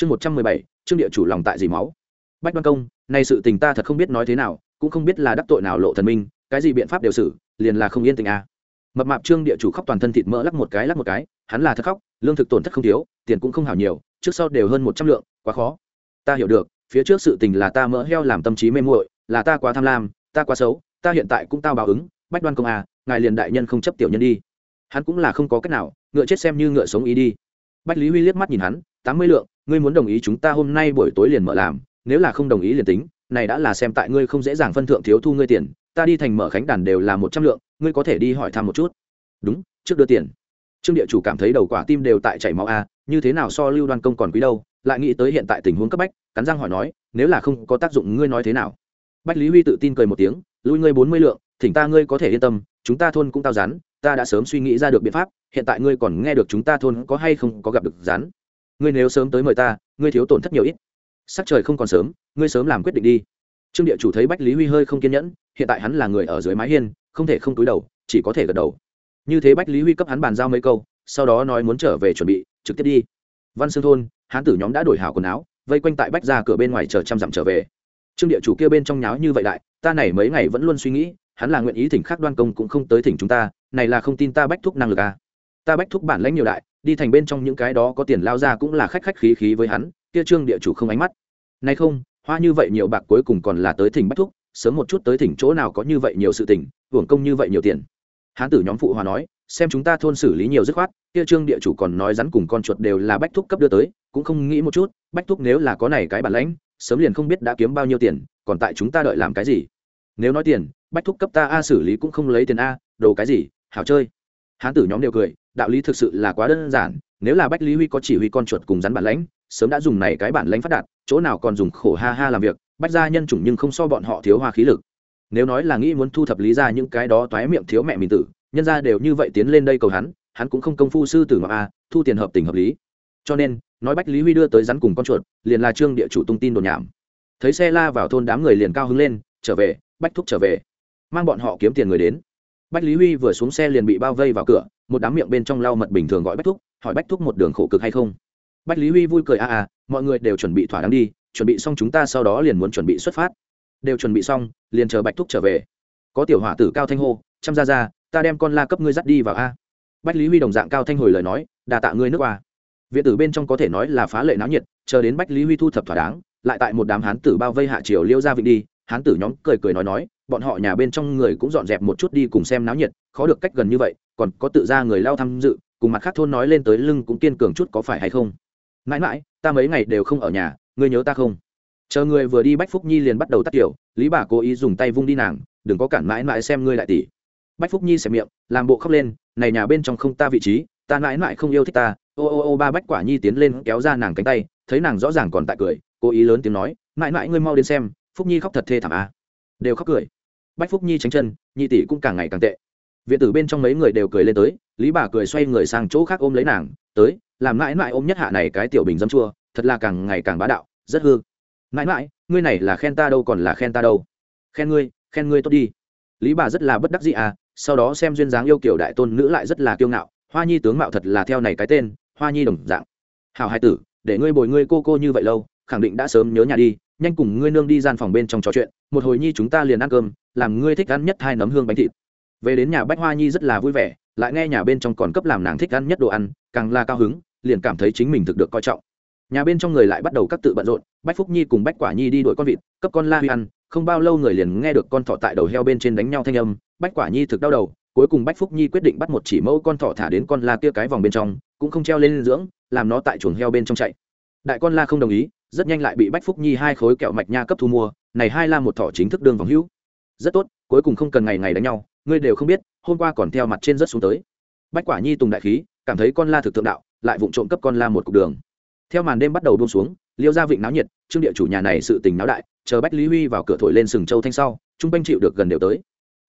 chương một trăm mười bảy chương địa chủ lòng tại dì máu? Bách đoan công nay sự tình ta thật không biết nói thế nào, cũng không biết là đắc tội nào lộ thần minh, cái gì biện pháp đều xử, liền là không yên tình à. mập mạp trương địa chủ khóc toàn thân thịt mỡ lắc một cái lắc một cái, hắn là thật khóc, lương thực tổn thất không thiếu, tiền cũng không hảo nhiều, trước sau đều hơn một trăm lượng, quá khó. Ta hiểu được, phía trước sự tình là ta mỡ heo làm tâm trí mê muội, là ta quá tham lam, ta quá xấu, ta hiện tại cũng tao báo ứng, bách đoan công à ngài liền đại nhân không chấp tiểu nhân đi. Hắn cũng là không có cách nào, ngựa chết xem như ngựa sống ý đi. Bách lý huy liếc mắt nhìn hắn, tám mươi lượng ngươi muốn đồng ý chúng ta hôm nay buổi tối liền mở làm, nếu là không đồng ý liền tính, này đã là xem tại ngươi không dễ dàng phân thượng thiếu thu ngươi tiền, ta đi thành mở khánh đàn đều là một trăm lượng, ngươi có thể đi hỏi thăm một chút. Đúng, trước đưa tiền. Trương địa chủ cảm thấy đầu quả tim đều tại chảy máu a, như thế nào so lưu đoan công còn quý đâu, lại nghĩ tới hiện tại tình huống cấp bách, cắn răng hỏi nói, nếu là không có tác dụng ngươi nói thế nào? Bách lý huy tự tin cười một tiếng, lui ngươi bốn mươi lượng, thỉnh ta ngươi có thể yên tâm, chúng ta thôn cũng tao rán ta đã sớm suy nghĩ ra được biện pháp, hiện tại ngươi còn nghe được chúng ta thôn có hay không có gặp được rán ngươi nếu sớm tới mời ta, ngươi thiếu tổn thất nhiều ít. Sắc trời không còn sớm, ngươi sớm làm quyết định đi. Trương địa chủ thấy bách lý huy hơi không kiên nhẫn, hiện tại hắn là người ở dưới mái hiên, không thể không túi đầu, chỉ có thể gật đầu. Như thế bách lý huy cấp hắn bàn giao mấy câu, sau đó nói muốn trở về chuẩn bị, trực tiếp đi. Văn sương thôn, hán tử nhóm đã đổi hảo quần áo, vây quanh tại bách ra cửa bên ngoài chờ trăm dặm trở về. Trương địa chủ kia bên trong nháo như vậy đại, ta này mấy ngày vẫn luôn suy nghĩ, hắn là nguyện ý thỉnh khắc đoan công cũng không tới thỉnh chúng ta, này là không tin ta bách thúc năng lực à ta bách thúc bản lãnh nhiều đại, đi thành bên trong những cái đó có tiền lao ra cũng là khách khách khí khí với hắn, kia trương địa chủ không ánh mắt. Nay không, hoa như vậy nhiều bạc cuối cùng còn là tới thỉnh bách thúc, sớm một chút tới thỉnh chỗ nào có như vậy nhiều sự tình, hưởng công như vậy nhiều tiền. Hán tử nhóm phụ hòa nói, xem chúng ta thôn xử lý nhiều dứt khoát, kia trương địa chủ còn nói rắn cùng con chuột đều là bách thúc cấp đưa tới, cũng không nghĩ một chút, bách thúc nếu là có này cái bản lãnh, sớm liền không biết đã kiếm bao nhiêu tiền, còn tại chúng ta đợi làm cái gì? Nếu nói tiền, bách thúc cấp ta a xử lý cũng không lấy tiền a, đồ cái gì, hảo chơi. Hán tử nhóm đều cười đạo lý thực sự là quá đơn giản, nếu là bách lý huy có chỉ huy con chuột cùng rắn bản lãnh, sớm đã dùng này cái bản lãnh phát đạt, chỗ nào còn dùng khổ ha ha làm việc, bách gia nhân chủng nhưng không so bọn họ thiếu hoa khí lực. Nếu nói là nghĩ muốn thu thập lý ra những cái đó toái miệng thiếu mẹ mình tử, nhân ra đều như vậy tiến lên đây cầu hắn hắn cũng không công phu sư tử ngọc a, thu tiền hợp tình hợp lý. Cho nên, nói bách lý huy đưa tới rắn cùng con chuột, liền là trương địa chủ tung tin đồn nhảm. Thấy xe la vào thôn đám người liền cao hứng lên, trở về, bách thúc trở về. Mang bọn họ kiếm tiền người đến bách lý huy vừa xuống xe liền bị bao vây vào cửa, một đám miệng bên trong lau mật bình thường gọi bách thúc, hỏi bách thúc một đường khổ cực hay không. Bách lý huy vui cười, a à, a, mọi người đều chuẩn bị thỏa đáng đi, chuẩn bị xong chúng ta sau đó liền muốn chuẩn bị xuất phát. Đều chuẩn bị xong, liền chờ bạch thúc trở về. Có tiểu hỏa tử cao thanh hô, chăm ra ra, ta đem con la cấp ngươi dắt đi vào a. Bách lý huy đồng dạng cao thanh hồi lời nói, đà tạ ngươi nước qua. Viện tử bên trong có thể nói là phá lệ náo nhiệt, chờ đến bách lý huy thu thập thỏa đáng, lại tại một đám hán tử bao vây hạ triều liêu ra vịnh đi hán tử nhóm cười cười nói nói, bọn họ nhà bên trong người cũng dọn dẹp một chút đi cùng xem náo nhiệt, khó được cách gần như vậy, còn có tự ra người lao tham dự, cùng mặt khác thôn nói lên tới lưng cũng kiên cường chút có phải hay không? Mãi mãi, ta mấy ngày đều không ở nhà, ngươi nhớ ta không? Chờ người vừa đi bách phúc nhi liền bắt đầu tắt kiểu lý bà cố ý dùng tay vung đi nàng, đừng có cản mãi mãi xem ngươi lại tỷ bách phúc nhi xẻ miệng, làm bộ khóc lên, này nhà bên trong không ta vị trí, ta mãi mãi không yêu thích ta. Ô ô ô ba bách quả nhi tiến lên kéo ra nàng cánh tay, thấy nàng rõ ràng còn tại cười, cố ý lớn tiếng nói, mãi mãi ngươi mau đến xem phúc nhi khóc thật thê thảm à. đều khóc cười. Bách phúc nhi tránh chân, nhị tỷ cũng càng ngày càng tệ. Viện tử bên trong mấy người đều cười lên tới, lý bà cười xoay người sang chỗ khác ôm lấy nàng, tới, làm mãi mãi ôm nhất hạ này cái tiểu bình dâm chua, thật là càng ngày càng bá đạo, rất hư. Mãi mãi, ngươi này là khen ta đâu còn là khen ta đâu? Khen ngươi khen ngươi tốt đi. Lý bà rất là bất đắc dĩ à sau đó xem duyên dáng yêu kiểu đại tôn nữ lại rất là kiêu ngạo, hoa nhi tướng mạo thật là theo này cái tên, hoa nhi đồng dạng. Hào hai tử, để ngươi bồi ngươi cô cô như vậy lâu, khẳng định đã sớm nhớ nhà đi nhanh cùng ngươi nương đi gian phòng bên trong trò chuyện, một hồi nhi chúng ta liền ăn cơm, làm ngươi thích ăn nhất hai nấm hương bánh thịt. Về đến nhà bách hoa nhi rất là vui vẻ, lại nghe nhà bên trong còn cấp làm nàng thích ăn nhất đồ ăn, càng là cao hứng, liền cảm thấy chính mình thực được coi trọng. Nhà bên trong người lại bắt đầu các tự bận rộn, bách phúc nhi cùng bách quả nhi đi đuổi con vịt, cấp con la huy ăn, không bao lâu người liền nghe được con thỏ tại đầu heo bên trên đánh nhau thanh âm, bách quả nhi thực đau đầu, cuối cùng bách phúc nhi quyết định bắt một chỉ mẫu con thỏ thả đến con la kia cái vòng bên trong, cũng không treo lên dưỡng, làm nó tại chuồng heo bên trong chạy. Đại con la không đồng ý rất nhanh lại bị bách phúc nhi hai khối kẹo mạch nha cấp thu mua, này hai la một thỏ chính thức đương vòng hữu. Rất tốt, cuối cùng không cần ngày ngày đánh nhau, ngươi đều không biết, hôm qua còn theo mặt trên rất xuống tới. Bách quả nhi tùng đại khí, cảm thấy con la thực thượng đạo, lại vụng trộm cấp con la một cục đường. Theo màn đêm bắt đầu buông xuống, liêu gia vịnh náo nhiệt, trương địa chủ nhà này sự tình náo đại, chờ bách lý huy vào cửa thổi lên sừng châu thanh sau, trung quanh chịu được gần đều tới.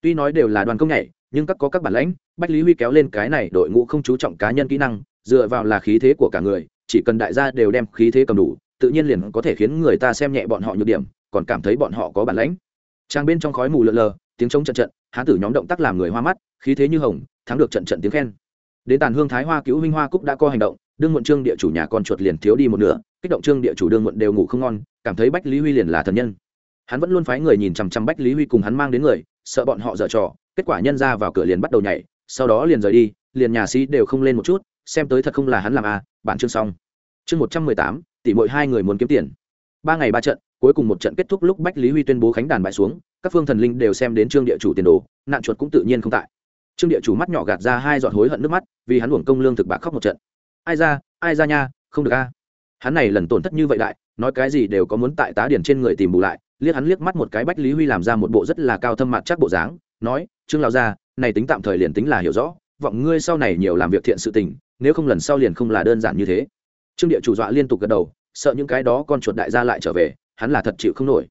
Tuy nói đều là đoàn công nhảy, nhưng các có các bản lãnh, bách lý huy kéo lên cái này đội ngũ không chú trọng cá nhân kỹ năng, dựa vào là khí thế của cả người, chỉ cần đại gia đều đem khí thế cầm đủ tự nhiên liền có thể khiến người ta xem nhẹ bọn họ nhược điểm, còn cảm thấy bọn họ có bản lãnh. Trang bên trong khói mù lợn lờ, tiếng trống trận trận, hán tử nhóm động tác làm người hoa mắt, khí thế như hồng, thắng được trận trận tiếng khen. Đến tàn hương thái hoa cứu huynh hoa cúc đã có hành động, đương muộn trương địa chủ nhà con chuột liền thiếu đi một nửa, kích động trương địa chủ đương muộn đều ngủ không ngon, cảm thấy bách lý huy liền là thần nhân. Hắn vẫn luôn phái người nhìn chằm chằm bách lý huy cùng hắn mang đến người, sợ bọn họ dở trò, kết quả nhân ra vào cửa liền bắt đầu nhảy, sau đó liền rời đi, liền nhà sĩ đều không lên một chút, xem tới thật không là hắn làm à bản chương xong. Chương một trăm mười tám tỷ mỗi hai người muốn kiếm tiền. Ba ngày ba trận, cuối cùng một trận kết thúc lúc bách lý huy tuyên bố khánh đàn bại xuống, các phương thần linh đều xem đến trương địa chủ tiền đồ, nạn chuột cũng tự nhiên không tại. Trương địa chủ mắt nhỏ gạt ra hai giọt hối hận nước mắt, vì hắn uổng công lương thực bạc khóc một trận. Ai ra ai ra nha, không được a. Hắn này lần tổn thất như vậy đại, nói cái gì đều có muốn tại tá điển trên người tìm bù lại, liếc hắn liếc mắt một cái bách lý huy làm ra một bộ rất là cao thâm mặt chắc bộ dáng, nói, trương lão gia, này tính tạm thời liền tính là hiểu rõ, vọng ngươi sau này nhiều làm việc thiện sự tình, nếu không lần sau liền không là đơn giản như thế. Trương địa chủ dọa liên tục gật đầu sợ những cái đó con chuột đại gia lại trở về, hắn là thật chịu không nổi.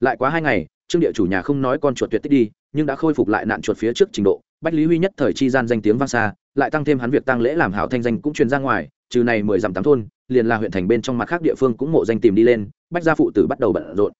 Lại quá hai ngày, trương địa chủ nhà không nói con chuột tuyệt tích đi, nhưng đã khôi phục lại nạn chuột phía trước trình độ. Bách lý huy nhất thời chi gian danh tiếng vang xa, lại tăng thêm hắn việc tăng lễ làm hảo thanh danh cũng truyền ra ngoài, trừ này mười dặm tám thôn, liền là huyện thành bên trong mặt khác địa phương cũng mộ danh tìm đi lên, bách gia phụ tử bắt đầu bận rộn.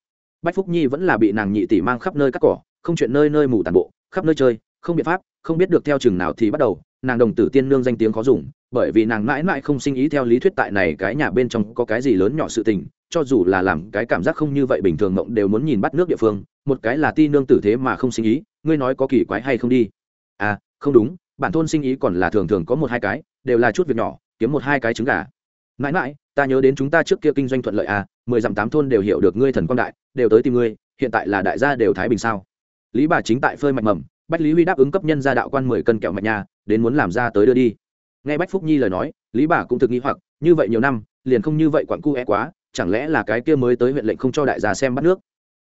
Bách phúc nhi vẫn là bị nàng nhị tỷ mang khắp nơi cắt cỏ, không chuyện nơi nơi mù tàn bộ, khắp nơi chơi, không biện pháp, không biết được theo chừng nào thì bắt đầu, nàng đồng tử tiên nương danh tiếng khó dùng bởi vì nàng mãi mãi không sinh ý theo lý thuyết tại này cái nhà bên trong có cái gì lớn nhỏ sự tình, cho dù là làm cái cảm giác không như vậy bình thường mộng đều muốn nhìn bắt nước địa phương, một cái là ti nương tử thế mà không sinh ý, ngươi nói có kỳ quái hay không đi? À không đúng, bản thôn sinh ý còn là thường thường có một hai cái, đều là chút việc nhỏ, kiếm một hai cái trứng gà. Mãi mãi, ta nhớ đến chúng ta trước kia kinh doanh thuận lợi à mười dặm tám thôn đều hiểu được ngươi thần quang đại, đều tới tìm ngươi, hiện tại là đại gia đều thái bình sao? Lý bà chính tại phơi mạch mầm, bách lý huy đáp ứng cấp nhân gia đạo quan mười cân kẹo mạch nhà, đến muốn làm ra tới đưa đi nghe bách phúc nhi lời nói, lý bà cũng thực nghĩ hoặc, như vậy nhiều năm, liền không như vậy quặn cu é quá, chẳng lẽ là cái kia mới tới huyện lệnh không cho đại gia xem bắt nước?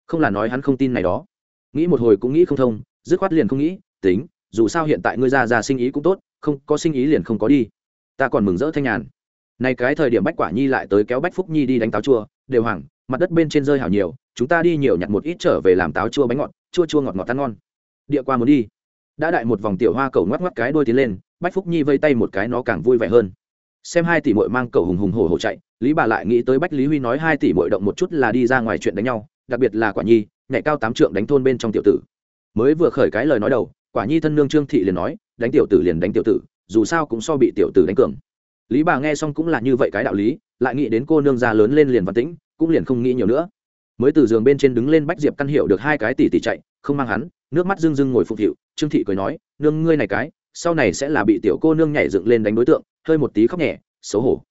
Không là nói hắn không tin này đó. Nghĩ một hồi cũng nghĩ không thông, dứt khoát liền không nghĩ, tính, dù sao hiện tại ngươi ra ra sinh ý cũng tốt, không có sinh ý liền không có đi. Ta còn mừng rỡ thanh nhàn. Này cái thời điểm bách quả nhi lại tới kéo bách phúc nhi đi đánh táo chua, đều hoảng, mặt đất bên trên rơi hảo nhiều, chúng ta đi nhiều nhặt một ít trở về làm táo chua bánh ngọt, chua chua ngọt ngọt tan ngon. Địa qua muốn đi. Đã đại một vòng tiểu hoa cầu ngoắc ngoắc cái đôi tiến lên bách phúc nhi vây tay một cái nó càng vui vẻ hơn. Xem hai tỷ mội mang cầu hùng hùng hổ hổ chạy, lý bà lại nghĩ tới bách lý huy nói hai tỷ mội động một chút là đi ra ngoài chuyện đánh nhau, đặc biệt là quả nhi, nhảy cao tám trượng đánh thôn bên trong tiểu tử. Mới vừa khởi cái lời nói đầu, quả nhi thân nương trương thị liền nói, đánh tiểu tử liền đánh tiểu tử, dù sao cũng so bị tiểu tử đánh cường. Lý bà nghe xong cũng là như vậy cái đạo lý, lại nghĩ đến cô nương già lớn lên liền văn tĩnh, cũng liền không nghĩ nhiều nữa. Mới từ giường bên trên đứng lên bách diệp căn hiệu được hai cái tỷ tỷ chạy, không mang hắn, nước mắt rưng rưng ngồi phục hiệu trương thị cười nói, nương ngươi này cái sau này sẽ là bị tiểu cô nương nhảy dựng lên đánh đối tượng, hơi một tí khóc nhẹ, xấu hổ.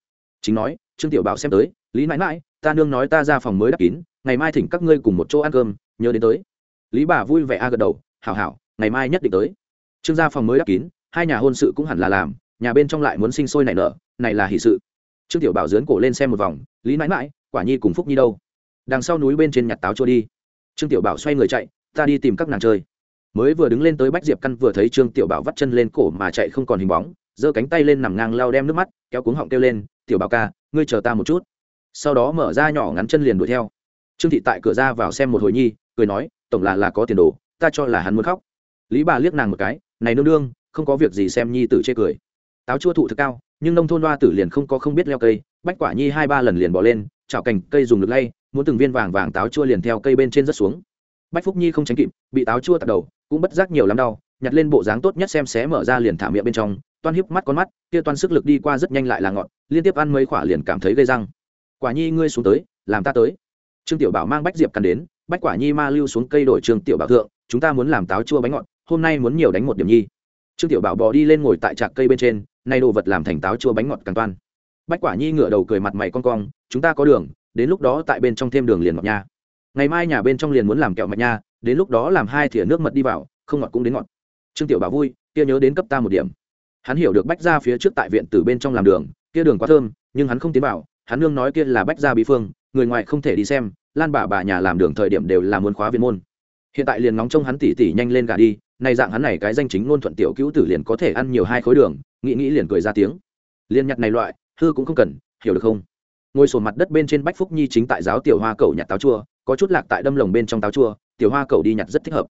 Chính nói, trương tiểu bảo xem tới, lý mãi mãi, ta nương nói ta ra phòng mới đắp kín, ngày mai thỉnh các ngươi cùng một chỗ ăn cơm, nhớ đến tới. Lý bà vui vẻ a gật đầu, hảo hảo, ngày mai nhất định tới. Trương gia phòng mới đắp kín, hai nhà hôn sự cũng hẳn là làm, nhà bên trong lại muốn sinh sôi nảy nở, này là hỷ sự. Trương tiểu bảo dướn cổ lên xem một vòng, lý mãi mãi, quả nhi cùng phúc nhi đâu? Đằng sau núi bên trên nhặt táo trôi đi. Trương tiểu bảo xoay người chạy, ta đi tìm các nàng chơi mới vừa đứng lên tới bách diệp căn vừa thấy trương tiểu bảo vắt chân lên cổ mà chạy không còn hình bóng, giơ cánh tay lên nằm ngang lao đem nước mắt, kéo cuống họng kêu lên, tiểu bảo ca, ngươi chờ ta một chút. Sau đó mở ra nhỏ ngắn chân liền đuổi theo. Trương thị tại cửa ra vào xem một hồi nhi, cười nói, tổng là là có tiền đồ, ta cho là hắn muốn khóc. Lý bà liếc nàng một cái, này nương đương không có việc gì xem nhi tử chê cười. Táo chua thụ thực cao, nhưng nông thôn đoa tử liền không có không biết leo cây, bách quả nhi hai ba lần liền bỏ lên, chảo cành, cây dùng lực lay, muốn từng viên vàng vàng táo chua liền theo cây bên trên rất xuống. Bách phúc nhi không tránh kịp, bị táo chua tạt đầu cũng bất giác nhiều lắm đau, nhặt lên bộ dáng tốt nhất xem xé mở ra liền thả miệng bên trong, toan hiếp mắt con mắt, kia toan sức lực đi qua rất nhanh lại là ngọt liên tiếp ăn mấy khỏa liền cảm thấy gây răng. Quả nhi ngươi xuống tới, làm ta tới. Trương tiểu bảo mang bách diệp cắn đến, bách quả nhi ma lưu xuống cây đổi trương tiểu bảo thượng, chúng ta muốn làm táo chua bánh ngọt, hôm nay muốn nhiều đánh một điểm nhi. Trương tiểu bảo bò đi lên ngồi tại trạc cây bên trên, nay đồ vật làm thành táo chua bánh ngọt càng toan. Bách quả nhi ngửa đầu cười mặt mày con cong, chúng ta có đường, đến lúc đó tại bên trong thêm đường liền ngọt nha. Ngày mai nhà bên trong liền muốn làm kẹo mạch nha đến lúc đó làm hai thìa nước mật đi vào, không ngọt cũng đến ngọt. Trương tiểu bảo vui, kia nhớ đến cấp ta một điểm. Hắn hiểu được bách ra phía trước tại viện từ bên trong làm đường, kia đường quá thơm, nhưng hắn không tiến vào, hắn nương nói kia là bách gia bí phương, người ngoài không thể đi xem, lan bà bà nhà làm đường thời điểm đều là muốn khóa viên môn. Hiện tại liền nóng trông hắn tỉ tỉ nhanh lên gà đi này dạng hắn này cái danh chính ngôn thuận tiểu cứu tử liền có thể ăn nhiều hai khối đường, nghĩ nghĩ liền cười ra tiếng. Liền nhặt này loại, hư cũng không cần, hiểu được không? Ngồi sổ mặt đất bên trên bách phúc nhi chính tại giáo tiểu hoa cầu nhặt táo chua, có chút lạc tại đâm lồng bên trong táo chua tiểu hoa cầu đi nhặt rất thích hợp.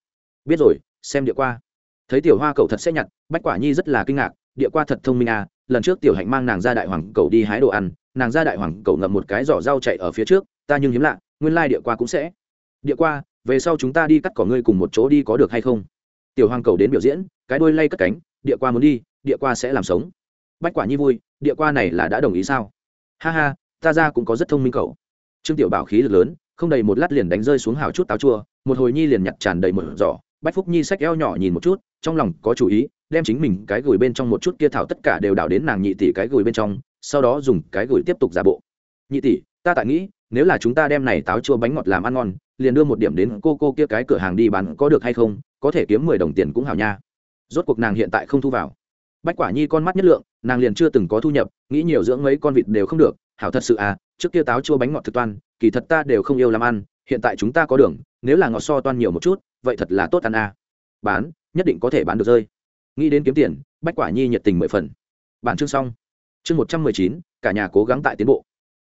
Biết rồi, xem địa qua. Thấy tiểu hoa cầu thật sẽ nhặt, bách quả nhi rất là kinh ngạc, địa qua thật thông minh à lần trước tiểu hạnh mang nàng ra đại hoàng cầu đi hái đồ ăn, nàng ra đại hoàng cầu ngậm một cái giỏ rau chạy ở phía trước, ta nhưng hiếm lạ, nguyên lai địa qua cũng sẽ. Địa qua, về sau chúng ta đi cắt cỏ ngươi cùng một chỗ đi có được hay không? Tiểu hoàng cầu đến biểu diễn, cái đôi lay cất cánh, địa qua muốn đi, địa qua sẽ làm sống. Bách quả nhi vui, địa qua này là đã đồng ý sao? Ha ha, ta ra cũng có rất thông minh cậu. Trương tiểu bảo khí lực lớn không đầy một lát liền đánh rơi xuống hào chút táo chua, một hồi nhi liền nhặt tràn đầy một giỏ. Bách phúc nhi xách eo nhỏ nhìn một chút, trong lòng có chủ ý, đem chính mình cái gửi bên trong một chút kia thảo tất cả đều đảo đến nàng nhị tỷ cái gửi bên trong, sau đó dùng cái gửi tiếp tục giả bộ. Nhị tỷ, ta tại nghĩ, nếu là chúng ta đem này táo chua bánh ngọt làm ăn ngon, liền đưa một điểm đến cô cô kia cái cửa hàng đi bán có được hay không, có thể kiếm mười đồng tiền cũng hảo nha. Rốt cuộc nàng hiện tại không thu vào. Bách quả nhi con mắt nhất lượng, nàng liền chưa từng có thu nhập, nghĩ nhiều dưỡng mấy con vịt đều không được, hảo thật sự à trước kia táo chua bánh ngọt thực toan kỳ thật ta đều không yêu làm ăn, hiện tại chúng ta có đường, nếu là ngọt so toan nhiều một chút, vậy thật là tốt ăn à. bán, nhất định có thể bán được rơi. Nghĩ đến kiếm tiền, bách quả nhi nhiệt tình mười phần. Bản chương xong. Chương một trăm mười chín, cả nhà cố gắng tại tiến bộ.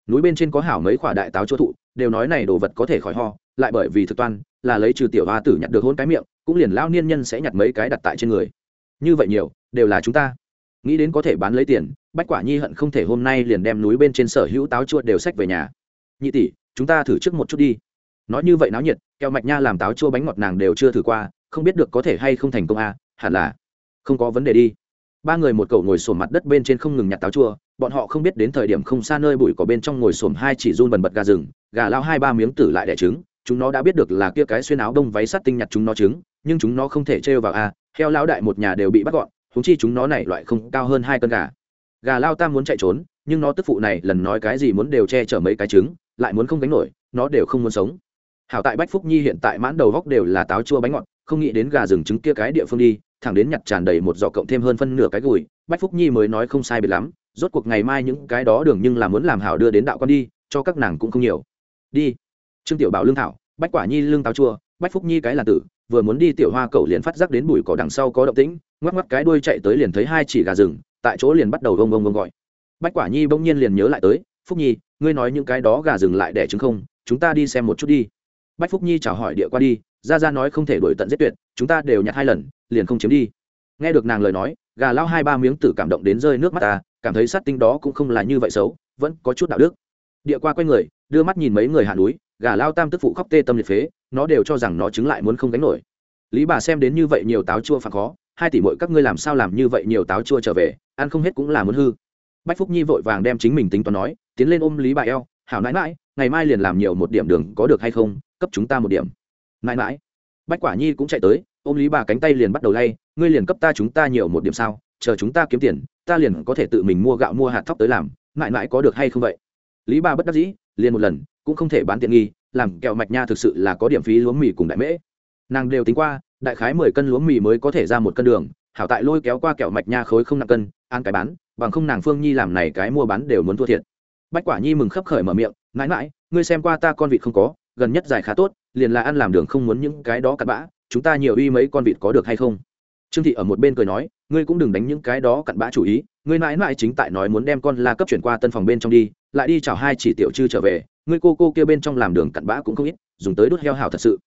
Núi bên trên có hảo mấy quả đại táo chua thụ, đều nói này đồ vật có thể khỏi ho, lại bởi vì thực toan là lấy trừ tiểu hoa tử nhặt được hôn cái miệng, cũng liền lao niên nhân sẽ nhặt mấy cái đặt tại trên người. Như vậy nhiều, đều là chúng ta. Nghĩ đến có thể bán lấy tiền bách quả nhi hận không thể hôm nay liền đem núi bên trên sở hữu táo chua đều xách về nhà. Nhị tỷ chúng ta thử trước một chút đi. Nói như vậy náo nhiệt keo mạch nha làm táo chua bánh ngọt nàng đều chưa thử qua không biết được có thể hay không thành công à, hẳn là không có vấn đề đi. Ba người một cậu ngồi sổm mặt đất bên trên không ngừng nhặt táo chua bọn họ không biết đến thời điểm không xa nơi bụi có bên trong ngồi sổm hai chỉ run bần bật gà rừng gà lao hai ba miếng tử lại đẻ trứng chúng nó đã biết được là kia cái xuyên áo đông váy sắt tinh nhặt chúng nó trứng nhưng chúng nó không thể trêu vào a à, heo lão đại một nhà đều bị bắt gọn húng chi chúng nó này loại không cao hơn hai cân gà gà lao tam muốn chạy trốn, nhưng nó tức phụ này lần nói cái gì muốn đều che chở mấy cái trứng, lại muốn không gánh nổi, nó đều không muốn sống. Hảo tại bách phúc nhi hiện tại mãn đầu góc đều là táo chua bánh ngọt, không nghĩ đến gà rừng trứng kia cái địa phương đi, thẳng đến nhặt tràn đầy một giỏ cộng thêm hơn phân nửa cái gùi, bách phúc nhi mới nói không sai biệt lắm, rốt cuộc ngày mai những cái đó đường nhưng là muốn làm hảo đưa đến đạo con đi, cho các nàng cũng không nhiều. Đi. Trương tiểu bảo lương thảo, bách quả nhi lương táo chua, bách phúc nhi cái là tử, vừa muốn đi tiểu hoa cậu liền phát giác đến bụi cỏ đằng sau có động tĩnh, ngoắc ngoắc cái đuôi chạy tới liền thấy hai chỉ gà rừng tại chỗ liền bắt đầu vông vông vông gọi. Bách quả nhi bỗng nhiên liền nhớ lại tới, phúc nhi, ngươi nói những cái đó gà dừng lại đẻ trứng không? Chúng ta đi xem một chút đi. Bách phúc nhi chào hỏi địa qua đi ra ra nói không thể đổi tận giết tuyệt, chúng ta đều nhặt hai lần, liền không chiếm đi. Nghe được nàng lời nói, gà lao hai ba miếng tử cảm động đến rơi nước mắt ta, cảm thấy sát tinh đó cũng không là như vậy xấu, vẫn có chút đạo đức. Địa qua quay người, đưa mắt nhìn mấy người hạ núi, gà lao tam tức phụ khóc tê tâm liệt phế, nó đều cho rằng nó chứng lại muốn không gánh nổi. Lý bà xem đến như vậy nhiều táo chua phản khó, hai tỷ mỗi các ngươi làm sao làm như vậy nhiều táo chua trở về? Ăn không hết cũng là muốn hư. Bách phúc nhi vội vàng đem chính mình tính toán nói, tiến lên ôm lý bà eo, hảo nãi mãi ngày mai liền làm nhiều một điểm đường có được hay không, cấp chúng ta một điểm. Nãi mãi bách quả nhi cũng chạy tới, ôm lý bà cánh tay liền bắt đầu lay, ngươi liền cấp ta chúng ta nhiều một điểm sao, chờ chúng ta kiếm tiền, ta liền có thể tự mình mua gạo mua hạt thóc tới làm mãi mãi có được hay không vậy? Lý bà bất đắc dĩ, liền một lần, cũng không thể bán tiện nghi, làm kẹo mạch nha thực sự là có điểm phí lúa mì cùng đại mễ. Nàng đều tính qua, đại khái mười cân lúa mì mới có thể ra một cân đường hảo tại lôi kéo qua kẹo mạch nha khối không nặng cân, ăn cái bán, bằng không nàng phương nhi làm này cái mua bán đều muốn thua thiệt. Bách quả nhi mừng khấp khởi mở miệng, mãi mãi, ngươi xem qua ta con vịt không có, gần nhất dài khá tốt, liền là ăn làm đường không muốn những cái đó cặn bã, chúng ta nhiều uy mấy con vịt có được hay không? Trương thị ở một bên cười nói, ngươi cũng đừng đánh những cái đó cặn bã chủ ý, ngươi mãi mãi chính tại nói muốn đem con la cấp chuyển qua tân phòng bên trong đi, lại đi chào hai chỉ tiểu chư trở về, ngươi cô cô kia bên trong làm đường cặn bã cũng không ít, dùng tới đốt heo hào thật sự.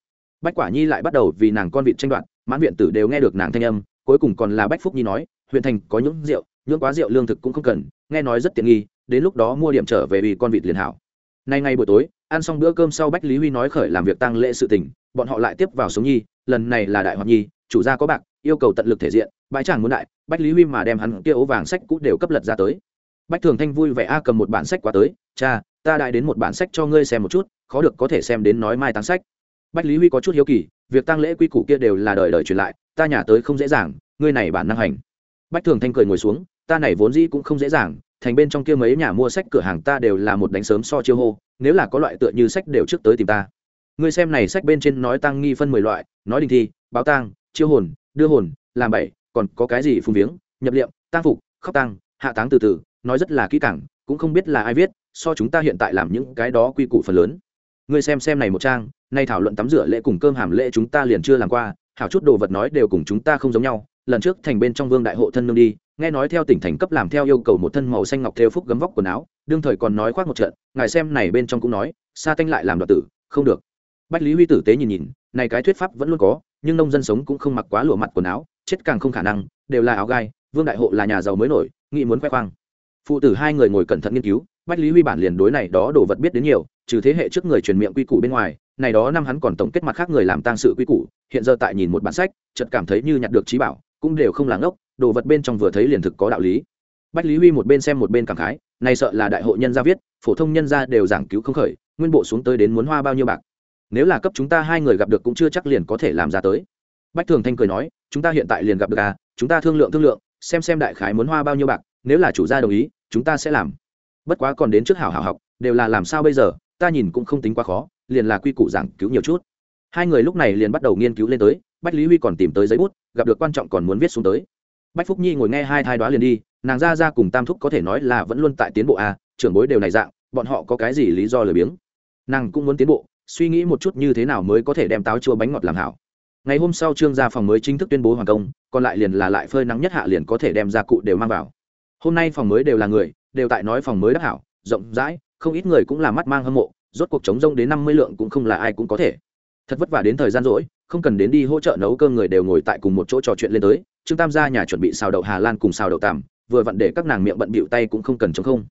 Bách quả nhi lại bắt đầu vì nàng con vịt tranh đoạt, mãn viện tử đều nghe được nàng thanh âm cuối cùng còn là bách phúc nhi nói, huyện thành có những rượu những quá rượu lương thực cũng không cần, nghe nói rất tiện nghi, đến lúc đó mua điểm trở về vì con vịt liền hảo. Nay ngay buổi tối, ăn xong bữa cơm sau bách lý huy nói khởi làm việc tăng lễ sự tình, bọn họ lại tiếp vào sống nhi, lần này là đại hoạt nhi, chủ gia có bạc, yêu cầu tận lực thể diện, bãi chàng muốn đại, bách lý huy mà đem hắn kia ố vàng sách cũ đều cấp lật ra tới. Bách thường thanh vui vẻ, a, cầm một bản sách qua tới, cha, ta đại đến một bản sách cho ngươi xem một chút, khó được có thể xem đến nói mai tán sách. Bách lý huy có chút hiếu kỳ việc tăng lễ quy củ kia đều là đời đời truyền lại ta nhà tới không dễ dàng ngươi này bản năng hành. Bách thường thanh cười ngồi xuống ta này vốn dĩ cũng không dễ dàng thành bên trong kia mấy nhà mua sách cửa hàng ta đều là một đánh sớm so chiêu hô nếu là có loại tựa như sách đều trước tới tìm ta. Ngươi xem này sách bên trên nói tăng nghi phân mười loại nói đình thi báo tang chiêu hồn đưa hồn làm bảy còn có cái gì phùng viếng nhập liệm tang phục khóc tăng, hạ táng từ từ nói rất là kỹ càng cũng không biết là ai viết so chúng ta hiện tại làm những cái đó quy củ phần lớn ngươi xem xem này một trang, nay thảo luận tắm rửa lễ cùng cơm hàm lễ chúng ta liền chưa làm qua, hảo chút đồ vật nói đều cùng chúng ta không giống nhau, lần trước thành bên trong vương đại hộ thân nương đi, nghe nói theo tỉnh thành cấp làm theo yêu cầu một thân màu xanh ngọc theo phúc gấm vóc quần áo, đương thời còn nói khoác một trận, ngài xem này bên trong cũng nói, sa tanh lại làm đoạt tử, không được. Bách lý huy tử tế nhìn nhìn, này cái thuyết pháp vẫn luôn có, nhưng nông dân sống cũng không mặc quá lụa mặt quần áo, chết càng không khả năng, đều là áo gai, vương đại hộ là nhà giàu mới nổi nghĩ muốn khoe khoang. Phụ tử hai người ngồi cẩn thận nghiên cứu bách lý huy bản liền đối này đó đồ vật biết đến nhiều, trừ thế hệ trước người truyền miệng quy củ bên ngoài, này đó năm hắn còn tổng kết mặt khác người làm tang sự quy củ, hiện giờ tại nhìn một bản sách, chợt cảm thấy như nhặt được trí bảo, cũng đều không làng ốc đồ vật bên trong vừa thấy liền thực có đạo lý. Bách lý huy một bên xem một bên cảm khái, này sợ là đại hội nhân gia viết, phổ thông nhân gia đều giảng cứu không khởi, nguyên bộ xuống tới đến muốn hoa bao nhiêu bạc. Nếu là cấp chúng ta hai người gặp được cũng chưa chắc liền có thể làm ra tới. Bách thường thanh cười nói, chúng ta hiện tại liền gặp được à chúng ta thương lượng thương lượng, xem xem đại khái muốn hoa bao nhiêu bạc, nếu là chủ gia đồng ý, chúng ta sẽ làm bất quá còn đến trước hảo hảo học, đều là làm sao bây giờ, ta nhìn cũng không tính quá khó, liền là quy củ giảng cứu nhiều chút. Hai người lúc này liền bắt đầu nghiên cứu lên tới, bách lý huy còn tìm tới giấy bút, gặp được quan trọng còn muốn viết xuống tới. Bách phúc nhi ngồi nghe hai thai đoá liền đi, nàng ra ra cùng tam thúc có thể nói là vẫn luôn tại tiến bộ a trưởng bối đều này dạng, bọn họ có cái gì lý do lười biếng. Nàng cũng muốn tiến bộ, suy nghĩ một chút như thế nào mới có thể đem táo chua bánh ngọt làm hảo. Ngày hôm sau trương gia phòng mới chính thức tuyên bố hoàn công, còn lại liền là lại phơi nắng nhất hạ liền có thể đem ra cụ đều mang vào. Hôm nay phòng mới đều là người đều tại nói phòng mới đắc hảo, rộng rãi, không ít người cũng là mắt mang hâm mộ, rốt cuộc chống rông đến năm mươi lượng cũng không là ai cũng có thể. Thật vất vả đến thời gian rỗi, không cần đến đi hỗ trợ nấu cơm người đều ngồi tại cùng một chỗ trò chuyện lên tới, trương tam gia nhà chuẩn bị xào đậu hà lan cùng xào đậu tằm, vừa vặn để các nàng miệng bận bịu tay cũng không cần chống không.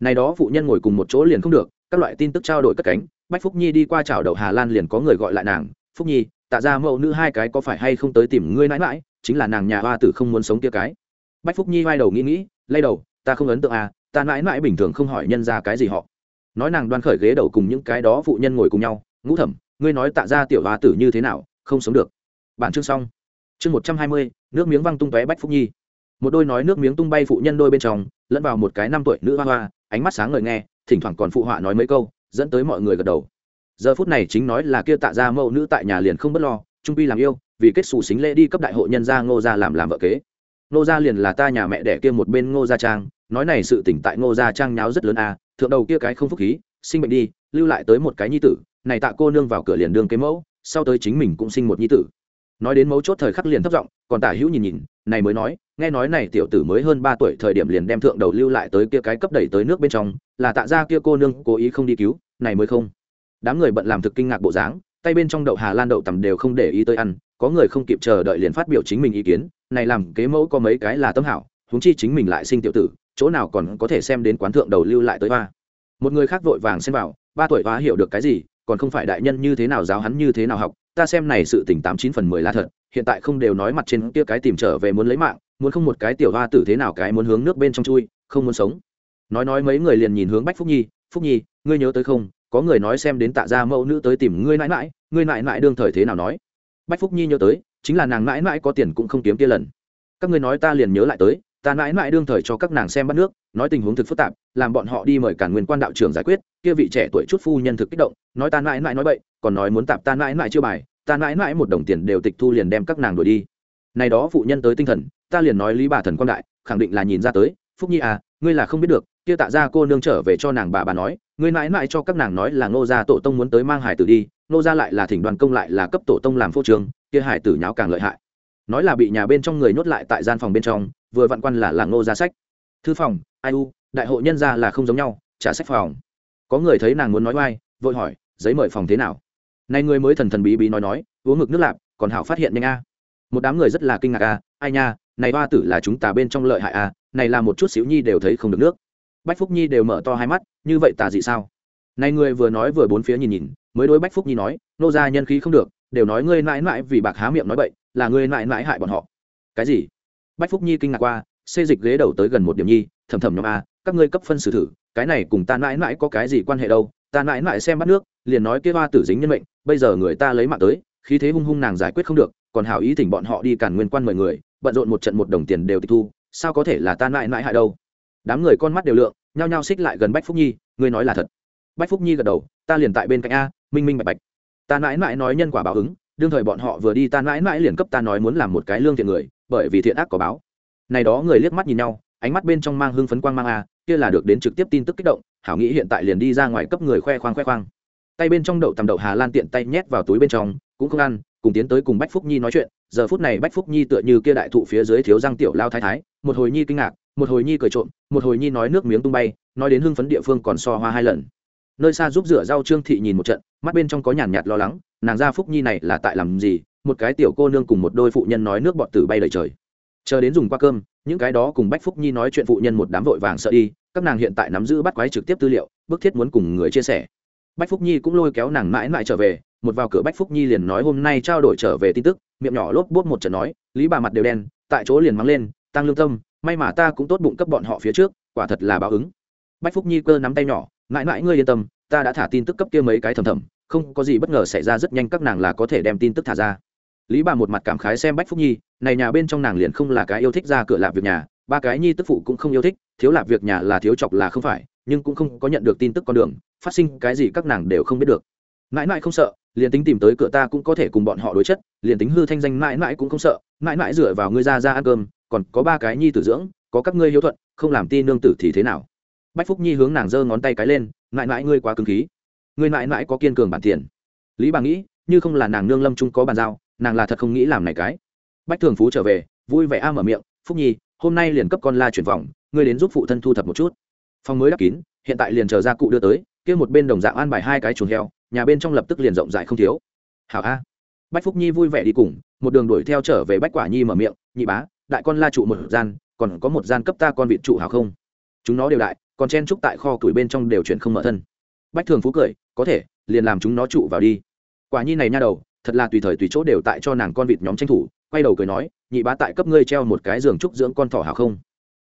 Này đó phụ nhân ngồi cùng một chỗ liền không được, các loại tin tức trao đổi cất cánh, bách phúc nhi đi qua chào đậu hà lan liền có người gọi lại nàng, phúc nhi, tạ ra mẫu nữ hai cái có phải hay không tới tìm ngươi mãi mãi, chính là nàng nhà hoa tử không muốn sống kia cái. Bách phúc nhi vai đầu nghĩ nghĩ, lay đầu, ta không ấn tượng à ta mãi mãi bình thường không hỏi nhân ra cái gì họ. Nói nàng đoan khởi ghế đầu cùng những cái đó phụ nhân ngồi cùng nhau, ngũ thẩm, ngươi nói tạ ra tiểu hoa tử như thế nào, không sống được. Bản chương xong. Chương một trăm hai mươi, nước miếng văng tung tóe bách phúc nhi. Một đôi nói nước miếng tung bay phụ nhân đôi bên trong, lẫn vào một cái năm tuổi nữ hoa hoa, ánh mắt sáng ngời nghe, thỉnh thoảng còn phụ họa nói mấy câu, dẫn tới mọi người gật đầu. Giờ phút này chính nói là kia tạ ra mẫu nữ tại nhà liền không bất lo, trung pi làm yêu, vì kết xù xính lễ đi cấp đại hội nhân gia ngô gia làm làm vợ kế ngô gia liền là ta nhà mẹ đẻ kia một bên ngô gia trang, nói này sự tỉnh tại ngô gia trang nháo rất lớn à thượng đầu kia cái không phúc khí, sinh bệnh đi, lưu lại tới một cái nhi tử, này tạ cô nương vào cửa liền đương cái mẫu, sau tới chính mình cũng sinh một nhi tử. Nói đến mấu chốt thời khắc liền thấp giọng, còn tả hữu nhìn nhìn, này mới nói, nghe nói này tiểu tử mới hơn ba tuổi thời điểm liền đem thượng đầu lưu lại tới kia cái cấp đẩy tới nước bên trong, là tạ ra kia cô nương cố ý không đi cứu, này mới không. Đám người bận làm thực kinh ngạc bộ dáng, tay bên trong đậu hà lan đậu tầm đều không để ý tới ăn, có người không kịp chờ đợi liền phát biểu chính mình ý kiến này làm kế mẫu có mấy cái là tâm hảo, huống chi chính mình lại sinh tiểu tử, chỗ nào còn có thể xem đến quán thượng đầu lưu lại tới ba một người khác vội vàng xem vào, ba tuổi hóa hiểu được cái gì, còn không phải đại nhân như thế nào giáo hắn như thế nào học, ta xem này sự tỉnh tám chín phần mười là thật, hiện tại không đều nói mặt trên kia cái tìm trở về muốn lấy mạng, muốn không một cái tiểu hoa tử thế nào cái muốn hướng nước bên trong chui, không muốn sống. Nói nói mấy người liền nhìn hướng bách phúc nhi phúc nhi, ngươi nhớ tới không? Có người nói xem đến tạ gia mẫu nữ tới tìm ngươi mãi mãi, ngươi mãi mãi đương thời thế nào nói? Bách phúc nhi nhớ tới chính là nàng mãi mãi có tiền cũng không kiếm kia lần. Các ngươi nói ta liền nhớ lại tới, ta mãi mãi đương thời cho các nàng xem bắt nước, nói tình huống thực phức tạp, làm bọn họ đi mời cả nguyên quan đạo trưởng giải quyết, kia vị trẻ tuổi chút phu nhân thực kích động, nói ta mãi mãi nói bậy, còn nói muốn tạp ta mãi mãi chưa bài, ta mãi mãi một đồng tiền đều tịch thu liền đem các nàng đuổi đi. Này đó phụ nhân tới tinh thần, ta liền nói lý bà thần quan đại, khẳng định là nhìn ra tới, phúc nhi à ngươi là không biết được, kia tạ ra cô nương trở về cho nàng bà bà nói, ngươi mãi mãi cho các nàng nói là ngô gia tổ tông muốn tới mang hải tử đi, ngô gia lại là thỉnh đoàn công lại là cấp tổ tông làm phô trường kia hải tử nháo càng lợi hại. Nói là bị nhà bên trong người nhốt lại tại gian phòng bên trong, vừa vặn quan là là ngô gia sách. Thư phòng, ai u, đại hội nhân gia là không giống nhau, trả sách phòng. Có người thấy nàng muốn nói oai, vội hỏi, giấy mời phòng thế nào? Này người mới thần thần bí bí nói nói, uống ngực nước lạp, còn hảo phát hiện nhanh a. Một đám người rất là kinh ngạc a, ai nha, này ba tử là chúng ta bên trong lợi hại a, này là một chút xíu nhi đều thấy không được nước. Bách phúc nhi đều mở to hai mắt, như vậy tà dị sao? Này người vừa nói vừa bốn phía nhìn nhìn, mới đối bách phúc nhi nói, nô ra nhân khí không được đều nói ngươi mãi mãi vì bạc há miệng nói bậy, là ngươi mãi mãi hại bọn họ. Cái gì? Bách phúc nhi kinh ngạc qua, xê dịch ghế đầu tới gần một điểm nhi, thầm thầm nhóm a, các ngươi cấp phân xử thử, cái này cùng ta mãi mãi có cái gì quan hệ đâu? Ta mãi mãi xem bắt nước, liền nói kia hoa tử dính nhân mệnh, bây giờ người ta lấy mạng tới, khí thế hung hung nàng giải quyết không được, còn hảo ý thỉnh bọn họ đi cản nguyên quan mời người, bận rộn một trận một đồng tiền đều tịch thu, sao có thể là ta mãi mãi hại đâu? Đám người con mắt đều lượng, nhao nhao xích lại gần bách phúc nhi, ngươi nói là thật. Bách phúc nhi gật đầu, ta liền tại bên cạnh a, minh minh bạch bạch ta mãi mãi nói nhân quả báo ứng, đương thời bọn họ vừa đi ta mãi mãi liền cấp ta nói muốn làm một cái lương thiện người, bởi vì thiện ác có báo. Này đó người liếc mắt nhìn nhau, ánh mắt bên trong mang hưng phấn quang mang a, kia là được đến trực tiếp tin tức kích động, hảo nghĩ hiện tại liền đi ra ngoài cấp người khoe khoang khoe khoang. Tay bên trong đậu tầm đậu hà lan tiện tay nhét vào túi bên trong, cũng không ăn, cùng tiến tới cùng bách phúc nhi nói chuyện, giờ phút này bách phúc nhi tựa như kia đại thụ phía dưới thiếu răng tiểu lao thái thái, một hồi nhi kinh ngạc, một hồi nhi cười trộm, một hồi nhi nói nước miếng tung bay, nói đến hưng phấn địa phương còn so hoa hai lần. Nơi xa giúp rửa rau trương thị nhìn một trận mắt bên trong có nhàn nhạt lo lắng, nàng gia phúc nhi này là tại làm gì? Một cái tiểu cô nương cùng một đôi phụ nhân nói nước bọt tử bay lời trời. Chờ đến dùng qua cơm, những cái đó cùng bách phúc nhi nói chuyện phụ nhân một đám vội vàng sợ đi, các nàng hiện tại nắm giữ bắt quái trực tiếp tư liệu, bức thiết muốn cùng người chia sẻ. Bách phúc nhi cũng lôi kéo nàng mãi mãi trở về, một vào cửa bách phúc nhi liền nói hôm nay trao đổi trở về tin tức, miệng nhỏ lốp bốt một trận nói, lý bà mặt đều đen, tại chỗ liền mắng lên, tăng lương tâm, may mà ta cũng tốt bụng cấp bọn họ phía trước, quả thật là báo ứng. Bách phúc nhi cơ nắm tay nhỏ, mãi mãi ngươi yên tâm ta đã thả tin tức cấp kia mấy cái thầm thầm, không có gì bất ngờ xảy ra, rất nhanh các nàng là có thể đem tin tức thả ra. Lý bà một mặt cảm khái xem bách phúc nhi, này nhà bên trong nàng liền không là cái yêu thích ra cửa lạp việc nhà, ba cái nhi tức phụ cũng không yêu thích, thiếu lạp việc nhà là thiếu chọc là không phải, nhưng cũng không có nhận được tin tức con đường, phát sinh cái gì các nàng đều không biết được. Mãi mãi không sợ, liền tính tìm tới cửa ta cũng có thể cùng bọn họ đối chất, liền tính hư thanh danh mãi mãi cũng không sợ, mãi mãi dựa vào ngươi ra ra ăn cơm, còn có ba cái nhi tử dưỡng, có các ngươi hiếu thuận, không làm ti nương tử thì thế nào? Bách phúc nhi hướng nàng giơ ngón tay cái lên mãi mãi ngươi quá cứng khí. Ngươi mãi mãi có kiên cường bản tiền. Lý bà nghĩ, như không là nàng nương lâm trung có bàn giao, nàng là thật không nghĩ làm này cái. Bách thường phú trở về, vui vẻ a mở miệng, phúc nhi, hôm nay liền cấp con la chuyển vòng, ngươi đến giúp phụ thân thu thập một chút. Phòng mới đắp kín, hiện tại liền chờ ra cụ đưa tới, kia một bên đồng dạng an bài hai cái chuồng heo, nhà bên trong lập tức liền rộng rãi không thiếu. Hảo a. Bách phúc nhi vui vẻ đi cùng, một đường đuổi theo trở về bách quả nhi mở miệng, nhị bá, đại con la trụ một gian, còn có một gian cấp ta con vịt trụ hảo không? Chúng nó đều đại còn chen trúc tại kho tuổi bên trong đều chuyển không mở thân. Bách thường phú cười, có thể, liền làm chúng nó trụ vào đi. Quả nhi này nha đầu, thật là tùy thời tùy chỗ đều tại cho nàng con vịt nhóm tranh thủ, quay đầu cười nói, nhị bá tại cấp ngươi treo một cái giường trúc dưỡng con thỏ hảo không?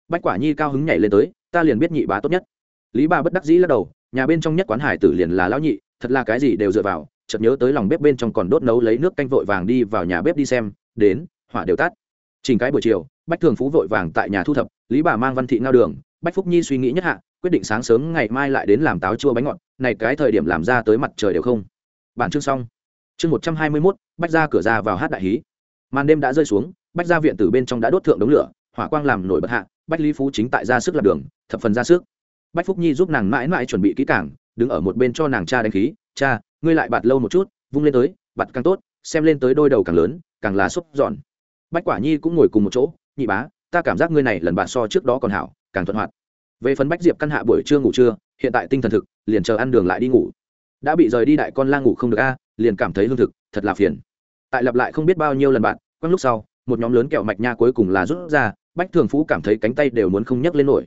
Bách quả nhi cao hứng nhảy lên tới, ta liền biết nhị bá tốt nhất. Lý bà bất đắc dĩ lắc đầu, nhà bên trong nhất quán hải tử liền là lão nhị, thật là cái gì đều dựa vào, chợt nhớ tới lòng bếp bên trong còn đốt nấu lấy nước canh vội vàng đi vào nhà bếp đi xem, đến, hỏa đều tắt. Chỉnh cái buổi chiều, bách thường phú vội vàng tại nhà thu thập, lý bà mang văn thị ngao đường, bách phúc nhi suy nghĩ nhất hạ quyết định sáng sớm ngày mai lại đến làm táo chua bánh ngọt, này cái thời điểm làm ra tới mặt trời đều không. Bản chương xong. Chương một trăm hai mươi mốt, bách ra cửa ra vào hát đại hí. Màn đêm đã rơi xuống, bách ra viện từ bên trong đã đốt thượng đống lửa, hỏa quang làm nổi bật hạ, bách lý phú chính tại ra sức lạc đường, thập phần ra sức. Bách phúc nhi giúp nàng mãi mãi chuẩn bị kỹ càng, đứng ở một bên cho nàng cha đánh khí, cha, ngươi lại bạt lâu một chút, vung lên tới, bạt càng tốt, xem lên tới đôi đầu càng lớn, càng là xúc giòn. Bách quả nhi cũng ngồi cùng một chỗ, nhị bá, ta cảm giác ngươi này lần bạn so trước đó còn hảo, càng thuận hoạt về phần bách diệp căn hạ buổi trưa ngủ trưa, hiện tại tinh thần thực, liền chờ ăn đường lại đi ngủ. Đã bị rời đi đại con lang ngủ không được a, liền cảm thấy lương thực, thật là phiền. Tại lặp lại không biết bao nhiêu lần bạn, quăng lúc sau, một nhóm lớn kẹo mạch nha cuối cùng là rút ra, bách thường phú cảm thấy cánh tay đều muốn không nhấc lên nổi.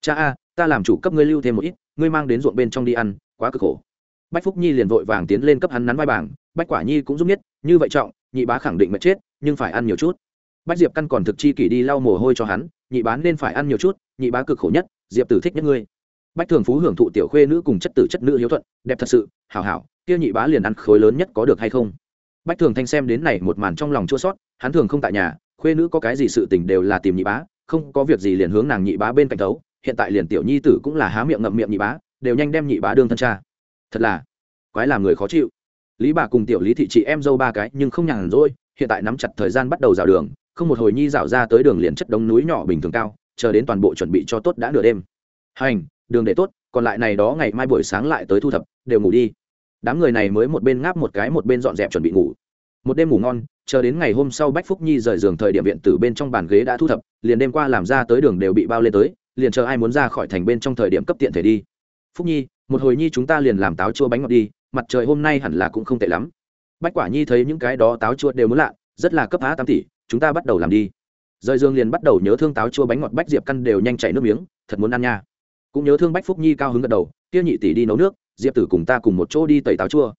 Cha a, ta làm chủ cấp ngươi lưu thêm một ít, ngươi mang đến ruộng bên trong đi ăn, quá cực khổ. Bách phúc nhi liền vội vàng tiến lên cấp hắn nắn vai bảng, bách quả nhi cũng giúp nhất như vậy trọng, nhị bá khẳng định mệt chết, nhưng phải ăn nhiều chút. Bách diệp căn còn thực chi kỷ đi lau mồ hôi cho hắn, nhị bá nên phải ăn nhiều chút, nhị bá cực khổ nhất diệp tử thích nhất ngươi. Bách thường phú hưởng thụ tiểu khuê nữ cùng chất tử chất nữ hiếu thuận, đẹp thật sự, hảo hảo, kia nhị bá liền ăn khối lớn nhất có được hay không? Bách thường thanh xem đến này một màn trong lòng chua sót hắn thường không tại nhà, khuê nữ có cái gì sự tình đều là tìm nhị bá, không có việc gì liền hướng nàng nhị bá bên cạnh thấu, hiện tại liền tiểu nhi tử cũng là há miệng ngậm miệng nhị bá, đều nhanh đem nhị bá đương thân cha. Thật là, quái làm người khó chịu. Lý bà cùng tiểu lý thị chị em dâu ba cái nhưng không nhàn rỗi, hiện tại nắm chặt thời gian bắt đầu rào đường, không một hồi nhi rào ra tới đường liền chất đống núi nhỏ bình thường cao chờ đến toàn bộ chuẩn bị cho tốt đã nửa đêm. Hành, đường để tốt, còn lại này đó ngày mai buổi sáng lại tới thu thập, đều ngủ đi. Đám người này mới một bên ngáp một cái một bên dọn dẹp chuẩn bị ngủ. Một đêm ngủ ngon, chờ đến ngày hôm sau bách phúc nhi rời giường thời điểm viện tử bên trong bàn ghế đã thu thập, liền đêm qua làm ra tới đường đều bị bao lên tới, liền chờ ai muốn ra khỏi thành bên trong thời điểm cấp tiện thể đi. Phúc nhi, một hồi nhi chúng ta liền làm táo chua bánh ngọt đi, mặt trời hôm nay hẳn là cũng không tệ lắm. Bách quả nhi thấy những cái đó táo chua đều muốn lạ, rất là cấp á tám tỷ, chúng ta bắt đầu làm đi rời dương liền bắt đầu nhớ thương táo chua bánh ngọt bách diệp căn đều nhanh chảy nước miếng, thật muốn ăn nha. Cũng nhớ thương bách phúc nhi cao hứng gật đầu, kia nhị tỷ đi nấu nước, diệp tử cùng ta cùng một chỗ đi tẩy táo chua.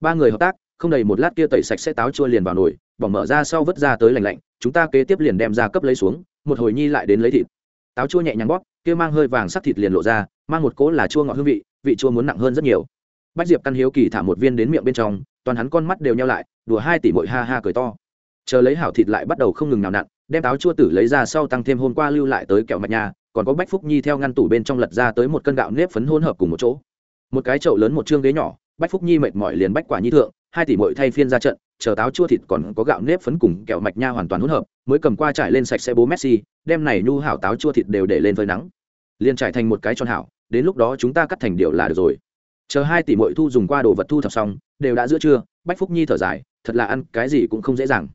Ba người hợp tác, không đầy một lát kia tẩy sạch sẽ táo chua liền vào nồi, bỏng mở ra sau vớt ra tới lành lạnh, chúng ta kế tiếp liền đem ra cấp lấy xuống, một hồi nhi lại đến lấy thịt. Táo chua nhẹ nhàng bóp, kia mang hơi vàng sắc thịt liền lộ ra, mang một cỗ là chua ngọt hương vị vị chua muốn nặng hơn rất nhiều. Bách diệp căn hiếu kỳ thả một viên đến miệng bên trong, toàn hắn con mắt đều nhau lại, đùa hai tỷ mội ha ha cười to. Chờ lấy hảo thịt lại bắt đầu không ngừng nào nặn đem táo chua tử lấy ra sau tăng thêm hôm qua lưu lại tới kẹo mạch nhà, còn có bách phúc nhi theo ngăn tủ bên trong lật ra tới một cân gạo nếp phấn hôn hợp cùng một chỗ. Một cái chậu lớn một chương ghế nhỏ, bách phúc nhi mệt mỏi liền bách quả nhi thượng, hai tỷ mội thay phiên ra trận, chờ táo chua thịt còn có gạo nếp phấn cùng kẹo mạch nha hoàn toàn hỗn hợp, mới cầm qua trải lên sạch sẽ bố messi, đem này nhu hảo táo chua thịt đều để lên phơi nắng. Liền trải thành một cái tròn hảo, đến lúc đó chúng ta cắt thành điệu là được rồi. Chờ hai tỷ mội thu dùng qua đồ vật thu thập xong, đều đã giữa trưa, bách phúc nhi thở dài, thật là ăn cái gì cũng không dễ dàng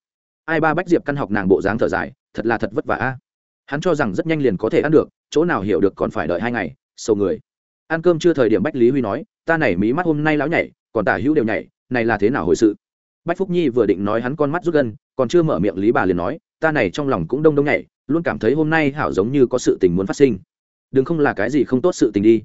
ai ba bách diệp căn học nàng bộ dáng thở dài, thật là thật vất vả a. Hắn cho rằng rất nhanh liền có thể ăn được, chỗ nào hiểu được còn phải đợi hai ngày sâu người. Ăn cơm chưa thời điểm bách lý huy nói, ta này mí mắt hôm nay lão nhảy, còn tả hữu đều nhảy, này là thế nào hồi sự? Bách phúc nhi vừa định nói hắn con mắt rút gân, còn chưa mở miệng lý bà liền nói, ta này trong lòng cũng đông đông nhảy, luôn cảm thấy hôm nay hảo giống như có sự tình muốn phát sinh. Đừng không là cái gì không tốt sự tình đi.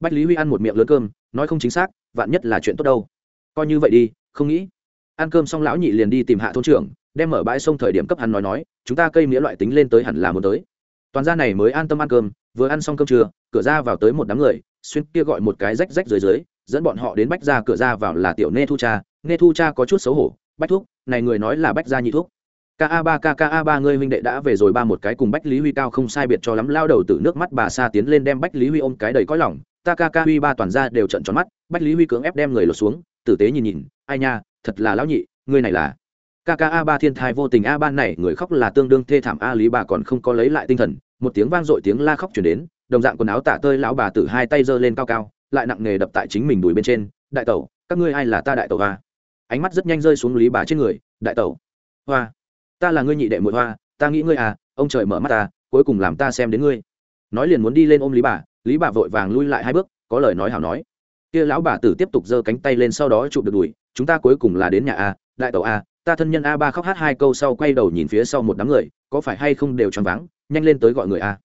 Bách lý huy ăn một miệng lớn cơm, nói không chính xác, vạn nhất là chuyện tốt đâu. Coi như vậy đi, không nghĩ. Ăn cơm xong lão nhị liền đi tìm hạ thôn trưởng đem mở bãi sông thời điểm cấp hắn nói nói, chúng ta cây mía loại tính lên tới hẳn là muốn tới. Toàn gia này mới an tâm ăn cơm, vừa ăn xong cơm trưa, cửa ra vào tới một đám người, xuyên kia gọi một cái rách rách dưới dưới, dẫn bọn họ đến bách ra cửa ra vào là tiểu nê thu cha. Nê thu cha có chút xấu hổ, bách thuốc này người nói là bách gia nhị thuốc ka ba ka ba, ngươi huynh đệ đã về rồi ba một cái cùng bách lý huy cao không sai biệt cho lắm, lao đầu từ nước mắt bà xa tiến lên đem bách lý huy ôm cái đầy cõi lòng. Ta ca huy ba toàn ra đều trận tròn mắt, bách lý huy cưỡng ép đem người lột xuống. Tử tế nhìn nhìn, ai nha, thật là lão nhị, ngươi này là kka ba thiên thai vô tình a ban này, người khóc là tương đương thê thảm a lý bà còn không có lấy lại tinh thần. Một tiếng vang dội tiếng la khóc chuyển đến, đồng dạng quần áo tả tơi lão bà tử hai tay giơ lên cao cao, lại nặng nề đập tại chính mình đùi bên trên. Đại tẩu, các ngươi ai là ta đại tẩu hoa ánh mắt rất nhanh rơi xuống lý bà trên người. Đại tẩu, hoa, ta là ngươi nhị đệ muội hoa, ta nghĩ ngươi à ông trời mở mắt ta, cuối cùng làm ta xem đến ngươi. Nói liền muốn đi lên ôm lý bà. Lý bà vội vàng lui lại hai bước, có lời nói hảo nói. Kia lão bà tử tiếp tục giơ cánh tay lên sau đó chụp được đùi, chúng ta cuối cùng là đến nhà a, đại tẩu a ta thân nhân a ba khóc hát hai câu sau quay đầu nhìn phía sau một đám người, có phải hay không đều choáng váng, nhanh lên tới gọi người a.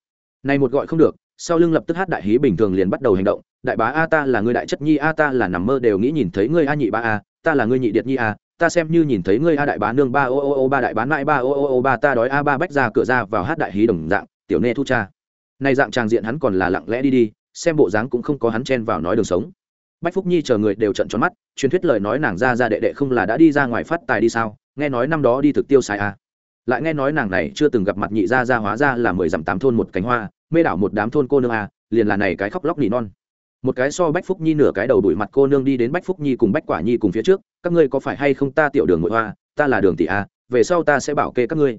Này một gọi không được, sau lưng lập tức hát đại hí bình thường liền bắt đầu hành động, đại bá a ta là người đại chất nhi a ta là nằm mơ đều nghĩ nhìn thấy ngươi a nhị ba a, ta là ngươi nhị điệt nhi a, ta xem như nhìn thấy ngươi a đại bá nương ba ô ô ô ba đại bán mãi ba ô ô ô ba ta đói a ba bách ra cửa ra vào hát đại hí đồng dạng, tiểu nê thu cha. Này dạng tràng diện hắn còn là lặng lẽ đi đi, xem bộ dáng cũng không có hắn chen vào nói đường sống bách phúc nhi chờ người đều trận tròn mắt, truyền thuyết lời nói nàng ra ra đệ đệ không là đã đi ra ngoài phát tài đi sao nghe nói năm đó đi thực tiêu sai à? lại nghe nói nàng này chưa từng gặp mặt nhị Ra ra hóa ra là mười dặm tám thôn một cánh hoa, mê đảo một đám thôn cô nương à? liền là này cái khóc lóc nỉ non một cái so bách phúc nhi nửa cái đầu đuổi mặt cô nương đi đến bách phúc nhi cùng bách quả nhi cùng phía trước, các ngươi có phải hay không ta tiểu đường ngội hoa, ta là đường tỷ a về sau ta sẽ bảo kê các ngươi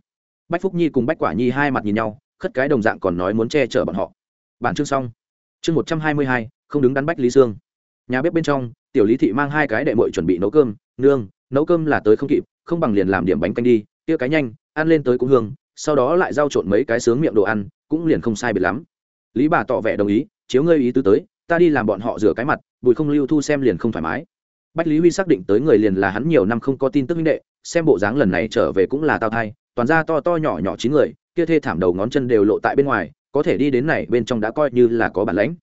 bách phúc nhi cùng bách quả nhi hai mặt nhìn nhau, khất cái đồng dạng còn nói muốn che chở bọn họ bản chương xong chương một trăm hai mươi hai, không đứng đắn bách lý Dương nhà bếp bên trong, tiểu lý thị mang hai cái đệ mội chuẩn bị nấu cơm. Nương, nấu cơm là tới không kịp, không bằng liền làm điểm bánh canh đi tia cái nhanh, ăn lên tới cũng hương, sau đó lại giao trộn mấy cái sướng miệng đồ ăn, cũng liền không sai biệt lắm. Lý bà tỏ vẻ đồng ý, chiếu ngơi ý tứ tới, ta đi làm bọn họ rửa cái mặt bụi không lưu thu xem liền không thoải mái. Bách lý huy xác định tới người liền là hắn nhiều năm không có tin tức minh đệ, xem bộ dáng lần này trở về cũng là tao thai, toàn ra to to nhỏ nhỏ chín người, kia thê thảm đầu ngón chân đều lộ tại bên ngoài, có thể đi đến này bên trong đã coi như là có bản lãnh.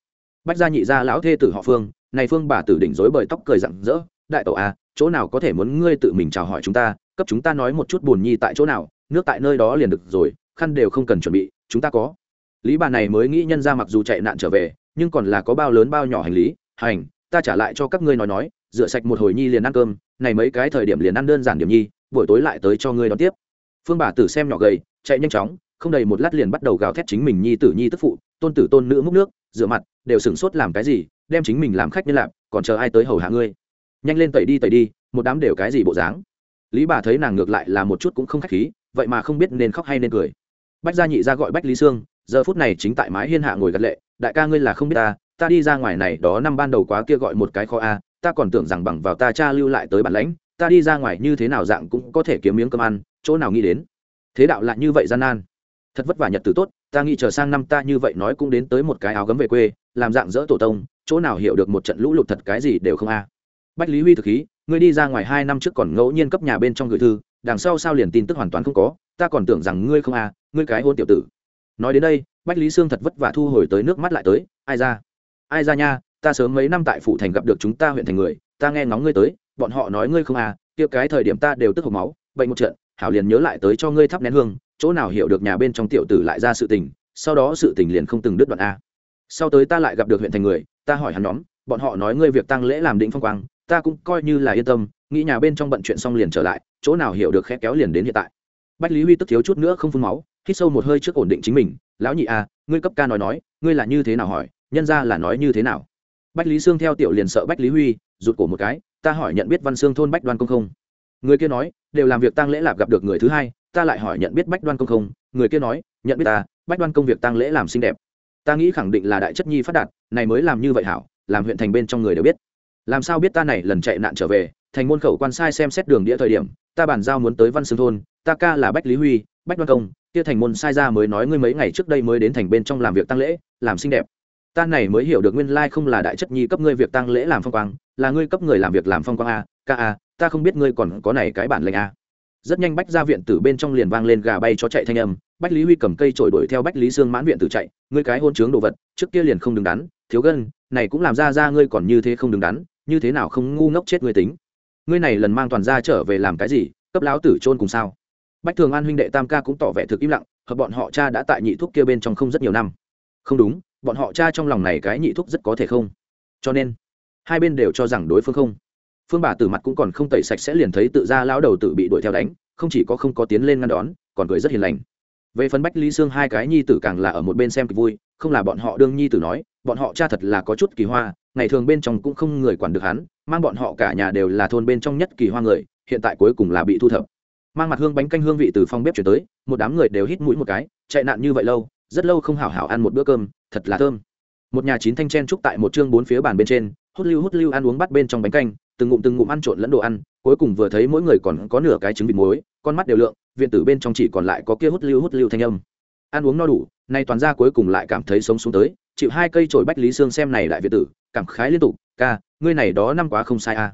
Bách gia nhị gia lão thê tử họ phương này phương bà tử đỉnh rối bời tóc cười rặng rỡ, đại tổ a chỗ nào có thể muốn ngươi tự mình chào hỏi chúng ta, cấp chúng ta nói một chút buồn nhi tại chỗ nào, nước tại nơi đó liền được rồi, khăn đều không cần chuẩn bị, chúng ta có. Lý bà này mới nghĩ nhân ra mặc dù chạy nạn trở về, nhưng còn là có bao lớn bao nhỏ hành lý, hành, ta trả lại cho các ngươi nói nói, rửa sạch một hồi nhi liền ăn cơm, này mấy cái thời điểm liền ăn đơn giản điểm nhi, buổi tối lại tới cho ngươi đón tiếp. Phương bà tử xem nhỏ gầy, chạy nhanh chóng, không đầy một lát liền bắt đầu gào thét chính mình nhi tử nhi tức phụ, tôn tử tôn nữ múc nước, rửa mặt, đều sửng sốt làm cái gì đem chính mình làm khách nhân lạp, còn chờ ai tới hầu hạ ngươi. Nhanh lên tẩy đi tẩy đi, một đám đều cái gì bộ dáng? Lý bà thấy nàng ngược lại là một chút cũng không khách khí, vậy mà không biết nên khóc hay nên cười. Bách gia nhị ra gọi bách lý sương, giờ phút này chính tại mái hiên hạ ngồi gật lệ, đại ca ngươi là không biết ta ta đi ra ngoài này, đó năm ban đầu quá kia gọi một cái kho a, ta còn tưởng rằng bằng vào ta cha lưu lại tới bản lãnh, ta đi ra ngoài như thế nào dạng cũng có thể kiếm miếng cơm ăn, chỗ nào nghĩ đến? Thế đạo lại như vậy gian nan. Thật vất vả nhật tử tốt, ta nghĩ chờ sang năm ta như vậy nói cũng đến tới một cái áo gấm về quê, làm dạng dỡ tổ tông chỗ nào hiểu được một trận lũ lụt thật cái gì đều không a. Bách lý huy thực khí, ngươi đi ra ngoài hai năm trước còn ngẫu nhiên cấp nhà bên trong gửi thư, đằng sau sao liền tin tức hoàn toàn không có, ta còn tưởng rằng ngươi không a, ngươi cái hôn tiểu tử. Nói đến đây, bách lý sương thật vất vả thu hồi tới nước mắt lại tới, ai ra? Ai ra nha, ta sớm mấy năm tại phủ thành gặp được chúng ta huyện thành người, ta nghe ngóng ngươi tới, bọn họ nói ngươi không à kia cái thời điểm ta đều tức hộc máu, bệnh một trận, hảo liền nhớ lại tới cho ngươi thắp nén hương, chỗ nào hiểu được nhà bên trong tiểu tử lại ra sự tình, sau đó sự tình liền không từng đứt đoạn a. Sau tới ta lại gặp được huyện thành người ta hỏi hắn nhóm, bọn họ nói ngươi việc tăng lễ làm định phong quang, ta cũng coi như là yên tâm, nghĩ nhà bên trong bận chuyện xong liền trở lại, chỗ nào hiểu được khẽ kéo liền đến hiện tại. Bách lý huy tức thiếu chút nữa không phun máu, hít sâu một hơi trước ổn định chính mình, lão nhị a ngươi cấp ca nói nói, ngươi là như thế nào hỏi, nhân ra là nói như thế nào? Bách lý sương theo tiểu liền sợ bách lý huy, rụt cổ một cái, ta hỏi nhận biết văn sương thôn bách đoan công không? Người kia nói, đều làm việc tăng lễ lạp gặp được người thứ hai, ta lại hỏi nhận biết bách đoan công không? Người kia nói, nhận biết ta, bách đoan công việc tăng lễ làm xinh đẹp. Ta nghĩ khẳng định là đại chất nhi phát đạt này mới làm như vậy hảo, làm huyện thành bên trong người đều biết. Làm sao biết ta này lần chạy nạn trở về, thành môn khẩu quan sai xem xét đường đĩa thời điểm, ta bàn giao muốn tới văn xương thôn, ta ca là bách lý huy, bách đoan công, kia thành môn sai ra mới nói ngươi mấy ngày trước đây mới đến thành bên trong làm việc tăng lễ, làm xinh đẹp. Ta này mới hiểu được nguyên lai không là đại chất nhi cấp ngươi việc tăng lễ làm phong quang, là ngươi cấp người làm việc làm phong quang a, ca a, ta không biết ngươi còn có này cái bản lệnh a. Rất nhanh bách ra viện tử bên trong liền vang lên gà bay cho chạy thanh âm, bách lý huy cầm cây trổi đuổi theo bách lý sương mãn viện tử chạy, ngươi cái hôn trướng đồ vật, trước kia liền không đứng đắn thiếu gân, này cũng làm ra ra ngươi còn như thế không đứng đắn, như thế nào không ngu ngốc chết ngươi tính? Ngươi này lần mang toàn ra trở về làm cái gì, cấp lão tử trôn cùng sao? Bách thường an huynh đệ tam ca cũng tỏ vẻ thực im lặng, hợp bọn họ cha đã tại nhị thuốc kia bên trong không rất nhiều năm. Không đúng, bọn họ cha trong lòng này cái nhị thuốc rất có thể không? Cho nên, hai bên đều cho rằng đối phương không. Phương bà từ mặt cũng còn không tẩy sạch sẽ liền thấy tự ra lão đầu tự bị đuổi theo đánh, không chỉ có không có tiến lên ngăn đón, còn cười rất hiền lành về phần bách lý xương hai cái nhi tử càng là ở một bên xem kịch vui, không là bọn họ đương nhi tử nói, bọn họ cha thật là có chút kỳ hoa, ngày thường bên trong cũng không người quản được hắn, mang bọn họ cả nhà đều là thôn bên trong nhất kỳ hoa người, hiện tại cuối cùng là bị thu thập. Mang mặt hương bánh canh hương vị từ phòng bếp chuyển tới, một đám người đều hít mũi một cái, chạy nạn như vậy lâu, rất lâu không hảo hảo ăn một bữa cơm, thật là thơm. Một nhà chín thanh chen trúc tại một chương bốn phía bàn bên trên hút lưu hút lưu ăn uống bắt bên trong bánh canh, từng ngụm từng ngụm ăn trộn lẫn đồ ăn, cuối cùng vừa thấy mỗi người còn có nửa cái trứng vịt muối, con mắt đều lượng, viện tử bên trong chỉ còn lại có kia hút lưu hút lưu thanh âm. Ăn uống no đủ, nay toàn ra cuối cùng lại cảm thấy sống xuống tới, chịu hai cây trổi bách lý xương xem này lại viện tử, cảm khái liên tục, ca, ngươi này đó năm quá không sai a à.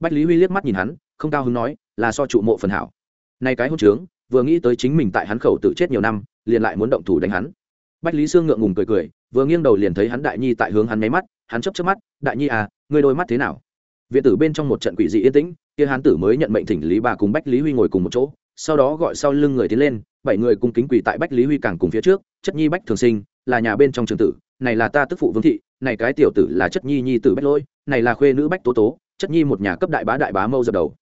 bách lý huy liếc mắt nhìn hắn, không cao hứng nói, là so trụ mộ phần hảo. Nay cái hôn trướng, vừa nghĩ tới chính mình tại hắn khẩu tự chết nhiều năm, liền lại muốn động thủ đánh hắn. Bách lý sương ngượng ngùng cười cười, vừa nghiêng đầu liền thấy hắn đại nhi tại hướng hắn máy mắt hắn chấp chấp mắt, đại nhi à ngươi đôi mắt thế nào? Viện tử bên trong một trận quỷ dị yên tĩnh, kia hán tử mới nhận mệnh thỉnh lý bà cùng bách lý huy ngồi cùng một chỗ, sau đó gọi sau lưng người tiến lên, bảy người cùng kính quỳ tại bách lý huy càng cùng phía trước, chất nhi bách thường sinh, là nhà bên trong trường tử, này là ta tức phụ vương thị, này cái tiểu tử là chất nhi nhi tử bách lỗi, này là khuê nữ bách tố tố, chất nhi một nhà cấp đại bá đại bá mâu dập đầu.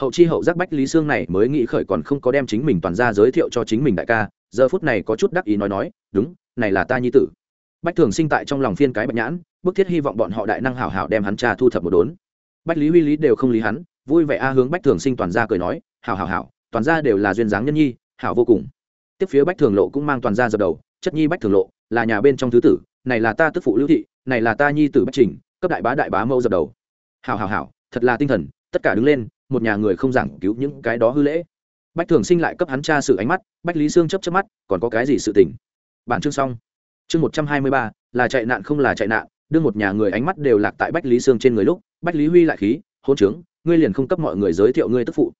Hậu chi hậu giác bách lý sương này mới nghĩ khởi còn không có đem chính mình toàn ra giới thiệu cho chính mình đại ca, giờ phút này có chút đắc ý nói nói, đúng, này là ta nhi tử. Bách thường sinh tại trong lòng phiên cái bạch nhãn bức thiết hy vọng bọn họ đại năng hảo hảo đem hắn cha thu thập một đốn. Bách lý huy lý đều không lý hắn, vui vẻ a hướng bách thường sinh toàn gia cười nói, hảo hảo hảo, toàn gia đều là duyên dáng nhân nhi, hảo vô cùng. Tiếp phía bách thường lộ cũng mang toàn gia dập đầu, chất nhi bách thường lộ, là nhà bên trong thứ tử, này là ta tức phụ lưu thị, này là ta nhi tử bách trình, cấp đại bá đại bá mâu dập đầu. Hảo hảo hảo, thật là tinh thần, tất cả đứng lên, một nhà người không giảng cứu những cái đó hư lễ. Bách thường sinh lại cấp hắn cha sự ánh mắt, bách lý sương chấp chấp mắt, còn có cái gì sự tình? Bản chương xong. Chương một trăm hai mươi ba, là chạy nạn không là chạy nạn đưa một nhà người ánh mắt đều lạc tại bách lý sương trên người lúc, bách lý huy lại khí hôn trướng, ngươi liền không cấp mọi người giới thiệu ngươi tức phụ.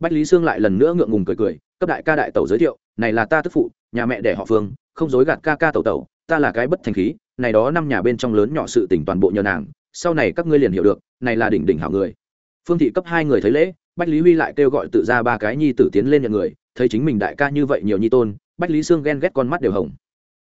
Bách lý sương lại lần nữa ngượng ngùng cười cười, cấp đại ca đại tẩu giới thiệu, này là ta tức phụ, nhà mẹ đẻ họ phương, không dối gạt ca ca tẩu tẩu, ta là cái bất thành khí, này đó năm nhà bên trong lớn nhỏ sự tỉnh toàn bộ nhờ nàng, sau này các ngươi liền hiểu được, này là đỉnh đỉnh hảo người. Phương thị cấp hai người thấy lễ, bách lý huy lại kêu gọi tự ra ba cái nhi tử tiến lên nhận người, thấy chính mình đại ca như vậy nhiều nhi tôn, bách lý sương ghen ghét con mắt đều hồng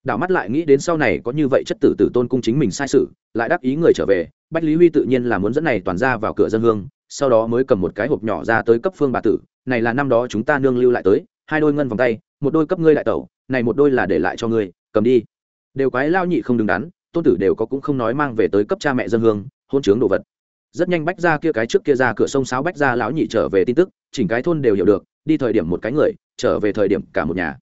đảo mắt lại nghĩ đến sau này có như vậy chất tử tử tôn cung chính mình sai sự, lại đáp ý người trở về, bách lý huy tự nhiên là muốn dẫn này toàn ra vào cửa dân hương, sau đó mới cầm một cái hộp nhỏ ra tới cấp phương bà tử, này là năm đó chúng ta nương lưu lại tới, hai đôi ngân vòng tay, một đôi cấp ngươi lại tẩu, này một đôi là để lại cho ngươi, cầm đi. Đều quái lao nhị không đứng đắn, tôn tử đều có cũng không nói mang về tới cấp cha mẹ dân hương, hôn chướng đồ vật. Rất nhanh bách ra kia cái trước kia ra cửa sông sáo bách ra lão nhị trở về tin tức, chỉnh cái thôn đều hiểu được, đi thời điểm một cái người, trở về thời điểm cả một nhà.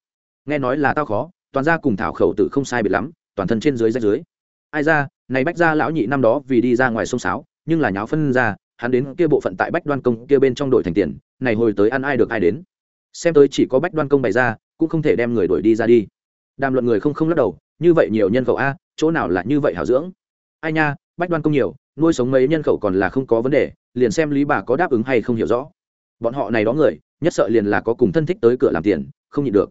Nghe nói là tao khó toàn ra cùng thảo khẩu tự không sai biệt lắm, toàn thân trên dưới rách dưới. Ai ra, này bách ra lão nhị năm đó vì đi ra ngoài sông sáo, nhưng là nháo phân ra, hắn đến kia bộ phận tại bách đoan công kia bên trong đội thành tiền, này hồi tới ăn ai được ai đến. Xem tới chỉ có bách đoan công bày ra, cũng không thể đem người đuổi đi ra đi. Đàm luận người không không lắc đầu, như vậy nhiều nhân khẩu a, chỗ nào là như vậy hảo dưỡng? Ai nha, bách đoan công nhiều, nuôi sống mấy nhân khẩu còn là không có vấn đề, liền xem lý bà có đáp ứng hay không hiểu rõ. Bọn họ này đó người, nhất sợ liền là có cùng thân thích tới cửa làm tiền, không nhịn được.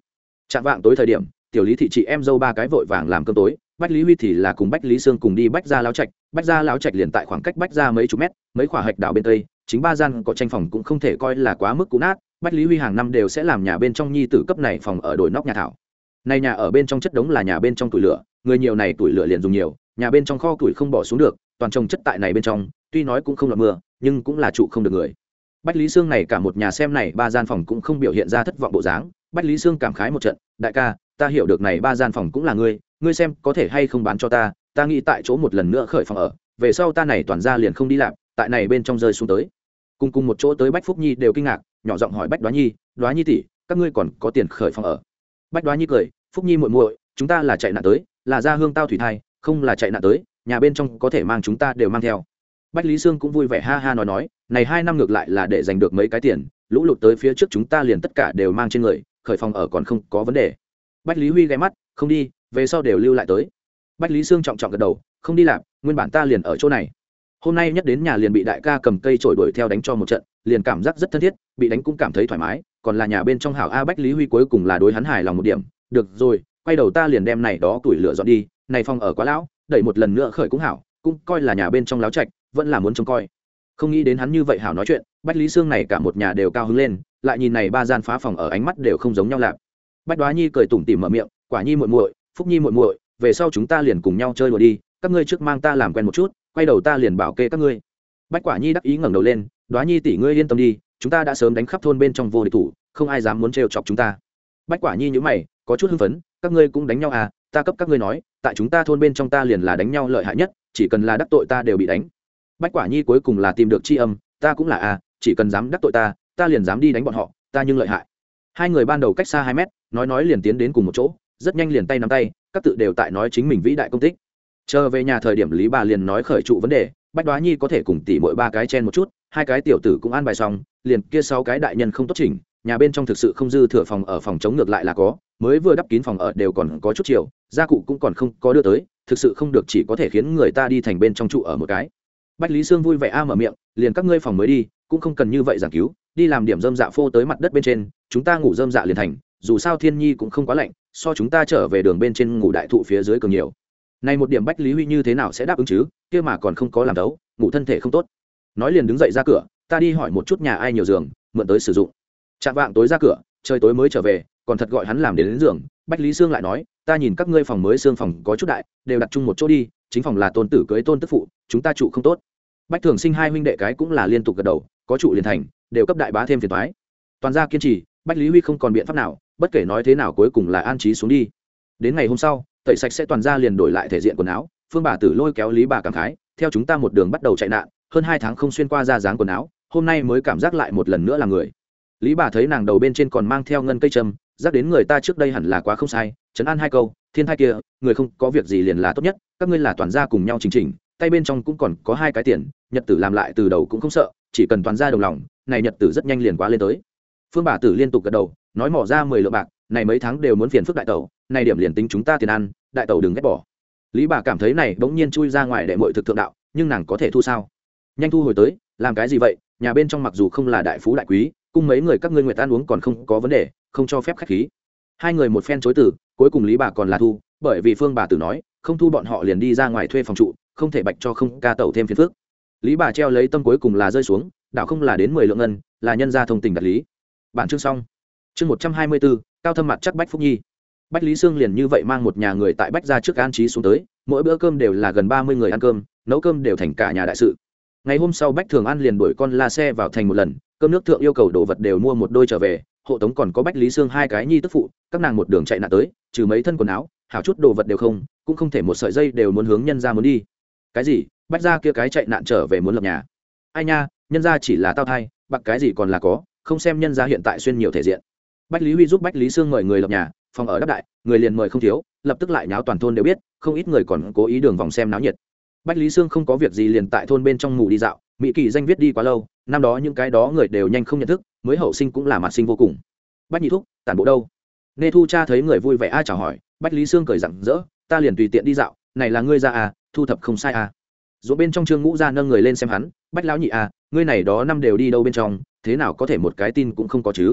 Chạm vạng tối thời điểm tiểu lý thị chị em dâu ba cái vội vàng làm cơm tối, bách lý huy thì là cùng bách lý sương cùng đi bách ra lao trạch, bách ra lao trạch liền tại khoảng cách bách ra mấy chục mét, mấy khỏa hạch đảo bên tây, chính ba gian có tranh phòng cũng không thể coi là quá mức cũ nát, bách lý huy hàng năm đều sẽ làm nhà bên trong nhi tử cấp này phòng ở đổi nóc nhà thảo. Này nhà ở bên trong chất đống là nhà bên trong tuổi lửa, người nhiều này tuổi lửa liền dùng nhiều, nhà bên trong kho tuổi không bỏ xuống được, toàn trồng chất tại này bên trong, tuy nói cũng không lọt mưa, nhưng cũng là trụ không được người. Bách lý sương này cả một nhà xem này ba gian phòng cũng không biểu hiện ra thất vọng bộ dáng, bách lý sương cảm khái một trận, đại ca ta hiểu được này ba gian phòng cũng là ngươi ngươi xem có thể hay không bán cho ta ta nghĩ tại chỗ một lần nữa khởi phòng ở, về sau ta này toàn ra liền không đi làm, tại này bên trong rơi xuống tới. Cùng cùng một chỗ tới bách phúc nhi đều kinh ngạc, nhỏ giọng hỏi bách đoá nhi đoá nhi tỷ, các ngươi còn có tiền khởi phòng ở? Bách đoá nhi cười, phúc nhi muội muội, chúng ta là chạy nạn tới, là ra hương tao thủy thai, không là chạy nạn tới, nhà bên trong có thể mang chúng ta đều mang theo. Bách lý sương cũng vui vẻ ha ha nói nói, này hai năm ngược lại là để giành được mấy cái tiền, lũ lụt tới phía trước chúng ta liền tất cả đều mang trên người, khởi phòng ở còn không có vấn đề bách lý huy ghé mắt, không đi, về sau đều lưu lại tới. Bách lý sương trọng trọng gật đầu, không đi làm, nguyên bản ta liền ở chỗ này. Hôm nay nhất đến nhà liền bị đại ca cầm cây trổi đuổi theo đánh cho một trận, liền cảm giác rất thân thiết, bị đánh cũng cảm thấy thoải mái, còn là nhà bên trong hảo a bách lý huy cuối cùng là đối hắn hài lòng một điểm, được rồi, quay đầu ta liền đem này đó tuổi lửa dọn đi, này phòng ở quá lão, đẩy một lần nữa khởi cũng hảo, cũng coi là nhà bên trong láo trạch, vẫn là muốn trông coi. Không nghĩ đến hắn như vậy hảo nói chuyện, bách lý sương này cả một nhà đều cao hứng lên, lại nhìn này ba gian phá phòng ở ánh mắt đều không giống nhau lạp bách đoá nhi cười tủm tỉm mở miệng, quả nhi muội muội, phúc nhi muội muội, về sau chúng ta liền cùng nhau chơi đùa đi, các ngươi trước mang ta làm quen một chút, quay đầu ta liền bảo kê các ngươi. Bách quả nhi đắc ý ngẩng đầu lên, đoá nhi tỷ ngươi yên tâm đi, chúng ta đã sớm đánh khắp thôn bên trong vô địch thủ, không ai dám muốn trêu chọc chúng ta. Bách quả nhi nhữ mày, có chút hưng phấn, các ngươi cũng đánh nhau à ta cấp các ngươi nói, tại chúng ta thôn bên trong ta liền là đánh nhau lợi hại nhất, chỉ cần là đắc tội ta đều bị đánh. Bách quả nhi cuối cùng là tìm được c h i âm, ta cũng là à chỉ cần dám đắc tội ta ta liền dám đi đánh bọn họ, ta nhưng lợi hại. Hai người ban đầu cách xa hai mét nói nói liền tiến đến cùng một chỗ, rất nhanh liền tay nắm tay, các tự đều tại nói chính mình vĩ đại công tích. Chờ về nhà thời điểm lý bà liền nói khởi trụ vấn đề, bách đoá nhi có thể cùng tỷ mỗi ba cái chen một chút, hai cái tiểu tử cũng an bài xong, liền kia sáu cái đại nhân không tốt chỉnh, nhà bên trong thực sự không dư thừa phòng ở phòng chống ngược lại là có, mới vừa đắp kín phòng ở đều còn có chút chiều, gia cụ cũng còn không có đưa tới, thực sự không được chỉ có thể khiến người ta đi thành bên trong trụ ở một cái. Bách lý sương vui vẻ a mở miệng, liền các ngươi phòng mới đi, cũng không cần như vậy giảng cứu, đi làm điểm dơm dạ phô tới mặt đất bên trên, chúng ta ngủ dơm dạ liền thành dù sao thiên nhi cũng không quá lạnh so chúng ta trở về đường bên trên ngủ đại thụ phía dưới cường nhiều. Này một điểm bách lý huy như thế nào sẽ đáp ứng chứ kia mà còn không có làm đấu ngủ thân thể không tốt. Nói liền đứng dậy ra cửa ta đi hỏi một chút nhà ai nhiều giường mượn tới sử dụng. Chạm vạng tối ra cửa trời tối mới trở về còn thật gọi hắn làm đến, đến giường. Bách lý sương lại nói ta nhìn các ngươi phòng mới xương phòng có chút đại đều đặt chung một chỗ đi chính phòng là tôn tử cưới tôn tức phụ chúng ta trụ không tốt. Bách thường sinh hai huynh đệ cái cũng là liên tục gật đầu có trụ liền thành đều cấp đại bá thêm phiền thoái toàn gia kiên trì bách lý huy không còn biện pháp nào bất kể nói thế nào cuối cùng là an trí xuống đi. Đến ngày hôm sau, tẩy sạch sẽ toàn ra liền đổi lại thể diện quần áo, phương bà tử lôi kéo lý bà cảm khái, theo chúng ta một đường bắt đầu chạy nạn, hơn hai tháng không xuyên qua ra dáng quần áo, hôm nay mới cảm giác lại một lần nữa là người. Lý bà thấy nàng đầu bên trên còn mang theo ngân cây châm dắt đến người ta trước đây hẳn là quá không sai chấn an hai câu, thiên thai kia, người không có việc gì liền là tốt nhất, các ngươi là toàn gia cùng nhau chỉnh chỉnh, tay bên trong cũng còn có hai cái tiền, nhật tử làm lại từ đầu cũng không sợ, chỉ cần toàn gia đồng lòng, này nhật tử rất nhanh liền quá lên tới. Phương bà tử liên tục gật đầu nói mỏ ra mười lượng bạc, này mấy tháng đều muốn phiền phức đại tẩu, này điểm liền tính chúng ta tiền ăn, đại tẩu đừng ghét bỏ. Lý bà cảm thấy này bỗng nhiên chui ra ngoài để mọi thực thượng đạo, nhưng nàng có thể thu sao? Nhanh thu hồi tới, làm cái gì vậy? Nhà bên trong mặc dù không là đại phú đại quý cung mấy người các ngươi nguyệt ăn uống còn không có vấn đề, không cho phép khách khí. Hai người một phen chối từ, cuối cùng lý bà còn là thu, bởi vì phương bà tử nói, không thu bọn họ liền đi ra ngoài thuê phòng trụ, không thể bạch cho không ca tẩu thêm phiền phước lý bà treo lấy tâm cuối cùng là rơi xuống, đảo không là đến mười lượng ngân, là nhân gia thông tình đạt lý. Bản chương xong chương một trăm hai mươi bốn, cao thâm mặt chắc bách phúc nhi. Bách lý sương liền như vậy mang một nhà người tại bách ra trước an trí xuống tới, mỗi bữa cơm đều là gần ba mươi người ăn cơm, nấu cơm đều thành cả nhà đại sự. Ngày hôm sau bách thường ăn liền đuổi con la xe vào thành một lần, cơm nước thượng yêu cầu đồ vật đều mua một đôi trở về, hộ tống còn có bách lý sương hai cái nhi tức phụ, các nàng một đường chạy nạn tới, trừ mấy thân quần áo, hảo chút đồ vật đều không, cũng không thể một sợi dây đều muốn hướng nhân ra muốn đi. Cái gì? Bách ra kia cái chạy nạn trở về muốn lập nhà. Ai nha, nhân ra chỉ là tao thai, bạc cái gì còn là có, không xem nhân ra hiện tại xuyên nhiều thể diện bách lý huy giúp bách lý sương mời người lập nhà, phòng ở đáp đại, người liền mời không thiếu, lập tức lại nháo toàn thôn đều biết, không ít người còn cố ý đường vòng xem náo nhiệt. Bách lý sương không có việc gì liền tại thôn bên trong ngủ đi dạo, mỹ kỳ danh viết đi quá lâu, năm đó những cái đó người đều nhanh không nhận thức, mới hậu sinh cũng là mặt sinh vô cùng. Bách nhị thúc, tản bộ đâu? Nê thu cha thấy người vui vẻ ai chào hỏi, bách lý sương cười rặng rỡ, ta liền tùy tiện đi dạo, này là ngươi ra à thu thập không sai à. Dù bên trong trương ngũ ra nâng người lên xem hắn, bách lão nhị à ngươi này đó năm đều đi đâu bên trong, thế nào có thể một cái tin cũng không có chứ?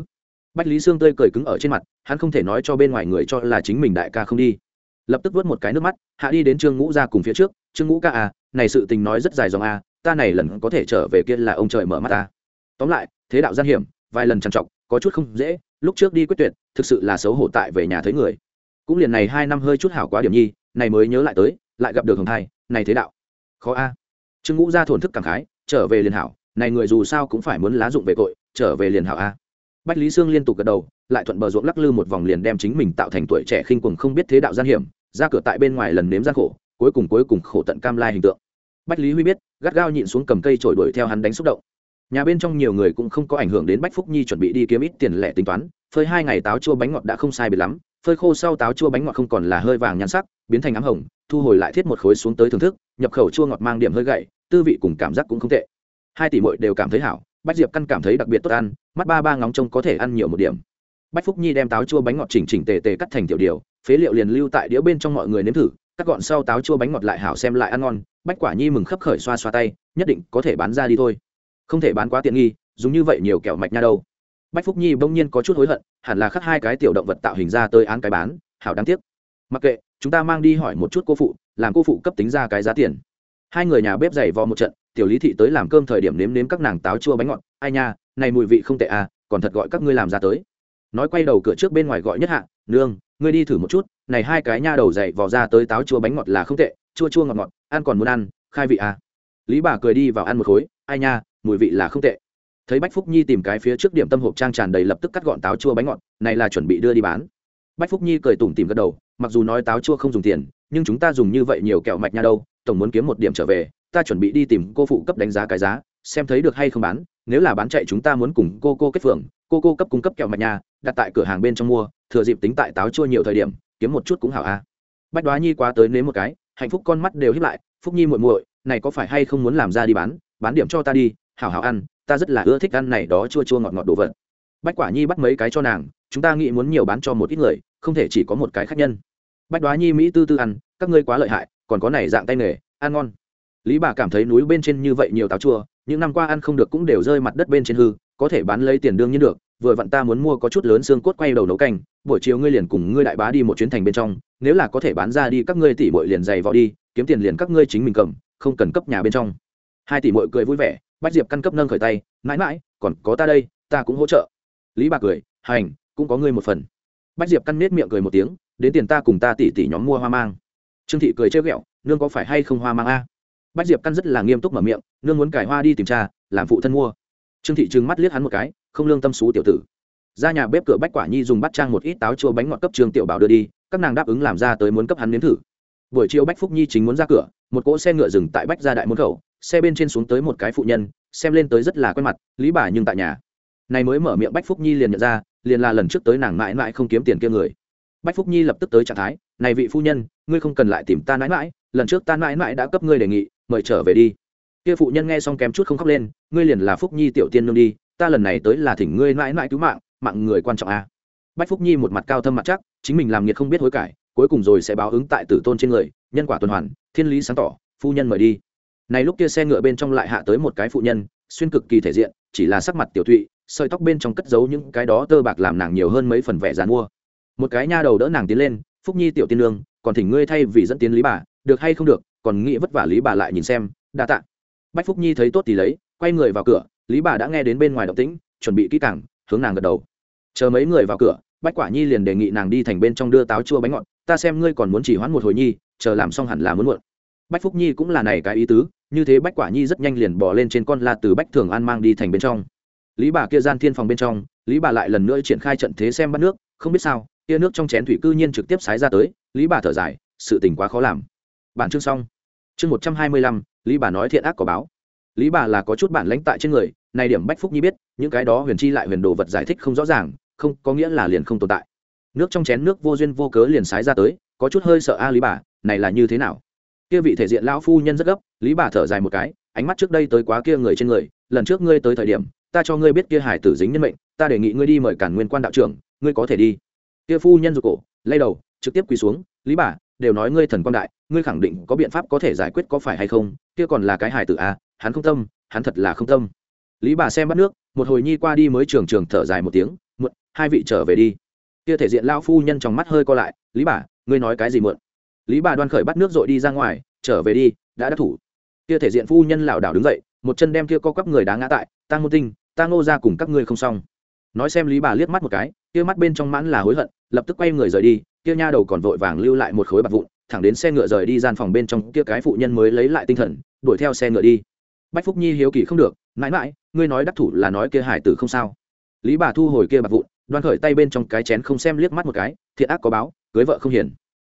Bách lý sương tươi cười cứng ở trên mặt hắn không thể nói cho bên ngoài người cho là chính mình đại ca không đi. Lập tức vớt một cái nước mắt hạ đi đến trương ngũ ra cùng phía trước trương ngũ ca à này sự tình nói rất dài dòng à ta này lần có thể trở về kia là ông trời mở mắt ta. Tóm lại thế đạo gian hiểm vài lần trằn trọc có chút không dễ lúc trước đi quyết tuyệt thực sự là xấu hổ tại về nhà thấy người. Cũng liền này hai năm hơi chút hảo quá điểm nhi này mới nhớ lại tới lại gặp được hồng thai này thế đạo. Khó a. Trương ngũ ra thổn thức cảm khái trở về liền hảo này người dù sao cũng phải muốn lá dụng về cội, trở về liền hảo a bách lý sương liên tục gật đầu, lại thuận bờ ruộng lắc lư một vòng liền đem chính mình tạo thành tuổi trẻ khinh quần không biết thế đạo gian hiểm, ra cửa tại bên ngoài lần nếm gian khổ, cuối cùng cuối cùng khổ tận cam lai hình tượng. Bách lý huy biết, gắt gao nhịn xuống cầm cây trổi đuổi theo hắn đánh xúc động. Nhà bên trong nhiều người cũng không có ảnh hưởng đến bách phúc nhi chuẩn bị đi kiếm ít tiền lẻ tính toán, phơi hai ngày táo chua bánh ngọt đã không sai biệt lắm, phơi khô sau táo chua bánh ngọt không còn là hơi vàng nhan sắc, biến thành ám hồng, thu hồi lại thiết một khối xuống tới thưởng thức, nhập khẩu chua ngọt mang điểm hơi gậy, tư vị cùng cảm giác cũng không tệ. Hai tỷ muội đều cảm thấy hảo bách diệp căn cảm thấy đặc biệt tốt ăn, mắt ba ba ngóng trông có thể ăn nhiều một điểm. Bách phúc nhi đem táo chua bánh ngọt chỉnh chỉnh tề tề cắt thành tiểu điều, phế liệu liền lưu tại đĩa bên trong mọi người nếm thử, cắt gọn sau táo chua bánh ngọt lại hảo xem lại ăn ngon, bách quả nhi mừng khấp khởi xoa xoa tay, nhất định có thể bán ra đi thôi. Không thể bán quá tiện nghi, dùng như vậy nhiều kẹo mạch nha đâu. Bách phúc nhi bỗng nhiên có chút hối hận, hẳn là khắc hai cái tiểu động vật tạo hình ra tới án cái bán, hảo đáng tiếc. Mặc kệ, chúng ta mang đi hỏi một chút cô phụ, làm cô phụ cấp tính ra cái giá tiền. Hai người nhà bếp giày vò một trận tiểu lý thị tới làm cơm thời điểm nếm nếm các nàng táo chua bánh ngọt. Ai nha, này mùi vị không tệ à còn thật gọi các ngươi làm ra tới. Nói quay đầu cửa trước bên ngoài gọi nhất hạ, nương, ngươi đi thử một chút, này hai cái nha đầu dậy vò ra tới táo chua bánh ngọt là không tệ, chua chua ngọt ngọt, ăn còn muốn ăn, khai vị à. Lý bà cười đi vào ăn một khối, ai nha, mùi vị là không tệ. Thấy bách phúc nhi tìm cái phía trước điểm tâm hộp trang tràn đầy lập tức cắt gọn táo chua bánh ngọt, này là chuẩn bị đưa đi bán. Bách phúc nhi cười tủm tìm gật đầu, mặc dù nói táo chua không dùng tiền, nhưng chúng ta dùng như vậy nhiều kẹo mạch nha đâu, tổng muốn kiếm một điểm trở về ta chuẩn bị đi tìm cô phụ cấp đánh giá cái giá xem thấy được hay không bán nếu là bán chạy chúng ta muốn cùng cô cô kết phường cô cô cấp cung cấp kẹo mạch nhà, đặt tại cửa hàng bên trong mua thừa dịp tính tại táo chua nhiều thời điểm kiếm một chút cũng hảo a. Bách đoá nhi quá tới nếm một cái hạnh phúc con mắt đều hiếp lại phúc nhi muội muội này có phải hay không muốn làm ra đi bán bán điểm cho ta đi hảo hảo ăn ta rất là ưa thích ăn này đó chua chua ngọt ngọt đồ vật. Bách quả nhi bắt mấy cái cho nàng chúng ta nghĩ muốn nhiều bán cho một ít người không thể chỉ có một cái khách nhân. Bách đoá nhi mỹ tư tư ăn các ngươi quá lợi hại còn có này dạng tay nghề ăn ngon lý bà cảm thấy núi bên trên như vậy nhiều táo chua, những năm qua ăn không được cũng đều rơi mặt đất bên trên hư, có thể bán lấy tiền đương nhiên được, vừa vặn ta muốn mua có chút lớn xương cốt quay đầu nấu canh, buổi chiều ngươi liền cùng ngươi đại bá đi một chuyến thành bên trong, nếu là có thể bán ra đi các ngươi tỷ bội liền giày vò đi, kiếm tiền liền các ngươi chính mình cầm, không cần cấp nhà bên trong. Hai tỷ bội cười vui vẻ, bách diệp căn cấp nâng khởi tay, mãi mãi, còn có ta đây, ta cũng hỗ trợ. Lý bà cười, hành, cũng có ngươi một phần. Bách diệp căn nết miệng cười một tiếng, đến tiền ta cùng ta tỷ tỷ nhóm mua hoa mang. Trương thị cười chơi ghẹo, nương có phải hay không hoa mang a? Bách diệp căn rất là nghiêm túc mở miệng, nương muốn cải hoa đi tìm cha, làm phụ thân mua. Trương thị trừng mắt liếc hắn một cái, không lương tâm xú tiểu tử. Ra nhà bếp cửa bách quả nhi dùng bắt trang một ít táo chua bánh ngọt cấp trương tiểu bảo đưa đi, các nàng đáp ứng làm ra tới muốn cấp hắn nếm thử. Buổi chiều bách phúc nhi chính muốn ra cửa, một cỗ xe ngựa dừng tại bách gia đại môn khẩu, xe bên trên xuống tới một cái phụ nhân, xem lên tới rất là quen mặt, lý bà nhưng tại nhà. Này mới mở miệng bách phúc nhi liền nhận ra, liền là lần trước tới nàng mãi mãi không kiếm tiền kia người. Bách phúc nhi lập tức tới trạng thái, này vị phu nhân, ngươi không cần lại tìm ta mãi mãi, lần trước ta mãi mãi đã cấp ngươi đề nghị mời trở về đi. Kia phụ nhân nghe xong kém chút không khóc lên, ngươi liền là phúc nhi tiểu tiên nương đi, ta lần này tới là thỉnh ngươi mãi mãi cứu mạng mạng người quan trọng a. À. bách phúc nhi một mặt cao thâm mặt chắc, chính mình làm nghiệt không biết hối cải, cuối cùng rồi sẽ báo ứng tại tử tôn trên người, nhân quả tuần hoàn, thiên lý sáng tỏ, phu nhân mời đi. Này lúc kia xe ngựa bên trong lại hạ tới một cái phụ nhân, xuyên cực kỳ thể diện, chỉ là sắc mặt tiểu thụy, sợi tóc bên trong cất giấu những cái đó tơ bạc làm nàng nhiều hơn mấy phần vẻ dàn mua. Một cái nha đầu đỡ nàng tiến lên, phúc nhi tiểu tiên nương, còn thỉnh ngươi thay vì dẫn tiến lý bà, được hay không được còn nghĩ vất vả lý bà lại nhìn xem, đa tạ. Bách phúc nhi thấy tốt thì lấy, quay người vào cửa, lý bà đã nghe đến bên ngoài động tĩnh, chuẩn bị kỹ càng, hướng nàng gật đầu. Chờ mấy người vào cửa, bách quả nhi liền đề nghị nàng đi thành bên trong đưa táo chua bánh ngọt, ta xem ngươi còn muốn chỉ hoãn một hồi nhi, chờ làm xong hẳn là muốn muộn. Bách phúc nhi cũng là này cái ý tứ, như thế bách quả nhi rất nhanh liền bỏ lên trên con la từ bách thường an mang đi thành bên trong. Lý bà kia gian thiên phòng bên trong, lý bà lại lần nữa triển khai trận thế xem bắt nước, không biết sao kia nước trong chén thủy cư nhiên trực tiếp sái ra tới, lý bà thở dài, sự tình quá khó làm. Bản chương xong chương một trăm hai mươi lăm, lý bà nói thiện ác có báo. Lý bà là có chút bản lãnh tại trên người, này điểm bách phúc nhi biết, những cái đó huyền chi lại huyền đồ vật giải thích không rõ ràng, không, có nghĩa là liền không tồn tại. Nước trong chén nước vô duyên vô cớ liền sái ra tới, có chút hơi sợ a à lý bà, này là như thế nào? Kia vị thể diện lão phu nhân rất gấp, lý bà thở dài một cái, ánh mắt trước đây tới quá kia người trên người, lần trước ngươi tới thời điểm, ta cho ngươi biết kia hải tử dính nhân mệnh, ta đề nghị ngươi đi mời cản nguyên quan đạo trưởng, ngươi có thể đi. Kia phu nhân rụt cổ, lay đầu, trực tiếp quỳ xuống, lý bà đều nói ngươi thần quan đại, ngươi khẳng định có biện pháp có thể giải quyết có phải hay không, kia còn là cái hải tử à hắn không tâm, hắn thật là không tâm. Lý bà xem bắt nước, một hồi nhi qua đi mới trường trường thở dài một tiếng, muộn, hai vị trở về đi. Kia thể diện lao phu nhân trong mắt hơi co lại, lý bà, ngươi nói cái gì muộn? Lý bà đoan khởi bắt nước rồi đi ra ngoài, trở về đi, đã đắc thủ. Kia thể diện phu nhân lảo đảo đứng dậy, một chân đem kia co quắp người đá ngã tại tang ngô tinh, ta ngô ra cùng các ngươi không xong. Nói xem lý bà liếc mắt một cái, kia mắt bên trong mãn là hối hận, lập tức quay người rời đi kia nha đầu còn vội vàng lưu lại một khối bạc vụn, thẳng đến xe ngựa rời đi gian phòng bên trong, kia cái phụ nhân mới lấy lại tinh thần, đuổi theo xe ngựa đi. Bách phúc nhi hiếu kỳ không được, mãi mãi, ngươi nói đắc thủ là nói kia hải tử không sao. Lý bà thu hồi kia bạc vụn, đoan khởi tay bên trong cái chén không xem liếc mắt một cái, thiện ác có báo, cưới vợ không hiền.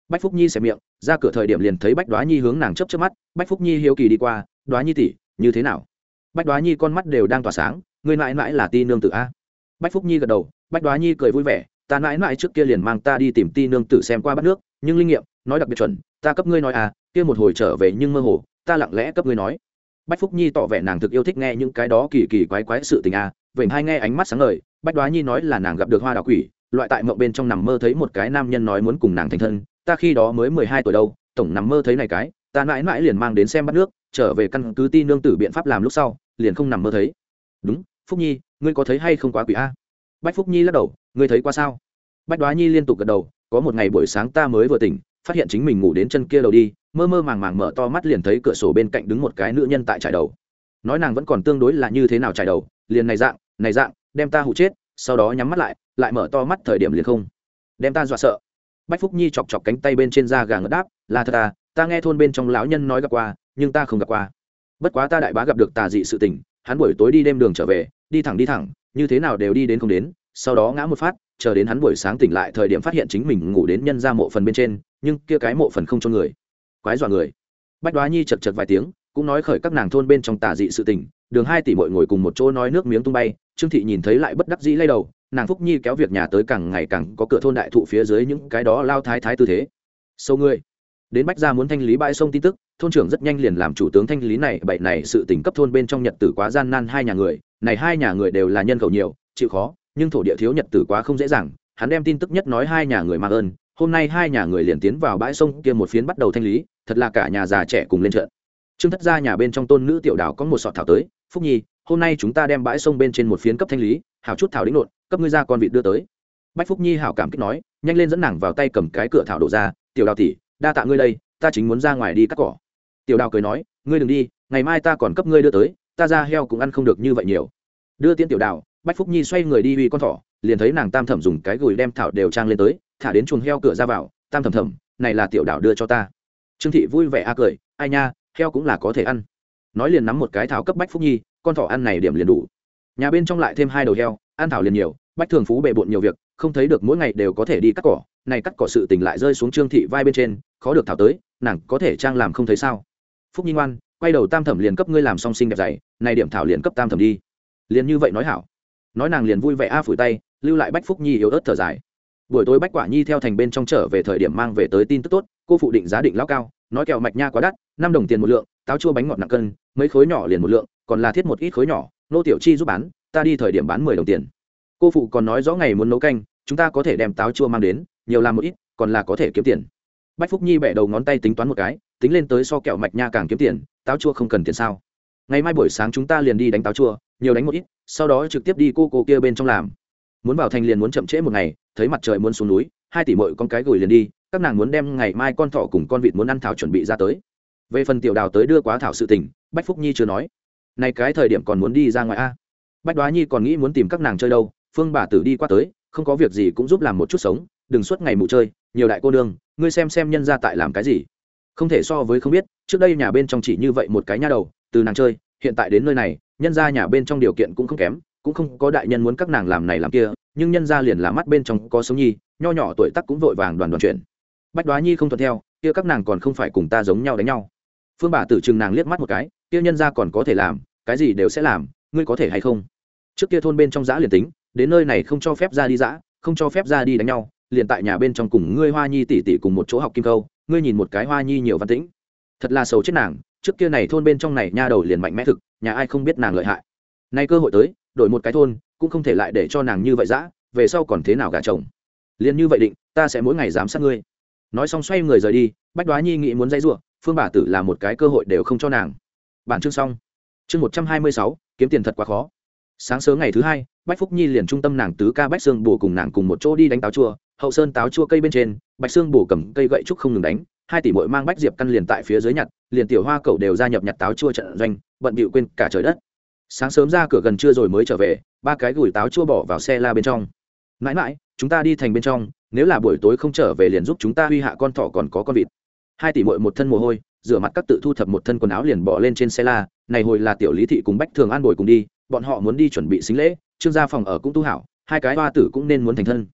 Bách phúc nhi xẻ miệng, ra cửa thời điểm liền thấy bách đoá nhi hướng nàng chấp trước mắt, bách phúc nhi hiếu kỳ đi qua, đoá nhi tỷ, như thế nào? Bách đoá nhi con mắt đều đang tỏa sáng, ngươi mãi mãi là ti nương tử a. Bách phúc nhi gật đầu, bách đoá nhi cười vui vẻ ta mãi mãi trước kia liền mang ta đi tìm ti nương tử xem qua bắt nước, nhưng linh nghiệm, nói đặc biệt chuẩn, ta cấp ngươi nói à kia một hồi trở về nhưng mơ hồ, ta lặng lẽ cấp ngươi nói. Bách phúc nhi tỏ vẻ nàng thực yêu thích nghe những cái đó kỳ kỳ quái quái sự tình à vậy hai nghe ánh mắt sáng ngời, bách đoá nhi nói là nàng gặp được hoa đào quỷ, loại tại mộng bên trong nằm mơ thấy một cái nam nhân nói muốn cùng nàng thành thân, ta khi đó mới mười hai tuổi đâu, tổng nằm mơ thấy này cái, ta mãi mãi liền mang đến xem bắt nước, trở về căn cứ ti nương tử biện pháp làm lúc sau, liền không nằm mơ thấy. Đúng, phúc nhi, ngươi có thấy hay không quá quỷ a bách phúc nhi lắc đầu, ngươi thấy qua sao? Bách đoá nhi liên tục gật đầu, có một ngày buổi sáng ta mới vừa tỉnh, phát hiện chính mình ngủ đến chân kia đầu đi, mơ mơ màng màng mở to mắt liền thấy cửa sổ bên cạnh đứng một cái nữ nhân tại trải đầu. Nói nàng vẫn còn tương đối là như thế nào trải đầu, liền này dạng này dạng, đem ta hụ chết, sau đó nhắm mắt lại lại mở to mắt thời điểm liền không. Đem ta dọa sợ. Bách phúc nhi chọc chọc cánh tay bên trên da gà ngất đáp, là thật à ta nghe thôn bên trong lão nhân nói gặp qua, nhưng ta không gặp qua. Bất quá ta đại bá gặp được tà dị sự tình, hắn buổi tối đi đêm đường trở về, đi thẳng đi thẳng như thế nào đều đi đến không đến, sau đó ngã một phát, chờ đến hắn buổi sáng tỉnh lại thời điểm phát hiện chính mình ngủ đến nhân ra mộ phần bên trên, nhưng kia cái mộ phần không cho người. Quái dọa người. Bách đoá nhi chật chật vài tiếng, cũng nói khởi các nàng thôn bên trong tà dị sự tình, đường hai tỷ mội ngồi cùng một chỗ nói nước miếng tung bay, trương thị nhìn thấy lại bất đắc dĩ lay đầu, nàng phúc nhi kéo việc nhà tới càng ngày càng có cửa thôn đại thụ phía dưới những cái đó lao thái thái tư thế. Sâu ngươi. Đến bách gia muốn thanh lý bãi sông tin tức, thôn trưởng rất nhanh liền làm chủ tướng thanh lý này bậy này sự tỉnh cấp thôn bên trong nhật tử quá gian nan hai nhà người này hai nhà người đều là nhân khẩu nhiều, chịu khó, nhưng thổ địa thiếu nhật tử quá không dễ dàng, hắn đem tin tức nhất nói hai nhà người mang ơn, hôm nay hai nhà người liền tiến vào bãi sông kia một phiến bắt đầu thanh lý, thật là cả nhà già trẻ cùng lên trận. Trương thất gia nhà bên trong tôn nữ tiểu đảo có một sọt thảo tới, phúc nhi, hôm nay chúng ta đem bãi sông bên trên một phiến cấp thanh lý, hảo chút thảo đĩnh nộn, cấp ngươi ra con vịt đưa tới. Bách phúc nhi hảo cảm kích nói, nhanh lên dẫn nàng vào tay cầm cái cửa thảo đổ ra, tiểu đào tỷ, đa tạ ngươi đây, ta chính muốn ra ngoài đi cắt cỏ. Tiểu đào cười nói, ngươi đừng đi, ngày mai ta còn cấp ngươi đưa tới ta ra heo cũng ăn không được như vậy nhiều. Đưa tiên tiểu đào, bách phúc nhi xoay người đi uy con thỏ, liền thấy nàng tam thẩm dùng cái gùi đem thảo đều trang lên tới, thả đến chuồng heo cửa ra vào, tam thẩm thẩm, này là tiểu đào đưa cho ta. Trương thị vui vẻ a cười, ai nha, heo cũng là có thể ăn. Nói liền nắm một cái thảo cấp bách phúc nhi, con thỏ ăn này điểm liền đủ. Nhà bên trong lại thêm hai đầu heo, ăn thảo liền nhiều, bách thường phú bề bộn nhiều việc, không thấy được mỗi ngày đều có thể đi cắt cỏ, này cắt cỏ sự tình lại rơi xuống trương thị vai bên trên, khó được thảo tới, nàng có thể trang làm không thấy sao? Phúc nhi ngoan quay đầu tam thẩm liền cấp ngươi làm song sinh đẹp dày, này điểm thảo liền cấp tam thẩm đi. Liền như vậy nói hảo. Nói nàng liền vui vẻ a phủi tay, lưu lại bách phúc nhi yếu ớt thở dài. Buổi tối bách quả nhi theo thành bên trong trở về thời điểm mang về tới tin tức tốt, cô phụ định giá định lao cao, nói kẹo mạch nha quá đắt, năm đồng tiền một lượng, táo chua bánh ngọt nặng cân, mấy khối nhỏ liền một lượng, còn là thiết một ít khối nhỏ, nô tiểu chi giúp bán, ta đi thời điểm bán mười đồng tiền. Cô phụ còn nói rõ ngày muốn nấu canh, chúng ta có thể đem táo chua mang đến, nhiều làm một ít, còn là có thể kiếm tiền. Bách phúc nhi bẻ đầu ngón tay tính toán một cái, tính lên tới so kẹo mạch nha càng kiếm tiền táo chua không cần tiền sao? Ngày mai buổi sáng chúng ta liền đi đánh táo chua, nhiều đánh một ít, sau đó trực tiếp đi cô cô kia bên trong làm. Muốn vào thành liền muốn chậm trễ một ngày, thấy mặt trời muốn xuống núi, hai tỷ mội con cái gửi liền đi, các nàng muốn đem ngày mai con thỏ cùng con vịt muốn ăn thảo chuẩn bị ra tới. Về phần tiểu đào tới đưa quá thảo sự tình, bách phúc nhi chưa nói. Này cái thời điểm còn muốn đi ra ngoài a. Bách đoá nhi còn nghĩ muốn tìm các nàng chơi đâu, phương bà tử đi qua tới, không có việc gì cũng giúp làm một chút sống, đừng suốt ngày mù chơi, nhiều đại cô nương, ngươi xem xem nhân ra tại làm cái gì. Không thể so với không biết trước đây nhà bên trong chỉ như vậy một cái nha đầu, từ nàng chơi, hiện tại đến nơi này, nhân ra nhà bên trong điều kiện cũng không kém, cũng không có đại nhân muốn các nàng làm này làm kia, nhưng nhân ra liền là mắt bên trong có sống nhi, nho nhỏ tuổi tắc cũng vội vàng đoàn đoàn chuyển. Bách đoá nhi không thuận theo, kia các nàng còn không phải cùng ta giống nhau đánh nhau. Phương bà tử chừng nàng liếc mắt một cái, kia nhân ra còn có thể làm, cái gì đều sẽ làm, ngươi có thể hay không? Trước kia thôn bên trong giã liền tính, đến nơi này không cho phép ra đi giã, không cho phép ra đi đánh nhau, liền tại nhà bên trong cùng ngươi hoa nhi tỷ tỷ cùng một chỗ học kim câu, ngươi nhìn một cái hoa nhi nhiều văn tĩnh thật là sầu chết nàng, trước kia này thôn bên trong này nha đầu liền mạnh mẽ thực, nhà ai không biết nàng lợi hại. Nay cơ hội tới, đổi một cái thôn, cũng không thể lại để cho nàng như vậy dã, về sau còn thế nào gả chồng. Liền như vậy định, ta sẽ mỗi ngày giám sát ngươi. Nói xong xoay người rời đi, bách đoá nhi nghĩ muốn dây giụa phương bà tử là một cái cơ hội đều không cho nàng. Bản chương xong. Chương một trăm hai mươi sáu, kiếm tiền thật quá khó. Sáng sớm ngày thứ hai, bách phúc nhi liền trung tâm nàng tứ ca bách sương bồ cùng nàng cùng một chỗ đi đánh táo chua, hậu sơn táo chua cây bên trên bạch sương bồ cầm cây gậy trúc không ngừng đánh hai tỷ bội mang bách diệp căn liền tại phía dưới nhặt, liền tiểu hoa cậu đều gia nhập nhặt táo chua trận doanh, bận bịu quên cả trời đất. Sáng sớm ra cửa gần trưa rồi mới trở về, ba cái gửi táo chua bỏ vào xe la bên trong. Mãi mãi, chúng ta đi thành bên trong, nếu là buổi tối không trở về liền giúp chúng ta huy hạ con thỏ còn có con vịt. Hai tỷ mội một thân mồ hôi, rửa mặt các tự thu thập một thân quần áo liền bỏ lên trên xe la, này hồi là tiểu lý thị cùng bách thường an bồi cùng đi, bọn họ muốn đi chuẩn bị xính lễ, trương gia phòng ở cũng tu hảo, hai cái hoa tử cũng nên muốn thành thân.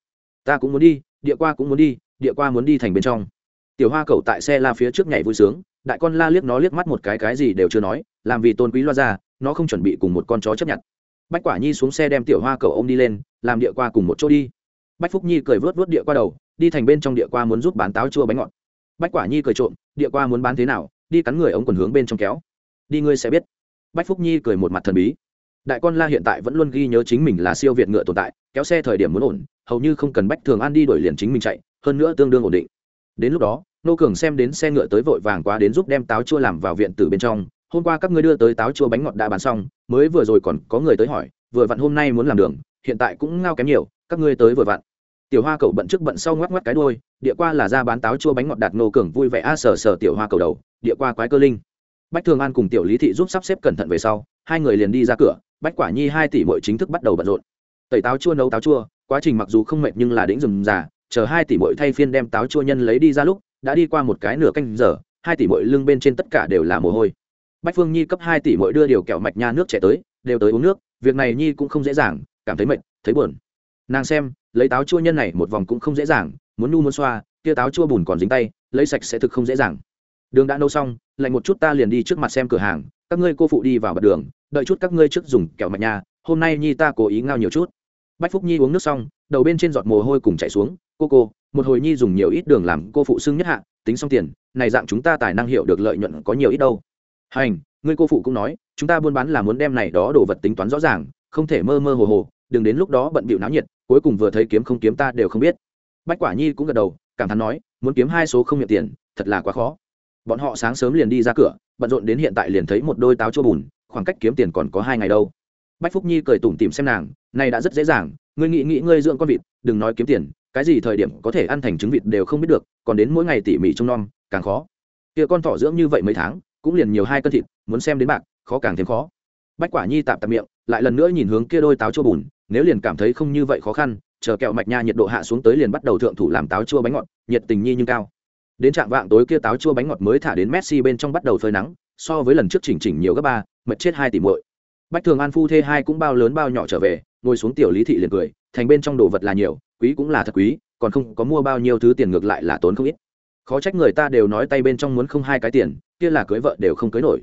Ta cũng muốn đi, địa qua cũng muốn đi, địa qua muốn đi thành bên trong tiểu hoa cậu tại xe la phía trước nhảy vui sướng, đại con la liếc nó liếc mắt một cái cái gì đều chưa nói, làm vì tôn quý loa ra, nó không chuẩn bị cùng một con chó chấp nhận. Bách quả nhi xuống xe đem tiểu hoa cậu ô m đi lên, làm địa qua cùng một chỗ đi. Bách phúc nhi cười vớt vớt địa qua đầu, đi thành bên trong địa qua muốn giúp bán táo chua bánh ngọt. Bách quả nhi cười trộm, địa qua muốn bán thế nào, đi cắn người ống quần hướng bên trong kéo. Đi ngươi sẽ biết. Bách phúc nhi cười một mặt thần bí. Đại con la hiện tại vẫn luôn ghi nhớ chính mình là siêu việt ngựa tồn tại, kéo xe thời điểm muốn ổn, hầu như không cần bách thường an đi đuổi liền chính mình chạy, hơn nữa tương đương ổn định đến lúc đó, nô cường xem đến xe ngựa tới vội vàng quá đến giúp đem táo chua làm vào viện từ bên trong. Hôm qua các ngươi đưa tới táo chua bánh ngọt đã bán xong, mới vừa rồi còn có người tới hỏi, vừa vặn hôm nay muốn làm đường, hiện tại cũng ngao kém nhiều, các ngươi tới vừa vặn. Tiểu hoa cầu bận trước bận sau ngoắc ngoắc cái đôi địa qua là ra bán táo chua bánh ngọt đạt nô cường vui vẻ, a à sờ sờ tiểu hoa cầu đầu, địa qua quái cơ linh. Bách thường an cùng tiểu lý thị giúp sắp xếp cẩn thận về sau, hai người liền đi ra cửa, bách quả nhi hai tỷ mỗi chính thức bắt đầu bận rộn. Tẩy táo chua nấu táo chua, quá trình mặc dù không mệt nhưng là đĩnh rừng già chờ hai tỷ mội thay phiên đem táo chua nhân lấy đi ra lúc, đã đi qua một cái nửa canh giờ, hai tỷ mội lưng bên trên tất cả đều là mồ hôi. Bách phương nhi cấp hai tỷ mội đưa điều kẹo mạch nha nước trẻ tới, đều tới uống nước, việc này nhi cũng không dễ dàng, cảm thấy mệt, thấy buồn. Nàng xem, lấy táo chua nhân này một vòng cũng không dễ dàng, muốn nu muốn xoa, kia táo chua bùn còn dính tay, lấy sạch sẽ thực không dễ dàng. Đường đã nấu xong, lạnh một chút ta liền đi trước mặt xem cửa hàng, các ngươi cô phụ đi vào bật đường, đợi chút các ngươi trước dùng kẹo mạch nha, hôm nay nhi ta cố ý ngao nhiều chút bách phúc nhi uống nước xong, đầu bên trên giọt mồ hôi cùng chạy xuống, cô cô, một hồi nhi dùng nhiều ít đường làm cô phụ xưng nhất hạ, tính xong tiền, này dạng chúng ta tài năng hiểu được lợi nhuận có nhiều ít đâu. Hành người cô phụ cũng nói, chúng ta buôn bán là muốn đem này đó đồ vật tính toán rõ ràng, không thể mơ mơ hồ hồ, đừng đến lúc đó bận bịu náo nhiệt, cuối cùng vừa thấy kiếm không kiếm ta đều không biết. Bách quả nhi cũng gật đầu, cảm thán nói, muốn kiếm hai số không nhận tiền, thật là quá khó. Bọn họ sáng sớm liền đi ra cửa, bận rộn đến hiện tại liền thấy một đôi táo chua bùn, khoảng cách kiếm tiền còn có hai ngày đâu. Bách phúc nhi cười tủm tìm xem nàng này đã rất dễ dàng, ngươi nghĩ nghĩ ngươi dưỡng con vịt, đừng nói kiếm tiền, cái gì thời điểm có thể ăn thành trứng vịt đều không biết được, còn đến mỗi ngày tỉ mỉ trông nom, càng khó. Kia con thỏ dưỡng như vậy mấy tháng, cũng liền nhiều hai cân thịt, muốn xem đến bạc, khó càng thêm khó. Bách quả nhi tạm tạm miệng, lại lần nữa nhìn hướng kia đôi táo chua bùn, nếu liền cảm thấy không như vậy khó khăn, chờ kẹo mạch nha nhiệt độ hạ xuống tới liền bắt đầu thượng thủ làm táo chua bánh ngọt, nhiệt tình nhi nhưng cao. Đến trạng vạng tối kia táo chua bánh ngọt mới thả đến messi bên trong bắt đầu phơi nắng, so với lần trước chỉnh chỉnh nhiều gấp ba mật chết hai tỷ muội. Bách thường an phu thê hai cũng bao lớn bao nhỏ trở về ngồi xuống tiểu lý thị liền cười, thành bên trong đồ vật là nhiều, quý cũng là thật quý, còn không có mua bao nhiêu thứ tiền ngược lại là tốn không ít. Khó trách người ta đều nói tay bên trong muốn không hai cái tiền, kia là cưới vợ đều không cưới nổi.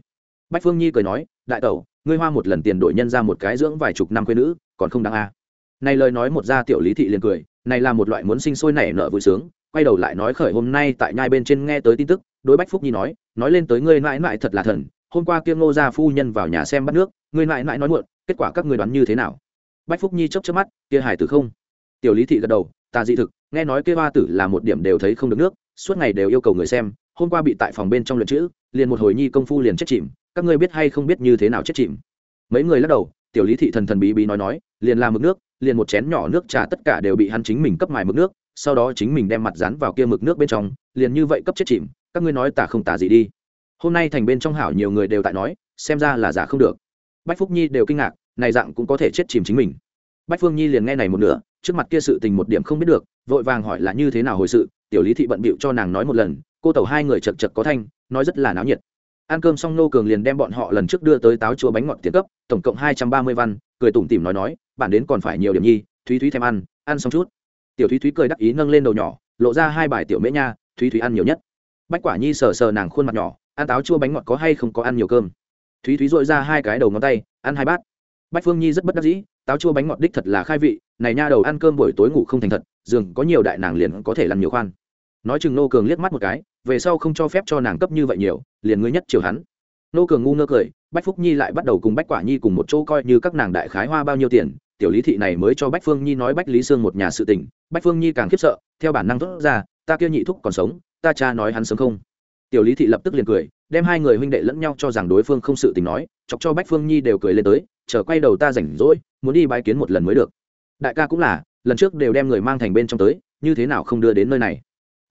Bách phương nhi cười nói, đại tẩu, ngươi hoa một lần tiền đổi nhân ra một cái dưỡng vài chục năm quê nữ, còn không đáng a. À. này lời nói một ra tiểu lý thị liền cười, này là một loại muốn sinh sôi nảy nở vui sướng, quay đầu lại nói khởi hôm nay tại nhai bên trên nghe tới tin tức, đối bách phúc nhi nói nói lên tới ngươi mãi mãi thật là thần, hôm qua kia ngô gia phu nhân vào nhà xem bắt nước, ngươi mãi mãi nói muộn, kết quả các ngươi đoán như thế nào? Bách phúc nhi chớp chớp mắt, kia hải tử không? Tiểu lý thị gật đầu, ta dị thực, nghe nói kia hoa tử là một điểm đều thấy không được nước, suốt ngày đều yêu cầu người xem, hôm qua bị tại phòng bên trong luyện chữ, liền một hồi nhi công phu liền chết chìm, các ngươi biết hay không biết như thế nào chết chìm? Mấy người lắc đầu, tiểu lý thị thần thần bí bí nói nói, liền làm mực nước, liền một chén nhỏ nước trà tất cả đều bị hắn chính mình cấp mài mực nước, sau đó chính mình đem mặt dán vào kia mực nước bên trong, liền như vậy cấp chết chìm, các ngươi nói tả không tả gì đi. Hôm nay thành bên trong hảo nhiều người đều tại nói, xem ra là giả không được. Bách phúc nhi đều kinh ngạc này dạng cũng có thể chết chìm chính mình. Bách phương nhi liền nghe này một nửa, trước mặt kia sự tình một điểm không biết được, vội vàng hỏi là như thế nào hồi sự, tiểu lý thị bận bịu cho nàng nói một lần, cô tẩu hai người chật chật có thanh, nói rất là náo nhiệt. Ăn cơm xong nô cường liền đem bọn họ lần trước đưa tới táo chua bánh ngọt tiền cấp, tổng cộng hai trăm ba mươi văn, cười tủm tỉm nói nói, bạn đến còn phải nhiều điểm nhi, thúy thúy thèm ăn ăn xong chút. Tiểu thúy thúy cười đắc ý nâng lên đầu nhỏ, lộ ra hai bài tiểu mễ nha, thúy thúy ăn nhiều nhất. Bách quả nhi sờ sờ nàng khuôn mặt nhỏ, ăn táo chua bánh ngọt có hay không có ăn nhiều cơm? Thúy thúy dội ra hai cái đầu ngón tay, ăn hai bát bách phương nhi rất bất đắc dĩ, táo chua bánh ngọt đích thật là khai vị, này nha đầu ăn cơm buổi tối ngủ không thành thật, giường có nhiều đại nàng liền có thể làm nhiều khoan. Nói chừng nô cường liếc mắt một cái, về sau không cho phép cho nàng cấp như vậy nhiều, liền ngươi nhất chiều hắn. Nô cường ngu ngơ cười, bách phúc nhi lại bắt đầu cùng bách quả nhi cùng một chỗ coi như các nàng đại khái hoa bao nhiêu tiền, tiểu lý thị này mới cho bách phương nhi nói bách lý sương một nhà sự tình, bách phương nhi càng khiếp sợ, theo bản năng thốt ra, ta kia nhị thúc còn sống, ta cha nói hắn sống không? Tiểu lý thị lập tức liền cười đem hai người huynh đệ lẫn nhau cho rằng đối phương không sự tình nói, chọc cho bách phương nhi đều cười lên tới, chờ quay đầu ta rảnh rỗi, muốn đi bái kiến một lần mới được. Đại ca cũng là, lần trước đều đem người mang thành bên trong tới, như thế nào không đưa đến nơi này?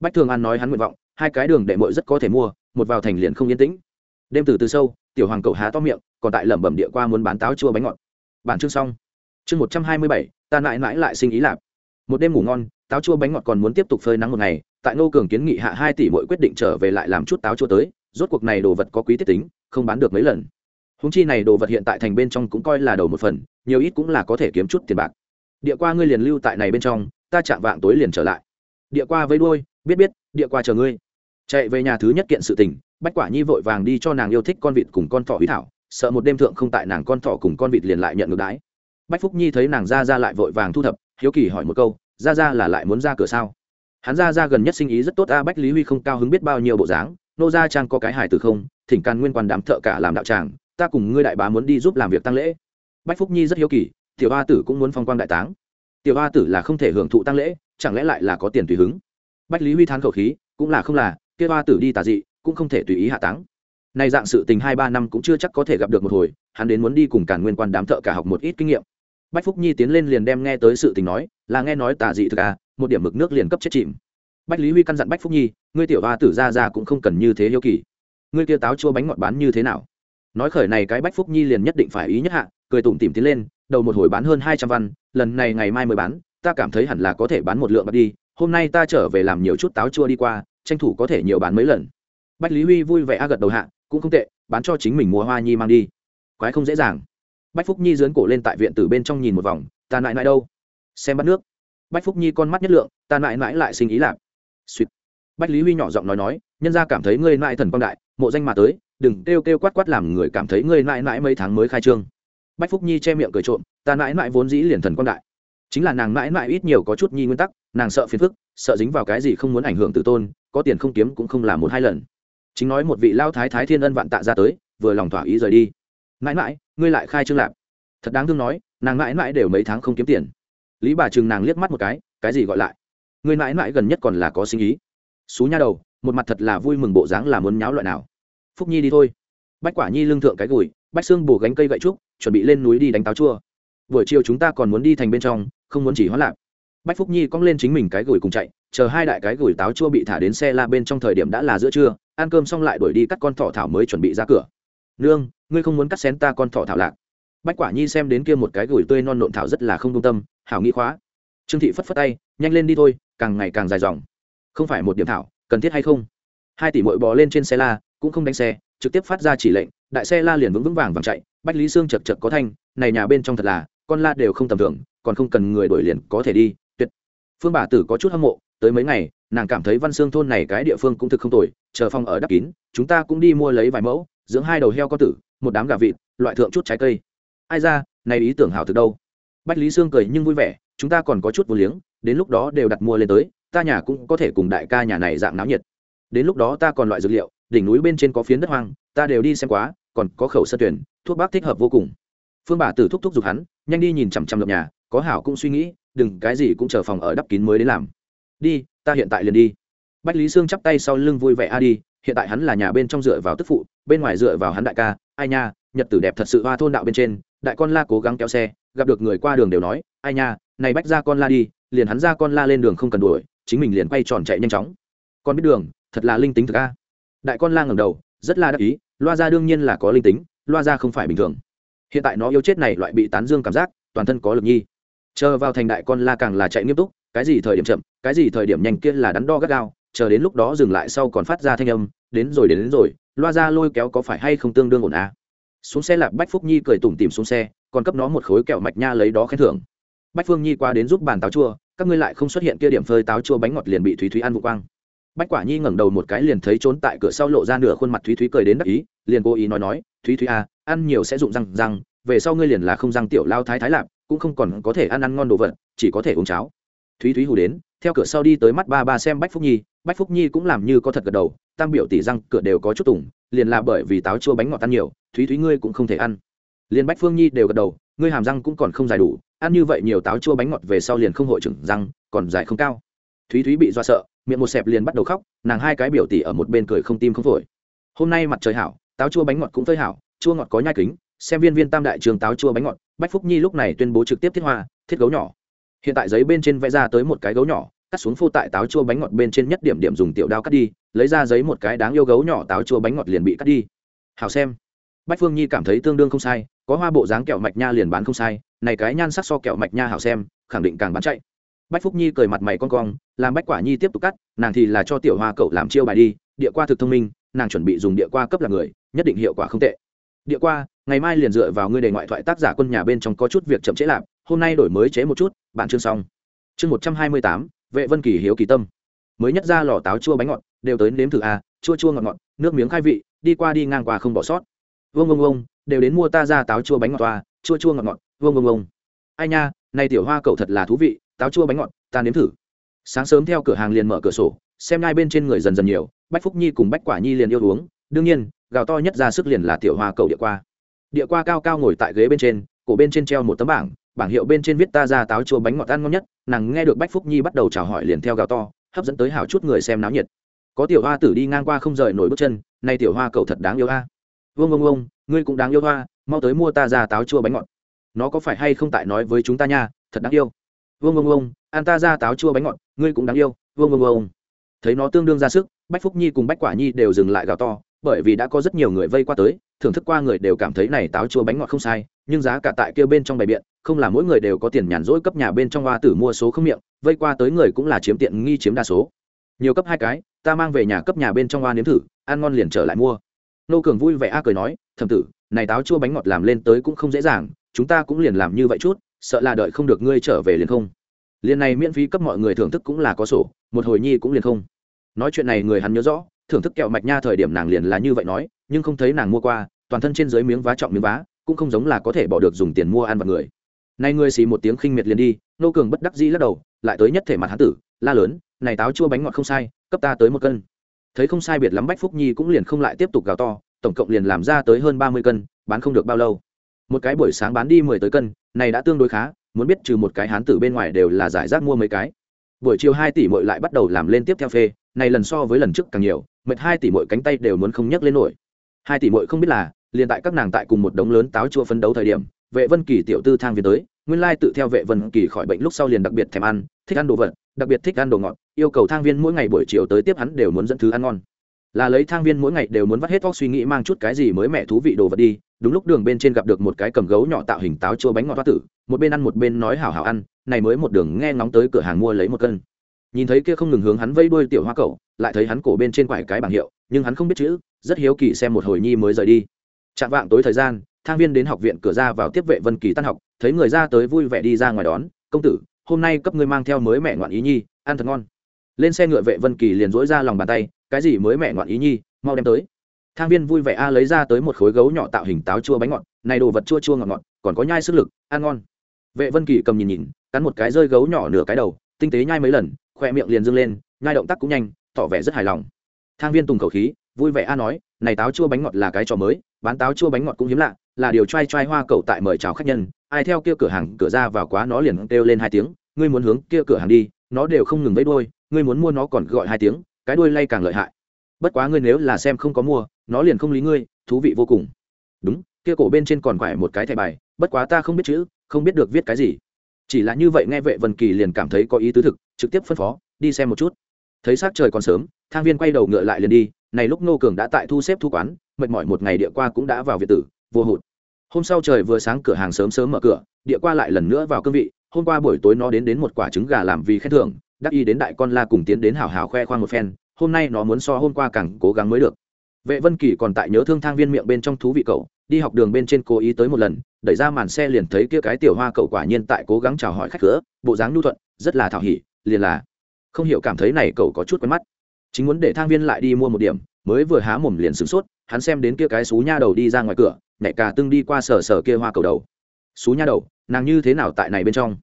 Bách thường an nói hắn nguyện vọng, hai cái đường đệ mội rất có thể mua, một vào thành liền không yên tĩnh. Đêm từ từ sâu, tiểu hoàng cậu há to miệng, còn tại lẩm bẩm địa qua muốn bán táo chua bánh ngọt. Bản chương xong. Chương một trăm hai mươi bảy, ta mãi mãi lại sinh ý lạp một đêm ngủ ngon, táo chua bánh ngọt còn muốn tiếp tục phơi nắng một ngày, tại nô cường kiến nghị hạ hai tỷ mỗi quyết định trở về lại làm chút táo chua tới rốt cuộc này đồ vật có quý tiết tính, không bán được mấy lần. Húng chi này đồ vật hiện tại thành bên trong cũng coi là đầu một phần, nhiều ít cũng là có thể kiếm chút tiền bạc. Địa qua ngươi liền lưu tại này bên trong, ta chạm vạng tối liền trở lại. Địa qua với đuôi, biết biết, địa qua chờ ngươi. Chạy về nhà thứ nhất kiện sự tình, bách quả nhi vội vàng đi cho nàng yêu thích con vịt cùng con thỏ hủy thảo, sợ một đêm thượng không tại nàng con thỏ cùng con vịt liền lại nhận ngược đái bách phúc nhi thấy nàng ra ra lại vội vàng thu thập, hiếu kỳ hỏi một câu, ra ra là lại muốn ra cửa sao? Hắn ra ra gần nhất sinh ý rất tốt, a, bách lý huy không cao hứng biết bao nhiêu bộ dáng nô gia trang có cái hải từ không? Thỉnh can nguyên quan đám thợ cả làm đạo tràng, ta cùng ngươi đại bá muốn đi giúp làm việc tăng lễ. Bách phúc nhi rất hiếu kỳ, tiểu hoa tử cũng muốn phong quang đại táng. Tiểu hoa tử là không thể hưởng thụ tăng lễ, chẳng lẽ lại là có tiền tùy hứng? Bách lý huy thán khẩu khí, cũng là không là, kia hoa tử đi tà dị, cũng không thể tùy ý hạ táng. Nay dạng sự tình hai ba năm cũng chưa chắc có thể gặp được một hồi, hắn đến muốn đi cùng càn nguyên quan đám thợ cả học một ít kinh nghiệm. Bách phúc nhi tiến lên liền đem nghe tới sự tình nói, là nghe nói tà dị thực à một điểm mực nước liền cấp chết chìm bách lý huy căn dặn bách phúc nhi, ngươi tiểu hoa tử ra ra cũng không cần như thế hiếu kỳ. Ngươi kia táo chua bánh ngọt bán như thế nào? Nói khởi này cái bách phúc nhi liền nhất định phải ý nhất hạ, cười tủm tìm tiến lên, đầu một hồi bán hơn hai trăm văn, lần này ngày mai mới bán, ta cảm thấy hẳn là có thể bán một lượng bạc đi, hôm nay ta trở về làm nhiều chút táo chua đi qua, tranh thủ có thể nhiều bán mấy lần. Bách lý huy vui vẻ a gật đầu hạ, cũng không tệ, bán cho chính mình mua hoa nhi mang đi. Quái không dễ dàng. Bách phúc nhi dướn cổ lên tại viện từ bên trong nhìn một vòng, ta nại nại đâu? Xem bắt nước. Bách phúc nhi con mắt nhất lượng, ta nại nại lại sinh ý lạc suýt bách lý huy nhỏ giọng nói nói, nhân ra cảm thấy ngươi mãi thần quang đại, mộ danh mà tới, đừng kêu kêu quát quát làm người cảm thấy ngươi mãi mãi mấy tháng mới khai trương. Bách phúc nhi che miệng cười trộm, ta mãi mãi vốn dĩ liền thần quang đại. Chính là nàng mãi mãi ít nhiều có chút nhi nguyên tắc, nàng sợ phiền phức, sợ dính vào cái gì không muốn ảnh hưởng từ tôn, có tiền không kiếm cũng không làm một hai lần. Chính nói một vị lao thái thái thiên ân vạn tạ ra tới, vừa lòng thỏa ý rời đi. Mãi mãi, ngươi lại khai trương lạp. Thật đáng thương nói, nàng mãi mãi đều mấy tháng không kiếm tiền. Lý bà chừng nàng liếc mắt một cái cái gì gọi lại? Ngươi mãi mãi gần nhất còn là có sinh ý. Xú nha đầu, một mặt thật là vui mừng bộ dáng là muốn nháo loại nào. Phúc nhi đi thôi. Bách quả nhi lương thượng cái gùi, bách xương bổ gánh cây gậy trúc, chuẩn bị lên núi đi đánh táo chua. Buổi chiều chúng ta còn muốn đi thành bên trong, không muốn chỉ hóa lạp bách phúc nhi cong lên chính mình cái gửi cùng chạy, chờ hai đại cái gửi táo chua bị thả đến xe la bên trong thời điểm đã là giữa trưa, ăn cơm xong lại đuổi đi cắt con thỏ thảo mới chuẩn bị ra cửa. Nương, ngươi không muốn cắt xén ta con thỏ thảo lạc? Bách quả nhi xem đến kia một cái gửi tươi non nộn thảo rất là không công tâm, hảo nghĩ khóa. Trương thị phất phất tay, nhanh lên đi thôi càng ngày càng dài dòng. Không phải một điểm thảo, cần thiết hay không? Hai tỷ mội bò lên trên xe la, cũng không đánh xe, trực tiếp phát ra chỉ lệnh, đại xe la liền vững vững vàng vàng chạy, bách lý sương chật chật có thanh, này nhà bên trong thật là, con la đều không tầm thường, còn không cần người đổi liền có thể đi, tuyệt. Phương bà tử có chút hâm mộ, tới mấy ngày, nàng cảm thấy văn xương thôn này cái địa phương cũng thực không tồi, chờ phong ở đắp kín, chúng ta cũng đi mua lấy vài mẫu, dưỡng hai đầu heo có tử, một đám gà vịt, loại thượng chút trái cây. Ai ra, này ý tưởng hảo thực đâu? Bách lý sương cười nhưng vui vẻ, chúng ta còn có chút vô liếng, đến lúc đó đều đặt mua lên tới, ta nhà cũng có thể cùng đại ca nhà này dạng náo nhiệt. Đến lúc đó ta còn loại dược liệu, đỉnh núi bên trên có phiến đất hoang, ta đều đi xem quá, còn có khẩu sơ tuyển, thuốc bác thích hợp vô cùng. Phương bà tử thúc thúc giục hắn, nhanh đi nhìn chằm chằm lập nhà, có hảo cũng suy nghĩ, đừng cái gì cũng chờ phòng ở đắp kín mới đến làm. Đi, ta hiện tại liền đi. Bách lý sương chắp tay sau lưng vui vẻ, a đi, hiện tại hắn là nhà bên trong dựa vào tức phụ, bên ngoài dựa vào hắn đại ca, ai nha, nhật tử đẹp thật sự hoa thôn đạo bên trên đại con la cố gắng kéo xe gặp được người qua đường đều nói ai nha này bách ra con la đi liền hắn ra con la lên đường không cần đuổi chính mình liền quay tròn chạy nhanh chóng. Con biết đường thật là linh tính thực a. Đại con la ngầm đầu rất là đắc ý loa ra đương nhiên là có linh tính loa ra không phải bình thường. Hiện tại nó yêu chết này loại bị tán dương cảm giác toàn thân có lực nhi. Chờ vào thành đại con la càng là chạy nghiêm túc cái gì thời điểm chậm cái gì thời điểm nhanh kia là đắn đo gắt gao chờ đến lúc đó dừng lại sau còn phát ra thanh âm đến rồi đến, đến rồi loa ra lôi kéo có phải hay không tương đương ổn à? Xuống xe lạp bách phúc nhi cười tủm tìm xuống xe, còn cấp nó một khối kẹo mạch nha lấy đó khen thưởng. Bách phương nhi qua đến giúp bàn táo chua, các ngươi lại không xuất hiện kia điểm phơi táo chua bánh ngọt liền bị thúy thúy ăn vụ quang. Bách quả nhi ngẩng đầu một cái liền thấy trốn tại cửa sau lộ ra nửa khuôn mặt thúy thúy cười đến đắc ý, liền cố ý nói nói, thúy thúy à ăn nhiều sẽ rụng răng răng, về sau ngươi liền là không răng tiểu lao thái thái lạp, cũng không còn có thể ăn ăn ngon đồ vật, chỉ có thể uống cháo. Thúy thúy hù đến, theo cửa sau đi tới mắt ba ba xem bách phúc nhi bách phúc nhi cũng làm như có thật gật đầu, tam biểu tỷ răng cửa đều có chút tủng liền là bởi vì táo chua bánh ngọt ăn nhiều, thúy thúy ngươi cũng không thể ăn. Liền bách phương nhi đều gật đầu, ngươi hàm răng cũng còn không dài đủ, ăn như vậy nhiều táo chua bánh ngọt về sau liền không hội trưởng răng, còn dài không cao. Thúy thúy bị do sợ, miệng một xẹp liền bắt đầu khóc, nàng hai cái biểu tỷ ở một bên cười không tim không phổi. Hôm nay mặt trời hảo, táo chua bánh ngọt cũng phơi hảo, chua ngọt có nhai kính, xem viên viên tam đại trường táo chua bánh ngọt, bách phúc nhi lúc này tuyên bố trực tiếp thiết hoa, thiết gấu nhỏ. Hiện tại giấy bên trên vẽ ra tới một cái gấu nhỏ cắt xuống phô tại táo chua bánh ngọt bên trên nhất điểm điểm dùng tiểu đao cắt đi, lấy ra giấy một cái đáng yêu gấu nhỏ táo chua bánh ngọt liền bị cắt đi. Hào xem. Bách phương nhi cảm thấy tương đương không sai, có hoa bộ dáng kẹo mạch nha liền bán không sai, này cái nhan sắc so kẹo mạch nha hảo xem, khẳng định càng bán chạy. Bách phúc nhi cười mặt mày con cong, làm bách quả nhi tiếp tục cắt, nàng thì là cho tiểu hoa cậu làm chiêu bài đi, địa qua thực thông minh, nàng chuẩn bị dùng địa qua cấp là người, nhất định hiệu quả không tệ. Địa qua, ngày mai liền dựa vào ngươi đề ngoại thoại tác giả quân nhà bên trong có chút việc chậm chế lạp hôm nay đổi mới chế một chút, bạn chương xong. Chương một trăm hai mươi tám vệ vân kỳ hiếu kỳ tâm. Mới nhất ra lò táo chua bánh ngọt, đều tới nếm thử a chua chua ngọt ngọt, nước miếng khai vị, đi qua đi ngang qua không bỏ sót. Vông vông vông đều đến mua ta ra táo chua bánh ngọt toa chua chua ngọt ngọt vông vông vông ai nha, này tiểu hoa cậu thật là thú vị, táo chua bánh ngọt, ta nếm thử. Sáng sớm theo cửa hàng liền mở cửa sổ, xem ngay bên trên người dần dần nhiều, bách phúc nhi cùng bách quả nhi liền yêu uống, đương nhiên, gào to nhất ra sức liền là tiểu hoa cậu địa qua. Địa qua cao cao ngồi tại ghế bên trên, cổ bên trên treo một tấm bảng bảng hiệu bên trên viết ta ra táo chua bánh ngọt ăn ngon nhất nàng nghe được bách phúc nhi bắt đầu chào hỏi liền theo gào to, hấp dẫn tới hảo chút người xem náo nhiệt. Có tiểu hoa tử đi ngang qua không rời nổi bước chân nay tiểu hoa cậu thật đáng yêu a. À. vương vương vương, ngươi cũng đáng yêu hoa, mau tới mua ta ra táo chua bánh ngọt. Nó có phải hay không tại nói với chúng ta nha, thật đáng yêu. Vương vương vương, ăn ta ra táo chua bánh ngọt, ngươi cũng đáng yêu, vương vương vương. Thấy nó tương đương ra sức, bách phúc nhi cùng bách quả nhi đều dừng lại gào to, bởi vì đã có rất nhiều người vây qua tới thưởng thức qua người đều cảm thấy này táo chua bánh ngọt không sai, nhưng giá cả tại kia bên trong bày biện, không là mỗi người đều có tiền nhàn rỗi cấp nhà bên trong hoa tử mua số không miệng, vây qua tới người cũng là chiếm tiện nghi chiếm đa số. Nhiều cấp hai cái, ta mang về nhà cấp nhà bên trong hoa nếm thử, ăn ngon liền trở lại mua. Nô cường vui vẻ a cười nói thầm tử, này táo chua bánh ngọt làm lên tới cũng không dễ dàng, chúng ta cũng liền làm như vậy chút, sợ là đợi không được ngươi trở về liền không. Liền này miễn phí cấp mọi người thưởng thức cũng là có sổ, một hồi nhi cũng liền không. Nói chuyện này người hắn nhớ rõ, thưởng thức kẹo mạch nha thời điểm nàng liền là như vậy nói, nhưng không thấy nàng mua qua toàn thân trên dưới miếng vá trọng miếng vá, cũng không giống là có thể bỏ được dùng tiền mua ăn vào người. Nay ngươi xì một tiếng khinh miệt liền đi, nô cường bất đắc dĩ lắc đầu, lại tới nhất thể mặt hắn tử, la lớn, này táo chua bánh ngọt không sai, cấp ta tới một cân. Thấy không sai biệt lắm bách phúc nhi cũng liền không lại tiếp tục gào to, tổng cộng liền làm ra tới hơn ba mươi cân, bán không được bao lâu. Một cái buổi sáng bán đi mười tới cân, này đã tương đối khá, muốn biết trừ một cái hán tử bên ngoài đều là giải rác mua mấy cái. Buổi chiều hai tỷ mội lại bắt đầu làm lên tiếp theo phê, này lần so với lần trước càng nhiều, mệt hai tỷ mội cánh tay đều muốn không nhấc lên nổi. Hai tỷ mội không biết là liền tại các nàng tại cùng một đống lớn táo chua phấn đấu thời điểm, vệ vân kỳ tiểu tư thang viên tới, nguyên lai tự theo vệ vân kỳ khỏi bệnh lúc sau liền đặc biệt thèm ăn, thích ăn đồ vật, đặc biệt thích ăn đồ ngọt, yêu cầu thang viên mỗi ngày buổi chiều tới tiếp hắn đều muốn dẫn thứ ăn ngon. Là lấy thang viên mỗi ngày đều muốn vắt hết óc suy nghĩ mang chút cái gì mới mẹ thú vị đồ vật đi, đúng lúc đường bên trên gặp được một cái cầm gấu nhỏ tạo hình táo chua bánh ngọt toát tử, một bên ăn một bên nói hảo hảo ăn, này mới một đường nghe ngóng tới cửa hàng mua lấy một cân. Nhìn thấy kia không ngừng hướng hắn vây đuôi tiểu hoa cậu, lại thấy hắn cổ bên trên quải cái bảng hiệu, nhưng hắn không biết chữ, rất hiếu kỳ xem một hồi nhi mới rời đi chạm vạng tối thời gian, thang viên đến học viện cửa ra vào tiếp vệ vân kỳ tan học, thấy người ra tới vui vẻ đi ra ngoài đón, công tử, hôm nay cấp ngươi mang theo mới mẹ ngoạn ý nhi, ăn thật ngon. Lên xe ngựa vệ vân kỳ liền dỗi ra lòng bàn tay, cái gì mới mẹ ngoạn ý nhi, mau đem tới. Thang viên vui vẻ a lấy ra tới một khối gấu nhỏ tạo hình táo chua bánh ngọt, này đồ vật chua chua ngọt ngọt, còn có nhai sức lực, ăn ngon. Vệ vân kỳ cầm nhìn nhìn, cắn một cái rơi gấu nhỏ nửa cái đầu, tinh tế nhai mấy lần, khoe miệng liền dâng lên, nhai động tác cũng nhanh, tỏ vẻ rất hài lòng. Thang viên tùng khẩu khí, vui vẻ a nói này táo chua bánh ngọt là cái trò mới, bán táo chua bánh ngọt cũng hiếm lạ, là điều trai trai hoa cầu tại mời chào khách nhân, ai theo kia cửa hàng, cửa ra vào quá nó liền kêu lên hai tiếng, ngươi muốn hướng kia cửa hàng đi, nó đều không ngừng vẫy đuôi, ngươi muốn mua nó còn gọi hai tiếng, cái đuôi lay càng lợi hại. Bất quá ngươi nếu là xem không có mua, nó liền không lý ngươi, thú vị vô cùng. Đúng, kia cổ bên trên còn phải một cái thẻ bài, bất quá ta không biết chữ, không biết được viết cái gì. Chỉ là như vậy nghe vệ vân kỳ liền cảm thấy có ý tứ thực, trực tiếp phân phó, đi xem một chút. Thấy s trời còn sớm, thang viên quay đầu ngựa lại liền đi này lúc nô cường đã tại thu xếp thu quán, mệt mỏi một ngày địa qua cũng đã vào việt tử, vô hụt. Hôm sau trời vừa sáng cửa hàng sớm sớm mở cửa, địa qua lại lần nữa vào cương vị, hôm qua buổi tối nó đến đến một quả trứng gà làm vì khen thưởng, đắc y đến đại con la cùng tiến đến hào hào khoe khoang một phen, hôm nay nó muốn so hôm qua càng cố gắng mới được. Vệ vân kỳ còn tại nhớ thương thang viên miệng bên trong thú vị cậu, đi học đường bên trên cố ý tới một lần, đẩy ra màn xe liền thấy kia cái tiểu hoa cậu quả nhiên tại cố gắng chào hỏi khách cửa, bộ dáng nhu thuận, rất là thảo hỉ, liền là không hiểu cảm thấy này cậu có chút quen mắt chính muốn để thang viên lại đi mua một điểm, mới vừa há mồm liền sửng sốt, hắn xem đến kia cái xú nha đầu đi ra ngoài cửa, nhảy cà tưng đi qua sở sở kia hoa cầu đầu. Xú nha đầu, nàng như thế nào tại này bên trong?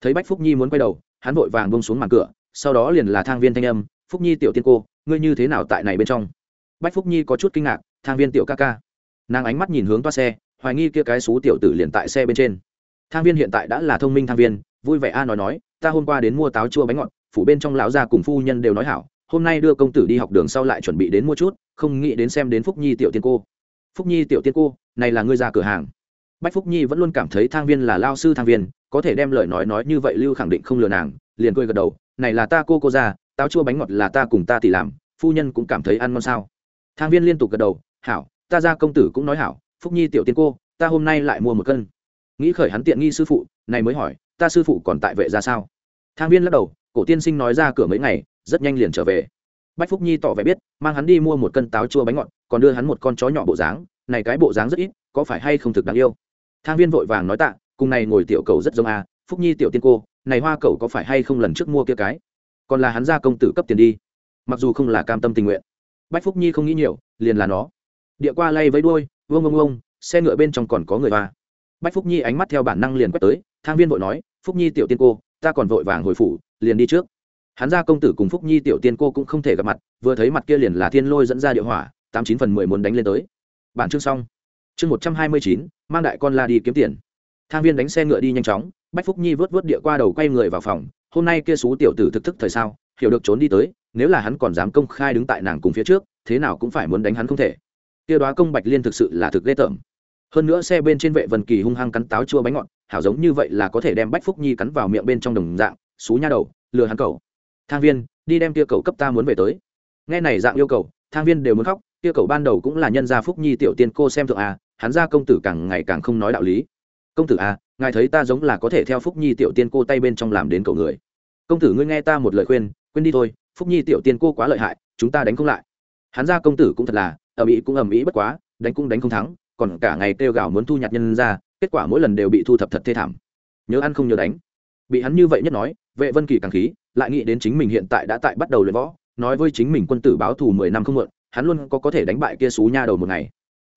Thấy bách phúc nhi muốn quay đầu, hắn vội vàng bông xuống màn cửa, sau đó liền là thang viên thanh âm, phúc nhi tiểu tiên cô, ngươi như thế nào tại này bên trong? Bách phúc nhi có chút kinh ngạc, thang viên tiểu ca ca. Nàng ánh mắt nhìn hướng toa xe, hoài nghi kia cái xú tiểu tử liền tại xe bên trên. Thang viên hiện tại đã là thông minh thang viên, vui vẻ a nói nói, ta hôm qua đến mua táo chua bánh ngọt, phủ bên trong lão gia cùng phu nhân đều nói hảo hôm nay đưa công tử đi học đường sau lại chuẩn bị đến mua chút, không nghĩ đến xem đến phúc nhi tiểu tiên cô. Phúc nhi tiểu tiên cô, này là ngươi ra cửa hàng. Bách phúc nhi vẫn luôn cảm thấy thang viên là lao sư thang viên, có thể đem lời nói nói như vậy lưu khẳng định không lừa nàng, liền cười gật đầu, này là ta cô cô ra, táo chua bánh ngọt là ta cùng ta thì làm, phu nhân cũng cảm thấy ăn ngon sao. Thang viên liên tục gật đầu, hảo, ta ra công tử cũng nói hảo, phúc nhi tiểu tiên cô, ta hôm nay lại mua một cân. Nghĩ khởi hắn tiện nghi sư phụ, này mới hỏi, ta sư phụ còn tại vệ ra sao? Thang viên lắc đầu cổ tiên sinh nói ra cửa mấy ngày, rất nhanh liền trở về. Bách phúc nhi tỏ vẻ biết, mang hắn đi mua một cân táo chua bánh ngọt, còn đưa hắn một con chó nhỏ bộ dáng. Này cái bộ dáng rất ít, có phải hay không thực đáng yêu? Thang viên vội vàng nói tạ, cùng này ngồi tiểu cầu rất giống a phúc nhi tiểu tiên cô, này hoa cầu có phải hay không lần trước mua kia cái? Còn là hắn ra công tử cấp tiền đi. Mặc dù không là cam tâm tình nguyện. Bách phúc nhi không nghĩ nhiều, liền là nó. Địa qua lay với đuôi vương ông ông xe ngựa bên trong còn có người và. bách phúc nhi ánh mắt theo bản năng liền quét tới, thang viên vội nói, phúc nhi tiểu tiên cô, ta còn vội vàng hồi phủ liền đi trước. Hắn ra công tử cùng phúc nhi tiểu tiên cô cũng không thể gặp mặt, vừa thấy mặt kia liền là thiên lôi dẫn ra địa hỏa, tám chín phần mười muốn đánh lên tới. Bản chương xong. Chương một trăm hai mươi chín, mang đại con la đi kiếm tiền. Thang viên đánh xe ngựa đi nhanh chóng, bách phúc nhi vớt vớt địa qua đầu quay người vào phòng, hôm nay kia xú tiểu tử thực thức thời sao, hiểu được trốn đi tới, nếu là hắn còn dám công khai đứng tại nàng cùng phía trước, thế nào cũng phải muốn đánh hắn không thể. Kia đoá công bạch liên thực sự là thực ghê tởm. Hơn nữa xe bên trên vệ vân kỳ hung hăng cắn táo chua bánh ngọt, hảo giống như vậy là có thể đem bách phúc nhi cắn vào miệng bên trong đồng dạng xú nha đầu, lừa hắn cầu thang viên, đi đem kia cầu cấp ta muốn về tới. Nghe này dạng yêu cầu, thang viên đều muốn khóc kia cầu ban đầu cũng là nhân gia phúc nhi tiểu tiên cô xem thượng à hắn ra công tử càng ngày càng không nói đạo lý. Công tử à ngài thấy ta giống là có thể theo phúc nhi tiểu tiên cô tay bên trong làm đến cầu người. Công tử ngươi nghe ta một lời khuyên, quên đi thôi, phúc nhi tiểu tiên cô quá lợi hại, chúng ta đánh không lại. Hắn ra công tử cũng thật là, ầm ĩ cũng ầm ĩ bất quá, đánh cũng đánh không thắng, còn cả ngày kêu gào muốn thu nhặt nhân ra kết quả mỗi lần đều bị thu thập thật thê thảm. Nhớ ăn không nhớ đánh. Bị hắn như vậy nhất nói vệ vân kỳ càng khí, lại nghĩ đến chính mình hiện tại đã tại bắt đầu luyện võ, nói với chính mình quân tử báo thù mười năm không muộn, hắn luôn có có thể đánh bại kia xú nha đầu một ngày.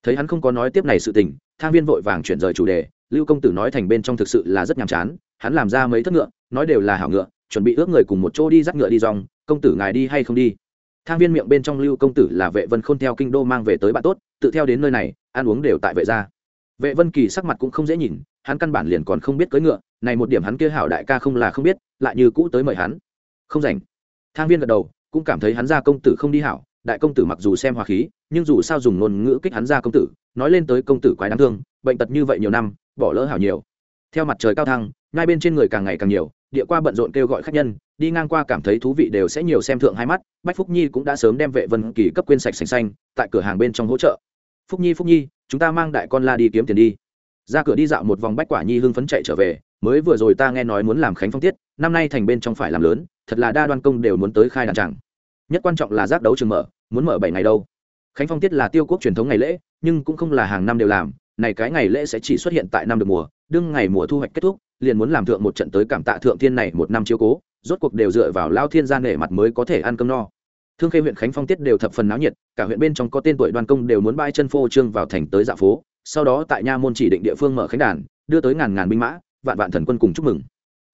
Thấy hắn không có nói tiếp này sự tình, thang viên vội vàng chuyển rời chủ đề, lưu công tử nói thành bên trong thực sự là rất nhàm chán, hắn làm ra mấy thất ngựa, nói đều là hảo ngựa, chuẩn bị ước người cùng một chỗ đi dắt ngựa đi dòng, công tử ngài đi hay không đi? Thang viên miệng bên trong lưu công tử là vệ vân khôn theo kinh đô mang về tới bạn tốt, tự theo đến nơi này, ăn uống đều tại vệ gia vệ vân kỳ sắc mặt cũng không dễ nhìn, hắn căn bản liền còn không biết cưỡi ngựa, này một điểm hắn kia hảo đại ca không là không biết, lại như cũ tới mời hắn. Không rảnh. Thang viên gật đầu, cũng cảm thấy hắn ra công tử không đi hảo, đại công tử mặc dù xem hòa khí, nhưng dù sao dùng ngôn ngữ kích hắn ra công tử, nói lên tới công tử quái đáng thương, bệnh tật như vậy nhiều năm, bỏ lỡ hảo nhiều. Theo mặt trời cao thăng, ngay bên trên người càng ngày càng nhiều, địa qua bận rộn kêu gọi khách nhân, đi ngang qua cảm thấy thú vị đều sẽ nhiều xem thượng hai mắt, bách phúc nhi cũng đã sớm đem vệ vân kỳ cấp quên sạch sành xanh, tại cửa hàng bên trong hỗ trợ. Phúc nhi phúc nhi chúng ta mang đại con la đi kiếm tiền đi. Ra cửa đi dạo một vòng bách quả nhi hưng phấn chạy trở về, mới vừa rồi ta nghe nói muốn làm khánh phong tiết, năm nay thành bên trong phải làm lớn, thật là đa đoan công đều muốn tới khai đàn chẳng. Nhất quan trọng là giác đấu trường mở, muốn mở bảy ngày đâu. Khánh phong tiết là tiêu quốc truyền thống ngày lễ, nhưng cũng không là hàng năm đều làm, này cái ngày lễ sẽ chỉ xuất hiện tại năm được mùa, đương ngày mùa thu hoạch kết thúc, liền muốn làm thượng một trận tới cảm tạ thượng thiên này một năm chiếu cố, rốt cuộc đều dựa vào lao thiên gia nể mặt mới có thể ăn cơm no thương khê huyện khánh phong tiết đều thập phần náo nhiệt, cả huyện bên trong có tên tuổi đoàn công đều muốn bãi chân phô trương vào thành tới dạ phố, sau đó tại nha môn chỉ định địa phương mở khánh đàn, đưa tới ngàn ngàn binh mã, vạn vạn thần quân cùng chúc mừng.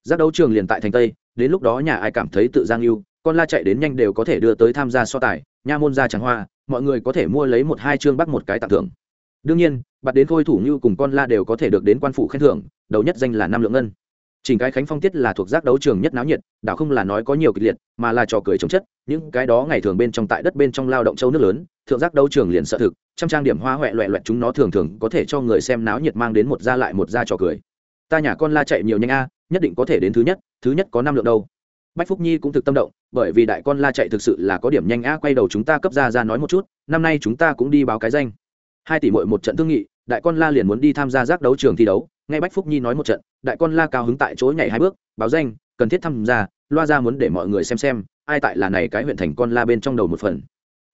Giác đấu trường liền tại thành tây, đến lúc đó nhà ai cảm thấy tự giang yêu, con la chạy đến nhanh đều có thể đưa tới tham gia so tài, nha môn ra tràng hoa, mọi người có thể mua lấy một hai chương bắc một cái tặng thưởng. Đương nhiên bạt đến khôi thủ như cùng con la đều có thể được đến quan phủ khen thưởng, đầu nhất danh là năm lượng ngân chỉnh cái khánh phong tiết là thuộc giác đấu trường nhất náo nhiệt, đảo không là nói có nhiều kịch liệt, mà là trò cười chống chất. Những cái đó ngày thường bên trong tại đất bên trong lao động châu nước lớn, thượng giác đấu trường liền sợ thực, trăm trang điểm hoa huệ loẹ loẹt chúng nó thường thường có thể cho người xem náo nhiệt mang đến một gia lại một gia trò cười. Ta nhà con la chạy nhiều nhanh a, nhất định có thể đến thứ nhất thứ nhất có năm lượng đâu. Bách phúc nhi cũng thực tâm động, bởi vì đại con la chạy thực sự là có điểm nhanh a, quay đầu chúng ta cấp ra ra nói một chút, năm nay chúng ta cũng đi báo cái danh. Hai tỷ mội một trận thương nghị, đại con la liền muốn đi tham gia giác đấu trường thi đấu ngay bách phúc nhi nói một trận, đại con la cao hứng tại chỗ nhảy hai bước, báo danh, cần thiết tham gia, loa ra muốn để mọi người xem xem, ai tại là này cái huyện thành con la bên trong đầu một phần.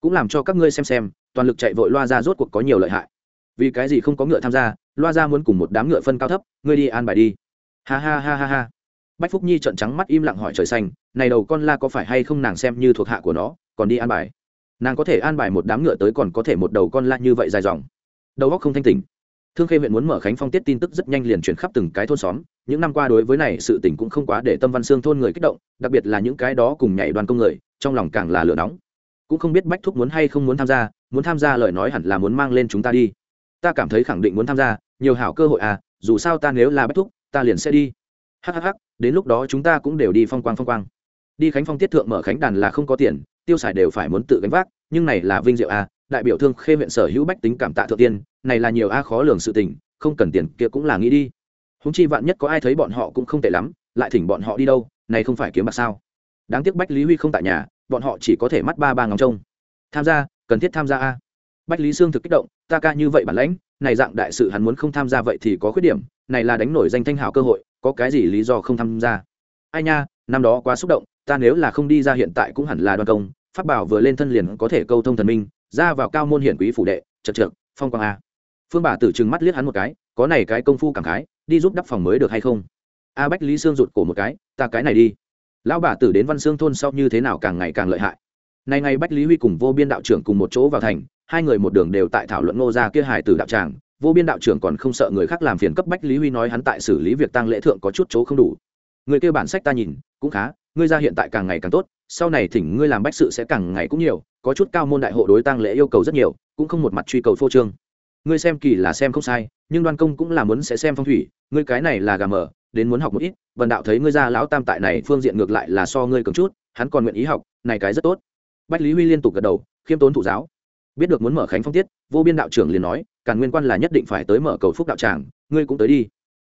Cũng làm cho các ngươi xem xem, toàn lực chạy vội loa ra rốt cuộc có nhiều lợi hại. Vì cái gì không có ngựa tham gia, loa ra muốn cùng một đám ngựa phân cao thấp, ngươi đi an bài đi. Ha ha ha ha ha. Bách phúc nhi trợn trắng mắt im lặng hỏi trời xanh, này đầu con la có phải hay không nàng xem như thuộc hạ của nó, còn đi an bài? Nàng có thể an bài một đám ngựa tới còn có thể một đầu con la như vậy dài dòng. Đầu óc không thanh tỉnh thương khê huyện muốn mở khánh phong tiết tin tức rất nhanh liền chuyển khắp từng cái thôn xóm. Những năm qua đối với này sự tình cũng không quá để tâm văn xương thôn người kích động, đặc biệt là những cái đó cùng nhảy đoàn công người, trong lòng càng là lửa nóng. Cũng không biết bách thúc muốn hay không muốn tham gia, muốn tham gia lời nói hẳn là muốn mang lên chúng ta đi. Ta cảm thấy khẳng định muốn tham gia, nhiều hảo cơ hội à dù sao ta nếu là bách thúc, ta liền sẽ đi. Hhh đến lúc đó chúng ta cũng đều đi phong quang phong quang. Đi khánh phong tiết thượng mở khánh đàn là không có tiền, tiêu xài đều phải muốn tự gánh vác, nhưng này là vinh diệu a đại biểu thương khê huyện sở hữu bách tính cảm tạ thượng tiên, này là nhiều a khó lường sự tình, không cần tiền kia cũng là nghĩ đi. Húng chi vạn nhất có ai thấy bọn họ cũng không tệ lắm, lại thỉnh bọn họ đi đâu, này không phải kiếm bạc sao? Đáng tiếc bách lý huy không tại nhà, bọn họ chỉ có thể mắt ba ba ngóng trông. Tham gia, cần thiết tham gia a. Bách lý sương thực kích động, ta ca như vậy bản lãnh, này dạng đại sự hắn muốn không tham gia vậy thì có khuyết điểm, này là đánh nổi danh thanh hào cơ hội, có cái gì lý do không tham gia? Ai nha, năm đó quá xúc động, ta nếu là không đi ra hiện tại cũng hẳn là đoàn công, pháp bảo vừa lên thân liền có thể câu thông thần minh ra vào cao môn hiển quý phủ đệ, chật trượt, phong quang a. Phương bà tử trừng mắt liếc hắn một cái, có này cái công phu cảm khái, đi giúp đắp phòng mới được hay không? A bách lý sương rụt cổ một cái, ta cái này đi. Lão bà tử đến văn sương thôn sau như thế nào càng ngày càng lợi hại. Nay ngày bách lý huy cùng vô biên đạo trưởng cùng một chỗ vào thành, hai người một đường đều tại thảo luận ngô gia kia hài tử đạo tràng, vô biên đạo trưởng còn không sợ người khác làm phiền cấp bách lý huy nói hắn tại xử lý việc tăng lễ thượng có chút chỗ không đủ. Người kêu bản sách ta nhìn, cũng khá, ngươi ra hiện tại càng ngày càng tốt, sau này thỉnh ngươi làm bách sự sẽ càng ngày cũng nhiều có chút cao môn đại hộ đối tăng lễ yêu cầu rất nhiều, cũng không một mặt truy cầu phô trương. Ngươi xem kỳ là xem không sai, nhưng đoan công cũng là muốn sẽ xem phong thủy, ngươi cái này là gà mở đến muốn học một ít, vần đạo thấy ngươi ra lão tam tại này phương diện ngược lại là so ngươi cường chút, hắn còn nguyện ý học, này cái rất tốt. Bách lý huy liên tục gật đầu, khiêm tốn thủ giáo. Biết được muốn mở khánh phong tiết, vô biên đạo trưởng liền nói, càn nguyên quan là nhất định phải tới mở cầu phúc đạo tràng, ngươi cũng tới đi.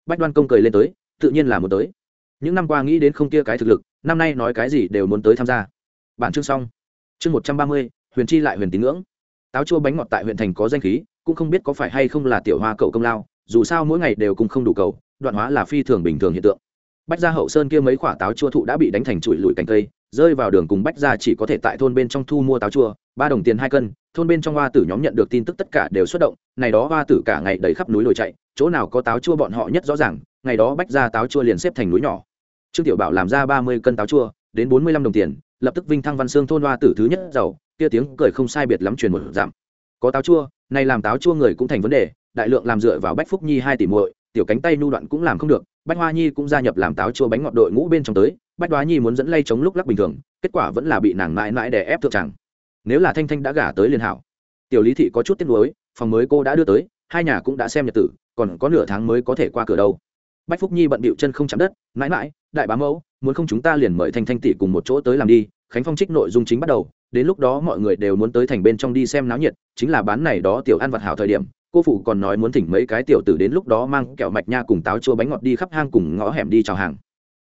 Bách đoan công cười lên tới, tự nhiên là muốn tới. Những năm qua nghĩ đến không kia cái thực lực, năm nay nói cái gì đều muốn tới tham gia. Bản chương xong chương một trăm ba mươi, huyền chi lại huyền tín ngưỡng. Táo chua bánh ngọt tại huyện thành có danh khí, cũng không biết có phải hay không là tiểu hoa cậu công lao, dù sao mỗi ngày đều cùng không đủ cầu, đoạn hóa là phi thường bình thường hiện tượng. Bách gia hậu sơn kia mấy quả táo chua thụ đã bị đánh thành trụi lùi cành cây, rơi vào đường cùng bách gia chỉ có thể tại thôn bên trong thu mua táo chua, ba đồng tiền hai cân, thôn bên trong hoa tử nhóm nhận được tin tức tất cả đều xuất động, này đó hoa tử cả ngày đầy khắp núi lồi chạy, chỗ nào có táo chua bọn họ nhất rõ ràng, ngày đó bách gia táo chua liền xếp thành núi nhỏ. Trương tiểu bảo làm ra ba mươi cân táo chua đến bốn mươi lăm đồng tiền, lập tức vinh thăng văn xương thôn hoa tử thứ nhất giàu, kia tiếng cười không sai biệt lắm truyền một giảm có táo chua, này làm táo chua người cũng thành vấn đề, đại lượng làm dựa vào bách phúc nhi hai tỷ muội, tiểu cánh tay nu đoạn cũng làm không được, bách hoa nhi cũng gia nhập làm táo chua bánh ngọt đội ngũ bên trong tới, bách đoá nhi muốn dẫn lay chống lúc lắc bình thường, kết quả vẫn là bị nàng mãi mãi đè ép thượng tràng. Nếu là thanh thanh đã gả tới liên hảo. Tiểu lý thị có chút tiếc nuối, phòng mới cô đã đưa tới, hai nhà cũng đã xem nhật tử, còn có nửa tháng mới có thể qua cửa đâu bách phúc nhi bận bịu chân không chạm đất, mãi mãi, đại bá mẫu, muốn không chúng ta liền mời thanh thanh tỷ cùng một chỗ tới làm đi, khánh phong trích nội dung chính bắt đầu, đến lúc đó mọi người đều muốn tới thành bên trong đi xem náo nhiệt, chính là bán này đó tiểu ăn vặt hảo thời điểm, cô phụ còn nói muốn thỉnh mấy cái tiểu tử đến lúc đó mang kẹo mạch nha cùng táo chua bánh ngọt đi khắp hang cùng ngõ hẻm đi chào hàng.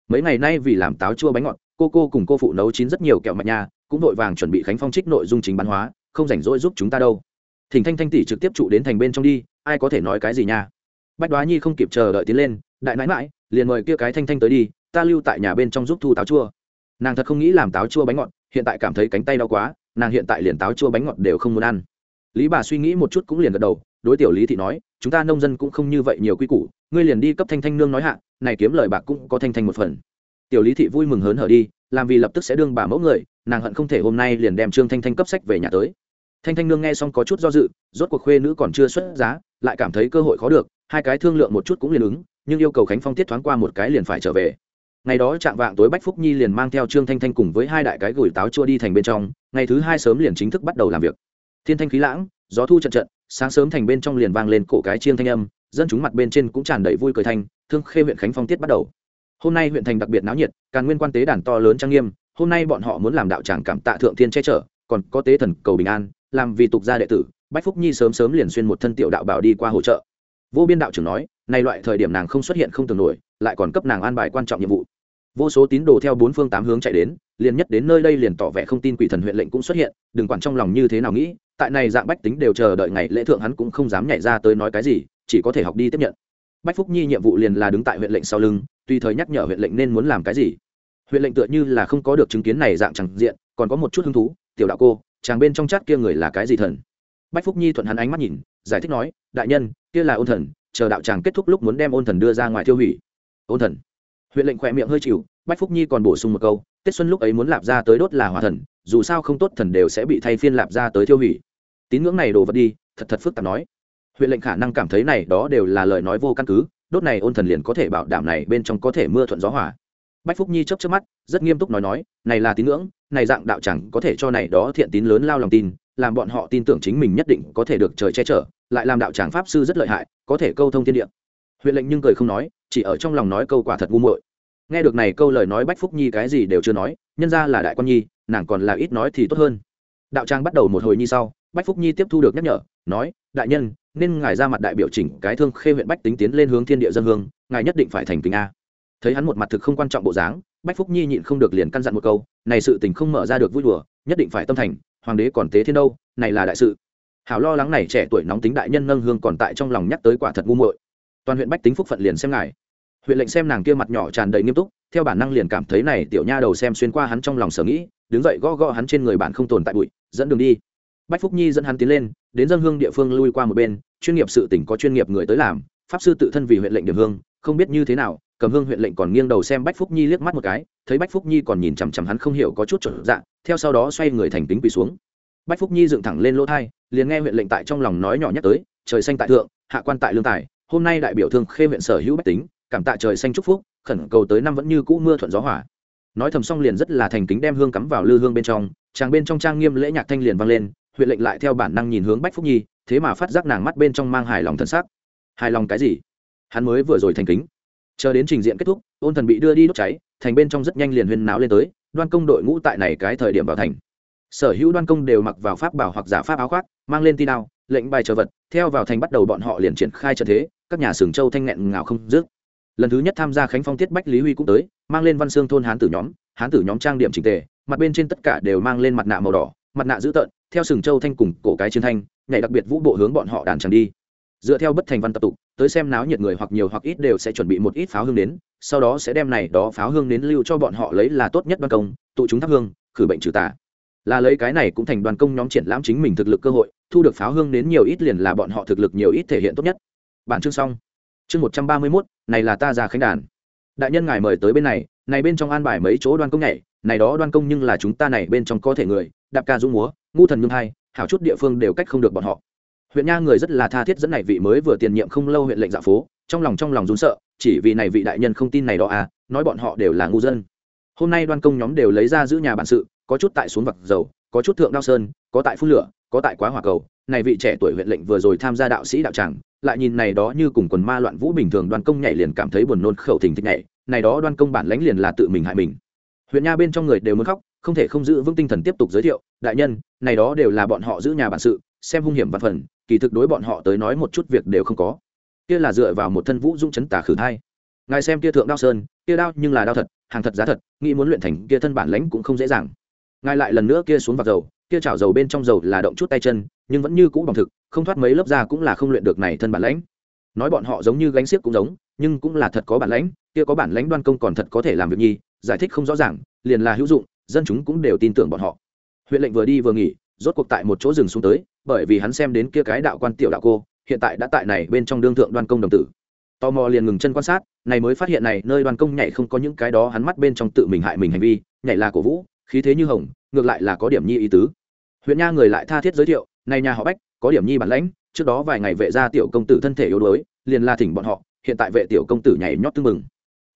Mấy ngày nay vì làm táo chua bánh ngọt, cô cô cùng cô phụ nấu chín rất nhiều kẹo mạch nha, cũng vội vàng chuẩn bị khánh phong trích nội dung chính bán hóa, không rảnh rỗi giúp chúng ta đâu. Thỉnh thanh thanh tỷ trực tiếp trụ đến thành bên trong đi, ai có thể nói cái gì nha? Bách đoá nhi không kịp chờ đợi tiến lên đại nãi mãi liền mời kia cái thanh thanh tới đi, ta lưu tại nhà bên trong giúp thu táo chua. Nàng thật không nghĩ làm táo chua bánh ngọt, hiện tại cảm thấy cánh tay đau quá, nàng hiện tại liền táo chua bánh ngọt đều không muốn ăn. Lý bà suy nghĩ một chút cũng liền gật đầu, đối tiểu lý thị nói, chúng ta nông dân cũng không như vậy nhiều quy củ, ngươi liền đi cấp thanh thanh nương nói hạ, này kiếm lời bạc cũng có thanh thanh một phần. Tiểu lý thị vui mừng hớn hở đi, làm vì lập tức sẽ đương bà mẫu người, nàng hận không thể hôm nay liền đem trương thanh thanh cấp sách về nhà tới. Thanh thanh nương nghe xong có chút do dự, rốt cuộc khuê nữ còn chưa xuất giá, lại cảm thấy cơ hội khó được, hai cái thương lượng một chút cũng liền ứng nhưng yêu cầu khánh phong tiết thoáng qua một cái liền phải trở về. Ngày đó chạm vạng tối bách phúc nhi liền mang theo trương thanh thanh cùng với hai đại cái gửi táo chua đi thành bên trong, ngày thứ hai sớm liền chính thức bắt đầu làm việc. Thiên thanh khí lãng, gió thu trận trận, sáng sớm thành bên trong liền vang lên cổ cái chiêng thanh âm, dân chúng mặt bên trên cũng tràn đầy vui cười thanh, thương khê huyện khánh phong tiết bắt đầu. Hôm nay huyện thành đặc biệt náo nhiệt càng nguyên quan tế đàn to lớn trang nghiêm, hôm nay bọn họ muốn làm đạo tràng cảm tạ thượng thiên che chở, còn có tế thần cầu bình an, làm vì tục gia đệ tử, bách phúc nhi sớm sớm liền xuyên một thân tiểu đạo bảo đi qua hỗ trợ vô biên đạo trưởng nói nay loại thời điểm nàng không xuất hiện không tưởng nổi, lại còn cấp nàng an bài quan trọng nhiệm vụ. Vô số tín đồ theo bốn phương tám hướng chạy đến, liền nhất đến nơi đây liền tỏ vẻ không tin quỷ thần huyện lệnh cũng xuất hiện, đừng quản trong lòng như thế nào nghĩ, tại này dạng bách tính đều chờ đợi ngày lễ thượng hắn cũng không dám nhảy ra tới nói cái gì, chỉ có thể học đi tiếp nhận. Bách phúc nhi nhiệm vụ liền là đứng tại huyện lệnh sau lưng, tùy thời nhắc nhở huyện lệnh nên muốn làm cái gì. Huyện lệnh tựa như là không có được chứng kiến này dạng chẳng diện, còn có một chút hứng thú, tiểu đạo cô, chàng bên trong chát kia người là cái gì thần? Bách phúc nhi thuận hắn ánh mắt nhìn, giải thích nói, đại nhân kia là ôn thần, chờ đạo tràng kết thúc lúc muốn đem ôn thần đưa ra ngoài tiêu hủy. Ôn thần. Huyện lệnh khỏe miệng hơi chịu, bách phúc nhi còn bổ sung một câu, tết xuân lúc ấy muốn lạp ra tới đốt là hòa thần, dù sao không tốt thần đều sẽ bị thay phiên lạp ra tới tiêu hủy. Tín ngưỡng này đồ vật đi, thật thật phức tạp nói. Huyện lệnh khả năng cảm thấy này đó đều là lời nói vô căn cứ, đốt này ôn thần liền có thể bảo đảm này bên trong có thể mưa thuận gió hòa. bách phúc nhi chấp chấp mắt, rất nghiêm túc nói nói, này là tín ngưỡng, này dạng đạo chẳng có thể cho này đó thiện tín lớn lao lòng tin, làm bọn họ tin tưởng chính mình nhất định có thể được trời che chở lại làm đạo tràng pháp sư rất lợi hại, có thể câu thông thiên địa. Huyện lệnh nhưng cười không nói, chỉ ở trong lòng nói câu quả thật ngu muội. Nghe được này câu lời nói bách phúc nhi cái gì đều chưa nói, nhân ra là đại quan nhi, nàng còn là ít nói thì tốt hơn. Đạo trang bắt đầu một hồi nhi sau, bách phúc nhi tiếp thu được nhắc nhở, nói, đại nhân, nên ngài ra mặt đại biểu chỉnh cái thương khê huyện bách tính tiến lên hướng thiên địa dân hương, ngài nhất định phải thành kính a. Thấy hắn một mặt thực không quan trọng bộ dáng, bách phúc nhi nhịn không được liền căn dặn một câu, này sự tình không mở ra được vui đùa, nhất định phải tâm thành, hoàng đế còn tế thiên đâu, này là đại sự hảo lo lắng này trẻ tuổi nóng tính đại nhân nâng hương còn tại trong lòng nhắc tới quả thật ngu muội. Toàn huyện bách tính phúc phận liền xem ngài. Huyện lệnh xem nàng kia mặt nhỏ tràn đầy nghiêm túc, theo bản năng liền cảm thấy này tiểu nha đầu xem xuyên qua hắn trong lòng sở nghĩ, đứng dậy gõ gõ hắn trên người bạn không tồn tại bụi, dẫn đường đi. Bách phúc nhi dẫn hắn tiến lên, đến dân hương địa phương lui qua một bên, chuyên nghiệp sự tỉnh có chuyên nghiệp người tới làm, pháp sư tự thân vì huyện lệnh điểm hương, không biết như thế nào, cầm hương huyện lệnh còn nghiêng đầu xem bách phúc nhi liếc mắt một cái, thấy bách phúc nhi còn nhìn chằm chằm hắn không hiểu có chút trở dạng, theo sau đó xoay người thành tính quỳ xuống bách phúc nhi dựng thẳng lên lỗ thai, liền nghe huyện lệnh tại trong lòng nói nhỏ nhắc tới, trời xanh tại thượng, hạ quan tại lương tài, hôm nay đại biểu thương khê huyện sở hữu bách tính, cảm tạ trời xanh chúc phúc, khẩn cầu tới năm vẫn như cũ mưa thuận gió hỏa nói thầm xong liền rất là thành kính đem hương cắm vào lư hương bên trong, chàng bên trong trang nghiêm lễ nhạc thanh liền vang lên, huyện lệnh lại theo bản năng nhìn hướng bách phúc nhi, thế mà phát giác nàng mắt bên trong mang hài lòng thân xác hài lòng cái gì? Hắn mới vừa rồi thành kính. Chờ đến trình diện kết thúc, ôn thần bị đưa đi đốt cháy, thành bên trong rất nhanh liền huyên náo lên tới, đoan công đội ngũ tại này cái thời điểm vào thành sở hữu đoan công đều mặc vào pháp bảo hoặc giả pháp áo khoác, mang lên tin đao, lệnh bài chờ vật, theo vào thành bắt đầu bọn họ liền triển khai trận thế, các nhà sừng châu thanh nghẹn ngào không dứt. Lần thứ nhất tham gia khánh phong tiết bách lý huy cũng tới, mang lên văn xương thôn hán tử nhóm, hán tử nhóm trang điểm trình tề, mặt bên trên tất cả đều mang lên mặt nạ màu đỏ, mặt nạ dữ tợn, theo sừng châu thanh cùng cổ cái chiến thanh, nhảy đặc biệt vũ bộ hướng bọn họ đàn tràng đi. Dựa theo bất thành văn tập tục, tới xem náo nhiệt người hoặc nhiều hoặc ít đều sẽ chuẩn bị một ít pháo hương đến, sau đó sẽ đem này đó pháo hương đến lưu cho bọn họ lấy là tốt nhất đoan công, tụ chúng thắp hương, khử bệnh trừ tà là lấy cái này cũng thành đoàn công nhóm triển lãm chính mình thực lực cơ hội, thu được pháo hương đến nhiều ít liền là bọn họ thực lực nhiều ít thể hiện tốt nhất. Bản chương xong. Chương một trăm ba mươi mốt, này là ta ra khánh đàn. Đại nhân ngài mời tới bên này này bên trong an bài mấy chỗ đoan công nhảy, này đó đoan công nhưng là chúng ta này bên trong có thể người, đạp ca dũng múa, ngu thần nhung hai, hảo chút địa phương đều cách không được bọn họ. Huyện nha người rất là tha thiết dẫn này vị mới vừa tiền nhiệm không lâu huyện lệnh dạ phố, trong lòng trong lòng rún sợ, chỉ vì này vị đại nhân không tin này đó à nói bọn họ đều là ngu dân. Hôm nay đoan công nhóm đều lấy ra giữ nhà bản sự có chút tại xuống vặc dầu có chút thượng đao sơn có tại phun lửa có tại quá hỏa cầu. Này vị trẻ tuổi huyện lệnh vừa rồi tham gia đạo sĩ đạo tràng lại nhìn này đó như cùng quần ma loạn vũ bình thường đoan công nhảy liền cảm thấy buồn nôn khẩu thình thịch nhảy. Này đó đoan công bản lãnh liền là tự mình hại mình. Huyện nha bên trong người đều muốn khóc không thể không giữ vững tinh thần tiếp tục giới thiệu đại nhân này đó đều là bọn họ giữ nhà bản sự xem hung hiểm văn phần kỳ thực đối bọn họ tới nói một chút việc đều không có. Kia là dựa vào một thân vũ dũng chấn tả khử hai, ngài xem kia thượng đao sơn kia đao nhưng là đao thật hàng thật giá thật nghĩ muốn luyện thành kia thân bản lãnh cũng không dễ dàng ngài lại lần nữa kia xuống vào dầu, kia chảo dầu bên trong dầu là động chút tay chân, nhưng vẫn như cũ bằng thực, không thoát mấy lớp da cũng là không luyện được này thân bản lãnh. Nói bọn họ giống như gánh xiếc cũng giống, nhưng cũng là thật có bản lãnh, kia có bản lãnh đoan công còn thật có thể làm việc nhi, giải thích không rõ ràng, liền là hữu dụng, dân chúng cũng đều tin tưởng bọn họ. Huyện lệnh vừa đi vừa nghỉ, rốt cuộc tại một chỗ rừng xuống tới, bởi vì hắn xem đến kia cái đạo quan tiểu đạo cô, hiện tại đã tại này bên trong đương thượng đoan công đồng tử. Tò mò liền ngừng chân quan sát, này mới phát hiện này nơi đoan công nhảy không có những cái đó hắn mắt bên trong tự mình hại mình hành vi, nhảy là cổ vũ khí thế như hồng, ngược lại là có điểm nhi ý tứ. Huyện nha người lại tha thiết giới thiệu, này nhà họ bách, có điểm nhi bản lãnh, trước đó vài ngày vệ gia tiểu công tử thân thể yếu đuối, liền la thỉnh bọn họ, hiện tại vệ tiểu công tử nhảy nhót tương mừng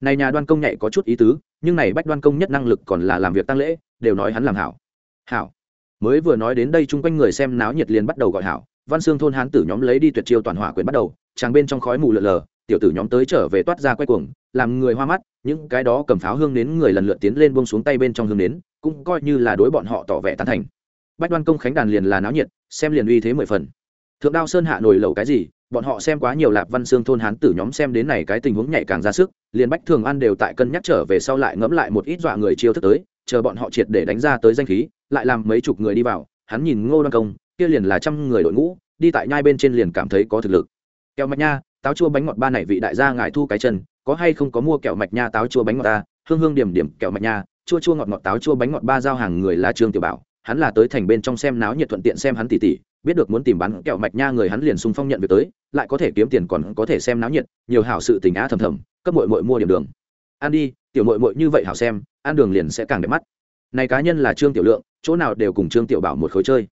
này nhà đoan công nhảy có chút ý tứ, nhưng này bách đoan công nhất năng lực còn là làm việc tăng lễ, đều nói hắn làm hảo. Hảo. Mới vừa nói đến đây chung quanh người xem náo nhiệt liền bắt đầu gọi hảo. Văn xương thôn hán tử nhóm lấy đi tuyệt chiêu toàn hỏa quyền bắt đầu tràng bên trong khói mù lợn lờ tiểu tử nhóm tới trở về toát ra quay cuồng, làm người hoa mắt, những cái đó cầm pháo hương đến người lần lượt tiến lên buông xuống tay bên trong hương đến cũng coi như là đối bọn họ tỏ vẻ tán thành. Bách đoan công khánh đàn liền là náo nhiệt, xem liền uy thế mười phần. Thượng đao sơn hạ nổi lầu cái gì, bọn họ xem quá nhiều lạp văn xương thôn hán tử nhóm xem đến này cái tình huống nhạy càng ra sức, liền bách thường ăn đều tại cân nhắc trở về sau lại ngẫm lại một ít dọa người chiêu thức tới, chờ bọn họ triệt để đánh ra tới danh khí, lại làm mấy chục người đi vào, hắn nhìn ngô đoan công, kia liền là trăm người đội ngũ, đi tại nhai bên trên liền cảm thấy có thực lực. Kéo mạch nha táo chua bánh ngọt ba này vị đại gia ngài thu cái chân, có hay không có mua kẹo mạch nha táo chua bánh ngọt ta? Hương hương điểm điểm kẹo mạch nha, chua chua ngọt ngọt táo chua bánh ngọt ba giao hàng người là trương tiểu bảo, hắn là tới thành bên trong xem náo nhiệt thuận tiện xem hắn tỉ tỉ, biết được muốn tìm bán kẹo mạch nha người hắn liền sung phong nhận việc tới, lại có thể kiếm tiền còn có thể xem náo nhiệt, nhiều hảo sự tình á thầm thầm, cấp mội mội mua điểm đường. Ăn đi, tiểu mội mội như vậy hảo xem, ăn đường liền sẽ càng đẹp mắt. Này cá nhân là trương tiểu lượng, chỗ nào đều cùng trương tiểu bảo một khối chơi.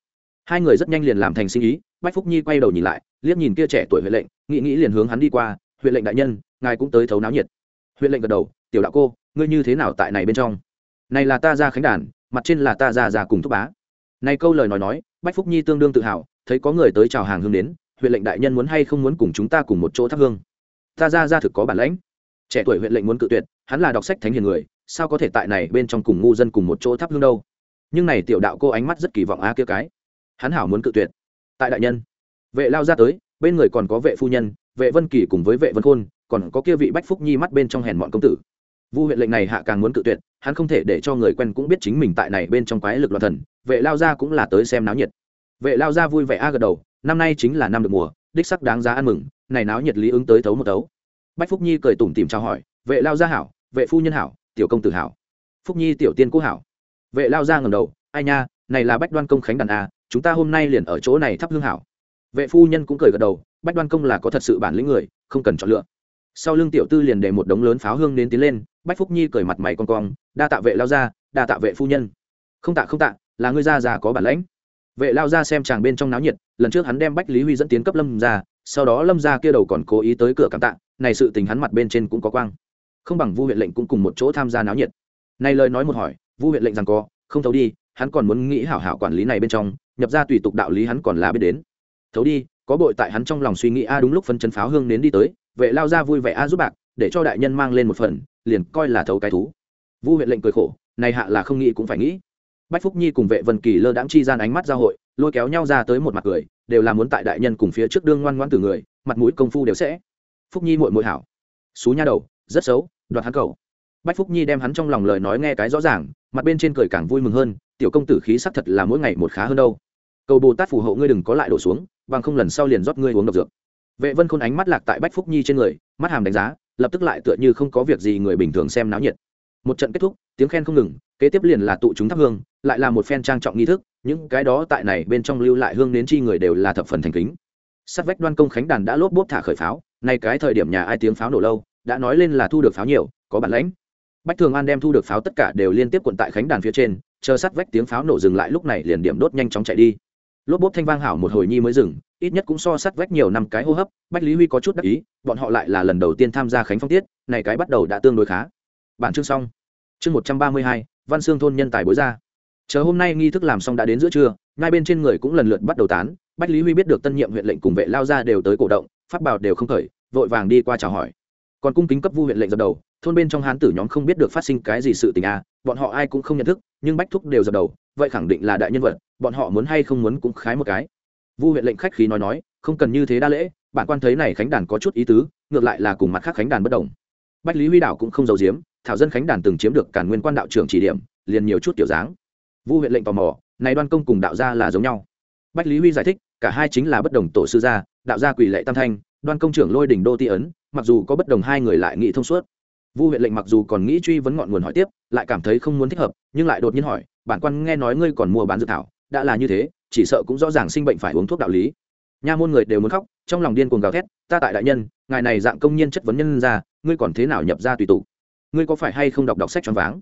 Hai người rất nhanh liền làm thành sinh ý, bách phúc nhi quay đầu nhìn lại liếc nhìn kia trẻ tuổi huệ lệnh, nghĩ nghĩ liền hướng hắn đi qua, huệ lệnh đại nhân, ngài cũng tới thấu náo nhiệt. Huệ lệnh gật đầu, tiểu đạo cô, ngươi như thế nào tại này bên trong? Này là ta ra khánh đàn, mặt trên là ta ra ra cùng thúc bá. Này câu lời nói nói, bách phúc nhi tương đương tự hào, thấy có người tới chào hàng hương đến huyện lệnh đại nhân muốn hay không muốn cùng chúng ta cùng một chỗ thắp hương? Ta ra ra thực có bản lãnh. Trẻ tuổi huyện lệnh muốn cự tuyệt, hắn là đọc sách thánh hiền người, sao có thể tại này bên trong cùng ngu dân cùng một chỗ thắp hương đâu? Nhưng này tiểu đạo cô ánh mắt rất kỳ vọng a kia cái. Hắn hảo muốn cự tuyệt. Tại đại nhân vệ lao ra tới, bên người còn có vệ phu nhân, vệ vân kỳ cùng với vệ vân khôn, còn có kia vị bách phúc nhi mắt bên trong hèn mọn công tử. Vu huyện lệnh này hạ càng muốn cự tuyệt, hắn không thể để cho người quen cũng biết chính mình tại này bên trong quái lực loạn thần, vệ lao gia cũng là tới xem náo nhiệt. Vệ lao gia vui vẻ a gật đầu, năm nay chính là năm được mùa, đích sắc đáng giá ăn mừng, này náo nhiệt lý ứng tới thấu một tấu bách phúc nhi cười tủm tìm chào hỏi, vệ lao gia hảo, vệ phu nhân hảo, tiểu công tử hảo. Phúc nhi tiểu tiên cố hảo. Vệ lao gia ngầm đầu, ai nha, này là bách đoan công khánh đàn a chúng ta hôm nay liền ở chỗ này thắp hương hảo vệ phu nhân cũng cười gật đầu, bách đoan công là có thật sự bản lĩnh người, không cần chọn lựa. Sau lưng tiểu tư liền để một đống lớn pháo hương đến tiến lên, bách phúc nhi cười mặt mày con cong, đa tạ vệ lao ra đa tạ vệ phu nhân. Không tạ không tạ, là ngươi ra già có bản lãnh. Vệ lao ra xem chàng bên trong náo nhiệt, lần trước hắn đem bách lý huy dẫn tiến cấp lâm ra sau đó lâm ra kia đầu còn cố ý tới cửa cảm tạ, này sự tình hắn mặt bên trên cũng có quang. Không bằng vu huyện lệnh cũng cùng một chỗ tham gia náo nhiệt. Này lời nói một hỏi, vu huyện lệnh rằng có, không thấu đi, hắn còn muốn nghĩ hảo hảo quản lý này bên trong, nhập ra tùy tục đạo lý hắn còn là biết đến thấu đi, có bội tại hắn trong lòng suy nghĩ, a, đúng lúc phân chân pháo hương đến đi tới, vệ lao ra vui vẻ, a, giúp bạc, để cho đại nhân mang lên một phần, liền coi là thấu cái thú. Vu huyện lệnh cười khổ, này hạ là không nghĩ cũng phải nghĩ. Bách phúc nhi cùng vệ vân kỳ lơ đãng chi gian ánh mắt giao hội, lôi kéo nhau ra tới một mặt cười, đều là muốn tại đại nhân cùng phía trước đương ngoan ngoan từ người, mặt mũi công phu đều sẽ. Phúc nhi muội muội hảo. Xú nha đầu, rất xấu, đoạt hắn cầu. Bách phúc nhi đem hắn trong lòng lời nói nghe cái rõ ràng, mặt bên trên cười càng vui mừng hơn, tiểu công tử khí sắc thật là mỗi ngày một khá hơn đâu. Cầu bồ tát phù hộ ngươi đừng có lại đổ xuống bằng không lần sau liền rót ngươi uống độc dược. Vệ vân khôn ánh mắt lạc tại bách phúc nhi trên người, mắt hàm đánh giá, lập tức lại tựa như không có việc gì người bình thường xem náo nhiệt. Một trận kết thúc, tiếng khen không ngừng, kế tiếp liền là tụ chúng thắp hương, lại là một phen trang trọng nghi thức, những cái đó tại này bên trong lưu lại hương đến chi người đều là thập phần thành kính. Sát vách đoan công khánh đàn đã lốp bốp thả khởi pháo, nay cái thời điểm nhà ai tiếng pháo nổ lâu, đã nói lên là thu được pháo nhiều, có bản lãnh. Bách thường an đem thu được pháo tất cả đều liên tiếp quận tại khánh đàn phía trên, chờ sát vách tiếng pháo nổ dừng lại lúc này liền điểm đốt nhanh chóng chạy đi lốp bốp thanh vang hảo một hồi nhi mới dừng, ít nhất cũng so sát vách nhiều năm cái hô hấp, bách lý huy có chút đắc ý, bọn họ lại là lần đầu tiên tham gia khánh phong tiết, này cái bắt đầu đã tương đối khá. Bản chương xong. Chương một trăm ba mươi hai, văn xương thôn nhân tài bối ra. Chờ hôm nay nghi thức làm xong đã đến giữa trưa, ngay bên trên người cũng lần lượt bắt đầu tán, bách lý huy biết được tân nhiệm huyện lệnh cùng vệ lao ra đều tới cổ động phát bảo đều không khởi, vội vàng đi qua chào hỏi. Còn cung kính cấp vu huyện lệnh dập đầu, thôn bên trong hán tử nhóm không biết được phát sinh cái gì sự tình à bọn họ ai cũng không nhận thức, nhưng bách thúc đều dập đầu, vậy khẳng định là đại nhân vật bọn họ muốn hay không muốn cũng khái một cái. Vu huyện lệnh khách khí nói nói, không cần như thế đa lễ, bản quan thấy này khánh đàn có chút ý tứ, ngược lại là cùng mặt khác khánh đàn bất đồng. Bách lý huy đảo cũng không giấu giếm, thảo dân khánh đàn từng chiếm được cản nguyên quan đạo trưởng chỉ điểm, liền nhiều chút kiểu dáng. Vu huyện lệnh tò mò, này đoan công cùng đạo gia là giống nhau. Bách lý huy giải thích, cả hai chính là bất đồng tổ sư gia, đạo gia quỷ lệ tam thanh, đoan công trưởng lôi đỉnh đô ti ấn, mặc dù có bất đồng hai người lại nghĩ thông suốt. Vu huyện lệnh mặc dù còn nghĩ truy vấn ngọn nguồn hỏi tiếp, lại cảm thấy không muốn thích hợp, nhưng lại đột nhiên hỏi, bản quan nghe nói ngươi còn mua bán dược thảo đã là như thế, chỉ sợ cũng rõ ràng sinh bệnh phải uống thuốc đạo lý. Nha môn người đều muốn khóc, trong lòng điên cuồng gào thét, ta tại đại nhân, ngài này dạng công nhân chất vấn nhân ra, ngươi còn thế nào nhập ra tùy tụ ngươi có phải hay không đọc đọc sách choáng váng?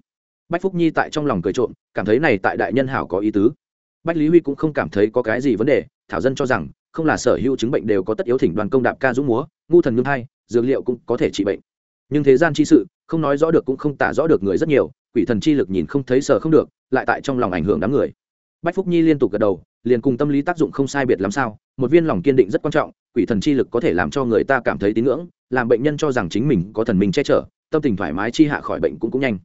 Bách phúc nhi tại trong lòng cười trộm, cảm thấy này tại đại nhân hảo có ý tứ. Bách lý huy cũng không cảm thấy có cái gì vấn đề, thảo dân cho rằng, không là sở hữu chứng bệnh đều có tất yếu thỉnh đoàn công đạp ca dũng múa, ngu thần ngưng hai, dược liệu cũng có thể trị bệnh. Nhưng thế gian chi sự, không nói rõ được cũng không tả rõ được người rất nhiều, quỷ thần chi lực nhìn không thấy sở không được, lại tại trong lòng ảnh hưởng đám người bách phúc nhi liên tục gật đầu, liền cùng tâm lý tác dụng không sai biệt làm sao, một viên lòng kiên định rất quan trọng, quỷ thần chi lực có thể làm cho người ta cảm thấy tín ngưỡng, làm bệnh nhân cho rằng chính mình có thần minh che chở, tâm tình thoải mái chi hạ khỏi bệnh cũng cũng nhanh.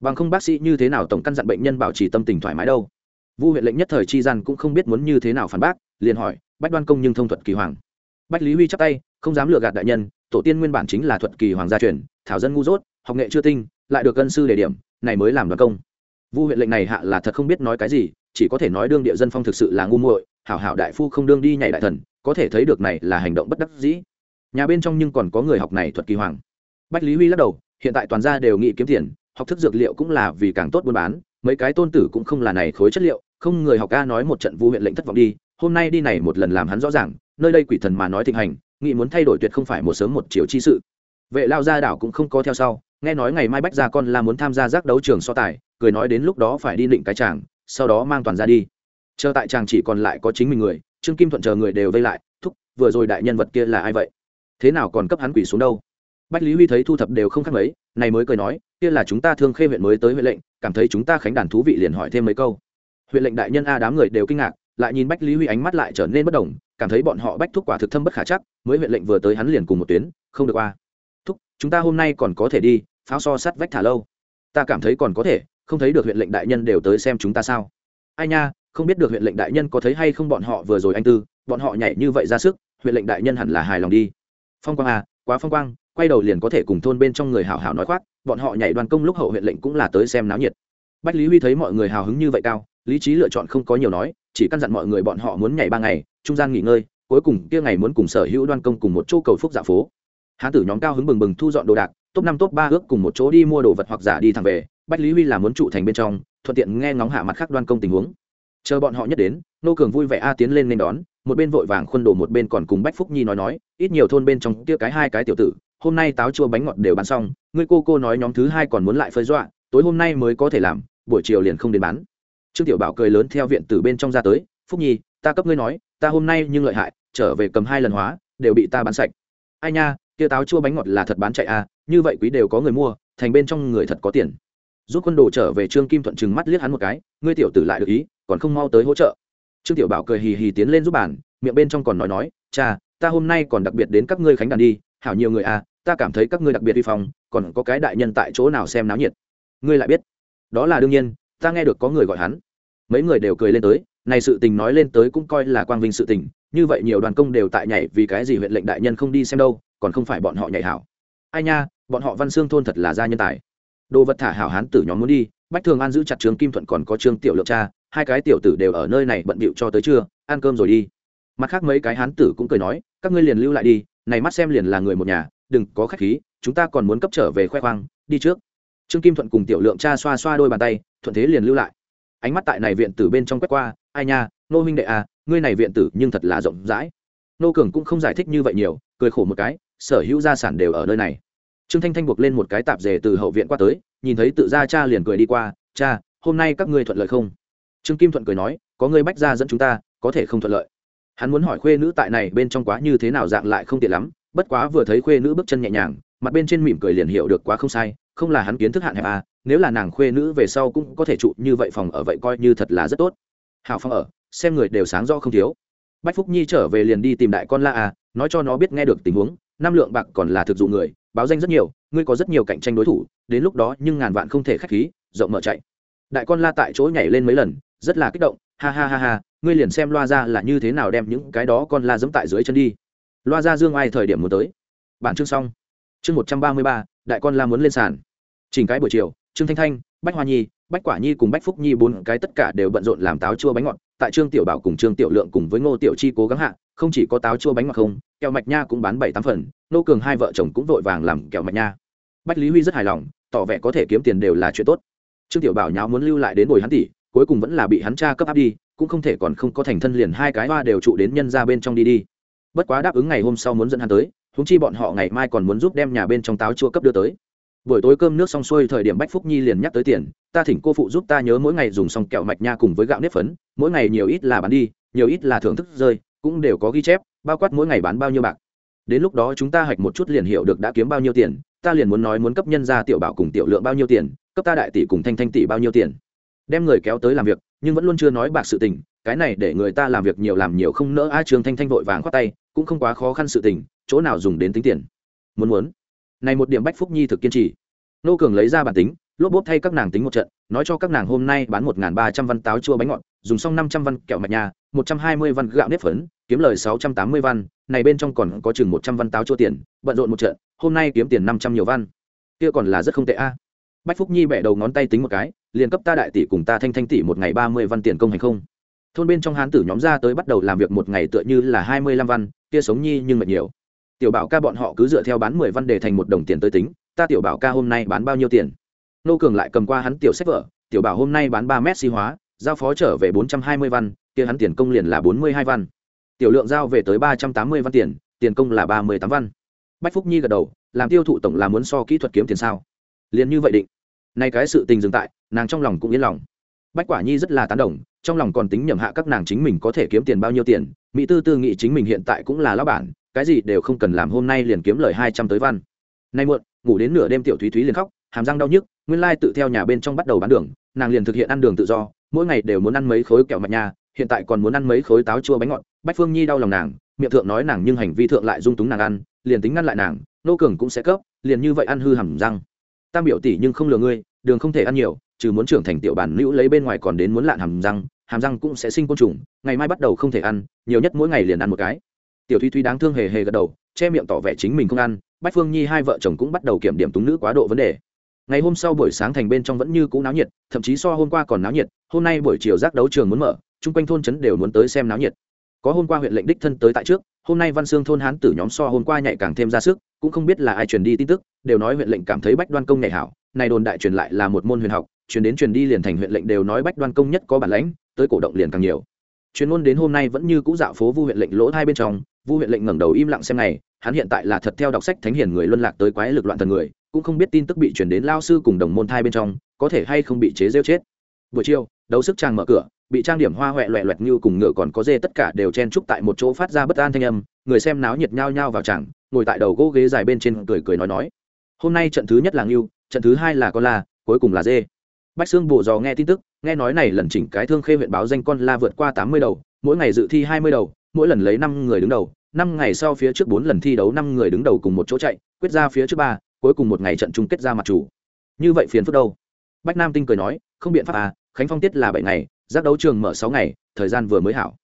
Bằng không bác sĩ như thế nào tổng căn dặn bệnh nhân bảo trì tâm tình thoải mái đâu. Vu huyện lệnh nhất thời chi gian cũng không biết muốn như thế nào phản bác, liền hỏi, bách đoan công nhưng thông thuật kỳ hoàng. Bách lý huy chắp tay, không dám lừa gạt đại nhân, tổ tiên nguyên bản chính là thuật kỳ hoàng gia truyền, thảo dân ngu dốt, học nghệ chưa tinh, lại được cân sư đề điểm, này mới làm đoàn công vu huyện lệnh này hạ là thật không biết nói cái gì, chỉ có thể nói đương địa dân phong thực sự là ngu muội, hảo hảo đại phu không đương đi nhảy đại thần, có thể thấy được này là hành động bất đắc dĩ. Nhà bên trong nhưng còn có người học này thuật kỳ hoàng. Bách lý huy lắc đầu, hiện tại toàn gia đều nghĩ kiếm tiền, học thức dược liệu cũng là vì càng tốt buôn bán, mấy cái tôn tử cũng không là này khối chất liệu, không người học ca nói một trận vu huyện lệnh thất vọng đi, hôm nay đi này một lần làm hắn rõ ràng, nơi đây quỷ thần mà nói thịnh hành nghĩ muốn thay đổi tuyệt không phải một sớm một chiều chi sự vệ lao gia đảo cũng không có theo sau, nghe nói ngày mai bách gia con là muốn tham gia giác đấu trường so tài, cười nói đến lúc đó phải đi định cái chàng, sau đó mang toàn ra đi. Chờ tại chàng chỉ còn lại có chính mình người, trương kim thuận chờ người đều vây lại, thúc, vừa rồi đại nhân vật kia là ai vậy? Thế nào còn cấp hắn quỷ xuống đâu? Bách lý huy thấy thu thập đều không khác mấy, này mới cười nói, kia là chúng ta thương khê huyện mới tới huyện lệnh, cảm thấy chúng ta khánh đàn thú vị liền hỏi thêm mấy câu. Huyện lệnh đại nhân a đám người đều kinh ngạc, lại nhìn bách lý huy ánh mắt lại trở nên bất đồng, cảm thấy bọn họ bách thúc quả thực thâm bất khả chắc, mới huyện lệnh vừa tới hắn liền cùng một tuyến, không được qua chúng ta hôm nay còn có thể đi, pháo so sắt vách thả lâu. Ta cảm thấy còn có thể, không thấy được huyện lệnh đại nhân đều tới xem chúng ta sao. Ai nha, không biết được huyện lệnh đại nhân có thấy hay không bọn họ vừa rồi anh tư, bọn họ nhảy như vậy ra sức, huyện lệnh đại nhân hẳn là hài lòng đi. Phong quang à quá phong quang, quay đầu liền có thể cùng thôn bên trong người hào hào nói khoác, bọn họ nhảy đoàn công lúc hậu huyện lệnh cũng là tới xem náo nhiệt. Bách lý huy thấy mọi người hào hứng như vậy cao, lý trí lựa chọn không có nhiều nói, chỉ căn dặn mọi người bọn họ muốn nhảy ba ngày, trung gian nghỉ ngơi, cuối cùng kia ngày muốn cùng sở hữu đoan công cùng một chỗ cầu phúc dạ phố hán tử nhóm cao hứng bừng bừng thu dọn đồ đạc, top năm, top ba ước cùng một chỗ đi mua đồ vật hoặc giả đi thẳng về, bách lý huy là muốn trụ thành bên trong, thuận tiện nghe ngóng hạ mặt khác đoan công tình huống. Chờ bọn họ nhất đến, nô cường vui vẻ a tiến lên nên đón, một bên vội vàng khuôn đồ một bên còn cùng bách phúc nhi nói nói, ít nhiều thôn bên trong kia cái hai cái tiểu tử, hôm nay táo chua bánh ngọt đều bán xong, ngươi cô cô nói nhóm thứ hai còn muốn lại phơi dọa, tối hôm nay mới có thể làm, buổi chiều liền không đến bán. Trương tiểu bảo cười lớn theo viện từ bên trong ra tới, phúc nhi, ta cấp ngươi nói, ta hôm nay nhưng lợi hại, trở về cầm hai lần hóa, đều bị ta bán sạch. Ai nha kia táo chua bánh ngọt là thật bán chạy à như vậy quý đều có người mua, thành bên trong người thật có tiền. Rút quân đồ trở về trương kim thuận chừng mắt liếc hắn một cái, ngươi tiểu tử lại được ý, còn không mau tới hỗ trợ. Trương tiểu bảo cười hì hì tiến lên giúp bản miệng bên trong còn nói nói, cha, ta hôm nay còn đặc biệt đến các ngươi khánh đàn đi, hảo nhiều người à ta cảm thấy các ngươi đặc biệt vi phong, còn có cái đại nhân tại chỗ nào xem náo nhiệt. Ngươi lại biết. Đó là đương nhiên, ta nghe được có người gọi hắn. Mấy người đều cười lên tới, này sự tình nói lên tới cũng coi là quang vinh sự tình như vậy nhiều đoàn công đều tại nhảy vì cái gì huyện lệnh đại nhân không đi xem đâu, còn không phải bọn họ nhảy hảo. Ai nha, bọn họ văn xương thôn thật là gia nhân tài. Đồ vật thả hảo hán tử nhóm muốn đi, bách thường an giữ chặt trường kim thuận còn có trương tiểu lượng cha, hai cái tiểu tử đều ở nơi này bận bịu cho tới trưa, ăn cơm rồi đi. Mặt khác mấy cái hán tử cũng cười nói, các ngươi liền lưu lại đi, này mắt xem liền là người một nhà, đừng có khách khí, chúng ta còn muốn cấp trở về khoe khoang, đi trước. Trương kim thuận cùng tiểu lượng cha xoa xoa đôi bàn tay, thuận thế liền lưu lại. Ánh mắt tại này viện tử bên trong quét qua, ai nha, nô huynh đệ à ngươi này viện tử nhưng thật là rộng rãi. Nô cường cũng không giải thích như vậy nhiều, cười khổ một cái, sở hữu gia sản đều ở nơi này. Trương thanh thanh buộc lên một cái tạp dề từ hậu viện qua tới, nhìn thấy tự ra cha liền cười đi qua, cha, hôm nay các ngươi thuận lợi không? Trương kim thuận cười nói, có người bách ra dẫn chúng ta, có thể không thuận lợi. Hắn muốn hỏi khuê nữ tại này bên trong quá như thế nào dạng lại không tiện lắm, bất quá vừa thấy khuê nữ bước chân nhẹ nhàng, mặt bên trên mỉm cười liền hiểu được quá không sai, không là hắn kiến thức hạn hẹp à nếu là nàng khuê nữ về sau cũng có thể trụ như vậy phòng ở vậy coi như thật là rất tốt. Hào phòng ở xem người đều sáng rõ không thiếu. Bách phúc nhi trở về liền đi tìm đại con la à nói cho nó biết nghe được tình huống, năm lượng bạc còn là thực dụng người, báo danh rất nhiều, ngươi có rất nhiều cạnh tranh đối thủ, đến lúc đó nhưng ngàn vạn không thể khách khí, rộng mở chạy. Đại con la tại chỗ nhảy lên mấy lần, rất là kích động, ha ha ha ha, ngươi liền xem loa ra là như thế nào đem những cái đó con la dẫm tại dưới chân đi. Loa ra dương ai thời điểm muốn tới. Bản chương xong. Chương một trăm ba mươi ba, đại con la muốn lên sàn. Chỉnh cái buổi chiều, trương thanh thanh, bách hoa nhi, bách quả nhi cùng bách phúc nhi bốn cái tất cả đều bận rộn làm táo chua bánh ngọt tại trương tiểu bảo cùng trương tiểu lượng cùng với ngô tiểu chi cố gắng hạ, không chỉ có táo chua bánh mặc không, kẹo mạch nha cũng bán bảy tám phần, nô cường hai vợ chồng cũng vội vàng làm kẹo mạch nha. Bách lý huy rất hài lòng, tỏ vẻ có thể kiếm tiền đều là chuyện tốt. Trương tiểu bảo nháo muốn lưu lại đến bồi hắn tỷ, cuối cùng vẫn là bị hắn cha cấp áp đi, cũng không thể còn không có thành thân liền hai cái hoa đều trụ đến nhân ra bên trong đi đi. Bất quá đáp ứng ngày hôm sau muốn dẫn hắn tới húng chi bọn họ ngày mai còn muốn giúp đem nhà bên trong táo chua cấp đưa tới buổi tối cơm nước xong xuôi thời điểm bách phúc nhi liền nhắc tới tiền, ta thỉnh cô phụ giúp ta nhớ mỗi ngày dùng xong kẹo mạch nha cùng với gạo nếp phấn, mỗi ngày nhiều ít là bán đi, nhiều ít là thưởng thức rơi, cũng đều có ghi chép, bao quát mỗi ngày bán bao nhiêu bạc. Đến lúc đó chúng ta hạch một chút liền hiểu được đã kiếm bao nhiêu tiền, ta liền muốn nói muốn cấp nhân ra tiểu bảo cùng tiểu lượng bao nhiêu tiền, cấp ta đại tỷ cùng thanh thanh tỷ bao nhiêu tiền. Đem người kéo tới làm việc, nhưng vẫn luôn chưa nói bạc sự tình, cái này để người ta làm việc nhiều làm nhiều không nỡ, a trường thanh thanh vội vàng khoát tay, cũng không quá khó khăn sự tình, chỗ nào dùng đến tính tiền. Muốn muốn này một điểm bách phúc nhi thực kiên trì. Nô cường lấy ra bản tính, lốp bốp thay các nàng tính một trận, nói cho các nàng hôm nay bán một ba trăm văn táo chua bánh ngọt, dùng xong năm trăm văn kẹo mạch nhà, một trăm hai mươi văn gạo nếp phấn, kiếm lời sáu trăm tám mươi văn, này bên trong còn có chừng một trăm văn táo chua tiền, bận rộn một trận, hôm nay kiếm tiền năm trăm nhiều văn. Kia còn là rất không tệ a. Bách phúc nhi bẻ đầu ngón tay tính một cái, liền cấp ta đại tỷ cùng ta thanh thanh tỷ một ngày ba mươi văn tiền công hành không? Thôn bên trong hán tử nhóm ra tới bắt đầu làm việc một ngày tựa như là hai mươi lăm văn, kia sống nhi nhưng mệt nhiều tiểu bảo ca bọn họ cứ dựa theo bán mười văn để thành một đồng tiền tới tính, ta tiểu bảo ca hôm nay bán bao nhiêu tiền? Nô cường lại cầm qua hắn tiểu sách vở, tiểu bảo hôm nay bán ba mét xi hóa, giao phó trở về bốn trăm hai mươi văn, kia hắn tiền công liền là bốn mươi hai văn. Tiểu lượng giao về tới ba trăm tám mươi văn tiền tiền công là ba mươi tám văn. Bách phúc nhi gật đầu, làm tiêu thụ tổng là muốn so kỹ thuật kiếm tiền sao? Liền như vậy định. Nay cái sự tình dừng tại, nàng trong lòng cũng yên lòng. Bách quả nhi rất là tán đồng, trong lòng còn tính nhầm hạ các nàng chính mình có thể kiếm tiền bao nhiêu tiền, mỹ tư tư nghĩ chính mình hiện tại cũng là lão bản cái gì đều không cần làm, hôm nay liền kiếm lời hai trăm tới văn. Nay muộn, ngủ đến nửa đêm tiểu thúy thúy liền khóc, hàm răng đau nhức, nguyên lai tự theo nhà bên trong bắt đầu bán đường, nàng liền thực hiện ăn đường tự do, mỗi ngày đều muốn ăn mấy khối kẹo mạch nha, hiện tại còn muốn ăn mấy khối táo chua bánh ngọt, bách phương nhi đau lòng nàng, miệng thượng nói nàng nhưng hành vi thượng lại dung túng nàng ăn, liền tính ngăn lại nàng, nô cường cũng sẽ cấp, liền như vậy ăn hư hầm răng. Tam biểu tỷ nhưng không lừa ngươi, đường không thể ăn nhiều, trừ muốn trưởng thành tiểu bản nữ lấy bên ngoài còn đến muốn lạn hàm răng hàm răng cũng sẽ sinh côn trùng, ngày mai bắt đầu không thể ăn, nhiều nhất mỗi ngày liền ăn một cái tiểu thúy thúy đáng thương hề hề gật đầu, che miệng tỏ vẻ chính mình không ăn, bách phương nhi hai vợ chồng cũng bắt đầu kiểm điểm túng nữ quá độ vấn đề. Ngày hôm sau buổi sáng thành bên trong vẫn như cũ náo nhiệt, thậm chí so hôm qua còn náo nhiệt, hôm nay buổi chiều giác đấu trường muốn mở, chung quanh thôn trấn đều muốn tới xem náo nhiệt. Có hôm qua huyện lệnh đích thân tới tại trước, hôm nay văn xương thôn hán tử nhóm so hôm qua nhạy càng thêm ra sức, cũng không biết là ai truyền đi tin tức, đều nói huyện lệnh cảm thấy bách đoan công nhạy hảo, này đồn đại truyền lại là một môn huyền học, truyền đến truyền đi liền thành huyện lệnh đều nói bách đoan công nhất có bản lãnh, tới cổ động liền càng nhiều. Truyền môn đến hôm nay vẫn như cũ dạo phố vu huyện lệnh lỗ hai bên trong vu huyện lệnh ngẩng đầu im lặng xem này hắn hiện tại là thật theo đọc sách thánh hiền người luân lạc tới quái lực loạn thần người, cũng không biết tin tức bị chuyển đến lao sư cùng đồng môn thai bên trong, có thể hay không bị chế rêu chết. Buổi chiều, đấu sức trang mở cửa, bị trang điểm hoa huệ loẹ loẹt như cùng ngựa còn có dê tất cả đều chen trúc tại một chỗ phát ra bất an thanh âm, người xem náo nhiệt nhao nhao vào chẳng ngồi tại đầu gỗ ghế dài bên trên cười cười nói nói. Hôm nay trận thứ nhất là ngưu, trận thứ hai là con la, cuối cùng là dê. Bách xương bộ dò nghe tin tức, nghe nói này lần chỉnh cái thương khê huyện báo danh con la vượt qua tám mươi đầu, mỗi ngày dự thi hai mươi đầu mỗi lần lấy năm người đứng đầu, năm ngày sau phía trước bốn lần thi đấu năm người đứng đầu cùng một chỗ chạy, quyết ra phía trước ba, cuối cùng một ngày trận chung kết ra mặt chủ. Như vậy phiền phức đâu? Bách nam tinh cười nói, không biện pháp à khánh phong tiết là bảy ngày, giác đấu trường mở sáu ngày, thời gian vừa mới hảo.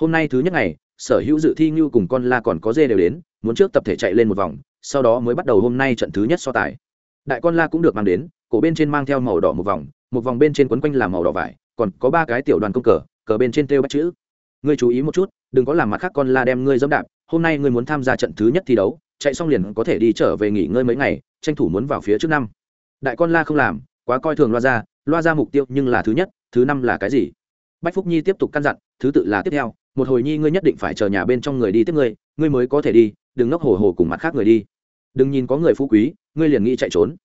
Hôm nay thứ nhất ngày, sở hữu dự thi như cùng con la còn có dê đều đến, muốn trước tập thể chạy lên một vòng, sau đó mới bắt đầu hôm nay trận thứ nhất so tài. Đại con la cũng được mang đến, cổ bên trên mang theo màu đỏ một vòng một vòng bên trên quấn quanh là màu đỏ vải, còn có ba cái tiểu đoàn công cờ cờ bên trên têu bách chữ. Ngươi chú ý một chút đừng có làm mặt khác con la đem ngươi dẫm đạp, hôm nay ngươi muốn tham gia trận thứ nhất thi đấu, chạy xong liền có thể đi trở về nghỉ ngơi mấy ngày, tranh thủ muốn vào phía trước năm. Đại con la không làm, quá coi thường loa ra loa ra mục tiêu nhưng là thứ nhất, thứ năm là cái gì? Bách phúc nhi tiếp tục căn dặn, thứ tự là tiếp theo, một hồi nhi ngươi nhất định phải chờ nhà bên trong người đi tiếp ngươi ngươi mới có thể đi, đừng ngốc hồ hồ cùng mặt khác người đi. Đừng nhìn có người phú quý, ngươi liền nghĩ chạy trốn.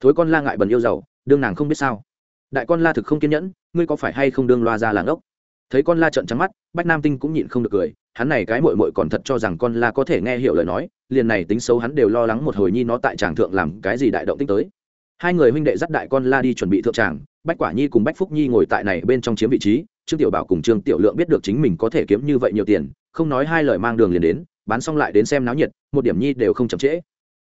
Thối con la ngại bần yêu giàu, đương nàng không biết sao. Đại con la thực không kiên nhẫn, ngươi có phải hay không đương loa ra làng ốc thấy con la trợn trắng mắt, bách nam tinh cũng nhịn không được cười, hắn này cái mội mội còn thật cho rằng con la có thể nghe hiểu lời nói, liền này tính xấu hắn đều lo lắng một hồi nhi nó tại tràng thượng làm cái gì đại động tinh tới. Hai người huynh đệ dắt đại con la đi chuẩn bị thượng tràng bách quả nhi cùng bách phúc nhi ngồi tại này bên trong chiếm vị trí, trương tiểu bảo cùng trương tiểu lượng biết được chính mình có thể kiếm như vậy nhiều tiền, không nói hai lời mang đường liền đến, bán xong lại đến xem náo nhiệt, một điểm nhi đều không chậm trễ.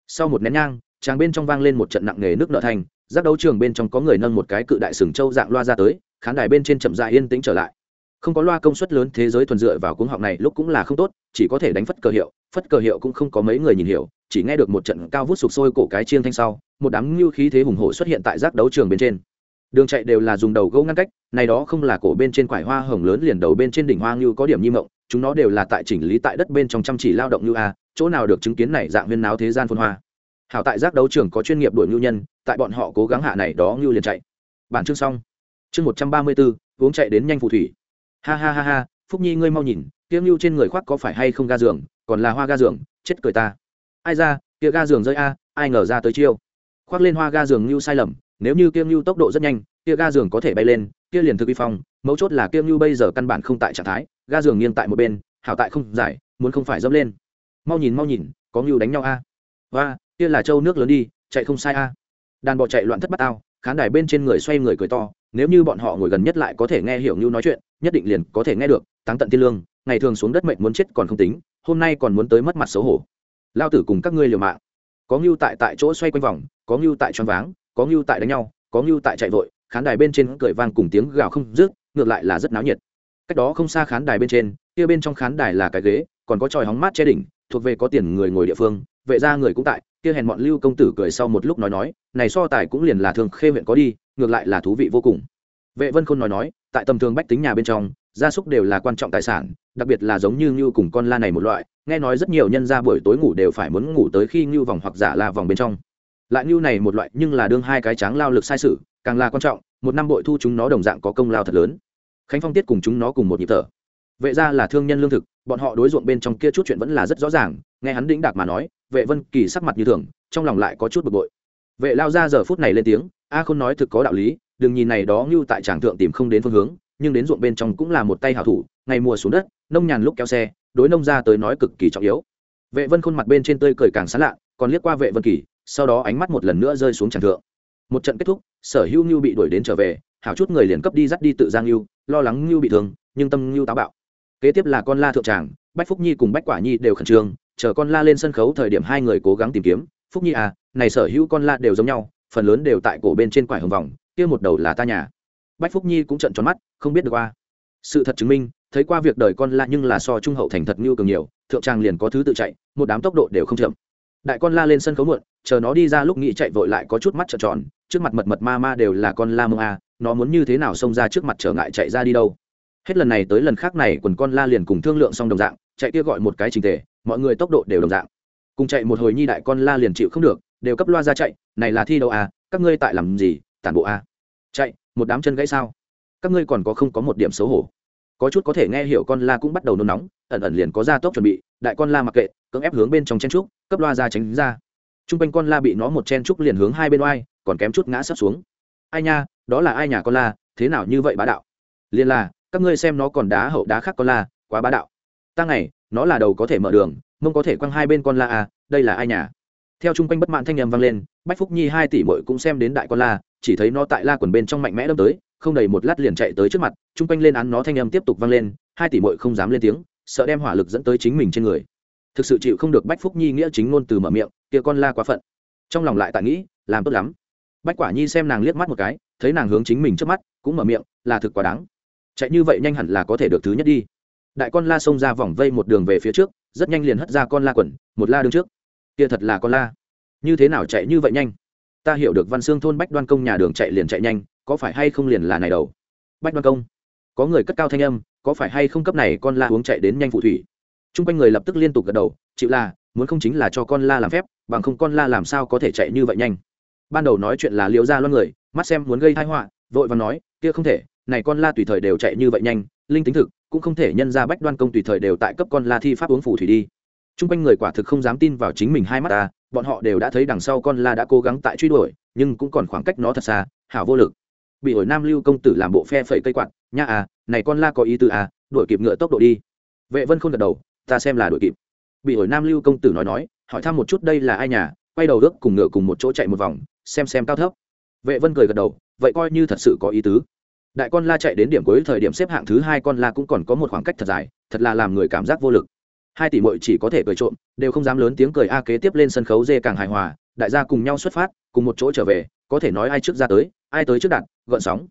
Sau một nén nhang tràng bên trong vang lên một trận nặng nề nước nợ thành, giác đấu trường bên trong có người nâng một cái cự đại sừng châu dạng loa ra tới, khán đài bên trên chậm dại yên tĩnh trở lại không có loa công suất lớn thế giới thuần dựa vào cuống họng này lúc cũng là không tốt, chỉ có thể đánh phất cờ hiệu, phất cờ hiệu cũng không có mấy người nhìn hiểu, chỉ nghe được một trận cao vút sụp sôi cổ cái chiêng thanh sau, một đám ngưu khí thế hùng hổ xuất hiện tại giác đấu trường bên trên. Đường chạy đều là dùng đầu gỗ ngăn cách, này đó không là cổ bên trên quải hoa hồng lớn liền đầu bên trên đỉnh hoa ngưu có điểm nhi mộng, chúng nó đều là tại chỉnh lý tại đất bên trong chăm chỉ lao động như a, chỗ nào được chứng kiến này dạng viên náo thế gian phun hoa. Hảo tại giác đấu trường có chuyên nghiệp đuổi ngưu nhân, tại bọn họ cố gắng hạ này đó ngưu liền chạy. Bản chương xong. Chương một trăm ba mươi bốn uống chạy đến nhanh phù thủy ha ha ha ha, phúc nhi ngươi mau nhìn, tiêm ngưu trên người khoác có phải hay không ga giường, còn là hoa ga giường, chết cười ta. Ai ra, kia ga giường rơi a, ai ngờ ra tới chiêu. Khoác lên hoa ga giường ngưu sai lầm, nếu như kiêng ngưu tốc độ rất nhanh, kia ga giường có thể bay lên, kia liền thực vi phong, mấu chốt là kiêng ngưu bây giờ căn bản không tại trạng thái, ga giường nghiêng tại một bên, hảo tại không giải, muốn không phải dẫm lên. Mau nhìn mau nhìn, có ngưu đánh nhau a. Và, kia là châu nước lớn đi, chạy không sai a. Đàn bò chạy loạn thất bát ao, khán đài bên trên người xoay người cười to nếu như bọn họ ngồi gần nhất lại có thể nghe hiểu như nói chuyện, nhất định liền có thể nghe được, táng tận tiên lương, ngày thường xuống đất mệnh muốn chết còn không tính, hôm nay còn muốn tới mất mặt xấu hổ. Lao tử cùng các ngươi liều mạng. Có ngưu tại tại chỗ xoay quanh vòng, có ngưu tại choáng váng, có ngưu tại đánh nhau, có ngưu tại chạy vội, khán đài bên trên cười vang cùng tiếng gào không rước ngược lại là rất náo nhiệt. Cách đó không xa khán đài bên trên, kia bên trong khán đài là cái ghế, còn có tròi hóng mát che đỉnh, thuộc về có tiền người ngồi địa phương, vệ ra người cũng tại, kia hèn bọn lưu công tử cười sau một lúc nói nói, này so tài cũng liền là thường khê huyện có đi ngược lại là thú vị vô cùng. Vệ vân khôn nói nói, tại tầm thường bách tính nhà bên trong, gia súc đều là quan trọng tài sản, đặc biệt là giống như ngưu cùng con la này một loại, nghe nói rất nhiều nhân ra buổi tối ngủ đều phải muốn ngủ tới khi ngưu vòng hoặc giả là vòng bên trong. Lại ngưu này một loại, nhưng là đương hai cái tráng lao lực sai sự, càng là quan trọng, một năm bội thu chúng nó đồng dạng có công lao thật lớn. Khánh phong tiết cùng chúng nó cùng một nhịp thở. Vệ ra là thương nhân lương thực, bọn họ đối ruộng bên trong kia chút chuyện vẫn là rất rõ ràng, nghe hắn đĩnh đạc mà nói, vệ vân kỳ sắc mặt như thường, trong lòng lại có chút bực bội vệ lao ra giờ phút này lên tiếng, a khôn nói thực có đạo lý, đừng nhìn này đó như tại tràng thượng tìm không đến phương hướng, nhưng đến ruộng bên trong cũng là một tay hảo thủ, ngày mùa xuống đất, nông nhàn lúc kéo xe, đối nông ra tới nói cực kỳ trọng yếu. Vệ vân khôn mặt bên trên tươi cười càng sán lạ, còn liếc qua vệ vân kỳ, sau đó ánh mắt một lần nữa rơi xuống tràng thượng. Một trận kết thúc, sở hữu ngưu bị đuổi đến trở về, hảo chút người liền cấp đi dắt đi tự giang ngưu, lo lắng ngưu bị thương, nhưng tâm ngưu táo bạo. Kế tiếp là con la thượng tràng, bách phúc nhi cùng bách quả nhi đều khẩn trương, chờ con la lên sân khấu thời điểm hai người cố gắng tìm kiếm. Phúc nhi à này sở hữu con la đều giống nhau, phần lớn đều tại cổ bên trên quải hồng vòng, kia một đầu là ta nhà. Bách phúc nhi cũng trận tròn mắt, không biết được qua sự thật chứng minh, thấy qua việc đời con la nhưng là so trung hậu thành thật như cường nhiều, thượng trang liền có thứ tự chạy, một đám tốc độ đều không chậm. Đại con la lên sân khấu muộn, chờ nó đi ra lúc nghĩ chạy vội lại có chút mắt trợn tròn, trước mặt mật mật ma ma đều là con la mơ a, nó muốn như thế nào xông ra trước mặt trở ngại chạy ra đi đâu. Hết lần này tới lần khác này quần con la liền cùng thương lượng xong đồng dạng, chạy kia gọi một cái trình tề, mọi người tốc độ đều đồng dạng. Cùng chạy một hồi nhi đại con la liền chịu không được đều cấp loa ra chạy, này là thi đấu à các ngươi tại làm gì, tản bộ à? Chạy, một đám chân gãy sao? Các ngươi còn có không có một điểm xấu hổ? Có chút có thể nghe hiểu con la cũng bắt đầu nôn nóng, ẩn ẩn liền có ra tốc chuẩn bị, đại con la mặc kệ, cưỡng ép hướng bên trong chen trúc, cấp loa ra tránh ra. T r u n g quanh con la bị nó một chen trúc liền hướng hai bên oai, còn kém chút ngã sắp xuống. Ai nha, đó là ai nhà con la, thế nào như vậy bá đạo? Liền là các ngươi xem nó còn đá hậu đá khác con la, quá bá đạo. Ta ngày, nó là đầu có thể mở đường, mông có thể quăng hai bên con la à đây là ai nhà? Theo chung quanh bất mãn thanh n m vang lên, bách phúc nhi hai tỷ mội cũng xem đến đại con la, chỉ thấy nó tại la quần bên trong mạnh mẽ đâm tới, không đầy một lát liền chạy tới trước mặt, chung quanh lên án nó thanh âm tiếp tục vang lên, hai tỷ mội không dám lên tiếng, sợ đem hỏa lực dẫn tới chính mình trên người. Thực sự chịu không được bách phúc nhi nghĩa chính ngôn từ mở miệng, kia con la quá phận. Trong lòng lại tại nghĩ, làm tốt lắm. Bách quả nhi xem nàng liếc mắt một cái, thấy nàng hướng chính mình trước mắt, cũng mở miệng, là thực quá đáng. Chạy như vậy nhanh hẳn là có thể được thứ nhất đi. Đại con la xông ra vòng vây một đường về phía trước, rất nhanh liền hất ra con la quần, một la đứng trước kia thật là con la. Như thế nào chạy như vậy nhanh? Ta hiểu được văn xương thôn bách đoan công nhà đường chạy liền chạy nhanh, có phải hay không liền là này đầu? Bách đoan công. Có người cất cao thanh âm, có phải hay không cấp này con la uống chạy đến nhanh phụ thủy? T r u n g quanh người lập tức liên tục gật đầu, chịu là muốn không chính là cho con la làm phép, bằng không con la làm sao có thể chạy như vậy nhanh? Ban đầu nói chuyện là liễu ra loan người, mắt xem muốn gây thái họa, vội và nói, kia không thể, này con la tùy thời đều chạy như vậy nhanh, linh tính thực, cũng không thể nhân ra bách đoan công tùy thời đều tại cấp con la thi pháp uống phù thủy đi t r u n g quanh người quả thực không dám tin vào chính mình hai mắt ta, bọn họ đều đã thấy đằng sau con la đã cố gắng tại truy đuổi, nhưng cũng còn khoảng cách nó thật xa, hảo vô lực. Bị ổi nam lưu công tử làm bộ phe phẩy cây quạt, nha à này con la có ý tư à đuổi kịp ngựa tốc độ đi. Vệ vân không gật đầu, ta xem là đuổi kịp. Bị ổi nam lưu công tử nói nói, hỏi thăm một chút đây là ai nhà, quay đầu ước cùng ngựa cùng một chỗ chạy một vòng, xem xem cao thấp. Vệ vân cười gật đầu, vậy coi như thật sự có ý tứ. Đại con la chạy đến điểm cuối thời điểm xếp hạng thứ hai con la cũng còn có một khoảng cách thật dài, thật là làm người cảm giác vô lực hai tỷ muội chỉ có thể cười trộm đều không dám lớn tiếng cười a kế tiếp lên sân khấu dê càng hài hòa đại gia cùng nhau xuất phát cùng một chỗ trở về có thể nói ai trước ra tới ai tới trước đạt, gợn sóng.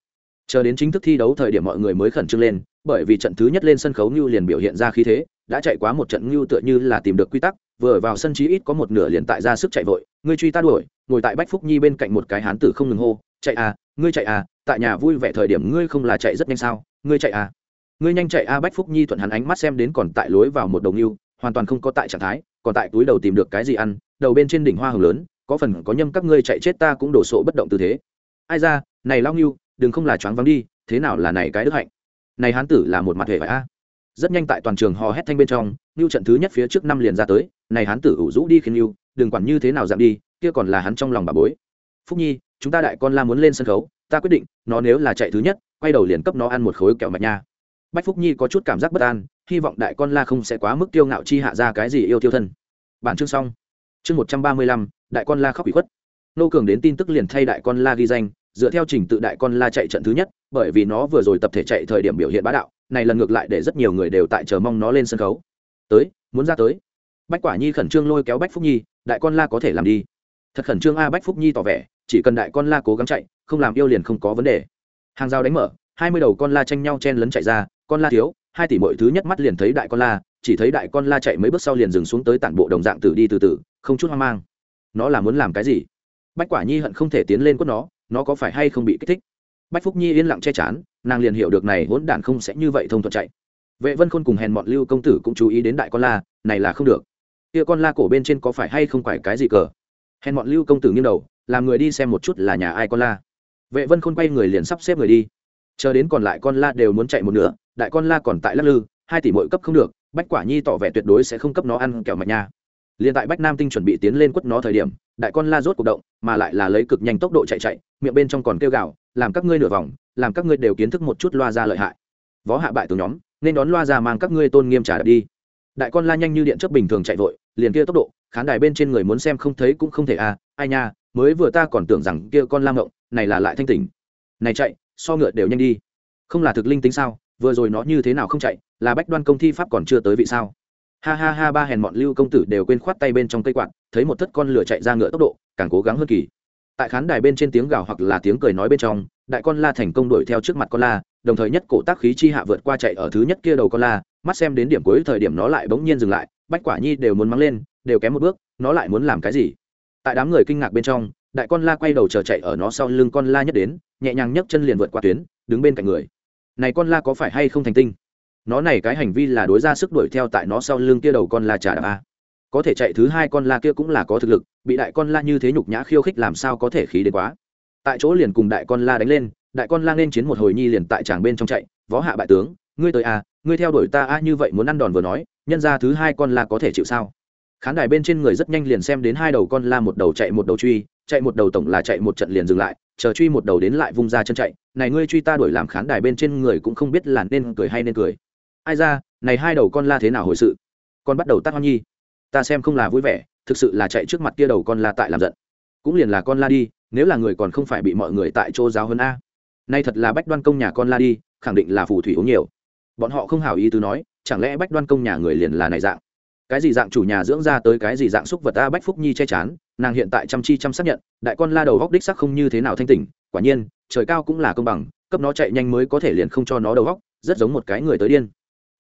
Chờ đến chính thức thi đấu thời điểm mọi người mới khẩn trương lên bởi vì trận thứ nhất lên sân khấu như liền biểu hiện ra khí thế đã chạy quá một trận như tựa như là tìm được quy tắc vừa vào sân chí ít có một nửa liền tại ra sức chạy vội ngươi truy ta đuổi ngồi tại bách phúc nhi bên cạnh một cái hán tử không ngừng hô chạy à ngươi chạy à tại nhà vui vẻ thời điểm ngươi không là chạy rất nhanh sao ngươi chạy à ngươi nhanh chạy a, bách phúc nhi thuận hắn ánh mắt xem đến còn tại lối vào một đồng yêu, hoàn toàn không có tại trạng thái, còn tại túi đầu tìm được cái gì ăn, đầu bên trên đỉnh hoa hồng lớn, có phần có nhâm các ngươi chạy chết ta cũng đổ sộ bất động tư thế. Ai ra, này lao nghiêu đừng không là choáng vắng đi, thế nào là này cái đức hạnh? Này hán tử là một mặt hệ phải a. Rất nhanh tại toàn trường hò hét thanh bên trong, ngưu trận thứ nhất phía trước năm liền ra tới, này hán tử ủ rũ đi khiến ngưu, đừng quản như thế nào giảm đi, kia còn là hắn trong lòng bà bối. Phúc nhi, chúng ta đại con la muốn lên sân khấu, ta quyết định, nó nếu là chạy thứ nhất, quay đầu liền cấp nó ăn một khối kẹo mạch nha bách phúc nhi có chút cảm giác bất an, hy vọng đại con la không sẽ quá mức tiêu ngạo chi hạ ra cái gì yêu tiêu thân. Bản chương xong. Chương một trăm ba mươi lăm, đại con la khóc bị khuất. Nô cường đến tin tức liền thay đại con la ghi danh, dựa theo trình tự đại con la chạy trận thứ nhất, bởi vì nó vừa rồi tập thể chạy thời điểm biểu hiện bá đạo, này lần ngược lại để rất nhiều người đều tại chờ mong nó lên sân khấu. Tới, muốn ra tới. Bách quả nhi khẩn trương lôi kéo bách phúc nhi, đại con la có thể làm đi. Thật khẩn trương a, bách phúc nhi tỏ vẻ, chỉ cần đại con la cố gắng chạy, không làm yêu liền không có vấn đề. Hàng rào đánh mở, hai mươi đầu con la tranh nhau chen lấn chạy ra con la thiếu, hai tỷ mọi thứ nhất mắt liền thấy đại con la, chỉ thấy đại con la chạy mấy bước sau liền dừng xuống tới tản bộ đồng dạng tử đi từ từ, không chút hoang mang. Nó là muốn làm cái gì? Bách quả nhi hận không thể tiến lên quất nó nó có phải hay không bị kích thích? Bách phúc nhi yên lặng che chắn nàng liền hiểu được này hỗn đản không sẽ như vậy thông thuận chạy. Vệ vân khôn cùng hèn mọn lưu công tử cũng chú ý đến đại con la, này là không được. Kia con la cổ bên trên có phải hay không phải cái gì cờ? Hèn mọn lưu công tử nghiêng đầu, làm người đi xem một chút là nhà ai con la. Vệ vân khôn quay người liền sắp xếp người đi chờ đến còn lại con la đều muốn chạy một nửa, đại con la còn tại lắc lư, hai tỷ mỗi cấp không được, bách quả nhi tỏ vẻ tuyệt đối sẽ không cấp nó ăn kẹo mạch nha. Liền tại bách nam tinh chuẩn bị tiến lên quất nó thời điểm, đại con la rốt cuộc động, mà lại là lấy cực nhanh tốc độ chạy chạy, miệng bên trong còn kêu gào, làm các ngươi nửa vòng, làm các ngươi đều kiến thức một chút loa ra lợi hại. Võ hạ bại từ nhóm, nên đón loa ra mang các ngươi tôn nghiêm trả đi. Đại con la nhanh như điện chớp bình thường chạy vội, liền kia tốc độ, khán đài bên trên người muốn xem không thấy cũng không thể à ai nha, mới vừa ta còn tưởng rằng kia con la ngộng, này là lại thanh tỉnh. Này chạy so ngựa đều nhanh đi. Không là thực linh tính sao? Vừa rồi nó như thế nào không chạy? Là bách đoan công thi pháp còn chưa tới vị sao? Ha ha ha, ba hèn mọn lưu công tử đều quên khoát tay bên trong cây quạt, thấy một thất con lửa chạy ra ngựa tốc độ, càng cố gắng hơn kỳ. Tại khán đài bên trên tiếng gào hoặc là tiếng cười nói bên trong, đại con la thành công đuổi theo trước mặt con la, đồng thời nhất cổ tác khí chi hạ vượt qua chạy ở thứ nhất kia đầu con la, mắt xem đến điểm cuối thời điểm nó lại bỗng nhiên dừng lại, bách quả nhi đều muốn mắng lên, đều kém một bước, nó lại muốn làm cái gì? Tại đám người kinh ngạc bên trong, đại con la quay đầu chờ chạy ở nó sau lưng con la nhất đến nhẹ nhàng nhấc chân liền vượt qua tuyến, đứng bên cạnh người. Này con la có phải hay không thành tinh? Nó này cái hành vi là đối ra sức đuổi theo tại nó sau lưng kia đầu con la trả đạp a. Có thể chạy thứ hai con la kia cũng là có thực lực, bị đại con la như thế nhục nhã khiêu khích làm sao có thể khí đến quá. Tại chỗ liền cùng đại con la đánh lên, đại con la nên chiến một hồi nhi liền tại tràng bên trong chạy, võ hạ bại tướng, ngươi tới a, ngươi theo đuổi ta a, như vậy muốn ăn đòn vừa nói, nhân ra thứ hai con la có thể chịu sao? Khán đài bên trên người rất nhanh liền xem đến hai đầu con la một đầu chạy một đầu truy chạy một đầu tổng là chạy một trận liền dừng lại, chờ truy một đầu đến lại vung ra chân chạy. Này ngươi truy ta đuổi làm khán đài bên trên người cũng không biết là nên cười hay nên cười. Ai ra, này hai đầu con la thế nào hồi sự? Con bắt đầu tắt hoa nhi. Ta xem không là vui vẻ, thực sự là chạy trước mặt kia đầu con la tại làm giận. Cũng liền là con la đi, nếu là người còn không phải bị mọi người tại chỗ giáo hơn a. Nay thật là bách đoan công nhà con la đi, khẳng định là phù thủy uống nhiều. Bọn họ không hảo ý tứ nói, chẳng lẽ bách đoan công nhà người liền là này dạng? Cái gì dạng chủ nhà dưỡng ra tới cái gì dạng xúc vật ta bách phúc nhi che chán nàng hiện tại chăm chi chăm xác nhận, đại con la đầu góc đích sắc không như thế nào thanh tỉnh, quả nhiên, trời cao cũng là công bằng, cấp nó chạy nhanh mới có thể liền không cho nó đầu góc, rất giống một cái người tới điên.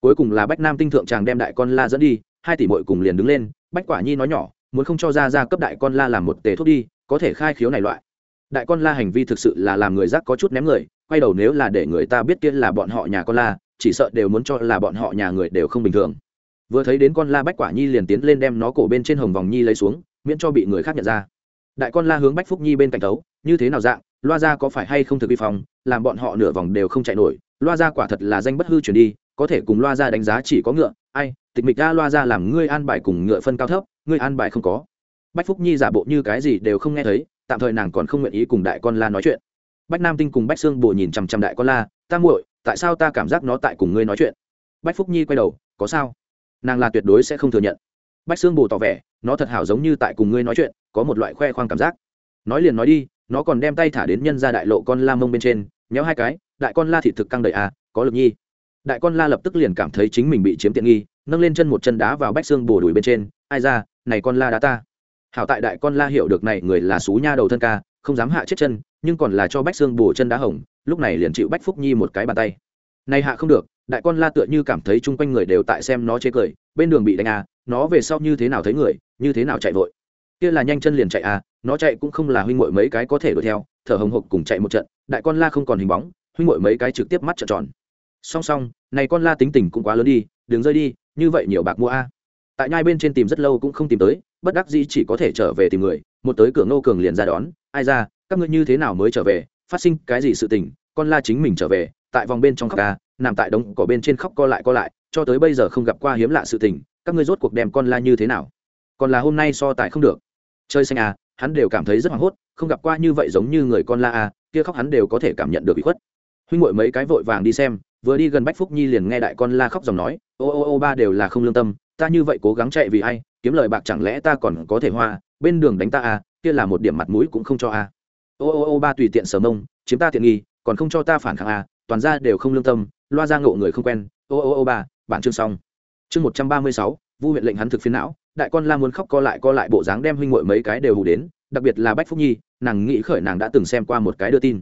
Cuối cùng là bách nam tinh thượng chàng đem đại con la dẫn đi, hai tỷ mội cùng liền đứng lên, bách quả nhi nói nhỏ, muốn không cho ra ra cấp đại con la làm một tề thuốc đi, có thể khai khiếu này loại. Đại con la hành vi thực sự là làm người giác có chút ném người, quay đầu nếu là để người ta biết kia là bọn họ nhà con la, chỉ sợ đều muốn cho là bọn họ nhà người đều không bình thường. Vừa thấy đến con la bách quả nhi liền tiến lên đem nó cổ bên trên hồng vòng nhi lấy xuống miễn cho bị người khác nhận ra. Đại con la hướng bách phúc nhi bên cạnh tấu như thế nào dạng, loa ra có phải hay không thực vi phòng, làm bọn họ nửa vòng đều không chạy nổi, loa ra quả thật là danh bất hư chuyển đi, có thể cùng loa ra đánh giá chỉ có ngựa, ai, tịch mịch ra loa ra làm ngươi an bài cùng ngựa phân cao thấp, ngươi an bài không có. Bách phúc nhi giả bộ như cái gì đều không nghe thấy, tạm thời nàng còn không nguyện ý cùng đại con la nói chuyện. Bách nam tinh cùng bách sương bồ nhìn chằm chằm đại con la, ta muội, tại sao ta cảm giác nó tại cùng ngươi nói chuyện? Bách phúc nhi quay đầu, có sao? Nàng là tuyệt đối sẽ không thừa nhận. Bách sương bồ tỏ vẻ nó thật hảo giống như tại cùng ngươi nói chuyện, có một loại khoe khoang cảm giác. Nói liền nói đi, nó còn đem tay thả đến nhân ra đại lộ con la mông bên trên nhéo hai cái, đại con la thị thực căng đầy à có lực nhi. Đại con la lập tức liền cảm thấy chính mình bị chiếm tiện nghi, nâng lên chân một chân đá vào bách xương bổ đùi bên trên, ai ra, này con la đá ta. Hảo tại đại con la hiểu được này người là xú nha đầu thân ca, không dám hạ chết chân, nhưng còn là cho bách xương bổ chân đá hồng, lúc này liền chịu bách phúc nhi một cái bàn tay. Này hạ không được, đại con la tựa như cảm thấy chung quanh người đều tại xem nó chê cười, bên đường bị đánh à nó về sau như thế nào thấy người, như thế nào chạy vội. Kia là nhanh chân liền chạy à nó chạy cũng không là huynh muội mấy cái có thể đuổi theo, thở hồng hộc cùng chạy một trận, đại con la không còn hình bóng, huynh muội mấy cái trực tiếp mắt trợn tròn. Song song, này con la tính tình cũng quá lớn đi, đừng rơi đi, như vậy nhiều bạc mua a. Tại nhai bên trên tìm rất lâu cũng không tìm tới, bất đắc dĩ chỉ có thể trở về tìm người, một tới cửa ngô cường liền ra đón, ai ra, các ngươi như thế nào mới trở về, phát sinh cái gì sự tình, con la chính mình trở về, tại vòng bên trong khóc ca, nằm tại đống cỏ bên trên khóc co lại co lại, cho tới bây giờ không gặp qua hiếm lạ sự tình các ngươi rốt cuộc đem con la như thế nào? Còn là hôm nay so tài không được. Chơi xanh à hắn đều cảm thấy rất hoảng hốt, không gặp qua như vậy giống như người con la à kia khóc hắn đều có thể cảm nhận được bị khuất. Huynh ngội mấy cái vội vàng đi xem, vừa đi gần bách phúc nhi liền nghe đại con la khóc dòng nói, ô ô ô, ba đều là không lương tâm, ta như vậy cố gắng chạy vì ai, kiếm lời bạc chẳng lẽ ta còn có thể hoa, bên đường đánh ta à kia là một điểm mặt mũi cũng không cho à. Ô ô ô, ba tùy tiện sở mông, chiếm ta tiện nghi, còn không cho ta phản kháng à toàn ra đều không lương tâm, loa ra ngộ người không quen. Ô ô ô, ba bản chương xong chương một trăm ba mươi sáu, vu huyện lệnh hắn thực phiến não, đại con la muốn khóc co lại co lại bộ dáng đem huynh mội mấy cái đều hù đến, đặc biệt là bách phúc nhi, nàng nghĩ khởi nàng đã từng xem qua một cái đưa tin.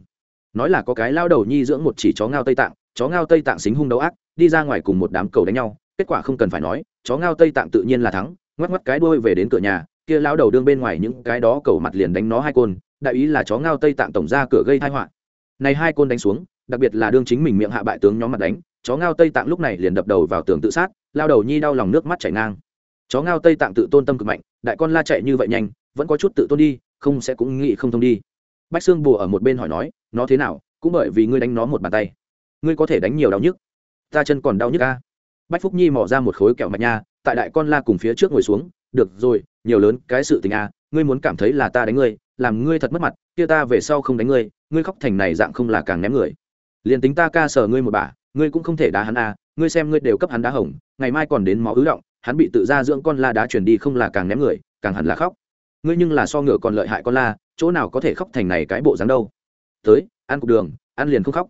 Nói là có cái lao đầu nhi dưỡng một chỉ chó ngao tây tạng, chó ngao tây tạng xính hung đấu ác, đi ra ngoài cùng một đám cầu đánh nhau, kết quả không cần phải nói, chó ngao tây tạng tự nhiên là thắng, ngoắc ngoắc cái đuôi về đến cửa nhà, kia lao đầu đương bên ngoài những cái đó cầu mặt liền đánh nó hai côn, đại ý là chó ngao tây tạng tổng ra cửa gây tai họa. Này hai côn đánh xuống, đặc biệt là đương chính mình miệng hạ bại tướng nhóm mặt đánh chó ngao tây tạng lúc này liền đập đầu vào tường tự sát, lao đầu nhi đau lòng nước mắt chảy ngang. Chó ngao tây tạng tự tôn tâm cực mạnh, đại con la chạy như vậy nhanh, vẫn có chút tự tôn đi, không sẽ cũng nghĩ không thông đi. Bách xương bùa ở một bên hỏi nói, nó thế nào? Cũng bởi vì ngươi đánh nó một bàn tay. Ngươi có thể đánh nhiều đau nhức. Ta chân còn đau nhức ca bách phúc nhi mỏ ra một khối kẹo mạch nha, tại đại con la cùng phía trước ngồi xuống, được rồi, nhiều lớn cái sự tình a, ngươi muốn cảm thấy là ta đánh ngươi, làm ngươi thật mất mặt, kia ta về sau không đánh ngươi ngươi khóc thành này dạng không là càng ném người. Liền tính ta ca sờ ngươi một bà ngươi cũng không thể đá hắn a ngươi xem ngươi đều cấp hắn đá hỏng, ngày mai còn đến máu ứ động hắn bị tự ra dưỡng con la đá chuyển đi không là càng ném người càng hẳn là khóc. Ngươi nhưng là so ngựa còn lợi hại con la chỗ nào có thể khóc thành này cái bộ dáng đâu. Tới ăn cục đường ăn liền không khóc.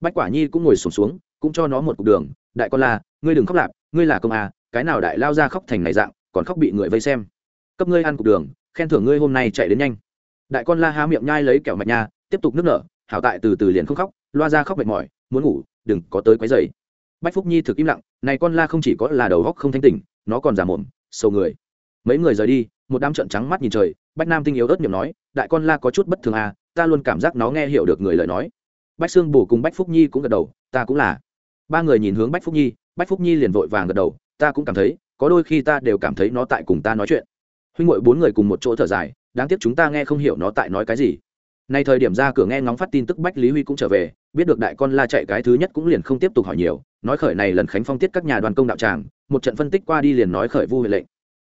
Bách quả nhi cũng ngồi sùng xuống, xuống cũng cho nó một cục đường đại con la ngươi đừng khóc lạp ngươi là công à cái nào đại lao ra khóc thành này dạng còn khóc bị người vây xem. Cấp ngươi ăn cục đường khen thưởng ngươi hôm nay chạy đến nhanh. Đại con la há miệng nhai lấy kẹo mạch nha tiếp tục nước nở hảo tại từ từ liền không khóc loa ra khóc mệt mỏi muốn ngủ đừng có tới quấy rầy. bách phúc nhi thực im lặng, này con la không chỉ có là đầu góc không thanh tỉnh, nó còn giả mồm sâu người. Mấy người rời đi, một đám trợn trắng mắt nhìn trời, bách nam tinh yếu ớt miệng nói, đại con la có chút bất thường à ta luôn cảm giác nó nghe hiểu được người lời nói. Bách sương bù cùng bách phúc nhi cũng gật đầu, ta cũng là. Ba người nhìn hướng bách phúc nhi, bách phúc nhi liền vội vàng gật đầu, ta cũng cảm thấy, có đôi khi ta đều cảm thấy nó tại cùng ta nói chuyện. Huynh ngội bốn người cùng một chỗ thở dài, đáng tiếc chúng ta nghe không hiểu nó tại nói cái gì. Nay thời điểm ra cửa nghe ngóng phát tin tức bách lý huy cũng trở về biết được đại con la chạy cái thứ nhất cũng liền không tiếp tục hỏi nhiều, nói khởi này lần khánh phong tiết các nhà đoàn công đạo tràng, một trận phân tích qua đi liền nói khởi vu huyện lệnh.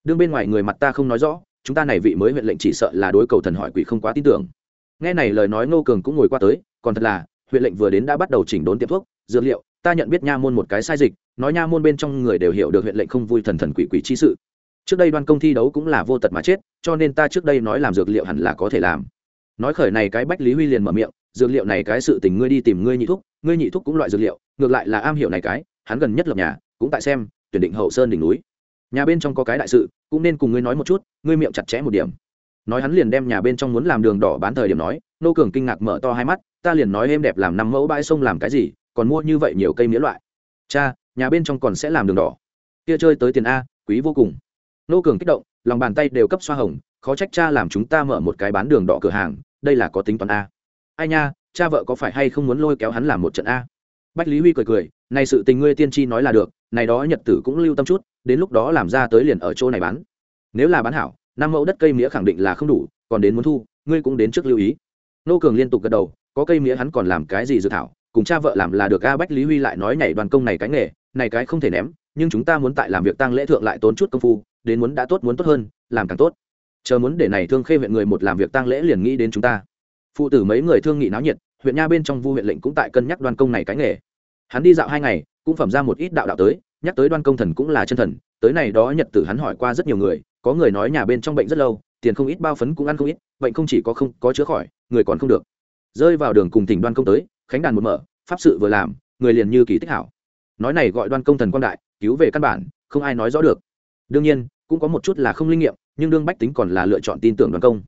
Đương bên ngoài người mặt ta không nói rõ, chúng ta này vị mới huyện lệnh chỉ sợ là đối cầu thần hỏi quỷ không quá tin tưởng. Nghe này lời nói ngô cường cũng ngồi qua tới, còn thật là huyện lệnh vừa đến đã bắt đầu chỉnh đốn tiệm thuốc, dược liệu, ta nhận biết nha môn một cái sai dịch, nói nha môn bên trong người đều hiểu được huyện lệnh không vui thần thần quỷ quỷ chi sự. Trước đây đoan công thi đấu cũng là vô tật mà chết, cho nên ta trước đây nói làm dược liệu hẳn là có thể làm. Nói khởi này cái bách lý huy liền mở miệng dược liệu này cái sự tình ngươi đi tìm ngươi nhị thúc, ngươi nhị thúc cũng loại dược liệu, ngược lại là am hiểu này cái, hắn gần nhất lập nhà, cũng tại xem, tuyển định hậu sơn đỉnh núi. Nhà bên trong có cái đại sự, cũng nên cùng ngươi nói một chút, ngươi miệng chặt chẽ một điểm. Nói hắn liền đem nhà bên trong muốn làm đường đỏ bán thời điểm nói, nô cường kinh ngạc mở to hai mắt, ta liền nói êm đẹp làm năm mẫu bãi sông làm cái gì, còn mua như vậy nhiều cây mía loại. Cha, nhà bên trong còn sẽ làm đường đỏ. Kia chơi tới tiền a, quý vô cùng. Nô cường kích động, lòng bàn tay đều cấp xoa hồng, khó trách cha làm chúng ta mở một cái bán đường đỏ cửa hàng, đây là có tính toán a ai nha, cha vợ có phải hay không muốn lôi kéo hắn làm một trận a? Bách lý huy cười cười, này sự tình ngươi tiên tri nói là được, này đó nhật tử cũng lưu tâm chút, đến lúc đó làm ra tới liền ở chỗ này bán. Nếu là bán hảo, năm mẫu đất cây mía khẳng định là không đủ, còn đến muốn thu, ngươi cũng đến trước lưu ý. Nô cường liên tục gật đầu, có cây mía hắn còn làm cái gì dự thảo, cùng cha vợ làm là được a, bách lý huy lại nói nhảy đoàn công này cái nghề, này cái không thể ném, nhưng chúng ta muốn tại làm việc tăng lễ thượng lại tốn chút công phu, đến muốn đã tốt muốn tốt hơn, làm càng tốt. Chờ muốn để này thương khê huyện người một làm việc tăng lễ liền nghĩ đến chúng ta phụ tử mấy người thương nghị náo nhiệt, huyện nha bên trong vu huyện lệnh cũng tại cân nhắc đoan công này cái nghề. Hắn đi dạo hai ngày, cũng phẩm ra một ít đạo đạo tới, nhắc tới đoan công thần cũng là chân thần, tới này đó nhật tử hắn hỏi qua rất nhiều người, có người nói nhà bên trong bệnh rất lâu, tiền không ít, bao phấn cũng ăn không ít, bệnh không chỉ có không, có chữa khỏi, người còn không được. Rơi vào đường cùng tỉnh đoan công tới, khánh đàn một mở, pháp sự vừa làm, người liền như kỳ tích hảo. Nói này gọi đoan công thần quan đại, cứu về căn bản, không ai nói rõ được. Đương nhiên, cũng có một chút là không linh nghiệm, nhưng đương bách tính còn là lựa chọn tin tưởng đoan công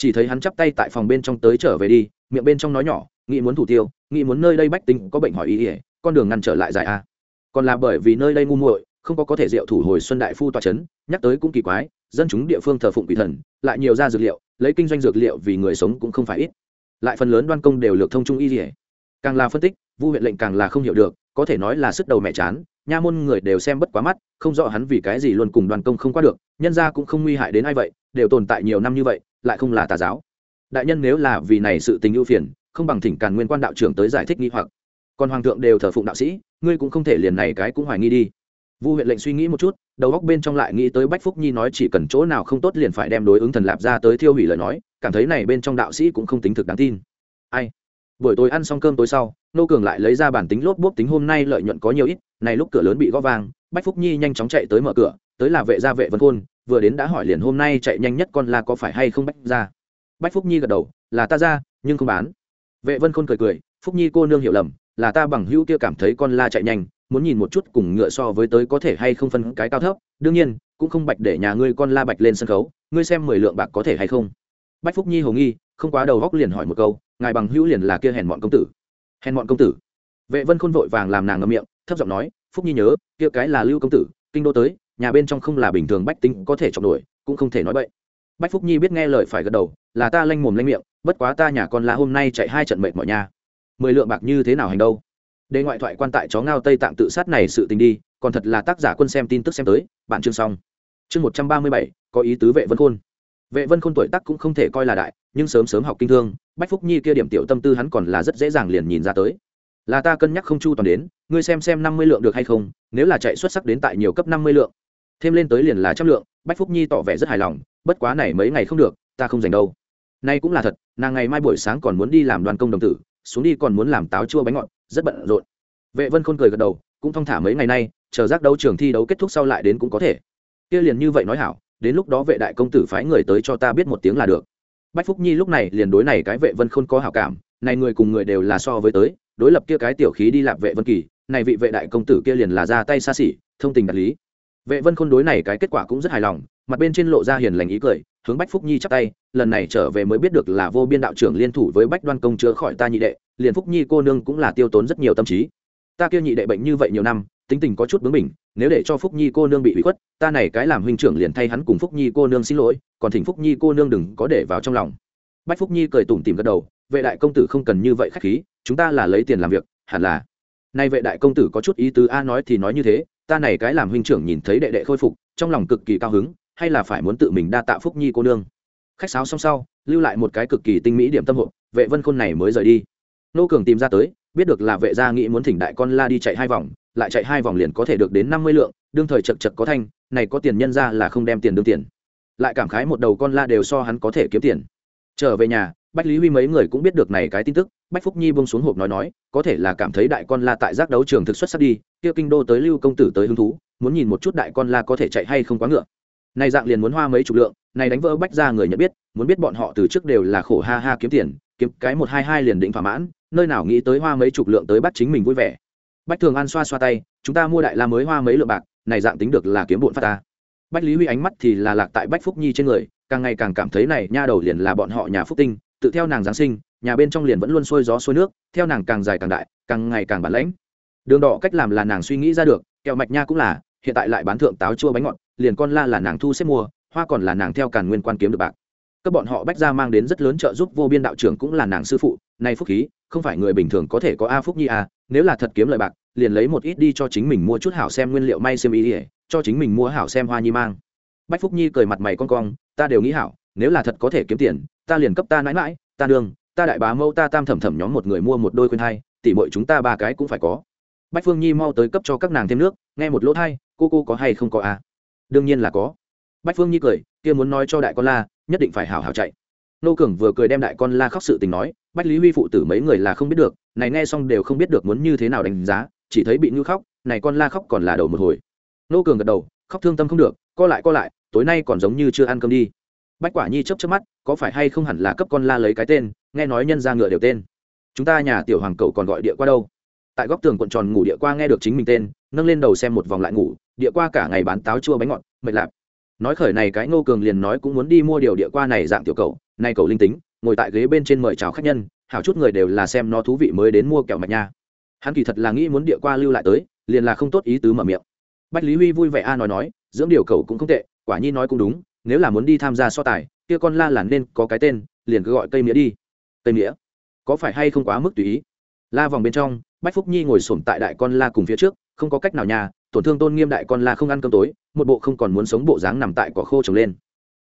chỉ thấy hắn chắp tay tại phòng bên trong tới trở về đi, miệng bên trong nói nhỏ, nghĩ muốn thủ tiêu, nghĩ muốn nơi đây bách tính có bệnh hỏi ý ỉa, con đường ngăn trở lại dài a. Còn là bởi vì nơi đây ngu muội, không có có thể diệu thủ hồi xuân đại phu tòa c h ấ n nhắc tới cũng kỳ quái, dân chúng địa phương thờ phụng quỷ thần, lại nhiều ra dược liệu, lấy kinh doanh dược liệu vì người sống cũng không phải ít. Lại phần lớn đoan công đều lược thông trung y ỉa. Càng là phân tích, vu huyện lệnh càng là không hiểu được, có thể nói là sức đầu mẹ chán, nha môn người đều xem bất quá mắt, không rõ hắn vì cái gì luôn cùng đoàn công không qua được, nhân ra cũng không nguy hại đến ai vậy, đều tồn tại nhiều năm như vậy lại không là tà giáo. Đại nhân nếu là vì này sự tình ưu phiền, không bằng thỉnh càn nguyên quan đạo trưởng tới giải thích nghi hoặc. Còn hoàng thượng đều thờ phụng đạo sĩ, ngươi cũng không thể liền này cái cũng hoài nghi đi. Vu huyện lệnh suy nghĩ một chút, đầu góc bên trong lại nghĩ tới bách phúc nhi nói chỉ cần chỗ nào không tốt liền phải đem đối ứng thần lạp ra tới thiêu hủy lời nói, cảm thấy này bên trong đạo sĩ cũng không tính thực đáng tin. Ai? Buổi tối ăn xong cơm tối sau, nô cường lại lấy ra bản tính lốp bốp tính hôm nay lợi nhuận có nhiều ít, này lúc cửa lớn bị gõ vang bách phúc nhi nhanh chóng chạy tới mở cửa, tới là vệ gia vệ vân khôn, vừa đến đã hỏi liền hôm nay chạy nhanh nhất con la có phải hay không bách ra bách phúc nhi gật đầu, là ta ra, nhưng không bán. Vệ vân khôn cười cười, phúc nhi cô nương hiểu lầm, là ta bằng hữu kia cảm thấy con la chạy nhanh, muốn nhìn một chút cùng ngựa so với tới có thể hay không phân cái cao thấp, đương nhiên, cũng không bạch để nhà ngươi con la bạch lên sân khấu, ngươi xem mười lượng bạc có thể hay không? Bách phúc nhi hồ nghi, không quá đầu góc liền hỏi một câu, ngài bằng hữu liền là kia hèn bọn công tử. Hèn bọn công tử? Vệ vân khôn vội vàng làm nàng ngậm miệng, thấp giọng nói phúc nhi nhớ, kia cái là lưu công tử, kinh đô tới, nhà bên trong không là bình thường bách tính có thể chọc nổi, cũng không thể nói bậy. Bách phúc nhi biết nghe lời phải gật đầu, là ta lanh mồm lanh miệng, bất quá ta nhà con la hôm nay chạy hai trận mệt mọi nhà mười lượng bạc như thế nào hành đâu? Đề ngoại thoại quan tại chó ngao tây tạng tự sát này sự tình đi, còn thật là tác giả quân xem tin tức xem tới, bạn chương xong. Chương một trăm ba mươi bảy, có ý tứ vệ vân khôn. Vệ vân khôn tuổi tác cũng không thể coi là đại, nhưng sớm sớm học kinh thương, bách phúc nhi kia điểm tiểu tâm tư hắn còn là rất dễ dàng liền nhìn ra tới là ta cân nhắc không chu toàn đến, ngươi xem xem năm mươi lượng được hay không, nếu là chạy xuất sắc đến tại nhiều cấp năm mươi lượng. Thêm lên tới liền là trăm lượng, bách phúc nhi tỏ vẻ rất hài lòng, bất quá này mấy ngày không được, ta không dành đâu. Nay cũng là thật, nàng ngày mai buổi sáng còn muốn đi làm đoàn công đồng tử, xuống đi còn muốn làm táo chua bánh ngọt, rất bận rộn. Vệ vân khôn cười gật đầu, cũng thong thả mấy ngày nay, chờ giác đấu trường thi đấu kết thúc sau lại đến cũng có thể. Kia liền như vậy nói hảo, đến lúc đó vệ đại công tử phái người tới cho ta biết một tiếng là được. Bách phúc nhi lúc này liền đối này cái vệ vân khôn có hảo cảm, này người cùng người đều là so với tới đối lập kia cái tiểu khí đi lạp vệ vân kỳ, này vị vệ đại công tử kia liền là ra tay xa xỉ, thông tình đạt lý. Vệ vân khôn đối này cái kết quả cũng rất hài lòng, mặt bên trên lộ ra hiền lành ý cười, hướng bách phúc nhi chắp tay, lần này trở về mới biết được là vô biên đạo trưởng liên thủ với bách đoan công chữa khỏi ta nhị đệ, liền phúc nhi cô nương cũng là tiêu tốn rất nhiều tâm trí. Ta kia nhị đệ bệnh như vậy nhiều năm, tính tình có chút bướng bỉnh, nếu để cho phúc nhi cô nương bị hủy khuất, ta này cái làm huynh trưởng liền thay hắn cùng phúc nhi cô nương xin lỗi, còn thỉnh phúc nhi cô nương đừng có để vào trong lòng. Bách phúc nhi cười tủm tìm gật đầu, vệ đại công tử không cần như vậy khách khí chúng ta là lấy tiền làm việc, hẳn là. Nay vệ đại công tử có chút ý tứ a nói thì nói như thế, ta này cái làm huynh trưởng nhìn thấy đệ đệ khôi phục, trong lòng cực kỳ cao hứng, hay là phải muốn tự mình đa tạ phúc nhi cô nương. Khách sáo xong sau, lưu lại một cái cực kỳ tinh mỹ điểm tâm hộ vệ vân khôn này mới rời đi. Nô cường tìm ra tới, biết được là vệ gia nghĩ muốn thỉnh đại con la đi chạy hai vòng, lại chạy hai vòng liền có thể được đến năm mươi lượng, đương thời chật chật có thanh, này có tiền nhân ra là không đem tiền đương tiền. Lại cảm khái một đầu con la đều so hắn có thể kiếm tiền. Trở về nhà, bách lý huy mấy người cũng biết được này cái tin tức bách phúc nhi buông xuống hộp nói nói, có thể là cảm thấy đại con la tại giác đấu trường thực xuất sắc đi, kia kinh đô tới lưu công tử tới hứng thú, muốn nhìn một chút đại con la có thể chạy hay không quá ngựa. Này dạng liền muốn hoa mấy chục lượng, này đánh vỡ bách ra người nhận biết, muốn biết bọn họ từ trước đều là khổ ha ha kiếm tiền, kiếm cái một hai hai liền định thỏa mãn, nơi nào nghĩ tới hoa mấy chục lượng tới bắt chính mình vui vẻ. Bách thường an xoa xoa tay, chúng ta mua đại la mới hoa mấy lượng bạc, này dạng tính được là kiếm bụn phát ta. Bách lý huy ánh mắt thì là lạc tại bách phúc nhi trên người, càng ngày càng cảm thấy này nha đầu liền là bọn họ nhà phúc tinh, tự theo nàng giáng sinh nhà bên trong liền vẫn luôn xuôi gió xuôi nước, theo nàng càng dài càng đại, càng ngày càng bản lãnh đường đỏ cách làm là nàng suy nghĩ ra được, kẹo mạch nha cũng là, hiện tại lại bán thượng táo chua bánh ngọt, liền con la là nàng thu xếp mua, hoa còn là nàng theo càn nguyên quan kiếm được bạc các bọn họ bách ra mang đến rất lớn trợ giúp, vô biên đạo trưởng cũng là nàng sư phụ, nay phúc khí, không phải người bình thường có thể có a phúc nhi a, nếu là thật kiếm lợi bạc, liền lấy một ít đi cho chính mình mua chút hảo xem nguyên liệu may xem ý ỉa cho chính mình mua hảo xem hoa nhi mang bách phúc nhi cười mặt mày con cong, ta đều nghĩ hảo, nếu là thật có thể kiếm tiền, ta liền cấp ta mãi mãi ta đương ta đại bá mẫu ta tam thẩm thẩm nhóm một người mua một đôi khuyên hai tỷ mọi chúng ta ba cái cũng phải có. Bách phương nhi mau tới cấp cho các nàng thêm nước, nghe một lỗ thai, cô cô có hay không có à? Đương nhiên là có. Bách phương nhi cười, kia muốn nói cho đại con la, nhất định phải hào hào chạy. Nô cường vừa cười đem đại con la khóc sự tình nói, bách lý huy phụ tử mấy người là không biết được, này nghe xong đều không biết được muốn như thế nào đánh giá, chỉ thấy bị ngư khóc, này con la khóc còn là đầu một hồi. Nô cường gật đầu, khóc thương tâm không được, co lại co lại, tối nay còn giống như chưa ăn cơm đi bách quả nhi chấp chấp mắt, có phải hay không hẳn là cấp con la lấy cái tên, nghe nói nhân ra ngựa đều tên. Chúng ta nhà tiểu hoàng cậu còn gọi địa qua đâu? Tại góc tường cuộn tròn ngủ địa qua nghe được chính mình tên, nâng lên đầu xem một vòng lại ngủ, địa qua cả ngày bán táo chua bánh ngọt, mệt lạp. Nói khởi này cái ngô cường liền nói cũng muốn đi mua điều địa qua này dạng tiểu cầu nay cầu linh tính, ngồi tại ghế bên trên mời chào khách nhân, hảo chút người đều là xem nó thú vị mới đến mua kẹo mạch nha. Hắn kỳ thật là nghĩ muốn địa qua lưu lại tới, liền là không tốt ý tứ mở miệng. Bách lý huy vui vẻ a nói nói, dưỡng điều cầu cũng không tệ, quả nhi nói cũng đúng nếu là muốn đi tham gia so tài, kia con la là nên có cái tên, liền cứ gọi cây mía đi. Cây mía? Có phải hay không quá mức tùy ý? La vòng bên trong, bách phúc nhi ngồi sổm tại đại con la cùng phía trước, không có cách nào nhà, tổn thương tôn nghiêm đại con la không ăn cơm tối, một bộ không còn muốn sống bộ dáng nằm tại cỏ khô trồng lên.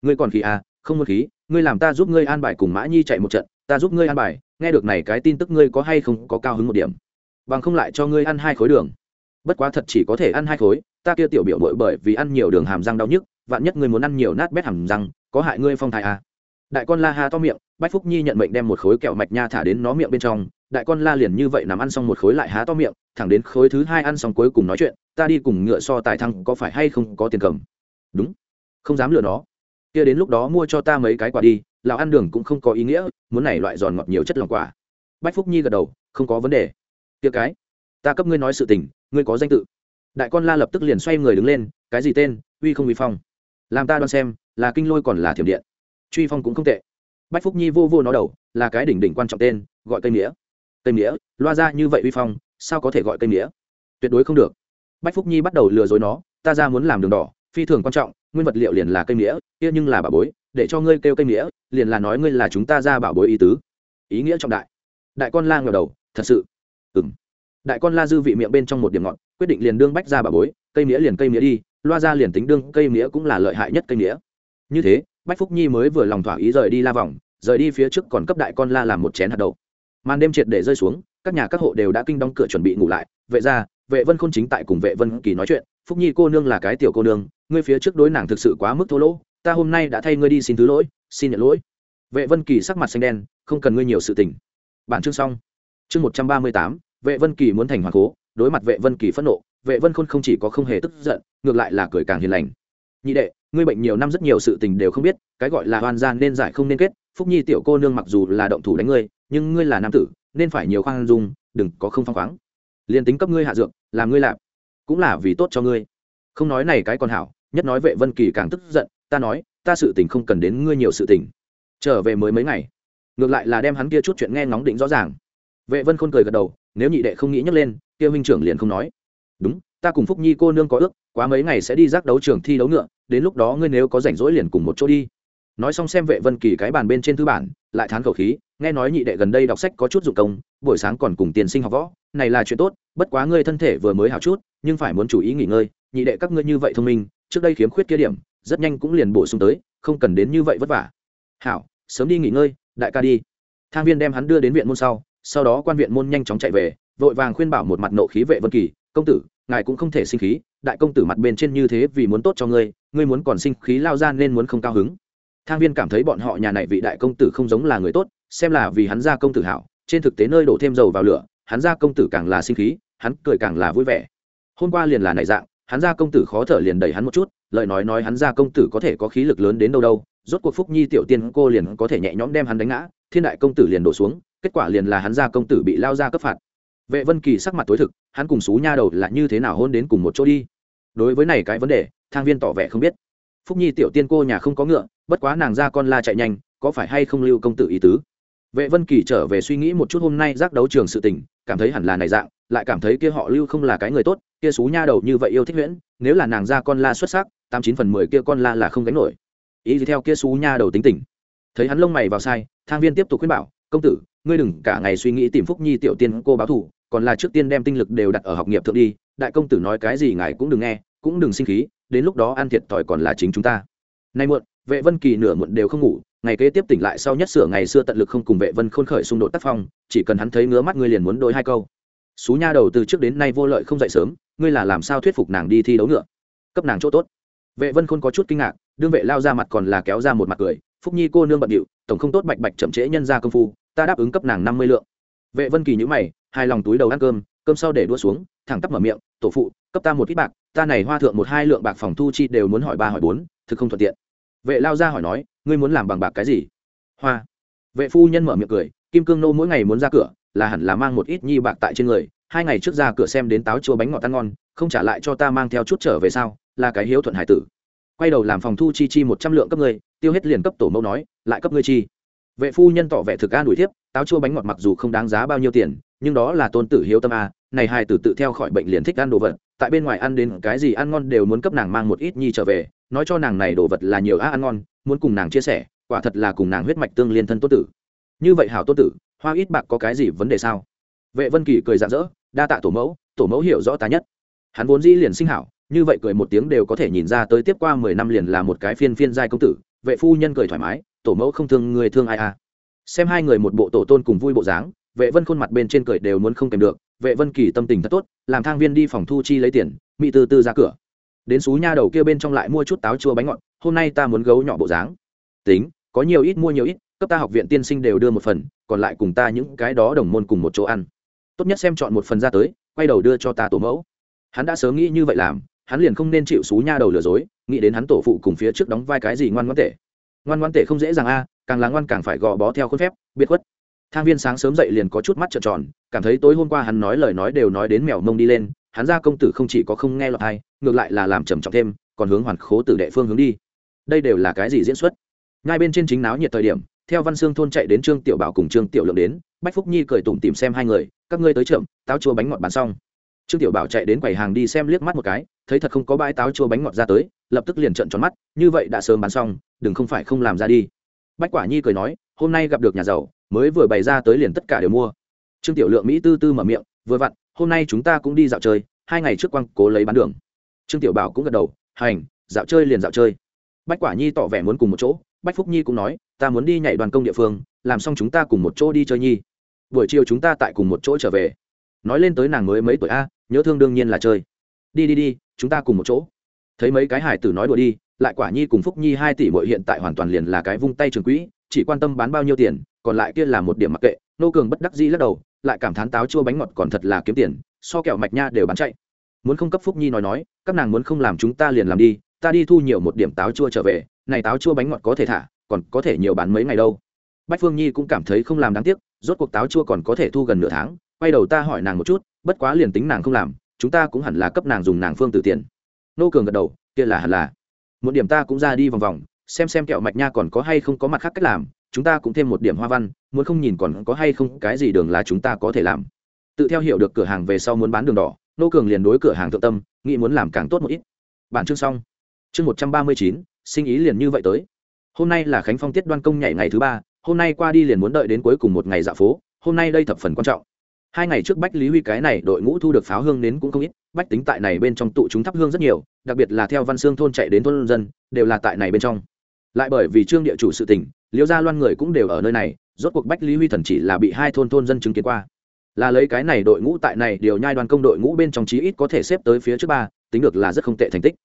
Ngươi còn khí à không muốn khí, ngươi làm ta giúp ngươi an bài cùng mã nhi chạy một trận, ta giúp ngươi an bài, nghe được này cái tin tức ngươi có hay không có cao hứng một điểm. Bằng không lại cho ngươi ăn hai khối đường. Bất quá thật chỉ có thể ăn hai khối, ta kia tiểu biểu bội bởi vì ăn nhiều đường hàm răng đau nhức vạn nhất ngươi muốn ăn nhiều nát bét hẳn rằng có hại ngươi phong thái à. đại con la ha to miệng, bách phúc nhi nhận mệnh đem một khối kẹo mạch nha thả đến nó miệng bên trong, đại con la liền như vậy nằm ăn xong một khối lại há to miệng, thẳng đến khối thứ hai ăn xong cuối cùng nói chuyện, ta đi cùng ngựa so tài thăng có phải hay không có tiền cầm. Đúng. Không dám lừa nó. Kia đến lúc đó mua cho ta mấy cái quả đi, lão ăn đường cũng không có ý nghĩa, muốn này loại giòn ngọt nhiều chất lòng quả. Bách phúc nhi gật đầu, không có vấn đề. Kia cái, ta cấp ngươi nói sự tình, ngươi có danh tự. Đại con la lập tức liền xoay người đứng lên, cái gì tên, uy không uy phong làm ta đoán xem, là kinh lôi còn là thiểm điện. Truy phong cũng không tệ. Bách phúc nhi vô vô nó đầu, là cái đỉnh đỉnh quan trọng tên, gọi cây nghĩa cây nghĩa loa ra như vậy uy phong, sao có thể gọi cây nghĩa tuyệt đối không được. Bách phúc nhi bắt đầu lừa dối nó, ta ra muốn làm đường đỏ, phi thường quan trọng, nguyên vật liệu liền là cây nghĩa kia nhưng là bảo bối, để cho ngươi kêu cây nghĩa liền là nói ngươi là chúng ta ra bảo bối ý tứ. Ý nghĩa trọng đại. Đại con la ngờ đầu, thật sự. Ừng đại con la dư vị miệng bên trong một điểm ngọt, quyết định liền đương bách ra bảo bối, cây nghĩa liền cây nghĩa đi loa ra liền tính đương cây nghĩa cũng là lợi hại nhất cây nghĩa như thế, bách phúc nhi mới vừa lòng thỏa ý rời đi la vòng, rời đi phía trước còn cấp đại con la làm một chén hạt đậu. Màn đêm triệt để rơi xuống, các nhà các hộ đều đã kinh đóng cửa chuẩn bị ngủ lại. Vệ ra vệ vân khôn chính tại cùng vệ vân kỳ nói chuyện. Phúc nhi cô nương là cái tiểu cô nương, ngươi phía trước đối nàng thực sự quá mức thô lỗ, ta hôm nay đã thay ngươi đi xin thứ lỗi, xin nhận lỗi. Vệ vân kỳ sắc mặt xanh đen, không cần ngươi nhiều sự tình. Bản chương xong. Chương một trăm ba mươi tám, vệ vân kỳ muốn thành hoàng cố, đối mặt vệ vân kỳ phẫn nộ vệ vân khôn không chỉ có không hề tức giận, ngược lại là cười càng hiền lành. Nhị đệ, ngươi bệnh nhiều năm rất nhiều sự tình đều không biết, cái gọi là hoan gian nên giải không nên kết, phúc nhi tiểu cô nương mặc dù là động thủ đánh ngươi, nhưng ngươi là nam tử, nên phải nhiều khoan dung, đừng có không phăng khoáng. Liền tính cấp ngươi hạ dược, làm ngươi lạp, cũng là vì tốt cho ngươi. Không nói này cái còn hảo, nhất nói vệ vân kỳ càng tức giận, ta nói, ta sự tình không cần đến ngươi nhiều sự tình. Trở về mới mấy ngày. Ngược lại là đem hắn kia chút chuyện nghe ngóng định rõ ràng. Vệ vân khôn cười gật đầu, nếu nhị đệ không nghĩ nhắc lên, kia huynh trưởng liền không nói đúng, ta cùng phúc nhi cô nương có ước, quá mấy ngày sẽ đi giác đấu trường thi đấu ngựa, đến lúc đó ngươi nếu có rảnh rỗi liền cùng một chỗ đi. Nói xong xem vệ vân kỳ cái bàn bên trên thư bản, lại thán khẩu khí, nghe nói nhị đệ gần đây đọc sách có chút dụng công, buổi sáng còn cùng tiền sinh học võ, này là chuyện tốt, bất quá ngươi thân thể vừa mới hảo chút, nhưng phải muốn chú ý nghỉ ngơi, nhị đệ các ngươi như vậy thông minh, trước đây khiếm khuyết kia điểm, rất nhanh cũng liền bổ sung tới, không cần đến như vậy vất vả. Hảo, sớm đi nghỉ ngơi, đại ca đi. Thang viên đem hắn đưa đến viện môn sau sau đó quan viện môn nhanh chóng chạy về, vội vàng khuyên bảo một mặt nộ khí vệ vân kỳ công tử, ngài cũng không thể sinh khí, đại công tử mặt bên trên như thế vì muốn tốt cho ngươi ngươi muốn còn sinh khí lao ra nên muốn không cao hứng. Thang viên cảm thấy bọn họ nhà này vị đại công tử không giống là người tốt, xem là vì hắn ra công tử hảo, trên thực tế nơi đổ thêm dầu vào lửa, hắn ra công tử càng là sinh khí, hắn cười càng là vui vẻ. Hôm qua liền là này dạng, hắn ra công tử khó thở liền đẩy hắn một chút, lời nói nói hắn ra công tử có thể có khí lực lớn đến đâu đâu, rốt cuộc phúc nhi tiểu tiên cô liền có thể nhẹ nhõm đem hắn đánh ngã, thiên đại công tử liền đổ xuống, kết quả liền là hắn ra công tử bị lao ra cấp phạt vệ vân kỳ sắc mặt tối thực, hắn cùng xú nha đầu là như thế nào hôn đến cùng một chỗ đi? Đối với này cái vấn đề, thang viên tỏ vẻ không biết. Phúc nhi tiểu tiên cô nhà không có ngựa, bất quá nàng ra con la chạy nhanh, có phải hay không lưu công tử ý tứ? Vệ vân kỳ trở về suy nghĩ một chút hôm nay giác đấu trường sự tình, cảm thấy hẳn là này dạng, lại cảm thấy kia họ lưu không là cái người tốt, kia xú nha đầu như vậy yêu thích nguyễn, nếu là nàng ra con la xuất sắc, tám chín phần mười kia con la là không gánh nổi. Ý gì theo kia xú nha đầu tính tình? Thấy hắn lông mày vào sai, thang viên tiếp tục khuyên bảo, công tử, ngươi đừng cả ngày suy nghĩ tìm phúc nhi tiểu tiên cô báo thù còn là trước tiên đem tinh lực đều đặt ở học nghiệp thượng đi, đại công tử nói cái gì ngài cũng đừng nghe, cũng đừng sinh khí, đến lúc đó ăn thiệt thòi còn là chính chúng ta. Nay muộn, vệ vân kỳ nửa muộn đều không ngủ, ngày kế tiếp tỉnh lại sau nhất sửa ngày xưa tận lực không cùng vệ vân khôn khởi xung đột tác phong, chỉ cần hắn thấy ngứa mắt ngươi liền muốn đổi hai câu. Xú nha đầu từ trước đến nay vô lợi không dậy sớm, ngươi là làm sao thuyết phục nàng đi thi đấu ngựa? Cấp nàng chỗ tốt. Vệ vân khôn có chút kinh ngạc, đương vệ lao ra mặt còn là kéo ra một mặt cười, phúc nhi cô nương bận điệu, tổng không tốt bạch bạch chậm trễ nhân ra công phu, ta đáp ứng cấp nàng năm mươi lượng. Vệ vân kỳ nhữ mày hai lòng túi đầu ăn cơm cơm sau để đua xuống, thẳng tắp mở miệng, tổ phụ, cấp ta một ít bạc, ta này hoa thượng một hai lượng bạc phòng thu chi đều muốn hỏi ba hỏi bốn, thực không thuận tiện. Vệ lao ra hỏi nói, ngươi muốn làm bằng bạc cái gì? Hoa. Vệ phu nhân mở miệng cười, kim cương nô mỗi ngày muốn ra cửa, là hẳn là mang một ít nhi bạc tại trên người, hai ngày trước ra cửa xem đến táo chua bánh ngọt ăn ngon, không trả lại cho ta mang theo chút trở về sao, là cái hiếu thuận hải tử. Quay đầu làm phòng thu chi chi một trăm lượng cấp ngươi, tiêu hết liền cấp tổ mẫu nói, lại cấp ngươi chi. Vệ phu nhân tỏ vẻ thực an đuổi tiếp táo chua bánh ngọt mặc dù không đáng giá bao nhiêu tiền nhưng đó là tôn tử hiếu tâm a, này hai tử tự theo khỏi bệnh liền thích ăn đồ vật, tại bên ngoài ăn đến cái gì ăn ngon đều muốn cấp nàng mang một ít nhi trở về, nói cho nàng này đồ vật là nhiều a ăn ngon, muốn cùng nàng chia sẻ, quả thật là cùng nàng huyết mạch tương liên thân tốt tử. Như vậy hảo tốt tử, hoa ít bạc có cái gì vấn đề sao? Vệ vân kỳ cười rạng rỡ, đa tạ tổ mẫu tổ mẫu hiểu rõ ta nhất. Hắn vốn dĩ liền sinh hảo, như vậy cười một tiếng đều có thể nhìn ra tới tiếp qua mười năm liền là một cái phiên phiên giai công tử, vệ phu nhân cười thoải mái, tổ mẫu không thương người thương ai à. Xem hai người một bộ tổ tôn cùng vui bộ dáng vệ vân khuôn mặt bên trên cười đều muốn không kèm được, vệ vân kỳ tâm tình thật tốt, làm thang viên đi phòng thu chi lấy tiền mỹ từ từ ra cửa. Đến xú nha đầu kia bên trong lại mua chút táo chua bánh ngọt, hôm nay ta muốn gấu nhỏ bộ dáng. Tính, có nhiều ít mua nhiều ít, cấp ta học viện tiên sinh đều đưa một phần, còn lại cùng ta những cái đó đồng môn cùng một chỗ ăn. Tốt nhất xem chọn một phần ra tới, quay đầu đưa cho ta tổ mẫu. Hắn đã sớm nghĩ như vậy làm, hắn liền không nên chịu xú nha đầu lừa dối, nghĩ đến hắn tổ phụ cùng phía trước đóng vai cái gì ngoan ngoan tệ ngoan ngoan tệ không dễ dàng a, càng là ngoan càng phải gò bó theo khuôn phép, biệt khuất thang viên sáng sớm dậy liền có chút mắt trợn tròn, cảm thấy tối hôm qua hắn nói lời nói đều nói đến mèo mông đi lên, hắn ra công tử không chỉ có không nghe lọt hay ngược lại là làm trầm trọng thêm, còn hướng hoàn khố tử đệ phương hướng đi. Đây đều là cái gì diễn xuất? Ngay bên trên chính náo nhiệt thời điểm, theo văn xương thôn chạy đến trương tiểu bảo cùng trương tiểu lượng đến, bách phúc nhi cười tủm tìm xem hai người, các ngươi tới chậm, táo chua bánh ngọt bán xong. Trương tiểu bảo chạy đến quầy hàng đi xem liếc mắt một cái, thấy thật không có bãi táo chua bánh ngọt ra tới, lập tức liền trợn tròn mắt, như vậy đã sớm bán xong, đừng không phải không làm ra đi. Bách quả nhi cười nói, hôm nay gặp được nhà giàu mới vừa bày ra tới liền tất cả đều mua. Trương tiểu lượng mỹ tư tư mở miệng, vừa vặn, hôm nay chúng ta cũng đi dạo chơi, hai ngày trước quăng cố lấy bán đường. Trương tiểu bảo cũng gật đầu, hành, dạo chơi liền dạo chơi. Bách quả nhi tỏ vẻ muốn cùng một chỗ, bách phúc nhi cũng nói, ta muốn đi nhảy đoàn công địa phương, làm xong chúng ta cùng một chỗ đi chơi nhi. Buổi chiều chúng ta tại cùng một chỗ trở về. Nói lên tới nàng mới mấy tuổi a, nhớ thương đương nhiên là chơi. Đi đi đi, chúng ta cùng một chỗ. Thấy mấy cái hải tử nói đùa đi, lại quả nhi cùng phúc nhi hai tỷ bội hiện tại hoàn toàn liền là cái vung tay trường quỹ, chỉ quan tâm bán bao nhiêu tiền còn lại kia là một điểm mặc kệ, nô cường bất đắc dĩ lắc đầu, lại cảm thán táo chua bánh ngọt còn thật là kiếm tiền, so kẹo mạch nha đều bán chạy. Muốn không cấp phúc nhi nói nói, các nàng muốn không làm chúng ta liền làm đi, ta đi thu nhiều một điểm táo chua trở về, này táo chua bánh ngọt có thể thả, còn có thể nhiều bán mấy ngày đâu. Bách phương nhi cũng cảm thấy không làm đáng tiếc, rốt cuộc táo chua còn có thể thu gần nửa tháng, quay đầu ta hỏi nàng một chút, bất quá liền tính nàng không làm, chúng ta cũng hẳn là cấp nàng dùng nàng phương từ tiền. Nô cường gật đầu, kia là hẳn là. Một điểm ta cũng ra đi vòng vòng, xem xem kẹo mạch nha còn có hay không có mặt khác cách làm chúng ta cũng thêm một điểm hoa văn, muốn không nhìn còn có hay không cái gì đường là chúng ta có thể làm. Tự theo hiểu được cửa hàng về sau muốn bán đường đỏ, nô cường liền đối cửa hàng thượng tâm, nghĩ muốn làm càng tốt một ít. Bản chương xong. Chương một trăm ba mươi chín, sinh ý liền như vậy tới. Hôm nay là khánh phong tiết đoan công nhảy ngày thứ ba, hôm nay qua đi liền muốn đợi đến cuối cùng một ngày dạ phố, hôm nay đây thập phần quan trọng. Hai ngày trước bách lý huy cái này đội ngũ thu được pháo hương đến cũng không ít, bách tính tại này bên trong tụ chúng thắp hương rất nhiều, đặc biệt là theo văn xương thôn chạy đến thôn dân, đều là tại này bên trong. Lại bởi vì trương địa chủ sự tỉnh liễu gia loan người cũng đều ở nơi này, rốt cuộc bách lý huy thần chỉ là bị hai thôn thôn dân chứng kiến qua. Là lấy cái này đội ngũ tại này, điều nhai đoàn công đội ngũ bên trong chí ít có thể xếp tới phía trước ba, tính được là rất không tệ thành tích.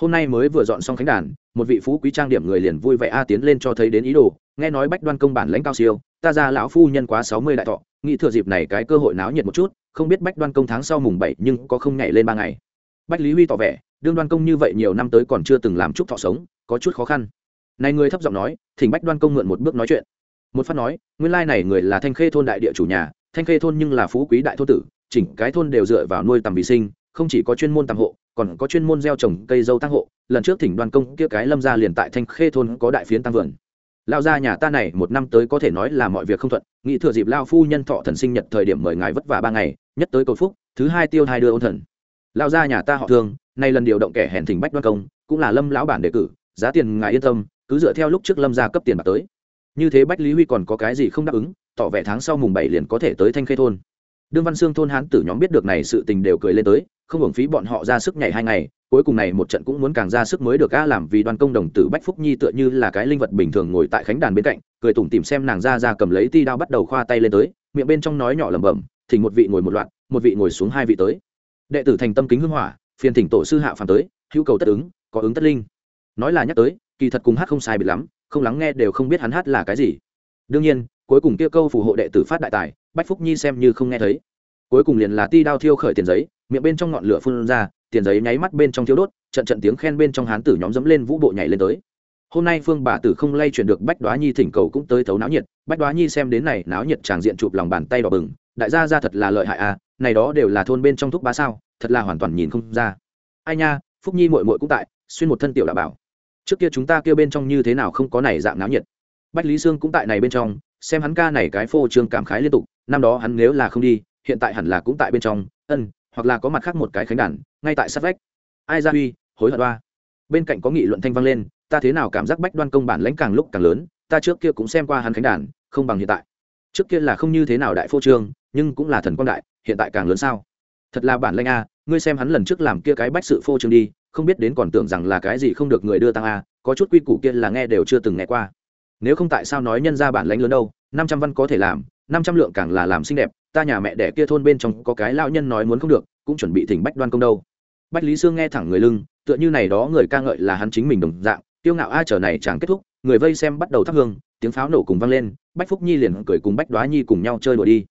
Hôm nay mới vừa dọn xong khánh đàn, một vị phú quý trang điểm người liền vui vẻ a tiến lên cho thấy đến ý đồ, nghe nói bách đoan công bản lãnh cao siêu, ta ra lão phu nhân quá sáu mươi đại thọ, nghĩ thừa dịp này cái cơ hội náo nhiệt một chút, không biết bách đoan công tháng sau mùng bảy nhưng có không nhảy lên ba ngày. Bách lý huy tỏ vẻ, đương đoan công như vậy nhiều năm tới còn chưa từng làm chúc thọ sống, có chút khó khăn này người thấp giọng nói, thỉnh bách đoan công mượn một bước nói chuyện. Một phát nói, nguyên lai này người là thanh khê thôn đại địa chủ nhà, thanh khê thôn nhưng là phú quý đại thôn tử, chỉnh cái thôn đều dựa vào nuôi tầm vì sinh, không chỉ có chuyên môn tầm hộ, còn có chuyên môn gieo trồng cây dâu tăng hộ. Lần trước thỉnh đoàn công kia cái lâm gia liền tại thanh khê thôn có đại phiến tăng vườn. Lao ra nhà ta này một năm tới có thể nói là mọi việc không thuận, nghĩ thừa dịp lao phu nhân thọ thần sinh nhật thời điểm mời ngài vất vả ba ngày, nhất tới cầu phúc, thứ hai tiêu hai đưa ôn thần. Lao ra nhà ta họ thương, nay lần điều động kẻ hèn thỉnh bách đoan công, cũng là lâm lão bản đề cử, giá tiền ngài yên tâm cứ dựa theo lúc trước lâm gia cấp tiền bạc tới. Như thế bách lý huy còn có cái gì không đáp ứng, tỏ vẻ tháng sau mùng bảy liền có thể tới thanh khê thôn. Đương văn sương thôn hán tử nhóm biết được này sự tình đều cười lên tới, không hưởng phí bọn họ ra sức nhảy hai ngày, cuối cùng này một trận cũng muốn càng ra sức mới được a làm vì đoàn công đồng tử bách phúc nhi tựa như là cái linh vật bình thường ngồi tại khánh đàn bên cạnh, cười tủm tìm xem nàng ra ra cầm lấy ti đao bắt đầu khoa tay lên tới, miệng bên trong nói nhỏ lẩm bẩm, thỉnh một vị ngồi một loạt một vị ngồi xuống hai vị tới. Đệ tử thành tâm kính hưng hỏa, phiền thỉnh tổ sư hạ phàm tới, hữu cầu tất ứng, có ứng tất linh. Nói là nhắc tới kỳ thật cùng hát không sai biệt lắm, không lắng nghe đều không biết hắn hát là cái gì. Đương nhiên, cuối cùng kia câu phù hộ đệ tử phát đại tài, bách phúc nhi xem như không nghe thấy. Cuối cùng liền là ti đao thiêu khởi tiền giấy, miệng bên trong ngọn lửa phun ra, tiền giấy nháy mắt bên trong thiếu đốt, trận trận tiếng khen bên trong hán tử nhóm dẫm lên vũ bộ nhảy lên tới. Hôm nay phương bà tử không lay chuyển được bách đoá nhi thỉnh cầu cũng tới thấu náo nhiệt, bách đoá nhi xem đến này náo nhiệt tràng diện chụp lòng bàn tay đỏ bừng, đại gia ra thật là lợi hại à này đó đều là thôn bên trong thúc bá sao, thật là hoàn toàn nhìn không ra. Ai nha, phúc nhi mội mội cũng tại, xuyên một thân tiểu đạo bảo trước kia chúng ta kêu bên trong như thế nào không có này dạng náo nhiệt. Bách lý sương cũng tại này bên trong, xem hắn ca này cái phô trương cảm khái liên tục, năm đó hắn nếu là không đi, hiện tại hẳn là cũng tại bên trong, ân, hoặc là có mặt khác một cái khánh đàn, ngay tại sát vách. Ai ra huy, hối hận đoa bên cạnh có nghị luận thanh vang lên, ta thế nào cảm giác bách đoan công bản lãnh càng lúc càng lớn, ta trước kia cũng xem qua hắn khánh đàn, không bằng hiện tại. Trước kia là không như thế nào đại phô trương, nhưng cũng là thần quang đại, hiện tại càng lớn sao. Thật là bản lãnh a, ngươi xem hắn lần trước làm kia cái bách sự phô trương đi không biết đến còn tưởng rằng là cái gì không được người đưa tăng a, có chút quy củ kia là nghe đều chưa từng nghe qua. Nếu không tại sao nói nhân ra bản lãnh lớn đâu, năm trăm văn có thể làm, năm trăm lượng càng là làm xinh đẹp, ta nhà mẹ đẻ kia thôn bên trong có cái lão nhân nói muốn không được, cũng chuẩn bị thỉnh bách đoan công đâu. Bách lý sương nghe thẳng người lưng, tựa như này đó người ca ngợi là hắn chính mình đồng dạng tiêu ngạo a chờ này chẳng kết thúc, người vây xem bắt đầu thắp hương, tiếng pháo nổ cùng vang lên, bách phúc nhi liền cười cùng bách đoá nhi cùng nhau chơi đùa đi.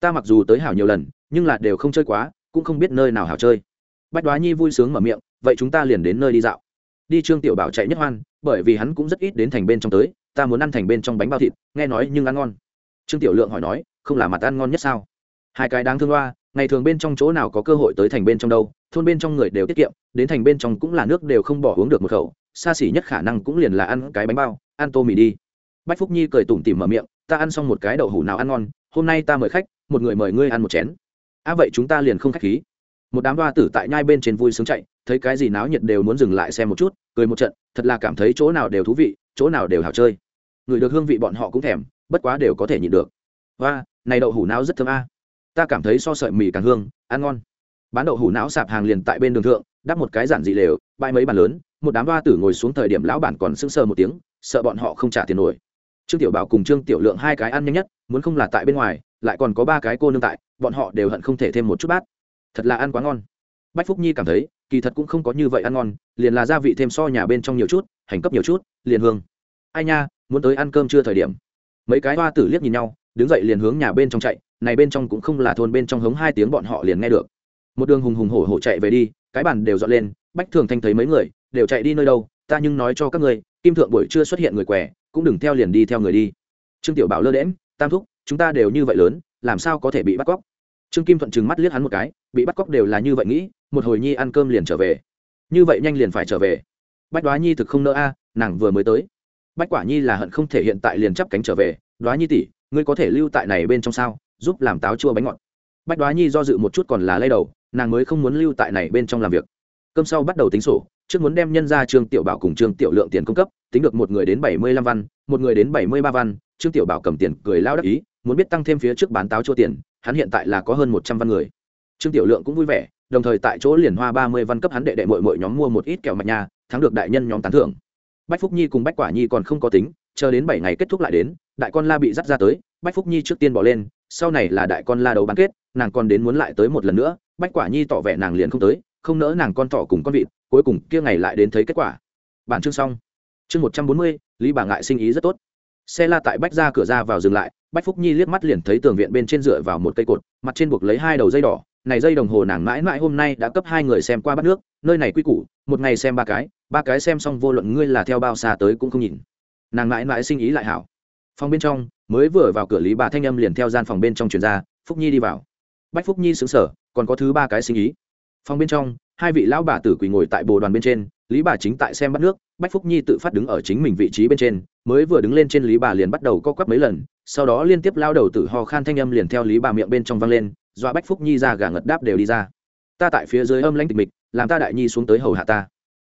Ta mặc dù tới hảo nhiều lần, nhưng là đều không chơi quá, cũng không biết nơi nào hảo chơi. Bách đoá nhi vui sướng mở miệng vậy chúng ta liền đến nơi đi dạo. Đi trương tiểu bảo chạy nhất hoan, bởi vì hắn cũng rất ít đến thành bên trong tới, ta muốn ăn thành bên trong bánh bao thịt, nghe nói nhưng ăn ngon. Trương tiểu lượng hỏi nói, không là mặt ăn ngon nhất sao? Hai cái đáng thương loa ngày thường bên trong chỗ nào có cơ hội tới thành bên trong đâu, thôn bên trong người đều tiết kiệm, đến thành bên trong cũng là nước đều không bỏ uống được một khẩu, xa xỉ nhất khả năng cũng liền là ăn cái bánh bao, ăn tô mì đi. Bách phúc nhi cười tủm tỉm mở miệng, ta ăn xong một cái đậu hủ nào ăn ngon, hôm nay ta mời khách, một người mời ngươi ăn một chén. À vậy chúng ta liền không khách khí. Một đám đoa tử tại nhai bên trên vui sướng chạy thấy cái gì náo nhiệt đều muốn dừng lại xem một chút, cười một trận, thật là cảm thấy chỗ nào đều thú vị, chỗ nào đều hào chơi. Người được hương vị bọn họ cũng thèm, bất quá đều có thể nhịn được. Và này đậu hủ não rất thơm a. Ta cảm thấy so sợi mì càng hương, ăn ngon. Bán đậu hủ não sạp hàng liền tại bên đường thượng, đắp một cái giản dị lều, bãi mấy bàn lớn, một đám ba tử ngồi xuống thời điểm lão bản còn sững sờ một tiếng, sợ bọn họ không trả tiền nổi. Trương tiểu bảo cùng trương tiểu lượng hai cái ăn nhanh nhất, muốn không là tại bên ngoài, lại còn có ba cái cô nương tại, bọn họ đều hận không thể thêm một chút bát. Thật là ăn quá ngon bách phúc nhi cảm thấy, kỳ thật cũng không có như vậy ăn ngon, liền là gia vị thêm so nhà bên trong nhiều chút, hành cấp nhiều chút, liền hương. Ai nha, muốn tới ăn cơm chưa thời điểm. Mấy cái hoa tử liếc nhìn nhau, đứng dậy liền hướng nhà bên trong chạy, này bên trong cũng không là thôn bên trong hống hai tiếng bọn họ liền nghe được. Một đường hùng hùng hổ hổ chạy về đi, cái bàn đều dọn lên, bách thường thanh thấy mấy người, đều chạy đi nơi đâu, ta nhưng nói cho các người kim thượng buổi chưa xuất hiện người quẻ cũng đừng theo liền đi theo người đi. Trương tiểu bảo lơ đễm tam thúc, chúng ta đều như vậy lớn, làm sao có thể bị bắt cóc? Trương kim thuận chừng mắt liếc hắn một cái, bị bắt cóc đều là như vậy nghĩ một hồi nhi ăn cơm liền trở về. Như vậy nhanh liền phải trở về. Bách đoá nhi thực không nỡ a, nàng vừa mới tới. Bách quả nhi là hận không thể hiện tại liền chắp cánh trở về. Đoá nhi tỷ, ngươi có thể lưu tại này bên trong sao, giúp làm táo chua bánh ngọt. Bách đoá nhi do dự một chút còn là lay đầu, nàng mới không muốn lưu tại này bên trong làm việc. Cơm sau bắt đầu tính sổ, trước muốn đem nhân ra trương tiểu bảo cùng trương tiểu lượng tiền cung cấp, tính được một người đến bảy mươi lăm văn, một người đến bảy mươi ba văn, trương tiểu bảo cầm tiền cười lao đắc ý, muốn biết tăng thêm phía trước bán táo chua tiền, hắn hiện tại là có hơn một trăm văn người. Trương tiểu lượng cũng vui vẻ đồng thời tại chỗ liền hoa ba mươi văn cấp hắn đệ đệ mội mội nhóm mua một ít kẹo mạch nhà thắng được đại nhân nhóm tán thưởng. Bách phúc nhi cùng bách quả nhi còn không có tính, chờ đến bảy ngày kết thúc lại đến, đại con la bị dắt ra tới, bách phúc nhi trước tiên bỏ lên, sau này là đại con la đấu bán kết, nàng còn đến muốn lại tới một lần nữa, bách quả nhi tỏ vẻ nàng liền không tới, không nỡ nàng con thỏ cùng con vịt, cuối cùng kia ngày lại đến thấy kết quả. Bản chương xong. Chương một trăm bốn mươi, lý bà ngại sinh ý rất tốt. Xe la tại bách ra cửa ra vào dừng lại, bách phúc nhi liếc mắt liền thấy tường viện bên trên dựa vào một cây cột, mặt trên buộc lấy hai đầu dây đỏ này dây đồng hồ nàng mãi mãi hôm nay đã cấp hai người xem qua bắt nước, nơi này quy củ, một ngày xem ba cái ba cái xem xong vô luận ngươi là theo bao xa tới cũng không nhìn. Nàng mãi mãi sinh ý lại hảo. Phòng bên trong, mới vừa vào cửa lý bà thanh âm liền theo gian phòng bên trong truyền ra, phúc nhi đi vào. Bách phúc nhi xứng sở còn có thứ ba cái sinh ý. Phòng bên trong, hai vị lão bà tử quỳ ngồi tại bồ đoàn bên trên, lý bà chính tại xem bắt nước, bách phúc nhi tự phát đứng ở chính mình vị trí bên trên, mới vừa đứng lên trên lý bà liền bắt đầu co quắp mấy lần, sau đó liên tiếp lao đầu tử ho khan thanh âm liền theo lý bà miệng bên trong vang lên dọa bách phúc nhi ra gà ngật đáp đều đi ra. Ta tại phía dưới âm lãnh tịch mịch, làm ta đại nhi xuống tới hầu hạ ta.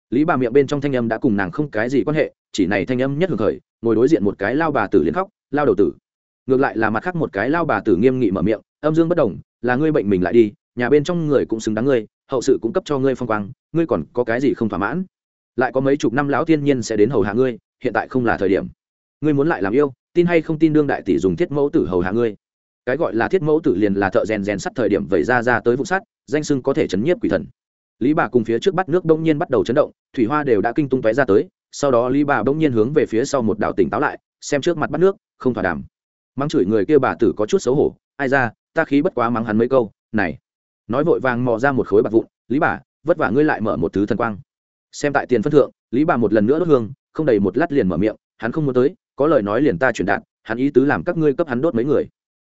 Lý bà miệng bên trong thanh âm đã cùng nàng không cái gì quan hệ, chỉ này thanh âm nhất hưởng khởi, ngồi đối diện một cái lao bà tử liền khóc, lao đầu tử. Ngược lại là mặt khác một cái lao bà tử nghiêm nghị mở miệng, âm dương bất đồng, là ngươi bệnh mình lại đi, nhà bên trong người cũng xứng đáng ngươi, hậu sự cũng cấp cho ngươi phong quang, ngươi còn có cái gì không thỏa mãn? Lại có mấy chục năm lão thiên nhiên sẽ đến hầu hạ ngươi, hiện tại không là thời điểm. Ngươi muốn lại làm yêu, tin hay không tin đương đại tỷ dùng thiết mẫu tử hầu hạ ngươi? Cái gọi là thiết mẫu tử liền là thợ rèn rèn sắt thời điểm vẩy ra ra tới vụ sắt, danh sưng có thể chấn nhiếp quỷ thần. Lý bà cùng phía trước bắt nước đông nhiên bắt đầu chấn động, thủy hoa đều đã kinh tung tóe ra tới, sau đó lý bà đông nhiên hướng về phía sau một đạo tỉnh táo lại, xem trước mặt bắt nước, không thỏa đàm. Mắng chửi người kia bà tử có chút xấu hổ, ai ra, ta khí bất quá mắng hắn mấy câu, này. Nói vội vàng mò ra một khối bạc vụn, lý bà, vất vả ngươi lại mở một thứ thần quang. Xem tại tiền phân thượng, lý bà một lần nữa đốt hương, không đầy một lát liền mở miệng, hắn không muốn tới, có lời nói liền ta truyền đạt, hắn ý tứ làm các ngươi cấp hắn đốt mấy người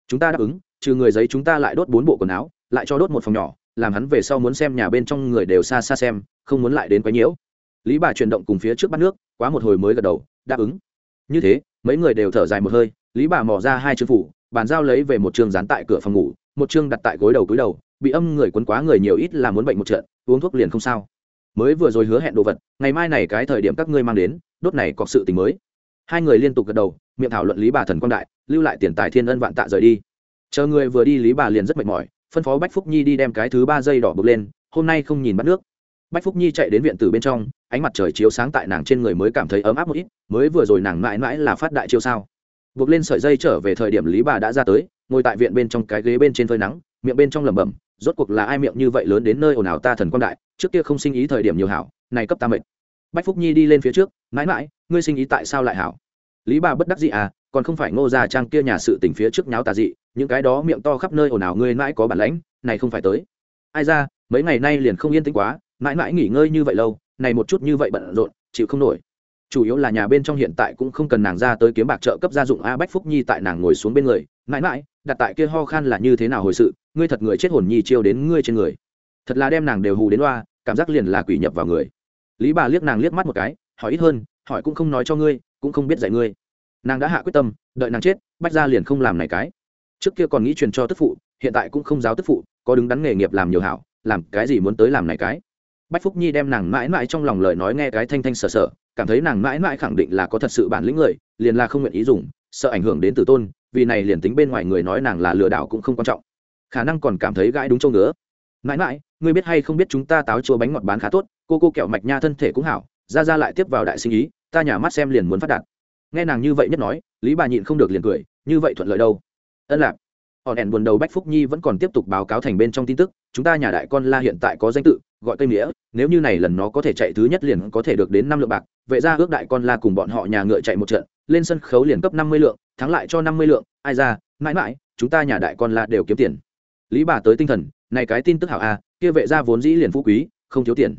chúng ta đáp ứng, trừ người giấy chúng ta lại đốt bốn bộ quần áo, lại cho đốt một phòng nhỏ, làm hắn về sau muốn xem nhà bên trong người đều xa xa xem, không muốn lại đến quấy nhiễu. Lý bà chuyển động cùng phía trước bắt nước, quá một hồi mới gật đầu, đáp ứng. Như thế, mấy người đều thở dài một hơi, lý bà mò ra hai chữ phủ, bàn giao lấy về một chương dán tại cửa phòng ngủ, một chương đặt tại gối đầu cúi đầu, bị âm người quấn quá người nhiều ít là muốn bệnh một trận, uống thuốc liền không sao. Mới vừa rồi hứa hẹn đồ vật, ngày mai này cái thời điểm các ngươi mang đến, đốt này có sự tình mới. Hai người liên tục gật đầu miệng thảo luận lý bà thần quang đại, lưu lại tiền tài thiên ân vạn tạ rời đi. Chờ người vừa đi, lý bà liền rất mệt mỏi, phân phó bách phúc nhi đi đem cái thứ ba dây đỏ bực lên, hôm nay không nhìn bắt nước. Bách phúc nhi chạy đến viện từ bên trong, ánh mặt trời chiếu sáng tại nàng trên người mới cảm thấy ấm áp một ít, mới vừa rồi nàng mãi mãi là phát đại chiêu sao. Buộc lên sợi dây trở về thời điểm lý bà đã ra tới, ngồi tại viện bên trong cái ghế bên trên phơi nắng, miệng bên trong lẩm bẩm, rốt cuộc là ai miệng như vậy lớn đến nơi ồn ào ta thần quang đại, trước kia không sinh ý thời điểm nhiều hảo, này cấp ta mệnh bách phúc nhi đi lên phía trước, mãi mãi, ngươi sinh ý tại sao lại hảo? Lý bà bất đắc dị à còn không phải ngô gia trang kia nhà sự tình phía trước nháo tà dị, những cái đó miệng to khắp nơi ồn ào ngươi mãi có bản lãnh, này không phải tới. Ai ra, mấy ngày nay liền không yên tĩnh quá, mãi mãi nghỉ ngơi như vậy lâu, này một chút như vậy bận rộn, chịu không nổi. Chủ yếu là nhà bên trong hiện tại cũng không cần nàng ra tới kiếm bạc trợ cấp gia dụng a bách phúc nhi tại nàng ngồi xuống bên người, mãi mãi, đặt tại kia ho khan là như thế nào hồi sự, ngươi thật người chết hồn nhi chiêu đến ngươi trên người. Thật là đem nàng đều hù đến loa, cảm giác liền là quỷ nhập vào người. Lý bà liếc nàng liếc mắt một cái, hỏi ít hơn, hỏi cũng không nói cho ngươi cũng không biết dạy ngươi. Nàng đã hạ quyết tâm, đợi nàng chết, bách ra liền không làm này cái. Trước kia còn nghĩ truyền cho tức phụ, hiện tại cũng không giáo tức phụ, có đứng đắn nghề nghiệp làm nhiều hảo, làm cái gì muốn tới làm này cái. Bách phúc nhi đem nàng mãi mãi trong lòng lời nói nghe cái thanh thanh sợ sợ cảm thấy nàng mãi mãi khẳng định là có thật sự bản lĩnh người, liền là không nguyện ý dùng, sợ ảnh hưởng đến tử tôn, vì này liền tính bên ngoài người nói nàng là lừa đảo cũng không quan trọng. Khả năng còn cảm thấy gãi đúng châu ngứa. Mãi mãi, ngươi biết hay không biết chúng ta táo chua bánh ngọt bán khá tốt, cô cô kẹo mạch nha thân thể cũng hảo, ra ra lại tiếp vào đại sinh ý ta nhà mắt xem liền muốn phát đạt. Nghe nàng như vậy nhất nói, lý bà nhịn không được liền cười, như vậy thuận lợi đâu? Ân lạc. Hòn ẻn buồn đầu bách phúc nhi vẫn còn tiếp tục báo cáo thành bên trong tin tức, chúng ta nhà đại con la hiện tại có danh tự, gọi cây nghĩa, nếu như này lần nó có thể chạy thứ nhất liền có thể được đến năm lượng bạc vậy ra ước đại con la cùng bọn họ nhà ngựa chạy một trận, lên sân khấu liền cấp năm mươi lượng, thắng lại cho năm mươi lượng, ai ra, mãi mãi, chúng ta nhà đại con la đều kiếm tiền. Lý bà tới tinh thần, này cái tin tức hảo a, kia vệ ra vốn dĩ liền phú quý, không thiếu tiền.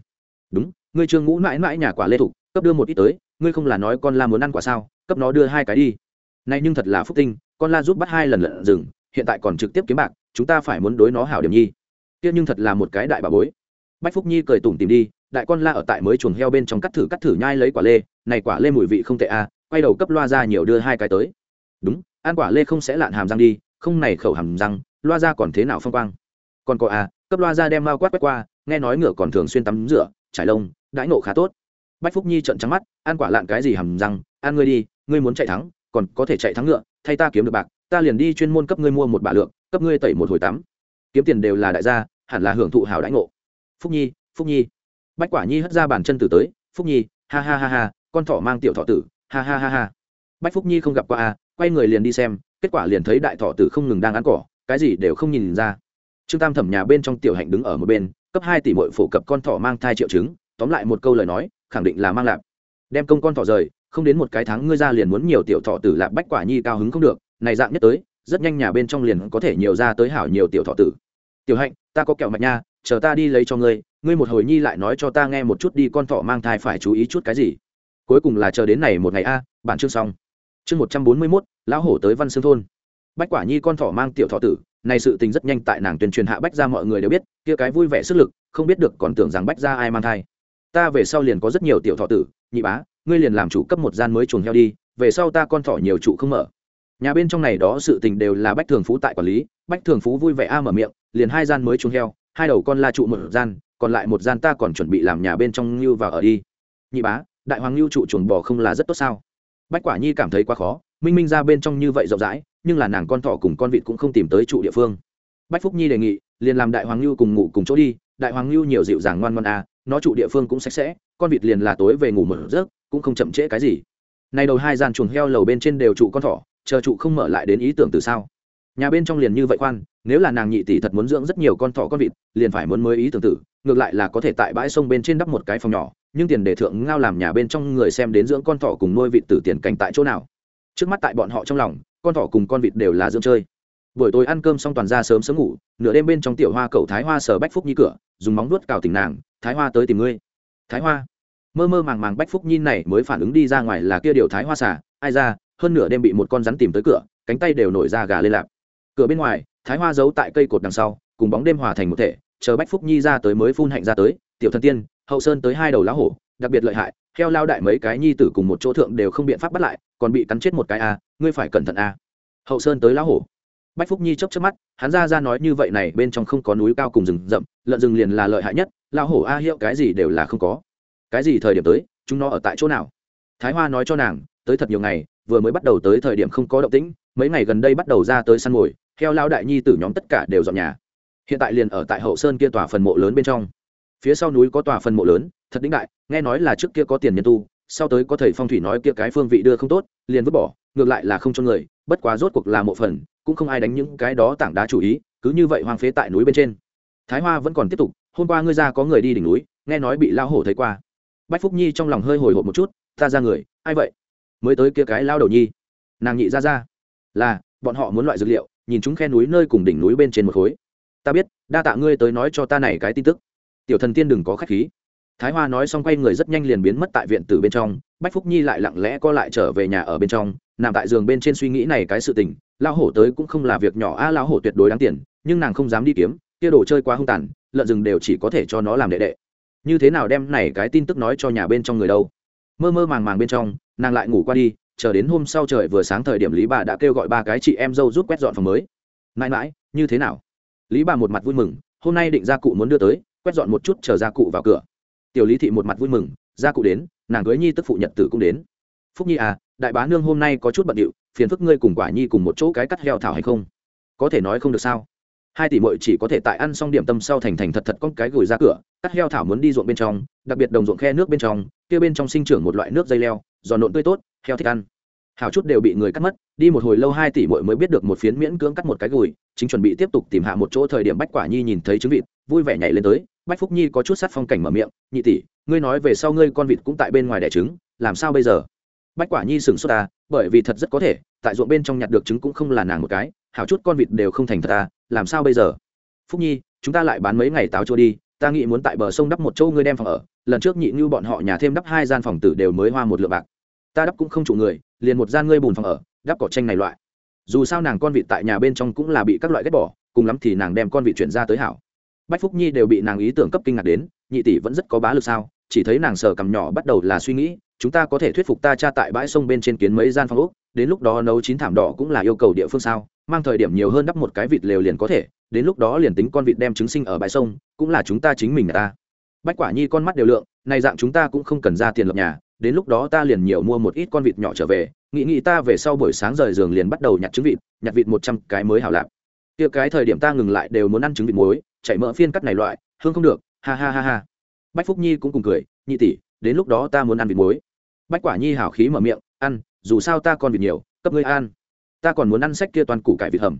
Đúng, ngươi trương ngũ mãi mãi nhà quả lê thục cấp đưa một ít tới ngươi không là nói con la muốn ăn quả sao cấp nó đưa hai cái đi. Này nhưng thật là phúc tinh con la giúp bắt hai lần lợn rừng hiện tại còn trực tiếp kiếm bạc chúng ta phải muốn đối nó hảo điểm nhi. Kia nhưng thật là một cái đại bà bối. Bách phúc nhi cười tủm tìm đi đại con la ở tại mới chuồng heo bên trong cắt thử cắt thử nhai lấy quả lê này quả lê mùi vị không tệ à? quay đầu cấp loa ra nhiều đưa hai cái tới. Đúng ăn quả lê không sẽ lạn hàm răng đi không này khẩu hàm răng loa ra còn thế nào phong quang. Còn có à, cấp loa ra đem mao quát quét qua nghe nói ngựa còn thường xuyên tắm rửa trải lông đãi nộ khá tốt bách phúc nhi trợn trắng mắt ăn quả lạn cái gì hầm răng? Ăn ngươi đi, ngươi muốn chạy thắng, còn có thể chạy thắng ngựa, thay ta kiếm được bạc, ta liền đi chuyên môn cấp ngươi mua một bả lượng cấp ngươi tẩy một hồi tắm. Kiếm tiền đều là đại gia, hẳn là hưởng thụ hào đãi ngộ. Phúc nhi phúc nhi. Bách quả nhi hất ra bàn chân tử tới, phúc nhi, ha ha ha ha, con thỏ mang tiểu thọ tử, ha ha ha ha. Bách phúc nhi không gặp qua a, quay người liền đi xem, kết quả liền thấy đại thọ tử không ngừng đang ăn cỏ, cái gì đều không nhìn ra. Trương tam thẩm nhà bên trong tiểu hạnh đứng ở một bên, cấp hai tỷ mội phổ cập con thỏ mang thai triệu chứng, tóm lại một câu lời nói khẳng định là mang lạp. Đem công con thỏ rời, không đến một cái tháng ngươi ra liền muốn nhiều tiểu thọ tử lạp bách quả nhi cao hứng không được, này dạng nhất tới, rất nhanh nhà bên trong liền có thể nhiều ra tới hảo nhiều tiểu thọ tử. Tiểu hạnh, ta có kẹo mạch nha, chờ ta đi lấy cho ngươi ngươi một hồi nhi lại nói cho ta nghe một chút đi con thỏ mang thai phải chú ý chút cái gì. Cuối cùng là chờ đến này một ngày a, bản chương xong. Chương một trăm bốn mươi mốt, lão hổ tới văn xương thôn. Bách quả nhi con thỏ mang tiểu thọ tử, này sự tình rất nhanh tại nàng tuyên truyền hạ bách ra mọi người đều biết, kia cái vui vẻ sức lực, không biết được còn tưởng rằng bách ra ai mang thai ta về sau liền có rất nhiều tiểu thọ tử, nhị bá, ngươi liền làm chủ cấp một gian mới chuồng heo đi, về sau ta con thỏ nhiều trụ không mở. Nhà bên trong này đó sự tình đều là bách thường phú tại quản lý, bách thường phú vui vẻ a mở miệng, liền hai gian mới chuồng heo, hai đầu con la trụ một gian, còn lại một gian ta còn chuẩn bị làm nhà bên trong như và ở đi. Nhị bá, đại hoàng lưu trụ chuồng bò không là rất tốt sao? Bách quả nhi cảm thấy quá khó, minh minh ra bên trong như vậy rộng rãi, nhưng là nàng con thỏ cùng con vịt cũng không tìm tới trụ địa phương. Bách phúc nhi đề nghị, liền làm đại hoàng lưu cùng ngủ cùng chỗ đi, đại hoàng lưu nhiều dịu dàng ngoan ngoan à nó trụ địa phương cũng sạch sẽ, con vịt liền là tối về ngủ một giấc, cũng không chậm trễ cái gì. Nay đầu hai gian chuồng heo lầu bên trên đều trụ con thỏ, chờ trụ không mở lại đến ý tưởng từ sao nhà bên trong liền như vậy khoan, nếu là nàng nhị tỷ thật muốn dưỡng rất nhiều con thỏ con vịt, liền phải muốn mới ý tưởng tử, ngược lại là có thể tại bãi sông bên trên đắp một cái phòng nhỏ, nhưng tiền đề thượng ngao làm nhà bên trong người xem đến dưỡng con thỏ cùng nuôi vịt tử tiền cảnh tại chỗ nào. Trước mắt tại bọn họ trong lòng, con thỏ cùng con vịt đều là dưỡng chơi buổi tối ăn cơm xong toàn ra sớm sớm ngủ, nửa đêm bên trong tiểu hoa cậu thái hoa sờ bách phúc nhi cửa, dùng móng nuốt cào tỉnh nàng, thái hoa tới tìm ngươi. Thái hoa? Mơ mơ màng màng bách phúc nhi này mới phản ứng đi ra ngoài là kia điều thái hoa xả ai ra, hơn nửa đêm bị một con rắn tìm tới cửa, cánh tay đều nổi ra gà lên lạp. Cửa bên ngoài, thái hoa giấu tại cây cột đằng sau, cùng bóng đêm hòa thành một thể, chờ bách phúc nhi ra tới mới phun hạnh ra tới, tiểu thần tiên, hậu sơn tới hai đầu lá hổ, đặc biệt lợi hại theo lao đại mấy cái nhi tử cùng một chỗ thượng đều không biện pháp bắt lại, còn bị cắn chết một cái a, ngươi phải cẩn thận a. Hậu sơn tới lá hổ? Bách phúc nhi chốc chớp mắt, hắn ra ra nói như vậy này, bên trong không có núi cao cùng rừng rậm, lợn rừng liền là lợi hại nhất lao hổ a hiệu cái gì đều là không có. Cái gì thời điểm tới, chúng nó ở tại chỗ nào? Thái hoa nói cho nàng, tới thật nhiều ngày, vừa mới bắt đầu tới thời điểm không có động tĩnh, mấy ngày gần đây bắt đầu ra tới săn mồi, theo lao đại nhi tử nhóm tất cả đều dọn nhà. Hiện tại liền ở tại hậu sơn kia tòa phần mộ lớn bên trong. Phía sau núi có tòa phần mộ lớn, thật đĩnh đại, nghe nói là trước kia có tiền nhân tu, sau tới có thầy phong thủy nói kia cái phương vị đưa không tốt, liền vứt bỏ, ngược lại là không cho người, bất quá rốt cuộc là mộ phần cũng không ai đánh những cái đó tảng đá chủ ý, cứ như vậy hoang phế tại núi bên trên. Thái hoa vẫn còn tiếp tục, hôm qua ngươi ra có người đi đỉnh núi, nghe nói bị lao hổ thấy qua. Bách phúc nhi trong lòng hơi hồi hộp một chút, ta ra người, ai vậy? Mới tới kia cái lao đầu nhi. Nàng nhị ra ra, là, bọn họ muốn loại dược liệu, nhìn chúng khe núi nơi cùng đỉnh núi bên trên một khối. Ta biết, đa tạ ngươi tới nói cho ta này cái tin tức. Tiểu thần tiên đừng có khách khí. Thái hoa nói xong quay người rất nhanh liền biến mất tại viện tử bên trong, bách phúc nhi lại lặng lẽ co lại trở về nhà ở bên trong, nằm tại giường bên trên suy nghĩ này cái sự tình Lão hổ tới cũng không là việc nhỏ. A à, hổ tuyệt đối đáng tiền nhưng nàng không dám đi kiếm. Kia đồ chơi quá hung tàn lợn rừng đều chỉ có thể cho nó làm đệ đệ. Như thế nào đem này cái tin tức nói cho nhà bên trong người đâu? Mơ mơ màng màng bên trong nàng lại ngủ qua đi chờ đến hôm sau trời vừa sáng thời điểm lý bà đã kêu gọi ba cái chị em dâu giúp quét dọn phòng mới. Mãi mãi như thế nào? Lý bà một mặt vui mừng hôm nay định gia cụ muốn đưa tới quét dọn một chút chờ gia cụ vào cửa. Tiểu lý thị một mặt vui mừng gia cụ đến nàng cưới nhi tức phụ nhật tử cũng đến. Phúc nhi à đại bá nương hôm nay có chút bận điệu, phiền phức ngươi cùng quả nhi cùng một chỗ cái cắt heo thảo hay không? Có thể nói không được sao? Hai tỷ mội chỉ có thể tại ăn xong điểm tâm sau thành thành thật thật con cái gửi ra cửa, cắt heo thảo muốn đi ruộng bên trong, đặc biệt đồng ruộng khe nước bên trong, kia bên trong sinh trưởng một loại nước dây leo, giòn nộn tươi tốt, heo thích ăn. Hào chút đều bị người cắt mất, đi một hồi lâu hai tỷ mội mới biết được một phiến miễn cưỡng cắt một cái gùi, chính chuẩn bị tiếp tục tìm hạ một chỗ thời điểm bách quả nhi nhìn thấy trứng vịt, vui vẻ nhảy lên tới, bách phúc nhi có chút sát phong cảnh mở miệng, nhị tỷ, ngươi nói về sau ngươi con vịt cũng tại bên ngoài đẻ trứng, làm sao bây giờ? Bách quả nhi sửng sốt ta, bởi vì thật rất có thể, tại ruộng bên trong nhặt được trứng cũng không là nàng một cái, hảo chút con vịt đều không thành thật ta, làm sao bây giờ? Phúc nhi, chúng ta lại bán mấy ngày táo chua đi, ta nghĩ muốn tại bờ sông đắp một chỗ ngươi đem phòng ở, lần trước nhị như bọn họ nhà thêm đắp hai gian phòng tử đều mới hoa một lượng bạc. Ta đắp cũng không chủ người, liền một gian ngươi bùn phòng ở, đắp cỏ tranh này loại. Dù sao nàng con vịt tại nhà bên trong cũng là bị các loại ghét bỏ, cùng lắm thì nàng đem con vịt chuyển ra tới hảo. Bách phúc nhi đều bị nàng ý tưởng cấp kinh ngạc đến, nhị tỷ vẫn rất có bá lực sao? Chỉ thấy nàng sờ cầm nhỏ bắt đầu là suy nghĩ, chúng ta có thể thuyết phục ta cha tại bãi sông bên trên kiến mấy gian phòng úc đến lúc đó nấu chín thảm đỏ cũng là yêu cầu địa phương sao, mang thời điểm nhiều hơn đắp một cái vịt lều liền có thể, đến lúc đó liền tính con vịt đem trứng sinh ở bãi sông, cũng là chúng ta chính mình ta. Bách quả nhi con mắt đều lượng, này dạng chúng ta cũng không cần ra tiền lập nhà, đến lúc đó ta liền nhiều mua một ít con vịt nhỏ trở về, nghĩ nghĩ ta về sau buổi sáng rời giường liền bắt đầu nhặt trứng vịt, nhặt vịt một trăm cái mới hảo lạp kia cái thời điểm ta ngừng lại đều muốn ăn trứng vịt muối, chảy mỡ phiên cắt này loại, hương không được, ha ha ha ha bách phúc nhi cũng cùng cười, nhị tỷ, đến lúc đó ta muốn ăn vịt muối. Bách quả nhi hảo khí mở miệng, ăn, dù sao ta còn vịt nhiều, cấp ngươi ăn. Ta còn muốn ăn sách kia toàn củ cải vịt hầm.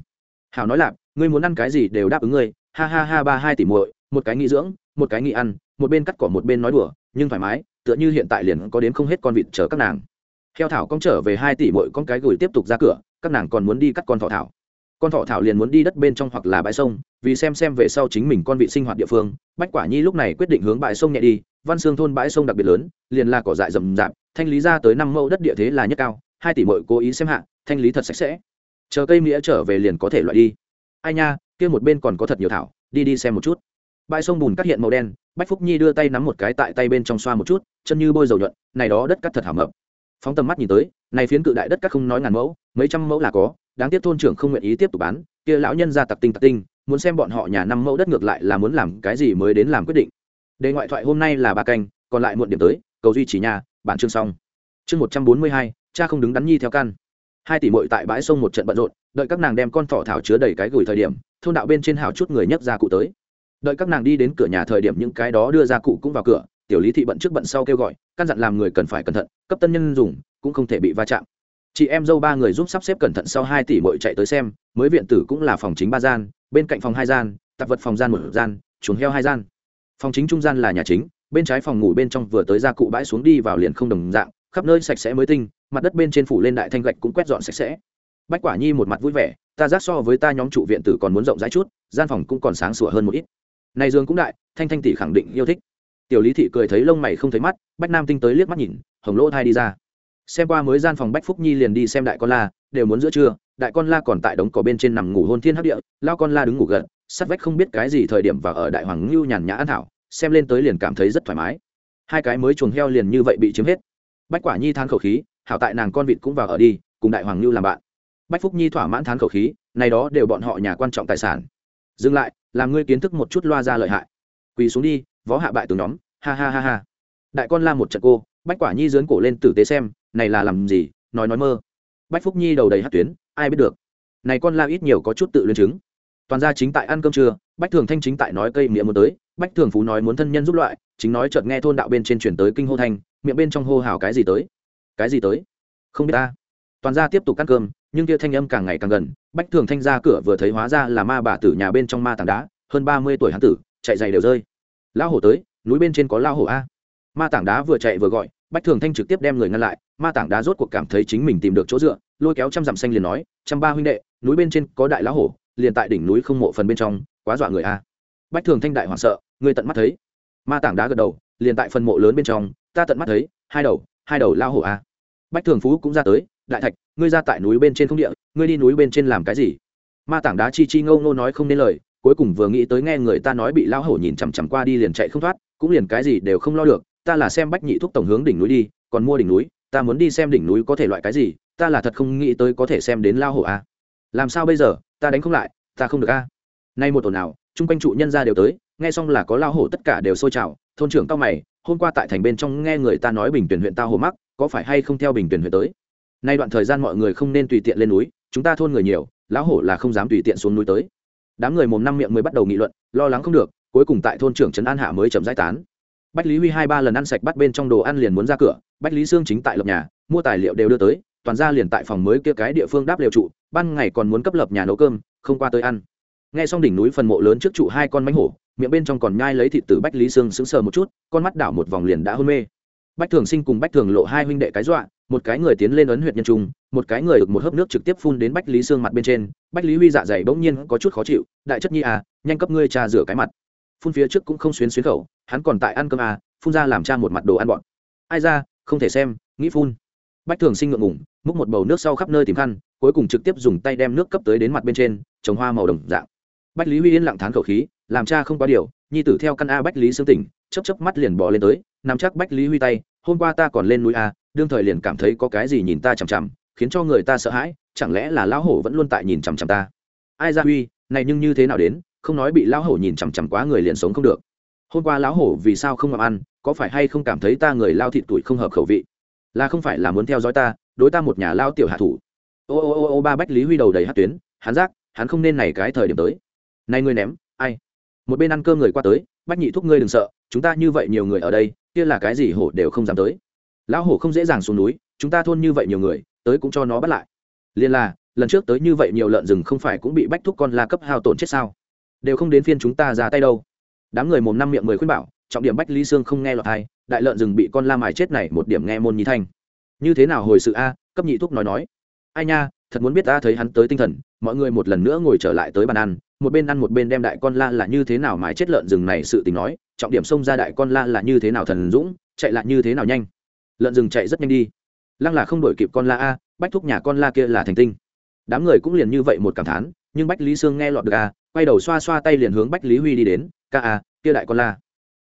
Hảo nói lạp ngươi muốn ăn cái gì đều đáp ứng ngươi. Ha ha ha, ba hai tỷ muội, một cái nghỉ dưỡng, một cái nghỉ ăn, một bên cắt cỏ một bên nói đùa, nhưng thoải mái, tựa như hiện tại liền có đến không hết con vịt chờ các nàng. Theo thảo con trở về hai tỷ muội con cái gửi tiếp tục ra cửa, các nàng còn muốn đi cắt con thọ thảo con thọ thảo liền muốn đi đất bên trong hoặc là bãi sông, vì xem xem về sau chính mình con vị sinh hoạt địa phương. Bách quả nhi lúc này quyết định hướng bãi sông nhẹ đi, văn xương thôn bãi sông đặc biệt lớn, liền là cỏ dại rầm rạp, thanh lý ra tới năm mẫu đất địa thế là nhất cao, hai tỷ muội cố ý xem hạ, thanh lý thật sạch sẽ. Chờ cây mía trở về liền có thể loại đi. Ai nha, kia một bên còn có thật nhiều thảo, đi đi xem một chút. Bãi sông bùn cắt hiện màu đen, bách phúc nhi đưa tay nắm một cái tại tay bên trong xoa một chút, chân như bôi dầu nhuận, này đó đất cắt thật hảo mập phóng tầm mắt nhìn tới, này phiến cự đại đất cắt không nói ngàn mẫu, mấy trăm mẫu là có đáng tiếc thôn trưởng không nguyện ý tiếp tục bán, kia lão nhân ra tặc tinh tặc tinh, muốn xem bọn họ nhà năm mẫu đất ngược lại là muốn làm cái gì mới đến làm quyết định. Đề ngoại thoại hôm nay là ba canh, còn lại muộn điểm tới, cầu duy trì nhà, bản chương xong. Chương một trăm bốn mươi hai, cha không đứng đắn nhi theo căn. Hai tỷ mội tại bãi sông một trận bận rộn, đợi các nàng đem con thỏ thảo chứa đầy cái gửi thời điểm, thôn đạo bên trên hào chút người nhấc ra cụ tới. Đợi các nàng đi đến cửa nhà thời điểm những cái đó đưa ra cụ cũng vào cửa, tiểu lý thị bận trước bận sau kêu gọi, căn dặn làm người cần phải cẩn thận, cấp tân nhân dùng, cũng không thể bị va chạm chị em dâu ba người giúp sắp xếp cẩn thận sau hai tỷ mội chạy tới xem, mới viện tử cũng là phòng chính ba gian, bên cạnh phòng hai gian, tạp vật phòng gian một gian, chuồng heo hai gian. Phòng chính trung gian là nhà chính, bên trái phòng ngủ bên trong vừa tới ra cụ bãi xuống đi vào liền không đồng dạng, khắp nơi sạch sẽ mới tinh, mặt đất bên trên phủ lên đại thanh gạch cũng quét dọn sạch sẽ. Bách quả nhi một mặt vui vẻ, ta giác so với ta nhóm trụ viện tử còn muốn rộng rãi chút, gian phòng cũng còn sáng sủa hơn một ít. Này dương cũng đại, thanh thanh tỷ khẳng định yêu thích. Tiểu lý thị cười thấy lông mày không thấy mắt, bách nam tinh tới liếc mắt nhìn, hồng lỗ thai đi ra xem qua mới gian phòng bách phúc nhi liền đi xem đại con la, đều muốn giữa trưa, đại con la còn tại đống cỏ bên trên nằm ngủ hôn thiên hấp địa, lao con la đứng ngủ gật, sắt vách không biết cái gì thời điểm và ở đại hoàng ngưu nhàn nhã an thảo, xem lên tới liền cảm thấy rất thoải mái. Hai cái mới chuồng heo liền như vậy bị chiếm hết. Bách quả nhi than khẩu khí, hảo tại nàng con vịt cũng vào ở đi, cùng đại hoàng ngưu làm bạn. Bách phúc nhi thỏa mãn thán khẩu khí, này đó đều bọn họ nhà quan trọng tài sản. Dừng lại, làm ngươi kiến thức một chút loa ra lợi hại. Quỳ xuống đi võ hạ bại từ nhóm, ha ha ha ha. Đại con la một trận cô, bách quả nhi dướn cổ lên tử tế xem này là làm gì, nói nói mơ. Bách phúc nhi đầu đầy hát tuyến, ai biết được. Này con la ít nhiều có chút tự luyến chứng. Toàn gia chính tại ăn cơm trưa, bách thường thanh chính tại nói cây miệng muốn tới, bách thường phú nói muốn thân nhân giúp loại, chính nói chợt nghe thôn đạo bên trên chuyển tới kinh hô thanh, miệng bên trong hô hào cái gì tới? Cái gì tới? Không biết ta. Toàn gia tiếp tục ăn cơm, nhưng kia thanh âm càng ngày càng gần, bách thường thanh ra cửa vừa thấy hóa ra là ma bà tử nhà bên trong ma tảng đá, hơn ba mươi tuổi hán tử, chạy dày đều rơi. Lao hổ tới, núi bên trên có lao hổ a. Ma tảng đá vừa chạy vừa gọi, bách thường thanh trực tiếp đem người ngăn lại ma tảng đá rốt cuộc cảm thấy chính mình tìm được chỗ dựa, lôi kéo trăm dặm xanh liền nói, trăm ba huynh đệ, núi bên trên có đại lão hổ, liền tại đỉnh núi không mộ phần bên trong, quá dọa người a. Bách thường thanh đại hoảng sợ người tận mắt thấy. Ma tảng đá gật đầu, liền tại phần mộ lớn bên trong, ta tận mắt thấy, hai đầu hai đầu lao hổ a. Bách thường phú cũng ra tới, đại thạch, ngươi ra tại núi bên trên không địa, ngươi đi núi bên trên làm cái gì? Ma tảng đá chi chi ngâu ngô nói không nên lời, cuối cùng vừa nghĩ tới nghe người ta nói bị lao hổ nhìn chằm chằm qua đi liền chạy không thoát, cũng liền cái gì đều không lo được, ta là xem bách nhị thúc tổng hướng đỉnh núi đi, còn mua đỉnh núi ta muốn đi xem đỉnh núi có thể loại cái gì, ta là thật không nghĩ tới có thể xem đến lao hổ a. Làm sao bây giờ, ta đánh không lại, ta không được a. Nay một tổ nào chung quanh trụ nhân ra đều tới, nghe xong là có lao hổ tất cả đều sôi trào thôn trưởng cao mày, hôm qua tại thành bên trong nghe người ta nói bình tuyển huyện tao hồ mắc, có phải hay không theo bình tuyển huyện tới? Nay đoạn thời gian mọi người không nên tùy tiện lên núi, chúng ta thôn người nhiều, lão hổ là không dám tùy tiện xuống núi tới. Đám người mồm năm miệng mới bắt đầu nghị luận, lo lắng không được, cuối cùng tại thôn trưởng trấn an hạ mới chậm giải tán bách lý huy hai ba lần ăn sạch bắt bên trong đồ ăn liền muốn ra cửa, bách lý sương chính tại lập nhà, mua tài liệu đều đưa tới, toàn ra liền tại phòng mới kia cái địa phương đáp liều trụ, ban ngày còn muốn cấp lập nhà nấu cơm, không qua tới ăn. Nghe xong đỉnh núi phần mộ lớn trước trụ hai con mánh hổ, miệng bên trong còn nhai lấy thịt từ bách lý sương sững sờ một chút, con mắt đảo một vòng liền đã hôn mê. Bách thường sinh cùng bách thường lộ hai huynh đệ cái dọa, một cái người tiến lên ấn huyện nhân trung, một cái người được một hớp nước trực tiếp phun đến bách lý sương mặt bên trên. Bách lý huy dạ dày bỗng nhiên có chút khó chịu, đại chất nhi à nhanh cấp ngươi trà rửa cái mặt phun phía trước cũng không xuyến xuyến khẩu, hắn còn tại ăn cơm à phun ra làm cha một mặt đồ ăn bọn. Ai ra, không thể xem, nghĩ phun. Bách thường sinh ngượng ngủng múc một bầu nước sau khắp nơi tìm khăn, cuối cùng trực tiếp dùng tay đem nước cấp tới đến mặt bên trên, trồng hoa màu đồng dạng. Bách lý huy yên lặng thán khẩu khí, làm cha không quá điều, nhi tử theo căn a bách lý xương tỉnh chấp chấp mắt liền bỏ lên tới nằm chắc bách lý huy tay, hôm qua ta còn lên núi a, đương thời liền cảm thấy có cái gì nhìn ta chằm chằm, khiến cho người ta sợ hãi, chẳng lẽ là lão hổ vẫn luôn tại nhìn chằm chằm ta? Ai ra huy, này nhưng như thế nào đến không nói bị lão hổ nhìn chằm chằm quá người liền sống không được. Hôm qua lão hổ vì sao không làm ăn, có phải hay không cảm thấy ta người lao thịt tuổi không hợp khẩu vị? Là không phải là muốn theo dõi ta, đối ta một nhà lao tiểu hạ thủ. Ô ô ô ô ba bách lý huy đầu đầy hát tuyến, hắn giác, hắn không nên này cái thời điểm tới. Này ngươi ném, ai? Một bên ăn cơm người qua tới, bách nhị thúc ngươi đừng sợ, chúng ta như vậy nhiều người ở đây, kia là cái gì hổ đều không dám tới. Lão hổ không dễ dàng xuống núi, chúng ta thôn như vậy nhiều người, tới cũng cho nó bắt lại. Liên là, lần trước tới như vậy nhiều lợn rừng không phải cũng bị bách thúc con la cấp hao tổn chết sao? Đều không đến phiên chúng ta ra tay đâu. Đám người mồm năm miệng mười khuyên bảo, trọng điểm bách lý sương không nghe lọt hai đại lợn rừng bị con la mài chết này một điểm nghe môn nhi thanh. Như thế nào hồi sự a? Cấp nhị thúc nói nói. Ai nha, thật muốn biết ta thấy hắn tới tinh thần, mọi người một lần nữa ngồi trở lại tới bàn ăn, một bên ăn một bên đem đại con la là như thế nào mái chết lợn rừng này sự tình nói, trọng điểm xông ra đại con la là như thế nào thần dũng, chạy lại như thế nào nhanh. Lợn rừng chạy rất nhanh đi. Lăng là không đổi kịp con la a, bách thúc nhà con la kia là thành tinh. Đám người cũng liền như vậy một cảm thán, nhưng bách lý sương nghe lọt được a quay đầu xoa xoa tay liền hướng bách lý huy đi đến ca à, kia đại con la.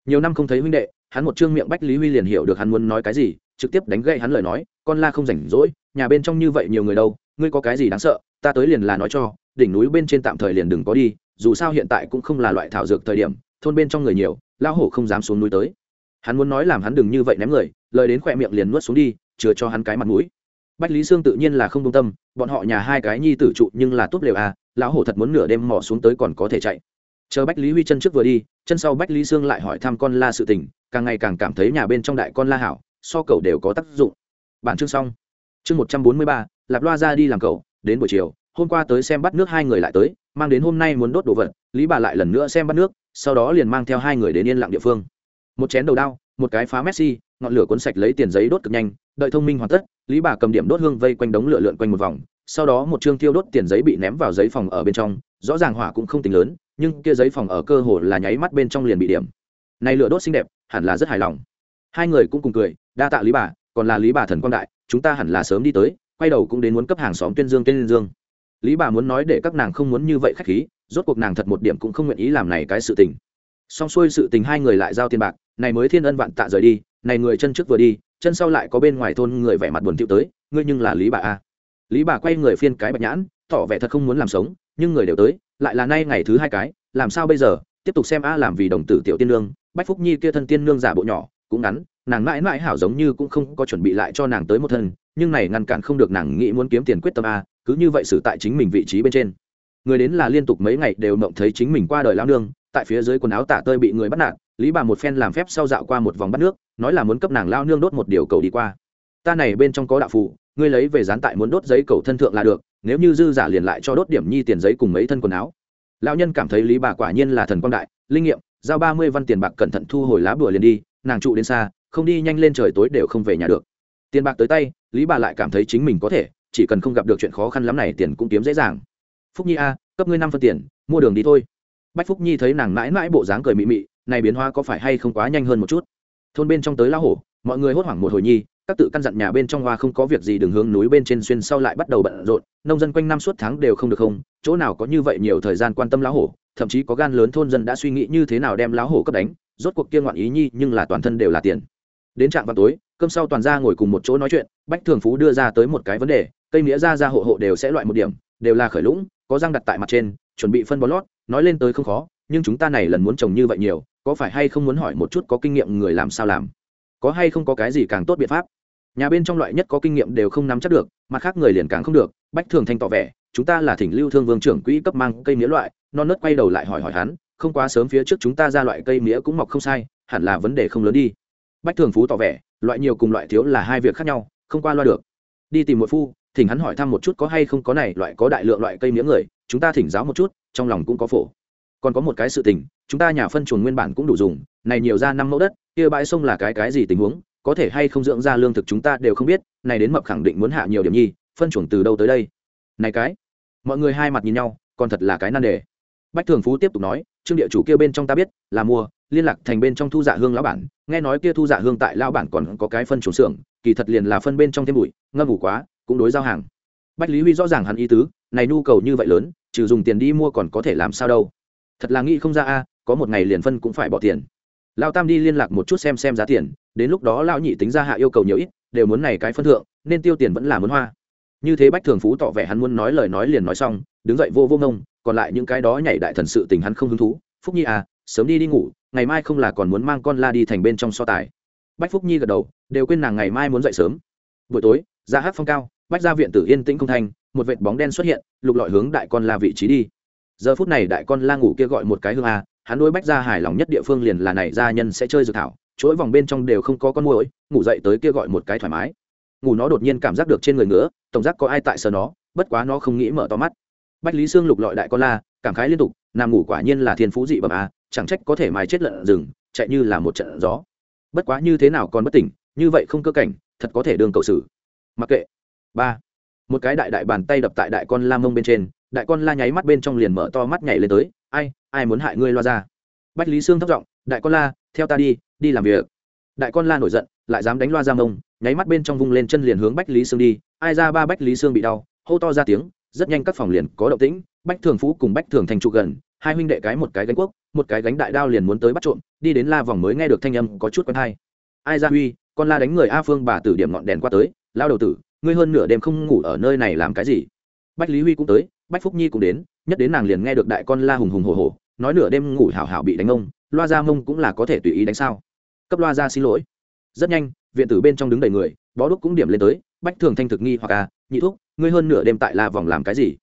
Nhiều năm không thấy huynh đệ hắn một trương miệng bách lý huy liền hiểu được hắn muốn nói cái gì trực tiếp đánh gậy hắn lời nói con la không rảnh rỗi nhà bên trong như vậy nhiều người đâu ngươi có cái gì đáng sợ ta tới liền là nói cho đỉnh núi bên trên tạm thời liền đừng có đi dù sao hiện tại cũng không là loại thảo dược thời điểm thôn bên trong người nhiều lao hổ không dám xuống núi tới. Hắn muốn nói làm hắn đừng như vậy ném người lời đến khỏe miệng liền nuốt xuống đi chừa cho hắn cái mặt mũi bách lý sương tự nhiên là không công tâm, bọn họ nhà hai cái nhi tử trụ nhưng là tốt lều à lão hổ thật muốn nửa đêm mò xuống tới còn có thể chạy. Chờ bách lý huy chân trước vừa đi, chân sau bách lý sương lại hỏi thăm con la sự tình, càng ngày càng cảm thấy nhà bên trong đại con la hảo, so cầu đều có tác dụng. Bản chương xong. Chương một trăm bốn mươi ba, lạp loa ra đi làm cầu đến buổi chiều, hôm qua tới xem bắt nước hai người lại tới, mang đến hôm nay muốn đốt đồ vật, lý bà lại lần nữa xem bắt nước, sau đó liền mang theo hai người đến yên lặng địa phương. Một chén đầu đao, một cái phá messi ngọn lửa cuốn sạch lấy tiền giấy đốt cực nhanh, đợi thông minh hoàn tất, lý bà cầm điểm đốt hương vây quanh đống lửa lượn quanh một vòng, sau đó một chương tiêu đốt tiền giấy bị ném vào giấy phòng ở bên trong, rõ ràng hỏa cũng không tính lớn, nhưng kia giấy phòng ở cơ hồ là nháy mắt bên trong liền bị điểm. Này lửa đốt xinh đẹp, hẳn là rất hài lòng. Hai người cũng cùng cười, đa tạ lý bà, còn là lý bà thần quang đại, chúng ta hẳn là sớm đi tới, quay đầu cũng đến muốn cấp hàng xóm tuyên dương tuyên dương. Lý bà muốn nói để các nàng không muốn như vậy khách khí, rốt cuộc nàng thật một điểm cũng không nguyện ý làm này cái sự tình. Xong xuôi sự tình hai người lại giao tiền bạc, này mới thiên ân vạn tạ rời đi này người chân trước vừa đi, chân sau lại có bên ngoài thôn người vẻ mặt buồn tiêu tới, ngươi nhưng là lý bà a. Lý bà quay người phiên cái bạch nhãn, tỏ vẻ thật không muốn làm sống, nhưng người đều tới, lại là nay ngày thứ hai cái, làm sao bây giờ? Tiếp tục xem a làm vì đồng tử tiểu tiên nương, bách phúc nhi kia thân tiên nương giả bộ nhỏ, cũng ngắn, nàng mãi mãi hảo giống như cũng không có chuẩn bị lại cho nàng tới một thân, nhưng này ngăn cản không được nàng nghĩ muốn kiếm tiền quyết tâm a, cứ như vậy xử tại chính mình vị trí bên trên. Người đến là liên tục mấy ngày đều mộng thấy chính mình qua đời lao nương, tại phía dưới quần áo tả tơi bị người bắt nạt lý bà một phen làm phép sau dạo qua một vòng bắt nước, nói là muốn cấp nàng lao nương đốt một điều cầu đi qua. Ta này bên trong có đạo phụ ngươi lấy về dán tại muốn đốt giấy cầu thân thượng là được, nếu như dư giả liền lại cho đốt điểm nhi tiền giấy cùng mấy thân quần áo. Lão nhân cảm thấy lý bà quả nhiên là thần quang đại, linh nghiệm, giao ba mươi văn tiền bạc cẩn thận thu hồi lá bừa liền đi, nàng trụ đến xa, không đi nhanh lên trời tối đều không về nhà được. Tiền bạc tới tay, lý bà lại cảm thấy chính mình có thể, chỉ cần không gặp được chuyện khó khăn lắm này tiền cũng kiếm dễ dàng. Phúc nhi a, cấp ngươi năm phân tiền, mua đường đi thôi. Bách phúc nhi thấy nàng mãi mãi bộ dáng cười mị mị này biến hóa có phải hay không quá nhanh hơn một chút? Thôn bên trong tới lão hổ, mọi người hốt hoảng một hồi nhi, các tự căn dặn nhà bên trong hoa không có việc gì, đường hướng núi bên trên xuyên sau lại bắt đầu bận rộn, nông dân quanh năm suốt tháng đều không được không, chỗ nào có như vậy nhiều thời gian quan tâm lão hổ, thậm chí có gan lớn thôn dân đã suy nghĩ như thế nào đem lão hổ cấp đánh, rốt cuộc kia ngoạn ý nhi, nhưng là toàn thân đều là tiền. Đến trạm vào tối, cơm sau toàn ra ngồi cùng một chỗ nói chuyện, bách thường phú đưa ra tới một cái vấn đề, cây nghĩa ra ra hộ hộ đều sẽ loại một điểm, đều là khởi lũng, có răng đặt tại mặt trên, chuẩn bị phân bón lót, nói lên tới không khó nhưng chúng ta này lần muốn trồng như vậy nhiều, có phải hay không muốn hỏi một chút có kinh nghiệm người làm sao làm? Có hay không có cái gì càng tốt biện pháp? Nhà bên trong loại nhất có kinh nghiệm đều không nắm chắc được, mặt khác người liền càng không được, bách thường thanh tỏ vẻ, chúng ta là thỉnh lưu thương vương trưởng quỹ cấp mang cây mía loại non nớt quay đầu lại hỏi hỏi hắn, không quá sớm phía trước chúng ta ra loại cây mía cũng mọc không sai, hẳn là vấn đề không lớn đi. Bách thường phú tỏ vẻ, loại nhiều cùng loại thiếu là hai việc khác nhau, không qua loa được. Đi tìm một phu, thỉnh hắn hỏi thăm một chút có hay không có này loại có đại lượng loại cây mía người, chúng ta thỉnh giáo một chút, trong lòng cũng có phổ còn có một cái sự tình, chúng ta nhà phân chuồng nguyên bản cũng đủ dùng, này nhiều ra năm mẫu đất, kia bãi sông là cái cái gì tình huống, có thể hay không dưỡng ra lương thực chúng ta đều không biết, này đến mập khẳng định muốn hạ nhiều điểm nhi, phân chuồng từ đâu tới đây? Này cái, mọi người hai mặt nhìn nhau, còn thật là cái nan đề. Bách thường phú tiếp tục nói, trương địa chủ kia bên trong ta biết, là mua, liên lạc thành bên trong thu dạ hương lão bản, nghe nói kia thu dạ hương tại lão bản còn có cái phân chuồng xưởng, kỳ thật liền là phân bên trong thêm bụi, ngâm ngủ quá, cũng đối giao hàng. Bách lý huy rõ ràng hắn ý tứ, này nhu cầu như vậy lớn, trừ dùng tiền đi mua còn có thể làm sao đâu thật là nghĩ không ra a, có một ngày liền phân cũng phải bỏ tiền. Lao tam đi liên lạc một chút xem xem giá tiền, đến lúc đó lão nhị tính ra hạ yêu cầu nhiều ít, đều muốn này cái phân thượng, nên tiêu tiền vẫn là muốn hoa. Như thế bách thường phú tỏ vẻ hắn muốn nói lời nói liền nói xong, đứng dậy vô vô ngông, còn lại những cái đó nhảy đại thần sự tình hắn không hứng thú. Phúc nhi à sớm đi đi ngủ, ngày mai không là còn muốn mang con la đi thành bên trong so tài. Bách phúc nhi gật đầu, đều quên nàng ngày mai muốn dậy sớm. Buổi tối, ra hát phong cao, bách ra viện tử yên tĩnh không thanh một vệt bóng đen xuất hiện, lục lọi hướng đại con la vị trí đi giờ phút này đại con la ngủ kia gọi một cái hương a, hắn đôi bách ra hài lòng nhất địa phương liền là này, gia nhân sẽ chơi dược thảo, chuỗi vòng bên trong đều không có con muỗi, ngủ dậy tới kia gọi một cái thoải mái. Ngủ nó đột nhiên cảm giác được trên người ngứa, tổng giác có ai tại sờ nó, bất quá nó không nghĩ mở to mắt. Bách lý sương lục lọi đại con la, cảm khái liên tục, nằm ngủ quả nhiên là thiên phú dị bẩm a, chẳng trách có thể mài chết lợn rừng, chạy như là một trận gió. Bất quá như thế nào còn bất tỉnh, như vậy không cơ cảnh, thật có thể đương cầu xử. Mặc kệ. Ba. Một cái đại đại bàn tay đập tại đại con la mông bên trên đại con la nháy mắt bên trong liền mở to mắt nhảy lên tới, ai ai muốn hại ngươi loa ra? Bách lý sương thất giọng, đại con la, theo ta đi đi làm việc. Đại con la nổi giận, lại dám đánh loa ra mông, nháy mắt bên trong vung lên chân liền hướng bách lý sương đi. Ai ra ba bách lý sương bị đau, hô to ra tiếng, rất nhanh các phòng liền có động tĩnh, bách thường phú cùng bách thường thành trụ gần, hai huynh đệ cái một cái gánh quốc, một cái gánh đại đao liền muốn tới bắt trộm, đi đến la vòng mới nghe được thanh âm có chút quen hay. Ai ra huy, con la đánh người a phương bà tử điểm ngọn đèn qua tới lao đầu tử, ngươi hơn nửa đêm không ngủ ở nơi này làm cái gì? Bách lý huy cũng tới, bách phúc nhi cũng đến, nhất đến nàng liền nghe được đại con la hùng hùng hồ hồ nói nửa đêm ngủ hảo hảo bị đánh ông, loa ra mông cũng là có thể tùy ý đánh sao. Cấp loa ra xin lỗi. Rất nhanh, viện tử bên trong đứng đầy người, bó đúc cũng điểm lên tới, bách thường thanh thực nghi hoặc à nhị thúc, ngươi hơn nửa đêm tại la vòng làm cái gì?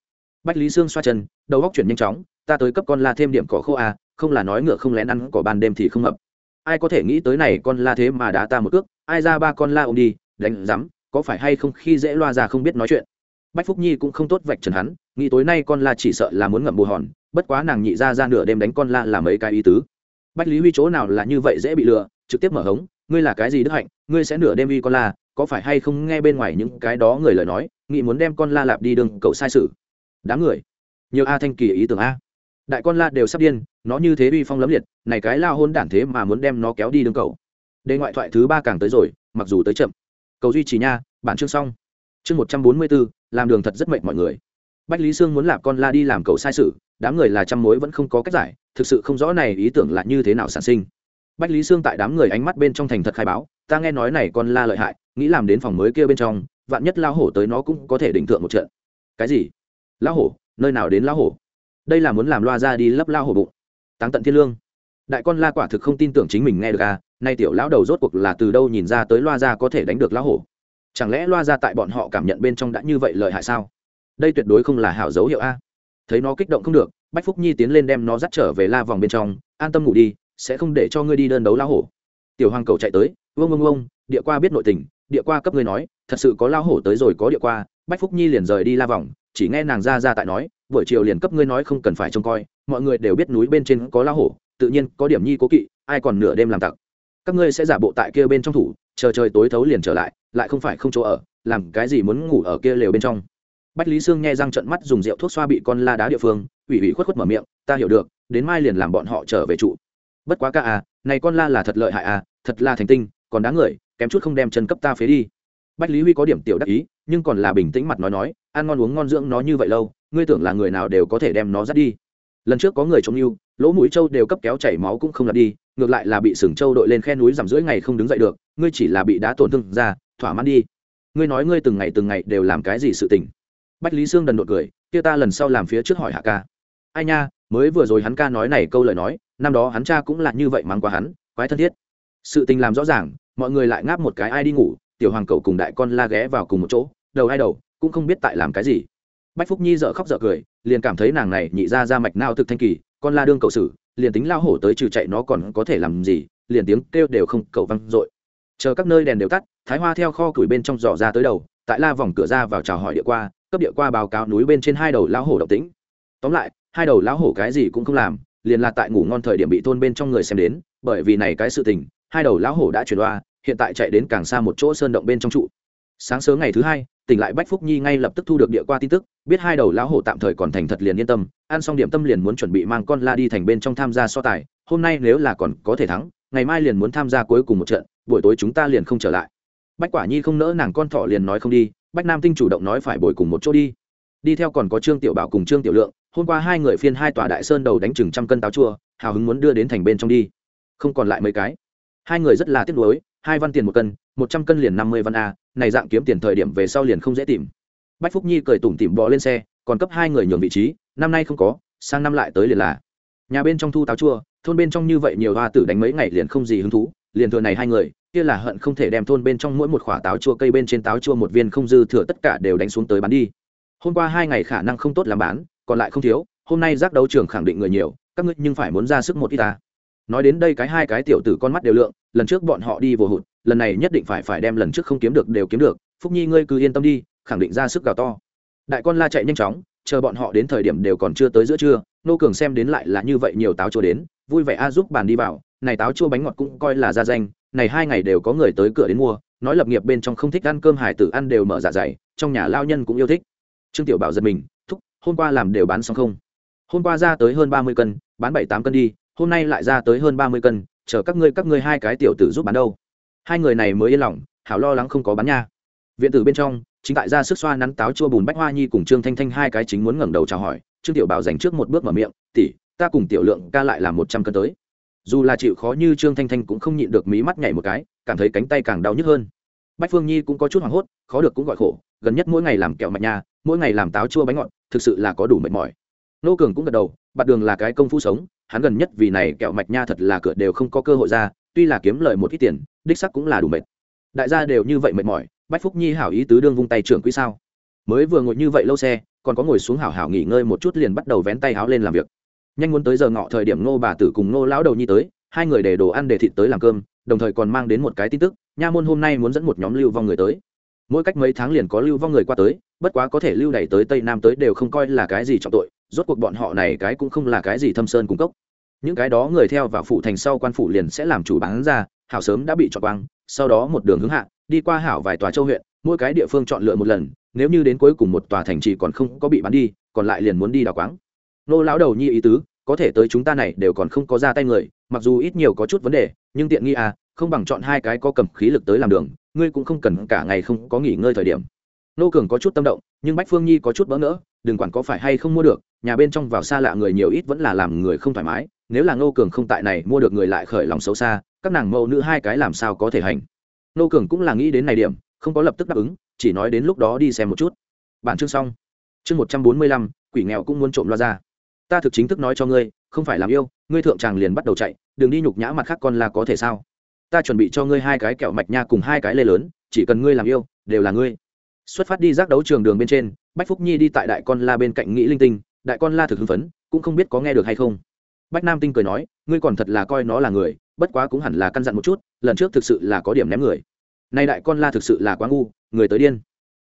Bách lý sương xoa chân, đầu góc chuyển nhanh chóng, ta tới cấp con la thêm điểm cỏ khô à không là nói ngựa không lén ăn, cỏ ban đêm thì không hợp ai có thể nghĩ tới này con la thế mà đá ta một cước, ai ra ba con la ôm đi, đánh rắm, có phải hay không khi dễ loa ra không biết nói chuyện? Bách phúc nhi cũng không tốt vạch trần hắn, nghĩ tối nay con la chỉ sợ là muốn ngậm bù hòn, bất quá nàng nhị ra ra nửa đêm đánh con la là mấy cái ý tứ. Bách lý huy chỗ nào là như vậy dễ bị lừa, trực tiếp mở hống, ngươi là cái gì đức hạnh, ngươi sẽ nửa đêm uy con la, có phải hay không nghe bên ngoài những cái đó người lời nói, nghĩ muốn đem con la lạp đi đường cậu sai sự? Đám người, nhiều a thanh kỳ ý tưởng a. Đại con la đều sắp điên, nó như thế uy phong lấm liệt, này cái la hôn đản thế mà muốn đem nó kéo đi đường cậu đề ngoại thoại thứ ba càng tới rồi, mặc dù tới chậm. Cầu duy trì nha, bản chương xong chương một trăm bốn mươi bốn, làm đường thật rất mệnh mọi người. Bách lý sương muốn lạp con la đi làm cậu sai sự, đám người là trăm mối vẫn không có cách giải, thực sự không rõ này ý tưởng là như thế nào sản sinh. Bách lý sương tại đám người ánh mắt bên trong thành thật khai báo, ta nghe nói này con la lợi hại, nghĩ làm đến phòng mới kia bên trong, vạn nhất lao hổ tới nó cũng có thể định thượng một trận. Cái gì? Lao hổ? Nơi nào đến lao hổ? Đây là muốn làm loa ra đi lấp lao hổ bụng. Táng tận thiên lương. Đại con la quả thực không tin tưởng chính mình nghe được à nay tiểu lão đầu rốt cuộc là từ đâu nhìn ra tới loa ra có thể đánh được lao hổ? Chẳng lẽ loa ra tại bọn họ cảm nhận bên trong đã như vậy lợi hại sao? Đây tuyệt đối không là hảo dấu hiệu a. Thấy nó kích động không được, bách phúc nhi tiến lên đem nó dắt trở về la vòng bên trong, an tâm ngủ đi, sẽ không để cho ngươi đi đơn đấu lao hổ. Tiểu hoàng cầu chạy tới, vông vông vông, địa qua biết nội tình, địa qua cấp ngươi nói, thật sự có lao hổ tới rồi có địa qua. Bách phúc nhi liền rời đi la vòng, chỉ nghe nàng ra ra tại nói, buổi chiều liền cấp ngươi nói không cần phải trông coi, mọi người đều biết núi bên trên có lao hổ, tự nhiên có điểm nhi cố kỵ, ai còn nửa đêm làm tặc. Các ngươi sẽ giả bộ tại kia bên trong thủ, chờ trời tối thấu liền trở lại lại không phải không chỗ ở, làm cái gì muốn ngủ ở kia lều bên trong. Bách lý sương nghe răng trận mắt dùng rượu thuốc xoa bị con la đá địa phương, ủy ủy khuất khuất mở miệng, ta hiểu được, đến mai liền làm bọn họ trở về trụ. Bất quá ca à này con la là thật lợi hại à thật là thành tinh, còn đáng người, kém chút không đem chân cấp ta phế đi. Bách lý huy có điểm tiểu đắc ý, nhưng còn là bình tĩnh mặt nói nói, ăn ngon uống ngon dưỡng nó như vậy lâu, ngươi tưởng là người nào đều có thể đem nó dắt đi. Lần trước có người trông yêu, lỗ mũi trâu đều cấp kéo chảy máu cũng không lật đi, ngược lại là bị sừng trâu đội lên khe núi giảm rưỡi ngày không đứng dậy được, ngươi chỉ là bị đá tổn thương ra thỏa mãn đi. Ngươi nói ngươi từng ngày từng ngày đều làm cái gì sự tình? Bách lý sương đần đột cười, kia ta lần sau làm phía trước hỏi hạ ca. Ai nha, mới vừa rồi hắn ca nói này câu lời nói, năm đó hắn cha cũng là như vậy mắng qua hắn, quái thân thiết. Sự tình làm rõ ràng, mọi người lại ngáp một cái ai đi ngủ, tiểu hoàng cậu cùng đại con la ghé vào cùng một chỗ, đầu hai đầu, cũng không biết tại làm cái gì. Bách phúc nhi dợ khóc dợ cười, liền cảm thấy nàng này nhị ra ra mạch nao thực thanh kỳ, con la đương cậu sử liền tính lao hổ tới trừ chạy nó còn có thể làm gì, liền tiếng kêu đều không cầu văng dội. Chờ các nơi đèn đều tắt thái hoa theo kho củi bên trong giỏ ra tới đầu, tại la vòng cửa ra vào chào hỏi địa qua, cấp địa qua báo cáo núi bên trên hai đầu lão hổ động tĩnh. Tóm lại, hai đầu lão hổ cái gì cũng không làm, liền là tại ngủ ngon thời điểm bị thôn bên trong người xem đến, bởi vì này cái sự tình, hai đầu lão hổ đã chuyển đoa hiện tại chạy đến càng xa một chỗ sơn động bên trong trụ. Sáng sớm ngày thứ hai, tỉnh lại bách phúc nhi ngay lập tức thu được địa qua tin tức, biết hai đầu lão hổ tạm thời còn thành thật liền yên tâm, ăn xong điểm tâm liền muốn chuẩn bị mang con la đi thành bên trong tham gia so tài, hôm nay nếu là còn có thể thắng, ngày mai liền muốn tham gia cuối cùng một trận, buổi tối chúng ta liền không trở lại bách quả nhi không nỡ nàng con thỏ liền nói không đi, bách nam tinh chủ động nói phải bồi cùng một chỗ đi. Đi theo còn có trương tiểu bảo cùng trương tiểu lượng, hôm qua hai người phiên hai tòa đại sơn đầu đánh chừng trăm cân táo chua, hào hứng muốn đưa đến thành bên trong đi. Không còn lại mấy cái. Hai người rất là tiếc nuối, hai văn tiền một cân, một trăm cân liền năm mươi văn a, này dạng kiếm tiền thời điểm về sau liền không dễ tìm. Bách phúc nhi cười tủm tỉm bò lên xe, còn cấp hai người nhường vị trí, năm nay không có, sang năm lại tới liền là. Nhà bên trong thu táo chua, thôn bên trong như vậy nhiều hoa tử đánh mấy ngày liền không gì hứng thú, liền thừa này hai người kia là hận không thể đem thôn bên trong mỗi một khoả táo chua cây bên trên táo chua một viên không dư thừa tất cả đều đánh xuống tới bán đi. Hôm qua hai ngày khả năng không tốt làm bán, còn lại không thiếu, hôm nay giác đấu trường khẳng định người nhiều, các ngươi nhưng phải muốn ra sức một ít ta. Nói đến đây cái hai cái tiểu tử con mắt đều lượng, lần trước bọn họ đi vô hụt, lần này nhất định phải phải đem lần trước không kiếm được đều kiếm được, phúc nhi ngươi cứ yên tâm đi, khẳng định ra sức gào to. Đại con la chạy nhanh chóng, chờ bọn họ đến thời điểm đều còn chưa tới giữa trưa, nô cường xem đến lại là như vậy nhiều táo chua đến, vui vẻ a giúp bàn đi vào, này táo chua bánh ngọt cũng coi là ra danh này hai ngày đều có người tới cửa đến mua, nói lập nghiệp bên trong không thích ăn cơm hải tử ăn đều mở dạ dày, trong nhà lao nhân cũng yêu thích. Trương tiểu bảo giật mình, thúc, hôm qua làm đều bán xong không? Hôm qua ra tới hơn ba mươi cân, bán bảy tám cân đi, hôm nay lại ra tới hơn ba mươi cân, chờ các ngươi các ngươi hai cái tiểu tử giúp bán đâu? Hai người này mới yên lòng, hảo lo lắng không có bán nha. Viện tử bên trong, chính tại ra sức xoa nắn táo chua bùn bách hoa nhi cùng trương thanh thanh hai cái chính muốn ngẩng đầu chào hỏi, trương tiểu bảo dành trước một bước mở miệng tỉ ta cùng tiểu lượng ca lại là một trăm cân tới dù là chịu khó như trương thanh thanh cũng không nhịn được mí mắt nhảy một cái, cảm thấy cánh tay càng đau nhức hơn. Bách phương nhi cũng có chút hoảng hốt, khó được cũng gọi khổ, gần nhất mỗi ngày làm kẹo mạch nha, mỗi ngày làm táo chua bánh ngọt, thực sự là có đủ mệt mỏi. Nô cường cũng gật đầu bạt đường là cái công phu sống, hắn gần nhất vì này kẹo mạch nha thật là cửa đều không có cơ hội ra, tuy là kiếm lời một ít tiền, đích sắc cũng là đủ mệt. Đại gia đều như vậy mệt mỏi, bách phúc nhi hảo ý tứ đương vung tay trưởng quỹ sao? Mới vừa ngồi như vậy lâu xe, còn có ngồi xuống hảo hảo nghỉ ngơi một chút liền bắt đầu vén tay háo lên làm việc nhanh muốn tới giờ ngọ thời điểm ngô bà tử cùng ngô lão đầu nhi tới, hai người để đồ ăn để thịt tới làm cơm, đồng thời còn mang đến một cái tin tức, nha môn hôm nay muốn dẫn một nhóm lưu vong người tới. Mỗi cách mấy tháng liền có lưu vong người qua tới, bất quá có thể lưu đẩy tới tây nam tới đều không coi là cái gì trọng tội, rốt cuộc bọn họ này cái cũng không là cái gì thâm sơn cung cấp những cái đó người theo vào phủ thành sau quan phủ liền sẽ làm chủ bán ra, hảo sớm đã bị chọn quang, sau đó một đường hướng hạ, đi qua hảo vài tòa châu huyện, mỗi cái địa phương chọn lựa một lần, nếu như đến cuối cùng một tòa thành trì còn không có bị bán đi, còn lại liền muốn đi đào quáng nô lão đầu nhi ý tứ, có thể tới chúng ta này đều còn không có ra tay người, mặc dù ít nhiều có chút vấn đề, nhưng tiện nghi à không bằng chọn hai cái có cầm khí lực tới làm đường, ngươi cũng không cần cả ngày không có nghỉ ngơi thời điểm. Nô cường có chút tâm động, nhưng bách phương nhi có chút bỡ ngỡ, đừng quản có phải hay không mua được, nhà bên trong vào xa lạ người nhiều ít vẫn là làm người không thoải mái, nếu là nô cường không tại này mua được người lại khởi lòng xấu xa, các nàng mẫu nữ hai cái làm sao có thể hành. Nô cường cũng là nghĩ đến này điểm, không có lập tức đáp ứng, chỉ nói đến lúc đó đi xem một chút. Bản chương xong. Chương một trăm bốn mươi lăm, quỷ nghèo cũng muốn trộm loa ra ta thực chính thức nói cho ngươi, không phải làm yêu, ngươi thượng tràng liền bắt đầu chạy, đừng đi nhục nhã mặt khác con là có thể sao? Ta chuẩn bị cho ngươi hai cái kẹo mạch nha cùng hai cái lê lớn, chỉ cần ngươi làm yêu, đều là ngươi. Xuất phát đi giác đấu trường đường bên trên, bách phúc nhi đi tại đại con la bên cạnh nghĩ linh tinh, đại con la thực hưng phấn, cũng không biết có nghe được hay không. Bách nam tinh cười nói, ngươi còn thật là coi nó là người, bất quá cũng hẳn là căn dặn một chút, lần trước thực sự là có điểm ném người. Nay đại con la thực sự là quá ngu, người tới điên.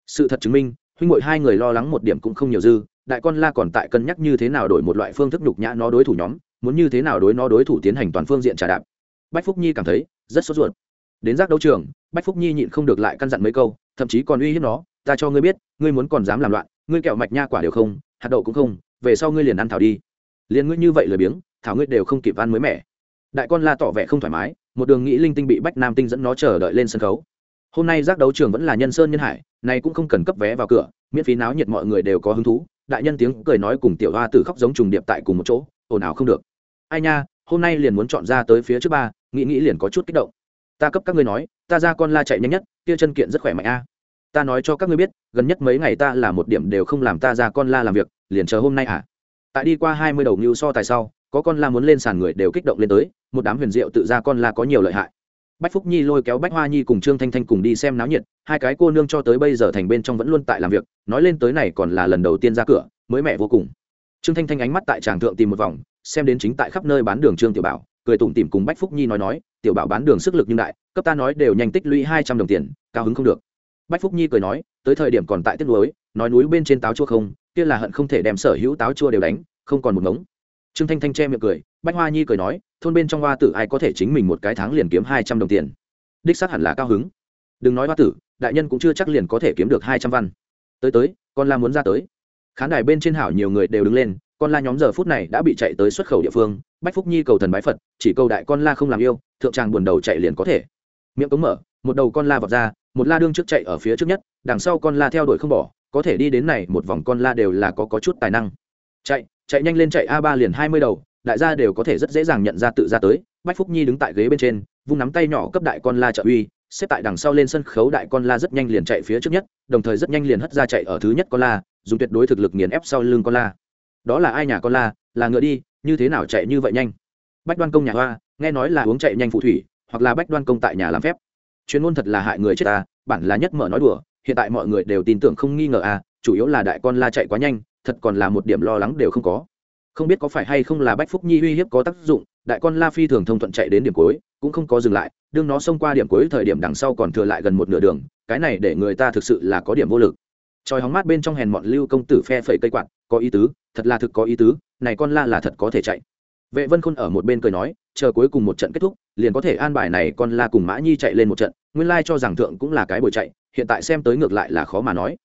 Sự thật chứng minh, huynh ngội hai người lo lắng một điểm cũng không nhiều dư đại con la còn tại cân nhắc như thế nào đổi một loại phương thức nhục nhã nó đối thủ nhóm, muốn như thế nào đối nó đối thủ tiến hành toàn phương diện trả đạp. Bách phúc nhi cảm thấy rất sốt ruột. Đến giác đấu trường, bách phúc nhi nhịn không được lại căn dặn mấy câu, thậm chí còn uy hiếp nó, ta cho ngươi biết, ngươi muốn còn dám làm loạn, ngươi kẹo mạch nha quả đều không, hạt đậu cũng không, về sau ngươi liền ăn thảo đi. Liền ngươi như vậy lười biếng, thảo ngươi đều không kịp ăn mới mẻ. Đại con la tỏ vẻ không thoải mái, một đường nghĩ linh tinh bị bách nam tinh dẫn nó chờ đợi lên sân khấu. Hôm nay giác đấu trường vẫn là nhân sơn nhân hải này cũng không cần cấp vé vào cửa, miễn phí náo nhiệt mọi người đều có hứng thú đại nhân tiếng cười nói cùng tiểu hoa tử khóc giống trùng điệp tại cùng một chỗ, ồn ào không được. Ai nha, hôm nay liền muốn chọn ra tới phía trước ba, nghĩ nghĩ liền có chút kích động. Ta cấp các ngươi nói, ta ra con la chạy nhanh nhất, kia chân kiện rất khỏe mạnh a. Ta nói cho các ngươi biết, gần nhất mấy ngày ta là một điểm đều không làm ta ra con la làm việc, liền chờ hôm nay à? Tại đi qua hai mươi đầu ngưu so tài sau, có con la muốn lên sàn người đều kích động lên tới, một đám huyền diệu tự ra con la có nhiều lợi hại bách phúc nhi lôi kéo bách hoa nhi cùng trương thanh thanh cùng đi xem náo nhiệt, hai cái cô nương cho tới bây giờ thành bên trong vẫn luôn tại làm việc, nói lên tới này còn là lần đầu tiên ra cửa, mới mẹ vô cùng. Trương thanh thanh ánh mắt tại tràng thượng tìm một vòng, xem đến chính tại khắp nơi bán đường trương tiểu bảo, cười tủm tỉm cùng bách phúc nhi nói nói, tiểu bảo bán đường sức lực nhưng đại, cấp ta nói đều nhanh tích lũy hai trăm đồng tiền, cao hứng không được. Bách phúc nhi cười nói, tới thời điểm còn tại tiết núi nói núi bên trên táo chua không, kia là hận không thể đem sở hữu táo chua đều đánh, không còn một ngống trương thanh thanh che miệng cười, bách hoa nhi cười nói, thôn bên trong hoa tử ai có thể chính mình một cái tháng liền kiếm hai trăm đồng tiền? Đích xác hẳn là cao hứng. Đừng nói hoa tử, đại nhân cũng chưa chắc liền có thể kiếm được hai trăm văn. Tới tới, con la muốn ra tới. Khán đài bên trên hảo nhiều người đều đứng lên, con la nhóm giờ phút này đã bị chạy tới xuất khẩu địa phương, bách phúc nhi cầu thần bái phật, chỉ cầu đại con la không làm yêu, thượng tràng buồn đầu chạy liền có thể. Miệng cống mở, một đầu con la vọt ra, một la đương trước chạy ở phía trước nhất, đằng sau con la theo đuổi không bỏ, có thể đi đến này, một vòng con la đều là có có chút tài năng. Chạy chạy nhanh lên chạy a ba liền hai mươi đầu, đại gia đều có thể rất dễ dàng nhận ra tự ra tới. Bách phúc nhi đứng tại ghế bên trên, vung nắm tay nhỏ cấp đại con la trợ uy, xếp tại đằng sau lên sân khấu đại con la rất nhanh liền chạy phía trước nhất, đồng thời rất nhanh liền hất ra chạy ở thứ nhất con la, dùng tuyệt đối thực lực nghiền ép sau lưng con la. Đó là ai nhà con la? Là ngựa đi, như thế nào chạy như vậy nhanh? Bách đoan công nhà hoa, nghe nói là uống chạy nhanh phụ thủy, hoặc là bách đoan công tại nhà làm phép. Chuyên môn thật là hại người chết ta, bản là nhất mở nói đùa, hiện tại mọi người đều tin tưởng không nghi ngờ à chủ yếu là đại con la chạy quá nhanh thật còn là một điểm lo lắng đều không có. Không biết có phải hay không là bách phúc nhi uy hiếp có tác dụng, đại con la phi thường thông thuận chạy đến điểm cuối, cũng không có dừng lại, đương nó xông qua điểm cuối thời điểm đằng sau còn thừa lại gần một nửa đường, cái này để người ta thực sự là có điểm vô lực. Tròi hóng mát bên trong hèn mọn lưu công tử phe phẩy cây quạt, có ý tứ, thật là thực có ý tứ, này con la là thật có thể chạy. Vệ vân khôn ở một bên cười nói, chờ cuối cùng một trận kết thúc, liền có thể an bài này con la cùng mã nhi chạy lên một trận, nguyên lai cho rằng thượng cũng là cái buổi chạy, hiện tại xem tới ngược lại là khó mà nói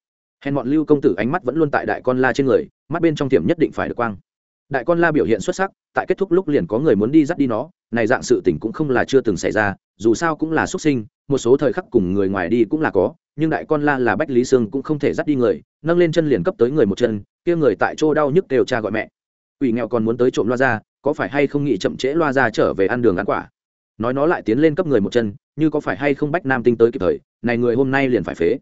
hèn mọn lưu công tử ánh mắt vẫn luôn tại đại con la trên người, mắt bên trong tiềm nhất định phải được quang. Đại con la biểu hiện xuất sắc, tại kết thúc lúc liền có người muốn đi dắt đi nó, này dạng sự tình cũng không là chưa từng xảy ra, dù sao cũng là xuất sinh, một số thời khắc cùng người ngoài đi cũng là có, nhưng đại con la là bách lý sương cũng không thể dắt đi người, nâng lên chân liền cấp tới người một chân, kia người tại chỗ đau nhức đều cha gọi mẹ. Ủy nghèo còn muốn tới trộm loa ra, có phải hay không nghĩ chậm trễ loa ra trở về ăn đường ăn quả? Nói nó lại tiến lên cấp người một chân, như có phải hay không bách nam tinh tới kịp thời, này người hôm nay liền phải phế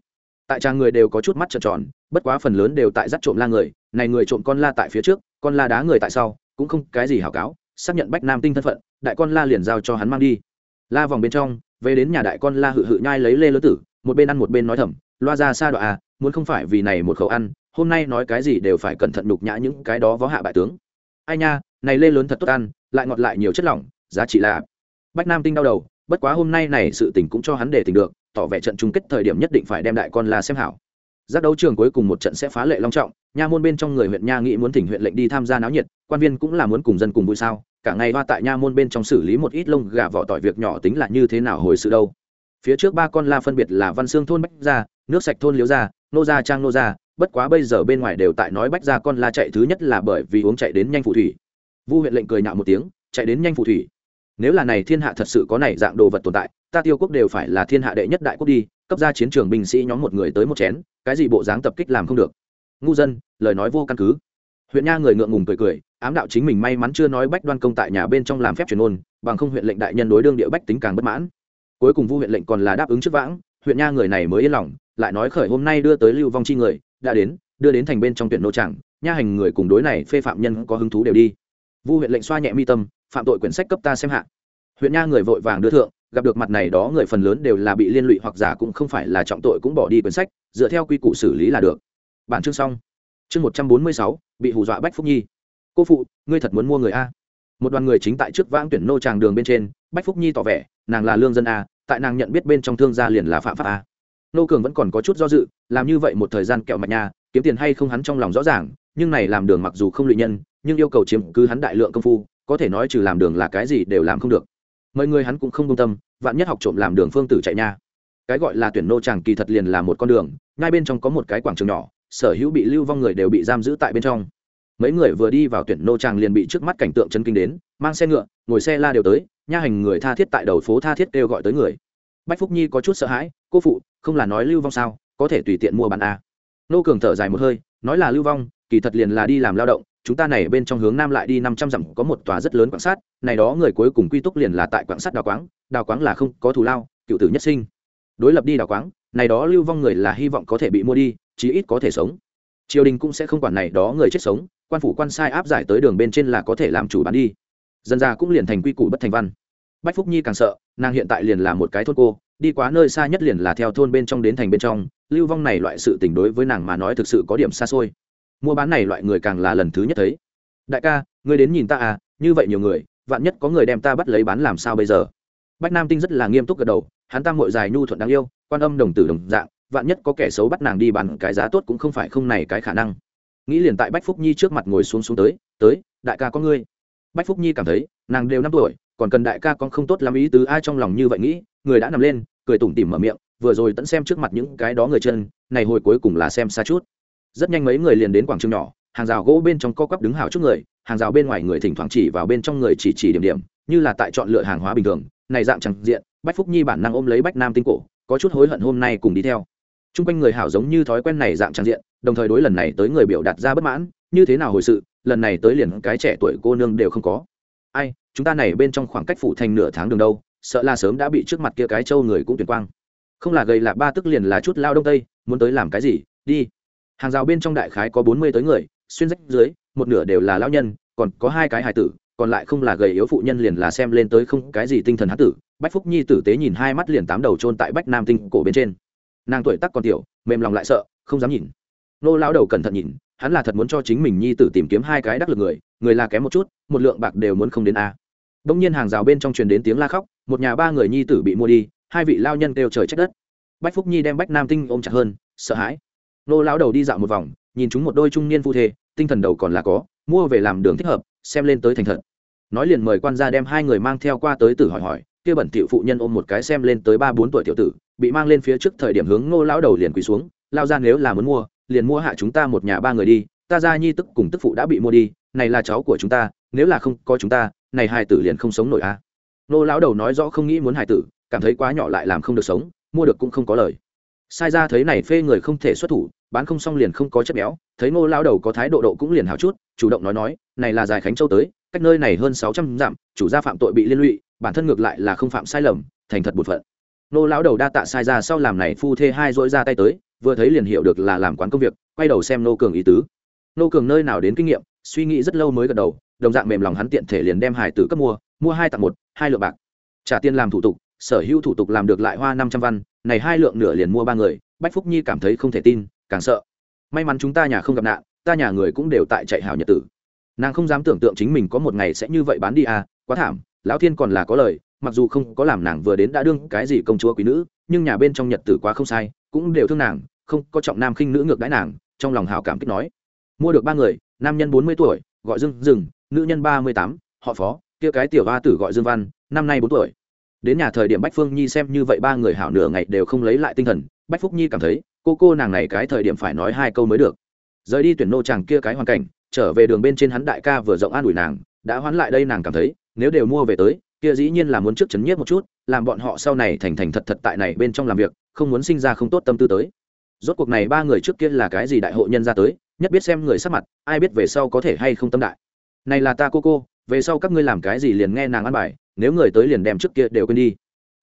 tại trang người đều có chút mắt trợn tròn, bất quá phần lớn đều tại dắt trộm la người, này người trộm con la tại phía trước, con la đá người tại sau, cũng không cái gì hảo cáo, xác nhận bách nam tinh thân phận, đại con la liền giao cho hắn mang đi. La vòng bên trong, về đến nhà đại con la hự hự nhai lấy lê lứa tử, một bên ăn một bên nói thầm, loa ra xa đoạn à muốn không phải vì này một khẩu ăn, hôm nay nói cái gì đều phải cẩn thận nhục nhã những cái đó vó hạ bại tướng. Ai nha, này lê lớn thật tốt ăn, lại ngọt lại nhiều chất lỏng, giá trị là bách nam tinh đau đầu, bất quá hôm nay này sự tình cũng cho hắn để tình được tỏ vẻ trận chung kết thời điểm nhất định phải đem đại con la xem hảo. Giác đấu trường cuối cùng một trận sẽ phá lệ long trọng, nha môn bên trong người huyện nha nghĩ muốn thỉnh huyện lệnh đi tham gia náo nhiệt, quan viên cũng là muốn cùng dân cùng vui sao, cả ngày hoa tại nha môn bên trong xử lý một ít lông gà vỏ tỏi việc nhỏ tính là như thế nào hồi sự đâu. Phía trước ba con la phân biệt là văn xương thôn bách gia, nước sạch thôn liễu gia, nô gia trang nô gia, bất quá bây giờ bên ngoài đều tại nói bách gia con la chạy thứ nhất là bởi vì uống chạy đến nhanh phù thủy. Vu huyện lệnh cười nhạo một tiếng, chạy đến nhanh phù thủy. Nếu là này thiên hạ thật sự có này dạng đồ vật tồn tại ta tiêu quốc đều phải là thiên hạ đệ nhất đại quốc đi cấp ra chiến trường binh sĩ nhóm một người tới một chén cái gì bộ dáng tập kích làm không được. Ngu dân lời nói vô căn cứ. Huyện nha người ngượng ngùng cười cười ám đạo chính mình may mắn chưa nói bách đoan công tại nhà bên trong làm phép truyền ôn bằng không huyện lệnh đại nhân đối đương địa bách tính càng bất mãn. Cuối cùng vu huyện lệnh còn là đáp ứng trước vãng huyện nha người này mới yên lòng lại nói khởi hôm nay đưa tới lưu vong chi người đã đến đưa đến thành bên trong tuyển nô trạng, nha hành người cùng đối này phê phạm nhân có hứng thú đều đi. Vu huyện lệnh xoa nhẹ mi tâm phạm tội quyển sách cấp ta xem hạ. Huyện nha người vội vàng đưa thượng gặp được mặt này đó người phần lớn đều là bị liên lụy hoặc giả cũng không phải là trọng tội cũng bỏ đi quyển sách, dựa theo quy củ xử lý là được. Bản chương xong. Chương một trăm bốn mươi sáu, bị hù dọa bách phúc nhi. Cô phụ, ngươi thật muốn mua người a. Một đoàn người chính tại trước vãng tuyển nô tràng đường bên trên, bách phúc nhi tỏ vẻ, nàng là lương dân a, tại nàng nhận biết bên trong thương gia liền là phạm pháp a. Nô cường vẫn còn có chút do dự, làm như vậy một thời gian kẹo mạch nha, kiếm tiền hay không hắn trong lòng rõ ràng, nhưng này làm đường mặc dù không lụy nhân, nhưng yêu cầu chiếm cứ hắn đại lượng công phu, có thể nói trừ làm đường là cái gì đều làm không được mọi người hắn cũng không công tâm, vạn nhất học trộm làm đường phương tử chạy nha. Cái gọi là tuyển nô chàng kỳ thật liền là một con đường, ngay bên trong có một cái quảng trường nhỏ, sở hữu bị lưu vong người đều bị giam giữ tại bên trong. Mấy người vừa đi vào tuyển nô chàng liền bị trước mắt cảnh tượng chân kinh đến, mang xe ngựa, ngồi xe la đều tới, nha hành người tha thiết tại đầu phố tha thiết kêu gọi tới người. Bách phúc nhi có chút sợ hãi, cô phụ, không là nói lưu vong sao, có thể tùy tiện mua bán a à. nô cường thở dài một hơi, nói là lưu vong, kỳ thật liền là đi làm lao động chúng ta này bên trong hướng nam lại đi năm trăm dặm, có một tòa rất lớn quảng sát, này đó người cuối cùng quy túc liền là tại quảng sát đào quáng đào quáng là không có thù lao, cựu tử nhất sinh. Đối lập đi đào quáng, này đó lưu vong người là hy vọng có thể bị mua đi, chí ít có thể sống. Triều đình cũng sẽ không quản này đó người chết sống, quan phủ quan sai áp giải tới đường bên trên là có thể làm chủ bán đi. Dân ra cũng liền thành quy củ bất thành văn. Bách phúc nhi càng sợ, nàng hiện tại liền là một cái thôn cô, đi quá nơi xa nhất liền là theo thôn bên trong đến thành bên trong, lưu vong này loại sự tình đối với nàng mà nói thực sự có điểm xa xôi mua bán này loại người càng là lần thứ nhất thấy. Đại ca, ngươi đến nhìn ta à như vậy nhiều người, vạn nhất có người đem ta bắt lấy bán làm sao bây giờ? Bách nam tinh rất là nghiêm túc gật đầu, hắn ta mội dài nhu thuận đáng yêu, quan âm đồng tử đồng dạng, vạn nhất có kẻ xấu bắt nàng đi bán cái giá tốt cũng không phải không này cái khả năng. Nghĩ liền tại bách phúc nhi trước mặt ngồi xuống xuống tới tới, đại ca có ngươi. Bách phúc nhi cảm thấy, nàng đều năm tuổi, còn cần đại ca con không tốt lắm ý tứ ai trong lòng như vậy nghĩ, người đã nằm lên, cười tủm tỉm mở miệng, vừa rồi tẫn xem trước mặt những cái đó người chân, này hồi cuối cùng là xem xa chút rất nhanh mấy người liền đến quảng trường nhỏ, hàng rào gỗ bên trong co quắp đứng hào chút người, hàng rào bên ngoài người thỉnh thoảng chỉ vào bên trong người chỉ chỉ điểm điểm, như là tại chọn lựa hàng hóa bình thường, này dạng chẳng diện, bách phúc nhi bản năng ôm lấy bách nam tinh cổ, có chút hối hận hôm nay cùng đi theo. T r u n g quanh người hảo giống như thói quen này dạng trang diện, đồng thời đối lần này tới người biểu đạt ra bất mãn, như thế nào hồi sự, lần này tới liền cái trẻ tuổi cô nương đều không có. Ai, chúng ta này bên trong khoảng cách phủ thành nửa tháng đường đâu, sợ là sớm đã bị trước mặt kia cái trâu người cũng tuyệt quang. Không là gầy là ba tức liền là chút lao đông tây, muốn tới làm cái gì, đi hàng rào bên trong đại khái có bốn mươi tới người, xuyên rách dưới, một nửa đều là lão nhân, còn có hai cái hài tử, còn lại không là gầy yếu phụ nhân liền là xem lên tới không cái gì tinh thần hán tử. Bách phúc nhi tử tế nhìn hai mắt liền tám đầu trôn tại bách nam tinh cổ bên trên. Nàng tuổi tắc còn tiểu, mềm lòng lại sợ, không dám nhìn. Nô lão đầu cẩn thận nhìn, hắn là thật muốn cho chính mình nhi tử tìm kiếm hai cái đắc lực người người là kém một chút, một lượng bạc đều muốn không đến a. Đông nhiên hàng rào bên trong truyền đến tiếng la khóc, một nhà ba người nhi tử bị mua đi, hai vị lao nhân kêu trời trách đất. Bách phúc nhi đem bách nam tinh ôm chặt hơn, sợ hãi nô lão đầu đi dạo một vòng, nhìn chúng một đôi trung niên phu thê, tinh thần đầu còn là có, mua về làm đường thích hợp, xem lên tới thành thật nói liền mời quan gia đem hai người mang theo qua tới tử hỏi hỏi, kia bẩn tiểu phụ nhân ôm một cái xem lên tới ba bốn tuổi tiểu tử, bị mang lên phía trước thời điểm hướng nô lão đầu liền quỳ xuống, lao ra nếu là muốn mua, liền mua hạ chúng ta một nhà ba người đi, ta ra nhi tức cùng tức phụ đã bị mua đi, này là cháu của chúng ta, nếu là không có chúng ta, này hai tử liền không sống nổi a à. nô lão đầu nói rõ không nghĩ muốn hài tử, cảm thấy quá nhỏ lại làm không được sống, mua được cũng không có lời sai ra thấy này phê người không thể xuất thủ bán không xong liền không có chất béo, thấy ngô lão đầu có thái độ độ cũng liền hào chút, chủ động nói nói, này là dài khánh châu tới, cách nơi này hơn sáu trăm dặm, chủ gia phạm tội bị liên lụy, bản thân ngược lại là không phạm sai lầm, thành thật bột phận. Ngô lão đầu đa tạ sai ra sau làm này phu thê hai dỗi ra tay tới, vừa thấy liền hiểu được là làm quán công việc, quay đầu xem nô cường ý tứ. Nô cường nơi nào đến kinh nghiệm, suy nghĩ rất lâu mới gật đầu, đồng dạng mềm lòng hắn tiện thể liền đem hải tử cấp mua mua hai tặng một, hai lượng bạc. Trả tiền làm thủ tục, sở hữu thủ tục làm được lại hoa năm trăm văn, này hai lượng nửa liền mua ba người, bách phúc nhi cảm thấy không thể tin càng sợ. May mắn chúng ta nhà không gặp nạn, ta nhà người cũng đều tại chạy hảo nhật tử. Nàng không dám tưởng tượng chính mình có một ngày sẽ như vậy bán đi à quá thảm, lão thiên còn là có lời, mặc dù không có làm nàng vừa đến đã đương cái gì công chúa quý nữ, nhưng nhà bên trong nhật tử quá không sai, cũng đều thương nàng, không có trọng nam khinh nữ ngược đãi nàng, trong lòng hảo cảm kích nói. Mua được ba người, nam nhân bốn mươi tuổi, gọi dương dừng, nữ nhân ba mươi tám, họ phó, kia cái tiểu ba tử gọi dương văn, năm nay bốn tuổi. Đến nhà thời điểm bách phương nhi xem như vậy ba người hảo nửa ngày đều không lấy lại tinh thần bách phúc nhi cảm thấy, cô cô nàng này cái thời điểm phải nói hai câu mới được. Rời đi tuyển nô chàng kia cái hoàn cảnh, trở về đường bên trên hắn đại ca vừa rộng an ủi nàng, đã hoán lại đây nàng cảm thấy, nếu đều mua về tới, kia dĩ nhiên là muốn trước chấn nhiếp một chút, làm bọn họ sau này thành thành thật thật tại này bên trong làm việc, không muốn sinh ra không tốt tâm tư tới. Rốt cuộc này ba người trước kia là cái gì đại hội nhân ra tới, nhất biết xem người sắc mặt, ai biết về sau có thể hay không tâm đại. Này là ta cô cô, về sau các ngươi làm cái gì liền nghe nàng ăn bài, nếu người tới liền đem trước kia đều quên đi.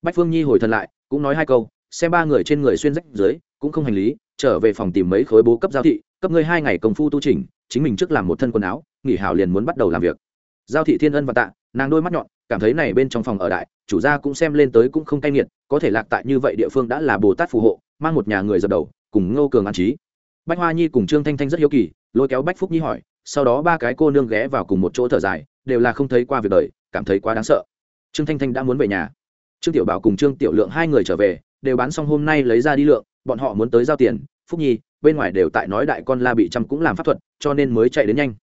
Bách phương nhi hồi thần lại, cũng nói hai câu xem ba người trên người xuyên rách dưới, cũng không hành lý, trở về phòng tìm mấy khối bố cấp giao thị, cấp ngươi hai ngày công phu tu trình chính mình trước làm một thân quần áo, nghỉ hảo liền muốn bắt đầu làm việc. Giao thị thiên ân và tạ, nàng đôi mắt nhọn, cảm thấy này bên trong phòng ở đại, chủ gia cũng xem lên tới cũng không cay nghiệt, có thể lạc tại như vậy địa phương đã là bồ tát phù hộ, mang một nhà người dập đầu, cùng ngô cường an trí. Bách hoa nhi cùng trương thanh thanh rất hiếu kỳ, lôi kéo bách phúc nhi hỏi, sau đó ba cái cô nương ghé vào cùng một chỗ thở dài, đều là không thấy qua việc đời, cảm thấy quá đáng sợ. Trương thanh thanh đã muốn về nhà. Trương tiểu bảo cùng trương tiểu lượng hai người trở về đều bán xong hôm nay lấy ra đi lượng, bọn họ muốn tới giao tiền, phúc nhi, bên ngoài đều tại nói đại con la bị chăm cũng làm pháp thuật, cho nên mới chạy đến nhanh.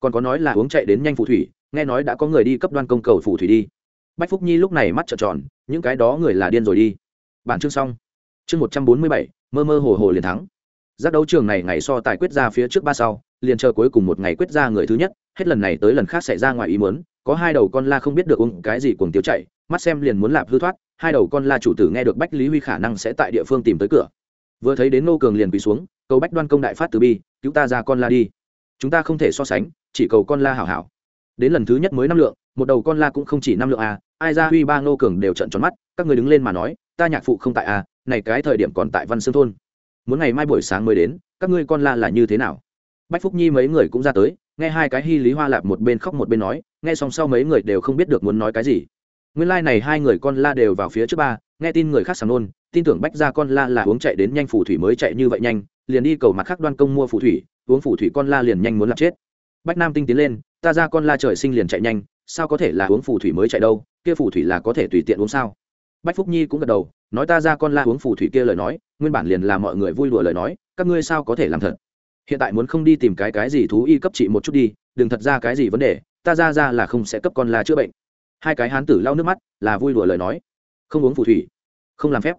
Còn có nói là uống chạy đến nhanh phù thủy, nghe nói đã có người đi cấp đoan công cầu phù thủy đi. Bách phúc nhi lúc này mắt trợn tròn, những cái đó người là điên rồi đi. Bản chương xong. Chương một trăm bốn mươi bảy, mơ mơ hồ hồ liền thắng. Giác đấu trường này ngày so tài quyết ra phía trước ba sau, liền chờ cuối cùng một ngày quyết ra người thứ nhất, hết lần này tới lần khác xảy ra ngoài ý muốn, có hai đầu con la không biết được uống cái gì cuồng tiêu chạy mắt xem liền muốn lạp hư thoát, hai đầu con la chủ tử nghe được bách lý huy khả năng sẽ tại địa phương tìm tới cửa. Vừa thấy đến nô cường liền quỳ xuống, cầu bách đoan công đại phát từ bi, cứu ta ra con la đi. Chúng ta không thể so sánh, chỉ cầu con la hảo hảo. Đến lần thứ nhất mới năm lượng, một đầu con la cũng không chỉ năm lượng à ai ra huy ba nô cường đều trận tròn mắt, các người đứng lên mà nói, ta nhạc phụ không tại à này cái thời điểm còn tại văn xương thôn. Muốn ngày mai buổi sáng mới đến, các ngươi con la là như thế nào? Bách phúc nhi mấy người cũng ra tới, nghe hai cái hy lý hoa lạp một bên khóc một bên nói, nghe xong sau mấy người đều không biết được muốn nói cái gì nguyên lai、like、này hai người con la đều vào phía trước ba, nghe tin người khác sàng nôn, tin tưởng bách ra con la là uống chạy đến nhanh phù thủy mới chạy như vậy nhanh, liền đi cầu mặt khác đoan công mua phù thủy, uống phù thủy con la liền nhanh muốn làm chết. Bách nam tinh tiến lên, ta ra con la trời sinh liền chạy nhanh, sao có thể là uống phù thủy mới chạy đâu, kia phù thủy là có thể tùy tiện uống sao? Bách phúc nhi cũng gật đầu, nói ta ra con la uống phù thủy kia lời nói, nguyên bản liền là mọi người vui đùa lời nói, các ngươi sao có thể làm thật? Hiện tại muốn không đi tìm cái cái gì thú y cấp trị một chút đi, đừng thật ra cái gì vấn đề, ta ra ra là không sẽ cấp con la chữa bệnh hai cái hán tử lau nước mắt, là vui đùa lời nói. Không uống phù thủy, không làm phép.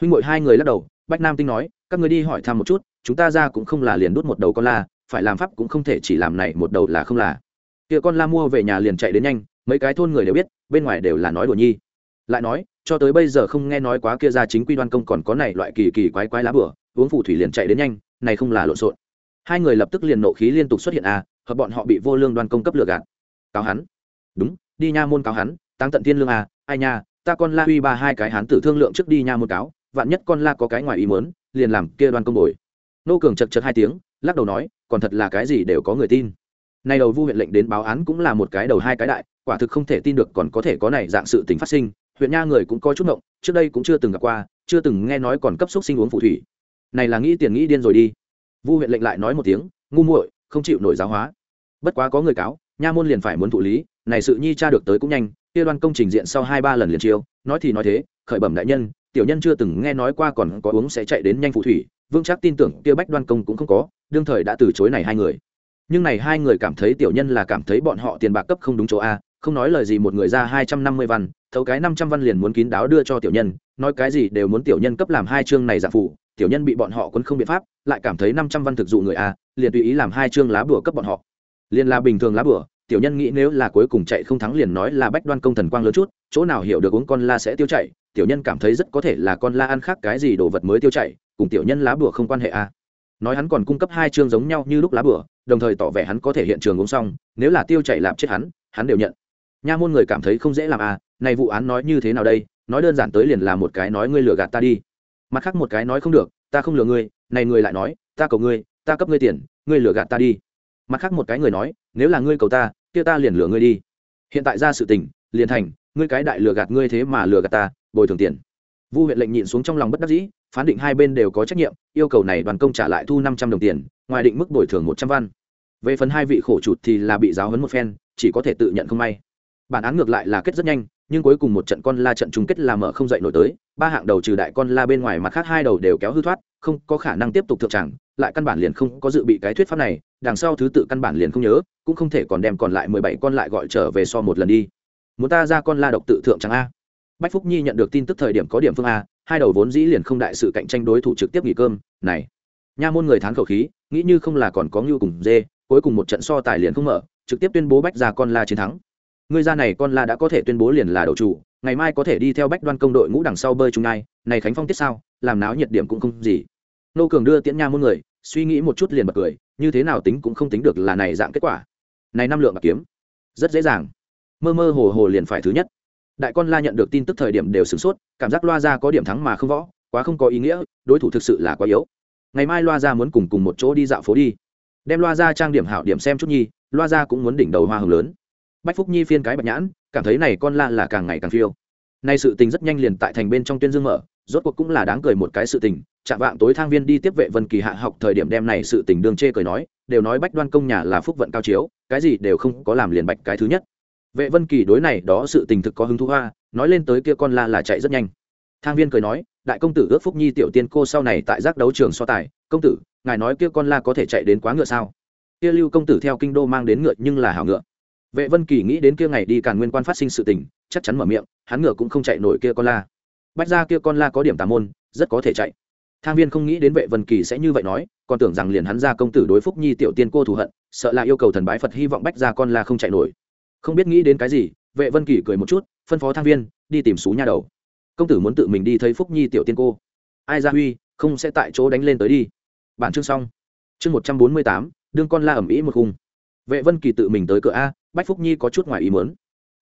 Huynh ngội hai người lắc đầu, bách nam tinh nói, các người đi hỏi thăm một chút, chúng ta ra cũng không là liền đút một đầu con la, phải làm pháp cũng không thể chỉ làm này một đầu là không là. Kia con la mua về nhà liền chạy đến nhanh, mấy cái thôn người đều biết, bên ngoài đều là nói đùa nhi. Lại nói, cho tới bây giờ không nghe nói quá kia ra chính quy đoan công còn có này loại kỳ kỳ quái quái lá bửa uống phù thủy liền chạy đến nhanh, này không là lộn xộn. Hai người lập tức liền nộ khí liên tục xuất hiện à hợp bọn họ bị vô lương đoan công cấp lừa gạt. Cáo hắn. Đúng đi nha môn cáo hắn tăng tận thiên lương à ai nha, ta con la uy ba hai cái hắn tử thương lượng trước đi nha môn cáo, vạn nhất con la có cái ngoài ý muốn, liền làm kia đoan công bồi. Nô cường chật chật hai tiếng, lắc đầu nói, còn thật là cái gì đều có người tin. Nay đầu vu huyện lệnh đến báo án cũng là một cái đầu hai cái đại, quả thực không thể tin được còn có thể có này dạng sự tình phát sinh, huyện nha người cũng có chút ngộng, trước đây cũng chưa từng gặp qua, chưa từng nghe nói còn cấp xúc sinh uống phù thủy. Này là nghĩ tiền nghĩ điên rồi đi. Vu huyện lệnh lại nói một tiếng, ngu muội, không chịu nổi giáo hóa. Bất quá có người cáo, nha môn liền phải muốn thụ lý này sự nhi cha được tới cũng nhanh, kia đoan công trình diện sau hai ba lần liền chiêu, nói thì nói thế, khởi bẩm đại nhân, tiểu nhân chưa từng nghe nói qua còn có uống sẽ chạy đến nhanh phù thủy, vương chắc tin tưởng kia bách đoan công cũng không có, đương thời đã từ chối này hai người. Nhưng này hai người cảm thấy tiểu nhân là cảm thấy bọn họ tiền bạc cấp không đúng chỗ a, không nói lời gì một người ra hai trăm năm mươi văn, thấu cái năm trăm văn liền muốn kín đáo đưa cho tiểu nhân, nói cái gì đều muốn tiểu nhân cấp làm hai chương này giả phụ tiểu nhân bị bọn họ quấn không biện pháp, lại cảm thấy năm trăm văn thực dụ người a, liền tùy ý làm hai chương lá bùa cấp bọn họ. Liền là bình thường lá bùa tiểu nhân nghĩ nếu là cuối cùng chạy không thắng liền nói là bách đoan công thần quang lớn chút, chỗ nào hiểu được uống con la sẽ tiêu chạy tiểu nhân cảm thấy rất có thể là con la ăn khác cái gì đồ vật mới tiêu chạy cùng tiểu nhân lá bùa không quan hệ a nói hắn còn cung cấp hai chương giống nhau như lúc lá bùa, đồng thời tỏ vẻ hắn có thể hiện trường uống xong, nếu là tiêu chạy làm chết hắn hắn đều nhận. Nha môn người cảm thấy không dễ làm a này vụ án nói như thế nào đây, nói đơn giản tới liền là một cái nói ngươi lừa gạt ta đi. Mặt khác một cái nói không được, ta không lừa ngươi, này người lại nói, ta cầu ngươi, ta cấp ngươi tiền, ngươi lừa gạt ta đi. Mặt khác một cái người nói, nếu là ngươi cầu ta kia ta liền lừa ngươi đi. Hiện tại ra sự tình, liền thành, ngươi cái đại lừa gạt ngươi thế mà lừa gạt ta, bồi thường tiền. Vu huyện lệnh nhịn xuống trong lòng bất đắc dĩ, phán định hai bên đều có trách nhiệm, yêu cầu này đoàn công trả lại thu năm trăm đồng tiền, ngoài định mức bồi thường một trăm văn. Về phần hai vị khổ chủ thì là bị giáo hấn một phen, chỉ có thể tự nhận không may. Bản án ngược lại là kết rất nhanh, nhưng cuối cùng một trận con la trận chung kết là mở không dậy nổi tới, ba hạng đầu trừ đại con la bên ngoài mặt khác hai đầu đều kéo hư thoát, không có khả năng tiếp tục thượng tràng, lại căn bản liền không có dự bị cái thuyết pháp này, đằng sau thứ tự căn bản liền không nhớ cũng không thể còn đem còn lại mười bảy con lại gọi trở về so một lần đi. Muốn ta ra con la độc tự thượng chẳng a? Bách phúc nhi nhận được tin tức thời điểm có điểm phương a, hai đầu vốn dĩ liền không đại sự cạnh tranh đối thủ trực tiếp nghỉ cơm, này. Nha môn người thán khẩu khí, nghĩ như không là còn có ngưu cùng dê, cuối cùng một trận so tài liền không mở, trực tiếp tuyên bố bách ra con la chiến thắng. Người ra này con la đã có thể tuyên bố liền là đầu chủ, ngày mai có thể đi theo bách đoan công đội ngũ đằng sau bơi chung nai này khánh phong tiết sao, làm náo nhiệt điểm cũng không gì. Nô cường đưa tiễn nha môn người, suy nghĩ một chút liền bật cười, như thế nào tính cũng không tính được là này dạng kết quả này năm lượng bạc kiếm. Rất dễ dàng. Mơ mơ hồ hồ liền phải thứ nhất. Đại con la nhận được tin tức thời điểm đều sửng sốt, cảm giác loa ra có điểm thắng mà không võ, quá không có ý nghĩa, đối thủ thực sự là quá yếu. Ngày mai loa ra muốn cùng cùng một chỗ đi dạo phố đi. Đem loa ra trang điểm hảo điểm xem chút nhi, loa ra cũng muốn đỉnh đầu hoa hồng lớn. Bách phúc nhi phiên cái bạch nhãn, cảm thấy này con la là càng ngày càng phiêu. Nay sự tình rất nhanh liền tại thành bên trong tuyên dương mở, rốt cuộc cũng là đáng cười một cái sự tình. Chạm vạng tối thang viên đi tiếp vệ vân kỳ hạ học thời điểm đem này sự tình đường chê cười nói đều nói bách đoan công nhà là phúc vận cao chiếu, cái gì đều không có làm liền bạch cái thứ nhất. Vệ vân kỳ đối này đó sự tình thực có hứng thú hoa, nói lên tới kia con la là chạy rất nhanh. Thang viên cười nói, đại công tử ước phúc nhi tiểu tiên cô sau này tại giác đấu trường so tài, công tử, ngài nói kia con la có thể chạy đến quá ngựa sao? Kia lưu công tử theo kinh đô mang đến ngựa nhưng là hảo ngựa. Vệ vân kỳ nghĩ đến kia ngày đi càn nguyên quan phát sinh sự tình, chắc chắn mở miệng, hắn ngựa cũng không chạy nổi kia con la. Bách ra kia con la có điểm tà môn, rất có thể chạy thang viên không nghĩ đến vệ vân kỳ sẽ như vậy nói còn tưởng rằng liền hắn ra công tử đối phúc nhi tiểu tiên cô thù hận sợ là yêu cầu thần bái phật hy vọng bách ra con là không chạy nổi. Không biết nghĩ đến cái gì vệ vân kỳ cười một chút phân phó thang viên đi tìm xú nhà đầu. Công tử muốn tự mình đi thấy phúc nhi tiểu tiên cô. Ai ra huy không sẽ tại chỗ đánh lên tới đi. Bản chương xong. Chương một trăm bốn mươi tám đương con la ẩm ý một khung. Vệ vân kỳ tự mình tới cửa a bách phúc nhi có chút ngoài ý mớn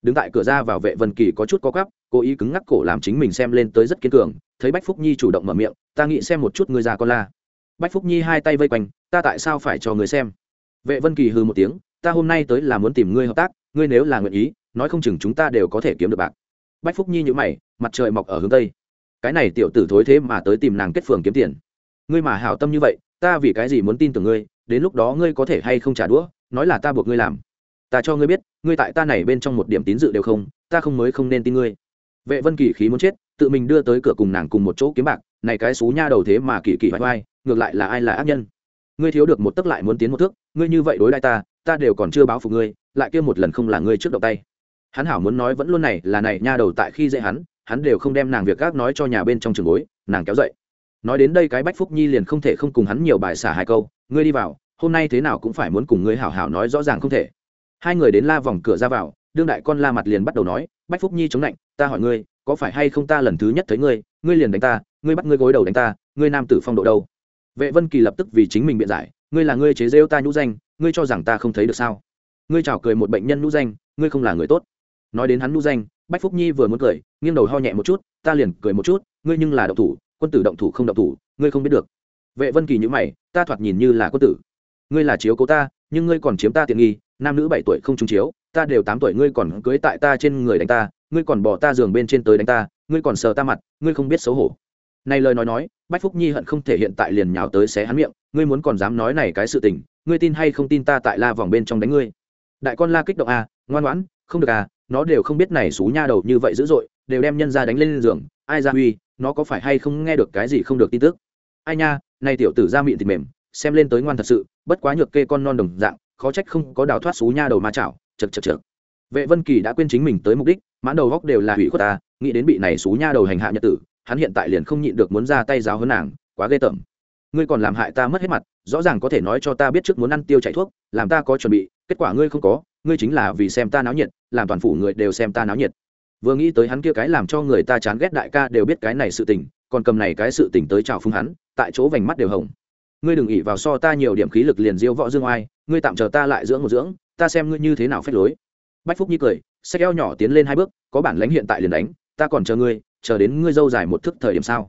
đứng tại cửa ra vào vệ vân kỳ có chút có gắp, cố ý cứng ngắc cổ làm chính mình xem lên tới rất kiên cường thấy bách phúc nhi chủ động mở miệng, ta nghĩ xem một chút ngươi già con la. Bách phúc nhi hai tay vây quanh, ta tại sao phải cho người xem? Vệ vân kỳ hư một tiếng, ta hôm nay tới là muốn tìm ngươi hợp tác, ngươi nếu là nguyện ý, nói không chừng chúng ta đều có thể kiếm được bạc. Bách phúc nhi nhữ mày, mặt trời mọc ở hướng tây. Cái này tiểu tử thối thế mà tới tìm nàng kết phường kiếm tiền. Ngươi mà hảo tâm như vậy, ta vì cái gì muốn tin tưởng ngươi, đến lúc đó ngươi có thể hay không trả đũa, nói là ta buộc ngươi làm. Ta cho ngươi biết, ngươi tại ta này bên trong một điểm tín dự đều không, ta không mới không nên tin ngươi vệ vân kỳ khí muốn chết, tự mình đưa tới cửa cùng nàng cùng một chỗ kiếm bạc, này cái xú nha đầu thế mà kỳ kỳ vai vai, ngược lại là ai là ác nhân? Ngươi thiếu được một tấc lại muốn tiến một thước, ngươi như vậy đối lại ta ta đều còn chưa báo phục ngươi, lại kia một lần không là ngươi trước động tay. Hắn hảo muốn nói vẫn luôn này, là này nha đầu tại khi dễ hắn hắn đều không đem nàng việc gác nói cho nhà bên trong trường gối nàng kéo dậy. Nói đến đây cái bách phúc nhi liền không thể không cùng hắn nhiều bài xả hai câu, ngươi đi vào, hôm nay thế nào cũng phải muốn cùng ngươi hảo hảo nói rõ ràng không thể. Hai người đến la vòng cửa ra vào, đương đại con la mặt liền bắt đầu nói, bách phúc nhi chống lạnh ta hỏi ngươi, có phải hay không ta lần thứ nhất thấy ngươi ngươi liền đánh ta, ngươi bắt ngươi gối đầu đánh ta, ngươi nam tử phong độ đâu? Vệ vân kỳ lập tức vì chính mình biện giải, ngươi là ngươi chế rêu ta nhũ danh, ngươi cho rằng ta không thấy được sao? Ngươi chào cười một bệnh nhân nhũ danh, ngươi không là người tốt. Nói đến hắn nhũ danh, bách phúc nhi vừa muốn cười, nghiêng đầu ho nhẹ một chút, ta liền cười một chút, ngươi nhưng là động thủ, quân tử động thủ không động thủ, ngươi không biết được. Vệ vân kỳ nhữ mày, ta thoạt nhìn như là quân tử. Ngươi là chiếu cố ta, nhưng ngươi còn chiếm ta tiện nghi, nam nữ bảy tuổi không trung chiếu, ta đều tám tuổi, ngươi còn cưới tại ta trên người đánh ta ngươi còn bỏ ta giường bên trên tới đánh ta, ngươi còn sờ ta mặt, ngươi không biết xấu hổ. Này lời nói nói, bách phúc nhi hận không thể hiện tại liền nhào tới xé hắn miệng, ngươi muốn còn dám nói này cái sự tình, ngươi tin hay không tin ta tại la vòng bên trong đánh ngươi. Đại con la kích động à ngoan ngoãn, không được à nó đều không biết này xú nha đầu như vậy dữ dội, đều đem nhân ra đánh lên giường, ai ra huy nó có phải hay không nghe được cái gì không được tin tức? Ai nha, này tiểu tử ra miệng thịt mềm, xem lên tới ngoan thật sự, bất quá nhược kê con non đồng dạng, khó trách không có đào thoát xú nha đầu ma chảo chật chật chật vệ vân kỳ đã quên chính mình tới mục đích, mãn đầu góc đều là hủy khuất ta, nghĩ đến bị này xú nha đầu hành hạ nhật tử, hắn hiện tại liền không nhịn được muốn ra tay giáo hơn nàng, quá ghê tởm. Ngươi còn làm hại ta mất hết mặt, rõ ràng có thể nói cho ta biết trước muốn ăn tiêu chạy thuốc, làm ta có chuẩn bị, kết quả ngươi không có, ngươi chính là vì xem ta náo nhiệt, làm toàn phủ người đều xem ta náo nhiệt. Vừa nghĩ tới hắn kia cái làm cho người ta chán ghét đại ca đều biết cái này sự tình, còn cầm này cái sự tình tới chào phúng hắn, tại chỗ vành mắt đều hồng. Ngươi đừng ỉ vào so ta nhiều điểm khí lực liền diêu võ dương oai, ngươi tạm chờ ta lại dưỡng một dưỡng, ta xem ngươi như thế nào phép lối bách phúc nhi cười sách eo nhỏ tiến lên hai bước, có bản lãnh hiện tại liền đánh, ta còn chờ ngươi, chờ đến ngươi dâu dài một thức thời điểm sao?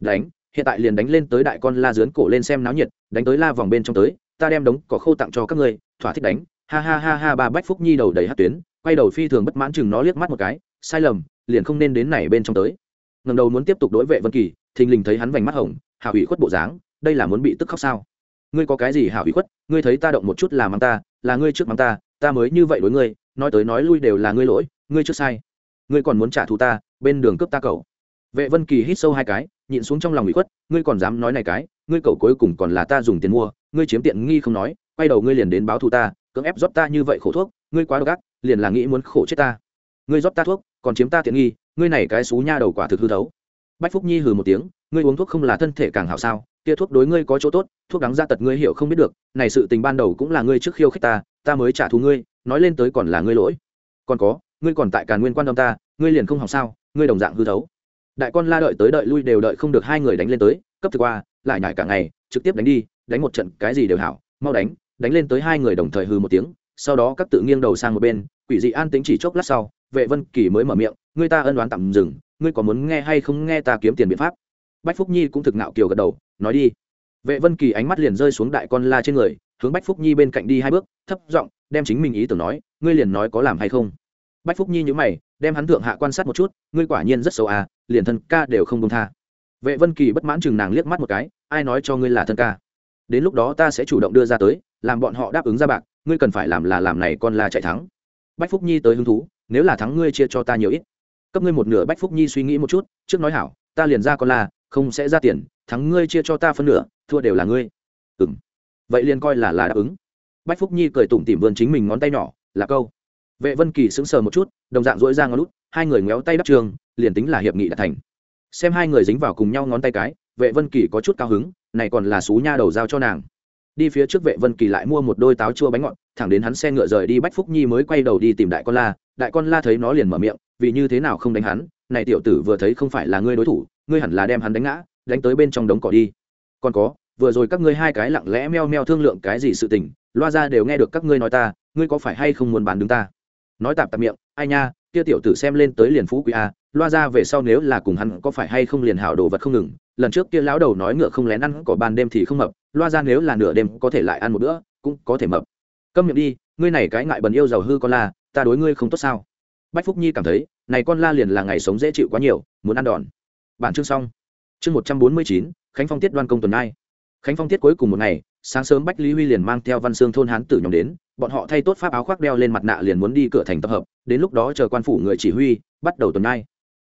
Đánh, hiện tại liền đánh lên tới đại con la dướn cổ lên xem náo nhiệt, đánh tới la vòng bên trong tới, ta đem đống cỏ khô tặng cho các ngươi, thỏa thích đánh. Ha ha ha ha ba bách phúc nhi đầu đầy hát tuyến, quay đầu phi thường bất mãn chừng nó liếc mắt một cái, sai lầm, liền không nên đến này bên trong tới. Ngầm đầu muốn tiếp tục đối vệ vân kỳ, thình lình thấy hắn vành mắt hồng hạ ủy khuất bộ dáng, đây là muốn bị tức khóc sao? Ngươi có cái gì hạ ủy khuất, ngươi thấy ta động một chút là mắng ta, là ngươi trước mắng ta ta mới như vậy đối ngươi nói tới nói lui đều là ngươi lỗi, ngươi trước sai. Ngươi còn muốn trả thù ta, bên đường cướp ta cậu. Vệ vân kỳ hít sâu hai cái, nhịn xuống trong lòng ủy khuất, ngươi còn dám nói này cái, ngươi cậu cuối cùng còn là ta dùng tiền mua, ngươi chiếm tiện nghi không nói, quay đầu ngươi liền đến báo thù ta, cưỡng ép rót ta như vậy khổ thuốc, ngươi quá độc ác, liền là nghĩ muốn khổ chết ta. Ngươi rót ta thuốc, còn chiếm ta tiện nghi, ngươi này cái xú nha đầu quả thực hư thấu. Bách phúc nhi hừ một tiếng, ngươi uống thuốc không là thân thể càng hảo sao, kia thuốc đối ngươi có chỗ tốt, thuốc đắng ra tật ngươi hiểu không biết được, này sự tình ban đầu cũng là ngươi trước khiêu khích ta ta mới trả thù ngươi nói lên tới còn là ngươi lỗi. Còn có, ngươi còn tại càn nguyên quan tâm ta, ngươi liền không học sao, ngươi đồng dạng hư thấu. Đại con la đợi tới đợi lui đều đợi không được hai người đánh lên tới, cấp thực qua, lại nhải cả ngày, trực tiếp đánh đi, đánh một trận cái gì đều hảo, mau đánh đánh lên tới hai người đồng thời hư một tiếng, sau đó các tự nghiêng đầu sang một bên, quỷ dị an tính chỉ chốc lát sau, vệ vân kỳ mới mở miệng, ngươi ta ân đoán tạm dừng, ngươi có muốn nghe hay không nghe ta kiếm tiền biện pháp? Bách phúc nhi cũng thực nạo kiều gật đầu, nói đi. Vệ vân kỳ ánh mắt liền rơi xuống đại con la trên người hướng bách phúc nhi bên cạnh đi hai bước thấp giọng đem chính mình ý tưởng nói ngươi liền nói có làm hay không? Bách phúc nhi nhữ mày đem hắn thượng hạ quan sát một chút ngươi quả nhiên rất xấu à liền thân ca đều không công tha. Vệ vân kỳ bất mãn chừng nàng liếc mắt một cái ai nói cho ngươi là thân ca? Đến lúc đó ta sẽ chủ động đưa ra tới làm bọn họ đáp ứng ra bạc ngươi cần phải làm là làm này con là chạy thắng. Bách phúc nhi tới hứng thú nếu là thắng ngươi chia cho ta nhiều ít cấp ngươi một nửa. Bách phúc nhi suy nghĩ một chút trước nói hảo ta liền ra con là, không sẽ ra tiền thắng ngươi chia cho ta phân nửa thua đều là ngươi. Ừng vậy liền coi là là đáp ứng. Bách phúc nhi cười tủm tỉm vươn chính mình ngón tay nhỏ, là câu. Vệ vân kỳ sững sờ một chút, đồng dạng dỗi ra ngón lút hai người ngéo tay đắp trường, liền tính là hiệp nghị đã thành. Xem hai người dính vào cùng nhau ngón tay cái, vệ vân kỳ có chút cao hứng, này còn là xú nha đầu giao cho nàng. Đi phía trước vệ vân kỳ lại mua một đôi táo chua bánh ngọt, thẳng đến hắn xe ngựa rời đi bách phúc nhi mới quay đầu đi tìm đại con la. Đại con la thấy nó liền mở miệng, vì như thế nào không đánh hắn? Này tiểu tử vừa thấy không phải là ngươi đối thủ, ngươi hẳn là đem hắn đánh ngã, đánh tới bên trong đống cỏ đi. Còn có vừa rồi các ngươi hai cái lặng lẽ meo meo thương lượng cái gì sự tình, loa ra đều nghe được các ngươi nói ta, ngươi có phải hay không muốn bán đứng ta? Nói tạp tạp miệng, ai nha, kia tiểu tử xem lên tới liền phú quý a loa ra về sau nếu là cùng hắn có phải hay không liền hảo đồ vật không ngừng. Lần trước kia lão đầu nói ngựa không lén ăn cỏ ban đêm thì không mập, loa ra nếu là nửa đêm có thể lại ăn một bữa, cũng có thể mập. Câm miệng đi, ngươi này cái ngại bần yêu giàu hư con la, ta đối ngươi không tốt sao? Bách phúc nhi cảm thấy, này con la liền là ngày sống dễ chịu quá nhiều, muốn ăn đòn. Bản chương xong. Chương một trăm bốn mươi chín, khánh phong tiết đoan công tuần ai khánh phong tiết cuối cùng một ngày sáng sớm bách lý huy liền mang theo văn xương thôn hán tử nhóm đến bọn họ thay tốt pháp áo khoác đeo lên mặt nạ liền muốn đi cửa thành tập hợp đến lúc đó chờ quan phủ người chỉ huy bắt đầu tuần nay,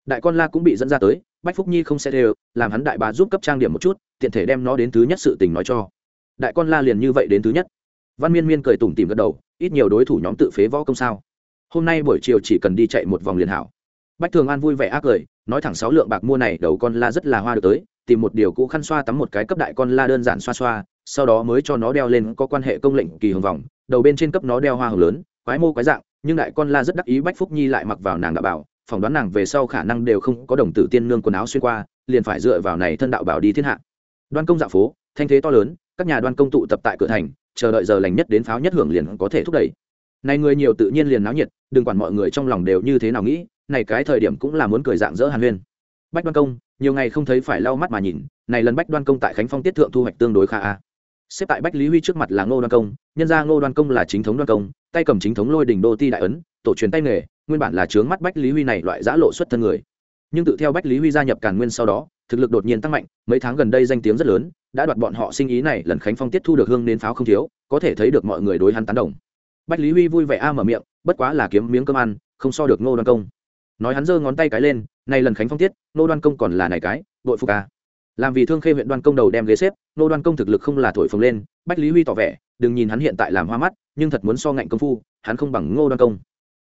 đại con la cũng bị dẫn ra tới bách phúc nhi không sẽ đều làm hắn đại bá giúp cấp trang điểm một chút tiện thể đem nó đến thứ nhất sự tình nói cho. Đại con la liền như vậy đến thứ nhất. Văn miên miên cười tủm tìm gật đầu ít nhiều đối thủ nhóm tự phế võ công sao. Hôm nay buổi chiều chỉ cần đi chạy một vòng liền hảo. Bách thường an vui vẻ ác cười nói thẳng sáu lượng bạc mua này đầu con la rất là hoa được tới tìm một điều cũ khăn xoa tắm một cái cấp đại con la đơn giản xoa xoa, sau đó mới cho nó đeo lên có quan hệ công lệnh kỳ hồng vòng, đầu bên trên cấp nó đeo hoa hồng lớn, quái mô quái dạng, nhưng đại con la rất đắc ý bách phúc nhi lại mặc vào nàng đạo bảo, phỏng đoán nàng về sau khả năng đều không có đồng tử tiên nương quần áo xuyên qua, liền phải dựa vào này thân đạo bảo đi thiên hạ. Đoan công dạ phố, thanh thế to lớn, các nhà đoan công tụ tập tại cửa thành, chờ đợi giờ lành nhất đến pháo nhất hưởng liền có thể thúc đẩy. Này người nhiều tự nhiên liền náo nhiệt, đừng quản mọi người trong lòng đều như thế nào nghĩ, này cái thời điểm cũng là muốn cười dạng dỡ hàn huyên bách đoan công, nhiều ngày không thấy phải lau mắt mà nhìn, này lần bách đoan công tại khánh phong tiết thượng thu hoạch tương đối khá a. Xếp tại bách lý huy trước mặt là ngô đoan công, nhân ra ngô đoan công là chính thống đoan công, tay cầm chính thống lôi đỉnh đô ti đại ấn, tổ truyền tay nghề, nguyên bản là trướng mắt bách lý huy này loại giã lộ xuất thân người. Nhưng tự theo bách lý huy gia nhập càn nguyên sau đó, thực lực đột nhiên tăng mạnh, mấy tháng gần đây danh tiếng rất lớn, đã đoạt bọn họ sinh ý này, lần khánh phong tiết thu được hương nến pháo không thiếu, có thể thấy được mọi người đối hắn tán đồng. Bách lý huy vui vẻ a mở miệng, bất quá là kiếm miếng cơm ăn, không so được ngô đoan công. Nói hắn giơ ngón tay cái lên này lần khánh phong tiết nô đoan công còn là này cái đội phục ca, làm vì thương khê huyện đoan công đầu đem ghế xếp nô đoan công thực lực không là thổi phồng lên bách lý huy tỏ vẻ đừng nhìn hắn hiện tại làm hoa mắt nhưng thật muốn so ngạnh công phu hắn không bằng ngô đoan công.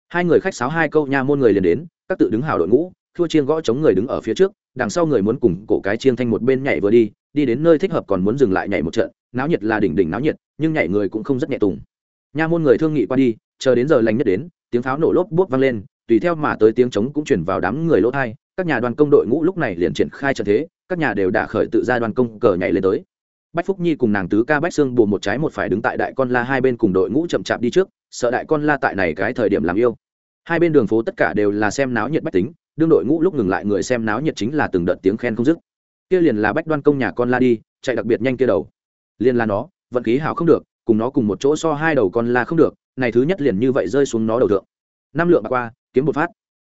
Hai người khách sáo hai câu nha môn người liền đến các tự đứng hào đội ngũ thua chiên gõ chống người đứng ở phía trước đằng sau người muốn cùng cổ cái chiên thanh một bên nhảy vừa đi đi đến nơi thích hợp còn muốn dừng lại nhảy một trận náo nhiệt là đỉnh đỉnh náo nhiệt nhưng nhảy người cũng không rất nhẹ tùng. Nha môn người thương nghị qua đi chờ đến giờ lành nhất đến tiếng pháo nổ lốp bút vang lên tùy theo mà tới tiếng trống cũng chuyển vào đám người lỗ thai, các nhà đoàn công đội ngũ lúc này liền triển khai trận thế, các nhà đều đã khởi tự ra đoàn công cờ nhảy lên tới. Bách phúc nhi cùng nàng tứ ca bách xương bù một trái một phải đứng tại đại con la hai bên cùng đội ngũ chậm chạp đi trước, sợ đại con la tại này cái thời điểm làm yêu. Hai bên đường phố tất cả đều là xem náo nhiệt bách tính, đương đội ngũ lúc ngừng lại người xem náo nhiệt chính là từng đợt tiếng khen không dứt. Kia liền là bách đoan công nhà con la đi, chạy đặc biệt nhanh kia đầu. Liền là nó, vận khí hảo không được, cùng nó cùng một chỗ so hai đầu con la không được, này thứ nhất liền như vậy rơi xuống nó đầu thượng năm lượng bạc qua, kiếm một phát.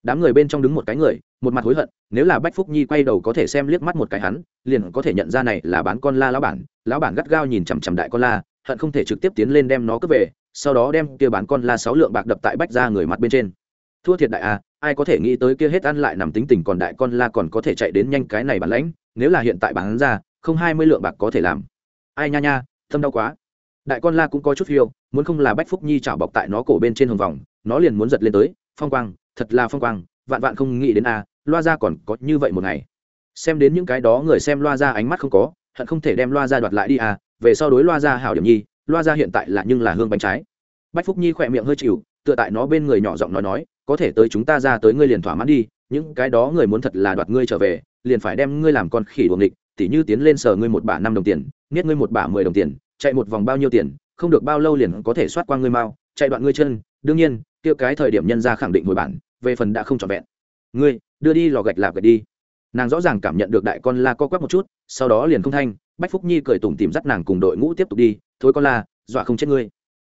Đám người bên trong đứng một cái người, một mặt hối hận, nếu là bách phúc nhi quay đầu có thể xem liếc mắt một cái hắn, liền có thể nhận ra này là bán con la lão bản. Lão bản gắt gao nhìn chằm chằm đại con la, hận không thể trực tiếp tiến lên đem nó cướp về, sau đó đem kia bán con la sáu lượng bạc đập tại bách ra người mặt bên trên. Thua thiệt đại a ai có thể nghĩ tới kia hết ăn lại nằm tính tình còn đại con la còn có thể chạy đến nhanh cái này bản lãnh, nếu là hiện tại bán ra, không hai mươi lượng bạc có thể làm. Ai nha nha, thâm đau quá. Đại con la cũng có chút phiêu, muốn không là bách phúc nhi chảo bọc tại nó cổ bên trên hồng vòng nó liền muốn giật lên tới, phong quang, thật là phong quang, vạn vạn không nghĩ đến a, loa ra còn có như vậy một ngày. Xem đến những cái đó người xem loa ra ánh mắt không có, hận không thể đem loa ra đoạt lại đi à về sau đối loa ra hảo điểm nhi, loa ra hiện tại là nhưng là hương bánh trái. Bách phúc nhi khỏe miệng hơi chịu, tựa tại nó bên người nhỏ giọng nói nói, có thể tới chúng ta ra tới ngươi liền thỏa mãn đi, những cái đó người muốn thật là đoạt ngươi trở về, liền phải đem ngươi làm con khỉ đuồng địch tỉ như tiến lên sờ ngươi một bả năm đồng tiền niết ngươi một bả mười đồng tiền, chạy một vòng bao nhiêu tiền, không được bao lâu liền có thể soát qua ngươi mau, chạy đoạn ngươi chân, đương nhiên kia cái thời điểm nhân ra khẳng định hồi bản, về phần đã không trọn vẹn. Ngươi, đưa đi lò gạch lạp gạch đi. Nàng rõ ràng cảm nhận được đại con la co quắp một chút, sau đó liền không thanh, bách phúc nhi cười tủm tìm dắt nàng cùng đội ngũ tiếp tục đi, thôi con la, dọa không chết ngươi.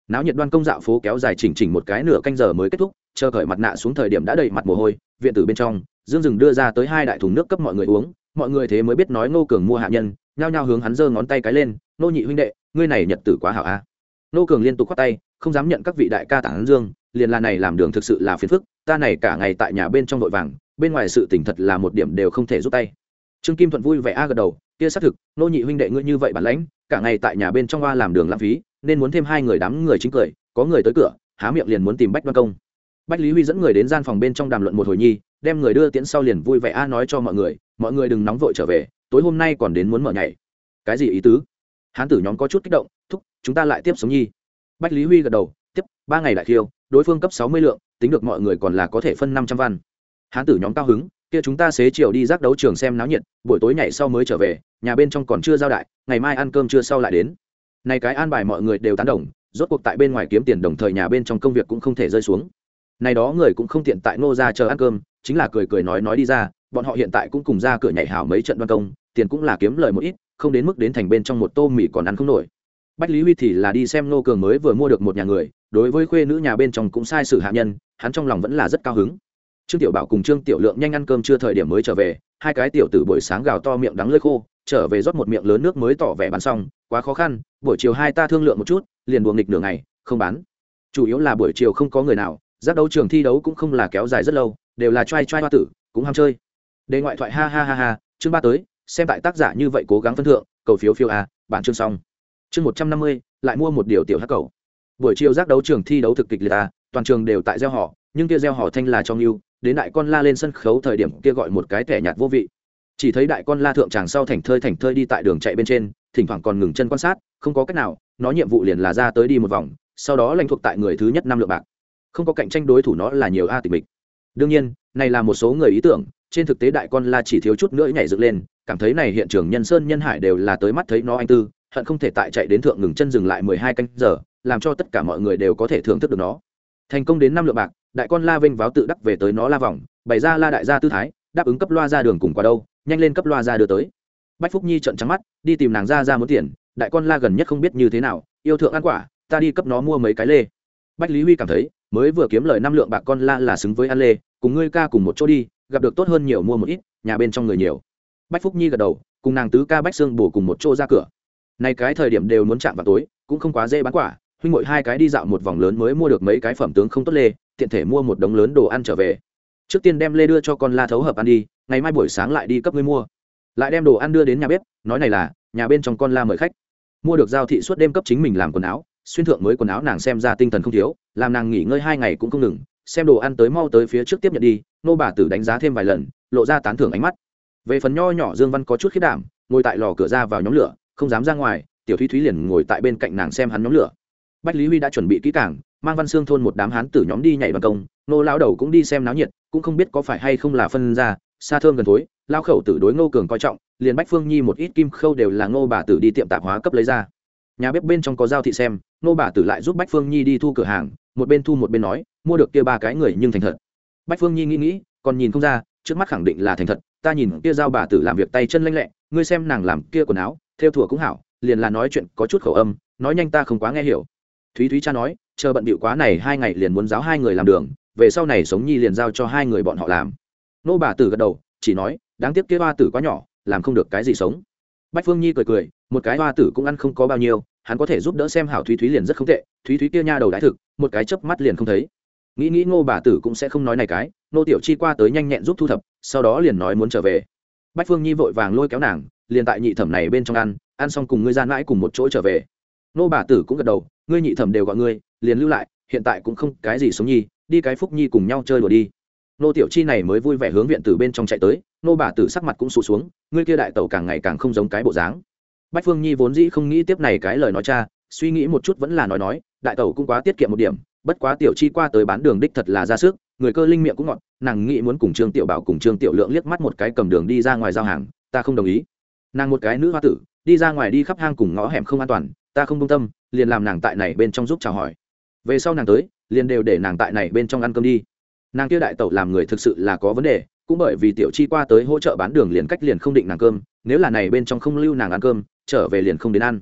Náo nhiệt đoan công dạo phố kéo dài chỉnh chỉnh một cái nửa canh giờ mới kết thúc, chờ cởi mặt nạ xuống thời điểm đã đầy mặt mồ hôi, viện tử bên trong, dương dừng đưa ra tới hai đại thùng nước cấp mọi người uống, mọi người thế mới biết nói ngô cường mua hạ nhân, nhao nhao hướng hắn giơ ngón tay cái lên nô nhị huynh đệ, ngươi này nhật tử quá hảo a. À. nô cường liên tục khoát tay, không dám nhận các vị đại ca tản dương liền là này làm đường thực sự là phiền phức, ta này cả ngày tại nhà bên trong vội vàng, bên ngoài sự tỉnh thật là một điểm đều không thể giúp tay. Trương kim thuận vui vẻ a gật đầu, kia xác thực, nô nhị huynh đệ ngươi như vậy bản lãnh, cả ngày tại nhà bên trong hoa làm đường lãng phí, nên muốn thêm hai người đám người chính cười, có người tới cửa, há miệng liền muốn tìm bách đoan công. Bách lý huy dẫn người đến gian phòng bên trong đàm luận một hồi nhi, đem người đưa tiễn sau liền vui vẻ a nói cho mọi người mọi người đừng nóng vội trở về, tối hôm nay còn đến muốn mở nhảy. Cái gì ý tứ? Hán tử nhóm có chút kích động, thúc, chúng ta lại tiếp sống nhi. Bách lý huy gật đầu, tiếp, ba ngày đại khiêu đối phương cấp sáu mươi lượng, tính được mọi người còn là có thể phân năm trăm văn. Hán tử nhóm cao hứng, kia chúng ta xế chiều đi giác đấu trường xem náo nhiệt, buổi tối nhảy sau mới trở về, nhà bên trong còn chưa giao đại, ngày mai ăn cơm trưa sau lại đến. Này cái an bài mọi người đều tán đồng, rốt cuộc tại bên ngoài kiếm tiền đồng thời nhà bên trong công việc cũng không thể rơi xuống. Này đó người cũng không tiện tại nô ra chờ ăn cơm, chính là cười cười nói nói đi ra, bọn họ hiện tại cũng cùng ra cửa nhảy hảo mấy trận đoan công, tiền cũng là kiếm lời một ít, không đến mức đến thành bên trong một tô mì còn ăn không nổi. Bách lý huy thì là đi xem nô cường mới vừa mua được một nhà người đối với khuê nữ nhà bên trong cũng sai sự hạ nhân, hắn trong lòng vẫn là rất cao hứng. Trương tiểu bảo cùng trương tiểu lượng nhanh ăn cơm chưa thời điểm mới trở về, hai cái tiểu tử buổi sáng gào to miệng đắng lơi khô, trở về rót một miệng lớn nước mới tỏ vẻ bán xong, quá khó khăn, buổi chiều hai ta thương lượng một chút, liền buồng nghịch nửa ngày, không bán. Chủ yếu là buổi chiều không có người nào, giác đấu trường thi đấu cũng không là kéo dài rất lâu, đều là t r a i t r a i hoa tử, cũng ham chơi. Đề ngoại thoại, ha ha ha ha, chương ba tới, xem tại tác giả như vậy cố gắng phân thượng, cầu phiếu phiếu a, bản chương xong. Chương một trăm năm mươi, lại mua một điều tiểu hắc cầu buổi chiều giác đấu trường thi đấu thực kịch liệt a toàn trường đều tại gieo họ, nhưng kia gieo họ thanh là trong yêu, đến đại con la lên sân khấu thời điểm kia gọi một cái thẻ nhạt vô vị. Chỉ thấy đại con la thượng tràng sau thành thơi thành thơi đi tại đường chạy bên trên, thỉnh thoảng còn ngừng chân quan sát, không có cách nào, nó nhiệm vụ liền là ra tới đi một vòng, sau đó lãnh thuộc tại người thứ nhất năm lượng bạc. Không có cạnh tranh đối thủ nó là nhiều a tịch mịch. Đương nhiên, này là một số người ý tưởng, trên thực tế đại con la chỉ thiếu chút nữa nhảy dựng lên, cảm thấy này hiện trường nhân sơn nhân hải đều là tới mắt thấy nó anh tư, hận không thể tại chạy đến thượng ngừng chân dừng lại mười hai canh giờ làm cho tất cả mọi người đều có thể thưởng thức được nó. Thành công đến năm lượng bạc, đại con la vinh váo tự đắc về tới nó la vòng, bày ra la đại gia tư thái, đáp ứng cấp loa ra đường cùng qua đâu, nhanh lên cấp loa ra đưa tới. Bách phúc nhi trận trắng mắt, đi tìm nàng ra ra muốn tiền, đại con la gần nhất không biết như thế nào, yêu thượng ăn quả, ta đi cấp nó mua mấy cái lê. Bách lý huy cảm thấy, mới vừa kiếm lời năm lượng bạc con la là xứng với ăn lê, cùng ngươi ca cùng một chỗ đi, gặp được tốt hơn nhiều mua một ít, nhà bên trong người nhiều. Bách phúc nhi gật đầu, cùng nàng tứ ca bách xương bổ cùng một chỗ ra cửa. Nay cái thời điểm đều muốn chạm vào tối, cũng không quá dễ bán quả huynh ngội hai cái đi dạo một vòng lớn mới mua được mấy cái phẩm tướng không tốt lê, tiện thể mua một đống lớn đồ ăn trở về. Trước tiên đem lê đưa cho con la thấu hợp ăn đi, ngày mai buổi sáng lại đi cấp ngươi mua. Lại đem đồ ăn đưa đến nhà bếp, nói này là, nhà bên trong con la mời khách. Mua được giao thị suốt đêm cấp chính mình làm quần áo, xuyên thượng mới quần áo nàng xem ra tinh thần không thiếu, làm nàng nghỉ ngơi hai ngày cũng không ngừng, xem đồ ăn tới mau tới phía trước tiếp nhận đi, nô bà tử đánh giá thêm vài lần, lộ ra tán thưởng ánh mắt. Về phần nho nhỏ dương văn có chút khiết đảm, ngồi tại lò cửa ra vào nhóm lửa, không dám ra ngoài, tiểu thúy thúy liền ngồi tại bên cạnh nàng xem hắn nhóm lửa bách lý huy đã chuẩn bị kỹ cảng mang văn xương thôn một đám hán tử nhóm đi nhảy ban công, nô lao đầu cũng đi xem náo nhiệt, cũng không biết có phải hay không là phân ra, xa thơm gần thối lao khẩu tử đối ngô cường coi trọng, liền bách phương nhi một ít kim khâu đều là ngô bà tử đi tiệm tạp hóa cấp lấy ra. Nhà bếp bên trong có giao thị xem, ngô bà tử lại giúp bách phương nhi đi thu cửa hàng, một bên thu một bên nói, mua được kia ba cái người nhưng thành thật. Bách phương nhi nghĩ nghĩ, còn nhìn không ra, trước mắt khẳng định là thành thật, ta nhìn kia giao bà tử làm việc tay chân lanh lẹ, ngươi xem nàng làm kia quần áo, theo thùa cũng hảo, liền là nói chuyện có chút khẩu âm, nói nhanh ta không quá nghe hiểu thúy thúy cha nói, chờ bận bịu quá này hai ngày liền muốn giáo hai người làm đường, về sau này sống nhi liền giao cho hai người bọn họ làm. Nô bà tử gật đầu, chỉ nói, đáng tiếc kia hoa tử quá nhỏ, làm không được cái gì sống. Bách phương nhi cười cười, một cái hoa tử cũng ăn không có bao nhiêu, hắn có thể giúp đỡ xem hảo thúy thúy liền rất không tệ, thúy thúy kia nha đầu đái thực, một cái chớp mắt liền không thấy. Nghĩ nghĩ ngô bà tử cũng sẽ không nói này cái, nô tiểu chi qua tới nhanh nhẹn giúp thu thập, sau đó liền nói muốn trở về. Bách phương nhi vội vàng lôi kéo nàng, liền tại nhị thẩm này bên trong ăn ăn xong cùng ngươi gian mãi cùng một chỗ trở về. Nô bà tử cũng gật đầu ngươi nhị thẩm đều gọi ngươi, liền lưu lại, hiện tại cũng không cái gì sống nhi, đi cái phúc nhi cùng nhau chơi đùa đi. Nô tiểu chi này mới vui vẻ hướng viện từ bên trong chạy tới, nô bà tử sắc mặt cũng sụt xuống, ngươi kia đại tẩu càng ngày càng không giống cái bộ dáng. Bách phương nhi vốn dĩ không nghĩ tiếp này cái lời nói cha, suy nghĩ một chút vẫn là nói nói, đại tẩu cũng quá tiết kiệm một điểm, bất quá tiểu chi qua tới bán đường đích thật là ra sức, người cơ linh miệng cũng ngọt, nàng nghĩ muốn cùng trương tiểu bảo cùng trương tiểu lượng liếc mắt một cái cầm đường đi ra ngoài giao hàng, ta không đồng ý. Nàng một cái nữ hoa tử, đi ra ngoài đi khắp hang cùng ngõ hẻm không an toàn ta không công tâm, liền làm nàng tại này bên trong giúp chào hỏi. Về sau nàng tới, liền đều để nàng tại này bên trong ăn cơm đi. Nàng kia đại tẩu làm người thực sự là có vấn đề, cũng bởi vì tiểu chi qua tới hỗ trợ bán đường liền cách liền không định nàng cơm, nếu là này bên trong không lưu nàng ăn cơm, trở về liền không đến ăn.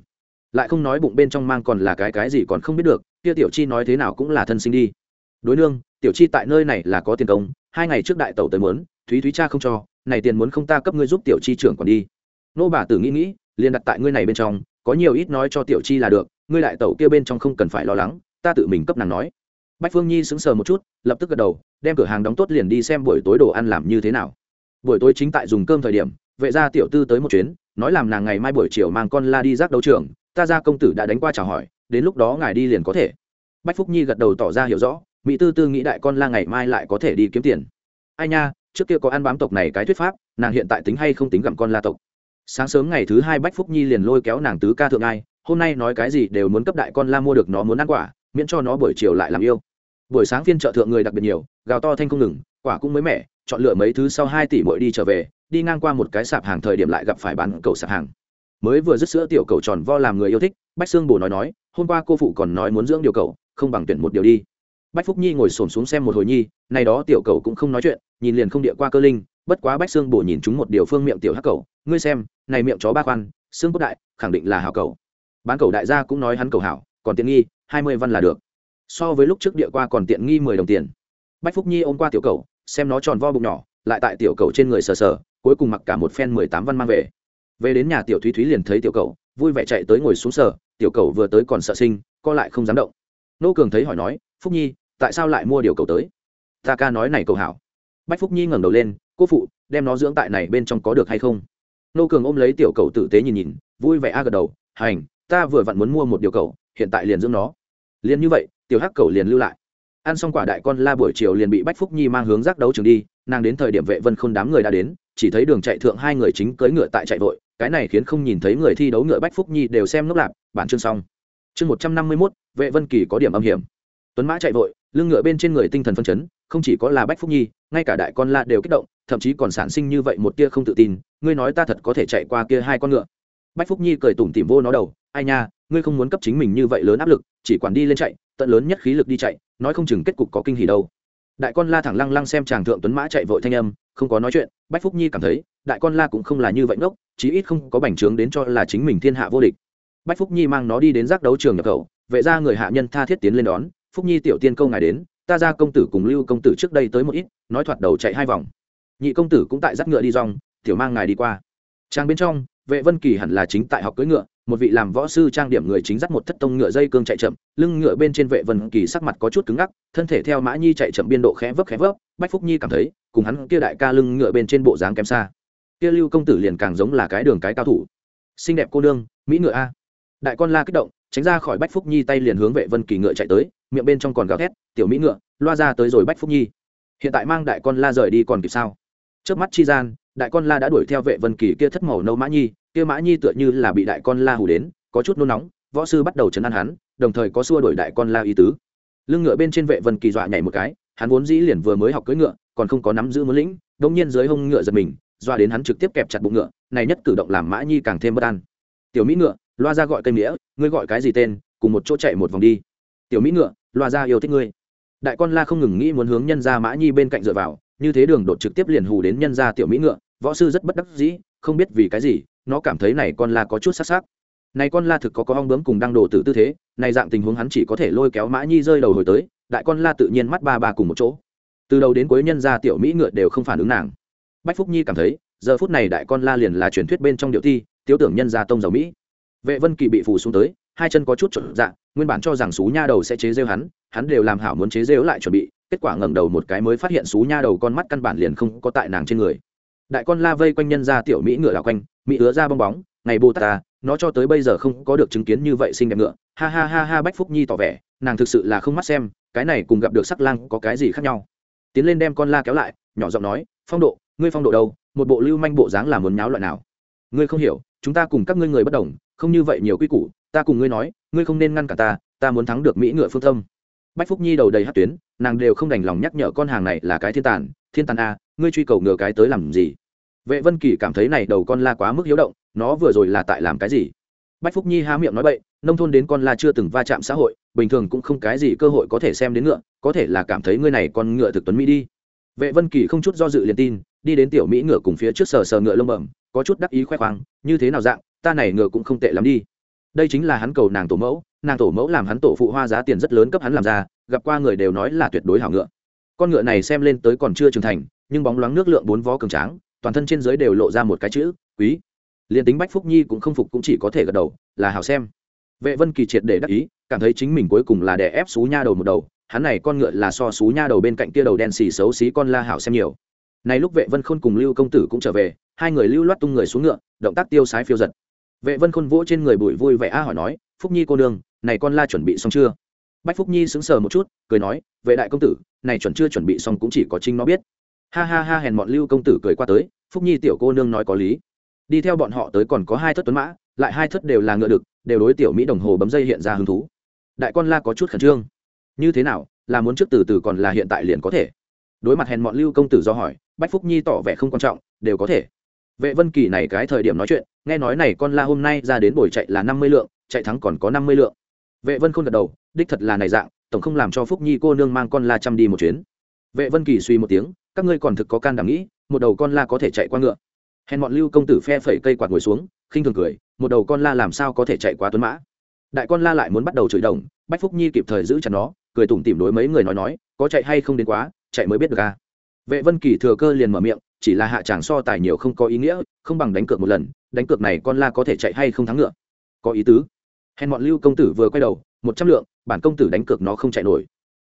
Lại không nói bụng bên trong mang còn là cái cái gì còn không biết được, kia tiểu chi nói thế nào cũng là thân sinh đi. Đối nương, tiểu chi tại nơi này là có tiền công, hai ngày trước đại tẩu tới muốn, thúy thúy cha không cho, này tiền muốn không ta cấp ngươi giúp tiểu chi trưởng còn đi. Nô bà tử nghĩ nghĩ, liền đặt tại ngươi này bên trong có nhiều ít nói cho tiểu chi là được, ngươi đại tẩu kia bên trong không cần phải lo lắng, ta tự mình cấp nàng nói. Bách phương nhi sững sờ một chút, lập tức gật đầu, đem cửa hàng đóng tốt liền đi xem buổi tối đồ ăn làm như thế nào. Buổi tối chính tại dùng cơm thời điểm, vệ gia tiểu tư tới một chuyến, nói làm nàng ngày mai buổi chiều mang con la đi rác đấu trường, ta ra công tử đã đánh qua chào hỏi, đến lúc đó ngài đi liền có thể. Bách phúc nhi gật đầu tỏ ra hiểu rõ, mỹ tư tư nghĩ đại con la ngày mai lại có thể đi kiếm tiền. Ai nha, trước kia có ăn bám tộc này cái thuyết pháp, nàng hiện tại tính hay không tính gặm con la tộc sáng sớm ngày thứ hai bách phúc nhi liền lôi kéo nàng tứ ca thượng ai hôm nay nói cái gì đều muốn cấp đại con la mua được nó muốn ăn quả, miễn cho nó buổi chiều lại làm yêu. Buổi sáng phiên chợ thượng người đặc biệt nhiều, gào to thanh không ngừng, quả cũng mới mẻ, chọn lựa mấy thứ sau hai tỷ mỗi đi trở về, đi ngang qua một cái sạp hàng thời điểm lại gặp phải bán cầu sạp hàng. Mới vừa dứt sữa tiểu cầu tròn vo làm người yêu thích, bách xương bồ nói nói, hôm qua cô phụ còn nói muốn dưỡng điều cầu, không bằng tuyển một điều đi bách phúc nhi ngồi xổm xuống xem một hồi nhi nay đó tiểu cầu cũng không nói chuyện, nhìn liền không địa qua cơ linh, bất quá bách xương bổ nhìn chúng một điều phương miệng tiểu hắc cầu, ngươi xem, này miệng chó ba khoan, xương cốt đại, khẳng định là hảo cầu. Bán cầu đại gia cũng nói hắn cầu hảo, còn tiện nghi, hai mươi văn là được. So với lúc trước địa qua còn tiện nghi mười đồng tiền. Bách phúc nhi ôm qua tiểu cầu, xem nó tròn vo bụng nhỏ, lại tại tiểu cầu trên người sờ sờ, cuối cùng mặc cả một phen mười tám văn mang về. Về đến nhà tiểu thúy thúy liền thấy tiểu cầu, vui vẻ chạy tới ngồi xuống sờ, tiểu cầu vừa tới còn sợ sinh, co lại không dám động. Nô cường thấy hỏi nói, phúc nhi tại sao lại mua điều cầu tới? Ta ca nói này cầu hảo. Bách phúc nhi ngẩng đầu lên, cô phụ, đem nó dưỡng tại này bên trong có được hay không? Nô cường ôm lấy tiểu cầu tử tế nhìn nhìn, vui vẻ a gật đầu, hành, ta vừa vặn muốn mua một điều cầu, hiện tại liền dưỡng nó. Liền như vậy, tiểu hắc cầu liền lưu lại. Ăn xong quả đại con la buổi chiều liền bị bách phúc nhi mang hướng rác đấu trường đi, nàng đến thời điểm vệ vân không đám người đã đến, chỉ thấy đường chạy thượng hai người chính cưỡi ngựa tại chạy vội, cái này khiến không nhìn thấy người thi đấu ngựa bách phúc nhi đều xem ngốc lạc bản chương xong. Chương một trăm năm mươi mốt, vệ vân kỳ có điểm âm hiểm. Tuấn mã chạy vội lưng ngựa bên trên người tinh thần phân chấn, không chỉ có là bách phúc nhi, ngay cả đại con la đều kích động, thậm chí còn sản sinh như vậy một tia không tự tin, ngươi nói ta thật có thể chạy qua kia hai con ngựa. Bách phúc nhi cười tủm tỉm vô nó đầu, ai nha, ngươi không muốn cấp chính mình như vậy lớn áp lực, chỉ quản đi lên chạy, tận lớn nhất khí lực đi chạy, nói không chừng kết cục có kinh hỉ đâu. Đại con la thẳng lăng lăng xem chàng thượng tuấn mã chạy vội thanh âm, không có nói chuyện, bách phúc nhi cảm thấy, đại con la cũng không là như vậy ngốc, chí ít không có bành trướng đến cho là chính mình thiên hạ vô địch. Bách phúc nhi mang nó đi đến giác đấu trường nhập khẩu, vệ ra người hạ nhân tha thiết tiến lên đón phúc nhi tiểu tiên câu ngài đến, ta ra công tử cùng lưu công tử trước đây tới một ít, nói thoạt đầu chạy hai vòng. Nhị công tử cũng tại dắt ngựa đi rong, tiểu mang ngài đi qua. Trang bên trong, vệ vân kỳ hẳn là chính tại học cưỡi ngựa, một vị làm võ sư trang điểm người chính dắt một thất tông ngựa dây cương chạy chậm, lưng ngựa bên trên vệ vân kỳ sắc mặt có chút cứng ngắc, thân thể theo mã nhi chạy chậm biên độ khẽ vấp khẽ vấp, bách phúc nhi cảm thấy, cùng hắn kia đại ca lưng ngựa bên trên bộ dáng kém xa. Kia lưu công tử liền càng giống là cái đường cái cao thủ. Xinh đẹp cô nương, mỹ ngựa a. Đại con la kích động, tránh ra khỏi bách phúc nhi tay liền hướng vệ vân kỳ ngựa chạy tới miệng bên trong còn gào thét, tiểu mỹ ngựa, loa ra tới rồi bách phúc nhi. Hiện tại mang đại con la rời đi còn kịp sao? Trước mắt chi gian, đại con la đã đuổi theo vệ vân kỳ kia thất màu nâu mã nhi, kia mã nhi tựa như là bị đại con la hù đến, có chút nôn nóng, võ sư bắt đầu chấn an hắn, đồng thời có xua đuổi đại con la ý tứ. Lưng ngựa bên trên vệ vân kỳ dọa nhảy một cái, hắn vốn dĩ liền vừa mới học cưỡi ngựa, còn không có nắm giữ muốn lĩnh đông nhiên dưới hông ngựa giật mình, dọa đến hắn trực tiếp kẹp chặt bụng ngựa, này nhất cử động làm mã nhi càng thêm bất an. Tiểu mỹ ngựa, loa ra gọi cây nghĩa ngươi gọi cái gì tên, cùng một chỗ chạy một vòng đi. Tiểu mỹ ngựa loa ra yêu thích ngươi. Đại con la không ngừng nghĩ muốn hướng nhân ra mã nhi bên cạnh dựa vào, như thế đường đột trực tiếp liền hù đến nhân ra tiểu mỹ ngựa, võ sư rất bất đắc dĩ, không biết vì cái gì, nó cảm thấy này con la có chút sắc sắc. Này con la thực có có ong bướm cùng đang đổ tử tư thế, này dạng tình huống hắn chỉ có thể lôi kéo mã nhi rơi đầu hồi tới, đại con la tự nhiên mắt ba ba cùng một chỗ. Từ đầu đến cuối nhân gia tiểu mỹ ngựa đều không phản ứng nàng. Bách phúc nhi cảm thấy, giờ phút này đại con la liền là truyền thuyết bên trong điệu thi tiếu tưởng nhân gia tông giàu mỹ. Vệ vân kỳ bị phù xuống tới, hai chân có chút trộn dạng nguyên bản cho rằng xú nha đầu sẽ chế rêu hắn hắn đều làm hảo muốn chế rêu lại chuẩn bị, kết quả ngẩng đầu một cái mới phát hiện xú nha đầu con mắt căn bản liền không có tại nàng trên người. Đại con la vây quanh nhân gia tiểu mỹ ngựa đảo quanh, mỹ ứa ra bong bóng, ngày bồ tát ta, nó cho tới bây giờ không có được chứng kiến như vậy xinh đẹp ngựa. Ha ha ha ha, bách phúc nhi tỏ vẻ, nàng thực sự là không mắt xem, cái này cùng gặp được sắc lang có cái gì khác nhau? Tiến lên đem con la kéo lại, nhỏ giọng nói, phong độ, ngươi phong độ đâu? Một bộ lưu manh bộ dáng là muốn nháo loại nào? Ngươi không hiểu, chúng ta cùng các ngươi người bất đồng không như vậy nhiều quy củ, ta cùng ngươi nói, ngươi không nên ngăn cả ta ta muốn thắng được mỹ ngựa phương tâm bách phúc nhi đầu đầy hát tuyến, nàng đều không đành lòng nhắc nhở con hàng này là cái thiên tàn thiên tàn a, ngươi truy cầu ngựa cái tới làm gì? Vệ vân kỳ cảm thấy này đầu con la quá mức hiếu động, nó vừa rồi là tại làm cái gì? Bách phúc nhi há miệng nói bậy, nông thôn đến con la chưa từng va chạm xã hội, bình thường cũng không cái gì cơ hội có thể xem đến ngựa, có thể là cảm thấy ngươi này con ngựa thực tuấn mỹ đi. Vệ vân kỳ không chút do dự liền tin, đi đến tiểu mỹ ngựa cùng phía trước sờ sờ ngựa lông bẩm, có chút đắc ý khoe khoang, như thế nào dạng ta này ngựa cũng không tệ lắm đi. Đây chính là hắn cầu nàng tổ mẫu, nàng tổ mẫu làm hắn tổ phụ hoa giá tiền rất lớn cấp hắn làm ra, gặp qua người đều nói là tuyệt đối hảo ngựa. Con ngựa này xem lên tới còn chưa trưởng thành, nhưng bóng loáng nước lượng bốn vó cường tráng, toàn thân trên dưới đều lộ ra một cái chữ, quý. Liền tính bách phúc nhi cũng không phục cũng chỉ có thể gật đầu, là hảo xem. Vệ vân kỳ triệt để đắc ý, cảm thấy chính mình cuối cùng là đè ép xú nha đầu một đầu, hắn này con ngựa là so xú nha đầu bên cạnh kia đầu đen xì xấu xí con la hảo xem nhiều. Này lúc vệ vân khôn cùng lưu công tử cũng trở về, hai người lưu loát tung người xuống ngựa, động tác tiêu sái phiêu giật vệ vân khôn vỗ trên người bụi vui vẻ a hỏi nói, phúc nhi cô nương, này con la chuẩn bị xong chưa? Bách phúc nhi sững sờ một chút, cười nói, vệ đại công tử, này chuẩn chưa chuẩn bị xong cũng chỉ có trinh nó biết. Ha ha ha, hèn bọn lưu công tử cười qua tới, phúc nhi tiểu cô nương nói có lý. Đi theo bọn họ tới còn có hai thất tuấn mã, lại hai thất đều là ngựa đực, đều đối tiểu mỹ đồng hồ bấm dây hiện ra hứng thú. Đại con la có chút khẩn trương. Như thế nào, là muốn trước từ từ còn là hiện tại liền có thể? Đối mặt hèn bọn lưu công tử do hỏi, bách phúc nhi tỏ vẻ không quan trọng, đều có thể. Vệ vân kỳ này cái thời điểm nói chuyện nghe nói này con la hôm nay ra đến buổi chạy là năm mươi lượng, chạy thắng còn có năm mươi lượng. Vệ vân không gật đầu, đích thật là này dạng, tổng không làm cho phúc nhi cô nương mang con la chăm đi một chuyến. Vệ vân kỳ suy một tiếng, các ngươi còn thực có can đảm nghĩ, một đầu con la có thể chạy qua ngựa. Hèn bọn lưu công tử phe phẩy cây quạt ngồi xuống, khinh thường cười, một đầu con la làm sao có thể chạy qua tuấn mã? Đại con la lại muốn bắt đầu chửi đồng, bách phúc nhi kịp thời giữ chặt nó, cười tủm tỉm đối mấy người nói nói, có chạy hay không đến quá, chạy mới biết được à. Vệ vân kỳ thừa cơ liền mở miệng chỉ là hạ tràng so tài nhiều không có ý nghĩa, không bằng đánh cược một lần, đánh cược này con la có thể chạy hay không thắng ngựa. Có ý tứ. Hèn bọn lưu công tử vừa quay đầu, một trăm lượng, bản công tử đánh cược nó không chạy nổi.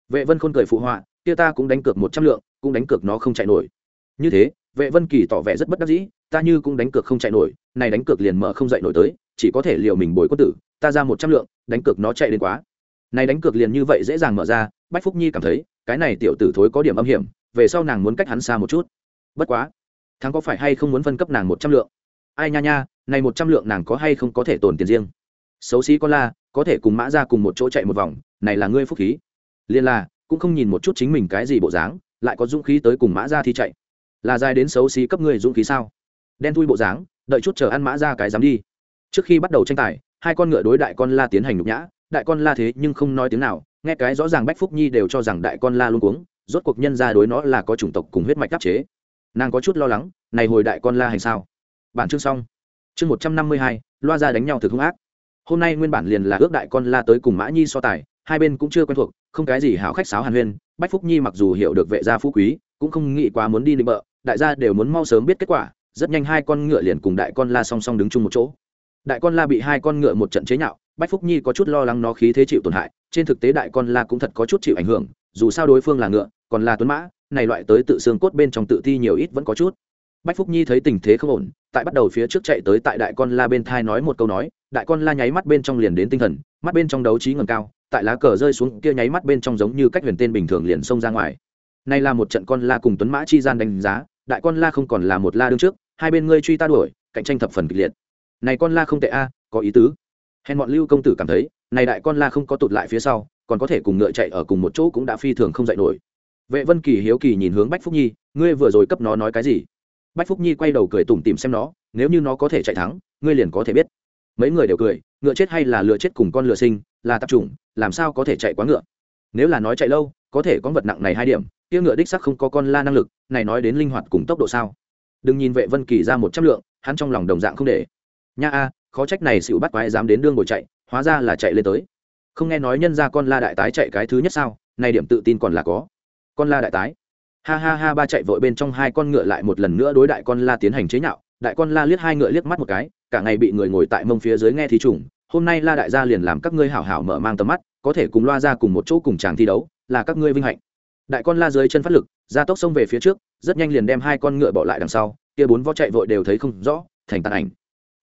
Vệ vân khôn cười phụ họa, kia ta cũng đánh cược một trăm lượng, cũng đánh cược nó không chạy nổi. Như thế, vệ vân kỳ tỏ vẻ rất bất đắc dĩ, ta như cũng đánh cược không chạy nổi, này đánh cược liền mở không dậy nổi tới, chỉ có thể liệu mình bồi quân tử, ta ra một trăm lượng, đánh cược nó chạy đến quá. Này đánh cược liền như vậy dễ dàng mở ra, bách phúc nhi cảm thấy, cái này tiểu tử thối có điểm âm hiểm, về sau nàng muốn cách hắn xa một chút bất quá, thắng có phải hay không muốn phân cấp nàng một trăm lượng? Ai nha nha, này một trăm lượng nàng có hay không có thể tồn tiền riêng? Xấu xí con la, có thể cùng mã ra cùng một chỗ chạy một vòng, này là ngươi phúc khí. Liên là cũng không nhìn một chút chính mình cái gì bộ dáng, lại có dũng khí tới cùng mã ra thì chạy. Là dài đến xấu xí cấp ngươi dũng khí sao? Đen thui bộ dáng, đợi chút chờ ăn mã ra cái dám đi. Trước khi bắt đầu tranh tài, hai con ngựa đối đại con la tiến hành nhục nhã, đại con la thế nhưng không nói tiếng nào, nghe cái rõ ràng bách phúc nhi đều cho rằng đại con la luôn cuống, rốt cuộc nhân ra đối nó là có chủng tộc cùng huyết mạch đắc chế nàng có chút lo lắng, này hồi đại con la hành sao? Bản chương xong. Chương một trăm năm mươi hai, loa ra đánh nhau thực hung ác. Hôm nay nguyên bản liền là ước đại con la tới cùng mã nhi so tài, hai bên cũng chưa quen thuộc, không cái gì hảo khách sáo hàn huyên, bách phúc nhi mặc dù hiểu được vệ gia phú quý, cũng không nghĩ quá muốn đi định bợ, đại gia đều muốn mau sớm biết kết quả, rất nhanh hai con ngựa liền cùng đại con la song song đứng chung một chỗ. Đại con la bị hai con ngựa một trận chế nhạo, bách phúc nhi có chút lo lắng nó khí thế chịu tổn hại, trên thực tế đại con la cũng thật có chút chịu ảnh hưởng, dù sao đối phương là ngựa, còn là tuấn mã này loại tới tự xương cốt bên trong tự thi nhiều ít vẫn có chút. Bách phúc nhi thấy tình thế không ổn, tại bắt đầu phía trước chạy tới tại đại con la bên thai nói một câu nói, đại con la nháy mắt bên trong liền đến tinh thần, mắt bên trong đấu trí ngầm cao, tại lá cờ rơi xuống kia nháy mắt bên trong giống như cách huyền tên bình thường liền xông ra ngoài. Này là một trận con la cùng tuấn mã chi gian đánh giá, đại con la không còn là một la đương trước, hai bên ngươi truy ta đuổi, cạnh tranh thập phần kịch liệt. Này con la không tệ a, có ý tứ. Hèn bọn lưu công tử cảm thấy, này đại con la không có tụt lại phía sau, còn có thể cùng ngựa chạy ở cùng một chỗ cũng đã phi thường không dạy nổi vệ vân kỳ hiếu kỳ nhìn hướng bách phúc nhi, ngươi vừa rồi cấp nó nói cái gì? Bách phúc nhi quay đầu cười tủm tìm xem nó, nếu như nó có thể chạy thắng, ngươi liền có thể biết. Mấy người đều cười, ngựa chết hay là lựa chết cùng con lựa sinh, là tập chủng, làm sao có thể chạy quá ngựa? Nếu là nói chạy lâu, có thể có vật nặng này hai điểm, kia ngựa đích sắc không có con la năng lực, này nói đến linh hoạt cùng tốc độ sao? Đừng nhìn vệ vân kỳ ra một trăm lượng, hắn trong lòng đồng dạng không để. Nha a, khó trách này xịu bắt quái dám đến đương ngồi chạy, hóa ra là chạy lên tới. Không nghe nói nhân ra con la đại tái chạy cái thứ nhất sao? Này điểm tự tin còn là có con la đại tái. Ha ha ha, ba chạy vội bên trong hai con ngựa lại một lần nữa đối đại con la tiến hành chế nhạo. Đại con la liếc hai ngựa liếc mắt một cái, cả ngày bị người ngồi tại mông phía dưới nghe thi trùng. Hôm nay la đại gia liền làm các ngươi hảo hảo mở mang tầm mắt, có thể cùng loa ra cùng một chỗ cùng chàng thi đấu, là các ngươi vinh hạnh. Đại con la dưới chân phát lực, ra tốc xông về phía trước, rất nhanh liền đem hai con ngựa bỏ lại đằng sau, kia bốn vó chạy vội đều thấy không rõ, thành tàn ảnh.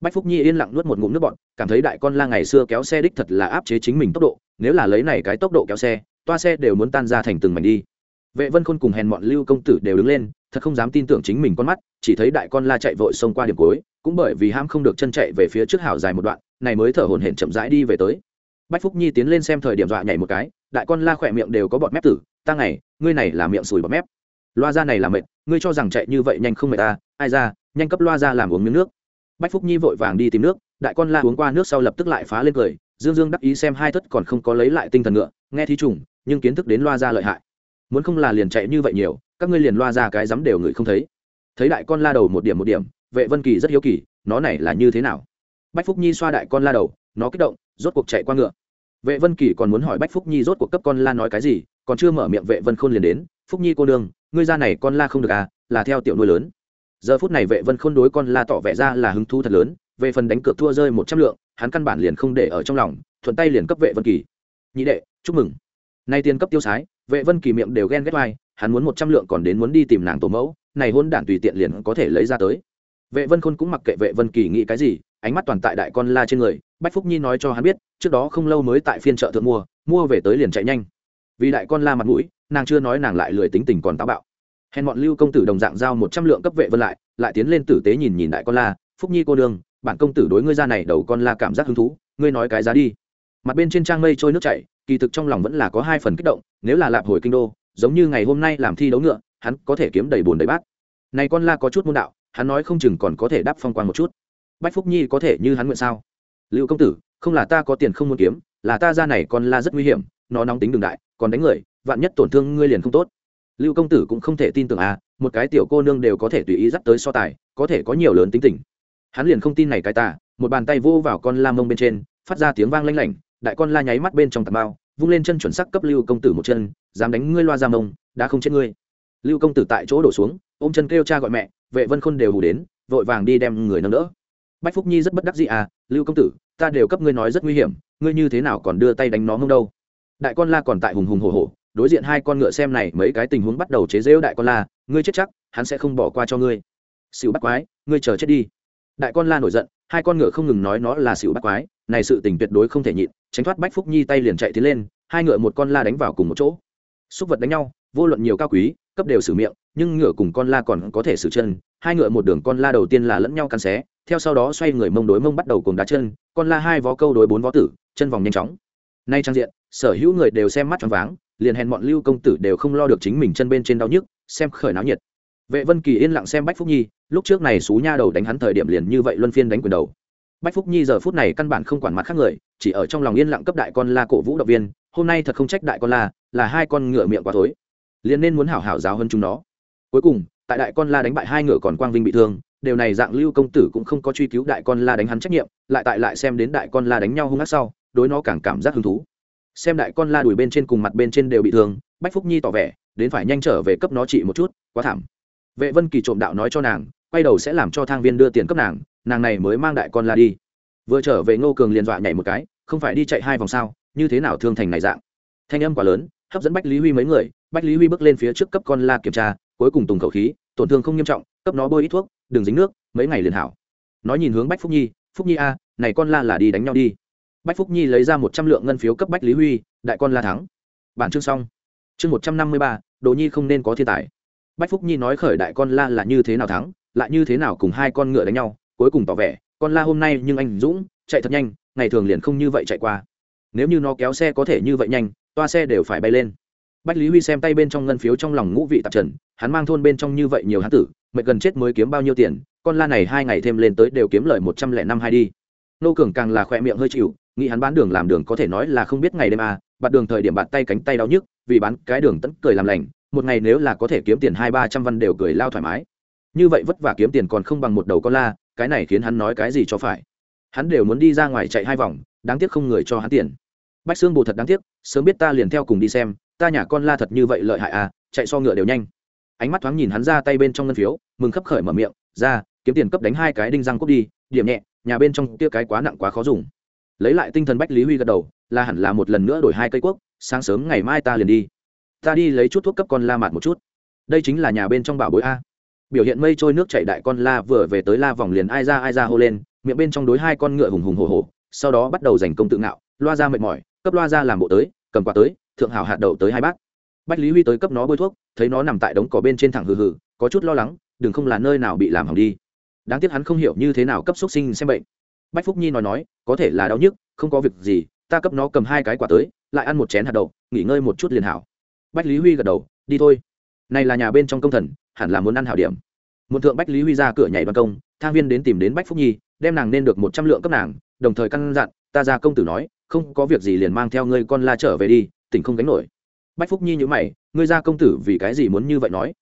Bách phúc nhi yên lặng nuốt một ngụm nước bọn cảm thấy đại con la ngày xưa kéo xe đích thật là áp chế chính mình tốc độ, nếu là lấy này cái tốc độ kéo xe, toa xe đều muốn tan ra thành từng mảnh đi vệ vân khôn cùng hèn mọn lưu công tử đều đứng lên, thật không dám tin tưởng chính mình con mắt, chỉ thấy đại con la chạy vội xông qua điểm cuối, cũng bởi vì ham không được chân chạy về phía trước hảo dài một đoạn, này mới thở hổn hển chậm rãi đi về tới. Bách phúc nhi tiến lên xem thời điểm dọa nhảy một cái, đại con la khỏe miệng đều có bọt mép tử, ta ngày ngươi này là miệng sùi bọt mép. Loa ra này là mệt, ngươi cho rằng chạy như vậy nhanh không mệt ta, ai ra, nhanh cấp loa ra làm uống miếng nước. Bách phúc nhi vội vàng đi tìm nước, đại con la uống qua nước sau lập tức lại phá lên cười, dương dương đắc ý xem hai thất còn không có lấy lại tinh thần ngựa, nghe thi trùng, nhưng kiến thức đến loa ra lợi hại muốn không là liền chạy như vậy nhiều, các ngươi liền loa ra cái dám đều người không thấy. Thấy đại con la đầu một điểm một điểm, vệ vân kỳ rất hiếu kỳ, nó này là như thế nào? Bách phúc nhi xoa đại con la đầu, nó kích động, rốt cuộc chạy qua ngựa. Vệ vân kỳ còn muốn hỏi bách phúc nhi rốt cuộc cấp con la nói cái gì, còn chưa mở miệng vệ vân khôn liền đến, phúc nhi cô đương ngươi ra này con la không được à là theo tiểu nuôi lớn. Giờ phút này vệ vân khôn đối con la tỏ vẻ ra là hứng thú thật lớn, về phần đánh cược thua rơi một trăm lượng, hắn căn bản liền không để ở trong lòng, thuận tay liền cấp vệ vân kỳ. Nhị đệ, chúc mừng nay tiền cấp tiêu sái, vệ vân kỳ miệng đều ghen ghét vai hắn muốn một trăm lượng còn đến muốn đi tìm nàng tổ mẫu, này hôn đản tùy tiện liền có thể lấy ra tới. Vệ vân khôn cũng mặc kệ vệ vân kỳ nghĩ cái gì, ánh mắt toàn tại đại con la trên người, bách phúc nhi nói cho hắn biết, trước đó không lâu mới tại phiên chợ thượng mua mua về tới liền chạy nhanh. Vì đại con la mặt mũi, nàng chưa nói nàng lại lười tính tình còn táo bạo. Hèn bọn lưu công tử đồng dạng giao một trăm lượng cấp vệ vân lại lại tiến lên tử tế nhìn nhìn đại con la, phúc nhi cô đương, bản công tử đối ngươi ra này đầu con la cảm giác hứng thú, ngươi nói cái giá đi. Mặt bên trên trang mây trôi nước chảy kỳ thực trong lòng vẫn là có hai phần kích động, nếu là lạp hồi kinh đô, giống như ngày hôm nay làm thi đấu ngựa, hắn có thể kiếm đầy bồn đầy bát. Này con la có chút môn đạo, hắn nói không chừng còn có thể đáp phong quan một chút. Bách phúc nhi có thể như hắn nguyện sao? Lưu công tử, không là ta có tiền không muốn kiếm, là ta ra này con la rất nguy hiểm, nó nóng tính đường đại, còn đánh người, vạn nhất tổn thương ngươi liền không tốt. Lưu công tử cũng không thể tin tưởng à một cái tiểu cô nương đều có thể tùy ý dắt tới so tài, có thể có nhiều lớn tính tình. Hắn liền không tin này cái ta, một bàn tay vô vào con la mông bên trên, phát ra tiếng vang lanh lảnh, đại con la nháy mắt bên trong tạt bao vung lên chân chuẩn sắc cấp lưu công tử một chân, dám đánh ngươi loa ra mông, đã không chết ngươi. Lưu công tử tại chỗ đổ xuống, ôm chân kêu cha gọi mẹ, vệ vân khôn đều hù đến, vội vàng đi đem người nâng đỡ. Bách phúc nhi rất bất đắc dĩ à lưu công tử, ta đều cấp ngươi nói rất nguy hiểm, ngươi như thế nào còn đưa tay đánh nó mông đâu? Đại con la còn tại hùng hùng hồ hồ đối diện hai con ngựa xem này, mấy cái tình huống bắt đầu chế rêu đại con la, ngươi chết chắc, hắn sẽ không bỏ qua cho ngươi. Xỉu bắt quái, ngươi chờ chết đi đại con la nổi giận, hai con ngựa không ngừng nói nó là xỉu bắt quái, này sự tình tuyệt đối không thể nhịn, tránh thoát bách phúc nhi tay liền chạy tiến lên, hai ngựa một con la đánh vào cùng một chỗ. Xúc vật đánh nhau, vô luận nhiều cao quý, cấp đều xử miệng, nhưng ngựa cùng con la còn có thể xử chân, hai ngựa một đường con la đầu tiên là lẫn nhau cắn xé, theo sau đó xoay người mông đối mông bắt đầu cùng đá chân, con la hai vó câu đối bốn vó tử, chân vòng nhanh chóng. Nay trang diện, sở hữu người đều xem mắt choáng váng, liền hèn bọn lưu công tử đều không lo được chính mình chân bên trên đau nhức, xem khởi náo nhiệt vệ vân kỳ yên lặng xem bách phúc nhi, lúc trước này xú nha đầu đánh hắn thời điểm liền như vậy luân phiên đánh quyền đầu. Bách phúc nhi giờ phút này căn bản không quản mặt khác người, chỉ ở trong lòng yên lặng cấp đại con la cổ vũ động viên, hôm nay thật không trách đại con la, là hai con ngựa miệng quá thối. Liền nên muốn hảo hảo giáo hơn chúng nó. Cuối cùng, tại đại con la đánh bại hai ngựa còn quang vinh bị thương, điều này dạng lưu công tử cũng không có truy cứu đại con la đánh hắn trách nhiệm, lại tại lại xem đến đại con la đánh nhau hung ác sau, đối nó càng cảm giác hứng thú. Xem đại con la đùi bên trên cùng mặt bên trên đều bị thương, bách phúc nhi tỏ vẻ, đến phải nhanh trở về cấp nó trị một chút, quá thảm vệ vân kỳ trộm đạo nói cho nàng, quay đầu sẽ làm cho thang viên đưa tiền cấp nàng nàng này mới mang đại con la đi. Vừa trở về ngô cường liền dọa nhảy một cái, không phải đi chạy hai vòng sao, như thế nào thương thành này dạng. Thanh âm quá lớn, hấp dẫn bách lý huy mấy người, bách lý huy bước lên phía trước cấp con la kiểm tra, cuối cùng tùng khẩu khí, tổn thương không nghiêm trọng, cấp nó bôi ít thuốc, đừng dính nước, mấy ngày liền hảo. Nói nhìn hướng bách phúc nhi phúc nhi a, này con la là đi đánh nhau đi. Bách phúc nhi lấy ra một trăm lượng ngân phiếu cấp bách lý huy, đại con la thắng. Bản chương xong. Chương một trăm năm mươi ba, đồ nhi không nên có thiên tài bách phúc nhi nói khởi đại con la là như thế nào thắng, lại như thế nào cùng hai con ngựa đánh nhau, cuối cùng tỏ vẻ, con la hôm nay nhưng anh dũng, chạy thật nhanh, ngày thường liền không như vậy chạy qua. Nếu như nó kéo xe có thể như vậy nhanh, toa xe đều phải bay lên. Bách lý huy xem tay bên trong ngân phiếu trong lòng ngũ vị tạp trần, hắn mang thôn bên trong như vậy nhiều hán tử, mệt gần chết mới kiếm bao nhiêu tiền, con la này hai ngày thêm lên tới đều kiếm lời một trăm lẻ năm hai đi. Nô cường càng là khỏe miệng hơi chịu, nghĩ hắn bán đường làm đường có thể nói là không biết ngày đêm à bạt đường thời điểm bạt tay cánh tay đau nhức, vì bán cái đường tẫn cười làm lành một ngày nếu là có thể kiếm tiền hai ba trăm văn đều cười lao thoải mái. Như vậy vất vả kiếm tiền còn không bằng một đầu con la, cái này khiến hắn nói cái gì cho phải. Hắn đều muốn đi ra ngoài chạy hai vòng, đáng tiếc không người cho hắn tiền. Bách xương bồ thật đáng tiếc, sớm biết ta liền theo cùng đi xem, ta nhà con la thật như vậy lợi hại à chạy so ngựa đều nhanh. Ánh mắt thoáng nhìn hắn ra tay bên trong ngân phiếu, mừng khấp khởi mở miệng, ra, kiếm tiền cấp đánh hai cái đinh răng cúc đi, điểm nhẹ, nhà bên trong kia cái quá nặng quá khó dùng. Lấy lại tinh thần bách lý huy gật đầu, là hẳn là một lần nữa đổi hai cây quốc, sáng sớm ngày mai ta liền đi ta đi lấy chút thuốc cấp con la mạt một chút. Đây chính là nhà bên trong bảo bối a. Biểu hiện mây trôi nước chảy đại con la vừa về tới la vòng liền ai ra ai ra hô lên, miệng bên trong đối hai con ngựa hùng hùng hồ hồ sau đó bắt đầu giành công tự ngạo, loa ra mệt mỏi, cấp loa ra làm bộ tới, cầm quà tới, thượng hảo hạt đậu tới hai bác bách lý huy tới cấp nó bôi thuốc, thấy nó nằm tại đống cỏ bên trên thẳng hừ hừ, có chút lo lắng, đừng không là nơi nào bị làm hỏng đi. Đáng tiếc hắn không hiểu như thế nào cấp xúc sinh xem bệnh. Bách phúc nhi nói nói, có thể là đau nhức, không có việc gì, ta cấp nó cầm hai cái quả tới, lại ăn một chén hạt đậu, nghỉ ngơi một chút liền hảo bách lý huy gật đầu, đi thôi. Này là nhà bên trong công thần, hẳn là muốn ăn hảo điểm. Một thượng bách lý huy ra cửa nhảy ban công, thang viên đến tìm đến bách phúc nhi, đem nàng nên được một trăm lượng cấp nàng, đồng thời căn dặn, ta ra công tử nói, không có việc gì liền mang theo ngươi con la trở về đi, tỉnh không gánh nổi. Bách phúc nhi nhữ mày, ngươi ra công tử vì cái gì muốn như vậy nói?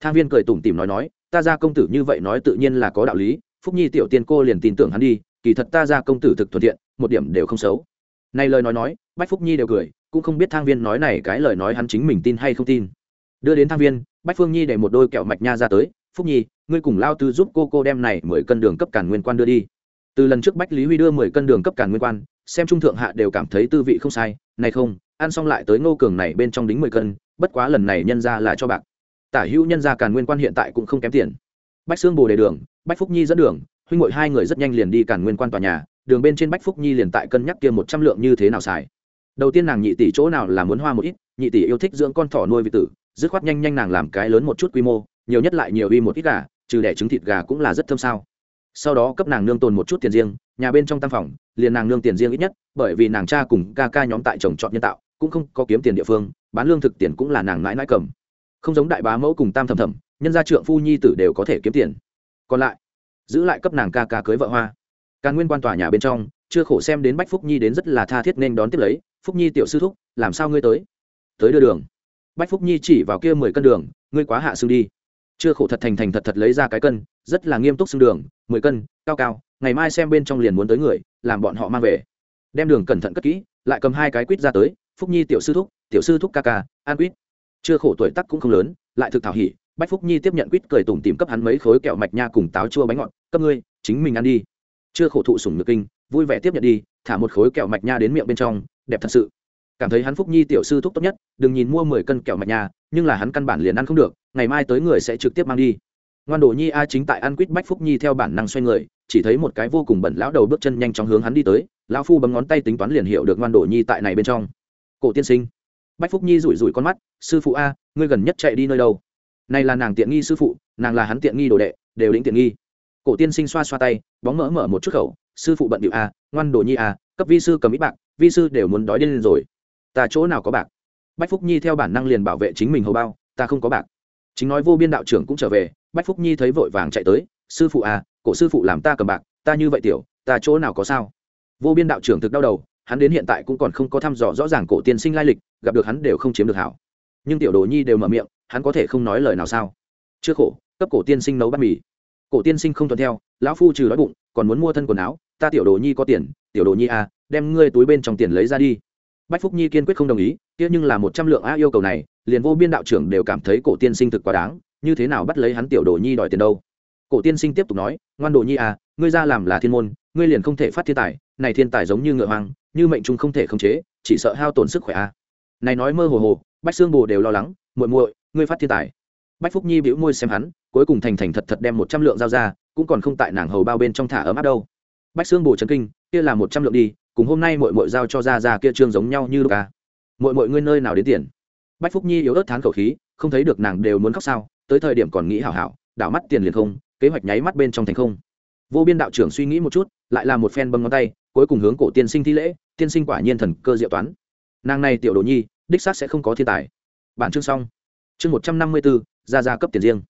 Thang viên cười tủm tìm nói nói, ta ra công tử như vậy nói tự nhiên là có đạo lý, phúc nhi tiểu tiên cô liền tin tưởng hắn đi, kỳ thật ta ra công tử thực thuận tiện, một điểm đều không xấu. Này lời nói nói, bách phúc nhi đều cười cũng không biết thang viên nói này cái lời nói hắn chính mình tin hay không tin. Đưa đến thang viên, bách phương nhi để một đôi kẹo mạch nha ra tới, phúc nhi, ngươi cùng lao tư giúp cô cô đem này mười cân đường cấp cản nguyên quan đưa đi. Từ lần trước bách lý huy đưa mười cân đường cấp cản nguyên quan, xem trung thượng hạ đều cảm thấy tư vị không sai, này không, ăn xong lại tới ngô cường này bên trong đính mười cân, bất quá lần này nhân ra là cho bạc. Tả hữu nhân ra càn nguyên quan hiện tại cũng không kém tiền. Bách xương bồ đề đường, bách phúc nhi dẫn đường, huynh ngội hai người rất nhanh liền đi càn nguyên quan tòa nhà, đường bên trên bách phúc nhi liền tại cân nhắc kia một trăm lượng như thế nào xài đầu tiên nàng nhị tỷ chỗ nào là muốn hoa một ít, nhị tỷ yêu thích dưỡng con thỏ nuôi vị tử, dứt khoát nhanh nhanh nàng làm cái lớn một chút quy mô, nhiều nhất lại nhiều uy một ít gà, trừ đẻ trứng thịt gà cũng là rất thơm sao. Sau đó cấp nàng nương tồn một chút tiền riêng, nhà bên trong tam phòng, liền nàng nương tiền riêng ít nhất, bởi vì nàng cha cùng ca ca nhóm tại trồng trọt nhân tạo, cũng không có kiếm tiền địa phương, bán lương thực tiền cũng là nàng mãi mãi cầm. Không giống đại bá mẫu cùng tam thầm thầm nhân gia trượng phu nhi tử đều có thể kiếm tiền. Còn lại, giữ lại cấp nàng ca ca cưới vợ hoa. Càng nguyên quan tòa nhà bên trong, chưa khổ xem đến bách phúc nhi đến rất là tha thiết nên đón tiếp lấy phúc nhi tiểu sư thúc, làm sao ngươi tới? Tới đưa đường. Bách phúc nhi chỉ vào kia mười cân đường, ngươi quá hạ xương đi. Chưa khổ thật thành thành thật thật lấy ra cái cân, rất là nghiêm túc xương đường, mười cân, cao cao, ngày mai xem bên trong liền muốn tới người, làm bọn họ mang về. Đem đường cẩn thận cất kỹ, lại cầm hai cái quýt ra tới, phúc nhi tiểu sư thúc, tiểu sư thúc ca ca, an quýt. Chưa khổ tuổi tắc cũng không lớn, lại thực thảo hỉ, bách phúc nhi tiếp nhận quýt cười tủm tìm cấp hắn mấy khối kẹo mạch nha cùng táo chua bánh ngọt, cấp ngươi, chính mình ăn đi. Chưa khổ thụ sủng nhược kinh, vui vẻ tiếp nhận đi, thả một khối kẹo mạch nha đến miệng bên trong đẹp thật sự. Cảm thấy hắn phúc nhi tiểu sư thúc tốt nhất đừng nhìn mua mười cân kẹo mạch nhà, nhưng là hắn căn bản liền ăn không được ngày mai tới người sẽ trực tiếp mang đi. Ngoan đồ nhi a chính tại ăn quýt bách phúc nhi theo bản năng xoay người chỉ thấy một cái vô cùng bẩn lão đầu bước chân nhanh chóng hướng hắn đi tới lão phu bấm ngón tay tính toán liền hiểu được ngoan đồ nhi tại này bên trong. Cổ tiên sinh. Bách phúc nhi rủi rủi con mắt sư phụ a ngươi gần nhất chạy đi nơi đâu? Này là nàng tiện nghi sư phụ nàng là hắn tiện nghi đồ đệ đều lĩnh tiện nghi. Cổ tiên sinh xoa xoa tay bóng mỡ mở một chút khẩu sư phụ bận điệu a ngoan đồ nhi a cấp vi sư cầm ít bạc vi sư đều muốn đói điên lên rồi. Ta chỗ nào có bạc? Bách phúc nhi theo bản năng liền bảo vệ chính mình hầu bao, ta không có bạc. Chính nói vô biên đạo trưởng cũng trở về, bách phúc nhi thấy vội vàng chạy tới, sư phụ à cổ sư phụ làm ta cầm bạc, ta như vậy tiểu, ta chỗ nào có sao? Vô biên đạo trưởng thực đau đầu, hắn đến hiện tại cũng còn không có thăm dò rõ ràng cổ tiên sinh lai lịch, gặp được hắn đều không chiếm được hảo. Nhưng tiểu đồ nhi đều mở miệng, hắn có thể không nói lời nào sao? Chưa khổ, cấp cổ tiên sinh nấu bát mì. Cổ tiên sinh không thuận theo, lão phu trừ đói bụng, còn muốn mua thân quần áo, ta tiểu đồ nhi có tiền, tiểu đồ nhi à đem ngươi túi bên trong tiền lấy ra đi. Bách phúc nhi kiên quyết không đồng ý, kia nhưng là một trăm lượng a yêu cầu này, liền vô biên đạo trưởng đều cảm thấy cổ tiên sinh thực quá đáng, như thế nào bắt lấy hắn tiểu đồ nhi đòi tiền đâu? Cổ tiên sinh tiếp tục nói, ngoan đồ nhi à ngươi ra làm là thiên môn, ngươi liền không thể phát thiên tài, này thiên tài giống như ngựa hoang, như mệnh trung không thể khống chế, chỉ sợ hao tổn sức khỏe a này nói mơ hồ hồ, bách xương bồ đều lo lắng, muội muội, ngươi phát thiên tài. Bách phúc nhi bĩu môi xem hắn, cuối cùng thành thành thật thật đem một trăm lượng giao ra, cũng còn không tại nàng hầu bao bên trong thả ấm áp đâu. Bách xương bồ chấn kinh, kia là một trăm lượng đi cùng hôm nay muội muội giao cho ra ra kia trương giống nhau như lúc à. ca muội muội ngươi nơi nào đến tiền? Bách phúc nhi yếu ớt thán khẩu khí, không thấy được nàng đều muốn khóc sao, tới thời điểm còn nghĩ hảo hảo, đảo mắt tiền liền không, kế hoạch nháy mắt bên trong thành không. Vô biên đạo trưởng suy nghĩ một chút, lại là một phen bấm ngón tay, cuối cùng hướng cổ tiên sinh thi lễ, tiên sinh quả nhiên thần cơ diệu toán. Nàng này tiểu đồ nhi, đích xác sẽ không có thiên tài. Bản chương xong. Chương một trăm năm mươi bốn ra ra cấp tiền riêng.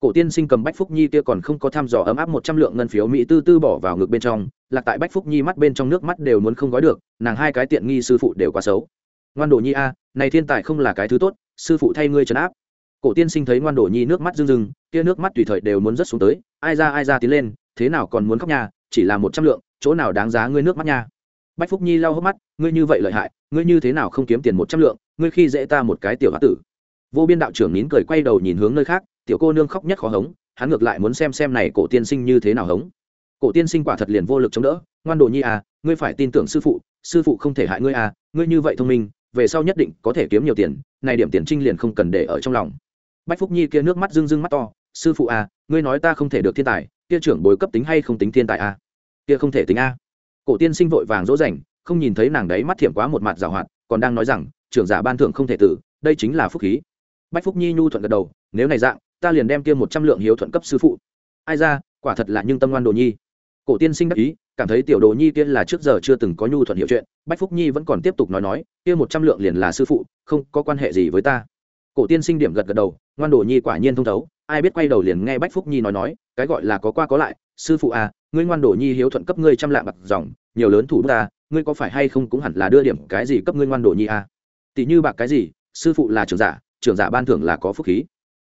Cổ tiên sinh cầm bách phúc nhi kia còn không có thăm dò ấm áp một trăm lượng ngân phiếu mỹ tư tư bỏ vào ngực bên trong lạc tại bách phúc nhi mắt bên trong nước mắt đều muốn không gói được, nàng hai cái tiện nghi sư phụ đều quá xấu. Ngoan đồ nhi a, này thiên tài không là cái thứ tốt, sư phụ thay ngươi trấn áp. Cổ tiên sinh thấy ngoan đồ nhi nước mắt rưng rưng, kia nước mắt tùy thời đều muốn rớt xuống tới, ai ra ai ra tiến lên, thế nào còn muốn khóc nhà chỉ là một trăm lượng, chỗ nào đáng giá ngươi nước mắt nha. Bách phúc nhi lau hốc mắt, ngươi như vậy lợi hại, ngươi như thế nào không kiếm tiền một trăm lượng, ngươi khi dễ ta một cái tiểu h tử. Vô biên đạo trưởng nín cười quay đầu nhìn hướng nơi khác, tiểu cô nương khóc nhất khó hống, hắn ngược lại muốn xem xem này cổ tiên sinh như thế nào hống cổ tiên sinh quả thật liền vô lực chống đỡ. Ngoan đồ nhi à ngươi phải tin tưởng sư phụ sư phụ không thể hại ngươi à ngươi như vậy thông minh, về sau nhất định có thể kiếm nhiều tiền, này điểm tiền trinh liền không cần để ở trong lòng. Bách phúc nhi kia nước mắt rưng rưng mắt to, sư phụ à ngươi nói ta không thể được thiên tài, kia trưởng bối cấp tính hay không tính thiên tài à? Kia không thể tính a cổ tiên sinh vội vàng dỗ dành, không nhìn thấy nàng đấy mắt thiểm quá một mặt giảo hoạt, còn đang nói rằng, trưởng giả ban thưởng không thể tử, đây chính là phúc khí. Bách phúc nhi nhu thuận gật đầu, nếu này dạng, ta liền đem kia một trăm lượng hiếu thuận cấp sư phụ. Ai ra, quả thật là nhưng tâm ngoan đồ nhi cổ tiên sinh đắc ý, cảm thấy tiểu đồ nhi kia là trước giờ chưa từng có nhu thuận hiểu chuyện, bách phúc nhi vẫn còn tiếp tục nói nói, kia một trăm lượng liền là sư phụ, không có quan hệ gì với ta. Cổ tiên sinh điểm gật gật đầu, ngoan đồ nhi quả nhiên thông thấu, ai biết quay đầu liền nghe bách phúc nhi nói nói, cái gọi là có qua có lại, sư phụ à ngươi ngoan đồ nhi hiếu thuận cấp ngươi trăm lạng bạc dòng, nhiều lớn thủ ta à, ngươi có phải hay không cũng hẳn là đưa điểm cái gì cấp ngươi ngoan đồ nhi à? Tỷ như bạc cái gì, sư phụ là trưởng giả trưởng giả ban thưởng là có phúc khí.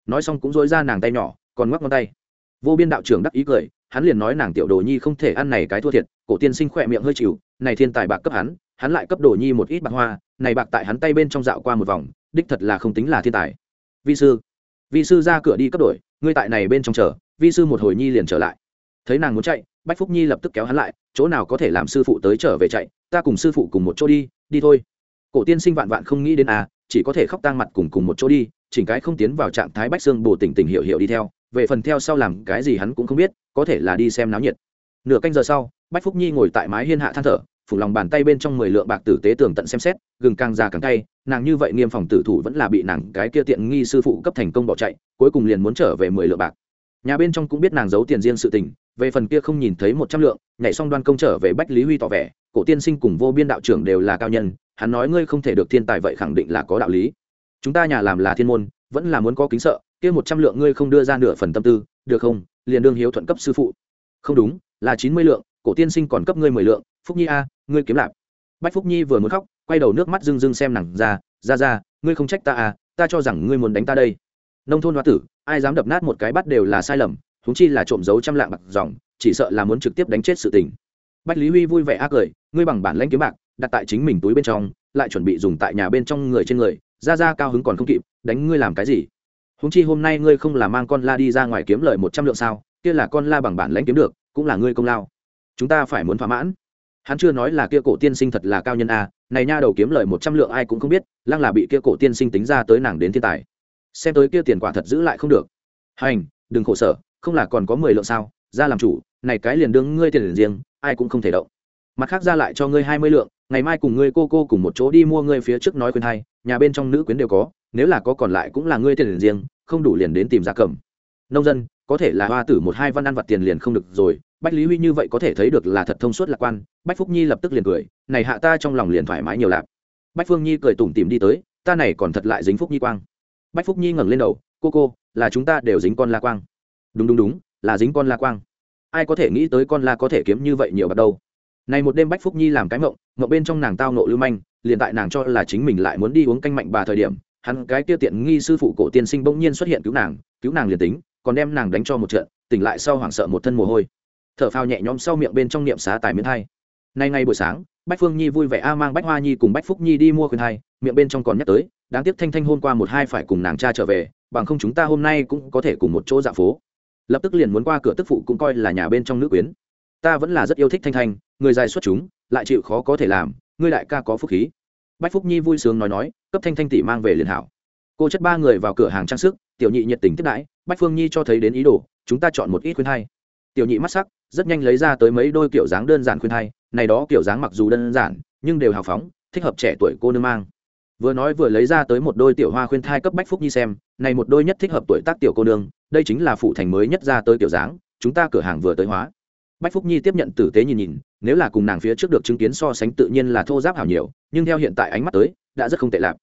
Nói xong cũng dối ra nàng tay nhỏ, còn ngoắc ngón tay. Vô biên đạo trưởng đắc ý cười hắn liền nói nàng tiểu đồ nhi không thể ăn này cái thua thiệt, cổ tiên sinh khỏe miệng hơi chịu, này thiên tài bạc cấp hắn hắn lại cấp đồ nhi một ít bạc hoa, này bạc tại hắn tay bên trong dạo qua một vòng, đích thật là không tính là thiên tài. Vi sư vi sư ra cửa đi cấp đổi, ngươi tại này bên trong chờ, vi sư một hồi nhi liền trở lại. Thấy nàng muốn chạy, bách phúc nhi lập tức kéo hắn lại, chỗ nào có thể làm sư phụ tới trở về chạy, ta cùng sư phụ cùng một chỗ đi đi thôi. Cổ tiên sinh vạn vạn không nghĩ đến à chỉ có thể khóc tang mặt cùng cùng một chỗ đi, chỉnh cái không tiến vào trạng thái bách xương bồ tỉnh tỉnh hiệu hiệu đi theo về phần theo sau làm cái gì hắn cũng không biết, có thể là đi xem náo nhiệt. Nửa canh giờ sau, bách phúc nhi ngồi tại mái hiên hạ than thở, phủ lòng bàn tay bên trong mười lượng bạc tử tế tường tận xem xét, gừng càng già càng tay nàng như vậy nghiêm phòng tử thủ vẫn là bị nàng cái kia tiện nghi sư phụ cấp thành công bỏ chạy, cuối cùng liền muốn trở về mười lượng bạc. Nhà bên trong cũng biết nàng giấu tiền riêng sự tình, về phần kia không nhìn thấy một trăm lượng, nhảy xong đoan công trở về bách lý huy tỏ vẻ, cổ tiên sinh cùng vô biên đạo trưởng đều là cao nhân, hắn nói ngươi không thể được thiên tài vậy khẳng định là có đạo lý. Chúng ta nhà làm là thiên môn vẫn là muốn có kính sợ, kia một trăm lượng ngươi không đưa ra nửa phần tâm tư, được không? Liền đương hiếu thuận cấp sư phụ. Không đúng, là chín mươi lượng, cổ tiên sinh còn cấp ngươi mười lượng, phúc nhi a, ngươi kiếm lạp. Bách phúc nhi vừa muốn khóc, quay đầu nước mắt rưng rưng xem nàng ra ra ra, ngươi không trách ta à ta cho rằng ngươi muốn đánh ta đây. Nông thôn hoa tử, ai dám đập nát một cái bắt đều là sai lầm húng chi là trộm giấu trăm lạng bạc dòng, chỉ sợ là muốn trực tiếp đánh chết sự tình. Bách lý huy vui vẻ ác cười ngươi bằng bản lãnh kiếm bạc, đặt tại chính mình túi bên trong, lại chuẩn bị dùng tại nhà bên trong người trên người ra ra cao hứng còn không kịp, đánh ngươi làm cái gì? Húng chi hôm nay ngươi không là mang con la đi ra ngoài kiếm lời một trăm lượng sao, kia là con la bằng bản lãnh kiếm được, cũng là ngươi công lao. Chúng ta phải muốn thỏa mãn. Hắn chưa nói là kia cổ tiên sinh thật là cao nhân a, này nha đầu kiếm lời một trăm lượng ai cũng không biết, lăng là bị kia cổ tiên sinh tính ra tới nàng đến thiên tài. Xem tới kia tiền quả thật giữ lại không được. Hành, đừng khổ sở, không là còn có mười lượng sao, ra làm chủ, này cái liền đương ngươi tiền liền riêng, ai cũng không thể động. Mặt khác ra lại cho ngươi hai mươi lượng, ngày mai cùng ngươi cô cô cùng một chỗ đi mua ngươi phía trước nói khuyên hay nhà bên trong nữ quyến đều có, nếu là có còn lại cũng là ngươi tiền liền riêng, không đủ liền đến tìm dạ gia cầm nông dân, có thể là hoa tử một hai văn ăn vặt tiền liền không được rồi, bách lý huy như vậy có thể thấy được là thật thông suốt lạc quan, bách phúc nhi lập tức liền cười, này hạ ta trong lòng liền thoải mái nhiều lạp. Bách phương nhi cười tủm tìm đi tới, ta này còn thật lại dính phúc nhi quang. Bách phúc nhi ngẩng lên đầu, cô cô, là chúng ta đều dính con la quang. Đúng đúng đúng, là dính con la quang. Ai có thể nghĩ tới con la có thể kiếm như vậy nhiều bắt đầu này một đêm bách phúc nhi làm cái mộng mộng bên trong nàng tao nộ lưu manh liền tại nàng cho là chính mình lại muốn đi uống canh mạnh bà thời điểm, hắn cái kia tiện nghi sư phụ cổ tiên sinh bỗng nhiên xuất hiện cứu nàng cứu nàng liền tính, còn đem nàng đánh cho một trận, tỉnh lại sau hoảng sợ một thân mồ hôi. Thở phào nhẹ nhõm sau miệng bên trong niệm xá tài miến hai nay ngay buổi sáng, bách phương nhi vui vẻ a mang bách hoa nhi cùng bách phúc nhi đi mua khuyên hai miệng bên trong còn nhắc tới, đáng tiếc thanh thanh hôm qua một hai phải cùng nàng cha trở về, bằng không chúng ta hôm nay cũng có thể cùng một chỗ dạ phố. Lập tức liền muốn qua cửa tức phụ cũng coi là nhà bên trong nữ quyến. Ta vẫn là rất yêu thích thanh thanh, người dài xuất chúng, lại chịu khó có thể làm ngươi đại ca có phúc khí. Bách phúc nhi vui sướng nói nói, cấp thanh thanh tỷ mang về liền hảo. Cô chất ba người vào cửa hàng trang sức, tiểu nhị nhiệt tình tiếp đãi, bách phương nhi cho thấy đến ý đồ, chúng ta chọn một ít khuyên hay. Tiểu nhị mắt sắc, rất nhanh lấy ra tới mấy đôi kiểu dáng đơn giản khuyên hay, này đó kiểu dáng mặc dù đơn giản, nhưng đều hào phóng, thích hợp trẻ tuổi cô nương mang. Vừa nói vừa lấy ra tới một đôi tiểu hoa khuyên thai cấp bách phúc nhi xem, này một đôi nhất thích hợp tuổi tác tiểu cô nương, đây chính là phụ thành mới nhất ra tới kiểu dáng, chúng ta cửa hàng vừa tới hóa. Bách phúc nhi tiếp nhận tử tế nhìn nhìn nếu là cùng nàng phía trước được chứng kiến so sánh tự nhiên là thô giáp hảo nhiều, nhưng theo hiện tại ánh mắt tới, đã rất không tệ lạc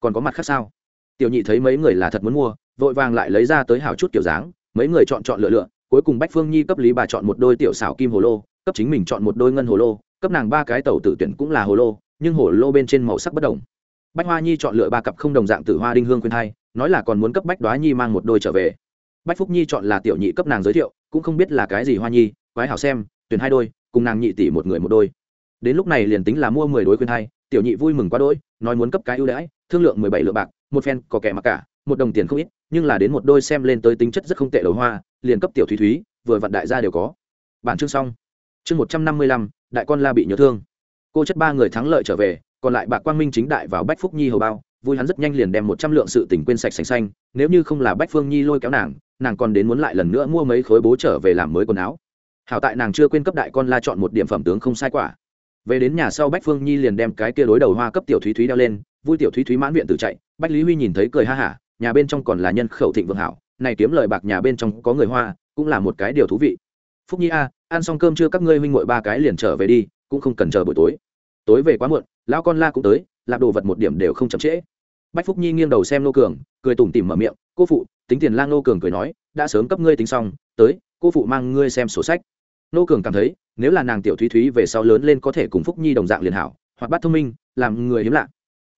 còn có mặt khác sao? Tiểu nhị thấy mấy người là thật muốn mua, vội vàng lại lấy ra tới hảo chút kiểu dáng, mấy người chọn chọn lựa lựa, cuối cùng bách phương nhi cấp lý bà chọn một đôi tiểu xảo kim hồ lô, cấp chính mình chọn một đôi ngân hồ lô, cấp nàng ba cái tàu tử tuyển cũng là hồ lô, nhưng hồ lô bên trên màu sắc bất đồng. Bách hoa nhi chọn lựa ba cặp không đồng dạng từ hoa đinh hương khuyên hai, nói là còn muốn cấp bách đoá nhi mang một đôi trở về. Bách phúc nhi chọn là tiểu nhị cấp nàng giới thiệu, cũng không biết là cái gì hoa nhi, quái hảo xem, tuyển hai đôi cùng nàng nhị tỷ một người một đôi. Đến lúc này liền tính là mua mười đôi khuyên hai, tiểu nhị vui mừng quá đỗi, nói muốn cấp cái ưu đãi, thương lượng mười bảy lượng bạc, một phen có kẻ mặc cả, một đồng tiền không ít, nhưng là đến một đôi xem lên tới tính chất rất không tệ đầu hoa, liền cấp tiểu thúy thúy, vừa vặn đại gia đều có. Bản chương xong. Chương một trăm năm mươi lăm, đại con la bị nhớ thương. Cô chất ba người thắng lợi trở về, còn lại bạc quang minh chính đại vào bách phúc nhi hầu bao, vui hắn rất nhanh liền đem một trăm lượng sự tỉnh quên sạch sành xanh, nếu như không là bách phương nhi lôi kéo nàng nàng còn đến muốn lại lần nữa mua mấy khối bố trở về làm mới quần áo hảo tại nàng chưa quên cấp đại con la chọn một điểm phẩm tướng không sai quả. Về đến nhà sau bách phương nhi liền đem cái kia đối đầu hoa cấp tiểu thúy thúy đeo lên, vui tiểu thúy thúy mãn viện tự chạy, bách lý huy nhìn thấy cười ha hả, nhà bên trong còn là nhân khẩu thịnh vượng hảo, này kiếm lời bạc nhà bên trong có người hoa, cũng là một cái điều thú vị. Phúc nhi a, ăn xong cơm chưa các ngươi huynh muội ba cái liền trở về đi, cũng không cần chờ buổi tối. Tối về quá muộn, lão con la cũng tới, lạp đồ vật một điểm đều không chậm trễ. Bách phúc nhi nghiêng đầu xem nô cường, cười tủm tỉm mở miệng, cô phụ, tính tiền lang nô cường cười nói, đã sớm cấp ngươi tính xong, tới, cô phụ mang ngươi xem sổ sách nô cường cảm thấy, nếu là nàng tiểu thúy thúy về sau lớn lên có thể cùng phúc nhi đồng dạng liền hảo, hoặc bắt thông minh, làm người hiếm lạ.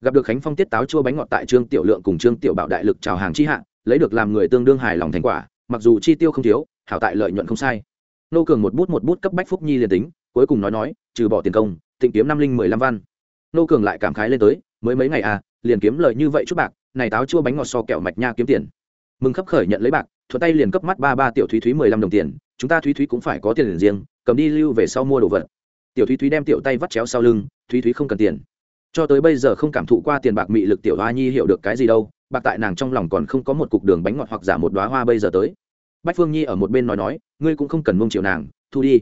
Gặp được khánh phong tiết táo chua bánh ngọt tại trương tiểu lượng cùng trương tiểu bảo đại lực chào hàng chi hạ, lấy được làm người tương đương hài lòng thành quả, mặc dù chi tiêu không thiếu, hảo tại lợi nhuận không sai. Nô cường một bút một bút cấp bách phúc nhi liền tính, cuối cùng nói nói, trừ bỏ tiền công tịnh kiếm năm linh mười lăm văn. Nô cường lại cảm khái lên tới, mới mấy ngày à liền kiếm lợi như vậy chút bạc, này táo chua bánh ngọt so kẹo mạch nha kiếm tiền. Mừng khấp khởi nhận lấy bạc, thuận tay liền cấp mắt ba ba tiểu thúy thúy mười lăm đồng tiền chúng ta thúy thúy cũng phải có tiền riêng, cầm đi lưu về sau mua đồ vật. Tiểu thúy thúy đem tiểu tay vắt chéo sau lưng, thúy thúy không cần tiền. Cho tới bây giờ không cảm thụ qua tiền bạc mị lực tiểu hoa nhi hiểu được cái gì đâu, bạc tại nàng trong lòng còn không có một cục đường bánh ngọt hoặc giả một đoá hoa bây giờ tới. Bách phương nhi ở một bên nói nói, ngươi cũng không cần mông chịu nàng, thu đi.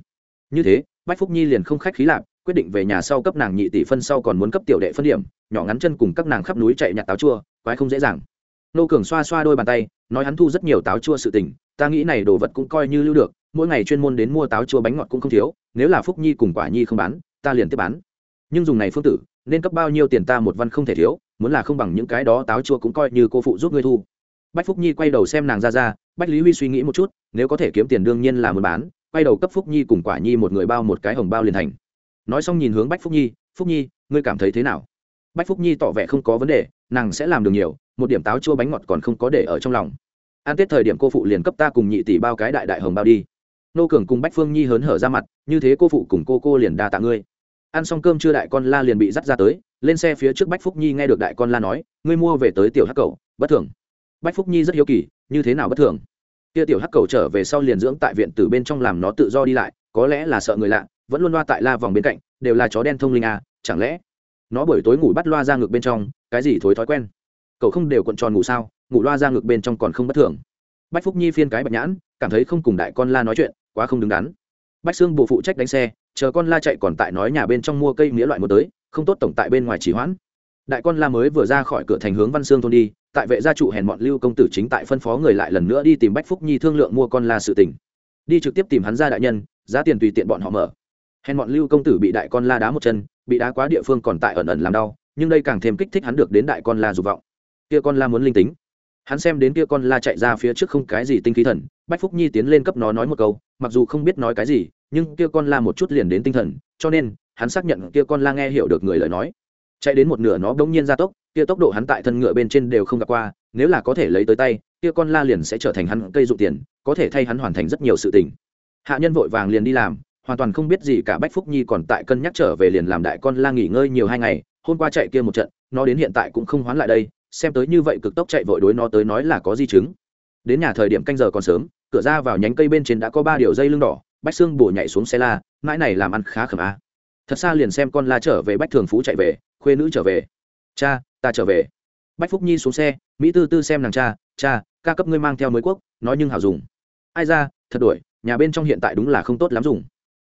Như thế, bách phúc nhi liền không khách khí lạp quyết định về nhà sau cấp nàng nhị tỷ phân sau còn muốn cấp tiểu đệ phân điểm, nhỏ ngắn chân cùng các nàng khắp núi chạy nhặt táo chua, quái không dễ dàng nô cường xoa xoa đôi bàn tay, nói hắn thu rất nhiều táo chua sự tình, ta nghĩ này đồ vật cũng coi như lưu được, mỗi ngày chuyên môn đến mua táo chua bánh ngọt cũng không thiếu, nếu là phúc nhi cùng quả nhi không bán, ta liền tiếp bán. Nhưng dùng này phương tử, nên cấp bao nhiêu tiền ta một văn không thể thiếu, muốn là không bằng những cái đó táo chua cũng coi như cô phụ giúp ngươi thu. Bách phúc nhi quay đầu xem nàng ra ra, bách lý huy suy nghĩ một chút, nếu có thể kiếm tiền đương nhiên là muốn bán, quay đầu cấp phúc nhi cùng quả nhi một người bao một cái hồng bao liền thành. Nói xong nhìn hướng bách phúc nhi phúc nhi, ngươi cảm thấy thế nào? Bách phúc nhi tỏ vẻ không có vấn đề nàng sẽ làm được nhiều, một điểm táo chua bánh ngọt còn không có để ở trong lòng. An tết thời điểm cô phụ liền cấp ta cùng nhị tỷ bao cái đại đại hồng bao đi. Nô cường cùng bách phương nhi hớn hở ra mặt, như thế cô phụ cùng cô cô liền đa tạ ngươi. Ăn xong cơm chưa đại con la liền bị dắt ra tới, lên xe phía trước bách phúc nhi nghe được đại con la nói, ngươi mua về tới tiểu hắc cầu, bất thường. Bách phúc nhi rất hiếu kỳ, như thế nào bất thường? Kia tiểu hắc cầu trở về sau liền dưỡng tại viện từ bên trong làm nó tự do đi lại, có lẽ là sợ người lạ, vẫn luôn loa tại la vòng bên cạnh, đều là chó đen thông linh à chẳng lẽ nó buổi tối ngủ bắt loa ra ngược bên trong cái gì thối thói quen? Cậu không đều cuộn tròn ngủ sao? Ngủ loa ra ngực bên trong còn không bất thường. Bách phúc nhi phiên cái bạch nhãn, cảm thấy không cùng đại con la nói chuyện, quá không đứng đắn. Bách xương bộ phụ trách đánh xe, chờ con la chạy còn tại nói nhà bên trong mua cây nghĩa loại một tới, không tốt tổng tại bên ngoài chỉ hoãn. Đại con la mới vừa ra khỏi cửa thành hướng văn xương thôn đi, tại vệ gia trụ hèn bọn lưu công tử chính tại phân phó người lại lần nữa đi tìm bách phúc nhi thương lượng mua con la sự tình. Đi trực tiếp tìm hắn ra đại nhân, giá tiền tùy tiện bọn họ mở. Hèn bọn lưu công tử bị đại con la đá một chân, bị đá quá địa phương còn tại ẩn ẩn làm đau nhưng đây càng thêm kích thích hắn được đến đại con la dục vọng. Kia con la muốn linh tính. Hắn xem đến kia con la chạy ra phía trước không cái gì tinh khí thần, bách phúc nhi tiến lên cấp nó nói một câu, mặc dù không biết nói cái gì, nhưng kia con la một chút liền đến tinh thần, cho nên, hắn xác nhận kia con la nghe hiểu được người lời nói. Chạy đến một nửa nó bỗng nhiên ra tốc, kia tốc độ hắn tại thân ngựa bên trên đều không gặp qua, nếu là có thể lấy tới tay, kia con la liền sẽ trở thành hắn cây dụ tiền, có thể thay hắn hoàn thành rất nhiều sự tình. Hạ nhân vội vàng liền đi làm, hoàn toàn không biết gì cả bách phúc nhi còn tại cân nhắc trở về liền làm đại con la nghỉ ngơi nhiều hai ngày hôm qua chạy kia một trận, nó đến hiện tại cũng không hoán lại đây, xem tới như vậy cực tốc chạy vội đối nó tới nói là có di chứng. Đến nhà thời điểm canh giờ còn sớm, cửa ra vào nhánh cây bên trên đã có ba điều dây lưng đỏ, bách xương bổ nhảy xuống xe la, mãi này làm ăn khá khẩm a. Thật xa liền xem con la trở về bách thường phú chạy về, khuê nữ trở về. Cha, ta trở về. Bách phúc nhi xuống xe, mỹ tư tư xem nàng cha cha, ca cấp ngươi mang theo mới quốc, nói nhưng hảo dùng. Ai ra, thật đuổi, nhà bên trong hiện tại đúng là không tốt lắm dùng.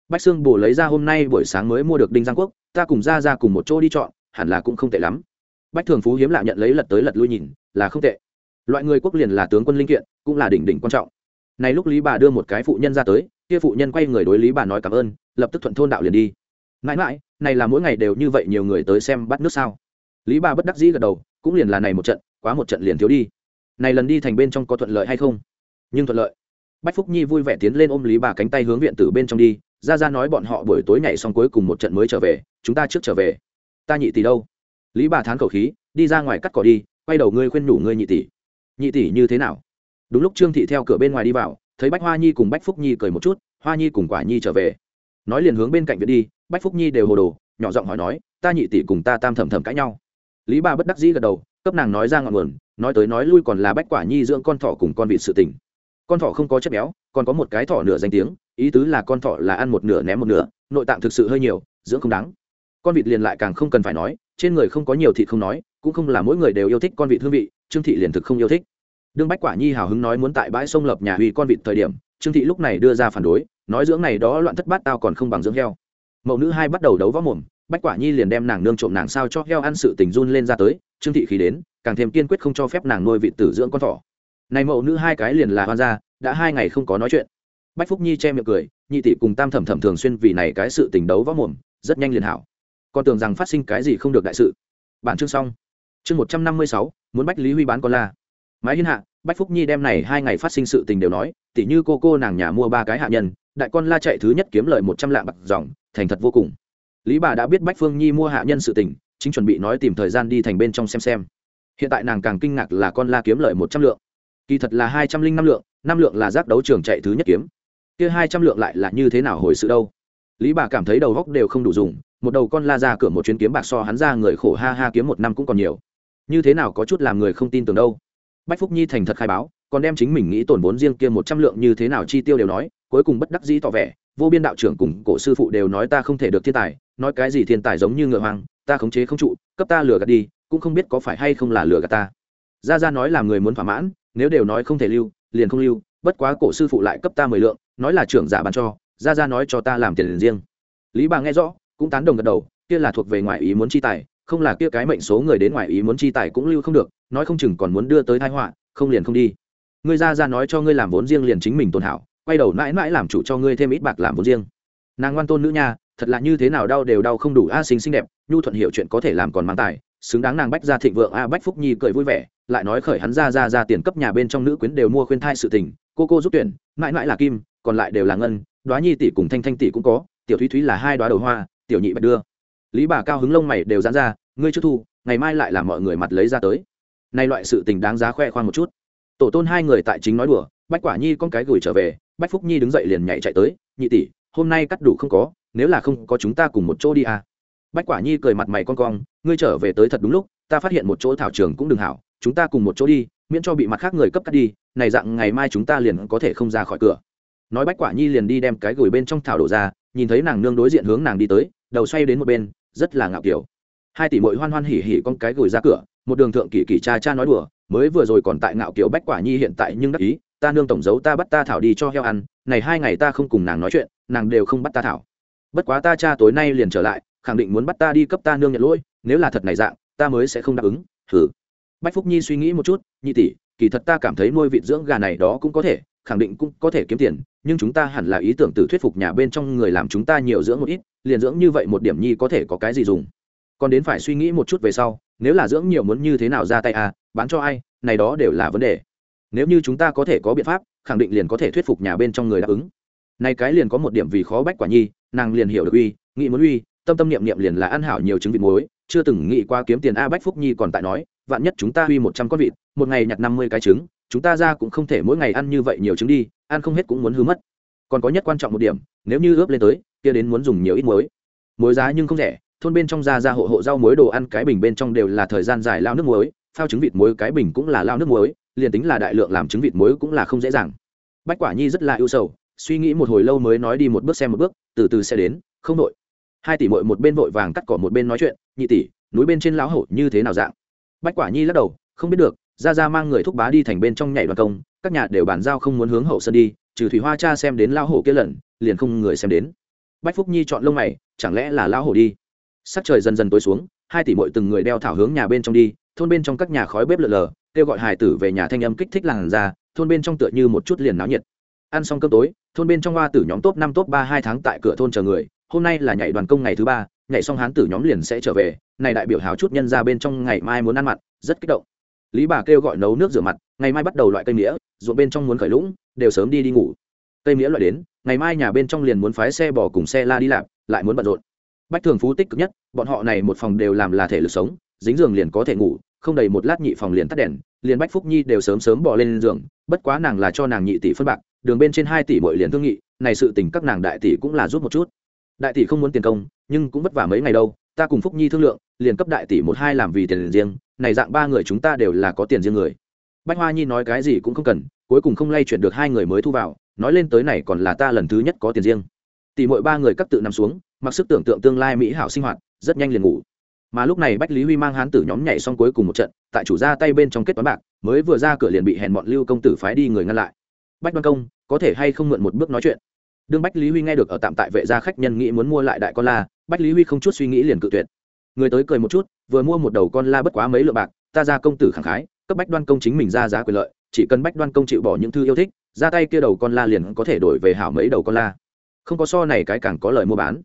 Bách xương bổ lấy ra hôm nay buổi sáng mới mua được đinh giang quốc, ta cùng ra ra cùng một chỗ đi chọn hẳn là cũng không tệ lắm. Bách thường phú hiếm lạ nhận lấy lật tới lật lui nhìn, là không tệ. Loại người quốc liền là tướng quân linh kiện, cũng là đỉnh đỉnh quan trọng. Này lúc lý bà đưa một cái phụ nhân ra tới, kia phụ nhân quay người đối lý bà nói cảm ơn, lập tức thuận thôn đạo liền đi. Mãi mãi, này là mỗi ngày đều như vậy nhiều người tới xem bắt nước sao? Lý bà bất đắc dĩ gật đầu, cũng liền là này một trận, quá một trận liền thiếu đi. Này lần đi thành bên trong có thuận lợi hay không? Nhưng thuận lợi. Bách phúc nhi vui vẻ tiến lên ôm lý bà cánh tay hướng viện tử bên trong đi, ra ra nói bọn họ buổi tối nhảy xong cuối cùng một trận mới trở về, chúng ta trước trở về ta nhị tỷ đâu? Lý bà thán khẩu khí, đi ra ngoài cắt cỏ đi, quay đầu ngươi khuyên nhủ ngươi nhị tỷ. Nhị tỷ như thế nào? Đúng lúc trương thị theo cửa bên ngoài đi vào, thấy bách hoa nhi cùng bách phúc nhi cười một chút, hoa nhi cùng quả nhi trở về. Nói liền hướng bên cạnh viện đi, bách phúc nhi đều hồ đồ, nhỏ giọng hỏi nói, ta nhị tỷ cùng ta tam thầm thầm cãi nhau. Lý bà bất đắc dĩ gật đầu, cấp nàng nói ra ngọn nguồn, nói tới nói lui còn là bách quả nhi dưỡng con thỏ cùng con vịt sự tình. Con thỏ không có chất béo, còn có một cái thỏ nửa danh tiếng, ý tứ là con thỏ là ăn một nửa ném một nửa, nội tạng thực sự hơi nhiều, dưỡng không đáng con vịt liền lại càng không cần phải nói, trên người không có nhiều thịt không nói, cũng không là mỗi người đều yêu thích con vịt hương vị, trương thị liền thực không yêu thích. Đương bách quả nhi hào hứng nói muốn tại bãi sông lập nhà uy con vịt thời điểm, trương thị lúc này đưa ra phản đối, nói dưỡng này đó loạn thất bát tao còn không bằng dưỡng heo. Mẫu nữ hai bắt đầu đấu võ mồm, bách quả nhi liền đem nàng nương trộm nàng sao cho heo ăn sự tình run lên ra tới, trương thị khí đến, càng thêm kiên quyết không cho phép nàng nuôi vị tử dưỡng con thỏ. Này mẫu nữ hai cái liền là hoan gia, đã hai ngày không có nói chuyện. Bách phúc nhi che miệng cười, nhị tỷ cùng tam thẩm thẩm thường xuyên vì này cái sự tình đấu võ mồm, rất nhanh liền hảo con tưởng rằng phát sinh cái gì không được đại sự. Bản chương xong. Chương một trăm năm mươi sáu, muốn bách lý huy bán con la. Mái hiên hạ, bách phúc nhi đem này hai ngày phát sinh sự tình đều nói tỷ như cô cô nàng nhà mua ba cái hạ nhân, đại con la chạy thứ nhất kiếm lợi một trăm lạng bạc dòng, thành thật vô cùng. Lý bà đã biết bách phương nhi mua hạ nhân sự tình, chính chuẩn bị nói tìm thời gian đi thành bên trong xem xem. Hiện tại nàng càng kinh ngạc là con la kiếm lợi một trăm lượng. Kỳ thật là hai trăm linh năm lượng năm lượng là giác đấu trường chạy thứ nhất kiếm. Kia hai trăm lượng lại là như thế nào hồi sự đâu? Lý bà cảm thấy đầu góc đều không đủ dùng một đầu con la ra cửa một chuyến kiếm bạc so hắn ra người khổ ha ha kiếm một năm cũng còn nhiều. Như thế nào có chút làm người không tin tưởng đâu. Bách phúc nhi thành thật khai báo, còn đem chính mình nghĩ tổn vốn riêng kia một trăm lượng như thế nào chi tiêu đều nói, cuối cùng bất đắc dĩ tỏ vẻ, vô biên đạo trưởng cùng cổ sư phụ đều nói ta không thể được thiên tài, nói cái gì thiên tài giống như ngựa hoang, ta khống chế không trụ, cấp ta lừa gạt đi, cũng không biết có phải hay không là lừa gạt ta. Ra ra nói là người muốn thỏa mãn, nếu đều nói không thể lưu, liền không lưu, bất quá cổ sư phụ lại cấp ta mười lượng, nói là trưởng giả bán cho, ra ra nói cho ta làm tiền riêng. Lý bà nghe rõ cũng tán đồng gật đầu, kia là thuộc về ngoại ý muốn chi tài, không là kia cái mệnh số người đến ngoại ý muốn chi tài cũng lưu không được, nói không chừng còn muốn đưa tới thái họa, không liền không đi. Ngươi ra ra nói cho ngươi làm vốn riêng liền chính mình tồn hảo, quay đầu mãi mãi làm chủ cho ngươi thêm ít bạc làm vốn riêng. Nàng ngoan tôn nữ nha, thật là như thế nào đau đều đau không đủ, a, xinh xinh đẹp, nhu thuận hiểu chuyện có thể làm còn mang tài, xứng đáng nàng bách ra thịnh vượng, a, bách phúc nhi cười vui vẻ, lại nói khởi hắn ra ra ra tiền cấp nhà bên trong nữ quyến đều mua khuyên thai sự tình, cô cô giúp tuyển, mãi mãi là kim, còn lại đều là ngân, đoá nhi tỷ cùng thanh thanh tỷ cũng có, tiểu thúy thúy là hai đoá đầu hoa tiểu nhị bạch đưa. Lý bà cao hứng lông mày đều dán ra, ngươi trước thu, ngày mai lại làm mọi người mặt lấy ra tới. Nay loại sự tình đáng giá khoe khoang một chút. Tổ tôn hai người tại chính nói đùa, bách quả nhi con cái gửi trở về, bách phúc nhi đứng dậy liền nhảy chạy tới, nhị tỷ, hôm nay cắt đủ không có, nếu là không có chúng ta cùng một chỗ đi à. bách quả nhi cười mặt mày con cong, ngươi trở về tới thật đúng lúc, ta phát hiện một chỗ thảo trường cũng đừng hảo, chúng ta cùng một chỗ đi, miễn cho bị mặt khác người cấp cắt đi, này dạng ngày mai chúng ta liền có thể không ra khỏi cửa. Nói bách quả nhi liền đi đem cái gửi bên trong thảo đổ ra, nhìn thấy nàng nương đối diện hướng nàng đi tới đầu xoay đến một bên, rất là ngạo kiểu. Hai tỷ mội hoan hoan hỉ hỉ con cái gửi ra cửa, một đường thượng kỳ kỳ cha cha nói đùa, mới vừa rồi còn tại ngạo kiểu bách quả nhi hiện tại nhưng đắc ý, ta nương tổng giấu ta bắt ta thảo đi cho heo ăn, này hai ngày ta không cùng nàng nói chuyện, nàng đều không bắt ta thảo. Bất quá ta cha tối nay liền trở lại, khẳng định muốn bắt ta đi cấp ta nương nhận lỗi, nếu là thật này dạng, ta mới sẽ không đáp ứng thử bách phúc nhi suy nghĩ một chút, nhị tỷ, kỳ thật ta cảm thấy nuôi vịt dưỡng gà này đó cũng có thể, khẳng định cũng có thể kiếm tiền nhưng chúng ta hẳn là ý tưởng từ thuyết phục nhà bên trong người làm chúng ta nhiều dưỡng một ít, liền dưỡng như vậy một điểm nhi có thể có cái gì dùng. Còn đến phải suy nghĩ một chút về sau, nếu là dưỡng nhiều muốn như thế nào ra tay à bán cho ai, này đó đều là vấn đề. Nếu như chúng ta có thể có biện pháp, khẳng định liền có thể thuyết phục nhà bên trong người đáp ứng. Nay cái liền có một điểm vì khó bách quả nhi, nàng liền hiểu được uy, nghĩ muốn uy, tâm tâm niệm niệm liền là ăn hảo nhiều trứng vịt muối, chưa từng nghĩ qua kiếm tiền a bách phúc nhi còn tại nói, vạn nhất chúng ta uy một trăm con vịt, một ngày nhặt năm mươi cái trứng, chúng ta ra cũng không thể mỗi ngày ăn như vậy nhiều trứng đi ăn không hết cũng muốn hư mất. Còn có nhất quan trọng một điểm, nếu như ướp lên tới, kia đến muốn dùng nhiều ít muối. Muối giá nhưng không rẻ, thôn bên trong ra ra hộ hộ rau muối đồ ăn cái bình bên trong đều là thời gian dài lao nước muối, phao trứng vịt muối cái bình cũng là lao nước muối, liền tính là đại lượng làm trứng vịt muối cũng là không dễ dàng. Bách quả nhi rất là ưu sầu, suy nghĩ một hồi lâu mới nói đi một bước xem một bước, từ từ sẽ đến, không đội hai tỷ mội một bên vội vàng cắt cỏ một bên nói chuyện, nhị tỷ, núi bên trên lão hổ như thế nào dạng? Bách quả nhi lắc đầu, không biết được ra ra mang người thúc bá đi thành bên trong nhảy đoàn công, các nhà đều bàn giao không muốn hướng hậu sân đi, trừ thủy hoa cha xem đến lao hổ kia lần, liền không người xem đến. Bách phúc nhi chọn lông mày, chẳng lẽ là lao hổ đi? Sắc trời dần dần tối xuống, hai tỷ mội từng người đeo thảo hướng nhà bên trong đi, thôn bên trong các nhà khói bếp lợn lờ, kêu gọi hải tử về nhà thanh âm kích thích làn ra thôn bên trong tựa như một chút liền náo nhiệt. Ăn xong cơm tối, thôn bên trong hoa tử nhóm top năm, top ba, hai tháng tại cửa thôn chờ người, hôm nay là nhảy đoàn công ngày thứ ba, nhảy xong hán tử nhóm liền sẽ trở về, này đại biểu hào chút nhân ra bên trong ngày mai muốn ăn mặn, rất kích động lý bà kêu gọi nấu nước rửa mặt, ngày mai bắt đầu loại cây mía, ruộng bên trong muốn khởi lũng, đều sớm đi đi ngủ. Cây mía loại đến, ngày mai nhà bên trong liền muốn phái xe bò cùng xe la đi làm, lại muốn bận rộn. Bách thường phú tích cực nhất, bọn họ này một phòng đều làm là thể lực sống, dính giường liền có thể ngủ, không đầy một lát nhị phòng liền tắt đèn, liền bách phúc nhi đều sớm sớm bỏ lên giường, bất quá nàng là cho nàng nhị tỷ phân bạc, đường bên trên hai tỷ mỗi liền thương nghị, này sự tình các nàng đại tỷ cũng là rút một chút. Đại tỷ không muốn tiền công, nhưng cũng vất vả mấy ngày đâu, ta cùng phúc nhi thương lượng, liền cấp đại tỷ một hai làm vì tiền riêng này dạng ba người chúng ta đều là có tiền riêng người. Bách hoa nhi nói cái gì cũng không cần, cuối cùng không lay chuyển được hai người mới thu vào, nói lên tới này còn là ta lần thứ nhất có tiền riêng. Tỷ mỗi ba người cắt tự nằm xuống, mặc sức tưởng tượng tương lai mỹ hảo sinh hoạt, rất nhanh liền ngủ. Mà lúc này bách lý huy mang hán tử nhóm nhảy xong cuối cùng một trận, tại chủ ra tay bên trong kết toán bạc, mới vừa ra cửa liền bị hẹn bọn lưu công tử phái đi người ngăn lại. Bách Văn công, có thể hay không mượn một bước nói chuyện? Đương bách lý huy nghe được ở tạm tại vệ gia khách nhân nghĩ muốn mua lại đại con la, bách lý huy không chút suy nghĩ liền cự tuyệt người tới cười một chút, vừa mua một đầu con la bất quá mấy lượng bạc, ta ra công tử khẳng khái, cấp bách đoan công chính mình ra giá quyền lợi, chỉ cần bách đoan công chịu bỏ những thư yêu thích, ra tay kia đầu con la liền có thể đổi về hảo mấy đầu con la. Không có so này cái càng có lời mua bán.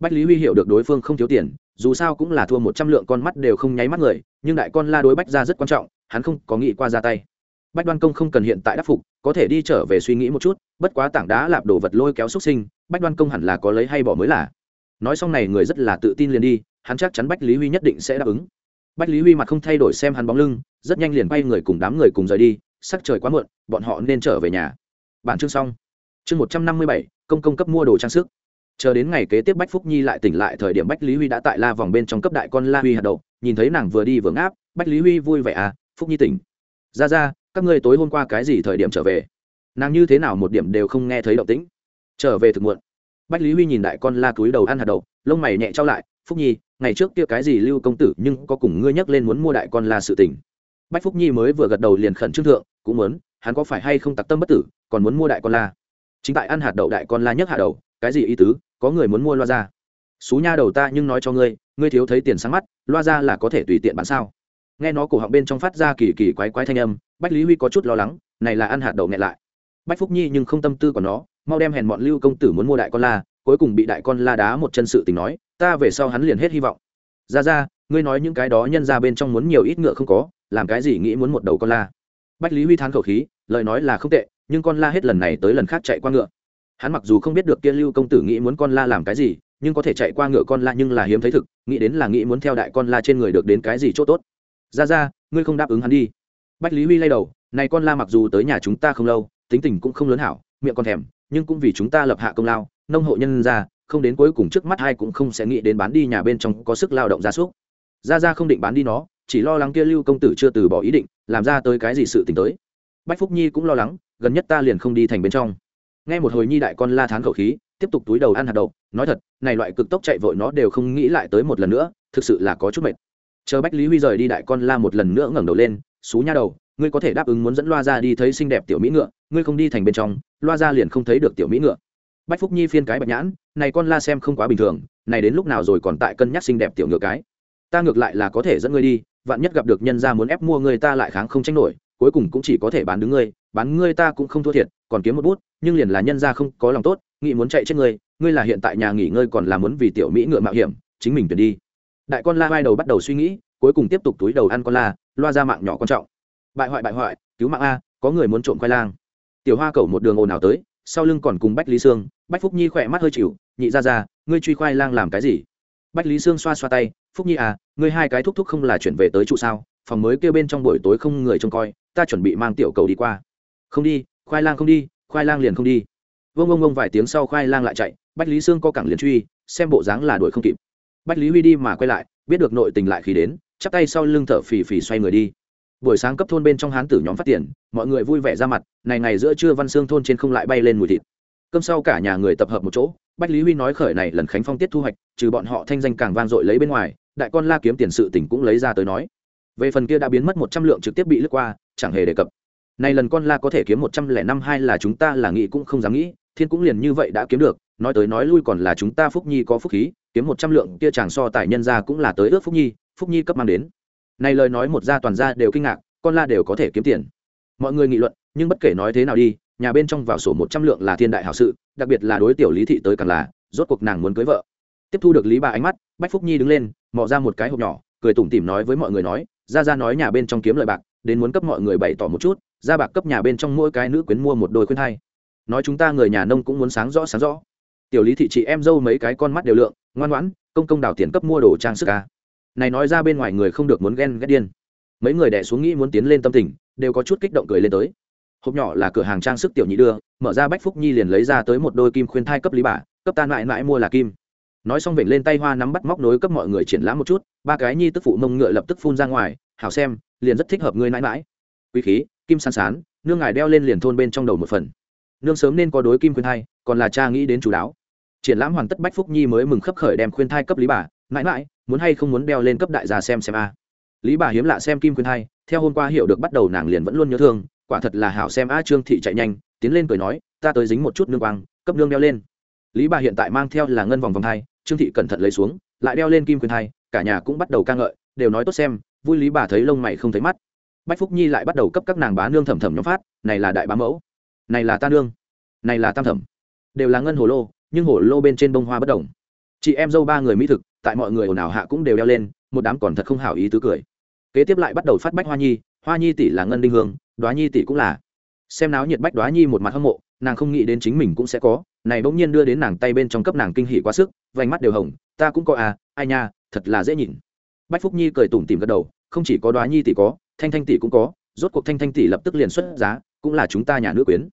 Bách lý huy hiểu được đối phương không thiếu tiền, dù sao cũng là thua một trăm lượng con mắt đều không nháy mắt người, nhưng đại con la đối bách ra rất quan trọng, hắn không có nghĩ qua ra tay. Bách đoan công không cần hiện tại đắc phục, có thể đi trở về suy nghĩ một chút, bất quá tảng đá lạp đồ vật lôi kéo xuất sinh, bách đoan công hẳn là có lấy hay bỏ mới là. Nói xong này người rất là tự tin liền đi hắn chắc chắn bách lý huy nhất định sẽ đáp ứng. Bách lý huy mặt không thay đổi xem hắn bóng lưng, rất nhanh liền bay người cùng đám người cùng rời đi, sắc trời quá muộn, bọn họ nên trở về nhà. Bản chương xong. Chương một trăm năm mươi bảy, công công cấp mua đồ trang sức. Chờ đến ngày kế tiếp bách phúc nhi lại tỉnh lại thời điểm bách lý huy đã tại la vòng bên trong cấp đại con la huy hạt đậu, nhìn thấy nàng vừa đi vừa ngáp, bách lý huy vui vẻ à phúc nhi tỉnh. Ra ra, các ngươi tối hôm qua cái gì thời điểm trở về? Nàng như thế nào một điểm đều không nghe thấy động tĩnh. Trở về thực muộn. Bách lý huy nhìn đại con la cúi đầu ăn hạt đậu, lông mày nhẹ trao lại phúc nhi, ngày trước kia cái gì lưu công tử nhưng có cùng ngươi nhắc lên muốn mua đại con la sự tình. Bách phúc nhi mới vừa gật đầu liền khẩn trương thượng, cũng muốn, hắn có phải hay không tặc tâm bất tử, còn muốn mua đại con la? Chính tại ăn hạt đậu đại con la nhấc hạ đầu, cái gì ý tứ, có người muốn mua loa ra. Xú nha đầu ta nhưng nói cho ngươi ngươi thiếu thấy tiền sáng mắt, loa ra là có thể tùy tiện bán sao? Nghe nó cổ họng bên trong phát ra kỳ kỳ quái quái thanh âm, bách lý huy có chút lo lắng, này là ăn hạt đậu nghẹn lại. Bách phúc nhi nhưng không tâm tư của nó, mau đem hèn bọn lưu công tử muốn mua đại con la cuối cùng bị đại con la đá một chân sự tình nói, ta về sau hắn liền hết hy vọng. Ra ra, ngươi nói những cái đó nhân ra bên trong muốn nhiều ít ngựa không có, làm cái gì nghĩ muốn một đầu con la? Bách lý huy thán khẩu khí, lời nói là không tệ, nhưng con la hết lần này tới lần khác chạy qua ngựa. Hắn mặc dù không biết được kia lưu công tử nghĩ muốn con la làm cái gì, nhưng có thể chạy qua ngựa con la nhưng là hiếm thấy thực, nghĩ đến là nghĩ muốn theo đại con la trên người được đến cái gì chỗ tốt. Ra ra, ngươi không đáp ứng hắn đi. Bách lý huy lay đầu, này con la mặc dù tới nhà chúng ta không lâu, tính tình cũng không lớn hảo, miệng còn thèm, nhưng cũng vì chúng ta lập hạ công lao nông hộ nhân ra, không đến cuối cùng trước mắt hai cũng không sẽ nghĩ đến bán đi nhà bên trong có sức lao động gia súc. Ra ra không định bán đi nó, chỉ lo lắng kia lưu công tử chưa từ bỏ ý định, làm ra tới cái gì sự t tới. Bách phúc nhi cũng lo lắng, gần nhất ta liền không đi thành bên trong. Nghe một hồi nhi đại con la thán khẩu khí, tiếp tục túi đầu ăn hạt đậu, nói thật, này loại cực tốc chạy vội nó đều không nghĩ lại tới một lần nữa, thực sự là có chút mệt. Chờ bách lý huy rời đi đại con la một lần nữa ngẩng đầu lên, xú nha đầu, ngươi có thể đáp ứng muốn dẫn loa ra đi thấy xinh đẹp tiểu mỹ ngựa, ngươi không đi thành bên trong, loa ra liền không thấy được tiểu mỹ ngựa bách phúc nhi phiên cái bạch nhãn, này con la xem không quá bình thường, này đến lúc nào rồi còn tại cân nhắc xinh đẹp tiểu ngựa cái. Ta ngược lại là có thể dẫn ngươi đi, vạn nhất gặp được nhân gia muốn ép mua người ta lại kháng không tranh nổi, cuối cùng cũng chỉ có thể bán đứng ngươi, bán ngươi ta cũng không thua thiệt, còn kiếm một bút, nhưng liền là nhân gia không có lòng tốt, nghĩ muốn chạy chết ngươi ngươi là hiện tại nhà nghỉ ngơi còn là muốn vì tiểu mỹ ngựa mạo hiểm, chính mình tuyển đi. Đại con la vai đầu bắt đầu suy nghĩ, cuối cùng tiếp tục túi đầu ăn con la, loa ra mạng nhỏ quan trọng. Bại hoại bại hoại, cứu mạng a, có người muốn trộm khoai lang. Tiểu hoa cầu một đường ồn nào tới sau lưng còn cùng bách lý sương. Bách phúc nhi khỏe mắt hơi chịu, nhị ra ra, ngươi truy khoai lang làm cái gì? Bách lý sương xoa xoa tay, phúc nhi à ngươi hai cái thúc thúc không là chuyển về tới trụ sao? Phòng mới kêu bên trong buổi tối không người trông coi, ta chuẩn bị mang tiểu cầu đi qua. Không đi, khoai lang không đi, khoai lang liền không đi. Vông vông vông vài tiếng sau khoai lang lại chạy, bách lý sương co cẳng liền truy, xem bộ dáng là đuổi không kịp. Bách lý huy đi mà quay lại, biết được nội tình lại khi đến, chắp tay sau lưng thở phì phì xoay người đi buổi sáng cấp thôn bên trong hán tử nhóm phát tiền, mọi người vui vẻ ra mặt, này ngày giữa trưa văn xương thôn trên không lại bay lên mùi thịt. Cơm sau cả nhà người tập hợp một chỗ, bách lý huy nói khởi này lần khánh phong tiết thu hoạch, trừ bọn họ thanh danh càng vang dội lấy bên ngoài, đại con la kiếm tiền sự tỉnh cũng lấy ra tới nói. Về phần kia đã biến mất một trăm lượng trực tiếp bị lướt qua, chẳng hề đề cập. Này lần con la có thể kiếm một trăm lẻ năm hai là chúng ta là nghĩ cũng không dám nghĩ, thiên cũng liền như vậy đã kiếm được, nói tới nói lui còn là chúng ta phúc nhi có phúc khí, kiếm một trăm lượng kia chàng so tài nhân ra cũng là tới ước phúc nhi phúc nhi cấp mang đến này lời nói một gia toàn gia đều kinh ngạc, con la đều có thể kiếm tiền. Mọi người nghị luận, nhưng bất kể nói thế nào đi, nhà bên trong vào sổ một trăm lượng là thiên đại hảo sự, đặc biệt là đối tiểu lý thị tới càng là, rốt cuộc nàng muốn cưới vợ. Tiếp thu được lý ba ánh mắt, bách phúc nhi đứng lên, mò ra một cái hộp nhỏ, cười tủm tỉm nói với mọi người nói ra ra nói nhà bên trong kiếm lợi bạc, đến muốn cấp mọi người bày tỏ một chút ra bạc cấp nhà bên trong mỗi cái nữ quyến mua một đôi khuyên hai. Nói chúng ta người nhà nông cũng muốn sáng rõ sáng rõ. Tiểu lý thị chị em dâu mấy cái con mắt đều lượng, ngoan ngoãn, công công đào tiền cấp mua đồ trang sức ca này nói ra bên ngoài người không được muốn ghen ghét điên. Mấy người đẻ xuống nghĩ muốn tiến lên tâm tình, đều có chút kích động cười lên tới. Hộp nhỏ là cửa hàng trang sức tiểu nhị đưa, mở ra bách phúc nhi liền lấy ra tới một đôi kim khuyên thai cấp lý bà, cấp ta mãi mãi mua là kim. Nói xong vểnh lên tay hoa nắm bắt móc nối cấp mọi người triển lãm một chút, ba cái nhi tức phụ mông ngựa lập tức phun ra ngoài, hảo xem, liền rất thích hợp ngươi mãi mãi. Quý khí, kim san sán, nương ngài đeo lên liền thôn bên trong đầu một phần. Nương sớm nên có đối kim khuyên thai, còn là cha nghĩ đến chủ đáo. Triển lãm hoàn tất bách phúc nhi mới mừng khấp khởi đem khuyên thai cấp lý bà, mãi mãi muốn hay không muốn đeo lên cấp đại gia xem xem a. Lý bà hiếm lạ xem kim khuyên hai, theo hôm qua hiểu được bắt đầu nàng liền vẫn luôn nhớ thương, quả thật là hảo xem a, trương thị chạy nhanh, tiến lên cười nói, ta tới dính một chút nương quang, cấp nương đeo lên. Lý bà hiện tại mang theo là ngân vòng vòng hai, trương thị cẩn thận lấy xuống, lại đeo lên kim khuyên hai, cả nhà cũng bắt đầu ca ngợi, đều nói tốt xem, vui lý bà thấy lông mày không thấy mắt. Bách phúc nhi lại bắt đầu cấp các nàng bá nương thẩm thẩm nhóm phát, này là đại bá mẫu, này là ta nương, này là tam thẩm. Đều là ngân hồ lô, nhưng hồ lô bên trên bông hoa bất đồng. Chị em dâu ba người mỹ thực tại mọi người ồn ào hạ cũng đều đeo lên, một đám còn thật không hảo ý tứ cười. Kế tiếp lại bắt đầu phát bách hoa nhi hoa nhi tỷ là ngân đinh hương, đoá nhi tỷ cũng là. Xem náo nhiệt bách đoá nhi một mặt hâm mộ, nàng không nghĩ đến chính mình cũng sẽ có, này bỗng nhiên đưa đến nàng tay bên trong cấp nàng kinh hỉ quá sức, vành mắt đều hồng, ta cũng có à ai nha, thật là dễ nhìn. Bách phúc nhi cười tủm tìm gật đầu, không chỉ có đoá nhi tỷ có, thanh thanh tỷ cũng có, rốt cuộc thanh thanh tỷ lập tức liền xuất giá, cũng là chúng ta nhà nữ quyến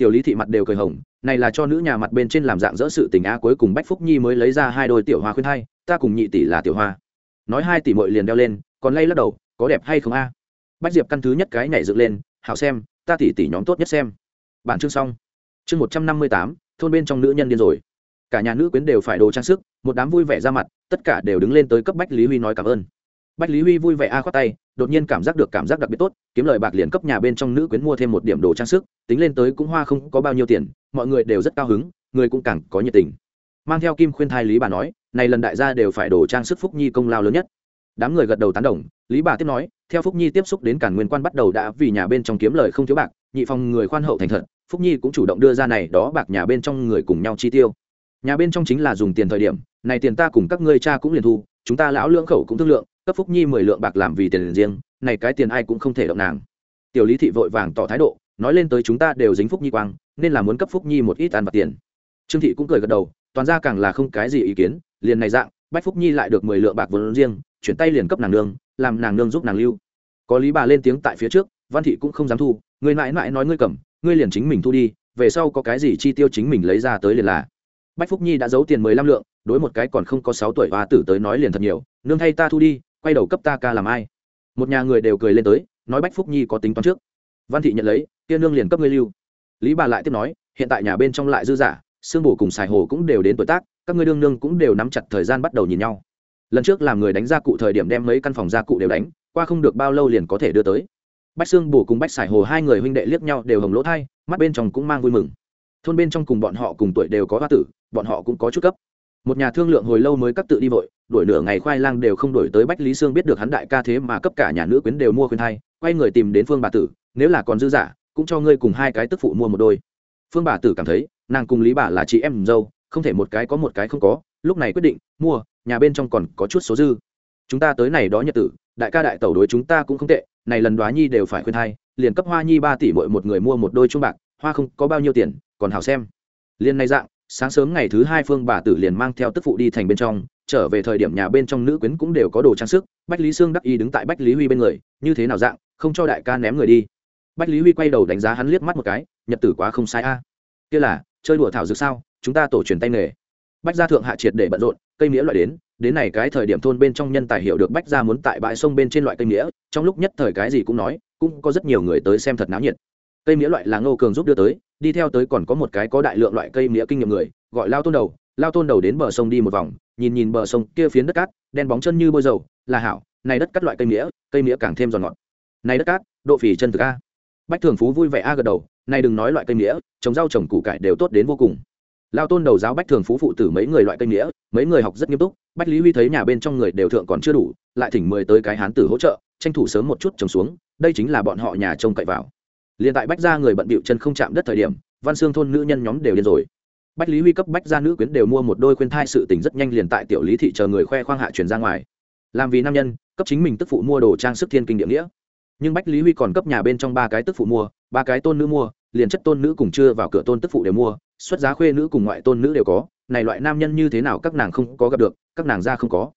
tiểu lý thị mặt đều cười hồng, này là cho nữ nhà mặt bên trên làm dạng dỡ sự tình a cuối cùng bách phúc nhi mới lấy ra hai đôi tiểu hoa khuyên hai, ta cùng nhị tỷ là tiểu hoa. Nói hai tỷ mội liền đeo lên, còn lay lắc đầu, có đẹp hay không a? Bách diệp căn thứ nhất cái nhảy dựng lên, hảo xem, ta tỷ tỷ nhóm tốt nhất xem. Bản chương xong. Chương một trăm năm mươi tám, thôn bên trong nữ nhân điên rồi. Cả nhà nữ quyến đều phải đồ trang sức, một đám vui vẻ ra mặt, tất cả đều đứng lên tới cấp bách lý huy nói cảm ơn bách lý huy vui vẻ a khoát tay, đột nhiên cảm giác được cảm giác đặc biệt tốt, kiếm lời bạc liền cấp nhà bên trong nữ quyến mua thêm một điểm đồ trang sức, tính lên tới cũng hoa không có bao nhiêu tiền, mọi người đều rất cao hứng, người cũng càng có nhiệt tình. Mang theo kim khuyên thai lý bà nói, này lần đại gia đều phải đồ trang sức phúc nhi công lao lớn nhất. Đám người gật đầu tán đồng, lý bà tiếp nói, theo phúc nhi tiếp xúc đến cản nguyên quan bắt đầu đã vì nhà bên trong kiếm lời không thiếu bạc, nhị phòng người khoan hậu thành thật, phúc nhi cũng chủ động đưa ra này đó bạc nhà bên trong người cùng nhau chi tiêu. Nhà bên trong chính là dùng tiền thời điểm, này tiền ta cùng các ngươi cha cũng liền thu, chúng ta lão lưỡng khẩu cũng thương lượng cấp phúc nhi mười lượng bạc làm vì tiền riêng, này cái tiền ai cũng không thể động nàng. Tiểu lý thị vội vàng tỏ thái độ, nói lên tới chúng ta đều dính phúc nhi quang, nên là muốn cấp phúc nhi một ít ăn bạc tiền. Trương thị cũng cười gật đầu, toàn ra càng là không cái gì ý kiến, liền này dạng, bách phúc nhi lại được mười lượng bạc vốn riêng, chuyển tay liền cấp nàng nương, làm nàng nương giúp nàng lưu. Có lý bà lên tiếng tại phía trước, văn thị cũng không dám thu, người mãi mãi nói ngươi cầm, ngươi liền chính mình thu đi, về sau có cái gì chi tiêu chính mình lấy ra tới liền là. Bách phúc nhi đã giấu tiền mười lăm lượng, đối một cái còn không có sáu tuổi hoa tử tới nói liền thật nhiều, nương thay ta thu đi quay đầu cấp ta ca làm ai? Một nhà người đều cười lên tới, nói bách phúc nhi có tính toán trước. Văn thị nhận lấy, kia nương liền cấp ngươi lưu. Lý bà lại tiếp nói, hiện tại nhà bên trong lại dư giả, sương bổ cùng xài hồ cũng đều đến tuổi tác, các ngươi đương nương cũng đều nắm chặt thời gian bắt đầu nhìn nhau. Lần trước làm người đánh gia cụ thời điểm đem mấy căn phòng gia cụ đều đánh, qua không được bao lâu liền có thể đưa tới. Bách sương bổ cùng bách xài hồ hai người huynh đệ liếc nhau đều hồng lỗ thai, mắt bên trong cũng mang vui mừng. Thôn bên trong cùng bọn họ cùng tuổi đều có hoa tử, bọn họ cũng có chút cấp một nhà thương lượng hồi lâu mới cắt tự đi vội, đuổi nửa ngày khoai lang đều không đổi tới bách lý sương biết được hắn đại ca thế mà cấp cả nhà nữ quyến đều mua khuyên thai, quay người tìm đến phương bà tử, nếu là còn dư giả, cũng cho ngươi cùng hai cái tức phụ mua một đôi. Phương bà tử cảm thấy, nàng cùng lý bà là chị em dâu, không thể một cái có một cái không có, lúc này quyết định, mua, nhà bên trong còn có chút số dư. Chúng ta tới này đó nhật tử, đại ca đại tẩu đối chúng ta cũng không tệ, này lần đoá nhi đều phải khuyên thai, liền cấp hoa nhi ba tỷ mỗi một người mua một đôi trung bạc, hoa không có bao nhiêu tiền, còn hào xem. Liền này dạng sáng sớm ngày thứ hai phương bà tử liền mang theo tức phụ đi thành bên trong, trở về thời điểm nhà bên trong nữ quyến cũng đều có đồ trang sức, bách lý sương đắc y đứng tại bách lý huy bên người, như thế nào dạng, không cho đại ca ném người đi. Bách lý huy quay đầu đánh giá hắn liếc mắt một cái, nhật tử quá không sai a. Kia là, chơi đùa thảo dược sao, chúng ta tổ truyền tay nghề. Bách gia thượng hạ triệt để bận rộn, cây nghĩa loại đến đến này cái thời điểm thôn bên trong nhân tài hiểu được bách gia muốn tại bãi sông bên trên loại cây nghĩa trong lúc nhất thời cái gì cũng nói, cũng có rất nhiều người tới xem thật náo nhiệt. Cây nghĩa loại là ngô cường giúp đưa tới đi theo tới còn có một cái có đại lượng loại cây mía kinh nghiệm người gọi lao tôn đầu. Lao tôn đầu đến bờ sông đi một vòng nhìn nhìn bờ sông kia phiến đất cát đen bóng chân như bôi dầu là hảo này đất cắt loại cây mía, cây mía càng thêm giòn ngọt. Này đất cát độ phì chân thực a. Bách thường phú vui vẻ a gật đầu này đừng nói loại cây mía, trồng rau trồng củ cải đều tốt đến vô cùng. Lao tôn đầu giáo bách thường phú phụ tử mấy người loại cây nghĩa mấy người học rất nghiêm túc bách lý huy thấy nhà bên trong người đều thượng còn chưa đủ lại thỉnh mười tới cái hán tử hỗ trợ tranh thủ sớm một chút trồng xuống đây chính là bọn họ nhà trông cậy vào liền tại bách gia người bận bịu chân không chạm đất thời điểm, văn xương thôn nữ nhân nhóm đều điên rồi. Bách lý huy cấp bách gia nữ quyến đều mua một đôi khuyên thai sự tình rất nhanh liền tại tiểu lý thị chờ người khoe khoang hạ truyền ra ngoài. Làm vì nam nhân, cấp chính mình tức phụ mua đồ trang sức thiên kinh địa nghĩa. Nhưng bách lý huy còn cấp nhà bên trong ba cái tức phụ mua, ba cái tôn nữ mua, liền chất tôn nữ cùng chưa vào cửa tôn tức phụ đều mua, xuất giá khuê nữ cùng ngoại tôn nữ đều có. Này loại nam nhân như thế nào các nàng không có gặp được, các nàng ra không có.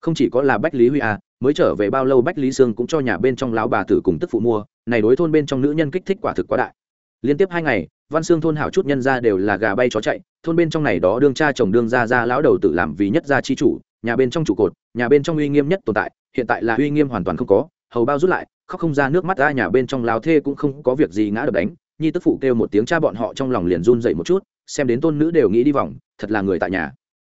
Không chỉ có là bách lý huy à mới trở về bao lâu bách lý sương cũng cho nhà bên trong lão bà tử cùng tức phụ mua này đối thôn bên trong nữ nhân kích thích quả thực quá đại. Liên tiếp hai ngày, văn xương thôn hảo chút nhân ra đều là gà bay chó chạy, thôn bên trong này đó đương cha chồng đương ra ra lão đầu tử làm vì nhất gia chi chủ, nhà bên trong trụ cột, nhà bên trong uy nghiêm nhất tồn tại, hiện tại là uy nghiêm hoàn toàn không có, hầu bao rút lại, khóc không ra nước mắt ra, nhà bên trong lao thê cũng không có việc gì ngã đập đánh, nhi tức phụ kêu một tiếng cha bọn họ trong lòng liền run dậy một chút, xem đến tôn nữ đều nghĩ đi vòng, thật là người tại nhà.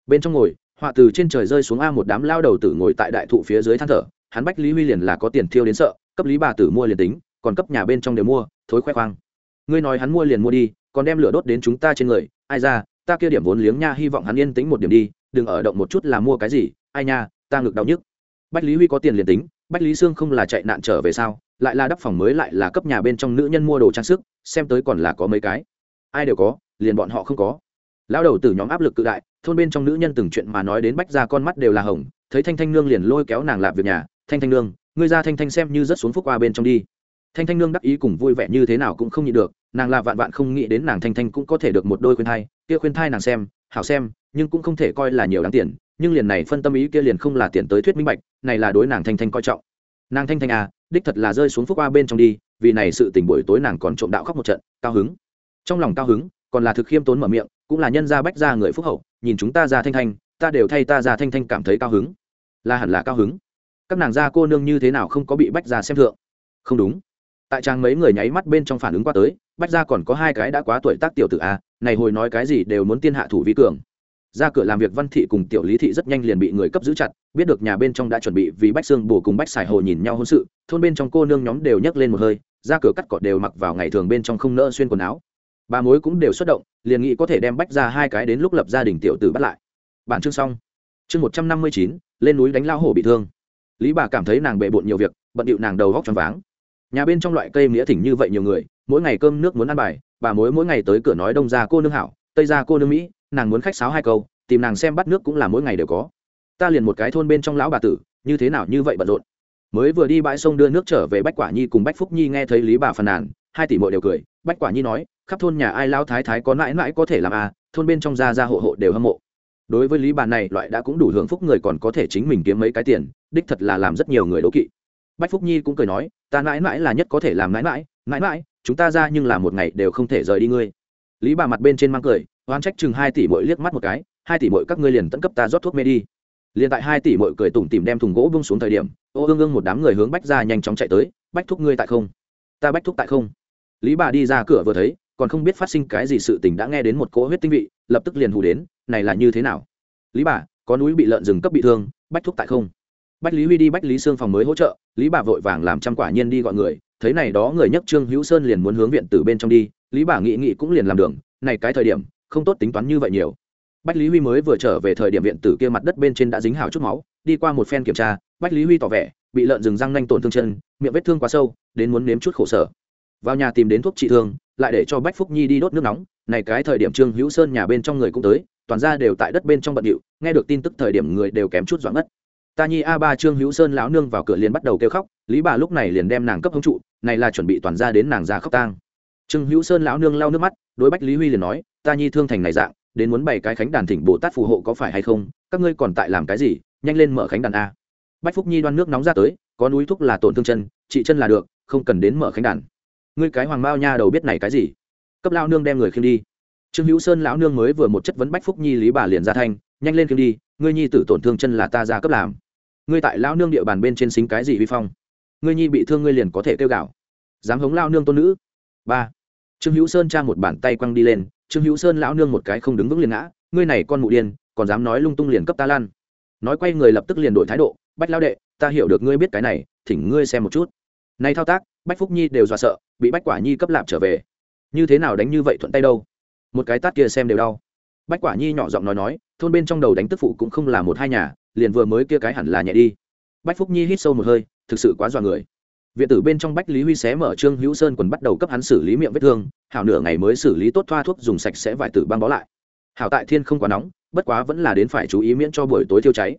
Bên trong ngồi, họa từ trên trời rơi xuống a một đám lao đầu tử ngồi tại đại thụ phía dưới than thở, hắn bách lý huy liền là có tiền thiêu đến sợ, cấp lý bà tử mua liền tính còn cấp nhà bên trong đều mua, thối khoe khoang. Ngươi nói hắn mua liền mua đi, còn đem lửa đốt đến chúng ta trên người. Ai ra, ta kia điểm vốn liếng nha, hy vọng hắn yên tính một điểm đi, đừng ở động một chút là mua cái gì. Ai nha, ta ngực đau nhức. Bách lý huy có tiền liền tính, bách lý sương không là chạy nạn trở về sao, lại là đắp phòng mới lại là cấp nhà bên trong nữ nhân mua đồ trang sức, xem tới còn là có mấy cái. Ai đều có, liền bọn họ không có. Lão đầu từ nhóm áp lực cự đại, thôn bên trong nữ nhân từng chuyện mà nói đến bách ra con mắt đều là hồng, thấy thanh thanh nương liền lôi kéo nàng làm việc nhà. Thanh thanh nương, ngươi ra thanh thanh xem như rất xuống phúc qua bên trong đi thanh thanh nương đắc ý cùng vui vẻ như thế nào cũng không nhịn được, nàng là vạn vạn không nghĩ đến nàng thanh thanh cũng có thể được một đôi khuyên thai, kia khuyên thai nàng xem, hảo xem, nhưng cũng không thể coi là nhiều đáng tiền, nhưng liền này phân tâm ý kia liền không là tiền tới thuyết minh bạch, này là đối nàng thanh thanh coi trọng. Nàng thanh thanh à đích thật là rơi xuống phúc qua bên trong đi, vì này sự tình buổi tối nàng còn trộm đạo khóc một trận, cao hứng. Trong lòng cao hứng, còn là thực khiêm tốn mở miệng, cũng là nhân gia bách gia người phúc hậu, nhìn chúng ta ra thanh thanh, ta đều thay ta ra thanh thanh cảm thấy cao hứng. Là hẳn là cao hứng. Các nàng gia cô nương như thế nào không có bị bách gia xem thượng? Không đúng tại trang mấy người nháy mắt bên trong phản ứng qua tới, bách ra còn có hai cái đã quá tuổi tác tiểu tử a, này hồi nói cái gì đều muốn tiên hạ thủ vi cường. Ra cửa làm việc văn thị cùng tiểu lý thị rất nhanh liền bị người cấp giữ chặt, biết được nhà bên trong đã chuẩn bị vì bách xương bổ cùng bách xài hồ nhìn nhau hôn sự, thôn bên trong cô nương nhóm đều nhấc lên một hơi, ra cửa cắt cọt đều mặc vào ngày thường bên trong không nỡ xuyên quần áo. Bà mối cũng đều xuất động, liền nghĩ có thể đem bách ra hai cái đến lúc lập gia đình tiểu tử bắt lại. Bản chương xong. Chương một trăm năm mươi chín, lên núi đánh lao hổ bị thương. Lý bà cảm thấy nàng bệ bộn nhiều việc, bận điệu nàng đầu góc tròn váng nhà bên trong loại cây nghĩa thỉnh như vậy nhiều người, mỗi ngày cơm nước muốn ăn bài, bà mối mỗi ngày tới cửa nói đông ra cô nương hảo, tây ra cô nương mỹ, nàng muốn khách sáo hai câu, tìm nàng xem bắt nước cũng là mỗi ngày đều có. Ta liền một cái thôn bên trong lão bà tử, như thế nào như vậy bận rộn. Mới vừa đi bãi sông đưa nước trở về bách quả nhi cùng bách phúc nhi nghe thấy lý bà phàn nàn, hai tỷ mội đều cười. Bách quả nhi nói, khắp thôn nhà ai lao thái thái có mãi mãi có thể làm à thôn bên trong gia gia hộ hộ đều hâm mộ. Đối với lý bà này, loại đã cũng đủ hưởng phúc người còn có thể chính mình kiếm mấy cái tiền, đích thật là làm rất nhiều người đố kỵ. Bách phúc nhi cũng cười nói ta mãi mãi là nhất có thể làm mãi mãi mãi mãi, chúng ta ra nhưng là một ngày đều không thể rời đi ngươi. Lý bà mặt bên trên mang cười oan trách chừng hai tỷ mỗi liếc mắt một cái, hai tỷ mỗi các ngươi liền tận cấp ta rót thuốc mê đi. Liền tại hai tỷ mỗi cười tủm tìm đem thùng gỗ bung xuống thời điểm, ô ương ương một đám người hướng bách ra nhanh chóng chạy tới, bách thúc ngươi tại không? Ta bách thúc tại không? Lý bà đi ra cửa vừa thấy, còn không biết phát sinh cái gì sự tình đã nghe đến một cỗ huyết tinh vị, lập tức liền hù đến, này là như thế nào? Lý bà, có núi bị lợn rừng cấp bị thương, bách thúc tại không? Bách lý huy đi bách lý sương phòng mới hỗ trợ, lý bà vội vàng làm trăm quả nhiên đi gọi người, thấy này đó người nhất trương hữu sơn liền muốn hướng viện từ bên trong đi, lý bà nghị nghị cũng liền làm đường, này cái thời điểm, không tốt tính toán như vậy nhiều. Bách lý huy mới vừa trở về thời điểm viện tử kia mặt đất bên trên đã dính hào chút máu, đi qua một phen kiểm tra, bách lý huy tỏ vẻ, bị lợn rừng răng nanh tổn thương chân, miệng vết thương quá sâu, đến muốn nếm chút khổ sở. Vào nhà tìm đến thuốc trị thương, lại để cho bách phúc nhi đi đốt nước nóng, này cái thời điểm trương hữu sơn nhà bên trong người cũng tới, toàn ra đều tại đất bên trong bận điệu, nghe được tin tức thời điểm người đều kém chút doãn mất ta nhi a ba trương hữu sơn lão nương vào cửa liền bắt đầu kêu khóc, lý bà lúc này liền đem nàng cấp hống trụ, này là chuẩn bị toàn ra đến nàng ra khóc tang. Trương hữu sơn lão nương lau nước mắt, đối bách lý huy liền nói, ta nhi thương thành này dạng, đến muốn bày cái khánh đàn thỉnh bồ tát phù hộ có phải hay không? Các ngươi còn tại làm cái gì? Nhanh lên mở khánh đàn a. Bách phúc nhi đoan nước nóng ra tới, có núi thuốc là tổn thương chân, trị chân là được, không cần đến mở khánh đàn. Ngươi cái hoàng mao nha đầu biết này cái gì? Cấp lao nương đem người khiêng đi. Trương hữu sơn lão nương mới vừa một chất vấn bách phúc nhi lý bà liền ra thanh, nhanh lên khiêng đi, ngươi nhi tử tổn thương chân là ta ra cấp làm ngươi tại lao nương địa bàn bên trên xính cái gì vi phong? Ngươi nhi bị thương ngươi liền có thể kêu gạo. Dám hống lao nương tôn nữ. Ba. Trương hữu sơn cha một bàn tay quăng đi lên, trương hữu sơn lão nương một cái không đứng vững liền ngã, ngươi này con mụ điên, còn dám nói lung tung liền cấp ta lan. Nói quay người lập tức liền đổi thái độ, bách lao đệ, ta hiểu được ngươi biết cái này, thỉnh ngươi xem một chút. Này thao tác, bách phúc nhi đều dọa sợ, bị bách quả nhi cấp lạp trở về. Như thế nào đánh như vậy thuận tay đâu? Một cái tát kia xem đều đau. Bách quả nhi nhỏ giọng nói nói, thôn bên trong đầu đánh tức phụ cũng không là một hai nhà liền vừa mới kia cái hẳn là nhẹ đi. Bách phúc nhi hít sâu một hơi, thực sự quá dọa người. Viện tử bên trong bách lý huy xé mở trương hữu sơn quần bắt đầu cấp hắn xử lý miệng vết thương, hảo nửa ngày mới xử lý tốt thoa thuốc dùng sạch sẽ vải tử băng bó lại. Hảo tại thiên không quá nóng, bất quá vẫn là đến phải chú ý miễn cho buổi tối thiêu cháy.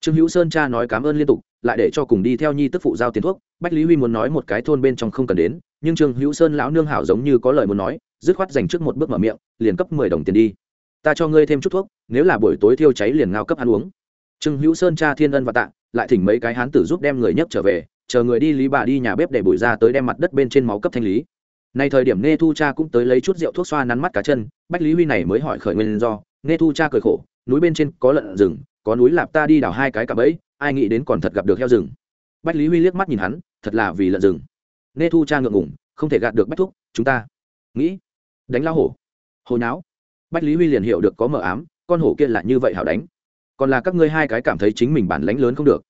Trương hữu sơn cha nói cảm ơn liên tục, lại để cho cùng đi theo nhi tức phụ giao tiền thuốc. Bách lý huy muốn nói một cái thôn bên trong không cần đến, nhưng trương hữu sơn lão nương hảo giống như có lời muốn nói, dứt khoát dành trước một bước mở miệng, liền cấp mười đồng tiền đi. Ta cho ngươi thêm chút thuốc, nếu là buổi tối thiêu cháy liền ngao cấp ăn uống trương hữu sơn cha thiên ân và tạ, lại thỉnh mấy cái hán tử giúp đem người nhấc trở về, chờ người đi lý bà đi nhà bếp để bụi ra tới đem mặt đất bên trên máu cấp thanh lý. Nay thời điểm nghe thu cha cũng tới lấy chút rượu thuốc xoa nắn mắt cá chân, bách lý huy này mới hỏi khởi nguyên do nghe thu cha cười khổ, núi bên trên có lợn rừng, có núi lạp ta đi đào hai cái cặp ấy ai nghĩ đến còn thật gặp được heo rừng. Bách lý huy liếc mắt nhìn hắn, thật là vì lợn rừng. Nê thu cha ngượng ngủng không thể gạt được bách thúc, chúng ta nghĩ đánh lao hổ. Hồi não bách lý huy liền hiểu được có mờ ám, con hổ kia là như vậy hảo đánh còn là các ngươi hai cái cảm thấy chính mình bản lánh lớn không được.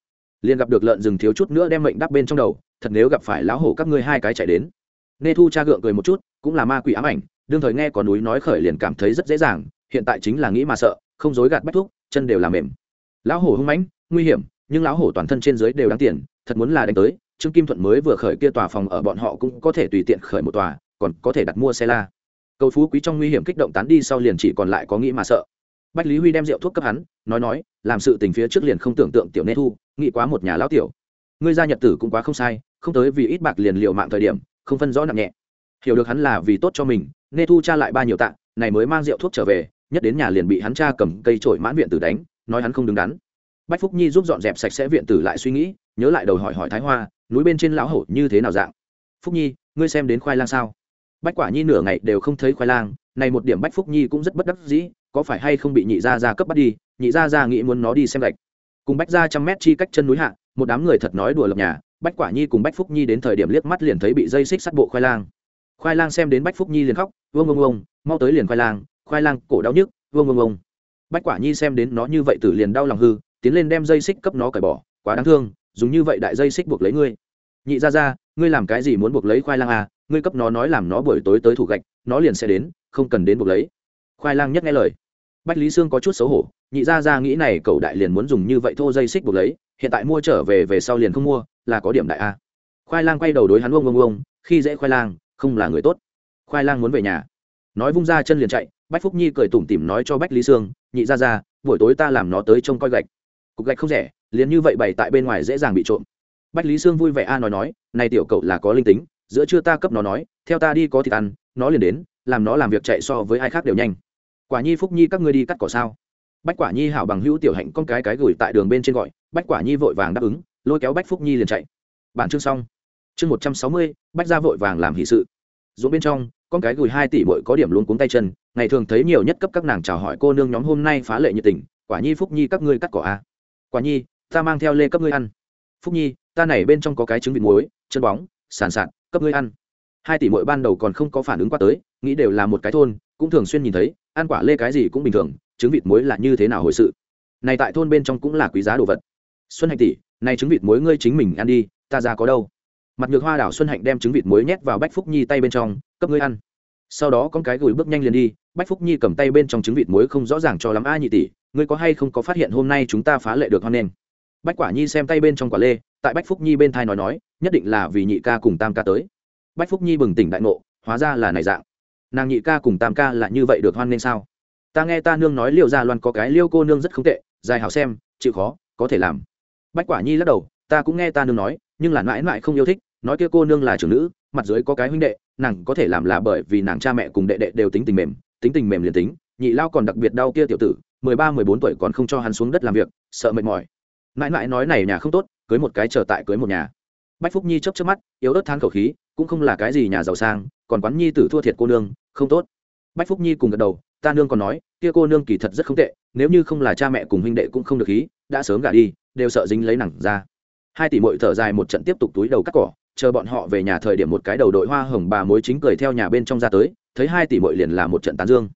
Liền gặp được lợn rừng thiếu chút nữa đem mệnh đắp bên trong đầu, thật nếu gặp phải lão hổ các ngươi hai cái chạy đến. Nê thu cha gượng cười một chút, cũng là ma quỷ ám ảnh, đương thời nghe có núi nói khởi liền cảm thấy rất dễ dàng, hiện tại chính là nghĩ mà sợ, không dối gạt bách thuốc chân đều làm mềm. Lão hổ hung mãnh, nguy hiểm, nhưng lão hổ toàn thân trên dưới đều đáng tiền, thật muốn là đánh tới, trương kim thuận mới vừa khởi kia tòa phòng ở bọn họ cũng có thể tùy tiện khởi một tòa, còn có thể đặt mua xe la. Cầu phú quý trong nguy hiểm kích động tán đi sau liền chỉ còn lại có nghĩ mà sợ bách lý huy đem rượu thuốc cấp hắn, nói nói, làm sự tình phía trước liền không tưởng tượng tiểu nê thu, nghĩ quá một nhà lão tiểu. Ngươi ra nhật tử cũng quá không sai, không tới vì ít bạc liền liệu mạng thời điểm, không phân rõ nặng nhẹ. Hiểu được hắn là vì tốt cho mình, nê thu cha lại ba nhiều tạ, này mới mang rượu thuốc trở về, nhất đến nhà liền bị hắn cha cầm cây trổi mãn viện tử đánh, nói hắn không đứng đắn. Bách phúc nhi giúp dọn dẹp sạch sẽ viện tử lại suy nghĩ, nhớ lại đầu hỏi hỏi thái hoa, núi bên trên lão hổ như thế nào dạng? Phúc nhi, ngươi xem đến khoai lang sao? Bách quả nhi nửa ngày đều không thấy khoai lang, này một điểm bách phúc nhi cũng rất bất đắc dĩ có phải hay không bị nhị gia gia cấp bắt đi, nhị gia gia nghĩ muốn nó đi xem gạch. Cùng bách ra trăm mét chi cách chân núi hạ, một đám người thật nói đùa lập nhà, bách quả nhi cùng bách phúc nhi đến thời điểm liếc mắt liền thấy bị dây xích sắt bộ khoai lang. Khoai lang xem đến bách phúc nhi liền khóc, vương vương vương, mau tới liền khoai lang khoai lang cổ đau nhức, vương vương vương. Bách quả nhi xem đến nó như vậy tử liền đau lòng hư, tiến lên đem dây xích cấp nó cởi bỏ, quá đáng thương, dùng như vậy đại dây xích buộc lấy ngươi. Nhị ra ra ngươi làm cái gì muốn buộc lấy khoai lang à? Ngươi cấp nó nói làm nó buổi tối tới thủ gạch, nó liền sẽ đến, không cần đến buộc lấy khoai lang nhất nghe lời. Bách lý sương có chút xấu hổ, nhị ra ra nghĩ này cậu đại liền muốn dùng như vậy thô dây xích buộc lấy, hiện tại mua trở về về sau liền không mua, là có điểm đại a. Khoai lang quay đầu đối hắn ông ông ông khi dễ khoai lang, không là người tốt. Khoai lang muốn về nhà. Nói vung ra chân liền chạy, bách phúc nhi cười tủm tỉm nói cho bách lý sương, nhị ra ra buổi tối ta làm nó tới trông coi gạch. Cục gạch không rẻ, liền như vậy bày tại bên ngoài dễ dàng bị trộm. Bách lý sương vui vẻ a nói nói, này tiểu cậu là có linh tính, giữa trưa ta cấp nó nói, theo ta đi có thịt ăn, nó liền đến, làm nó làm việc chạy so với ai khác đều nhanh quả nhi phúc nhi các ngươi đi cắt cỏ sao? Bách quả nhi hảo bằng hữu tiểu hạnh con cái cái gửi tại đường bên trên gọi, bách quả nhi vội vàng đáp ứng, lôi kéo bách phúc nhi liền chạy. Bản chương xong. Chương một trăm sáu mươi, bách ra vội vàng làm hỷ sự. Dũng bên trong, con cái gửi hai tỷ bội có điểm luôn cuống tay chân, ngày thường thấy nhiều nhất cấp các nàng chào hỏi cô nương nhóm hôm nay phá lệ nhiệt tình, quả nhi phúc nhi các ngươi cắt cỏ a à? quả nhi, ta mang theo lê cấp ngươi ăn. Phúc nhi, ta này bên trong có cái trứng vịt muối, chân bóng, sàn sạt, cấp ngươi ăn. Hai tỷ mỗi ban đầu còn không có phản ứng qua tới, nghĩ đều là một cái thôn, cũng thường xuyên nhìn thấy ăn quả lê cái gì cũng bình thường, trứng vịt muối là như thế nào hồi sự? Này tại thôn bên trong cũng là quý giá đồ vật. Xuân hạnh tỷ, này trứng vịt muối ngươi chính mình ăn đi, ta ra có đâu. Mặt nhược hoa đảo xuân hạnh đem trứng vịt muối nhét vào bách phúc nhi tay bên trong, cấp ngươi ăn. Sau đó con cái gùi bước nhanh liền đi, bách phúc nhi cầm tay bên trong trứng vịt muối không rõ ràng cho lắm. A nhị tỷ, ngươi có hay không có phát hiện hôm nay chúng ta phá lệ được hoan nghênh bách quả nhi xem tay bên trong quả lê, tại bách phúc nhi bên thai nói nói, nhất định là vì nhị ca cùng tam ca tới. Bách phúc nhi bừng tỉnh đại ngộ, hóa ra là này dạng nàng nhị ca cùng tam ca là như vậy được hoan nghênh sao? Ta nghe ta nương nói liêu gia loan có cái liêu cô nương rất không tệ, dài hảo xem, chịu khó, có thể làm. Bách quả nhi lắc đầu, ta cũng nghe ta nương nói, nhưng là mãi mãi không yêu thích, nói kia cô nương là trưởng nữ, mặt dưới có cái huynh đệ, nàng có thể làm là bởi vì nàng cha mẹ cùng đệ đệ đều tính tình mềm, tính tình mềm liền tính, nhị lao còn đặc biệt đau kia tiểu tử, mười ba, mười bốn tuổi còn không cho hắn xuống đất làm việc, sợ mệt mỏi. Mãi mãi nói này nhà không tốt, cưới một cái trở tại cưới một nhà. Bách phúc nhi chấp chấp mắt, yếu ớt than khẩu khí, cũng không là cái gì nhà giàu sang còn quán nhi tử thua thiệt cô nương không tốt. Bách phúc nhi cùng gật đầu ta nương còn nói kia cô nương kỳ thật rất không tệ nếu như không là cha mẹ cùng huynh đệ cũng không được ý, đã sớm gả đi đều sợ dính lấy nặng ra. Hai tỷ mội thở dài một trận tiếp tục túi đầu cắt cỏ chờ bọn họ về nhà thời điểm một cái đầu đội hoa hồng bà mối chính cười theo nhà bên trong ra tới thấy hai tỷ mội liền là một trận tán dương.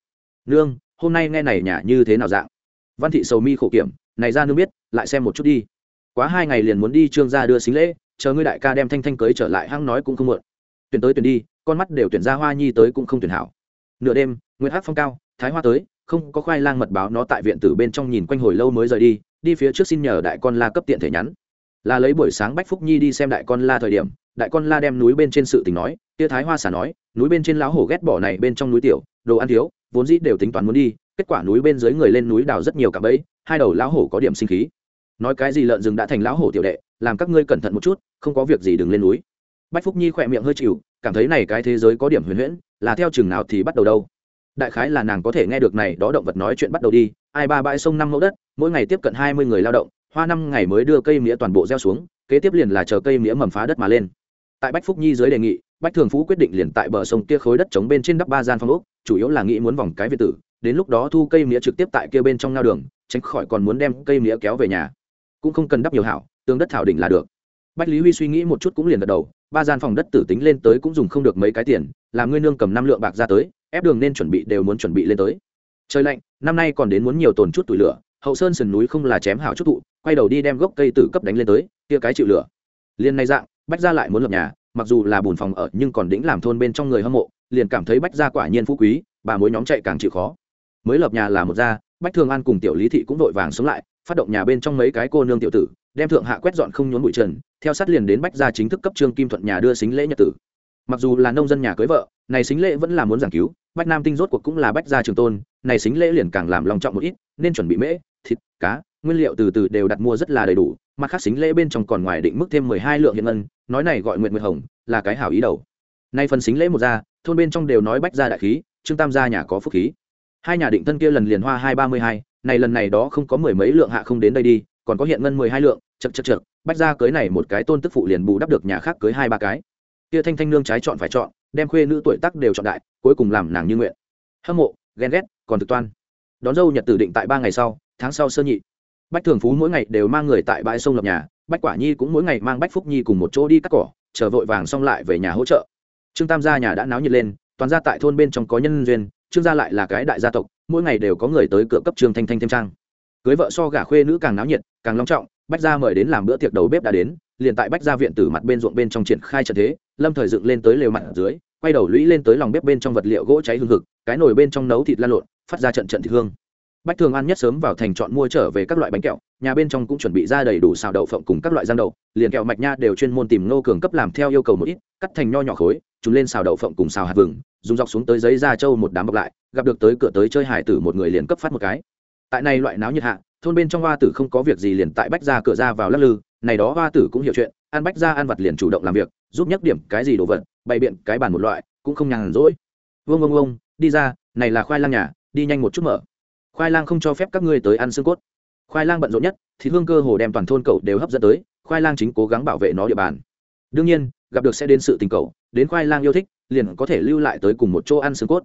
Nương hôm nay nghe này nhà như thế nào dạng? Văn thị sầu mi khổ kiểm này ra nương biết lại xem một chút đi. Quá hai ngày liền muốn đi trương gia đưa xính lễ chờ ngươi đại ca đem thanh thanh cưới trở lại hăng nói cũng không muộn tuyển tới tuyển đi, con mắt đều tuyển ra hoa nhi tới cũng không tuyển hảo. Nửa đêm nguyễn hát phong cao, thái hoa tới, không có khoai lang mật báo nó tại viện tử bên trong nhìn quanh hồi lâu mới rời đi đi phía trước xin nhờ đại con la cấp tiện thể nhắn. Là lấy buổi sáng bách phúc nhi đi xem đại con la thời điểm, đại con la đem núi bên trên sự tình nói tia thái hoa xả nói, núi bên trên lão hổ ghét bỏ này bên trong núi tiểu, đồ ăn thiếu, vốn dĩ đều tính toán muốn đi, kết quả núi bên dưới người lên núi đào rất nhiều cả bẫy, hai đầu lão hổ có điểm sinh khí. Nói cái gì lợn rừng đã thành lão hổ tiểu đệ, làm các ngươi cẩn thận một chút, không có việc gì đừng lên núi bách phúc nhi khỏe miệng hơi chịu, cảm thấy này cái thế giới có điểm huyền huyễn, là theo chừng nào thì bắt đầu đâu? Đại khái là nàng có thể nghe được này đó động vật nói chuyện bắt đầu đi, ai ba bãi sông năm mẫu đất, mỗi ngày tiếp cận hai mươi người lao động, hoa năm ngày mới đưa cây mía toàn bộ gieo xuống, kế tiếp liền là chờ cây mía mầm phá đất mà lên. Tại bách phúc nhi dưới đề nghị, bách thường phú quyết định liền tại bờ sông kia khối đất chống bên trên đắp ba gian phong ốc, chủ yếu là nghĩ muốn vòng cái việt tử, đến lúc đó thu cây mía trực tiếp tại kia bên trong ngao đường, tránh khỏi còn muốn đem cây mía kéo về nhà. Cũng không cần đắp nhiều hảo tương đất thảo đỉnh là được bách lý huy suy nghĩ một chút cũng liền gật đầu, ba gian phòng đất tử tính lên tới cũng dùng không được mấy cái tiền, làm ngươi nương cầm năm lượng bạc ra tới, ép đường nên chuẩn bị đều muốn chuẩn bị lên tới. Trời lạnh, năm nay còn đến muốn nhiều tồn chút tủi lửa, hậu sơn sườn núi không là chém hảo chút thụ, quay đầu đi đem gốc cây tử cấp đánh lên tới, kia cái chịu lửa. Liên nay dạng, bách gia lại muốn lập nhà, mặc dù là bùn phòng ở, nhưng còn đĩnh làm thôn bên trong người hâm mộ, liền cảm thấy bách gia quả nhiên phú quý, bà mối nhóm chạy càng chịu khó. Mới lập nhà là một gia, bách thường an cùng tiểu lý thị cũng vội vàng sống lại phát động nhà bên trong mấy cái cô nương tiểu tử, đem thượng hạ quét dọn không nhốn bụi trần, theo sát liền đến bách gia chính thức cấp trương kim thuận nhà đưa xính lễ nhật tử. Mặc dù là nông dân nhà cưới vợ, này xính lễ vẫn là muốn giảng cứu, bách nam tinh rốt cuộc cũng là bách gia trường tôn, này xính lễ liền càng làm lòng trọng một ít, nên chuẩn bị mễ, thịt, cá, nguyên liệu từ từ đều đặt mua rất là đầy đủ, mặt khác xính lễ bên trong còn ngoài định mức thêm mười hai lượng hiện ngân, nói này gọi nguyện nguyệt hồng, là cái hảo ý đầu. Nay phần xính lễ một ra, thôn bên trong đều nói bách gia đại khí, trương tam gia nhà có phúc khí. Hai nhà định thân kia lần liền hoa hai ba mươi hai này lần này đó không có mười mấy lượng hạ không đến đây đi, còn có hiện ngân mười hai lượng chật chật chật bách gia cưới này một cái tôn tức phụ liền bù đắp được nhà khác cưới hai ba cái. Kia thanh thanh nương trái chọn phải chọn, đem khuê nữ tuổi tác đều chọn đại, cuối cùng làm nàng như nguyện. Hâm mộ, ghen ghét, còn thực toan. Đón dâu nhật tử định tại ba ngày sau, tháng sau sơ nhị. Bách thường phú mỗi ngày đều mang người tại bãi sông lập nhà, bách quả nhi cũng mỗi ngày mang bách phúc nhi cùng một chỗ đi cắt cỏ, chờ vội vàng xong lại về nhà hỗ trợ. Trương tam gia nhà đã náo nhiệt lên, toàn gia tại thôn bên trong có nhân duyên, trương gia lại là cái đại gia tộc mỗi ngày đều có người tới cửa cấp trương thanh thanh thêm trang. Cưới vợ so gả khuê nữ càng náo nhiệt, càng long trọng, bách gia mời đến làm bữa tiệc đầu bếp đã đến, liền tại bách gia viện tử mặt bên ruộng bên trong triển khai trận thế, lâm thời dựng lên tới lều mặt dưới, quay đầu lũy lên tới lòng bếp bên trong vật liệu gỗ cháy hương thực cái nồi bên trong nấu thịt lan lộn, phát ra trận trận thịt hương. Bách thường ăn nhất sớm vào thành chọn mua trở về các loại bánh kẹo, nhà bên trong cũng chuẩn bị ra đầy đủ xào đậu phộng cùng các loại giang đậu, liền kẹo mạch nha đều chuyên môn tìm nô cường cấp làm theo yêu cầu một ít, cắt thành nho nhỏ khối chúng lên xào đậu phộng cùng xào hạt vừng dùng dọc xuống tới giấy ra châu một đám bọc lại, gặp được tới cửa tới chơi hải tử một người liền cấp phát một cái. Tại này loại náo nhiệt hạ, thôn bên trong hoa tử không có việc gì liền tại bách ra cửa ra vào lắc lư, này đó hoa tử cũng hiểu chuyện, ăn bách ra ăn vặt liền chủ động làm việc, giúp nhắc điểm cái gì đồ vật, bày biện cái bàn một loại, cũng không nhàn rỗi. Vương vương vương đi ra, này là khoai lang nhà, đi nhanh một chút mở. Khoai lang không cho phép các ngươi tới ăn xương cốt. Khoai lang bận rộn nhất, thì hương cơ hồ đem toàn thôn cậu đều hấp dẫn tới, khoai lang chính cố gắng bảo vệ nó địa bàn. Đương nhiên, gặp được sẽ đến sự tình cầu đến khoai lang yêu thích, liền có thể lưu lại tới cùng một chỗ ăn xương cốt.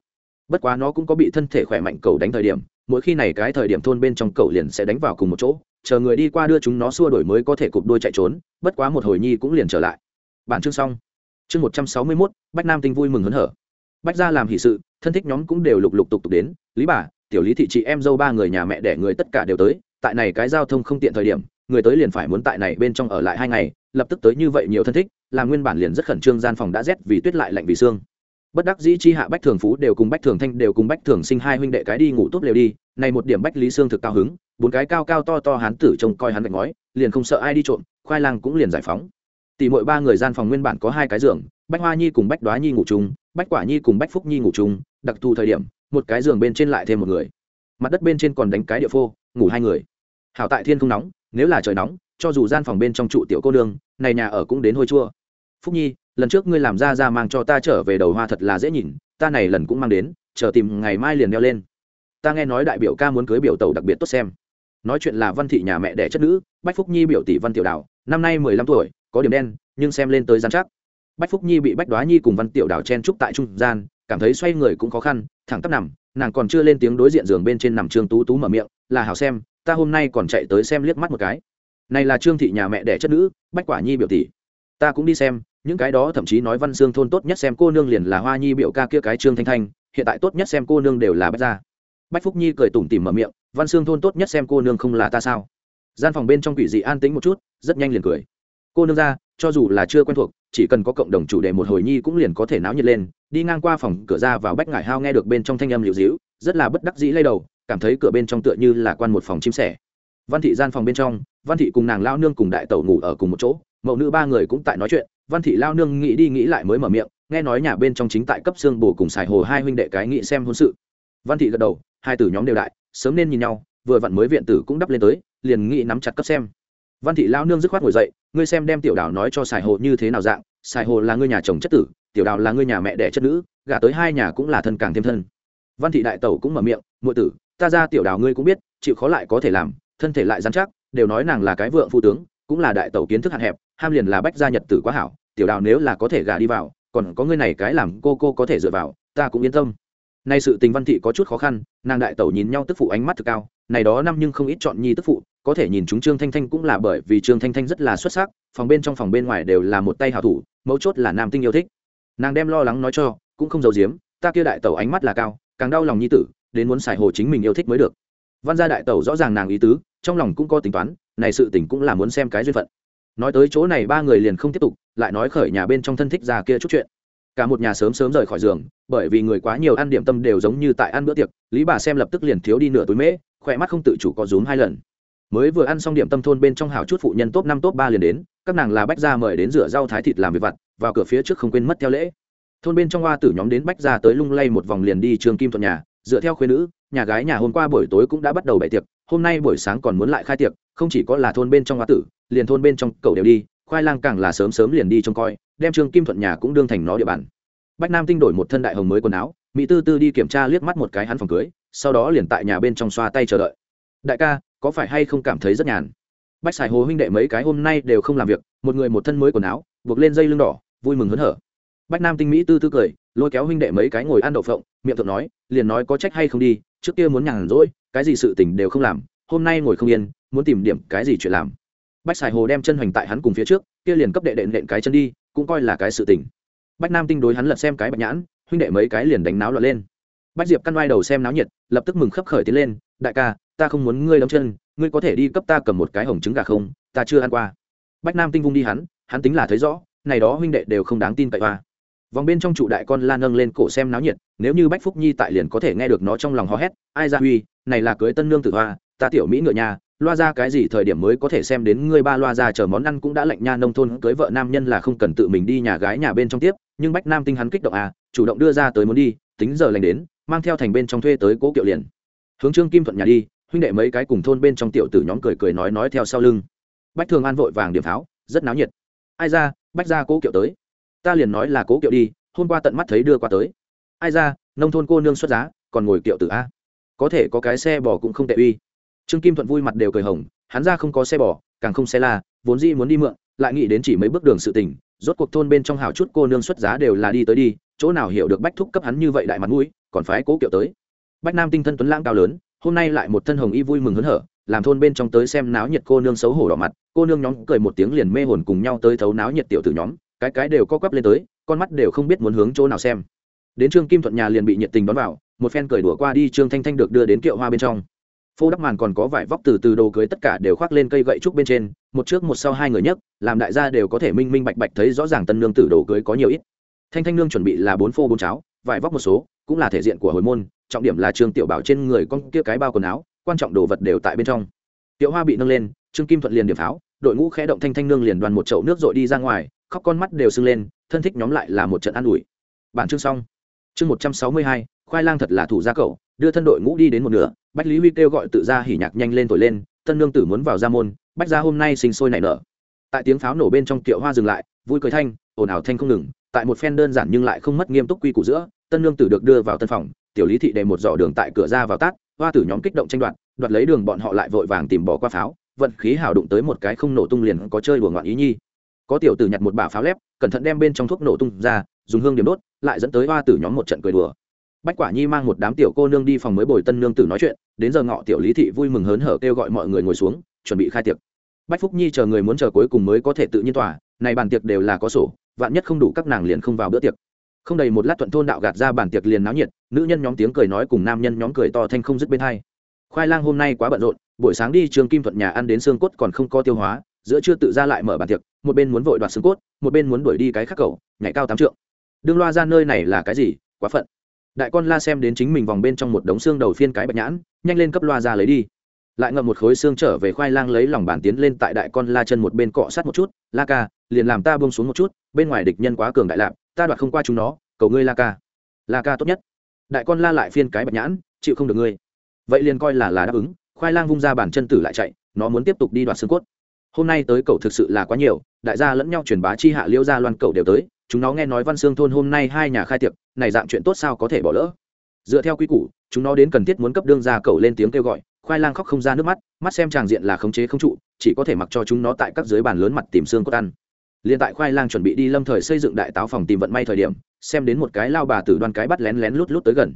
Bất quá nó cũng có bị thân thể khỏe mạnh cầu đánh thời điểm, mỗi khi này cái thời điểm thôn bên trong cầu liền sẽ đánh vào cùng một chỗ, chờ người đi qua đưa chúng nó xua đổi mới có thể cụp đuôi chạy trốn, bất quá một hồi nhi cũng liền trở lại. Bản chương xong. Chương một trăm sáu mươi mốt, bách nam tinh vui mừng hớn hở. Bách ra làm hỷ sự, thân thích nhóm cũng đều lục lục tục tục đến, lý bà, tiểu lý thị chị em dâu ba người nhà mẹ đẻ người tất cả đều tới, tại này cái giao thông không tiện thời điểm người tới liền phải muốn tại này bên trong ở lại hai ngày, lập tức tới như vậy nhiều thân thích, là nguyên bản liền rất khẩn trương gian phòng đã rét vì tuyết lại lạnh vì xương bất đắc dĩ chi hạ bách thường phú đều cùng bách thường thanh đều cùng bách thường sinh hai huynh đệ cái đi ngủ tốt lều đi, này một điểm bách lý xương thực cao hứng, bốn cái cao cao to to hán tử trông coi hắn gạch ngói liền không sợ ai đi trộm, khoai lang cũng liền giải phóng. Tỷ mỗi ba người gian phòng nguyên bản có hai cái giường, bách hoa nhi cùng bách đoá nhi ngủ chung, bách quả nhi cùng bách phúc nhi ngủ chung, đặc thù thời điểm, một cái giường bên trên lại thêm một người. Mặt đất bên trên còn đánh cái địa phô, ngủ hai người. Hảo tại thiên không nóng nếu là trời nóng, cho dù gian phòng bên trong trụ tiểu cô nương, này nhà ở cũng đến hôi chua. Phúc nhi, lần trước ngươi làm ra ra mang cho ta trở về đầu hoa thật là dễ nhìn, ta này lần cũng mang đến, chờ tìm ngày mai liền đeo lên. Ta nghe nói đại biểu ca muốn cưới biểu tàu đặc biệt tốt xem. Nói chuyện là văn thị nhà mẹ đẻ chất nữ, bách phúc nhi biểu tỷ văn tiểu đào, năm nay mười lăm tuổi, có điểm đen, nhưng xem lên tới gian chắc. Bách phúc nhi bị bách đoá nhi cùng văn tiểu đào chen trúc tại trung gian, cảm thấy xoay người cũng khó khăn, thẳng tắp nằm, nàng còn chưa lên tiếng đối diện giường bên trên nằm trương tú tú mở miệng, là hảo xem ta hôm nay còn chạy tới xem liếc mắt một cái. Này là trương thị nhà mẹ đẻ chất nữ, bách quả nhi biểu tỷ. Ta cũng đi xem, những cái đó thậm chí nói văn xương thôn tốt nhất xem cô nương liền là hoa nhi biểu ca kia cái trương thanh thanh, hiện tại tốt nhất xem cô nương đều là bách gia. Bách phúc nhi cười tủm tỉm mở miệng, văn xương thôn tốt nhất xem cô nương không là ta sao? Gian phòng bên trong quỷ dị an tĩnh một chút, rất nhanh liền cười. Cô nương ra, cho dù là chưa quen thuộc, chỉ cần có cộng đồng chủ đề một hồi nhi cũng liền có thể náo nhiệt lên, đi ngang qua phòng cửa ra vào bách ngải hao nghe được bên trong thanh âm liệu dĩu rất là bất đắc dĩ lay đầu cảm thấy cửa bên trong tựa như là quan một phòng chim sẻ. Văn thị gian phòng bên trong, văn thị cùng nàng lao nương cùng đại tẩu ngủ ở cùng một chỗ, mẫu nữ ba người cũng tại nói chuyện, văn thị lao nương nghĩ đi nghĩ lại mới mở miệng, nghe nói nhà bên trong chính tại cấp xương bổ cùng xài hồ hai huynh đệ cái nghĩ xem hôn sự. Văn thị gật đầu, hai tử nhóm đều đại, sớm nên nhìn nhau, vừa vặn mới viện tử cũng đắp lên tới, liền nghĩ nắm chặt cấp xem. Văn thị lao nương dứt khoát ngồi dậy, ngươi xem đem tiểu đào nói cho xài hồ như thế nào dạng, xài hồ là ngươi nhà chồng chất tử, tiểu đào là ngươi nhà mẹ đẻ chất nữ, gả tới hai nhà cũng là thân càng thêm thân. Văn thị đại tẩu cũng mở miệng ngụy tử ta ra tiểu đào ngươi cũng biết, chịu khó lại có thể làm, thân thể lại dán chắc, đều nói nàng là cái vượng phụ tướng, cũng là đại tẩu kiến thức hạn hẹp, ham liền là bách gia nhật tử quá hảo, tiểu đào nếu là có thể gả đi vào, còn có ngươi này cái làm cô cô có thể dựa vào, ta cũng yên tâm. Nay sự tình văn thị có chút khó khăn, nàng đại tẩu nhìn nhau tức phụ ánh mắt thực cao, này đó năm nhưng không ít chọn nhi tức phụ, có thể nhìn chúng trương thanh thanh cũng là bởi vì trương thanh thanh rất là xuất sắc, phòng bên trong phòng bên ngoài đều là một tay hảo thủ, mấu chốt là nam tinh yêu thích. Nàng đem lo lắng nói cho, cũng không giấu giếm, ta kia đại tẩu ánh mắt là cao, càng đau lòng nhi tử đến muốn xài hồ chính mình yêu thích mới được. Văn gia đại tẩu rõ ràng nàng ý tứ, trong lòng cũng có tính toán, này sự tình cũng là muốn xem cái duyên phận. Nói tới chỗ này ba người liền không tiếp tục, lại nói khởi nhà bên trong thân thích già kia chút chuyện. Cả một nhà sớm sớm rời khỏi giường, bởi vì người quá nhiều ăn điểm tâm đều giống như tại ăn bữa tiệc, lý bà xem lập tức liền thiếu đi nửa túi mễ, khỏe mắt không tự chủ có rúm hai lần. Mới vừa ăn xong điểm tâm thôn bên trong hào chút phụ nhân top năm top ba liền đến, các nàng là bách gia mời đến rửa rau thái thịt làm việc vặt, vào cửa phía trước không quên mất theo lễ. Thôn bên trong hoa tử nhóm đến bách gia tới lung lay một vòng liền đi trường kim thuận nhà dựa theo khuyên nữ, nhà gái nhà hôm qua buổi tối cũng đã bắt đầu bày tiệc, hôm nay buổi sáng còn muốn lại khai tiệc, không chỉ có là thôn bên trong hoa tử, liền thôn bên trong cầu đều đi, khoai lang càng là sớm sớm liền đi trông coi, đem trương kim thuận nhà cũng đương thành nó địa bàn. Bách nam tinh đổi một thân đại hồng mới quần áo, mỹ tư tư đi kiểm tra liếc mắt một cái hắn phòng cưới, sau đó liền tại nhà bên trong xoa tay chờ đợi. Đại ca, có phải hay không cảm thấy rất nhàn? Bách xài hồ huynh đệ mấy cái hôm nay đều không làm việc, một người một thân mới quần áo, buộc lên dây lưng đỏ, vui mừng hớn hở bách nam tinh mỹ tư tư cười, lôi kéo huynh đệ mấy cái ngồi ăn đậu phộng, miệng thượng nói, liền nói có trách hay không đi, trước kia muốn nhàn rỗi, cái gì sự tình đều không làm, hôm nay ngồi không yên, muốn tìm điểm cái gì chuyện làm. Bách xài hồ đem chân hoành tại hắn cùng phía trước, kia liền cấp đệ đệ nện cái chân đi, cũng coi là cái sự tình. Bách nam tinh đối hắn lật xem cái bạch nhãn, huynh đệ mấy cái liền đánh náo lọt lên. Bách diệp căn vai đầu xem náo nhiệt, lập tức mừng khấp khởi tiến lên, đại ca, ta không muốn ngươi đóng chân, ngươi có thể đi cấp ta cầm một cái hồng trứng gà không? Ta chưa ăn qua. Bách nam tinh vung đi hắn hắn tính là thấy rõ, này đó huynh đệ đều không đáng tin cậy hoa vòng bên trong trụ đại con la nâng lên cổ xem náo nhiệt, nếu như bách phúc nhi tại liền có thể nghe được nó trong lòng hò hét, ai ra huy này là cưới tân nương tử hoa, ta tiểu mỹ ngựa nhà, loa ra cái gì thời điểm mới có thể xem đến ngươi ba loa ra chờ món ăn cũng đã lệnh nha, nông thôn cưới vợ nam nhân là không cần tự mình đi nhà gái nhà bên trong tiếp, nhưng bách nam tinh hắn kích động à chủ động đưa ra tới muốn đi, tính giờ lành đến, mang theo thành bên trong thuê tới cố kiệu liền. Hướng trương kim thuận nhà đi, huynh đệ mấy cái cùng thôn bên trong tiểu tử nhóm cười cười nói nói theo sau lưng. Bách thường an vội vàng điểm tháo, rất náo nhiệt. Ai ra, bách ra cố kiệu tới ta liền nói là cố kiệu đi, hôm qua tận mắt thấy đưa qua tới. Ai ra, nông thôn cô nương xuất giá, còn ngồi kiệu tử a? Có thể có cái xe bò cũng không tệ uy. Trương kim thuận vui mặt đều cười hồng, hắn ra không có xe bò, càng không xe la, vốn dĩ muốn đi mượn, lại nghĩ đến chỉ mấy bước đường sự tình, rốt cuộc thôn bên trong hào chút cô nương xuất giá đều là đi tới đi, chỗ nào hiểu được bách thúc cấp hắn như vậy đại mặt mũi, còn phái cố kiệu tới. Bách nam tinh thân tuấn lãng cao lớn, hôm nay lại một thân hồng y vui mừng hớn hở, làm thôn bên trong tới xem náo nhiệt cô nương xấu hổ đỏ mặt, cô nương nhóm cười một tiếng liền mê hồn cùng nhau tới thấu náo nhiệt tiểu tử nhóm cái cái đều co quắp lên tới, con mắt đều không biết muốn hướng chỗ nào xem. Đến trương kim thuận nhà liền bị nhiệt tình đón vào, một phen cởi đùa qua đi trương thanh thanh được đưa đến kiệu hoa bên trong. Phô đắp màn còn có vải vóc từ từ đồ cưới tất cả đều khoác lên cây gậy trúc bên trên, một trước một sau hai người nhấc, làm đại gia đều có thể minh minh bạch bạch thấy rõ ràng tân nương tử đồ cưới có nhiều ít. Thanh thanh nương chuẩn bị là bốn phô bốn cháo, vải vóc một số, cũng là thể diện của hồi môn, trọng điểm là trương tiểu bảo trên người con kia cái bao quần áo, quan trọng đồ vật đều tại bên trong. Tiểu hoa bị nâng lên, trương kim thuận liền điểm pháo, đội ngũ khẽ động thanh thanh nương liền đoàn một chậu nước dội đi ra ngoài khóc con mắt đều sưng lên, thân thích nhóm lại là một trận ăn ủi. Bản chương xong. Chương một trăm sáu mươi hai, khoai lang thật là thủ gia cậu, đưa thân đội ngũ đi đến một nửa, bách lý huy kêu gọi tự ra hỉ nhạc nhanh lên thổi lên tân nương tử muốn vào ra môn, bách ra hôm nay sinh sôi nảy nở. Tại tiếng pháo nổ bên trong tiệu hoa dừng lại, vui cười thanh, ồn ào thanh không ngừng, tại một phen đơn giản nhưng lại không mất nghiêm túc quy củ giữa tân nương tử được đưa vào tân phòng, tiểu lý thị đề một giỏ đường tại cửa ra vào tát, hoa tử nhóm kích động tranh đoạt đoạt lấy đường bọn họ lại vội vàng tìm bỏ qua pháo, vận khí hào đụng tới một cái không nổ tung liền có chơi đùa ngoạn ý nhi có tiểu tử nhặt một bả pháo lép, cẩn thận đem bên trong thuốc nổ tung ra, dùng hương điểm đốt, lại dẫn tới hoa tử nhóm một trận cười đùa. Bách quả nhi mang một đám tiểu cô nương đi phòng mới bồi tân nương tử nói chuyện, đến giờ ngọ tiểu lý thị vui mừng hớn hở kêu gọi mọi người ngồi xuống, chuẩn bị khai tiệc. Bách phúc nhi chờ người muốn chờ cuối cùng mới có thể tự nhiên tỏa, này bàn tiệc đều là có sổ, vạn nhất không đủ các nàng liền không vào bữa tiệc. Không đầy một lát thuận thôn đạo gạt ra bàn tiệc liền náo nhiệt, nữ nhân nhóm tiếng cười nói cùng nam nhân nhóm cười to thanh không dứt bên hai. Khoai lang hôm nay quá bận rộn, buổi sáng đi trường kim thuận nhà ăn đến xương cốt còn không có tiêu hóa giữa chưa tự ra lại mở bàn tiệc, một bên muốn vội đoạt xương cốt, một bên muốn đuổi đi cái khắc cầu, nhảy cao tám trượng. Đương loa ra nơi này là cái gì? Quá phận. Đại con la xem đến chính mình vòng bên trong một đống xương đầu phiên cái bạch nhãn, nhanh lên cấp loa ra lấy đi. Lại ngậm một khối xương trở về khoai lang lấy lòng bản tiến lên tại đại con la chân một bên cọ sát một chút, la ca, liền làm ta buông xuống một chút, bên ngoài địch nhân quá cường đại lạp, ta đoạt không qua chúng nó, cầu ngươi la ca. La ca tốt nhất. Đại con la lại phiên cái bạch nhãn, chịu không được ngươi. Vậy liền coi là là đáp ứng, khoai lang vung ra bản chân tử lại chạy, nó muốn tiếp tục đi đoạt xương cốt hôm nay tới cậu thực sự là quá nhiều, đại gia lẫn nhau truyền bá chi hạ liễu gia loan cậu đều tới, chúng nó nghe nói văn xương thôn hôm nay hai nhà khai tiệc, này dạng chuyện tốt sao có thể bỏ lỡ. Dựa theo quy củ, chúng nó đến cần thiết muốn cấp đương ra cậu lên tiếng kêu gọi, khoai lang khóc không ra nước mắt mắt xem tràng diện là khống chế không trụ, chỉ có thể mặc cho chúng nó tại các dưới bàn lớn mặt tìm xương cốt ăn. Liền tại khoai lang chuẩn bị đi lâm thời xây dựng đại táo phòng tìm vận may thời điểm, xem đến một cái lao bà tử đoan cái bắt lén lén lút lút tới gần.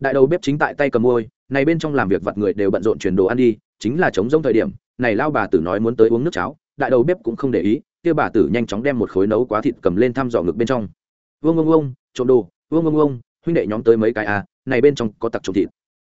Đại đầu bếp chính tại tay cầm môi, này bên trong làm việc vặt người đều bận rộn chuyển đồ ăn đi, chính là chống rông thời điểm này lao bà tử nói muốn tới uống nước cháo, đại đầu bếp cũng không để ý, kia bà tử nhanh chóng đem một khối nấu quá thịt cầm lên thăm dò ngực bên trong. Vương ông ông trộm đồ, vương ông ông huynh đệ nhóm tới mấy cái à này bên trong có tặc trộm thịt.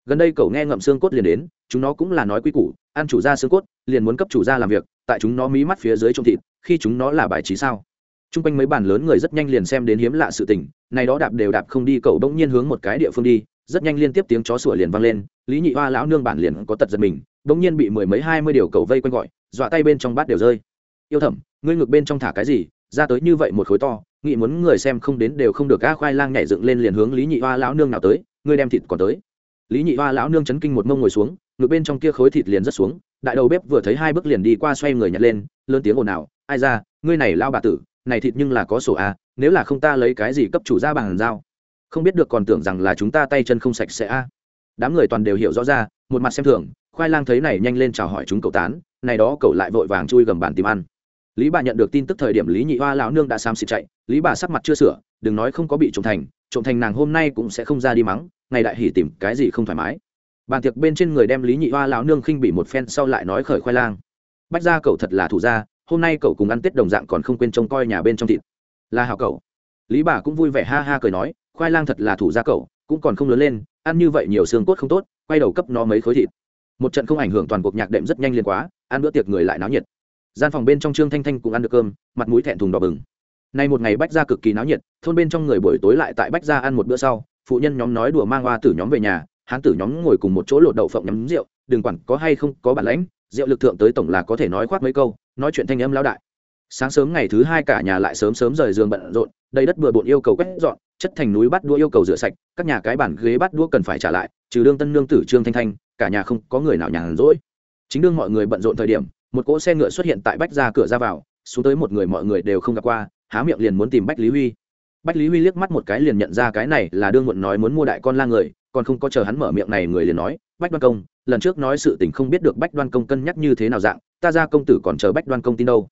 Gần đây cậu nghe ngậm xương cốt liền đến, chúng nó cũng là nói quy củ, ăn chủ gia xương cốt, liền muốn cấp chủ gia làm việc, tại chúng nó mí mắt phía dưới trộm thịt, khi chúng nó là bài trí sao? Trung quanh mấy bàn lớn người rất nhanh liền xem đến hiếm lạ sự tình, này đó đạp đều đạp không đi, cậu bỗng nhiên hướng một cái địa phương đi rất nhanh liên tiếp tiếng chó sủa liền vang lên lý nhị hoa lão nương bản liền có tật giật mình bỗng nhiên bị mười mấy hai mươi điều cầu vây quanh gọi dọa tay bên trong bát đều rơi. Yêu thẩm ngươi ngược bên trong thả cái gì? Ra tới như vậy một khối to nghị muốn người xem không đến đều không được a khoai lang nhảy dựng lên liền hướng lý nhị hoa lão nương nào tới ngươi đem thịt còn tới. Lý nhị hoa lão nương chấn kinh một mông ngồi xuống ngược bên trong kia khối thịt liền rất xuống đại đầu bếp vừa thấy hai bước liền đi qua xoay người nhặt lên lớn tiếng ồn ào ai ra ngươi này lao bà tử này thịt nhưng là có sổ à, nếu là không ta lấy cái gì cấp chủ ra bằng dao không biết được còn tưởng rằng là chúng ta tay chân không sạch sẽ a. Đám người toàn đều hiểu rõ ra, một mặt xem thường, khoai lang thấy này nhanh lên chào hỏi chúng cậu tán, này đó cậu lại vội vàng chui gầm bàn tìm ăn. Lý bà nhận được tin tức thời điểm lý nhị hoa lão nương đã xám xịt chạy, lý bà sắc mặt chưa sửa, đừng nói không có bị trộm thành trộm thành nàng hôm nay cũng sẽ không ra đi mắng, ngày đại hỉ tìm cái gì không thoải mái. Bàn tiệc bên trên người đem lý nhị hoa lão nương khinh bị một phen sau lại nói khởi khoai lang. Bách ra cậu thật là thủ gia, hôm nay cậu cùng ăn tết đồng dạng còn không quên trông coi nhà bên trong thịt. Là hào cậu. Lý bà cũng vui vẻ ha ha cười nói khoai lang thật là thủ gia cậu, cũng còn không lớn lên, ăn như vậy nhiều xương cốt không tốt, quay đầu cấp nó mấy khối thịt. Một trận không ảnh hưởng toàn cuộc nhạc đệm rất nhanh liền quá, ăn bữa tiệc người lại náo nhiệt. Gian phòng bên trong trương thanh thanh cũng ăn được cơm, mặt mũi thẹn thùng đỏ bừng. Nay một ngày bách ra cực kỳ náo nhiệt, thôn bên trong người buổi tối lại tại bách ra ăn một bữa sau, phụ nhân nhóm nói đùa mang hoa tử nhóm về nhà, hán tử nhóm ngồi cùng một chỗ lột đậu phộng nhắm rượu, đừng quản có hay không có bản lãnh, rượu lực thượng tới tổng là có thể nói khoác mấy câu, nói chuyện thanh âm lão đại. Sáng sớm ngày thứ hai cả nhà lại sớm sớm rời giường bận rộn, đầy đất bừa bộn yêu cầu quét dọn chất thành núi bắt đua yêu cầu rửa sạch, các nhà cái bản ghế bắt đua cần phải trả lại, trừ đương tân nương tử trương thanh thanh, cả nhà không có người nào nhàn rỗi. Chính đương mọi người bận rộn thời điểm, một cỗ xe ngựa xuất hiện tại bách ra cửa ra vào, xuống tới một người mọi người đều không gặp qua, há miệng liền muốn tìm bách lý huy. Bách lý huy liếc mắt một cái liền nhận ra cái này là đương muộn nói muốn mua đại con la người, còn không có chờ hắn mở miệng này người liền nói, bách đoan công, lần trước nói sự tình không biết được bách đoan công cân nhắc như thế nào dạng, ta ra công tử còn chờ bách đoan công tin đâu.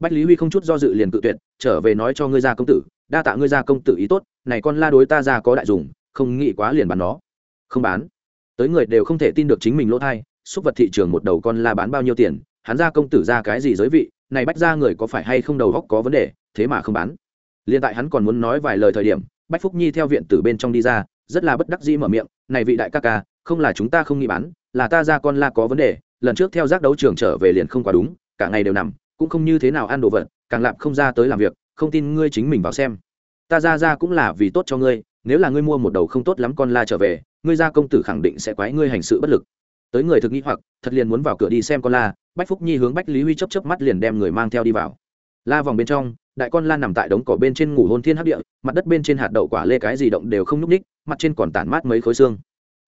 Bách lý huy không chút do dự liền cự tuyệt, trở về nói cho ngươi ra công tử đa tạ ngươi ra công tử ý tốt, này con la đối ta ra có đại dùng, không nghĩ quá liền bán nó. Không bán. Tới người đều không thể tin được chính mình lỗ thai, xúc vật thị trường một đầu con la bán bao nhiêu tiền, hắn ra công tử ra cái gì giới vị, này bách ra người có phải hay không đầu góc có vấn đề, thế mà không bán. Liên tại hắn còn muốn nói vài lời thời điểm, bách phúc nhi theo viện từ bên trong đi ra, rất là bất đắc dĩ mở miệng, này vị đại ca ca, không là chúng ta không nghĩ bán, là ta ra con la có vấn đề, lần trước theo giác đấu trường trở về liền không quá đúng, cả ngày đều nằm, cũng không như thế nào ăn đồ vật, càng lạp không ra tới làm việc không tin ngươi chính mình vào xem. Ta ra ra cũng là vì tốt cho ngươi, nếu là ngươi mua một đầu không tốt lắm con la trở về, ngươi ra công tử khẳng định sẽ quái ngươi hành sự bất lực. Tới người thực nghĩ hoặc, thật liền muốn vào cửa đi xem con la, bách phúc nhi hướng bách lý huy chấp chấp mắt liền đem người mang theo đi vào. La vòng bên trong, đại con la nằm tại đống cỏ bên trên ngủ hôn thiên hấp địa, mặt đất bên trên hạt đậu quả lê cái gì động đều không nhúc ních mặt trên còn tản mát mấy khối xương.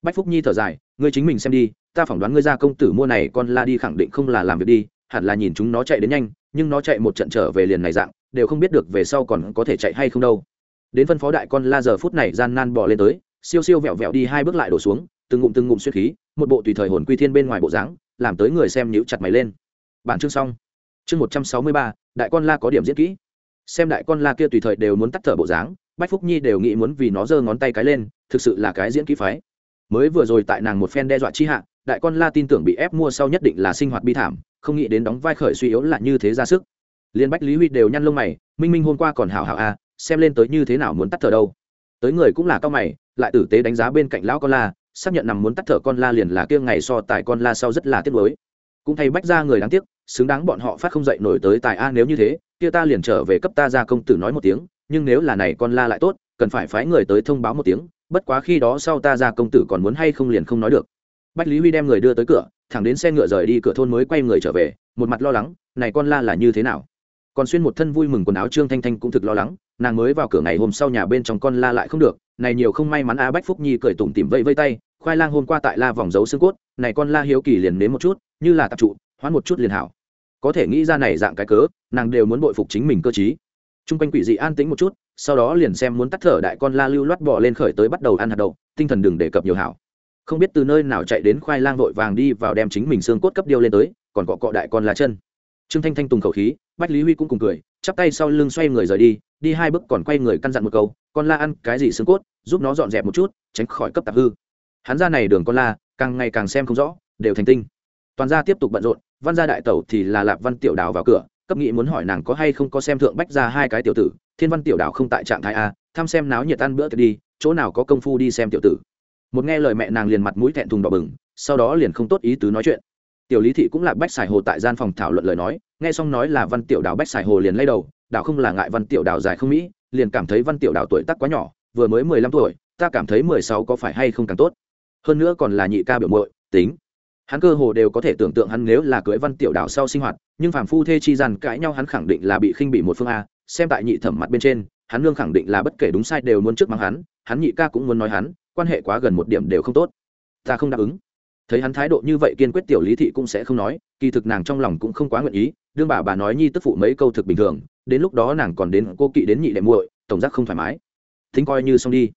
Bách phúc nhi thở dài, ngươi chính mình xem đi, ta phỏng đoán ngươi ra công tử mua này con la đi khẳng định không là làm việc đi, hẳn là nhìn chúng nó chạy đến nhanh, nhưng nó chạy một trận trở về liền này dạng đều không biết được về sau còn có thể chạy hay không đâu. Đến phân phó đại con la giờ phút này gian nan bỏ lên tới, siêu siêu vẹo vẹo đi hai bước lại đổ xuống, từng ngụm từng ngụm suy khí, một bộ tùy thời hồn quy thiên bên ngoài bộ dáng, làm tới người xem nhíu chặt mày lên. Bản chương xong. Chương một trăm sáu mươi ba, đại con la có điểm diễn kỹ. Xem đại con la kia tùy thời đều muốn tắt thở bộ dáng, bách phúc nhi đều nghĩ muốn vì nó giơ ngón tay cái lên, thực sự là cái diễn kỹ phái. Mới vừa rồi tại nàng một phen đe dọa chi hạ, đại con la tin tưởng bị ép mua sau nhất định là sinh hoạt bi thảm, không nghĩ đến đóng vai khởi suy yếu là như thế ra sức liên bách lý huy đều nhăn lông mày, minh minh hôm qua còn hảo hảo a xem lên tới như thế nào muốn tắt thở đâu. Tới người cũng là cao mày, lại tử tế đánh giá bên cạnh lão con la, xác nhận nằm muốn tắt thở con la liền là kia ngày so tài con la sau rất là tiếc mới cũng thay bách ra người đáng tiếc, xứng đáng bọn họ phát không dậy nổi tới tài a, nếu như thế, kia ta liền trở về cấp ta ra công tử nói một tiếng, nhưng nếu là này con la lại tốt, cần phải phái người tới thông báo một tiếng, bất quá khi đó sau ta ra công tử còn muốn hay không liền không nói được. Bách lý huy đem người đưa tới cửa, thẳng đến xe ngựa rời đi, cửa thôn mới quay người trở về, một mặt lo lắng, này con la là như thế nào? Còn xuyên một thân vui mừng quần áo trương thanh thanh cũng thực lo lắng nàng mới vào cửa ngày hôm sau nhà bên trong con la lại không được này nhiều không may mắn a bách phúc nhi cười tủm tỉm vây vây tay khoai lang hôm qua tại la vòng dấu xương cốt này con la hiếu kỳ liền nếm một chút như là tạp trụ hoán một chút liền hảo có thể nghĩ ra này dạng cái cớ nàng đều muốn bội phục chính mình cơ chí chung quanh quỷ dị an tĩnh một chút sau đó liền xem muốn tắt thở đại con la lưu loát bỏ lên khởi tới bắt đầu ăn hạt đậu tinh thần đừng đề cập nhiều hảo không biết từ nơi nào chạy đến khoai lang vội vàng đi vào đem chính mình xương cốt cấp điêu lên tới còn cọ cọ đại con la chân trương thanh thanh tùng khẩu khí bách lý huy cũng cùng cười, chắp tay sau lưng xoay người rời đi đi hai bước còn quay người căn dặn một câu, con la ăn cái gì xương cốt, giúp nó dọn dẹp một chút, tránh khỏi cấp tạp hư. Hắn ra này đường con la, càng ngày càng xem không rõ, đều thành tinh. Toàn gia tiếp tục bận rộn, văn gia đại tẩu thì là lạp văn tiểu đào vào cửa, cấp nghị muốn hỏi nàng có hay không có xem thượng bách ra hai cái tiểu tử, thiên văn tiểu đào không tại trạng thái a thăm xem náo nhiệt ăn bữa tiệc đi, chỗ nào có công phu đi xem tiểu tử. Một nghe lời mẹ nàng liền mặt mũi thẹn thùng đỏ bừng, sau đó liền không tốt ý tứ nói chuyện tiểu lý thị cũng là bách xài hồ tại gian phòng thảo luận lời nói, nghe xong nói là văn tiểu đào bách xài hồ liền lay đầu đào không là ngại văn tiểu đào dài không mỹ, liền cảm thấy văn tiểu đào tuổi tác quá nhỏ, vừa mới mười lăm tuổi, ta cảm thấy mười sáu có phải hay không càng tốt. Hơn nữa còn là nhị ca biểu muội, tính. Hắn cơ hồ đều có thể tưởng tượng hắn nếu là cưới văn tiểu đào sau sinh hoạt, nhưng phàm phu thê chi gian cãi nhau hắn khẳng định là bị khinh bị một phương a, xem tại nhị thẩm mặt bên trên, hắn lương khẳng định là bất kể đúng sai đều muốn trước mắng hắn hắn nhị ca cũng muốn nói hắn, quan hệ quá gần một điểm đều không tốt. Ta không đáp ứng thấy hắn thái độ như vậy kiên quyết tiểu lý thị cũng sẽ không nói, kỳ thực nàng trong lòng cũng không quá nguyện ý, đương bà bà nói nhi tức phụ mấy câu thực bình thường, đến lúc đó nàng còn đến cô kỵ đến nhị đệ muội, tổng giác không thoải mái. Thính coi như xong đi.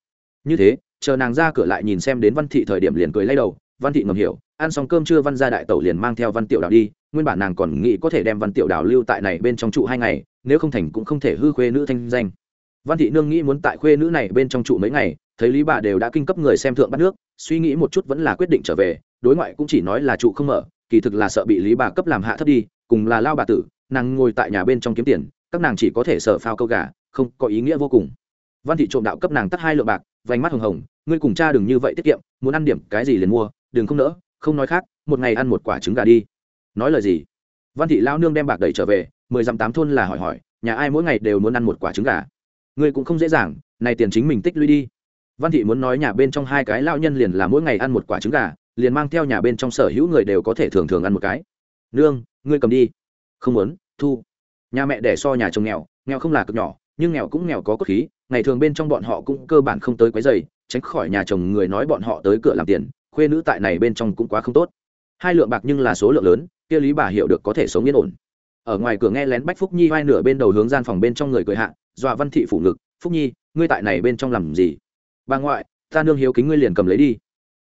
Như thế, chờ nàng ra cửa lại nhìn xem đến văn thị thời điểm liền cười lay đầu, văn thị ngầm hiểu, ăn xong cơm trưa văn gia đại tẩu liền mang theo văn tiểu đào đi, nguyên bản nàng còn nghĩ có thể đem văn tiểu đào lưu tại này bên trong trụ hai ngày, nếu không thành cũng không thể hư khuê nữ thanh danh. Văn thị nương nghĩ muốn tại khuê nữ này bên trong trụ mấy ngày, thấy lý bà đều đã kinh cấp người xem thượng bắt nước, suy nghĩ một chút vẫn là quyết định trở về đối ngoại cũng chỉ nói là trụ không mở, kỳ thực là sợ bị lý bà cấp làm hạ thấp đi, cùng là lao bà tử, nàng ngồi tại nhà bên trong kiếm tiền, các nàng chỉ có thể sợ phao câu gà, không có ý nghĩa vô cùng. Văn thị trộm đạo cấp nàng tắt hai lượng bạc, vành mắt hồng hồng, ngươi cùng cha đừng như vậy tiết kiệm, muốn ăn điểm cái gì liền mua, đừng không nỡ, không nói khác, một ngày ăn một quả trứng gà đi. Nói lời gì? Văn thị lao nương đem bạc đẩy trở về, mười dặm tám thôn là hỏi hỏi, nhà ai mỗi ngày đều muốn ăn một quả trứng gà? Ngươi cũng không dễ dàng, này tiền chính mình tích lũy đi. Văn thị muốn nói nhà bên trong hai cái lao nhân liền là mỗi ngày ăn một quả trứng gà liền mang theo nhà bên trong sở hữu người đều có thể thường thường ăn một cái. Nương, ngươi cầm đi. Không muốn, thu. Nhà mẹ đẻ so nhà chồng nghèo nghèo không là cực nhỏ, nhưng nghèo cũng nghèo có cốt khí, ngày thường bên trong bọn họ cũng cơ bản không tới quấy dày tránh khỏi nhà chồng người nói bọn họ tới cửa làm tiền, khuê nữ tại này bên trong cũng quá không tốt. Hai lượng bạc nhưng là số lượng lớn, kia lý bà hiểu được có thể sống yên ổn. Ở ngoài cửa nghe lén bách phúc nhi vai nửa bên đầu hướng gian phòng bên trong người cười hạ, dọa văn thị phủ ngực, phúc nhi, ngươi tại này bên trong làm gì? Bà ngoại, ta nương hiếu kính ngươi liền cầm lấy đi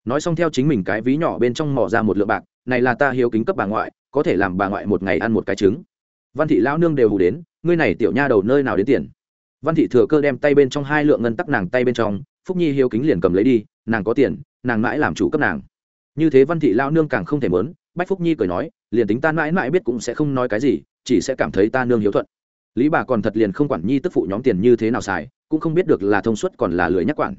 nói xong theo chính mình cái ví nhỏ bên trong mỏ ra một lượng bạc, này là ta hiếu kính cấp bà ngoại, có thể làm bà ngoại một ngày ăn một cái trứng. Văn thị lão nương đều hù đến, ngươi này tiểu nha đầu nơi nào đến tiền? Văn thị thừa cơ đem tay bên trong hai lượng ngân tắc nàng tay bên trong, phúc nhi hiếu kính liền cầm lấy đi, nàng có tiền, nàng mãi làm chủ cấp nàng. Như thế văn thị lão nương càng không thể mớn, bách phúc nhi cười nói, liền tính ta mãi mãi biết cũng sẽ không nói cái gì, chỉ sẽ cảm thấy ta nương hiếu thuận. Lý bà còn thật liền không quản nhi tức phụ nhóm tiền như thế nào xài, cũng không biết được là thông suất còn là lưới nhắc quản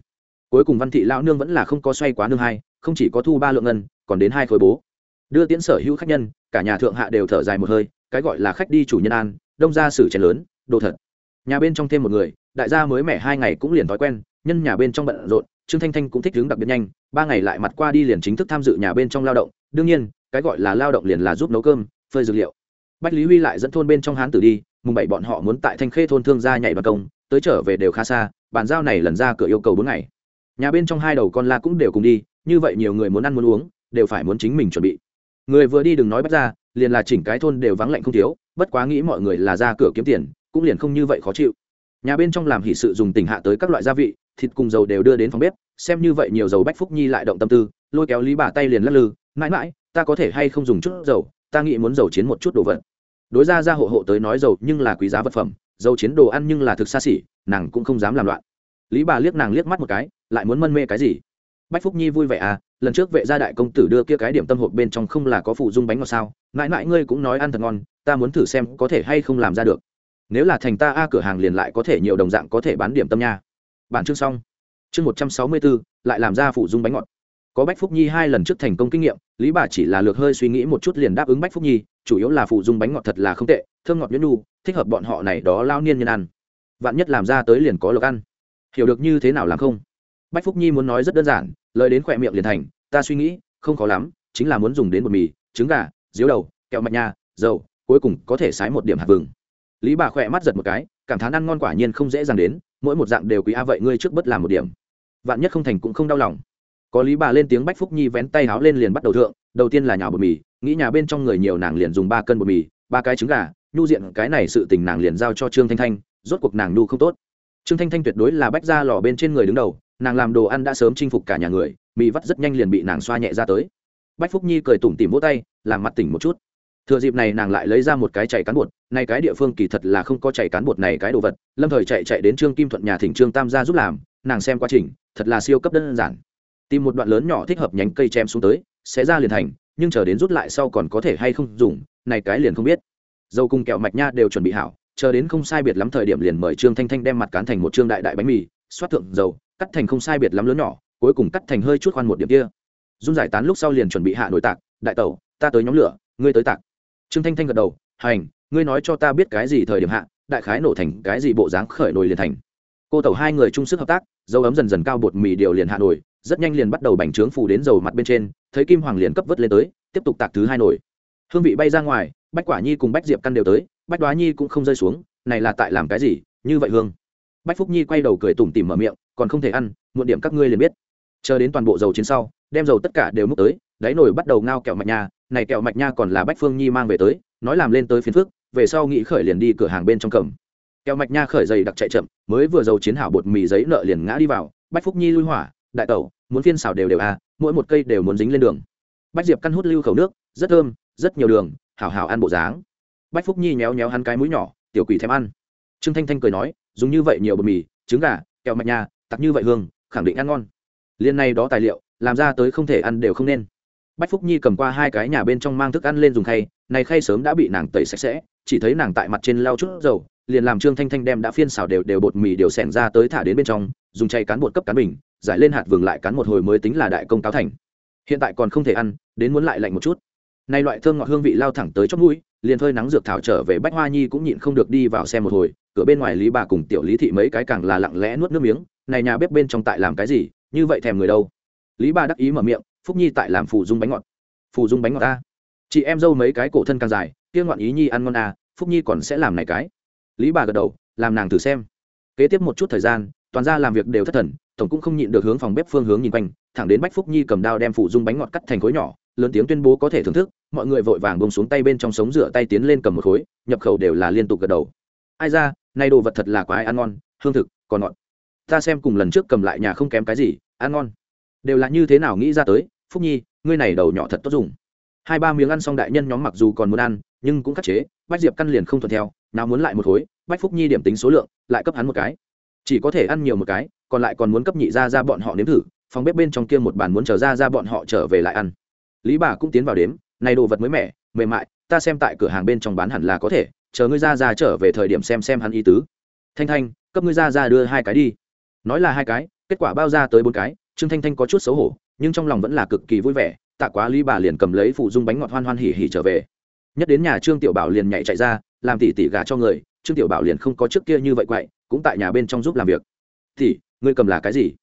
cuối cùng văn thị lão nương vẫn là không có xoay quá nương hai, không chỉ có thu ba lượng ngân, còn đến hai khối bố. Đưa tiễn sở hữu khách nhân, cả nhà thượng hạ đều thở dài một hơi, cái gọi là khách đi chủ nhân an, đông ra xử chén lớn, đồ thật. Nhà bên trong thêm một người, đại gia mới mẻ hai ngày cũng liền thói quen, nhân nhà bên trong bận rộn, trương thanh thanh cũng thích đứng đặc biệt nhanh, ba ngày lại mặt qua đi liền chính thức tham dự nhà bên trong lao động, đương nhiên, cái gọi là lao động liền là giúp nấu cơm, phơi dược liệu. Bách lý huy lại dẫn thôn bên trong hán tử đi, mùng bảy bọn họ muốn tại thanh khê thôn thương gia nhảy ban công, tới trở về đều khá xa, bàn giao này lần ra cửa yêu cầu bốn ngày nhà bên trong hai đầu con la cũng đều cùng đi, như vậy nhiều người muốn ăn muốn uống, đều phải muốn chính mình chuẩn bị. Người vừa đi đừng nói bắt ra, liền là chỉnh cái thôn đều vắng lạnh không thiếu, bất quá nghĩ mọi người là ra cửa kiếm tiền, cũng liền không như vậy khó chịu. Nhà bên trong làm hỷ sự dùng tỉnh hạ tới các loại gia vị, thịt cùng dầu đều đưa đến phòng bếp, xem như vậy nhiều dầu bách phúc nhi lại động tâm tư, lôi kéo lý bà tay liền lắc lư, mãi mãi, ta có thể hay không dùng chút dầu? Ta nghĩ muốn dầu chiến một chút đồ vật. Đối ra ra hộ hộ tới nói dầu nhưng là quý giá vật phẩm, dầu chiến đồ ăn nhưng là thực xa xỉ, nàng cũng không dám làm loạn. Lý bà liếc nàng liếc mắt một cái lại muốn mân mê cái gì? Bách phúc nhi vui vẻ à lần trước vệ gia đại công tử đưa kia cái điểm tâm hộp bên trong không là có phụ dung bánh ngọt sao? Mãi mãi ngươi cũng nói ăn thật ngon, ta muốn thử xem có thể hay không làm ra được. Nếu là thành ta, a, cửa hàng liền lại có thể nhiều đồng dạng có thể bán điểm tâm nha. Bản chương xong. Chương một trăm sáu mươi bốn lại làm ra phụ dung bánh ngọt. Có bách phúc nhi hai lần trước thành công kinh nghiệm, lý bà chỉ là lược hơi suy nghĩ một chút liền đáp ứng bách phúc nhi, chủ yếu là phụ dung bánh ngọt thật là không tệ, thơm ngọt nhuyễn nhu thích hợp bọn họ này đó lao niên nhân ăn. Vạn nhất làm ra tới liền có lộc ăn. Hiểu được như thế nào làm không? Bách phúc nhi muốn nói rất đơn giản, lời đến khỏe miệng liền thành, ta suy nghĩ, không khó lắm, chính là muốn dùng đến bột mì, trứng gà, diếu đầu, kẹo mạch nha, dầu, cuối cùng có thể sái một điểm hạt vừng. Lý bà khỏe mắt giật một cái, cảm thán ăn ngon quả nhiên không dễ dàng đến, mỗi một dạng đều quý a, vậy ngươi trước bất làm một điểm. Vạn nhất không thành cũng không đau lòng. Có lý bà lên tiếng bách phúc nhi vén tay háo lên liền bắt đầu thượng, đầu tiên là nhào bột mì, nghĩ nhà bên trong người nhiều nàng liền dùng ba cân bột mì, ba cái trứng gà, nhu diện cái này sự tình nàng liền giao cho trương thanh thanh, rốt cuộc nàng nhu không tốt. Trương thanh thanh tuyệt đối là bách ra lò bên trên người đứng đầu nàng làm đồ ăn đã sớm chinh phục cả nhà người, mì vắt rất nhanh liền bị nàng xoa nhẹ ra tới. Bách phúc nhi cười tủm tỉm vỗ tay, làm mặt tỉnh một chút. Thừa dịp này nàng lại lấy ra một cái chạy cán bột, nay cái địa phương kỳ thật là không có chạy cán bột này cái đồ vật, lâm thời chạy chạy đến trương kim thuận nhà thỉnh trương tam gia giúp làm, nàng xem quá trình, thật là siêu cấp đơn giản. Tìm một đoạn lớn nhỏ thích hợp nhánh cây chém xuống tới, sẽ ra liền thành, nhưng chờ đến rút lại sau còn có thể hay không dùng, này cái liền không biết. Dầu cùng kẹo mạch nha đều chuẩn bị hảo, chờ đến không sai biệt lắm thời điểm liền mời trương thanh thanh đem mặt cán thành một trương đại đại bánh mì, xoát thượng dầu cắt thành không sai biệt lắm lớn nhỏ, cuối cùng cắt thành hơi chút khoan một điểm kia. Dung giải tán lúc sau liền chuẩn bị hạ nội tạc, đại tẩu, ta tới nhóm lửa, ngươi tới tạc. Trương thanh thanh gật đầu, hành, ngươi nói cho ta biết cái gì thời điểm hạ, đại khái nổ thành cái gì bộ dáng khởi nồi liền thành. Cô tẩu hai người chung sức hợp tác, dấu ấm dần dần cao bột mì điều liền hạ nồi, rất nhanh liền bắt đầu bành trướng phủ đến dầu mặt bên trên, thấy kim hoàng liền cấp vớt lên tới, tiếp tục tạc thứ hai nồi. Hương vị bay ra ngoài, bách quả nhi cùng bách diệp căn đều tới, bách đoá nhi cũng không rơi xuống, này là tại làm cái gì? Như vậy hương bách phúc nhi quay đầu cười tủm tỉm mở miệng, còn không thể ăn, muộn điểm các ngươi liền biết. Chờ đến toàn bộ dầu chiến sau, đem dầu tất cả đều múc tới, đáy nồi bắt đầu ngao kẹo mạch nha, này kẹo mạch nha còn là bách phương nhi mang về tới, nói làm lên tới phiến phước về sau nghĩ khởi liền đi cửa hàng bên trong cầm. Kẹo mạch nha khởi dày đặc chạy chậm, mới vừa dầu chiến hảo bột mì giấy nợ liền ngã đi vào, bách phúc nhi lui hỏa, đại tẩu, muốn phiên xào đều đều à mỗi một cây đều muốn dính lên đường. Bách diệp căn hút lưu khẩu nước, rất thơm, rất nhiều đường, hảo hảo ăn bộ dáng. Bách phúc nhi nhéo nhéo hắn cái mũi nhỏ, tiểu quỷ thèm ăn trương thanh thanh cười nói, dùng như vậy nhiều bột mì, trứng gà, kẹo mạch nhà, tặc như vậy hương, khẳng định ăn ngon. Liên này đó tài liệu, làm ra tới không thể ăn đều không nên. Bách phúc nhi cầm qua hai cái nhà bên trong mang thức ăn lên dùng khay, này khay sớm đã bị nàng tẩy sạch sẽ, chỉ thấy nàng tại mặt trên lau chút dầu, liền làm trương thanh thanh đem đã phiên xào đều đều bột mì đều xẻn ra tới thả đến bên trong, dùng chay cán bột cấp cán bình, giải lên hạt vừng lại cán một hồi mới tính là đại công cáo thành. Hiện tại còn không thể ăn, đến muốn lại lạnh một chút nay loại thơm ngọt hương vị lao thẳng tới chót mũi, liền phơi nắng dược thảo trở về bách hoa nhi cũng nhịn không được đi vào xem một hồi, cửa bên ngoài lý bà cùng tiểu lý thị mấy cái càng là lặng lẽ nuốt nước miếng, này nhà bếp bên trong tại làm cái gì, như vậy thèm người đâu? Lý bà đắc ý mở miệng, phúc nhi tại làm phù dung bánh ngọt. Phù dung bánh ngọt ta chị em dâu mấy cái cổ thân càng dài, kia ngọn ý nhi ăn ngon à phúc nhi còn sẽ làm này cái. Lý bà gật đầu, làm nàng thử xem. Kế tiếp một chút thời gian, toàn ra làm việc đều thất thần, tổng cũng không nhịn được hướng phòng bếp phương hướng nhìn quanh, thẳng đến bách phúc nhi cầm dao đem phủ dung bánh ngọt cắt thành khối nhỏ lớn tiếng tuyên bố có thể thưởng thức, mọi người vội vàng bông xuống tay bên trong sống rửa tay tiến lên cầm một khối, nhập khẩu đều là liên tục gật đầu. Ai ra nay đồ vật thật là quá ai ăn ngon, hương thực, còn ngọt. Ta xem cùng lần trước cầm lại nhà không kém cái gì, ăn ngon. Đều là như thế nào nghĩ ra tới, phúc nhi, ngươi này đầu nhỏ thật tốt dùng. Hai ba miếng ăn xong đại nhân nhóm mặc dù còn muốn ăn, nhưng cũng khắc chế, bách diệp căn liền không thuận theo, nào muốn lại một khối, bách phúc nhi điểm tính số lượng, lại cấp hắn một cái. Chỉ có thể ăn nhiều một cái, còn lại còn muốn cấp nhị ra ra bọn họ nếm thử, phòng bếp bên trong kia một bàn muốn chờ ra ra bọn họ trở về lại ăn lý bà cũng tiến vào đếm, này đồ vật mới mẻ, mềm mại, ta xem tại cửa hàng bên trong bán hẳn là có thể, chờ ngươi ra ra trở về thời điểm xem xem hắn ý tứ. Thanh thanh, cấp ngươi ra ra đưa hai cái đi. Nói là hai cái, kết quả bao ra tới bốn cái, trương thanh thanh có chút xấu hổ, nhưng trong lòng vẫn là cực kỳ vui vẻ, tạ quá lý bà liền cầm lấy phụ dung bánh ngọt hoan hoan hỉ hỉ trở về. Nhất đến nhà trương tiểu bảo liền nhảy chạy ra, làm tỉ tỉ gà cho người, trương tiểu bảo liền không có trước kia như vậy quậy, cũng tại nhà bên trong giúp làm việc. Thì ngươi cầm là cái gì?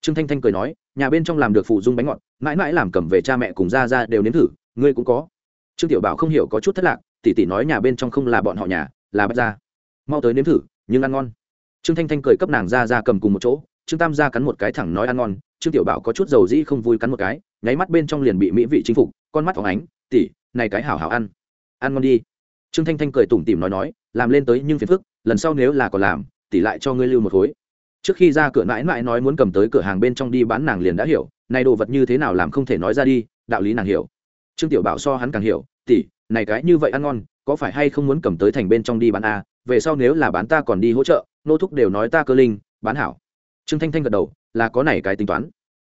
Trương thanh thanh cười nói, nhà bên trong làm được phụ dung bánh ngọt, mãi mãi làm cầm về cha mẹ cùng ra ra đều nếm thử, ngươi cũng có. Trương tiểu bảo không hiểu có chút thất lạc tỷ tỷ nói nhà bên trong không là bọn họ nhà, là bách ra mau tới nếm thử, nhưng ăn ngon. Trương thanh thanh cười cấp nàng ra ra cầm cùng một chỗ, trương tam gia cắn một cái thẳng nói ăn ngon, trương tiểu bảo có chút dầu dĩ không vui cắn một cái, nháy mắt bên trong liền bị mỹ vị chinh phục, con mắt phóng ánh, tỉ, này cái hảo hảo ăn. Ăn ngon đi. Trương thanh thanh cười tủm tỉm nói nói, làm lên tới nhưng phiền phức, lần sau nếu là còn làm, tỉ lại cho ngươi lưu một khối trước khi ra cửa mãi mãi nói muốn cầm tới cửa hàng bên trong đi bán nàng liền đã hiểu, này đồ vật như thế nào làm không thể nói ra đi, đạo lý nàng hiểu. Trương tiểu bảo so hắn càng hiểu tỉ này cái như vậy ăn ngon, có phải hay không muốn cầm tới thành bên trong đi bán a à? về sau nếu là bán ta còn đi hỗ trợ, nô thúc đều nói ta cơ linh, bán hảo. Trương thanh thanh gật đầu, là có này cái tính toán.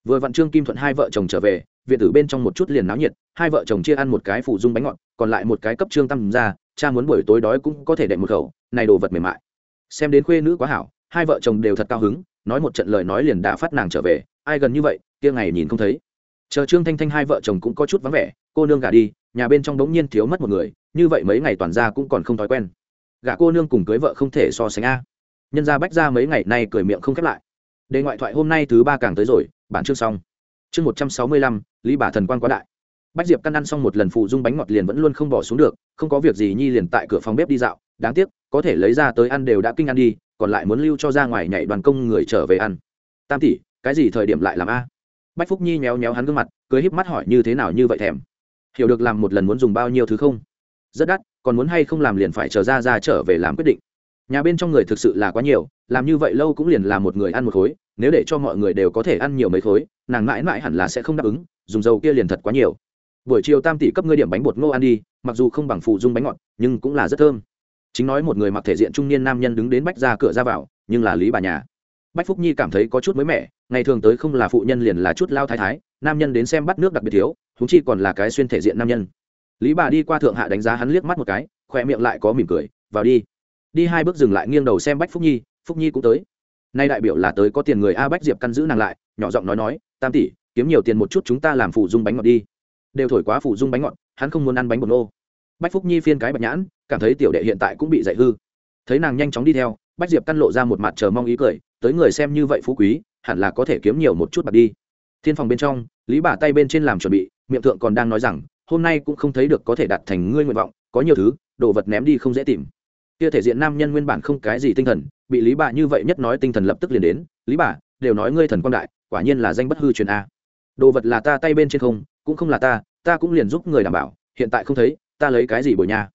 Vừa vặn trương kim thuận hai vợ chồng trở về viện tử bên trong một chút liền náo nhiệt, hai vợ chồng chia ăn một cái phụ dung bánh ngọt, còn lại một cái cấp trương tâm ra, cha muốn buổi tối đói cũng có thể đệm một khẩu, này đồ vật mềm mại. Xem đến khuê nữ quá hảo hai vợ chồng đều thật cao hứng, nói một trận lời nói liền đã phát nàng trở về, ai gần như vậy, kia ngày nhìn không thấy. Chờ trương thanh thanh hai vợ chồng cũng có chút vắng vẻ, cô nương gả đi, nhà bên trong đống nhiên thiếu mất một người, như vậy mấy ngày toàn ra cũng còn không thói quen. Gả cô nương cùng cưới vợ không thể so sánh a. Nhân gia bách ra mấy ngày nay cười miệng không khép lại. Đề ngoại thoại hôm nay thứ ba càng tới rồi, bản chương xong. Chương một trăm sáu mươi lăm, lý bà thần quan quá đại. Bách diệp căn ăn xong một lần phụ dung bánh ngọt liền vẫn luôn không bỏ xuống được, không có việc gì nhi liền tại cửa phòng bếp đi dạo, đáng tiếc có thể lấy ra tới ăn đều đã kinh ăn đi, còn lại muốn lưu cho ra ngoài nhảy đoàn công người trở về ăn. Tam tỷ, cái gì thời điểm lại làm a? Bách phúc nhi méo méo hắn gương mặt cưới híp mắt hỏi như thế nào như vậy thèm. Hiểu được làm một lần muốn dùng bao nhiêu thứ không? Rất đắt, còn muốn hay không làm liền phải chờ ra ra trở về làm quyết định. Nhà bên trong người thực sự là quá nhiều, làm như vậy lâu cũng liền là một người ăn một khối, nếu để cho mọi người đều có thể ăn nhiều mấy khối, nàng mãi mãi hẳn là sẽ không đáp ứng, dùng dầu kia liền thật quá nhiều. Buổi chiều tam tỷ cấp ngươi điểm bánh bột ngô ăn đi, mặc dù không bằng phụ dung bánh ngọt, nhưng cũng là rất thơm chính nói một người mặc thể diện trung niên nam nhân đứng đến bách ra cửa ra vào, nhưng là lý bà nhà. Bách phúc nhi cảm thấy có chút mới mẻ, ngày thường tới không là phụ nhân liền là chút lao thái thái, nam nhân đến xem bắt nước đặc biệt thiếu thúng chi còn là cái xuyên thể diện nam nhân. Lý bà đi qua thượng hạ đánh giá hắn liếc mắt một cái khoe miệng lại có mỉm cười, vào đi. Đi hai bước dừng lại nghiêng đầu xem bách phúc nhi phúc nhi cũng tới. Nay đại biểu là tới có tiền người a bách diệp căn giữ nàng lại, nhỏ giọng nói nói, tam tỷ, kiếm nhiều tiền một chút chúng ta làm phụ dung bánh ngọt đi. Đều thổi quá phụ dung bánh ngọt, hắn không muốn ăn bánh bột nô bách phúc nhi phiên cái bạch nhãn, cảm thấy tiểu đệ hiện tại cũng bị dạy hư. Thấy nàng nhanh chóng đi theo, bách diệp căn lộ ra một mặt chờ mong ý cười, tới người xem như vậy phú quý, hẳn là có thể kiếm nhiều một chút bạc đi. Thiên phòng bên trong, lý bà tay bên trên làm chuẩn bị, miệng thượng còn đang nói rằng, hôm nay cũng không thấy được có thể đạt thành ngươi nguyện vọng, có nhiều thứ, đồ vật ném đi không dễ tìm. Kia thể diện nam nhân nguyên bản không cái gì tinh thần, bị lý bà như vậy nhất nói tinh thần lập tức liền đến, lý bà, đều nói ngươi thần quang đại, quả nhiên là danh bất hư truyền a. Đồ vật là ta tay bên trên không, cũng không là ta ta cũng liền giúp người đảm bảo, hiện tại không thấy ta lấy cái gì bồi nha?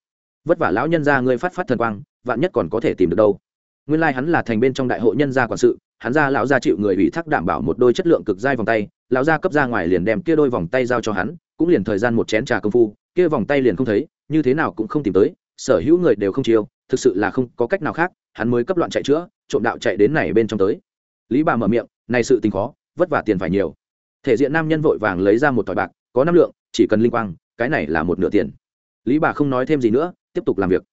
Vất vả lão nhân ra ngươi phát phát thần quang, vạn nhất còn có thể tìm được đâu. Nguyên lai、like、hắn là thành bên trong đại hội nhân gia quản sự, hắn ra lão gia chịu người ủy thác đảm bảo một đôi chất lượng cực dai vòng tay, lão gia cấp ra ngoài liền đem kia đôi vòng tay giao cho hắn, cũng liền thời gian một chén trà công phu, kia vòng tay liền không thấy, như thế nào cũng không tìm tới, sở hữu người đều không chiêu, thực sự là không có cách nào khác, hắn mới cấp loạn chạy chữa, trộm đạo chạy đến này bên trong tới. Lý bà mở miệng, này sự tình khó, vất vả tiền phải nhiều. Thể diện nam nhân vội vàng lấy ra một tỏi bạc, có năm lượng, chỉ cần linh quang, cái này là một nửa tiền lý bà không nói thêm gì nữa, tiếp tục làm việc.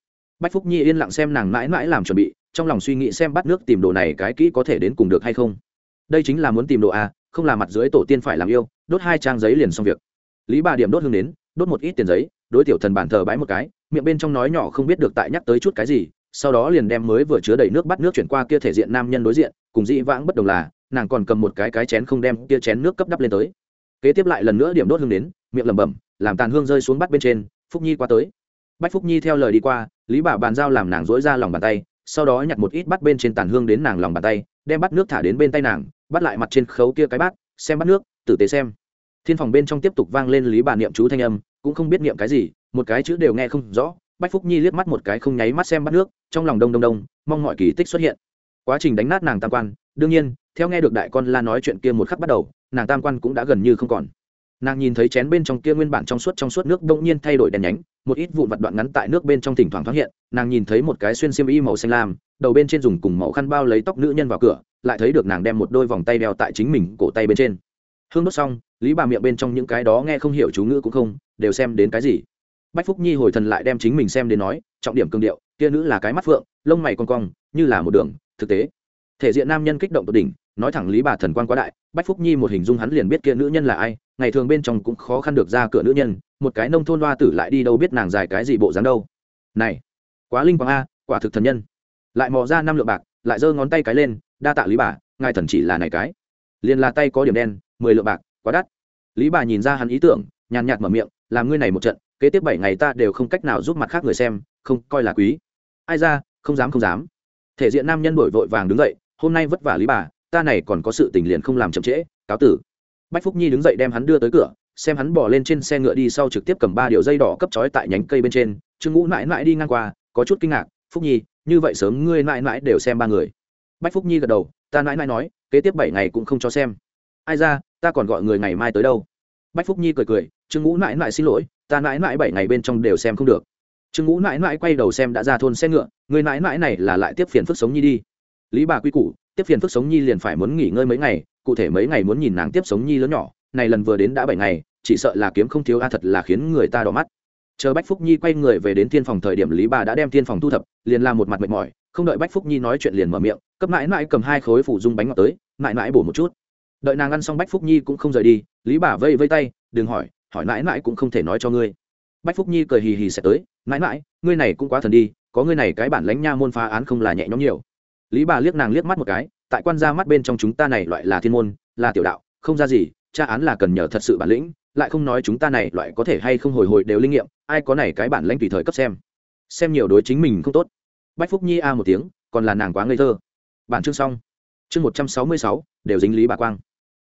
Bách phúc nhi yên lặng xem nàng mãi mãi làm chuẩn bị, trong lòng suy nghĩ xem bắt nước tìm đồ này cái kỹ có thể đến cùng được hay không. Đây chính là muốn tìm đồ a không là mặt dưới tổ tiên phải làm yêu, đốt hai trang giấy liền xong việc. Lý bà điểm đốt hương đến đốt một ít tiền giấy, đối tiểu thần bản thờ bái một cái, miệng bên trong nói nhỏ không biết được tại nhắc tới chút cái gì, sau đó liền đem mới vừa chứa đầy nước bắt nước chuyển qua kia thể diện nam nhân đối diện, cùng dĩ vãng bất đồng là, nàng còn cầm một cái cái chén không đem kia chén nước cấp đắp lên tới. Kế tiếp lại lần nữa điểm đốt hương đến miệng lẩm bẩm, làm tàn hương rơi xuống bắt bên trên phúc nhi qua tới. Bách phúc nhi theo lời đi qua, lý bà bàn giao làm nàng dỗi ra lòng bàn tay, sau đó nhặt một ít bắt bên trên tàn hương đến nàng lòng bàn tay, đem bắt nước thả đến bên tay nàng, bắt lại mặt trên khấu kia cái bát, xem bắt nước, tử tế xem. Thiên phòng bên trong tiếp tục vang lên lý bà niệm chú thanh âm, cũng không biết niệm cái gì, một cái chữ đều nghe không rõ. Bách phúc nhi liếc mắt một cái không nháy mắt xem bắt nước, trong lòng đông đông đông, mong mọi kỳ tích xuất hiện. Quá trình đánh nát nàng tam quan, đương nhiên, theo nghe được đại con la nói chuyện kia một khắc bắt đầu, nàng tam quan cũng đã gần như không còn nàng nhìn thấy chén bên trong kia nguyên bản trong suốt trong suốt nước đông nhiên thay đổi đèn nhánh, một ít vụn vặt đoạn ngắn tại nước bên trong thỉnh thoảng thoáng hiện, nàng nhìn thấy một cái xuyên xiêm y màu xanh lam, đầu bên trên dùng cùng màu khăn bao lấy tóc nữ nhân vào cửa, lại thấy được nàng đem một đôi vòng tay đeo tại chính mình cổ tay bên trên. Hương đốt xong, lý bà miệng bên trong những cái đó nghe không hiểu chú ngữ cũng không, đều xem đến cái gì. Bách phúc nhi hồi thần lại đem chính mình xem đến nói, trọng điểm cương điệu, kia nữ là cái mắt phượng, lông mày con cong, như là một đường, thực tế. Thể diện nam nhân kích động tột đỉnh, nói thẳng lý bà thần quan quá đại, bách phúc nhi một hình dung hắn liền biết kia nữ nhân là ai ngày thường bên trong cũng khó khăn được ra cửa nữ nhân, một cái nông thôn loa tử lại đi đâu biết nàng dài cái gì bộ dáng đâu. Này, quá linh quang a, quả thực thần nhân. Lại mò ra năm lượng bạc, lại giơ ngón tay cái lên, đa tạ lý bà, ngài thần chỉ là này cái. Liền là tay có điểm đen, mười lượng bạc, quá đắt. Lý bà nhìn ra hắn ý tưởng, nhàn nhạt mở miệng, làm ngươi này một trận, kế tiếp bảy ngày ta đều không cách nào giúp mặt khác người xem, không coi là quý. Ai ra, không dám không dám. Thể diện nam nhân đổi vội vàng đứng dậy, hôm nay vất vả lý bà, ta này còn có sự tình liền không làm chậm trễ, cáo tử bách phúc nhi đứng dậy đem hắn đưa tới cửa, xem hắn bỏ lên trên xe ngựa đi sau trực tiếp cầm ba điều dây đỏ cấp trói tại nhánh cây bên trên. Trương ngũ mãi mãi đi ngang qua, có chút kinh ngạc, phúc nhi, như vậy sớm ngươi mãi mãi đều xem ba người. Bách phúc nhi gật đầu, ta mãi mãi nói, kế tiếp bảy ngày cũng không cho xem. Ai ra, ta còn gọi người ngày mai tới đâu? Bách phúc nhi cười cười, trương ngũ mãi mãi xin lỗi, ta mãi mãi bảy ngày bên trong đều xem không được. Trương ngũ mãi mãi quay đầu xem đã ra thôn xe ngựa, người mãi mãi này là lại tiếp phiền phức sống nhi đi. Lý bà quy củ tiếp phiền phức sống nhi liền phải muốn nghỉ ngơi mấy ngày, cụ thể mấy ngày muốn nhìn nàng tiếp sống nhi lớn nhỏ, này lần vừa đến đã bảy ngày, chỉ sợ là kiếm không thiếu a, thật là khiến người ta đỏ mắt. Chờ bách phúc nhi quay người về đến thiên phòng thời điểm lý bà đã đem thiên phòng thu thập, liền làm một mặt mệt mỏi, không đợi bách phúc nhi nói chuyện liền mở miệng, cấp mãi mãi cầm hai khối phủ dung bánh ngọt tới, mãi mãi bổ một chút. Đợi nàng ăn xong bách phúc nhi cũng không rời đi, lý bà vây vây tay, đừng hỏi hỏi mãi mãi cũng không thể nói cho ngươi. Bách phúc nhi cười hì hì sẽ tới, mãi mãi, ngươi này cũng quá thần đi, có ngươi này cái bản lãnh nha môn phá án không là nhẹ nhõm nhiều lý bà liếc nàng liếc mắt một cái, tại quan gia mắt bên trong chúng ta này loại là thiên môn, là tiểu đạo, không ra gì tra án là cần nhờ thật sự bản lĩnh, lại không nói chúng ta này loại có thể hay không hồi hồi đều linh nghiệm, ai có này cái bản lãnh tùy thời cấp xem. Xem nhiều đối chính mình không tốt. Bách phúc nhi a một tiếng, còn là nàng quá ngây thơ. Bản chương xong. Chương một trăm sáu mươi sáu, đều dính lý bà quang.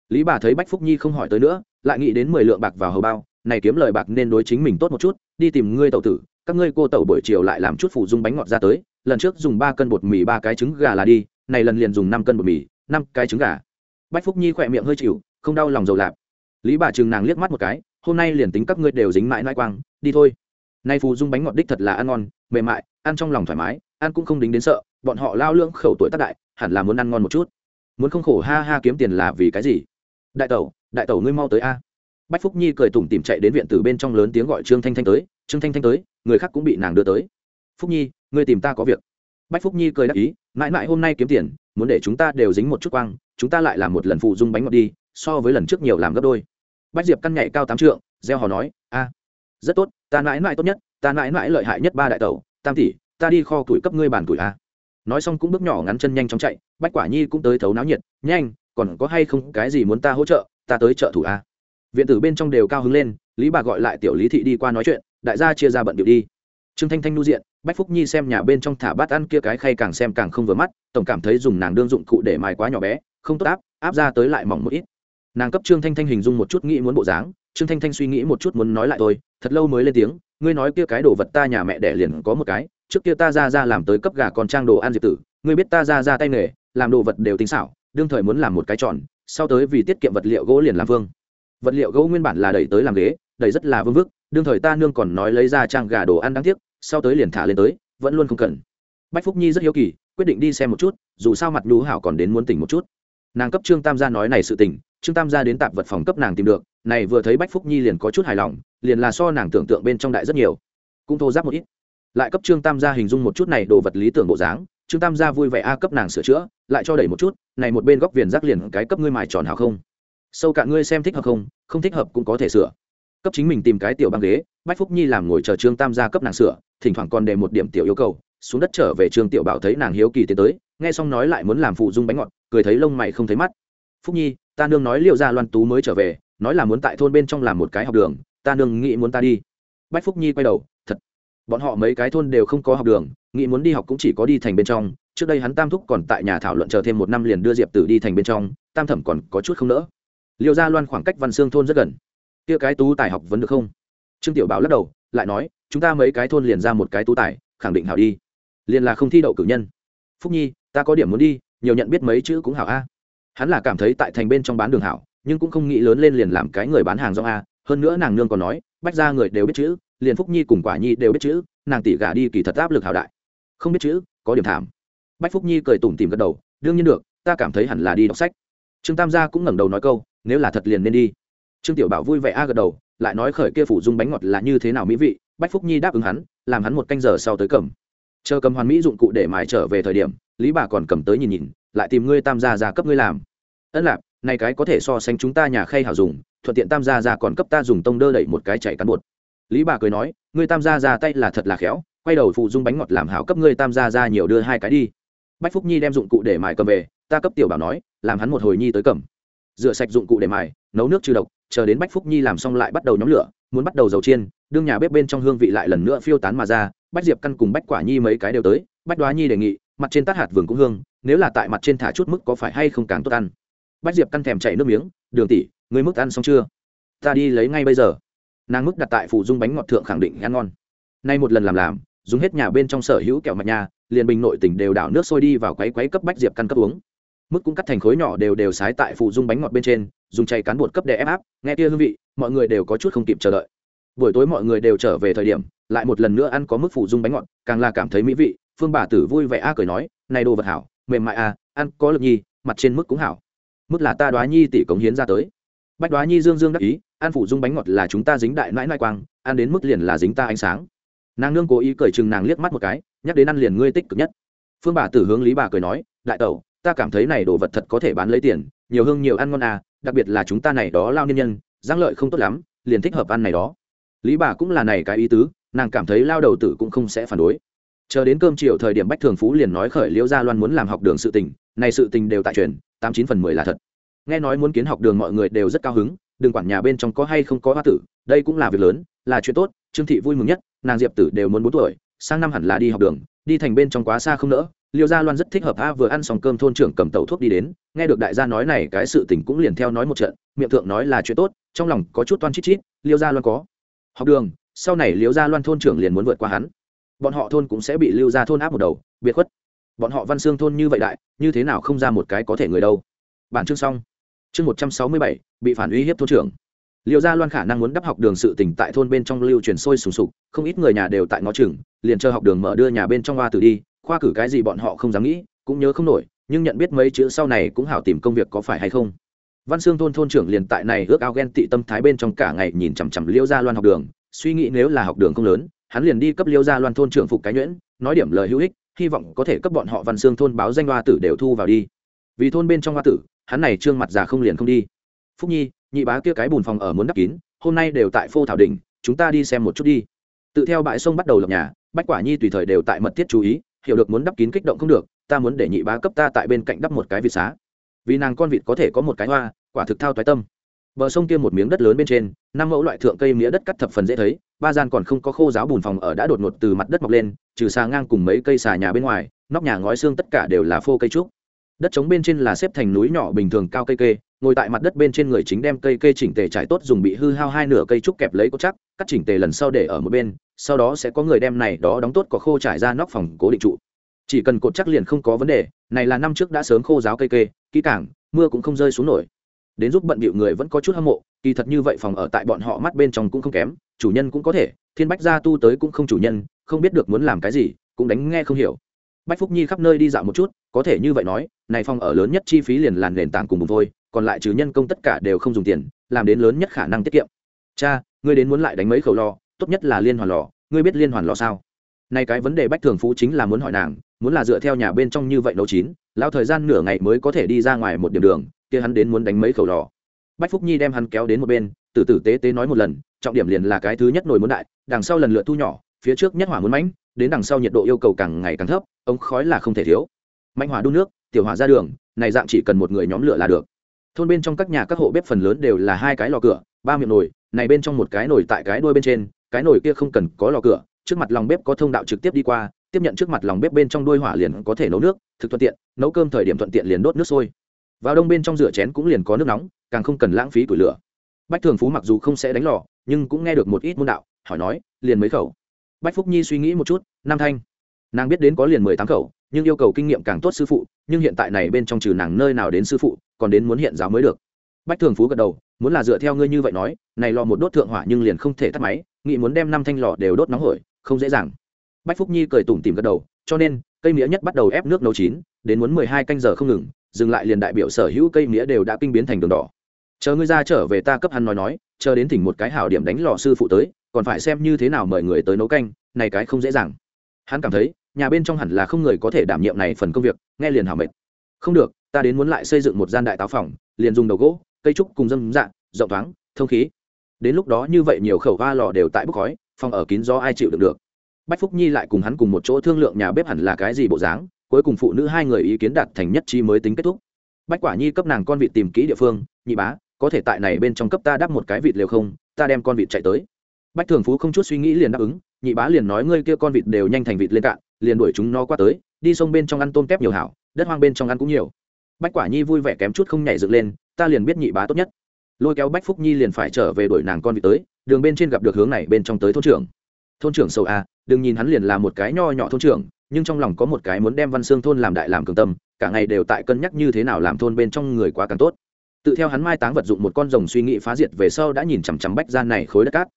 Lý bà thấy bách phúc nhi không hỏi tới nữa, lại nghĩ đến mười lượng bạc vào hầu bao, này kiếm lời bạc nên đối chính mình tốt một chút, đi tìm ngươi tẩu tử, các ngươi cô tẩu buổi chiều lại làm chút phụ dung bánh ngọt ra tới lần trước dùng ba cân bột mì ba cái trứng gà là đi, này lần liền dùng năm cân bột mì, năm cái trứng gà. Bách phúc nhi khỏe miệng hơi chịu, không đau lòng dầu lạp. Lý bà chừng nàng liếc mắt một cái, hôm nay liền tính các ngươi đều dính mãi nãi quang, đi thôi. Nay phù dung bánh ngọt đích thật là ăn ngon, mềm mại, ăn trong lòng thoải mái, ăn cũng không đính đến sợ, bọn họ lao lương khẩu tuổi tác đại, hẳn là muốn ăn ngon một chút. Muốn không khổ ha ha kiếm tiền là vì cái gì? Đại tẩu đại tẩu ngươi mau tới a. Bách phúc nhi cười tủm tìm chạy đến viện từ bên trong lớn tiếng gọi trương thanh thanh tới, trương thanh thanh tới, người khác cũng bị nàng đưa tới. Phúc nhi ngươi tìm ta có việc. Bách phúc nhi cười đáp ý, mãi mãi hôm nay kiếm tiền, muốn để chúng ta đều dính một chút quang, chúng ta lại làm một lần phụ dung bánh ngọt đi, so với lần trước nhiều làm gấp đôi. Bách diệp căn nhảy cao tám trượng, gieo hò nói, a, rất tốt, ta mãi mãi tốt nhất, ta mãi mãi lợi hại nhất ba đại tẩu, tam tỷ, ta đi kho tuổi cấp ngươi bàn tuổi a. Nói xong cũng bước nhỏ ngắn chân nhanh chóng chạy, bách quả nhi cũng tới thấu náo nhiệt, nhanh, còn có hay không cái gì muốn ta hỗ trợ, ta tới trợ thủ a. Viện tử bên trong đều cao hứng lên, lý bà gọi lại tiểu lý thị đi qua nói chuyện, đại gia chia ra bận điệu đi. Trương thanh thanh nu diện bách phúc nhi xem nhà bên trong thả bát ăn kia cái khay càng xem càng không vừa mắt, tổng cảm thấy dùng nàng đương dụng cụ để mài quá nhỏ bé, không tốt áp áp ra tới lại mỏng một ít. Nàng cấp trương thanh thanh hình dung một chút nghĩ muốn bộ dáng, trương thanh thanh suy nghĩ một chút muốn nói lại tôi thật lâu mới lên tiếng, ngươi nói kia cái đồ vật ta nhà mẹ đẻ liền có một cái, trước kia ta ra ra làm tới cấp gà còn trang đồ ăn diệt tử, ngươi biết ta ra ra tay nghề, làm đồ vật đều tính xảo, đương thời muốn làm một cái tròn, sau tới vì tiết kiệm vật liệu gỗ liền làm vương. Vật liệu gỗ nguyên bản là đẩy tới làm ghế, đẩy rất là vương vức, đương thời ta nương còn nói lấy ra trang gà đồ ăn đáng tiếc sau tới liền thả lên tới, vẫn luôn không cần. Bách phúc nhi rất hiếu kỳ, quyết định đi xem một chút, dù sao mặt nhu hảo còn đến muốn tỉnh một chút. Nàng cấp trương tam gia nói này sự tỉnh trương tam gia đến tạp vật phòng cấp nàng tìm được, này vừa thấy bách phúc nhi liền có chút hài lòng, liền là so nàng tưởng tượng bên trong đại rất nhiều. Cũng thô giáp một ít. Lại cấp trương tam gia hình dung một chút này đồ vật lý tưởng bộ dáng, trương tam gia vui vẻ a cấp nàng sửa chữa, lại cho đẩy một chút, này một bên góc viền rác liền cái cấp ngươi mài tròn hảo không? Sâu cạn ngươi xem thích hợp không? Không thích hợp cũng có thể sửa. Cấp chính mình tìm cái tiểu băng ghế, bách phúc nhi làm ngồi chờ trương tam gia cấp nàng sửa thỉnh thoảng còn đề một điểm tiểu yêu cầu, xuống đất trở về trường tiểu bảo thấy nàng hiếu kỳ tiến tới, nghe xong nói lại muốn làm phụ dung bánh ngọt, cười thấy lông mày không thấy mắt. Phúc nhi, ta nương nói liệu ra loan tú mới trở về, nói là muốn tại thôn bên trong làm một cái học đường, ta nương nghĩ muốn ta đi. Bách phúc nhi quay đầu, thật, bọn họ mấy cái thôn đều không có học đường, nghĩ muốn đi học cũng chỉ có đi thành bên trong, trước đây hắn tam thúc còn tại nhà thảo luận chờ thêm một năm liền đưa diệp tử đi thành bên trong, tam thẩm còn có chút không nỡ. Liệu ra loan khoảng cách văn xương thôn rất gần. Kia cái tú tài học vẫn được không? Trương tiểu bảo lắc đầu lại nói, chúng ta mấy cái thôn liền ra một cái tú tài, khẳng định hảo đi. Liền là không thi đậu cử nhân. Phúc nhi, ta có điểm muốn đi, nhiều nhận biết mấy chữ cũng hảo a. Hắn là cảm thấy tại thành bên trong bán đường hảo, nhưng cũng không nghĩ lớn lên liền làm cái người bán hàng do a. Hơn nữa nàng nương còn nói, bách ra người đều biết chữ, liền phúc nhi cùng quả nhi đều biết chữ, nàng tỷ gả đi kỳ thật áp lực hảo đại. Không biết chữ, có điểm thảm. Bách phúc nhi cười tủm tìm gật đầu, đương nhiên được, ta cảm thấy hẳn là đi đọc sách. Trương tam gia cũng ngẩng đầu nói câu, nếu là thật liền nên đi trương tiểu bảo vui vẻ a gật đầu, lại nói khởi kia phủ dung bánh ngọt là như thế nào mỹ vị, bách phúc nhi đáp ứng hắn, làm hắn một canh giờ sau tới cầm. Chờ cầm hoàn mỹ dụng cụ để mài trở về thời điểm, lý bà còn cầm tới nhìn nhìn, lại tìm ngươi tam gia ra cấp ngươi làm. Ân lạp này cái có thể so sánh chúng ta nhà khay hảo dùng, thuận tiện tam gia ra còn cấp ta dùng tông đơ đẩy một cái chảy cán bột. Lý bà cười nói, ngươi tam gia ra tay là thật là khéo, quay đầu phụ dung bánh ngọt làm hảo cấp ngươi tam gia ra nhiều đưa hai cái đi. Bách phúc nhi đem dụng cụ để mài cầm về, ta cấp tiểu bảo nói, làm hắn một hồi nhi tới cầm. Rửa sạch dụng cụ để mài, nấu nước trừ độc chờ đến bách phúc nhi làm xong lại bắt đầu nhóm lửa muốn bắt đầu dầu chiên đương nhà bếp bên trong hương vị lại lần nữa phiêu tán mà ra bách diệp căn cùng bách quả nhi mấy cái đều tới bách đoá nhi đề nghị mặt trên tát hạt vườn cũng hương nếu là tại mặt trên thả chút mức có phải hay không càng tốt ăn bách diệp căn thèm chảy nước miếng đường tỷ người mức ăn xong chưa ta đi lấy ngay bây giờ nàng mức đặt tại phủ dung bánh ngọt thượng khẳng định ăn ngon nay một lần làm làm dùng hết nhà bên trong sở hữu kẹo mạch nhà liền bình nội tỉnh đều đảo nước sôi đi vào quấy quấy cấp bách diệp căn cấp uống mức cũng cắt thành khối nhỏ đều đều sái tại phụ dung bánh ngọt bên trên, dùng chay cán bột cấp để ép áp, nghe kia hương vị, mọi người đều có chút không kịp chờ đợi. Buổi tối mọi người đều trở về thời điểm, lại một lần nữa ăn có mức phụ dung bánh ngọt, càng là cảm thấy mỹ vị, phương bà tử vui vẻ a cười nói, này đồ vật hảo, mềm mại a ăn có lực nhi, mặt trên mức cũng hảo. Mức là ta đoá nhi tỷ cống hiến ra tới. Bách đoá nhi dương dương đắc ý, ăn phụ dung bánh ngọt là chúng ta dính đại nãi nãi quang, ăn đến mức liền là dính ta ánh sáng. Nàng nương cố ý cởi chừng nàng liếc mắt một cái, nhắc đến ăn liền ngươi tích cực nhất. Phương bà tử hướng lý bà cười nói, đại tẩu ta cảm thấy này đồ vật thật có thể bán lấy tiền, nhiều hương nhiều ăn ngon à đặc biệt là chúng ta này đó lao niên nhân giang lợi không tốt lắm, liền thích hợp ăn này đó. Lý bà cũng là này cái ý tứ, nàng cảm thấy lao đầu tử cũng không sẽ phản đối. Chờ đến cơm chiều thời điểm bách thường phú liền nói khởi liễu gia loan muốn làm học đường sự tình, này sự tình đều tại truyền, tám chín phần mười là thật. Nghe nói muốn kiến học đường mọi người đều rất cao hứng đừng quản nhà bên trong có hay không có hoa tử, đây cũng là việc lớn, là chuyện tốt, trương thị vui mừng nhất, nàng diệp tử đều muốn bốn tuổi, sang năm hẳn là đi học đường, đi thành bên trong quá xa không nỡ liêu gia loan rất thích hợp a vừa ăn xong cơm thôn trưởng cầm tàu thuốc đi đến, nghe được đại gia nói này, cái sự tình cũng liền theo nói một trận, miệng thượng nói là chuyện tốt, trong lòng có chút toan chít chít, liêu gia loan có. Học đường, sau này liêu gia loan thôn trưởng liền muốn vượt qua hắn. Bọn họ thôn cũng sẽ bị lưu gia thôn áp một đầu, biệt khuất. Bọn họ văn xương thôn như vậy đại, như thế nào không ra một cái có thể người đâu. Bản chương xong. Chương một trăm sáu mươi bảy, bị phản uy hiếp thôn trưởng. Liệu gia loan khả năng muốn đắp học đường sự tỉnh tại thôn bên trong lưu truyền sôi sùng sục, không ít người nhà đều tại ngõ trường liền chờ học đường mở đưa nhà bên trong hoa tử đi khoa cử cái gì bọn họ không dám nghĩ, cũng nhớ không nổi, nhưng nhận biết mấy chữ sau này cũng hảo tìm công việc có phải hay không. Văn xương thôn thôn trưởng liền tại này ước ao ghen tị tâm thái bên trong cả ngày nhìn chằm chằm liêu gia loan học đường, suy nghĩ nếu là học đường không lớn, hắn liền đi cấp liêu gia loan thôn trưởng phục cái nhuyễn, nói điểm lời hữu ích, hy vọng có thể cấp bọn họ văn xương thôn báo danh hoa tử đều thu vào đi. Vì thôn bên trong hoa tử, hắn này trương mặt già không liền không đi. Phúc nhi, nhị bá kia cái bùn phòng ở muốn đắp kín, hôm nay đều tại phô thảo đình chúng ta đi xem một chút đi. Tự theo bãi sông bắt đầu lập nhà, bách quả nhi tùy thời đều tại mật thiết chú ý hiểu được muốn đắp kín kích động không được, ta muốn để nhị bá cấp ta tại bên cạnh đắp một cái vịt xá. Vì nàng con vịt có thể có một cái hoa, quả thực thao toái tâm. Bờ sông kia một miếng đất lớn bên trên, năm mẫu loại thượng cây mía đất cắt thập phần dễ thấy, ba gian còn không có khô giáo bùn phòng ở đã đột ngột từ mặt đất mọc lên, trừ xà ngang cùng mấy cây xà nhà bên ngoài, nóc nhà ngói xương tất cả đều là phô cây trúc. Đất trống bên trên là xếp thành núi nhỏ bình thường cao cây kê ngồi tại mặt đất bên trên người chính đem cây cây chỉnh tề trải tốt dùng bị hư hao hai nửa cây trúc kẹp lấy cốt chắc, cắt chỉnh tề lần sau để ở một bên, sau đó sẽ có người đem này đó đóng tốt có khô trải ra nóc phòng cố định trụ. Chỉ cần cột chắc liền không có vấn đề, này là năm trước đã sớm khô giáo cây kê, kỹ cảng mưa cũng không rơi xuống nổi. Đến giúp bận bịu người vẫn có chút hâm mộ, kỳ thật như vậy phòng ở tại bọn họ mắt bên trong cũng không kém, chủ nhân cũng có thể, thiên bách gia tu tới cũng không chủ nhân, không biết được muốn làm cái gì, cũng đánh nghe không hiểu. Bách phúc nhi khắp nơi đi dạo một chút, có thể như vậy nói, này phòng ở lớn nhất chi phí liền làn nền tảng cùng bùn thôi còn lại trừ nhân công tất cả đều không dùng tiền làm đến lớn nhất khả năng tiết kiệm. Cha ngươi đến muốn lại đánh mấy khẩu lò tốt nhất là liên hoàn lò ngươi biết liên hoàn lò sao? Nay cái vấn đề bách thường phú chính là muốn hỏi nàng muốn là dựa theo nhà bên trong như vậy nấu chín lao thời gian nửa ngày mới có thể đi ra ngoài một điểm đường kia hắn đến muốn đánh mấy khẩu lò. Bách phúc nhi đem hắn kéo đến một bên từ tử tế tế nói một lần trọng điểm liền là cái thứ nhất nổi muốn đại đằng sau lần lượt thu nhỏ phía trước nhất hỏa muốn mánh, đến đằng sau nhiệt độ yêu cầu càng ngày càng thấp ống khói là không thể thiếu. Mạnh hỏa đun nước tiểu hỏa ra đường này dạng chỉ cần một người nhóm lửa là được thôn bên trong các nhà các hộ bếp phần lớn đều là hai cái lò cửa, ba miệng nồi, này bên trong một cái nồi tại cái đuôi bên trên, cái nồi kia không cần có lò cửa, trước mặt lòng bếp có thông đạo trực tiếp đi qua, tiếp nhận trước mặt lòng bếp bên trong đuôi hỏa liền có thể nấu nước, thực thuận tiện, nấu cơm thời điểm thuận tiện liền đốt nước sôi. Vào đông bên trong rửa chén cũng liền có nước nóng, càng không cần lãng phí củi lửa. Bách thường phú mặc dù không sẽ đánh lò, nhưng cũng nghe được một ít môn đạo, hỏi nói, liền mấy khẩu? Bách phúc nhi suy nghĩ một chút, nam thanh. Nàng biết đến có liền mười tám khẩu nhưng yêu cầu kinh nghiệm càng tốt sư phụ, nhưng hiện tại này bên trong trừ nàng nơi nào đến sư phụ, còn đến muốn hiện giáo mới được. Bách thường phú gật đầu, muốn là dựa theo ngươi như vậy nói, này lò một đốt thượng hỏa nhưng liền không thể tắt máy, nghĩ muốn đem năm thanh lò đều đốt nóng hổi, không dễ dàng. Bách phúc nhi cười tủm tìm gật đầu, cho nên, cây mía nhất bắt đầu ép nước nấu chín, đến muốn mười hai canh giờ không ngừng, dừng lại liền đại biểu sở hữu cây mía đều đã kinh biến thành đường đỏ. Chờ ngươi ra trở về ta cấp hắn nói nói, chờ đến thỉnh một cái hảo điểm đánh lò sư phụ tới, còn phải xem như thế nào mời người tới nấu canh, này cái không dễ dàng. Hắn cảm thấy nhà bên trong hẳn là không người có thể đảm nhiệm này phần công việc, nghe liền hảo mệt. Không được, ta đến muốn lại xây dựng một gian đại táo phòng, liền dùng đầu gỗ, cây trúc cùng dâm dạng rộng thoáng, thông khí. Đến lúc đó như vậy nhiều khẩu va lò đều tại bốc khói, phòng ở kín do ai chịu được được. Bách phúc nhi lại cùng hắn cùng một chỗ thương lượng nhà bếp hẳn là cái gì bộ dáng, cuối cùng phụ nữ hai người ý kiến đạt thành nhất trí mới tính kết thúc. Bách quả nhi cấp nàng con vịt tìm kỹ địa phương, nhị bá, có thể tại này bên trong cấp ta đắp một cái vịt liều không? Ta đem con vịt chạy tới. Bách thường phú không chút suy nghĩ liền đáp ứng nhị bá liền nói ngươi kia con vịt đều nhanh thành vịt lên cạn, liền đuổi chúng nó qua tới, đi sông bên trong ăn tôm tép nhiều hảo, đất hoang bên trong ăn cũng nhiều. Bách quả nhi vui vẻ kém chút không nhảy dựng lên, ta liền biết nhị bá tốt nhất. Lôi kéo bách phúc nhi liền phải trở về đuổi nàng con vịt tới, đường bên trên gặp được hướng này, bên trong tới thôn trưởng. Thôn trưởng sâu a à, đừng nhìn hắn liền là một cái nho nhỏ thôn trưởng, nhưng trong lòng có một cái muốn đem văn xương thôn làm đại làm cường tâm, cả ngày đều tại cân nhắc như thế nào làm thôn bên trong người quá càng tốt. Tự theo hắn mai táng vật dụng một con rồng suy nghĩ phá diệt về sau đã nhìn chằm chằm bách gian này khối đất cát.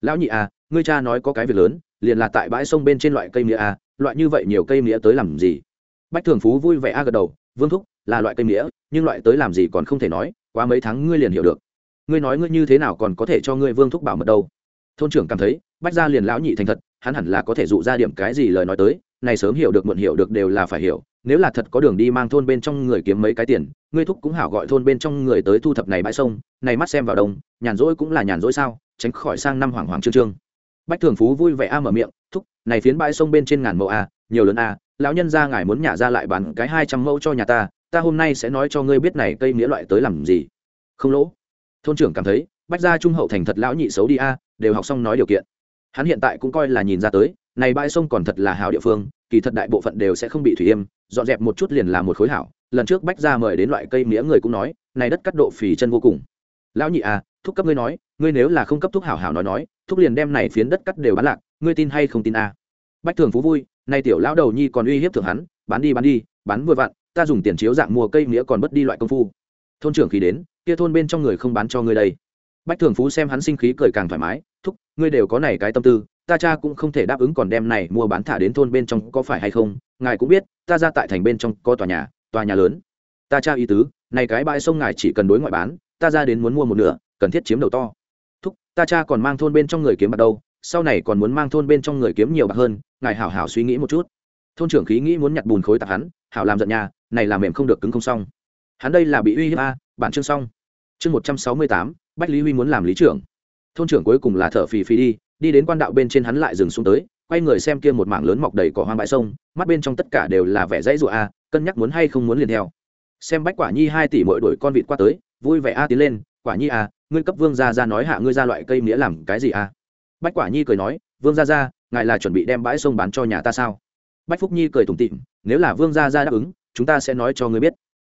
Lão nhị à ngươi cha nói có cái việc lớn, liền là tại bãi sông bên trên loại cây mía à loại như vậy nhiều cây mía tới làm gì? Bách thường phú vui vẻ a gật đầu, vương thúc, là loại cây mía, nhưng loại tới làm gì còn không thể nói, quá mấy tháng ngươi liền hiểu được. Ngươi nói ngươi như thế nào còn có thể cho ngươi vương thúc bảo mật đâu? Thôn trưởng cảm thấy, bách gia liền lão nhị thành thật, hắn hẳn là có thể dụ ra điểm cái gì lời nói tới, này sớm hiểu được muộn hiểu được đều là phải hiểu, nếu là thật có đường đi mang thôn bên trong người kiếm mấy cái tiền, ngươi thúc cũng hảo gọi thôn bên trong người tới thu thập này bãi sông, này mắt xem vào đông, nhàn rỗi cũng là nhàn rỗi sao, tránh khỏi sang năm hoảng hoảng trương trương bách thường phú vui vẻ a mở miệng, thúc, này phiến bãi sông bên trên ngàn mẫu a, nhiều lớn a, lão nhân ra ngài muốn nhả ra lại bán cái hai trăm mẫu cho nhà ta ta hôm nay sẽ nói cho ngươi biết này cây nghĩa loại tới làm gì. Không lỗ. Thôn trưởng cảm thấy, bách gia trung hậu thành thật lão nhị xấu đi a, đều học xong nói điều kiện. Hắn hiện tại cũng coi là nhìn ra tới, này bãi sông còn thật là hào địa phương, kỳ thật đại bộ phận đều sẽ không bị thủy yêm, dọn dẹp một chút liền là một khối hảo. Lần trước bách gia mời đến loại cây nghĩa người cũng nói, này đất cắt độ phì chân vô cùng. Lão nhị à thúc cấp ngươi nói, ngươi nếu là không cấp thuốc hảo hảo nói nói thúc liền đem này phiến đất cắt đều bán lạc, ngươi tin hay không tin à. bách thường phú vui, nay tiểu lão đầu nhi còn uy hiếp thượng hắn, bán đi bán đi, bán vừa vặn, ta dùng tiền chiếu dạng mua cây nghĩa còn bất đi loại công phu. Thôn trưởng khi đến, kia thôn bên trong người không bán cho ngươi đây. Bách thường phú xem hắn sinh khí cười càng thoải mái, thúc, ngươi đều có này cái tâm tư, ta cha cũng không thể đáp ứng còn đem này mua bán thả đến thôn bên trong có phải hay không, ngài cũng biết, ta ra tại thành bên trong có tòa nhà tòa nhà lớn. Ta cha ý tứ, này cái bãi sông ngài chỉ cần đối ngoại bán, ta ra đến muốn mua một nửa, cần thiết chiếm đầu to thúc, ta cha còn mang thôn bên trong người kiếm bạc đâu, sau này còn muốn mang thôn bên trong người kiếm nhiều bạc hơn, ngài hảo hảo suy nghĩ một chút. Thôn trưởng khí nghĩ muốn nhặt bùn khối tạp hắn, hảo làm giận nhà, này làm mềm không được cứng không xong. Hắn đây là bị uy hiếp a, bản chương xong. Chương một trăm sáu mươi tám, bách lý huy muốn làm lý trưởng. Thôn trưởng cuối cùng là thở phì phì đi đi đến quan đạo bên trên hắn lại dừng xuống tới, quay người xem kia một mảng lớn mọc đầy cỏ hoang bãi sông, mắt bên trong tất cả đều là vẻ dãy rụa a, cân nhắc muốn hay không muốn liền theo. Xem bách quả nhi hai tỷ mỗi đổi con vịt qua tới, vui vẻ a tiến lên, quả nhi a ngươi cấp vương gia ra nói hạ ngươi ra loại cây nghĩa làm cái gì à? Bách quả nhi cười nói, vương gia ra ngài là chuẩn bị đem bãi sông bán cho nhà ta sao? Bách phúc nhi cười tủm tịm nếu là vương gia ra đáp ứng, chúng ta sẽ nói cho ngươi biết.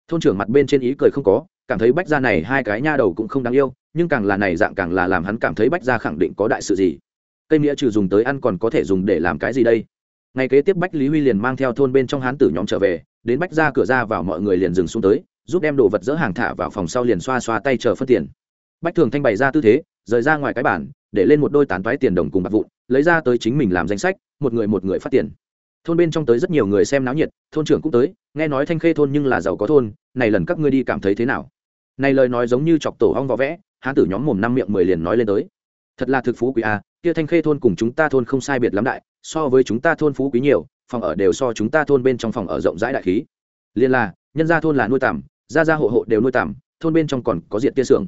Thôn trưởng mặt bên trên ý cười không có, cảm thấy bách gia này hai cái nha đầu cũng không đáng yêu, nhưng càng là này dạng càng là làm hắn cảm thấy bách gia khẳng định có đại sự gì. Cây nghĩa trừ dùng tới ăn còn có thể dùng để làm cái gì đây? Ngày kế tiếp bách lý huy liền mang theo thôn bên trong hán tử nhóm trở về, đến bách ra cửa ra vào mọi người liền dừng xuống tới, giúp đem đồ vật dỡ hàng thả vào phòng sau liền xoa xoa tay chờ phân tiền bách thường thanh bày ra tư thế, rời ra ngoài cái bản để lên một đôi tán toái tiền đồng cùng bạc vụn, lấy ra tới chính mình làm danh sách, một người một người phát tiền. Thôn bên trong tới rất nhiều người xem náo nhiệt, thôn trưởng cũng tới, nghe nói thanh khê thôn nhưng là giàu có thôn, này lần các ngươi đi cảm thấy thế nào? Này lời nói giống như chọc tổ hong võ vẽ, hán tử nhóm mồm năm miệng mười liền nói lên tới. Thật là thực phú quý a kia thanh khê thôn cùng chúng ta thôn không sai biệt lắm đại, so với chúng ta thôn phú quý nhiều, phòng ở đều so chúng ta thôn bên trong phòng ở rộng rãi đại khí. Liên là, nhân gia thôn là nuôi tằm gia gia hộ hộ đều nuôi tằm thôn bên trong còn có diện tia xưởng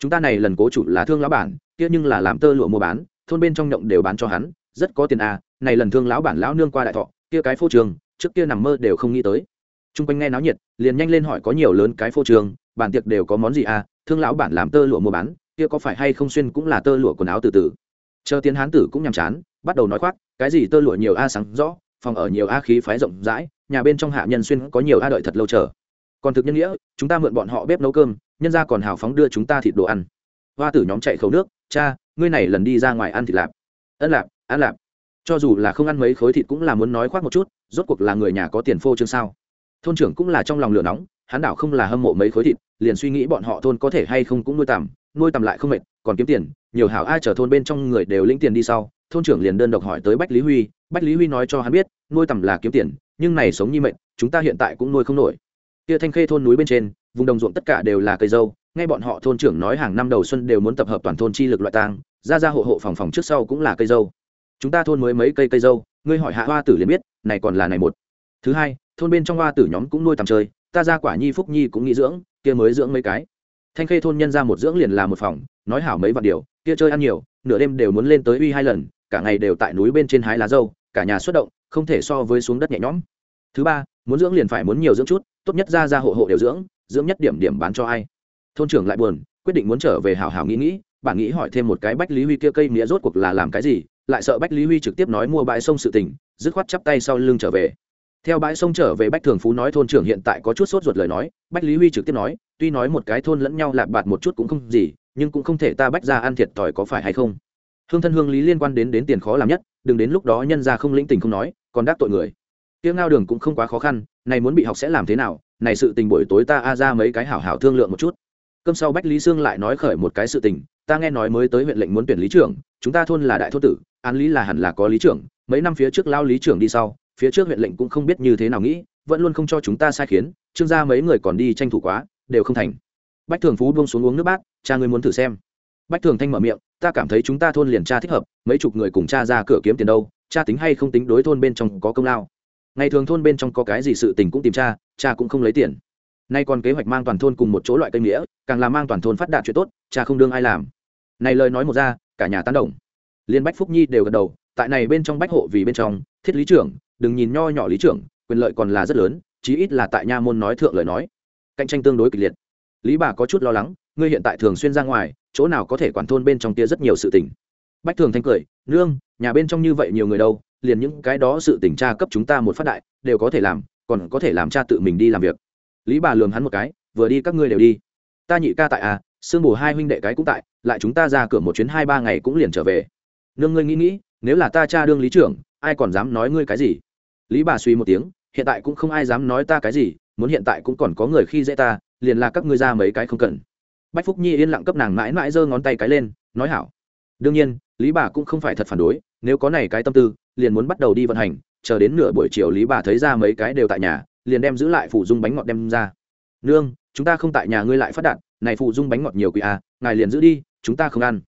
chúng ta này lần cố chủ là thương lão bản, kia nhưng là làm tơ lụa mua bán, thôn bên trong nhộng đều bán cho hắn, rất có tiền à này lần thương lão bản lão nương qua đại thọ, kia cái phô trường, trước kia nằm mơ đều không nghĩ tới. Chung quanh nghe náo nhiệt, liền nhanh lên hỏi có nhiều lớn cái phô trường bản tiệc đều có món gì à thương lão bản làm tơ lụa mua bán, kia có phải hay không xuyên cũng là tơ lụa quần áo từ từ. Chờ tiến hán tử cũng nhàm chán, bắt đầu nói khoác, cái gì tơ lụa nhiều a sáng rõ, phòng ở nhiều a khí phái rộng rãi, nhà bên trong hạ nhân xuyên có nhiều a đợi thật lâu chờ còn thực nhân nghĩa chúng ta mượn bọn họ bếp nấu cơm nhân ra còn hào phóng đưa chúng ta thịt đồ ăn. Hoa tử nhóm chạy khẩu nước cha ngươi này lần đi ra ngoài ăn thịt lạp. Ân lạp ăn lạp. Cho dù là không ăn mấy khối thịt cũng là muốn nói khoác một chút rốt cuộc là người nhà có tiền phô trương sao? Thôn trưởng cũng là trong lòng lửa nóng hắn đảo không là hâm mộ mấy khối thịt liền suy nghĩ bọn họ thôn có thể hay không cũng nuôi tầm, nuôi tầm lại không mệt còn kiếm tiền nhiều hảo ai chở thôn bên trong người đều lĩnh tiền đi sau. Thôn trưởng liền đơn độc hỏi tới bách lý huy bách lý huy nói cho hắn biết nuôi tầm là kiếm tiền nhưng này sống như mệnh chúng ta hiện tại cũng nuôi không nổi kia thanh khê thôn núi bên trên, vùng đồng ruộng tất cả đều là cây dâu. Ngay bọn họ thôn trưởng nói hàng năm đầu xuân đều muốn tập hợp toàn thôn chi lực loại tang, ra ra hộ hộ phòng phòng trước sau cũng là cây dâu. Chúng ta thôn mới mấy cây cây dâu, ngươi hỏi hạ hoa tử liền biết, này còn là này một. Thứ hai, thôn bên trong hoa tử nhóm cũng nuôi tầm chơi, ta ra quả nhi phúc nhi cũng nghĩ dưỡng, kia mới dưỡng mấy cái. Thanh khê thôn nhân ra một dưỡng liền là một phòng, nói hảo mấy vạn điều, kia chơi ăn nhiều, nửa đêm đều muốn lên tới uy hai lần, cả ngày đều tại núi bên trên hái lá dâu, cả nhà xuất động, không thể so với xuống đất nhẹ nhõm. Thứ ba muốn dưỡng liền phải muốn nhiều dưỡng chút, tốt nhất ra ra hộ hộ đều dưỡng dưỡng nhất điểm điểm bán cho ai. Thôn trưởng lại buồn, quyết định muốn trở về hảo hảo nghĩ nghĩ bạn nghĩ hỏi thêm một cái bách lý huy kia cây nghĩa rốt cuộc là làm cái gì, lại sợ bách lý huy trực tiếp nói mua bãi sông sự tình, dứt khoát chắp tay sau lưng trở về. Theo bãi sông trở về bách thường phú nói thôn trưởng hiện tại có chút sốt ruột lời nói, bách lý huy trực tiếp nói, tuy nói một cái thôn lẫn nhau lạp bạt một chút cũng không gì, nhưng cũng không thể ta bách ra ăn thiệt thòi có phải hay không. Hương thân hương lý liên quan đến đến tiền khó làm nhất, đừng đến lúc đó nhân ra không lĩnh tình không nói, còn đắc tội người tiếng ngao đường cũng không quá khó khăn, này muốn bị học sẽ làm thế nào? Này sự tình buổi tối ta a ra mấy cái hảo hảo thương lượng một chút. Cơm sau bách lý sương lại nói khởi một cái sự tình, ta nghe nói mới tới huyện lệnh muốn tuyển lý trưởng, chúng ta thôn là đại thôn tử, án lý là hẳn là có lý trưởng, mấy năm phía trước lao lý trưởng đi sau, phía trước huyện lệnh cũng không biết như thế nào nghĩ, vẫn luôn không cho chúng ta sai khiến, trương gia mấy người còn đi tranh thủ quá, đều không thành. Bách thường phú buông xuống uống nước bát, cha ngươi muốn thử xem. Bách thường thanh mở miệng, ta cảm thấy chúng ta thôn liền cha thích hợp, mấy chục người cùng cha ra cửa kiếm tiền đâu, cha tính hay không tính đối thôn bên trong có công lao ngày thường thôn bên trong có cái gì sự tình cũng tìm cha cha cũng không lấy tiền. Nay còn kế hoạch mang toàn thôn cùng một chỗ loại cây nghĩa càng là mang toàn thôn phát đạt chuyện tốt, cha không đương ai làm. Này lời nói một ra, cả nhà tán đồng. Liên bách phúc nhi đều gật đầu, tại này bên trong bách hộ vì bên trong, thiết lý trưởng, đừng nhìn nho nhỏ lý trưởng, quyền lợi còn là rất lớn, chí ít là tại nha môn nói thượng lời nói. Cạnh tranh tương đối kịch liệt. Lý bà có chút lo lắng, ngươi hiện tại thường xuyên ra ngoài, chỗ nào có thể quản thôn bên trong kia rất nhiều sự tình. Bách thường thanh cười, nương, nhà bên trong như vậy nhiều người đâu liền những cái đó sự tình tra cấp chúng ta một phát đại, đều có thể làm, còn có thể làm cha tự mình đi làm việc. Lý bà lường hắn một cái, vừa đi các ngươi đều đi. Ta nhị ca tại à sương bù hai huynh đệ cái cũng tại, lại chúng ta ra cửa một chuyến hai ba ngày cũng liền trở về. Nương ngươi nghĩ nghĩ, nếu là ta cha đương lý trưởng, ai còn dám nói ngươi cái gì? Lý bà suy một tiếng, hiện tại cũng không ai dám nói ta cái gì, muốn hiện tại cũng còn có người khi dễ ta, liền là các ngươi ra mấy cái không cần. Bách phúc nhi yên lặng cấp nàng mãi mãi giơ ngón tay cái lên, nói hảo. Đương nhiên, lý bà cũng không phải thật phản đối nếu có này cái tâm tư, liền muốn bắt đầu đi vận hành, chờ đến nửa buổi chiều lý bà thấy ra mấy cái đều tại nhà, liền đem giữ lại phủ dung bánh ngọt đem ra. Nương, chúng ta không tại nhà ngươi lại phát đạt, này phụ dung bánh ngọt nhiều quỷ à ngài liền giữ đi, chúng ta không ăn.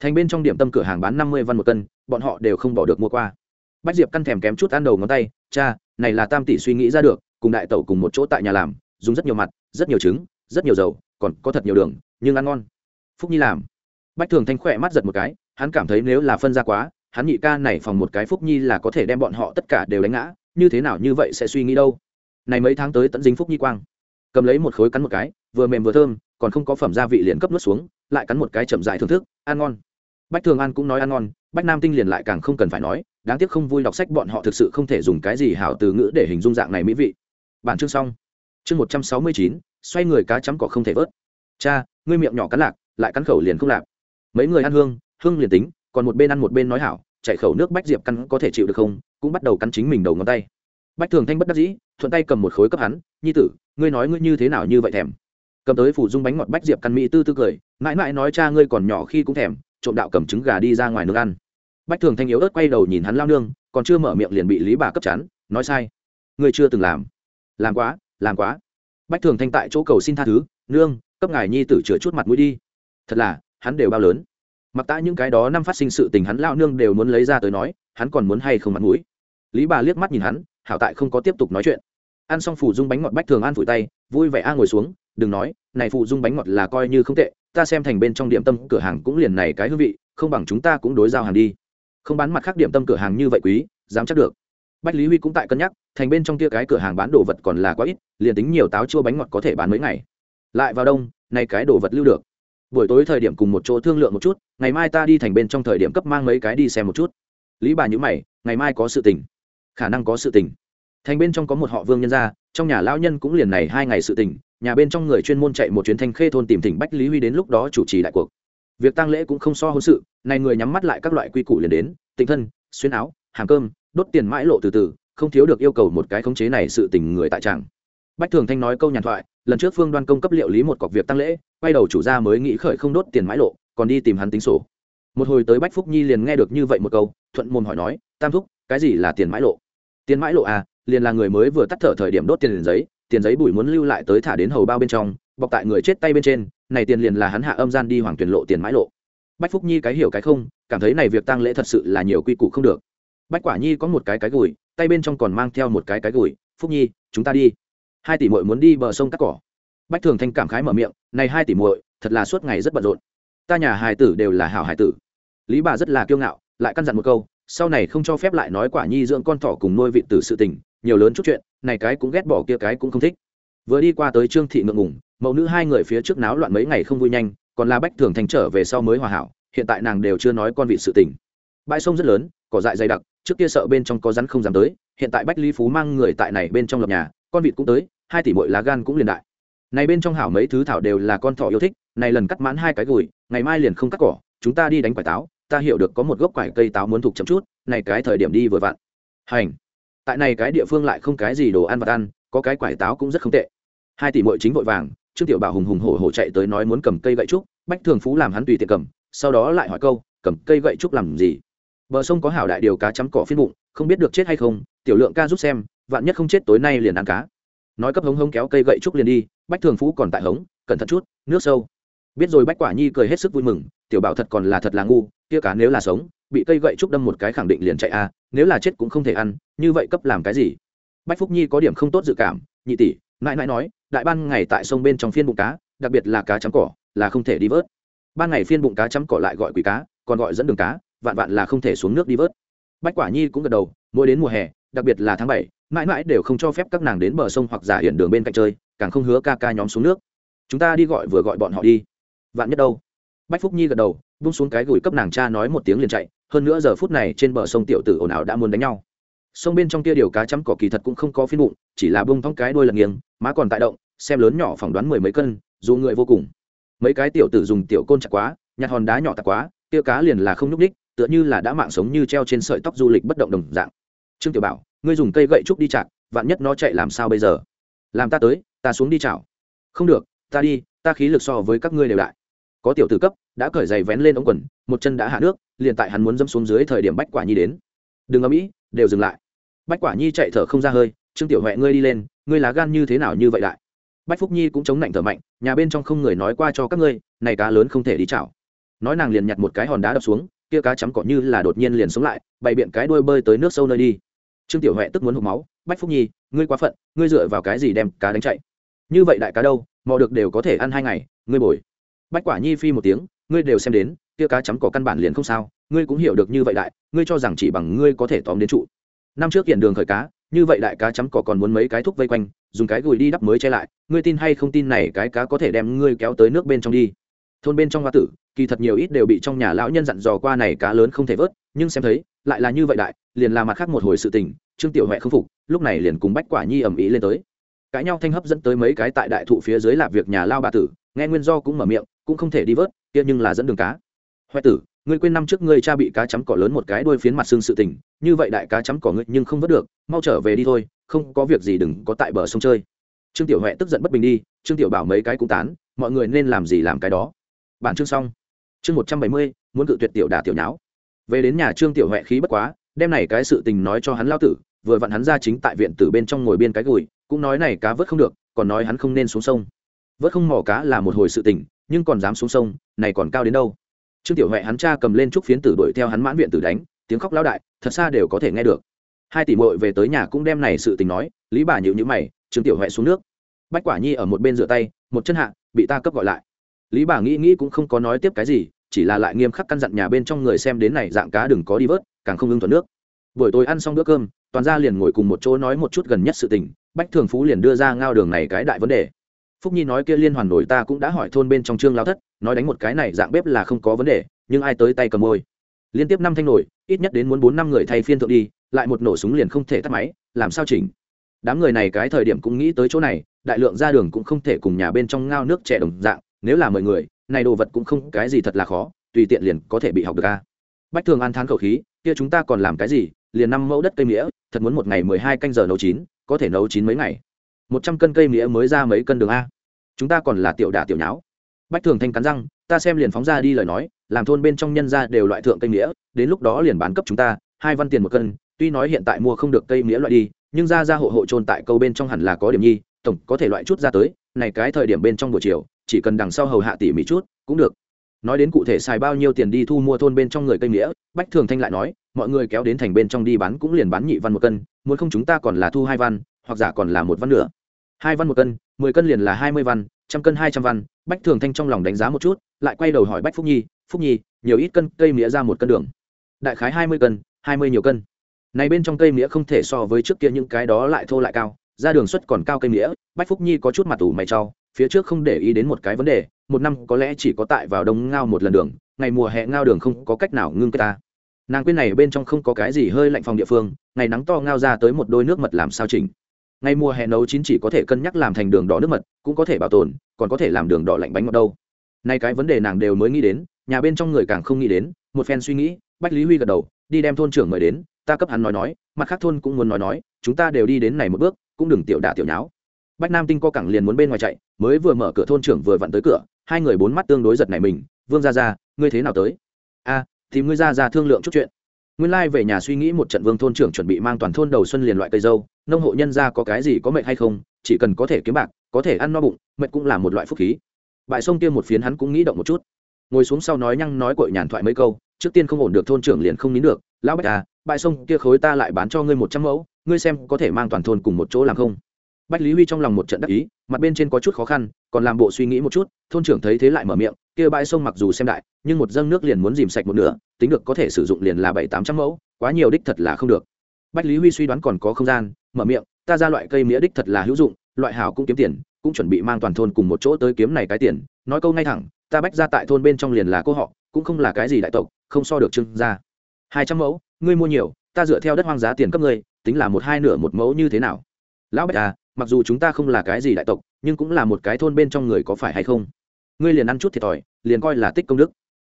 Thành bên trong điểm tâm cửa hàng bán năm mươi văn một cân, bọn họ đều không bỏ được mua qua. Bách diệp căn thèm kém chút ăn đầu ngón tay, cha, này là tam tỷ suy nghĩ ra được, cùng đại tẩu cùng một chỗ tại nhà làm, dùng rất nhiều mặt, rất nhiều trứng, rất nhiều dầu, còn có thật nhiều đường, nhưng ăn ngon. Phúc nhi làm. Bách thường thanh khỏe mắt giật một cái, hắn cảm thấy nếu là phân ra quá hắn nhị ca này phòng một cái phúc nhi là có thể đem bọn họ tất cả đều đánh ngã, như thế nào như vậy sẽ suy nghĩ đâu? Này mấy tháng tới tận dính phúc nhi quang. Cầm lấy một khối cắn một cái, vừa mềm vừa thơm, còn không có phẩm gia vị liền cấp nuốt xuống, lại cắn một cái chậm dài thưởng thức, ăn ngon. Bách thường ăn cũng nói ăn ngon, bách nam tinh liền lại càng không cần phải nói, đáng tiếc không vui đọc sách bọn họ thực sự không thể dùng cái gì hảo từ ngữ để hình dung dạng này mỹ vị. Bản chương xong. Chương một trăm sáu mươi chín, xoay người cá chấm cỏ không thể vớt. Cha, ngươi miệng nhỏ cắn lạc, lại cắn khẩu liền không lạc. Mấy người ăn hương hương liền tính, còn một bên ăn một bên nói hảo chạy khẩu nước bách diệp căn có thể chịu được không? Cũng bắt đầu cắn chính mình đầu ngón tay. Bách thường thanh bất đắc dĩ, thuận tay cầm một khối cấp hắn, nhi tử, ngươi nói ngươi như thế nào như vậy thèm? Cầm tới phủ dung bánh ngọt bách diệp căn mỹ tư tư cười, mãi mãi nói cha ngươi còn nhỏ khi cũng thèm, trộm đạo cầm trứng gà đi ra ngoài nước ăn. Bách thường thanh yếu ớt quay đầu nhìn hắn lao nương, còn chưa mở miệng liền bị lý bà cấp chắn nói sai. Ngươi chưa từng làm. Làm quá làm quá. Bách thường thanh tại chỗ cầu xin tha thứ, nương, cấp ngài nhi tử chữa chút mặt mũi đi. Thật là, hắn đều bao lớn mặc tại những cái đó năm phát sinh sự tình hắn lao nương đều muốn lấy ra tới nói, hắn còn muốn hay không mặt mũi? Lý bà liếc mắt nhìn hắn, hảo tại không có tiếp tục nói chuyện. Ăn xong phủ dung bánh ngọt bách thường ăn phủi tay, vui vẻ a ngồi xuống, đừng nói, này phụ dung bánh ngọt là coi như không tệ, ta xem thành bên trong điểm tâm cửa hàng cũng liền này cái hương vị, không bằng chúng ta cũng đối giao hàng đi. Không bán mặt khác điểm tâm cửa hàng như vậy quý, dám chắc được. Bách lý huy cũng tại cân nhắc, thành bên trong kia cái cửa hàng bán đồ vật còn là quá ít, liền tính nhiều táo chua bánh ngọt có thể bán mấy ngày. Lại vào đông nay cái đồ vật lưu được buổi tối thời điểm cùng một chỗ thương lượng một chút, ngày mai ta đi thành bên trong thời điểm cấp mang mấy cái đi xem một chút. Lý bà nhữ mày, ngày mai có sự tình. Khả năng có sự tình. Thành bên trong có một họ vương nhân gia, trong nhà lão nhân cũng liền này hai ngày sự tình, nhà bên trong người chuyên môn chạy một chuyến thanh khê thôn tìm thỉnh bách lý huy đến lúc đó chủ trì đại cuộc. Việc tăng lễ cũng không so hôn sự, này người nhắm mắt lại các loại quy củ liền đến, tịnh thân, xuyên áo, hàng cơm, đốt tiền mãi lộ từ từ, không thiếu được yêu cầu một cái khống chế này sự tình người tại tràng bách thường thanh nói câu nhàn thoại, lần trước phương đoan công cấp liệu lý một cọc việc tăng lễ, quay đầu chủ gia mới nghĩ khởi không đốt tiền mãi lộ, còn đi tìm hắn tính sổ. Một hồi tới bách phúc nhi liền nghe được như vậy một câu, thuận môn hỏi nói, tam thúc, cái gì là tiền mãi lộ? Tiền mãi lộ à liền là người mới vừa tắt thở thời điểm đốt tiền giấy tiền giấy bùi muốn lưu lại tới thả đến hầu bao bên trong, bọc tại người chết tay bên trên, này tiền liền là hắn hạ âm gian đi hoàng tuyển lộ tiền mãi lộ. Bách phúc nhi cái hiểu cái không, cảm thấy này việc tăng lễ thật sự là nhiều quy củ không được. Bách quả nhi có một cái cái gùi, tay bên trong còn mang theo một cái cái gùi, phúc nhi, chúng ta đi hai tỷ muội muốn đi bờ sông cắt cỏ. Bách thường thanh cảm khái mở miệng, này hai tỷ muội, thật là suốt ngày rất bận rộn. Ta nhà hài tử đều là hảo hài tử. Lý bà rất là kiêu ngạo, lại căn dặn một câu, sau này không cho phép lại nói quả nhi dưỡng con thỏ cùng nuôi vị tử sự tình, nhiều lớn chút chuyện, này cái cũng ghét bỏ kia cái cũng không thích. Vừa đi qua tới trương thị ngượng ngùng, mẫu nữ hai người phía trước náo loạn mấy ngày không vui nhanh, còn là bách thường thành trở về sau mới hòa hảo, hiện tại nàng đều chưa nói con vị sự tình. Bãi sông rất lớn, cỏ dại dày đặc, trước kia sợ bên trong có rắn không dám tới, hiện tại bách lý phú mang người tại này bên trong lập nhà, con vịt cũng tới hai tỷ mỗi lá gan cũng liền đại. Này bên trong hảo mấy thứ thảo đều là con thỏ yêu thích, này lần cắt mãn hai cái gùi, ngày mai liền không cắt cỏ, chúng ta đi đánh quả táo, ta hiểu được có một gốc quải cây táo muốn thuộc chậm chút, này cái thời điểm đi vừa vặn. Hành. Tại này cái địa phương lại không cái gì đồ ăn vặt ăn, có cái quải táo cũng rất không tệ. Hai tỷ mội chính vội vàng, trương tiểu bảo hùng hùng hổ hổ chạy tới nói muốn cầm cây gậy trúc, bách thường phú làm hắn tùy tiện cầm, sau đó lại hỏi câu, cầm cây gậy trúc làm gì? Bờ sông có hảo đại điều cá chấm cỏ phiên bụng, không biết được chết hay không, tiểu lượng ca giúp xem, vạn nhất không chết tối nay liền ăn cá nói cấp hống hống kéo cây gậy trúc liền đi bách thường phú còn tại hống cẩn thận chút nước sâu. Biết rồi bách quả nhi cười hết sức vui mừng tiểu bảo thật còn là thật là ngu kia cá nếu là sống bị cây gậy trúc đâm một cái khẳng định liền chạy a à, nếu là chết cũng không thể ăn như vậy cấp làm cái gì? Bách phúc nhi có điểm không tốt dự cảm nhị tỷ mãi mãi nói đại ban ngày tại sông bên trong phiên bụng cá đặc biệt là cá chấm cỏ là không thể đi vớt. Ban ngày phiên bụng cá chấm cỏ lại gọi quỷ cá còn gọi dẫn đường cá vạn vạn là không thể xuống nước đi vớt. Bách quả nhi cũng gật đầu mỗi đến mùa hè đặc biệt là tháng bảy mãi mãi đều không cho phép các nàng đến bờ sông hoặc giả hiện đường bên cạnh chơi, càng không hứa ca ca nhóm xuống nước. Chúng ta đi gọi vừa gọi bọn họ đi. Vạn nhất đâu? Bách phúc nhi gật đầu bung xuống cái gửi cấp nàng cha nói một tiếng liền chạy, hơn nữa giờ phút này trên bờ sông tiểu tử ồn ào đã muốn đánh nhau. Sông bên trong kia điều cá chấm cỏ kỳ thật cũng không có phiên bụng, chỉ là bung thong cái đuôi lật nghiêng, má còn tại động, xem lớn nhỏ phỏng đoán mười mấy cân, dù người vô cùng. Mấy cái tiểu tử dùng tiểu côn chặt quá, nhặt hòn đá nhỏ tạc quá, kia cá liền là không nhúc ních tựa như là đã mạng sống như treo trên sợi tóc du lịch bất động đồng dạng. Trương tiểu bảo ngươi dùng cây gậy trúc đi chặt vạn nhất nó chạy làm sao bây giờ? Làm ta tới, ta xuống đi chảo. Không được, ta đi, ta khí lực so với các ngươi đều đại. Có tiểu tử cấp, đã cởi giày vén lên ống quần, một chân đã hạ nước, liền tại hắn muốn dẫm xuống dưới thời điểm bách quả nhi đến. Đừng ở mỹ đều dừng lại. Bách quả nhi chạy thở không ra hơi, trương tiểu huệ, ngươi đi lên, ngươi lá gan như thế nào như vậy đại? Bách phúc nhi cũng chống nạnh thở mạnh, nhà bên trong không người nói qua cho các ngươi, này cá lớn không thể đi chảo. Nói nàng liền nhặt một cái hòn đá đập xuống, kia cá chấm cỏ như là đột nhiên liền sống lại, bày biện cái đuôi bơi tới nước sâu nơi đi trương tiểu huệ tức muốn hụt máu, bách phúc nhi, ngươi quá phận, ngươi dựa vào cái gì đem cá đánh chạy? Như vậy đại cá đâu, mò được đều có thể ăn hai ngày, ngươi bồi. Bách quả nhi phi một tiếng, ngươi đều xem đến, kia cá chấm cỏ căn bản liền không sao, ngươi cũng hiểu được như vậy đại, ngươi cho rằng chỉ bằng ngươi có thể tóm đến trụ. Năm trước hiện đường khởi cá, như vậy đại cá chấm cỏ còn muốn mấy cái thuốc vây quanh, dùng cái gùi đi đắp mới che lại, ngươi tin hay không tin này cái cá có thể đem ngươi kéo tới nước bên trong đi? Thôn bên trong hoa tử, kỳ thật nhiều ít đều bị trong nhà lão nhân dặn dò qua này cá lớn không thể vớt, nhưng xem thấy lại là như vậy đại, liền là mặt khác một hồi sự tình, trương tiểu huệ không phục, lúc này liền cùng bách quả nhi ầm ĩ lên tới. Cãi nhau thanh hấp dẫn tới mấy cái tại đại thụ phía dưới là việc nhà lao bà tử, nghe nguyên do cũng mở miệng, cũng không thể đi vớt, kia nhưng là dẫn đường cá. Huệ tử, ngươi quên năm trước ngươi cha bị cá chấm cỏ lớn một cái đuôi phiến mặt xương sự tình, như vậy đại cá chấm cỏ ngươi nhưng không vớt được, mau trở về đi thôi, không có việc gì đừng có tại bờ sông chơi. Trương tiểu huệ tức giận bất bình đi, trương tiểu bảo mấy cái cũng tán, mọi người nên làm gì làm cái đó. Bản chương xong. Chương một trăm bảy mươi, muốn cự tuyệt tiểu đà tiểu nháo về đến nhà trương tiểu huệ khí bất quá, đem này cái sự tình nói cho hắn lao tử, vừa vặn hắn ra chính tại viện tử bên trong ngồi bên cái gùi, cũng nói này cá vớt không được, còn nói hắn không nên xuống sông. Vớt không mò cá là một hồi sự tình, nhưng còn dám xuống sông, này còn cao đến đâu? Trương tiểu huệ hắn cha cầm lên trúc phiến tử đuổi theo hắn mãn viện tử đánh, tiếng khóc lao đại, thật xa đều có thể nghe được. Hai tỷ muội về tới nhà cũng đem này sự tình nói, lý bà nhịu nhữ mày, trương tiểu huệ xuống nước. Bách quả nhi ở một bên rửa tay, một chân hạ, bị ta cấp gọi lại. Lý bà nghĩ nghĩ cũng không có nói tiếp cái gì chỉ là lại nghiêm khắc căn dặn nhà bên trong người xem đến này dạng cá đừng có đi vớt, càng không ưng thuận nước. Buổi tối ăn xong bữa cơm, toàn gia liền ngồi cùng một chỗ nói một chút gần nhất sự tình, bách thường phú liền đưa ra ngao đường này cái đại vấn đề. Phúc nhi nói kia liên hoàn nổi ta cũng đã hỏi thôn bên trong trương lao thất, nói đánh một cái này dạng bếp là không có vấn đề, nhưng ai tới tay cầm môi. Liên tiếp năm thanh nổi, ít nhất đến muốn bốn năm người thay phiên thượng đi, lại một nổ súng liền không thể tắt máy, làm sao chỉnh? Đám người này cái thời điểm cũng nghĩ tới chỗ này, đại lượng ra đường cũng không thể cùng nhà bên trong ngao nước trẻ đồng dạng, nếu là mười người này đồ vật cũng không cái gì thật là khó, tùy tiện liền có thể bị học được a. Bách thường an thán khẩu khí, kia chúng ta còn làm cái gì, liền năm mẫu đất cây mía, thật muốn một ngày mười hai canh giờ nấu chín, có thể nấu chín mấy ngày. Một trăm cân cây mía mới ra mấy cân đường a. Chúng ta còn là tiểu đả tiểu nháo. Bách thường thanh cắn răng, ta xem liền phóng ra đi lời nói, làm thôn bên trong nhân ra đều loại thượng cây mía, đến lúc đó liền bán cấp chúng ta, hai văn tiền một cân, tuy nói hiện tại mua không được cây mía loại đi, nhưng ra ra hộ hộ trôn tại câu bên trong hẳn là có điểm nhi tổng có thể loại chút ra tới, này cái thời điểm bên trong buổi chiều, chỉ cần đằng sau hầu hạ tỉ mỉ chút, cũng được. Nói đến cụ thể xài bao nhiêu tiền đi thu mua thôn bên trong người cây nghĩa bách thường thanh lại nói, mọi người kéo đến thành bên trong đi bán cũng liền bán nhị văn một cân, muốn không chúng ta còn là thu hai văn, hoặc giả còn là một văn nữa hai văn một cân, mười cân liền là hai mươi văn, trăm cân hai trăm văn. Bách thường thanh trong lòng đánh giá một chút, lại quay đầu hỏi bách phúc nhi phúc nhi, nhiều ít cân cây nghĩa ra một cân đường? Đại khái hai mươi cân, hai mươi nhiều cân. Này bên trong cây nghĩa không thể so với trước kia những cái đó lại thô lại cao ra đường xuất còn cao cây nghĩa bách phúc nhi có chút mặt ủ mày trao phía trước không để ý đến một cái vấn đề, một năm có lẽ chỉ có tại vào đông ngao một lần đường, ngày mùa hè ngao đường không có cách nào ngưng cái ta. Nàng quên này bên trong không có cái gì hơi lạnh phòng địa phương, ngày nắng to ngao ra tới một đôi nước mật làm sao chỉnh. Ngày mùa hè nấu chín chỉ có thể cân nhắc làm thành đường đỏ nước mật, cũng có thể bảo tồn, còn có thể làm đường đỏ lạnh bánh ngọt đâu. Nay cái vấn đề nàng đều mới nghĩ đến, nhà bên trong người càng không nghĩ đến, một phen suy nghĩ, bách lý huy gật đầu, đi đem thôn trưởng mời đến ta cấp hắn nói nói, mặt khác thôn cũng muốn nói nói, chúng ta đều đi đến này một bước, cũng đừng tiểu đả tiểu nháo. Bách nam tinh co cẳng liền muốn bên ngoài chạy, mới vừa mở cửa thôn trưởng vừa vặn tới cửa, hai người bốn mắt tương đối giật này mình, vương ra ra ngươi thế nào tới? A thì ngươi ra ra thương lượng chút chuyện. Nguyên lai、like、về nhà suy nghĩ một trận vương thôn trưởng chuẩn bị mang toàn thôn đầu xuân liền loại cây dâu, nông hộ nhân ra có cái gì có mệnh hay không, chỉ cần có thể kiếm bạc, có thể ăn no bụng, mệnh cũng là một loại phúc khí. Bại sông kia một phiến hắn cũng nghĩ động một chút. Ngồi xuống sau nói nhăng nói cội nhàn thoại mấy câu, trước tiên không ổn được thôn trưởng liền không nín được, lão bạch à bãi sông kia khối ta lại bán cho ngươi một trăm mẫu, ngươi xem có thể mang toàn thôn cùng một chỗ làm không? Bách lý huy trong lòng một trận đắc ý, mặt bên trên có chút khó khăn, còn làm bộ suy nghĩ một chút, thôn trưởng thấy thế lại mở miệng, kia bãi sông mặc dù xem đại, nhưng một dâng nước liền muốn dìm sạch một nửa, tính được có thể sử dụng liền là bảy tám trăm mẫu, quá nhiều đích thật là không được. Bách lý huy suy đoán còn có không gian, mở miệng, ta ra loại cây mía đích thật là hữu dụng, loại hảo cũng kiếm tiền, cũng chuẩn bị mang toàn thôn cùng một chỗ tới kiếm này cái tiền, nói câu ngay thẳng, ta bách ra tại thôn bên trong liền là cô họ, cũng không là cái gì đại tộc, không so được trưng ra hai trăm mẫu, ngươi mua nhiều, ta dựa theo đất hoang giá tiền cấp ngươi, tính là một hai nửa một mẫu như thế nào? Lão bách à mặc dù chúng ta không là cái gì đại tộc, nhưng cũng là một cái thôn bên trong người có phải hay không? Ngươi liền ăn chút thiệt thòi, liền coi là tích công đức.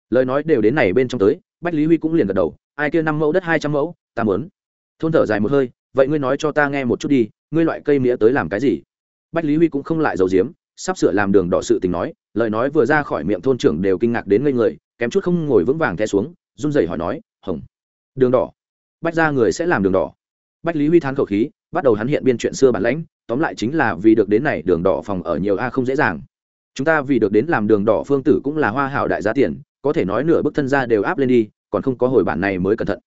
Lời nói đều đến này bên trong tới, bách lý huy cũng liền gật đầu, ai kia năm mẫu đất hai trăm mẫu, ta mớn thôn thở dài một hơi, vậy ngươi nói cho ta nghe một chút đi, ngươi loại cây mía tới làm cái gì? Bách lý huy cũng không lại giấu diếm sắp sửa làm đường đỏ sự tình nói, lời nói vừa ra khỏi miệng thôn trưởng đều kinh ngạc đến ngây người, kém chút không ngồi vững vàng the xuống, run rẩy hỏi nói hồng. Đường đỏ. Bách ra người sẽ làm đường đỏ. Bách lý huy thán khẩu khí, bắt đầu hắn hiện biên chuyện xưa bản lãnh, tóm lại chính là vì được đến này đường đỏ phòng ở nhiều a không dễ dàng. Chúng ta vì được đến làm đường đỏ phương tử cũng là hoa hảo đại giá tiền, có thể nói nửa bức thân ra đều áp lên đi, còn không có hồi bản này mới cẩn thận.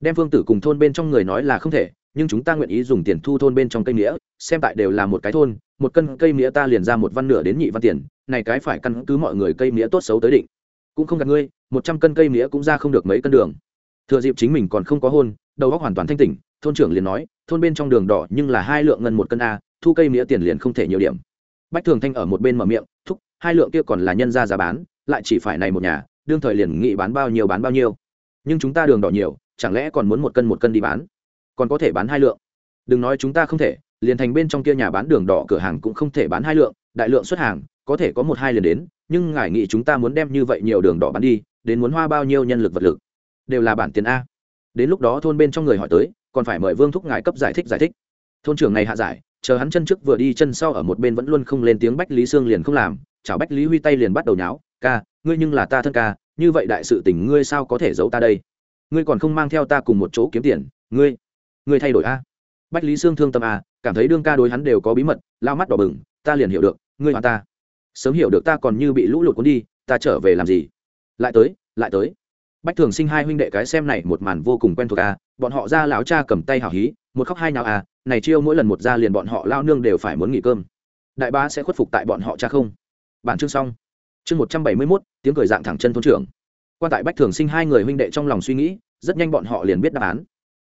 Đem phương tử cùng thôn bên trong người nói là không thể, nhưng chúng ta nguyện ý dùng tiền thu thôn bên trong cây nghĩa xem tại đều là một cái thôn, một cân cây nghĩa ta liền ra một văn nửa đến nhị văn tiền, này cái phải căn cứ mọi người cây nghĩa tốt xấu tới định. Cũng không gặp ngươi, một trăm cân cây nghĩa cũng ra không được mấy cân đường thừa dịp chính mình còn không có hôn, đầu óc hoàn toàn thanh tỉnh, thôn trưởng liền nói, thôn bên trong đường đỏ nhưng là hai lượng ngân một cân a, thu cây nghĩa tiền liền không thể nhiều điểm. Bách thường thanh ở một bên mở miệng, thúc, hai lượng kia còn là nhân ra giá bán, lại chỉ phải này một nhà, đương thời liền nghị bán bao nhiêu bán bao nhiêu. Nhưng chúng ta đường đỏ nhiều, chẳng lẽ còn muốn một cân một cân đi bán? Còn có thể bán hai lượng. Đừng nói chúng ta không thể, liền thành bên trong kia nhà bán đường đỏ cửa hàng cũng không thể bán hai lượng, đại lượng xuất hàng, có thể có một hai liền đến, nhưng ngài nghĩ chúng ta muốn đem như vậy nhiều đường đỏ bán đi, đến muốn hoa bao nhiêu nhân lực vật lực? Đều là bản tiền a. Đến lúc đó thôn bên trong người hỏi tới, còn phải mời vương thúc ngài cấp giải thích giải thích. Thôn trưởng này hạ giải, chờ hắn chân trước vừa đi chân sau ở một bên vẫn luôn không lên tiếng bách lý sương liền không làm, chào bách lý huy tay liền bắt đầu nháo, ca, ngươi nhưng là ta thân ca, như vậy đại sự tình ngươi sao có thể giấu ta đây? Ngươi còn không mang theo ta cùng một chỗ kiếm tiền, ngươi ngươi thay đổi a. Bách lý sương thương tâm a, cảm thấy đương ca đối hắn đều có bí mật, lao mắt đỏ bừng, ta liền hiểu được, ngươi hoàn ta. Sớm hiểu được ta còn như bị lũ lụt cuốn đi, ta trở về làm gì? Lại tới lại tới bách thường sinh hai huynh đệ cái xem này một màn vô cùng quen thuộc à? bọn họ ra láo cha cầm tay hào hí, một khóc hai nào à? này chiêu mỗi lần một ra liền bọn họ lao nương đều phải muốn nghỉ cơm. Đại ba sẽ khuất phục tại bọn họ cha không? Bản chương xong. Chương một trăm bảy mươi mốt, tiếng cười dạng thẳng chân thôn trưởng. Qua tại bách thường sinh hai người huynh đệ trong lòng suy nghĩ, rất nhanh bọn họ liền biết đáp án.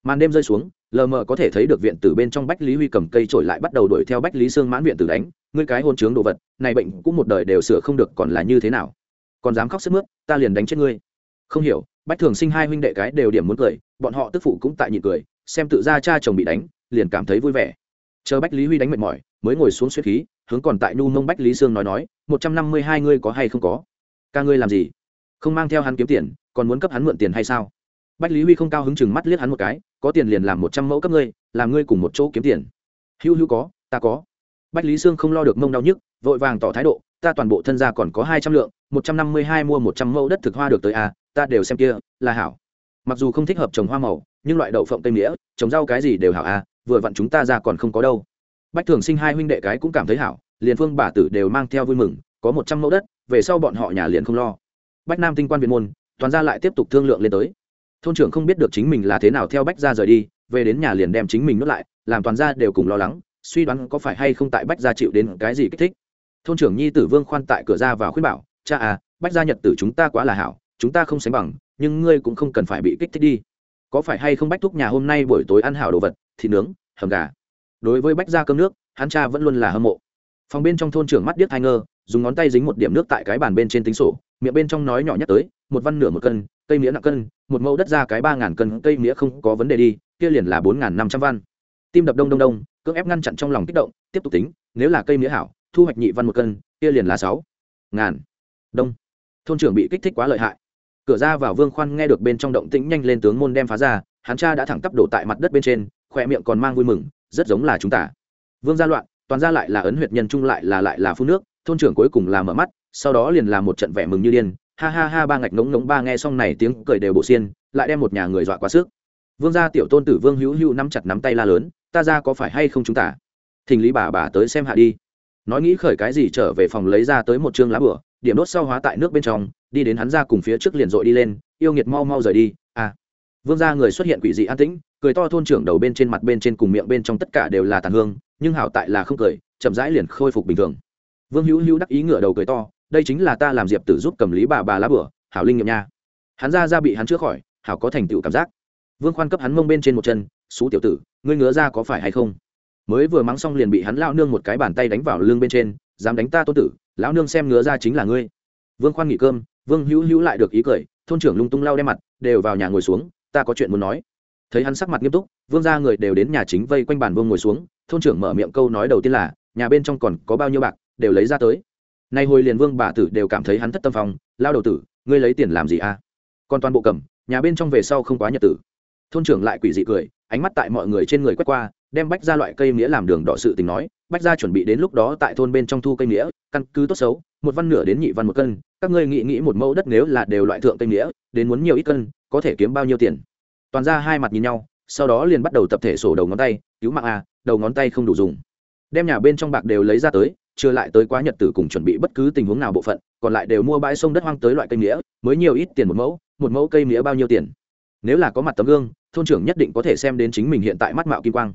Màn đêm rơi xuống, lờ mờ có thể thấy được viện tử bên trong bách lý huy cầm cây trổi lại bắt đầu đuổi theo bách lý sương mãn viện tử đánh, ngươi cái hôn chướng đồ vật, này bệnh cũng một đời đều sửa không được còn là như thế nào? Còn dám khóc sức mướt, ta liền đánh chết ngươi không hiểu bách thường sinh hai huynh đệ cái đều điểm muốn cười bọn họ tức phụ cũng tại nhịn cười xem tự ra cha chồng bị đánh liền cảm thấy vui vẻ. Chờ bách lý huy đánh mệt mỏi mới ngồi xuống suýt khí hướng còn tại nhu mông bách lý sương nói nói một trăm năm mươi hai ngươi có hay không có? Ca ngươi làm gì? Không mang theo hắn kiếm tiền còn muốn cấp hắn mượn tiền hay sao? Bách lý huy không cao hứng chừng mắt liếc hắn một cái có tiền liền làm một trăm mẫu cấp ngươi làm ngươi cùng một chỗ kiếm tiền. Hữu hữu có ta có. Bách lý sương không lo được mông đau nhức vội vàng tỏ thái độ ta toàn bộ thân gia còn có hai trăm lượng một trăm năm mươi hai mua một trăm mẫu đất thực hoa được tới a à, ta đều xem kia là hảo. Mặc dù không thích hợp trồng hoa màu nhưng loại đậu phộng tây nghĩa trồng rau cái gì đều hảo à, vừa vặn chúng ta ra còn không có đâu. Bách thường sinh hai huynh đệ cái cũng cảm thấy hảo liền phương bà tử đều mang theo vui mừng có một trăm mẫu đất về sau bọn họ nhà liền không lo. Bách nam tinh quan viện môn toàn gia lại tiếp tục thương lượng lên tới. Thôn trưởng không biết được chính mình là thế nào theo bách gia rời đi về đến nhà liền đem chính mình nuốt lại làm toàn gia đều cùng lo lắng suy đoán có phải hay không tại bách gia chịu đến cái gì kích thích. Thôn trưởng nhi tử vương khoan tại cửa ra và khuyên bảo cha à bách gia nhật tử chúng ta quá là hảo chúng ta không sánh bằng, nhưng ngươi cũng không cần phải bị kích thích đi. Có phải hay không bách thúc nhà hôm nay buổi tối ăn hảo đồ vật, thịt nướng, hầm gà? Đối với bách gia cơm nước, hắn cha vẫn luôn là hâm mộ. Phòng bên trong thôn trưởng mắt điếc hai ngơ, dùng ngón tay dính một điểm nước tại cái bàn bên trên tính sổ, miệng bên trong nói nhỏ nhắc tới, một văn nửa một cân, cây mía nặng cân, một mẫu đất ra cái ba ngàn cân, cây mía không có vấn đề đi, kia liền là bốn ngàn năm trăm văn. Tim đập đông đông đông, cưỡng ép ngăn chặn trong lòng kích động, tiếp tục tính, nếu là cây mía hảo, thu hoạch nhị văn một cân, kia liền là sáu ngàn. Đông. Thôn trưởng bị kích thích quá lợi hại cửa ra vào vương khoan nghe được bên trong động tĩnh nhanh lên tướng môn đem phá ra, hắn cha đã thẳng tắp đổ tại mặt đất bên trên khoe miệng còn mang vui mừng, rất giống là chúng ta. Vương gia loạn, toàn ra lại là ấn huyệt nhân trung lại là lại là phun nước, thôn trưởng cuối cùng là mở mắt, sau đó liền làm một trận vẻ mừng như điên. Ha ha ha, ba ngạch ngống ngống ba nghe xong này tiếng cười đều bộ xiên, lại đem một nhà người dọa quá sức. Vương gia tiểu tôn tử vương hữu hữu nắm chặt nắm tay la lớn, ta ra có phải hay không chúng ta? Thình lý bà bà tới xem hạ đi. Nói nghĩ khởi cái gì trở về phòng lấy ra tới một chương lá bửa điểm đốt sau hóa tại nước bên trong đi đến hắn ra cùng phía trước liền dội đi lên, yêu nghiệt mau mau rời đi. À vương gia người xuất hiện quỷ dị an tĩnh, cười to thôn trưởng đầu bên trên mặt bên trên cùng miệng bên trong tất cả đều là tàn hương, nhưng hảo tại là không cười, chậm rãi liền khôi phục bình thường. Vương hữu hữu đắc ý ngửa đầu cười to, đây chính là ta làm diệp tử giúp cầm lý bà bà lá bửa, hảo linh nghiệm nha. Hắn ra ra bị hắn chữa khỏi, hảo có thành tựu cảm giác. Vương khoan cấp hắn mông bên trên một chân xú tiểu tử, ngươi ngứa ra có phải hay không? Mới vừa mắng xong liền bị hắn lao nương một cái bàn tay đánh vào lưng bên trên, dám đánh ta tôn tử, lão nương xem ngứa ra chính là ngươi. Vương khoan nghỉ cơm vương hữu hữu lại được ý cười, thôn trưởng lung tung lao đem mặt, đều vào nhà ngồi xuống, ta có chuyện muốn nói. Thấy hắn sắc mặt nghiêm túc, vương ra người đều đến nhà chính vây quanh bàn vương ngồi xuống, thôn trưởng mở miệng câu nói đầu tiên là, nhà bên trong còn có bao nhiêu bạc, đều lấy ra tới. Nay hồi liền vương bà tử đều cảm thấy hắn thất tâm phòng, lao đầu tử, ngươi lấy tiền làm gì à? Còn toàn bộ cầm, nhà bên trong về sau không quá nhật tử. Thôn trưởng lại quỷ dị cười, ánh mắt tại mọi người trên người quét qua, đem bách ra loại cây nghĩa làm đường đỏ sự tình nói, bách ra chuẩn bị đến lúc đó tại thôn bên trong thu cây nghĩa căn cứ tốt xấu, một văn nửa đến nhị văn một cân các ngươi nghĩ nghĩ một mẫu đất nếu là đều loại thượng tây nghĩa đến muốn nhiều ít cân, có thể kiếm bao nhiêu tiền? Toàn ra hai mặt nhìn nhau, sau đó liền bắt đầu tập thể sổ đầu ngón tay, cứu mạng à đầu ngón tay không đủ dùng. Đem nhà bên trong bạc đều lấy ra tới, chưa lại tới quá nhật tử cùng chuẩn bị bất cứ tình huống nào bộ phận, còn lại đều mua bãi sông đất hoang tới loại cây nghĩa mới nhiều ít tiền một mẫu một mẫu cây nghĩa bao nhiêu tiền? Nếu là có mặt tấm gương, thôn trưởng nhất định có thể xem đến chính mình hiện tại mắt mạo kim quang.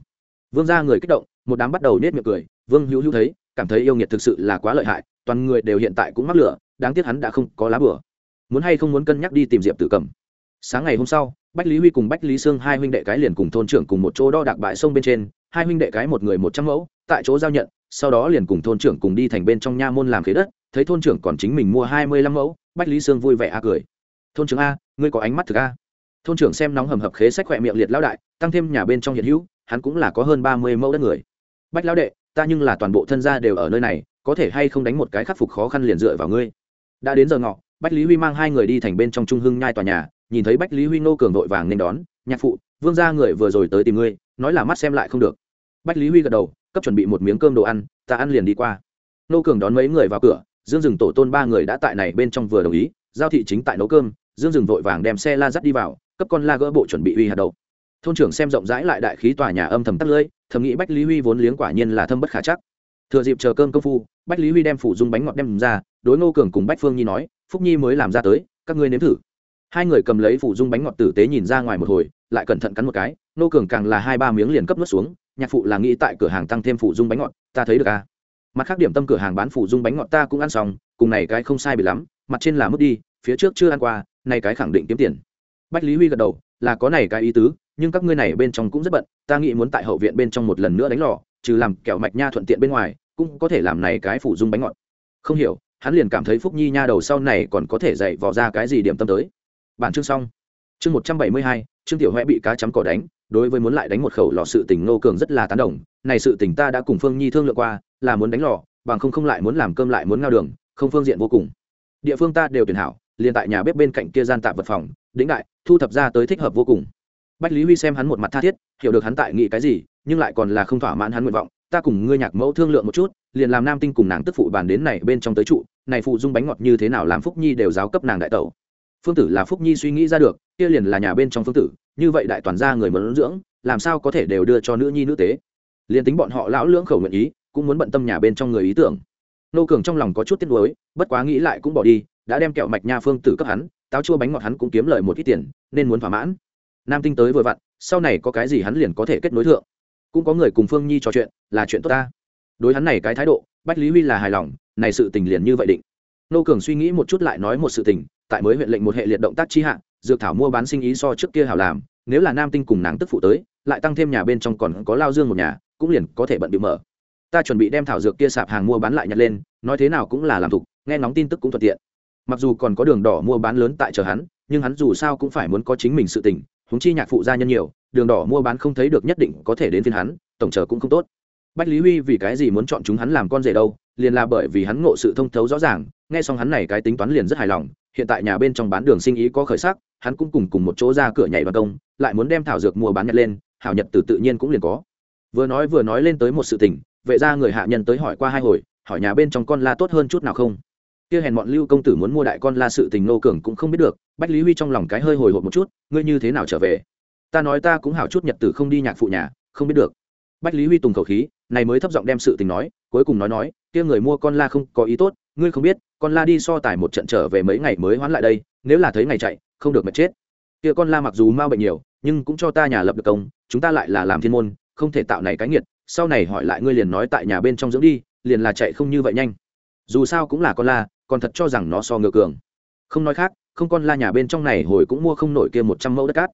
Vương ra người kích động, một đám bắt đầu nết miệng cười, vương hữu hữu thấy, cảm thấy yêu nghiệt thực sự là quá lợi hại, toàn người đều hiện tại cũng mắc lửa đáng tiếc hắn đã không có lá bửa. Muốn hay không muốn cân nhắc đi tìm diệp tử cầm. Sáng ngày hôm sau, bách lý huy cùng bách lý sương hai huynh đệ cái liền cùng thôn trưởng cùng một chỗ đo đạc bãi sông bên trên, hai huynh đệ cái một người một trăm mẫu, tại chỗ giao nhận, sau đó liền cùng thôn trưởng cùng đi thành bên trong nha môn làm khế đất, thấy thôn trưởng còn chính mình mua hai mươi lăm mẫu, bách lý sương vui vẻ a cười. Thôn trưởng a, ngươi có ánh mắt thực a. Thôn trưởng xem nóng hầm hập khế sách khỏe miệng liệt lao đại, tăng thêm nhà bên trong hiện hữu, hắn cũng là có hơn ba mươi mẫu đất người. Bách lão đệ, ta nhưng là toàn bộ thân gia đều ở nơi này, có thể hay không đánh một cái khắc phục khó khăn liền dựa vào ngươi? Đã đến giờ ngọ, bách lý huy mang hai người đi thành bên trong trung hưng nhai tòa nhà, nhìn thấy bách lý huy nô cường vội vàng nên đón, nhạc phụ, vương gia người vừa rồi tới tìm ngươi, nói là mắt xem lại không được. Bách lý huy gật đầu, cấp chuẩn bị một miếng cơm đồ ăn, ta ăn liền đi qua. Nô cường đón mấy người vào cửa, dương rừng tổ tôn ba người đã tại này bên trong vừa đồng ý, giao thị chính tại nấu cơm, dương rừng vội vàng đem xe la dắt đi vào, cấp con la gỡ bộ chuẩn bị uy hạt đầu thôn trưởng xem rộng rãi lại đại khí tòa nhà âm thầm tắt lưỡi, thầm nghĩ bách lý huy vốn liếng quả nhiên là thâm bất khả chắc. Thừa dịp chờ cơm công phu, bách lý huy đem phủ dung bánh ngọt đem ra đối ngô cường cùng bách phương nhi nói, phúc nhi mới làm ra tới, các ngươi nếm thử. Hai người cầm lấy phủ dung bánh ngọt tử tế nhìn ra ngoài một hồi, lại cẩn thận cắn một cái, ngô cường càng là hai ba miếng liền cấp nuốt xuống, nhạc phụ là nghĩ tại cửa hàng tăng thêm phủ dung bánh ngọt, ta thấy được à. Mặt khác điểm tâm cửa hàng bán phủ dung bánh ngọt ta cũng ăn xong, cùng này cái không sai bị lắm, mặt trên là mất đi, phía trước chưa ăn qua, này cái khẳng định kiếm tiền. Bách lý huy gật đầu, là có này cái ý tứ, nhưng các ngươi này bên trong cũng rất bận, ta nghĩ muốn tại hậu viện bên trong một lần nữa đánh lò, trừ làm kẹo mạch nha thuận tiện bên ngoài, cũng có thể làm này cái phủ dung bánh ngọt. Không hiểu hắn liền cảm thấy phúc nhi nha đầu sau này còn có thể dạy vò ra cái gì điểm tâm tới. Bản chương xong. Chương một trăm bảy mươi hai, trương tiểu huệ bị cá chấm cỏ đánh, đối với muốn lại đánh một khẩu lò sự tình nô cường rất là tán đồng, này sự tình ta đã cùng phương nhi thương lượng qua, là muốn đánh lò, bằng không không lại muốn làm cơm lại muốn ngao đường, không phương diện vô cùng. Địa phương ta đều tuyển hảo, liền tại nhà bếp bên cạnh kia gian tạp vật phòng đĩnh đại, thu thập ra tới thích hợp vô cùng. Bách lý huy xem hắn một mặt tha thiết, hiểu được hắn tại nghĩ cái gì nhưng lại còn là không thỏa mãn hắn nguyện vọng. Ta cùng ngươi nhạc mẫu thương lượng một chút, liền làm nam tinh cùng nàng tức phụ bàn đến này bên trong tới trụ, này phụ dung bánh ngọt như thế nào làm phúc nhi đều giáo cấp nàng đại tẩu. Phương tử là phúc nhi suy nghĩ ra được, kia liền là nhà bên trong phương tử, như vậy đại toàn gia người muốn dưỡng, làm sao có thể đều đưa cho nữ nhi nữ tế. Liền tính bọn họ lão lưỡng khẩu nguyện ý, cũng muốn bận tâm nhà bên trong người ý tưởng. Nô cường trong lòng có chút tiếc nuối, bất quá nghĩ lại cũng bỏ đi, đã đem kẹo mạch nha phương tử cấp hắn, táo chua bánh ngọt hắn cũng kiếm lời một ít tiền, nên muốn thỏa mãn. Nam tinh tới vừa vặn, sau này có cái gì hắn liền có thể kết nối thượng cũng có người cùng phương nhi trò chuyện, là chuyện tốt ta. Đối hắn này cái thái độ, bách lý huy là hài lòng, này sự tình liền như vậy định. Nô cường suy nghĩ một chút lại nói một sự tình, tại mới huyện lệnh một hệ liệt động tác chi hạ, dược thảo mua bán sinh ý so trước kia hảo làm, nếu là nam tinh cùng nàng tức phụ tới, lại tăng thêm nhà bên trong còn có lao dương một nhà, cũng liền có thể bận bị mở. Ta chuẩn bị đem thảo dược kia sạp hàng mua bán lại nhặt lên, nói thế nào cũng là làm thục, nghe nóng tin tức cũng thuận tiện. Mặc dù còn có đường đỏ mua bán lớn tại chờ hắn, nhưng hắn dù sao cũng phải muốn có chính mình sự tình húng chi nhạc phụ gia nhân nhiều, đường đỏ mua bán không thấy được nhất định có thể đến phiên hắn, tổng chờ cũng không tốt. Bách lý huy vì cái gì muốn chọn chúng hắn làm con rể đâu, liền là bởi vì hắn ngộ sự thông thấu rõ ràng, nghe xong hắn này cái tính toán liền rất hài lòng, hiện tại nhà bên trong bán đường sinh ý có khởi sắc, hắn cũng cùng cùng một chỗ ra cửa nhảy đoàn công, lại muốn đem thảo dược mua bán nhật lên, hảo nhật từ tự nhiên cũng liền có. Vừa nói vừa nói lên tới một sự tình, vệ ra người hạ nhân tới hỏi qua hai hồi, hỏi nhà bên trong con la tốt hơn chút nào không? Kia hèn bọn lưu công tử muốn mua đại con la sự tình nô cường cũng không biết được, bách lý huy trong lòng cái hơi hồi hộp một chút, ngươi như thế nào trở về? Ta nói ta cũng hảo chút nhật tử không đi nhạc phụ nhà, không biết được. Bách lý huy tùng khẩu khí, này mới thấp giọng đem sự tình nói, cuối cùng nói nói, kia người mua con la không có ý tốt, ngươi không biết, con la đi so tài một trận trở về mấy ngày mới hoán lại đây, nếu là thấy ngày chạy, không được mệt chết. Kia con la mặc dù mau bệnh nhiều, nhưng cũng cho ta nhà lập được công, chúng ta lại là làm thiên môn, không thể tạo này cái nghiệt, sau này hỏi lại ngươi liền nói tại nhà bên trong dưỡng đi, liền là chạy không như vậy nhanh. Dù sao cũng là con la còn thật cho rằng nó so ngựa cường. Không nói khác, không con la nhà bên trong này hồi cũng mua không nổi kia một trăm mẫu đất cát.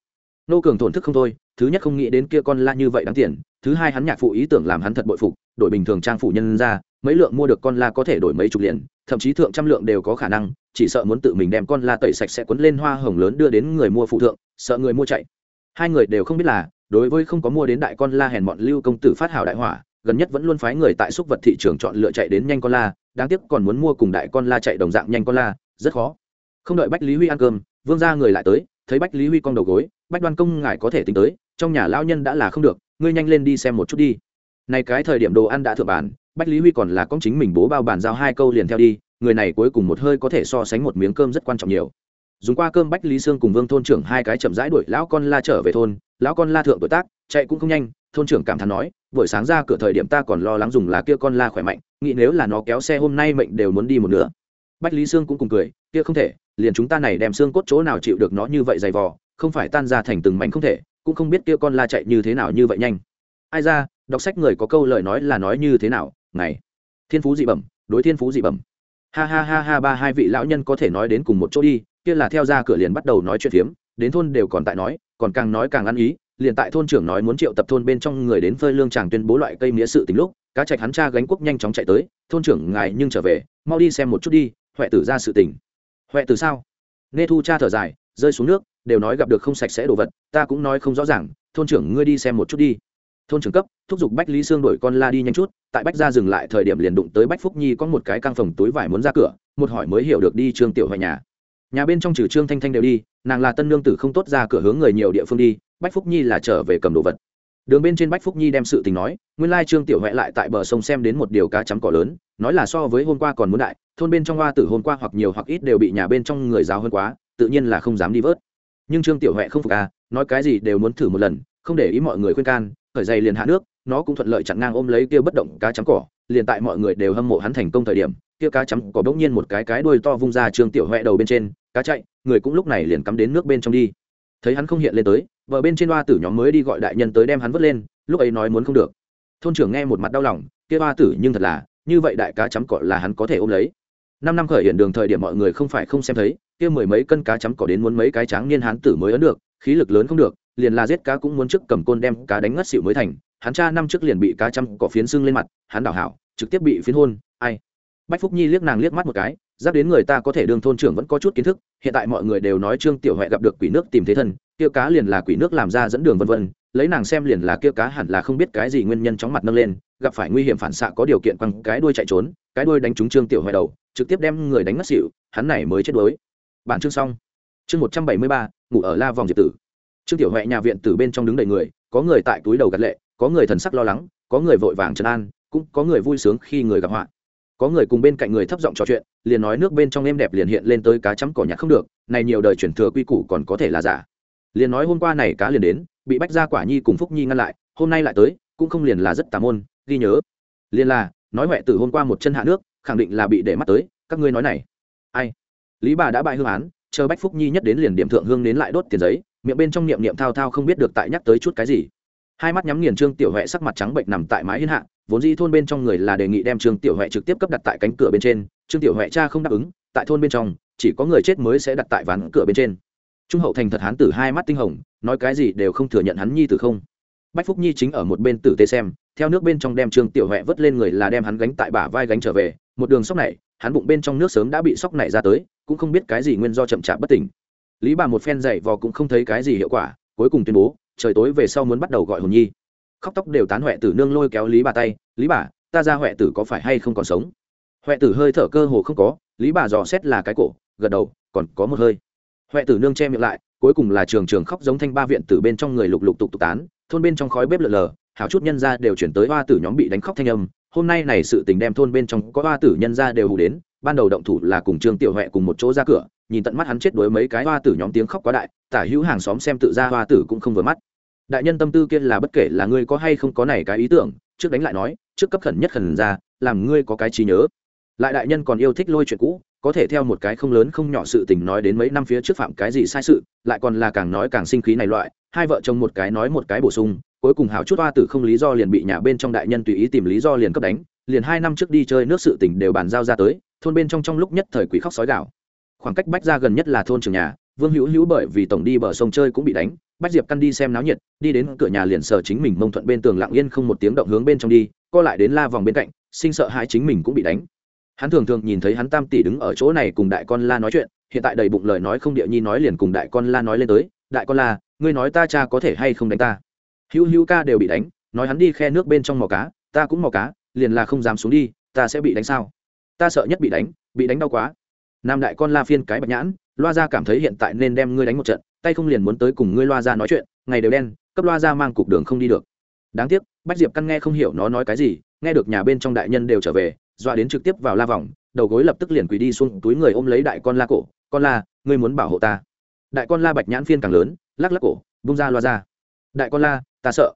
Nô cường thổn thức không thôi, thứ nhất không nghĩ đến kia con la như vậy đáng tiền, thứ hai hắn nhạc phụ ý tưởng làm hắn thật bội phục, đổi bình thường trang phụ nhân ra, mấy lượng mua được con la có thể đổi mấy chục liền, thậm chí thượng trăm lượng đều có khả năng, chỉ sợ muốn tự mình đem con la tẩy sạch sẽ quấn lên hoa hồng lớn đưa đến người mua phụ thượng, sợ người mua chạy. Hai người đều không biết là, đối với không có mua đến đại con la hèn bọn lưu công tử phát hảo đại hỏa, gần nhất vẫn luôn phái người tại xúc vật thị trường chọn lựa chạy đến nhanh con la đáng tiếc còn muốn mua cùng đại con la chạy đồng dạng nhanh con la, rất khó. Không đợi bách lý huy ăn cơm, vương ra người lại tới, thấy bách lý huy cong đầu gối, bách đoan công ngài có thể tính tới, trong nhà lao nhân đã là không được, ngươi nhanh lên đi xem một chút đi. Này cái thời điểm đồ ăn đã thượng bàn bách lý huy còn là con chính mình bố bao bàn giao hai câu liền theo đi, người này cuối cùng một hơi có thể so sánh một miếng cơm rất quan trọng nhiều. Dùng qua cơm bách lý sương cùng vương thôn trưởng hai cái chậm rãi đuổi lão con la trở về thôn, lão con la thượng tuổi tác chạy cũng không nhanh, thôn trưởng cảm thán nói, buổi sáng ra cửa thời điểm ta còn lo lắng dùng là kia con la khỏe mạnh, nghĩ nếu là nó kéo xe hôm nay mệnh đều muốn đi một nửa. Bách lý sương cũng cùng cười, kia không thể, liền chúng ta này đem xương cốt chỗ nào chịu được nó như vậy dày vò, không phải tan ra thành từng mảnh không thể, cũng không biết kia con la chạy như thế nào như vậy nhanh. Ai ra, đọc sách người có câu lời nói là nói như thế nào, ngày. Thiên phú dị bẩm, đối thiên phú dị bẩm. Ha ha ha ha, ba hai vị lão nhân có thể nói đến cùng một chỗ đi, kia là theo ra cửa liền bắt đầu nói chuyện phiếm, đến thôn đều còn tại nói, còn càng nói càng ăn ý liền tại thôn trưởng nói muốn triệu tập thôn bên trong người đến phơi lương chàng tuyên bố loại cây mía sự tình lúc, cá trạch hắn cha gánh quốc nhanh chóng chạy tới, thôn trưởng, ngài nhưng trở về, mau đi xem một chút đi, huệ tử ra sự tình. Huệ tử sao? Nghe thu cha thở dài, rơi xuống nước, đều nói gặp được không sạch sẽ đồ vật, ta cũng nói không rõ ràng, thôn trưởng ngươi đi xem một chút đi. Thôn trưởng cấp, thúc giục bách lý sương đổi con la đi nhanh chút, tại bách ra dừng lại thời điểm liền đụng tới bách phúc nhi có một cái căng phòng túi vải muốn ra cửa, một hỏi mới hiểu được đi trương tiểu hoài nhà. Nhà bên trong trừ trương thanh thanh đều đi, nàng là tân lương tử không tốt ra cửa hướng người nhiều địa phương đi bách phúc nhi là trở về cầm đồ vật. Đường bên trên bách phúc nhi đem sự tình nói, nguyên lai trương tiểu huệ lại tại bờ sông xem đến một điều cá chấm cỏ lớn, nói là so với hôm qua còn muốn đại, thôn bên trong hoa tử hôm qua hoặc nhiều hoặc ít đều bị nhà bên trong người giáo hơn quá, tự nhiên là không dám đi vớt. Nhưng trương tiểu huệ không phục à nói cái gì đều muốn thử một lần, không để ý mọi người khuyên can khởi dày liền hạ nước, nó cũng thuận lợi chặn ngang ôm lấy kia bất động cá chấm cỏ, liền tại mọi người đều hâm mộ hắn thành công thời điểm, kia cá chấm cỏ bỗng nhiên một cái cái đuôi to vung ra trương tiểu huệ đầu bên trên, cá chạy, người cũng lúc này liền cắm đến nước bên trong đi. Thấy hắn không hiện lên tới vợ bên trên hoa tử nhóm mới đi gọi đại nhân tới đem hắn vớt lên, lúc ấy nói muốn không được. Thôn trưởng nghe một mặt đau lòng, kia hoa tử nhưng thật là, như vậy đại cá chấm cỏ là hắn có thể ôm lấy. Năm năm khởi hiện đường thời điểm mọi người không phải không xem thấy, kia mười mấy cân cá chấm cỏ đến muốn mấy cái tráng niên hán tử mới ấn được, khí lực lớn không được, liền là giết cá cũng muốn trước cầm côn đem cá đánh ngất xỉu mới thành. Hắn cha năm trước liền bị cá chấm cỏ phiến xương lên mặt, hắn đảo hảo, trực tiếp bị phiến hôn, ai? Bách phúc nhi liếc nàng liếc mắt một cái, giáp đến người ta có thể đương thôn trưởng vẫn có chút kiến thức, hiện tại mọi người đều nói trương tiểu huệ gặp được quỷ nước tìm thế thân kia cá liền là quỷ nước làm ra dẫn đường vân vân, lấy nàng xem liền là kia cá hẳn là không biết cái gì nguyên nhân chóng mặt nâng lên, gặp phải nguy hiểm phản xạ có điều kiện quăng cái đuôi chạy trốn, cái đuôi đánh trúng trương tiểu hoài đầu, trực tiếp đem người đánh ngất xỉu, hắn này mới chết đuối. Bản chương xong. Chương một trăm bảy mươi ba, ngủ ở la vòng diệt tử. Trương tiểu huệ nhà viện từ bên trong đứng đầy người, có người tại túi đầu gật lệ, có người thần sắc lo lắng, có người vội vàng trấn an, cũng có người vui sướng khi người gặp họa. Có người cùng bên cạnh người thấp giọng trò chuyện, liền nói nước bên trong êm đẹp liền hiện lên tới cá chấm cỏ nhặt không được, này nhiều đời chuyển thừa quy củ còn có thể là giả liền nói hôm qua này cá liền đến, bị bách gia quả nhi cùng phúc nhi ngăn lại, hôm nay lại tới, cũng không liền là rất tà môn, ghi nhớ. Liền là, nói huệ từ hôm qua một chân hạ nước, khẳng định là bị để mắt tới, các ngươi nói này. Ai? Lý bà đã bại hương án, chờ bách phúc nhi nhất đến liền điểm thượng hương đến lại đốt tiền giấy, miệng bên trong niệm niệm thao thao không biết được tại nhắc tới chút cái gì. Hai mắt nhắm nghiền trương tiểu huệ sắc mặt trắng bệnh nằm tại mái hiên hạ, vốn di thôn bên trong người là đề nghị đem trương tiểu huệ trực tiếp cấp đặt tại cánh cửa bên trên, trương tiểu huệ cha không đáp ứng, tại thôn bên trong, chỉ có người chết mới sẽ đặt tại ván cửa bên trên trung hậu thành thật hán tử hai mắt tinh hồng, nói cái gì đều không thừa nhận hắn nhi tử không. Bách phúc nhi chính ở một bên tử tê xem, theo nước bên trong đem trương tiểu huệ vớt lên người là đem hắn gánh tại bả vai gánh trở về, một đường sóc này, hắn bụng bên trong nước sớm đã bị sóc này ra tới, cũng không biết cái gì nguyên do chậm chạp bất tỉnh. Lý bà một phen dậy vò cũng không thấy cái gì hiệu quả, cuối cùng tuyên bố, trời tối về sau muốn bắt đầu gọi hồn nhi. Khóc tóc đều tán huệ tử nương lôi kéo lý bà tay, lý bà, ta ra huệ tử có phải hay không còn sống? Huệ tử hơi thở cơ hồ không có, lý bà dò xét là cái cổ, gật đầu, còn có một hơi huệ tử nương che miệng lại, cuối cùng là trường trường khóc giống thanh ba viện tử bên trong người lục lục tục tục tán, thôn bên trong khói bếp lờ lờ, hảo chút nhân ra đều chuyển tới hoa tử nhóm bị đánh khóc thanh âm. Hôm nay này sự tình đem thôn bên trong có hoa tử nhân ra đều hù đến, ban đầu động thủ là cùng trương tiểu huệ cùng một chỗ ra cửa, nhìn tận mắt hắn chết đuối mấy cái hoa tử nhóm tiếng khóc quá đại, tả hữu hàng xóm xem tự ra hoa tử cũng không vừa mắt. Đại nhân tâm tư kia là bất kể là ngươi có hay không có này cái ý tưởng, trước đánh lại nói, trước cấp khẩn nhất khẩn ra, làm ngươi có cái trí nhớ. Lại đại nhân còn yêu thích lôi chuyện cũ có thể theo một cái không lớn không nhỏ sự tình nói đến mấy năm phía trước phạm cái gì sai sự, lại còn là càng nói càng sinh khí này loại, hai vợ chồng một cái nói một cái bổ sung, cuối cùng hảo chút oa tử không lý do liền bị nhà bên trong đại nhân tùy ý tìm lý do liền cấp đánh, liền hai năm trước đi chơi nước sự tỉnh đều bàn giao ra tới, thôn bên trong trong lúc nhất thời quỷ khóc sói gạo khoảng cách bách ra gần nhất là thôn trường nhà, vương hữu hữu bởi vì tổng đi bờ sông chơi cũng bị đánh, bách diệp căn đi xem náo nhiệt, đi đến cửa nhà liền sờ chính mình mông thuận bên tường lặng yên không một tiếng động hướng bên trong đi, co lại đến la vòng bên cạnh, sinh sợ hãi chính mình cũng bị đánh hắn thường thường nhìn thấy hắn tam tỷ đứng ở chỗ này cùng đại con la nói chuyện, hiện tại đầy bụng lời nói không địa nhi nói liền cùng đại con la nói lên tới, đại con la, ngươi nói ta cha có thể hay không đánh ta? Hữu hữu ca đều bị đánh, nói hắn đi khe nước bên trong mò cá, ta cũng mò cá, liền là không dám xuống đi, ta sẽ bị đánh sao? Ta sợ nhất bị đánh bị đánh đau quá. Nam đại con la phiên cái bạch nhãn, loa ra cảm thấy hiện tại nên đem ngươi đánh một trận, tay không liền muốn tới cùng ngươi loa ra nói chuyện, ngày đều đen, cấp loa ra mang cục đường không đi được. Đáng tiếc, bách diệp căn nghe không hiểu nó nói cái gì, nghe được nhà bên trong đại nhân đều trở về dọa đến trực tiếp vào la vòng, đầu gối lập tức liền quỳ đi xuống, túi người ôm lấy đại con la cổ, con la, ngươi muốn bảo hộ ta? Đại con la bạch nhãn phiên càng lớn, lắc lắc cổ bung ra loa ra. Đại con la, ta sợ.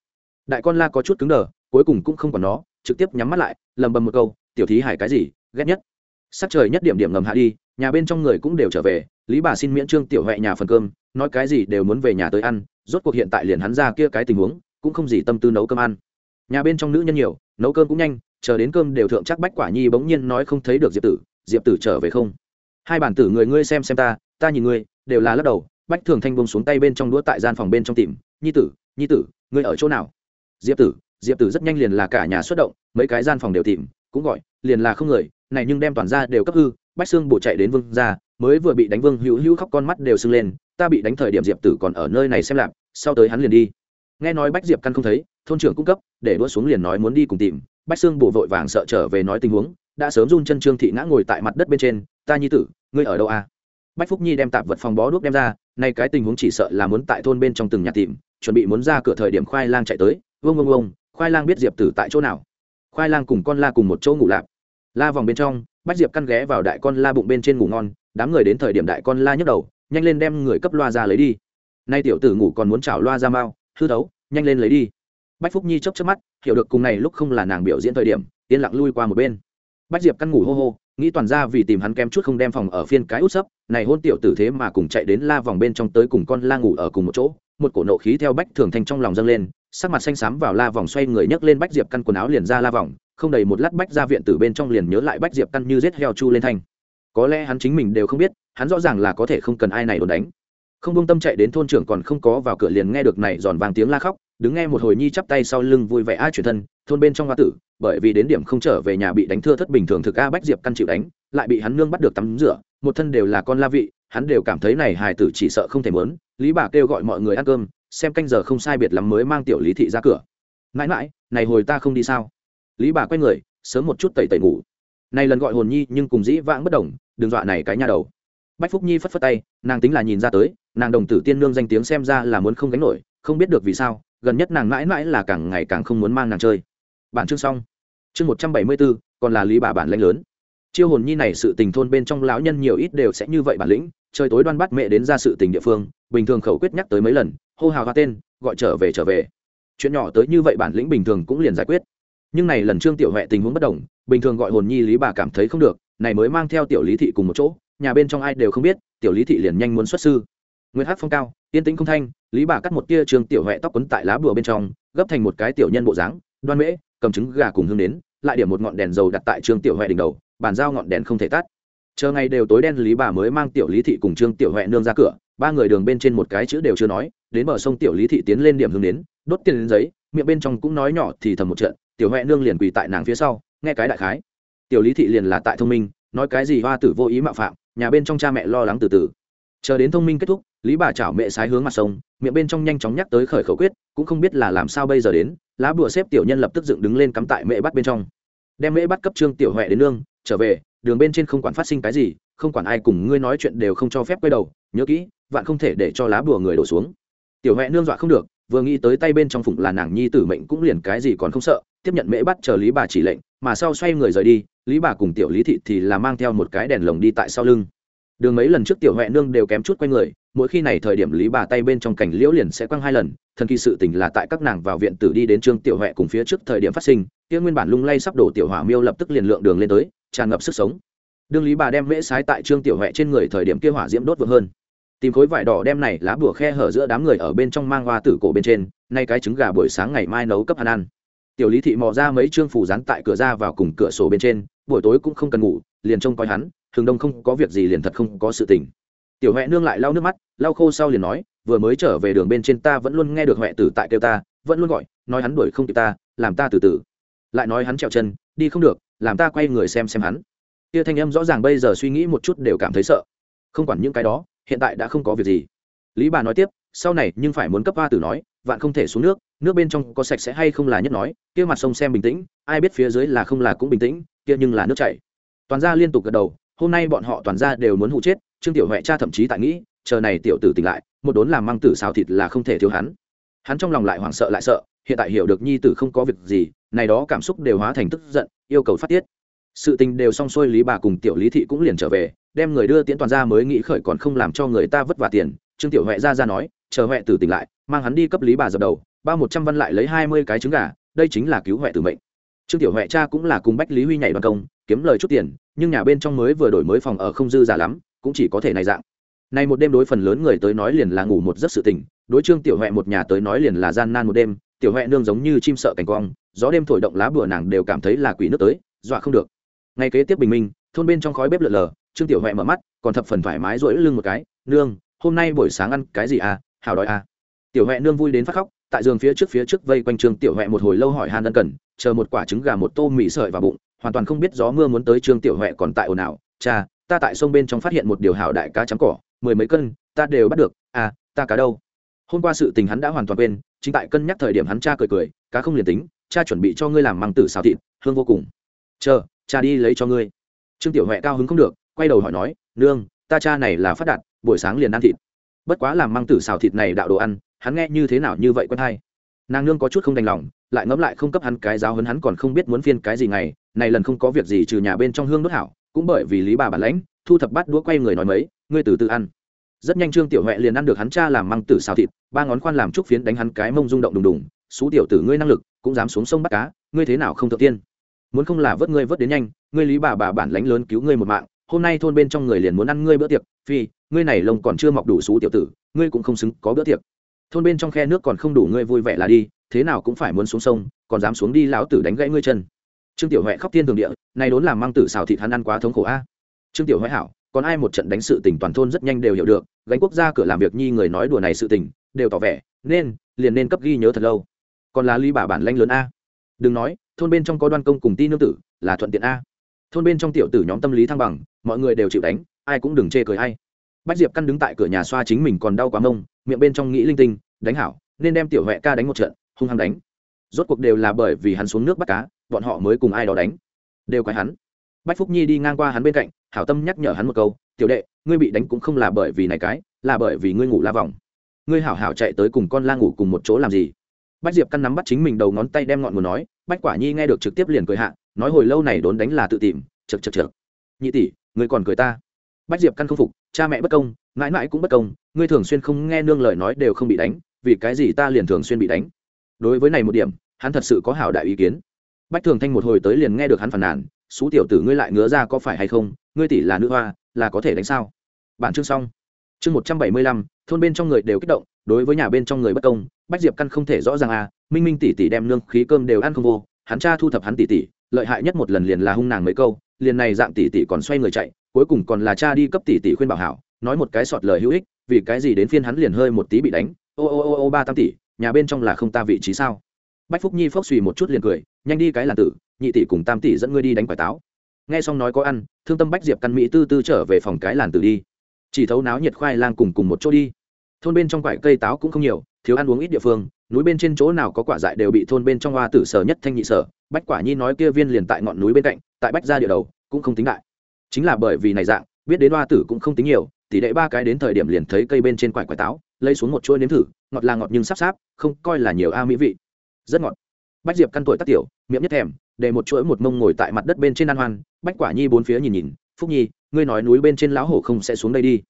Đại con la có chút cứng đờ, cuối cùng cũng không còn nó, trực tiếp nhắm mắt lại lầm bầm một câu, tiểu thí hải cái gì, ghét nhất. Sắc trời nhất điểm điểm ngầm hạ đi, nhà bên trong người cũng đều trở về, lý bà xin miễn trương tiểu huệ nhà phần cơm, nói cái gì đều muốn về nhà tới ăn, rốt cuộc hiện tại liền hắn ra kia cái tình huống, cũng không gì tâm tư nấu cơm ăn. Nhà bên trong nữ nhân nhiều, nấu cơm cũng nhanh chờ đến cơm đều thượng chắc bách quả nhi bỗng nhiên nói không thấy được diệp tử diệp tử trở về không? Hai bản tử người ngươi xem xem ta ta nhìn ngươi, đều là lắc đầu, bách thường thanh bông xuống tay bên trong đũa tại gian phòng bên trong tìm, nhi tử nhi tử, ngươi ở chỗ nào? Diệp tử diệp tử rất nhanh liền là cả nhà xuất động, mấy cái gian phòng đều tìm, cũng gọi, liền là không người, này nhưng đem toàn ra đều cấp hư, bách xương bộ chạy đến vương ra mới vừa bị đánh vương hữu hữu khóc con mắt đều sưng lên, ta bị đánh thời điểm diệp tử còn ở nơi này xem lạp, sau tới hắn liền đi. Nghe nói bách diệp căn không thấy, thôn trưởng cung cấp, để đua xuống liền nói muốn đi cùng tìm bách xương bổ vội vàng sợ trở về nói tình huống, đã sớm run chân trương thị ngã ngồi tại mặt đất bên trên, ta nhi tử, ngươi ở đâu à? Bách phúc nhi đem tạp vật phòng bó đuốc đem ra, nay cái tình huống chỉ sợ là muốn tại thôn bên trong từng nhà tìm, chuẩn bị muốn ra cửa thời điểm khoai lang chạy tới vông vông vông khoai lang biết diệp tử tại chỗ nào? Khoai lang cùng con la cùng một chỗ ngủ lạp. La vòng bên trong, bách diệp căn ghé vào đại con la bụng bên trên ngủ ngon, đám người đến thời điểm đại con la nhức đầu, nhanh lên đem người cấp loa ra lấy đi. Nay tiểu tử ngủ còn muốn chảo loa ra mau, hư đấu nhanh lên lấy đi bách phúc nhi chốc chớp mắt, hiểu được cùng này lúc không là nàng biểu diễn thời điểm, yên lặng lui qua một bên. Bách diệp căn ngủ hô hô, nghĩ toàn ra vì tìm hắn kém chút không đem phòng ở phiên cái út sấp, này hôn tiểu tử thế mà cùng chạy đến la vòng bên trong tới cùng con la ngủ ở cùng một chỗ, một cổ nộ khí theo bách thường thanh trong lòng dâng lên, sắc mặt xanh xám vào la vòng xoay người nhấc lên bách diệp căn quần áo liền ra la vòng, không đầy một lát bách ra viện từ bên trong liền nhớ lại bách diệp căn như rết heo chu lên thanh. Có lẽ hắn chính mình đều không biết, hắn rõ ràng là có thể không cần ai này đồn đánh. Không công tâm chạy đến thôn trưởng còn không có vào cửa liền nghe được này giòn vàng tiếng la khóc đứng nghe một hồi nhi chắp tay sau lưng vui vẻ a chuyển thân, thôn bên trong hoa tử, bởi vì đến điểm không trở về nhà bị đánh thưa thất bình thường thực a bách diệp căn chịu đánh, lại bị hắn nương bắt được tắm rửa, một thân đều là con la vị, hắn đều cảm thấy này hài tử chỉ sợ không thể mớn, lý bà kêu gọi mọi người ăn cơm, xem canh giờ không sai biệt lắm mới mang tiểu lý thị ra cửa. Mãi mãi, này hồi ta không đi sao? Lý bà quay người, sớm một chút tẩy tẩy ngủ. Này lần gọi hồn nhi nhưng cùng dĩ vãng bất đồng, đừng dọa này cái nhà đầu. Bách phúc nhi phất phất tay, nàng tính là nhìn ra tới, nàng đồng tử tiên nương danh tiếng xem ra là muốn không gánh nổi không biết được vì sao, gần nhất nàng mãi mãi là càng ngày càng không muốn mang nàng chơi. Bản chương xong. Chương một trăm bảy mươi bốn còn là lý bà bản lãnh lớn. Chiêu hồn nhi này sự tình thôn bên trong lão nhân nhiều ít đều sẽ như vậy bản lĩnh, trời tối đoan bắt mẹ đến ra sự tình địa phương, bình thường khẩu quyết nhắc tới mấy lần, hô hào hoa tên, gọi trở về trở về. Chuyện nhỏ tới như vậy bản lĩnh bình thường cũng liền giải quyết. Nhưng này lần trương tiểu huệ tình huống bất đồng, bình thường gọi hồn nhi lý bà cảm thấy không được, này mới mang theo tiểu lý thị cùng một chỗ, nhà bên trong ai đều không biết, tiểu lý thị liền nhanh muốn xuất sư. Nguyên hát phong cao yên tĩnh không thanh, lý bà cắt một tia trường tiểu huệ tóc quấn tại lá bùa bên trong, gấp thành một cái tiểu nhân bộ dáng, đoan mễ, cầm trứng gà cùng hương đến lại điểm một ngọn đèn dầu đặt tại trường tiểu huệ đỉnh đầu, bàn giao ngọn đèn không thể tắt. Chờ ngày đều tối đen, lý bà mới mang tiểu lý thị cùng trương tiểu huệ nương ra cửa, ba người đường bên trên một cái chữ đều chưa nói, đến bờ sông tiểu lý thị tiến lên điểm hương đến đốt tiền đến giấy, miệng bên trong cũng nói nhỏ thì thầm một trận, tiểu huệ nương liền quỳ tại nàng phía sau, nghe cái đại khái. Tiểu lý thị liền là tại thông minh, nói cái gì hoa tử vô ý mạo phạm, nhà bên trong cha mẹ lo lắng từ từ. Chờ đến thông minh kết thúc lý bà chảo mẹ sái hướng mặt sông, miệng bên trong nhanh chóng nhắc tới khởi khẩu quyết, cũng không biết là làm sao bây giờ đến, lá bùa xếp tiểu nhân lập tức dựng đứng lên cắm tại mẹ bắt bên trong. Đem mẹ bắt cấp trương tiểu huệ đến nương, trở về, đường bên trên không quản phát sinh cái gì, không quản ai cùng ngươi nói chuyện đều không cho phép quay đầu, nhớ kỹ, vạn không thể để cho lá bùa người đổ xuống. Tiểu huệ nương dọa không được, vừa nghĩ tới tay bên trong phụng là nàng nhi tử mệnh cũng liền cái gì còn không sợ, tiếp nhận mễ bắt chờ lý bà chỉ lệnh, mà sau xoay người rời đi, lý bà cùng tiểu lý thị thì là mang theo một cái đèn lồng đi tại sau lưng. Đường mấy lần trước tiểu huệ nương đều kém chút quay người mỗi khi này thời điểm lý bà tay bên trong cảnh liễu liền sẽ quăng hai lần, thần kỳ sự tình là tại các nàng vào viện tử đi đến trương tiểu huệ cùng phía trước thời điểm phát sinh, kia nguyên bản lung lay sắp đổ tiểu hỏa miêu lập tức liền lượng đường lên tới, tràn ngập sức sống. Đương lý bà đem mễ sái tại trương tiểu huệ trên người thời điểm kia hỏa diễm đốt vượt hơn. Tìm khối vải đỏ đem này lá bùa khe hở giữa đám người ở bên trong mang hoa tử cổ bên trên, nay cái trứng gà buổi sáng ngày mai nấu cấp ăn ăn. Tiểu lý thị mò ra mấy trương phủ rán tại cửa ra vào cùng cửa sổ bên trên, buổi tối cũng không cần ngủ, liền trông coi hắn thường đông không có việc gì liền thật không có sự tình tiểu huệ nương lại lau nước mắt, lau khô sau liền nói, vừa mới trở về đường bên trên ta vẫn luôn nghe được huệ tử tại kêu ta, vẫn luôn gọi, nói hắn đuổi không kịp ta, làm ta từ từ. Lại nói hắn trèo chân, đi không được, làm ta quay người xem xem hắn. Kia thanh âm rõ ràng bây giờ suy nghĩ một chút đều cảm thấy sợ. Không quản những cái đó, hiện tại đã không có việc gì. Lý bà nói tiếp, sau này nhưng phải muốn cấp hoa tử nói, vạn không thể xuống nước nước bên trong có sạch sẽ hay không là nhất nói, kia mặt sông xem bình tĩnh, ai biết phía dưới là không là cũng bình tĩnh, kia nhưng là nước chảy. Toàn gia liên tục gật đầu, hôm nay bọn họ toàn gia đều muốn hụ chết trương tiểu huệ cha thậm chí tại nghĩ, chờ này tiểu tử tỉnh lại, một đốn làm măng tử xào thịt là không thể thiếu hắn. Hắn trong lòng lại hoảng sợ lại sợ, hiện tại hiểu được nhi tử không có việc gì, này đó cảm xúc đều hóa thành tức giận, yêu cầu phát tiết. Sự tình đều xong xuôi, lý bà cùng tiểu lý thị cũng liền trở về, đem người đưa tiễn toàn ra mới nghĩ khởi còn không làm cho người ta vất vả tiền. Trương tiểu huệ ra ra nói, chờ huệ tử tỉnh lại, mang hắn đi cấp lý bà dập đầu ba một trăm văn lại lấy hai mươi cái trứng gà, đây chính là cứu huệ tử mệnh. Trương tiểu huệ cha cũng là cùng bách lý huy nhảy bằng công, kiếm lời chút tiền, nhưng nhà bên trong mới vừa đổi mới phòng ở không dư giả lắm cũng chỉ có thể này dạng. Này một đêm đối phần lớn người tới nói liền là ngủ một giấc sự tỉnh, đối trương tiểu huệ một nhà tới nói liền là gian nan một đêm, tiểu huệ nương giống như chim sợ cảnh quang gió đêm thổi động lá bùa nàng đều cảm thấy là quỷ nước tới, dọa không được. Ngày kế tiếp bình minh, thôn bên trong khói bếp lợn lờ, trương tiểu huệ mở mắt, còn thập phần thoải mái rỗi lưng một cái, nương, hôm nay buổi sáng ăn cái gì à? Hào đói à? Tiểu huệ nương vui đến phát khóc, tại giường phía trước phía trước vây quanh trương tiểu huệ một hồi lâu hỏi han ân cần, chờ một quả trứng gà một tô mì sợi vào bụng, hoàn toàn không biết gió mưa muốn tới trương tiểu huệ còn tại ồn ào, cha ta tại sông bên trong phát hiện một điều hảo đại cá trắng cỏ, mười mấy cân, ta đều bắt được à ta cá đâu? Hôm qua sự tình hắn đã hoàn toàn quên, chính tại cân nhắc thời điểm hắn cha cười cười, cá không liền tính, cha chuẩn bị cho ngươi làm măng tử xào thịt, hương vô cùng. Chờ, cha đi lấy cho ngươi. Trương tiểu huệ cao hứng không được, quay đầu hỏi nói, nương, ta cha này là phát đạt, buổi sáng liền ăn thịt. Bất quá làm măng tử xào thịt này đạo đồ ăn, hắn nghe như thế nào như vậy quen hay? Nàng nương có chút không đành lòng, lại ngẫm lại không cấp hắn cái giáo hấn hắn còn không biết muốn phiên cái gì ngày, này lần không có việc gì trừ nhà bên trong hương đốt hảo cũng bởi vì lý bà bản lãnh, thu thập bát đũa quay người nói mấy, ngươi từ từ ăn. Rất nhanh trương tiểu huệ liền ăn được hắn cha làm măng tử xào thịt, ba ngón khoan làm trúc phiến đánh hắn cái mông rung động đùng đùng xú tiểu tử ngươi năng lực, cũng dám xuống sông bắt cá, ngươi thế nào không thượng tiên? Muốn không là vớt ngươi vớt đến nhanh, ngươi lý bà bà bản lãnh lớn cứu ngươi một mạng, hôm nay thôn bên trong người liền muốn ăn ngươi bữa tiệc, phi, ngươi này lông còn chưa mọc đủ xú tiểu tử, ngươi cũng không xứng có bữa tiệc. Thôn bên trong khe nước còn không đủ ngươi vui vẻ là đi, thế nào cũng phải muốn xuống sông, còn dám xuống đi lão tử đánh gãy ngươi chân trương tiểu huệ khóc thiên thường địa, này đốn làm mang tử xào thịt hắn ăn quá thống khổ a. Trương tiểu huệ hảo, còn ai một trận đánh sự tình toàn thôn rất nhanh đều hiểu được, gánh quốc gia cửa làm việc nhi người nói đùa này sự tình, đều tỏ vẻ, nên, liền nên cấp ghi nhớ thật lâu. Còn là ly bà bản lanh lớn a. Đừng nói, thôn bên trong có đoan công cùng ti nương tử, là thuận tiện a. Thôn bên trong tiểu tử nhóm tâm lý thăng bằng, mọi người đều chịu đánh, ai cũng đừng chê cười hay bách diệp căn đứng tại cửa nhà xoa chính mình còn đau quá mông, miệng bên trong nghĩ linh tinh, đánh hảo, nên đem tiểu huệ ca đánh một trận, hung hăng đánh. Rốt cuộc đều là bởi vì hắn xuống nước bắt cá bọn họ mới cùng ai đó đánh. Đều quái hắn. Bách phúc nhi đi ngang qua hắn bên cạnh, hảo tâm nhắc nhở hắn một câu, tiểu đệ, ngươi bị đánh cũng không là bởi vì này cái, là bởi vì ngươi ngủ la vòng. Ngươi hảo hảo chạy tới cùng con la ngủ cùng một chỗ làm gì? Bách diệp căn nắm bắt chính mình đầu ngón tay đem ngọn nguồn nói, bách quả nhi nghe được trực tiếp liền cười hạ, nói hồi lâu này đốn đánh là tự tìm chực chực chực nhị tỷ, ngươi còn cười ta? Bách diệp căn không phục, cha mẹ bất công, mãi mãi cũng bất công, ngươi thường xuyên không nghe nương lời nói đều không bị đánh, vì cái gì ta liền thường xuyên bị đánh? Đối với này một điểm, hắn thật sự có hảo đại ý kiến bách thường thanh một hồi tới liền nghe được hắn phàn nàn xú tiểu tử ngươi lại ngứa ra có phải hay không? Ngươi tỷ là nữ hoa, là có thể đánh sao? Bản chương xong. Chương một trăm bảy mươi lăm, thôn bên trong người đều kích động, đối với nhà bên trong người bất công, bách diệp căn không thể rõ ràng à minh minh tỷ tỷ đem nương khí cơm đều ăn không vô, hắn cha thu thập hắn tỷ tỷ, lợi hại nhất một lần liền là hung nàng mấy câu, liền này dạng tỷ tỷ còn xoay người chạy, cuối cùng còn là cha đi cấp tỷ tỷ khuyên bảo hảo, nói một cái sọt lời hữu ích, vì cái gì đến phiên hắn liền hơi một tí bị đánh, ô ô ô ô, ba tam tỷ, nhà bên trong là không ta vị trí sao? Bách phúc nhi phốc suy một chút liền cười, nhanh đi cái làn tử, nhị tỷ cùng tam tỷ dẫn ngươi đi đánh quả táo. Nghe xong nói có ăn, thương tâm bách diệp căn mỹ tư tư trở về phòng cái làn tử đi. Chỉ thấu náo nhiệt khoai lang cùng cùng một chỗ đi. Thôn bên trong quải cây táo cũng không nhiều, thiếu ăn uống ít địa phương, núi bên trên chỗ nào có quả dại đều bị thôn bên trong hoa tử sở nhất thanh nhị sở. Bách quả nhi nói kia viên liền tại ngọn núi bên cạnh, tại bách ra địa đầu, cũng không tính đại. Chính là bởi vì này dạng, biết đến hoa tử cũng không tính nhiều, tỷ đệ ba cái đến thời điểm liền thấy cây bên trên quải quả táo, lấy xuống một chuỗi nếm thử, ngọt là ngọt nhưng sắp sáp, không coi là nhiều a mỹ vị rất ngọt. Bách diệp căn tuổi tắc tiểu, miệng nhất thèm, để một chuỗi một mông ngồi tại mặt đất bên trên ăn hoan, bách quả nhi bốn phía nhìn nhìn, phúc nhi, ngươi nói núi bên trên lão hổ không sẽ xuống đây đi.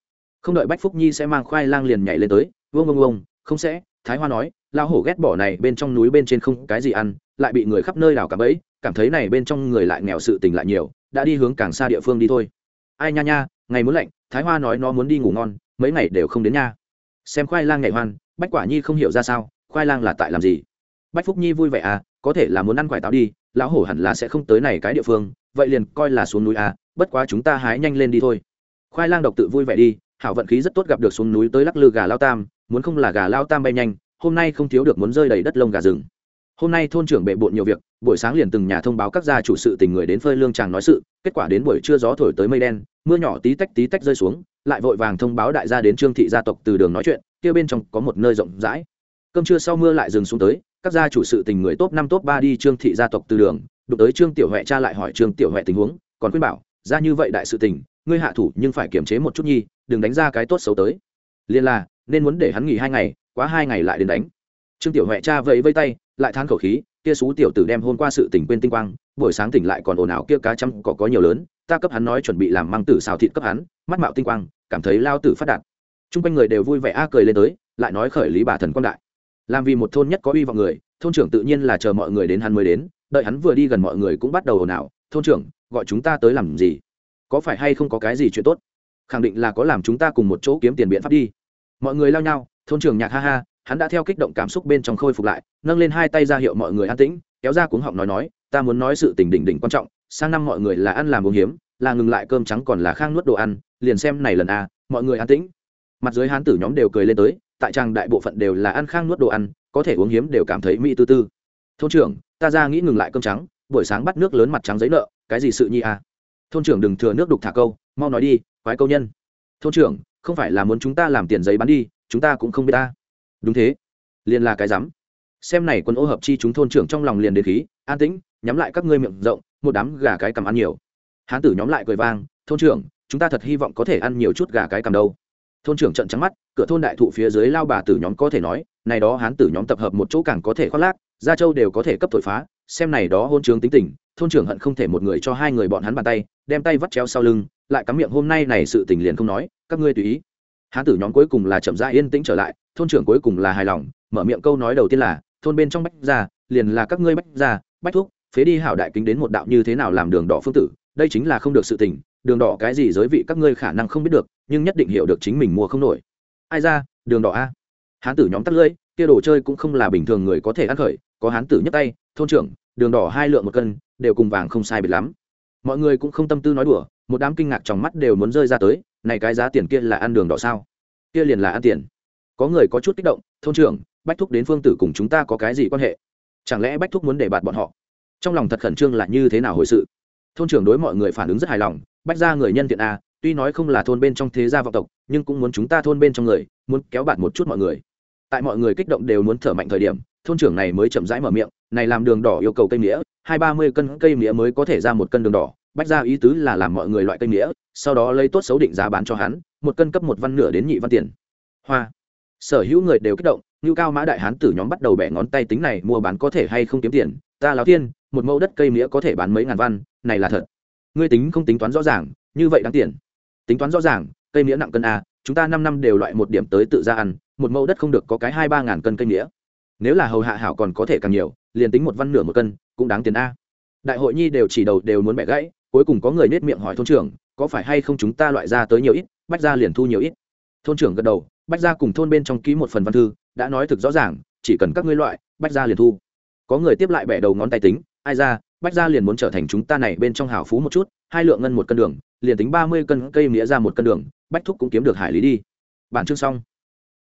Không đợi bách phúc nhi sẽ mang khoai lang liền nhảy lên tới vông vông vông không sẽ. Thái hoa nói, lão hổ ghét bỏ này bên trong núi bên trên không cái gì ăn, lại bị người khắp nơi đào cả bẫy, cảm thấy này bên trong người lại nghèo sự tình lại nhiều, đã đi hướng càng xa địa phương đi thôi. Ai nha nha, ngày muốn lạnh, thái hoa nói nó muốn đi ngủ ngon, mấy ngày đều không đến nha. Xem khoai lang nhảy hoan, bách quả nhi không hiểu ra sao, khoai lang là tại làm gì? Bách phúc nhi vui vẻ à có thể là muốn ăn quải táo đi, lão hổ hẳn là sẽ không tới này cái địa phương, vậy liền coi là xuống núi à bất quá chúng ta hái nhanh lên đi thôi. Khoai lang độc tự vui vẻ đi, hảo vận khí rất tốt gặp được xuống núi tới lắc lư gà lao tam, muốn không là gà lao tam bay nhanh, hôm nay không thiếu được muốn rơi đầy đất lông gà rừng. Hôm nay thôn trưởng bệ bộn nhiều việc, buổi sáng liền từng nhà thông báo các gia chủ sự tình người đến phơi lương chàng nói sự, kết quả đến buổi trưa gió thổi tới mây đen, mưa nhỏ tí tách tí tách rơi xuống, lại vội vàng thông báo đại gia đến trương thị gia tộc từ đường nói chuyện, kia bên trong có một nơi rộng rãi. Cơm trưa sau mưa lại dừng xuống tới các gia chủ sự tình người top năm, top ba đi trương thị gia tộc từ đường, đụng tới trương tiểu huệ cha lại hỏi trương tiểu huệ tình huống, còn khuyên bảo, ra như vậy đại sự tình, ngươi hạ thủ nhưng phải kiềm chế một chút nhi, đừng đánh ra cái tốt xấu tới. Liên là, nên muốn để hắn nghỉ hai ngày, quá hai ngày lại đến đánh. Trương tiểu huệ cha vẫy vây tay, lại than khẩu khí, kia xú tiểu tử đem hôm qua sự tình quên tinh quang, buổi sáng tỉnh lại còn ồn ào kia cá chăm có có nhiều lớn, ta cấp hắn nói chuẩn bị làm măng tử xào thịt cấp hắn, mắt mạo tinh quang, cảm thấy lao tử phát đạt. Chung quanh người đều vui vẻ a cười lên tới, lại nói khởi lý bà thần quang đại làm vì một thôn nhất có uy vọng người, thôn trưởng tự nhiên là chờ mọi người đến hắn mới đến, đợi hắn vừa đi gần mọi người cũng bắt đầu ồn ào, thôn trưởng, gọi chúng ta tới làm gì? Có phải hay không có cái gì chuyện tốt? Khẳng định là có làm chúng ta cùng một chỗ kiếm tiền biện pháp đi. Mọi người lao nhau, thôn trưởng nhạc ha ha, hắn đã theo kích động cảm xúc bên trong khôi phục lại, nâng lên hai tay ra hiệu mọi người an tĩnh, kéo ra cuống họng nói nói, ta muốn nói sự tình đỉnh đỉnh quan trọng, sang năm mọi người là ăn làm uống hiếm, là ngừng lại cơm trắng còn là khang nuốt đồ ăn, liền xem này lần a, mọi người an tĩnh. Mặt dưới hán tử nhóm đều cười lên tới tại trang đại bộ phận đều là ăn khang nuốt đồ ăn, có thể uống hiếm đều cảm thấy mỹ tư tư. Thôn trưởng, ta ra nghĩ ngừng lại cơm trắng, buổi sáng bắt nước lớn mặt trắng giấy nợ, cái gì sự nhi à? thôn trưởng đừng thừa nước đục thả câu, mau nói đi, quái câu nhân. Thôn trưởng, không phải là muốn chúng ta làm tiền giấy bán đi, chúng ta cũng không biết ta. Đúng thế. Liền là cái rắm. Xem này quân ô hợp chi chúng thôn trưởng trong lòng liền đến khí, an tĩnh, nhắm lại các ngươi miệng rộng, một đám gà cái cầm ăn nhiều. Hán tử nhóm lại cười vang, thôn trưởng, chúng ta thật hy vọng có thể ăn nhiều chút gà cái cầm đâu thôn trưởng trận trắng mắt cửa thôn đại thụ phía dưới lao bà tử nhóm có thể nói này đó hán tử nhóm tập hợp một chỗ càng có thể khoác lác gia châu đều có thể cấp thổi phá xem này đó hôn trướng tính tình thôn trưởng hận không thể một người cho hai người bọn hắn bàn tay đem tay vắt treo sau lưng lại cắm miệng hôm nay này sự tình liền không nói các ngươi tùy ý. Hán tử nhóm cuối cùng là chậm rãi yên tĩnh trở lại thôn trưởng cuối cùng là hài lòng mở miệng câu nói đầu tiên là thôn bên trong bách gia liền là các ngươi bách gia bách thuốc, phế đi hảo đại kính đến một đạo như thế nào làm đường đỏ phương tử đây chính là không được sự tình đường đỏ cái gì giới vị các ngươi khả năng không biết được, nhưng nhất định hiểu được chính mình mua không nổi. Ai ra, đường đỏ a? Hán tử nhóm tắt lưỡi, kia đồ chơi cũng không là bình thường người có thể ăn khởi, có hán tử nhấc tay, thôn trưởng, đường đỏ hai lượng một cân, đều cùng vàng không sai biệt lắm. Mọi người cũng không tâm tư nói đùa, một đám kinh ngạc trong mắt đều muốn rơi ra tới, này cái giá tiền kia là ăn đường đỏ sao? Kia liền là ăn tiền. Có người có chút kích động, thôn trưởng, bách thúc đến phương tử cùng chúng ta có cái gì quan hệ? Chẳng lẽ bách thúc muốn để bạt bọn họ? Trong lòng thật khẩn trương là như thế nào hồi sự. Thôn trưởng đối mọi người phản ứng rất hài lòng bách ra người nhân thiện a tuy nói không là thôn bên trong thế gia vọng tộc, nhưng cũng muốn chúng ta thôn bên trong người, muốn kéo bạn một chút mọi người. Tại mọi người kích động đều muốn thở mạnh thời điểm, thôn trưởng này mới chậm rãi mở miệng, này làm đường đỏ yêu cầu cây nghĩa hai ba mươi cân cây nghĩa mới có thể ra một cân đường đỏ. Bách ra ý tứ là làm mọi người loại cây nghĩa sau đó lấy tốt xấu định giá bán cho hắn, một cân cấp một văn nửa đến nhị văn tiền. Hoa. Sở hữu người đều kích động như cao mã đại hán tử nhóm bắt đầu bẻ ngón tay tính này mua bán có thể hay không kiếm tiền. Ta láo thiên một mẫu đất cây nghĩa có thể bán mấy ngàn văn, này là thật ngươi tính không tính toán rõ ràng, như vậy đáng tiền. Tính toán rõ ràng, cây nghĩa nặng cân a, chúng ta năm năm đều loại một điểm tới tự ra ăn, một mẫu đất không được có cái hai ba ngàn cân cây nghĩa. nếu là hầu hạ hảo còn có thể càng nhiều, liền tính một văn nửa một cân, cũng đáng tiền a. Đại hội nhi đều chỉ đầu đều muốn bẻ gãy, cuối cùng có người nết miệng hỏi thôn trưởng, có phải hay không chúng ta loại ra tới nhiều ít, bách ra liền thu nhiều ít. Thôn trưởng gật đầu, bách ra cùng thôn bên trong ký một phần văn thư, đã nói thực rõ ràng, chỉ cần các ngươi loại, bách ra liền thu. Có người tiếp lại bẻ đầu ngón tay tính, ai ra bách gia liền muốn trở thành chúng ta này bên trong hào phú một chút, hai lượng ngân một cân đường, liền tính ba mươi cân cây nghĩa ra một cân đường, bách thúc cũng kiếm được hải lý đi. Bản chương xong.